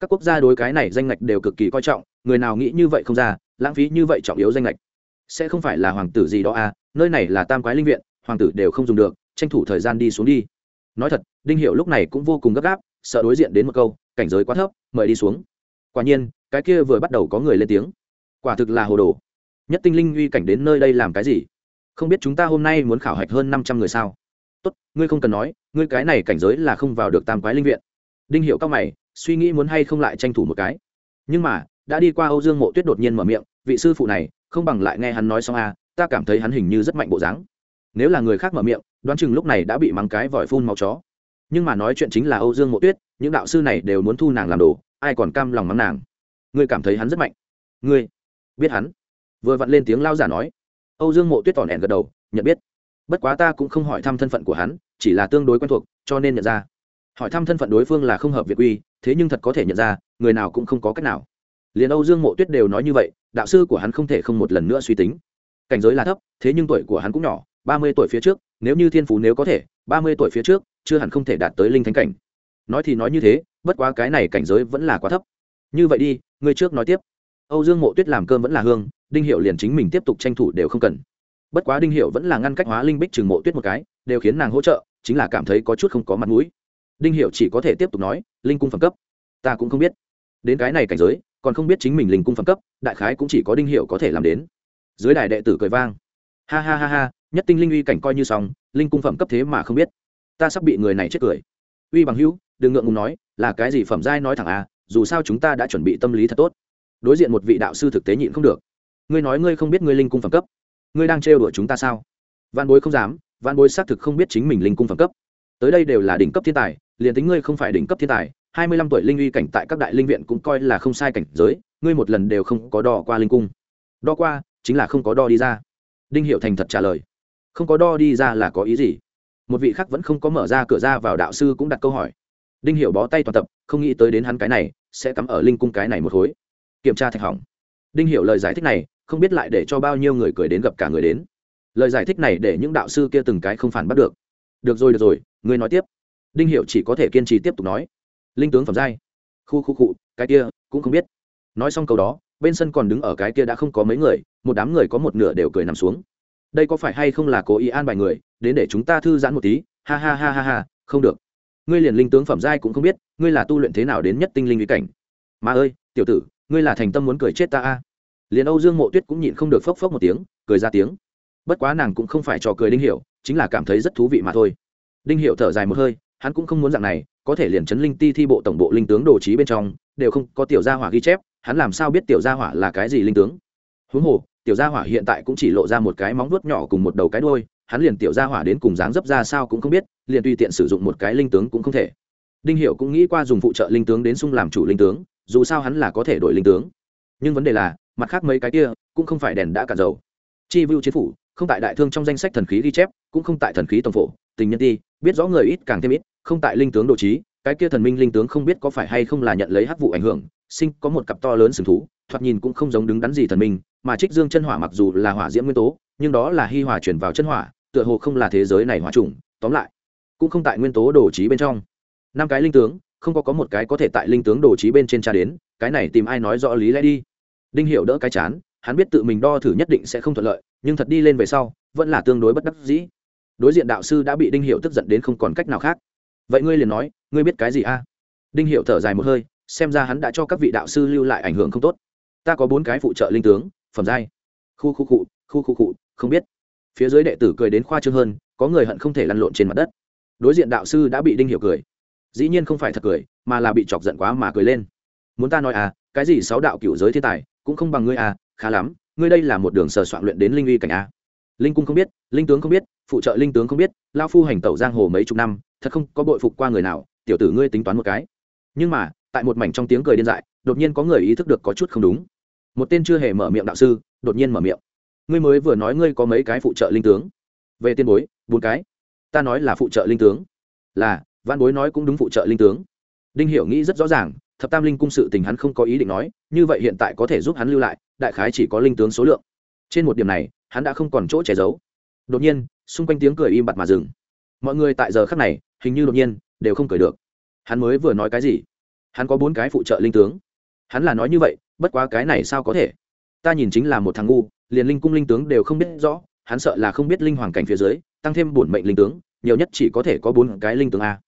Các quốc gia đối cái này danh ngạch đều cực kỳ coi trọng, người nào nghĩ như vậy không ra, lãng phí như vậy trọng yếu danh ngạch. Sẽ không phải là hoàng tử gì đó à nơi này là tam quái linh viện, hoàng tử đều không dùng được, tranh thủ thời gian đi xuống đi nói thật đinh hiệu lúc này cũng vô cùng gấp gáp sợ đối diện đến một câu cảnh giới quá thấp mời đi xuống. Quả nhiên cái kia vừa bắt đầu có người lên tiếng. Quả thực là hồ đồ. Nhất tinh linh uy cảnh đến nơi đây làm cái gì? Không biết chúng ta hôm nay muốn khảo hạch hơn năm trăm người sao? Tốt ngươi không cần nói ngươi cái này cảnh giới là không vào được tam quái linh viện. Đinh hiệu cao mày suy nghĩ muốn hay không lại tranh thủ một cái. Nhưng mà đã đi qua âu dương mộ tuyết đột nhiên mở miệng vị sư phụ này không bằng lại nghe hắn nói xong à, ta cảm thấy hắn hình như rất mạnh bộ dáng. Nếu là người khác mở miệng đoán chừng lúc này đã bị mắng cái vòi phun màu chó. Nhưng mà nói chuyện chính là âu dương mộ tuyết, những đạo sư này đều muốn thu nàng làm đồ, ai còn cam lòng mắng nàng. Ngươi cảm thấy hắn rất mạnh. Ngươi biết hắn? Vừa vặn lên tiếng lao giả nói. Âu dương mộ tuyết tỏn ẻn gật đầu, nhận biết. Bất quá ta cũng không hỏi thăm thân phận của hắn, chỉ là tương đối quen thuộc, cho nên nhận ra. Hỏi thăm thân phận đối phương là không hợp việt quy thế nhưng thật có thể nhận ra, người nào cũng không có cách nào. Liền âu dương mộ tuyết đều nói như vậy, đạo sư của hắn không thể không một lần nữa suy tính. Cảnh giới là thấp, thế nhưng tuổi của hắn cũng nhỏ ba mươi tuổi phía trước, nếu như thiên phú nếu có thể, ba mươi tuổi phía trước, chưa hẳn không thể đạt tới linh thánh cảnh. Nói thì nói như thế, bất quá cái này cảnh giới vẫn là quá thấp. Như vậy đi, ngươi trước nói tiếp. Âu dương mộ tuyết làm cơm vẫn là hương, đinh hiệu liền chính mình tiếp tục tranh thủ đều không cần. Bất quá đinh hiệu vẫn là ngăn cách hóa linh bích trừng mộ tuyết một cái, đều khiến nàng hỗ trợ, chính là cảm thấy có chút không có mặt mũi. Đinh hiệu chỉ có thể tiếp tục nói, linh cung phẩm cấp. Ta cũng không biết. Đến cái này cảnh giới, còn không biết chính mình linh cung phẩm cấp, đại khái cũng chỉ có đinh hiệu có thể làm đến. Dưới đài đệ tử cười vang. Ha ha ha ha nhất tinh linh uy cảnh coi như xong, linh cung phẩm cấp thế mà không biết. Ta sắp bị người này chết cười. Uy bằng hữu, đừng ngượng ngùng nói, là cái gì phẩm giai nói thẳng à dù sao chúng ta đã chuẩn bị tâm lý thật tốt. Đối diện một vị đạo sư thực tế nhịn không được. Ngươi nói ngươi không biết ngươi linh cung phẩm cấp. Ngươi đang trêu đuổi chúng ta sao? Văn bối không dám văn bối xác thực không biết chính mình linh cung phẩm cấp. Tới đây đều là đỉnh cấp thiên tài, liền tính ngươi không phải đỉnh cấp thiên tài, hai mươi lăm tuổi linh uy cảnh tại các đại linh viện cũng coi là không sai cảnh giới, ngươi một lần đều không có đo qua linh cung. Đo qua, chính là không có đo đi ra. Đinh hiệu thành thật trả lời không có đo đi ra là có ý gì? Một vị khác vẫn không có mở ra cửa ra vào đạo sư cũng đặt câu hỏi. Đinh Hiểu bó tay toàn tập, không nghĩ tới đến hắn cái này, sẽ cắm ở linh cung cái này một khối kiểm tra thạch hỏng. Đinh Hiểu lời giải thích này, không biết lại để cho bao nhiêu người cười đến gặp cả người đến. Lời giải thích này để những đạo sư kia từng cái không phản bắt được. Được rồi được rồi, ngươi nói tiếp. Đinh Hiểu chỉ có thể kiên trì tiếp tục nói. Linh tướng phẩm giai. Khu khu cụ cái kia, cũng không biết. Nói xong câu đó, bên sân còn đứng ở cái kia đã không có mấy người, một đám người có một nửa đều cười nằm xuống đây có phải hay không là cố ý an bài người, đến để chúng ta thư giãn một tí, ha ha ha ha ha, không được. Ngươi liền linh tướng phẩm giai cũng không biết, ngươi là tu luyện thế nào đến nhất tinh linh uy cảnh. Mà ơi, tiểu tử, ngươi là thành tâm muốn cười chết ta a. Liền âu dương mộ tuyết cũng nhịn không được phốc phốc một tiếng, cười ra tiếng. Bất quá nàng cũng không phải trò cười đinh hiểu, chính là cảm thấy rất thú vị mà thôi. Đinh hiểu thở dài một hơi, hắn cũng không muốn dạng này, có thể liền chấn linh ti thi bộ tổng bộ linh tướng đồ trí bên trong, đều không có tiểu gia hỏa ghi chép, hắn làm sao biết tiểu gia hỏa là cái gì linh tướng? Huống hồ tiểu gia hỏa hiện tại cũng chỉ lộ ra một cái móng vuốt nhỏ cùng một đầu cái đuôi, hắn liền tiểu gia hỏa đến cùng dáng dấp ra sao cũng không biết, liền tùy tiện sử dụng một cái linh tướng cũng không thể. Đinh hiểu cũng nghĩ qua dùng phụ trợ linh tướng đến xung làm chủ linh tướng, dù sao hắn là có thể đổi linh tướng. Nhưng vấn đề là, mặt khác mấy cái kia, cũng không phải đèn đã cạn dầu. Chi Vu chiến phủ, không tại đại thương trong danh sách thần khí ghi chép, cũng không tại thần khí tổng phổ, tình nhân ti, biết rõ người ít càng thêm ít, không tại linh tướng độ trí, cái kia thần minh linh tướng không biết có phải hay không là nhận lấy hắc vụ ảnh hưởng, sinh có một cặp to lớn sừng thú, thoạt nhìn cũng không giống đứng đắn gì thần minh mà trích dương chân hỏa mặc dù là hỏa diễm nguyên tố, nhưng đó là hi hòa chuyển vào chân hỏa, tựa hồ không là thế giới này hỏa trùng tóm lại, cũng không tại nguyên tố đồ trí bên trong. Năm cái linh tướng, không có có một cái có thể tại linh tướng đồ trí bên trên tra đến, cái này tìm ai nói rõ lý lẽ đi. Đinh hiểu đỡ cái chán, hắn biết tự mình đo thử nhất định sẽ không thuận lợi, nhưng thật đi lên về sau, vẫn là tương đối bất đắc dĩ. Đối diện đạo sư đã bị đinh hiểu tức giận đến không còn cách nào khác. Vậy ngươi liền nói, ngươi biết cái gì a? Đinh hiểu thở dài một hơi, xem ra hắn đã cho các vị đạo sư lưu lại ảnh hưởng không tốt. Ta có bốn cái phụ trợ linh tướng phẩm giai. Khu khu cụ khu khu cụ không biết. Phía dưới đệ tử cười đến khoa trương hơn, có người hận không thể lăn lộn trên mặt đất. Đối diện đạo sư đã bị đinh hiểu cười. Dĩ nhiên không phải thật cười, mà là bị chọc giận quá mà cười lên. Muốn ta nói à cái gì sáu đạo cựu giới thiên tài, cũng không bằng ngươi à khá lắm, ngươi đây là một đường sờ soạn luyện đến linh uy cảnh a linh cung không biết, linh tướng không biết, phụ trợ linh tướng không biết, lao phu hành tẩu giang hồ mấy chục năm, thật không có bội phục qua người nào, tiểu tử ngươi tính toán một cái. Nhưng mà, tại một mảnh trong tiếng cười điên dại, đột nhiên có người ý thức được có chút không đúng một tên chưa hề mở miệng đạo sư, đột nhiên mở miệng. Ngươi mới vừa nói ngươi có mấy cái phụ trợ linh tướng. Về tiên bối, bốn cái. Ta nói là phụ trợ linh tướng. Là văn bối nói cũng đúng phụ trợ linh tướng. Đinh hiểu nghĩ rất rõ ràng, thập tam linh cung sự tình hắn không có ý định nói, như vậy hiện tại có thể giúp hắn lưu lại, đại khái chỉ có linh tướng số lượng. Trên một điểm này, hắn đã không còn chỗ che giấu. Đột nhiên, xung quanh tiếng cười im bặt mà dừng. Mọi người tại giờ khắc này, hình như đột nhiên, đều không cười được. Hắn mới vừa nói cái gì? Hắn có bốn cái phụ trợ linh tướng. Hắn là nói như vậy bất quá cái này sao có thể? Ta nhìn chính là một thằng ngu, liền linh cung linh tướng đều không biết rõ, hắn sợ là không biết linh hoàng cảnh phía dưới, tăng thêm bổn mệnh linh tướng, nhiều nhất chỉ có thể có bốn cái linh tướng a.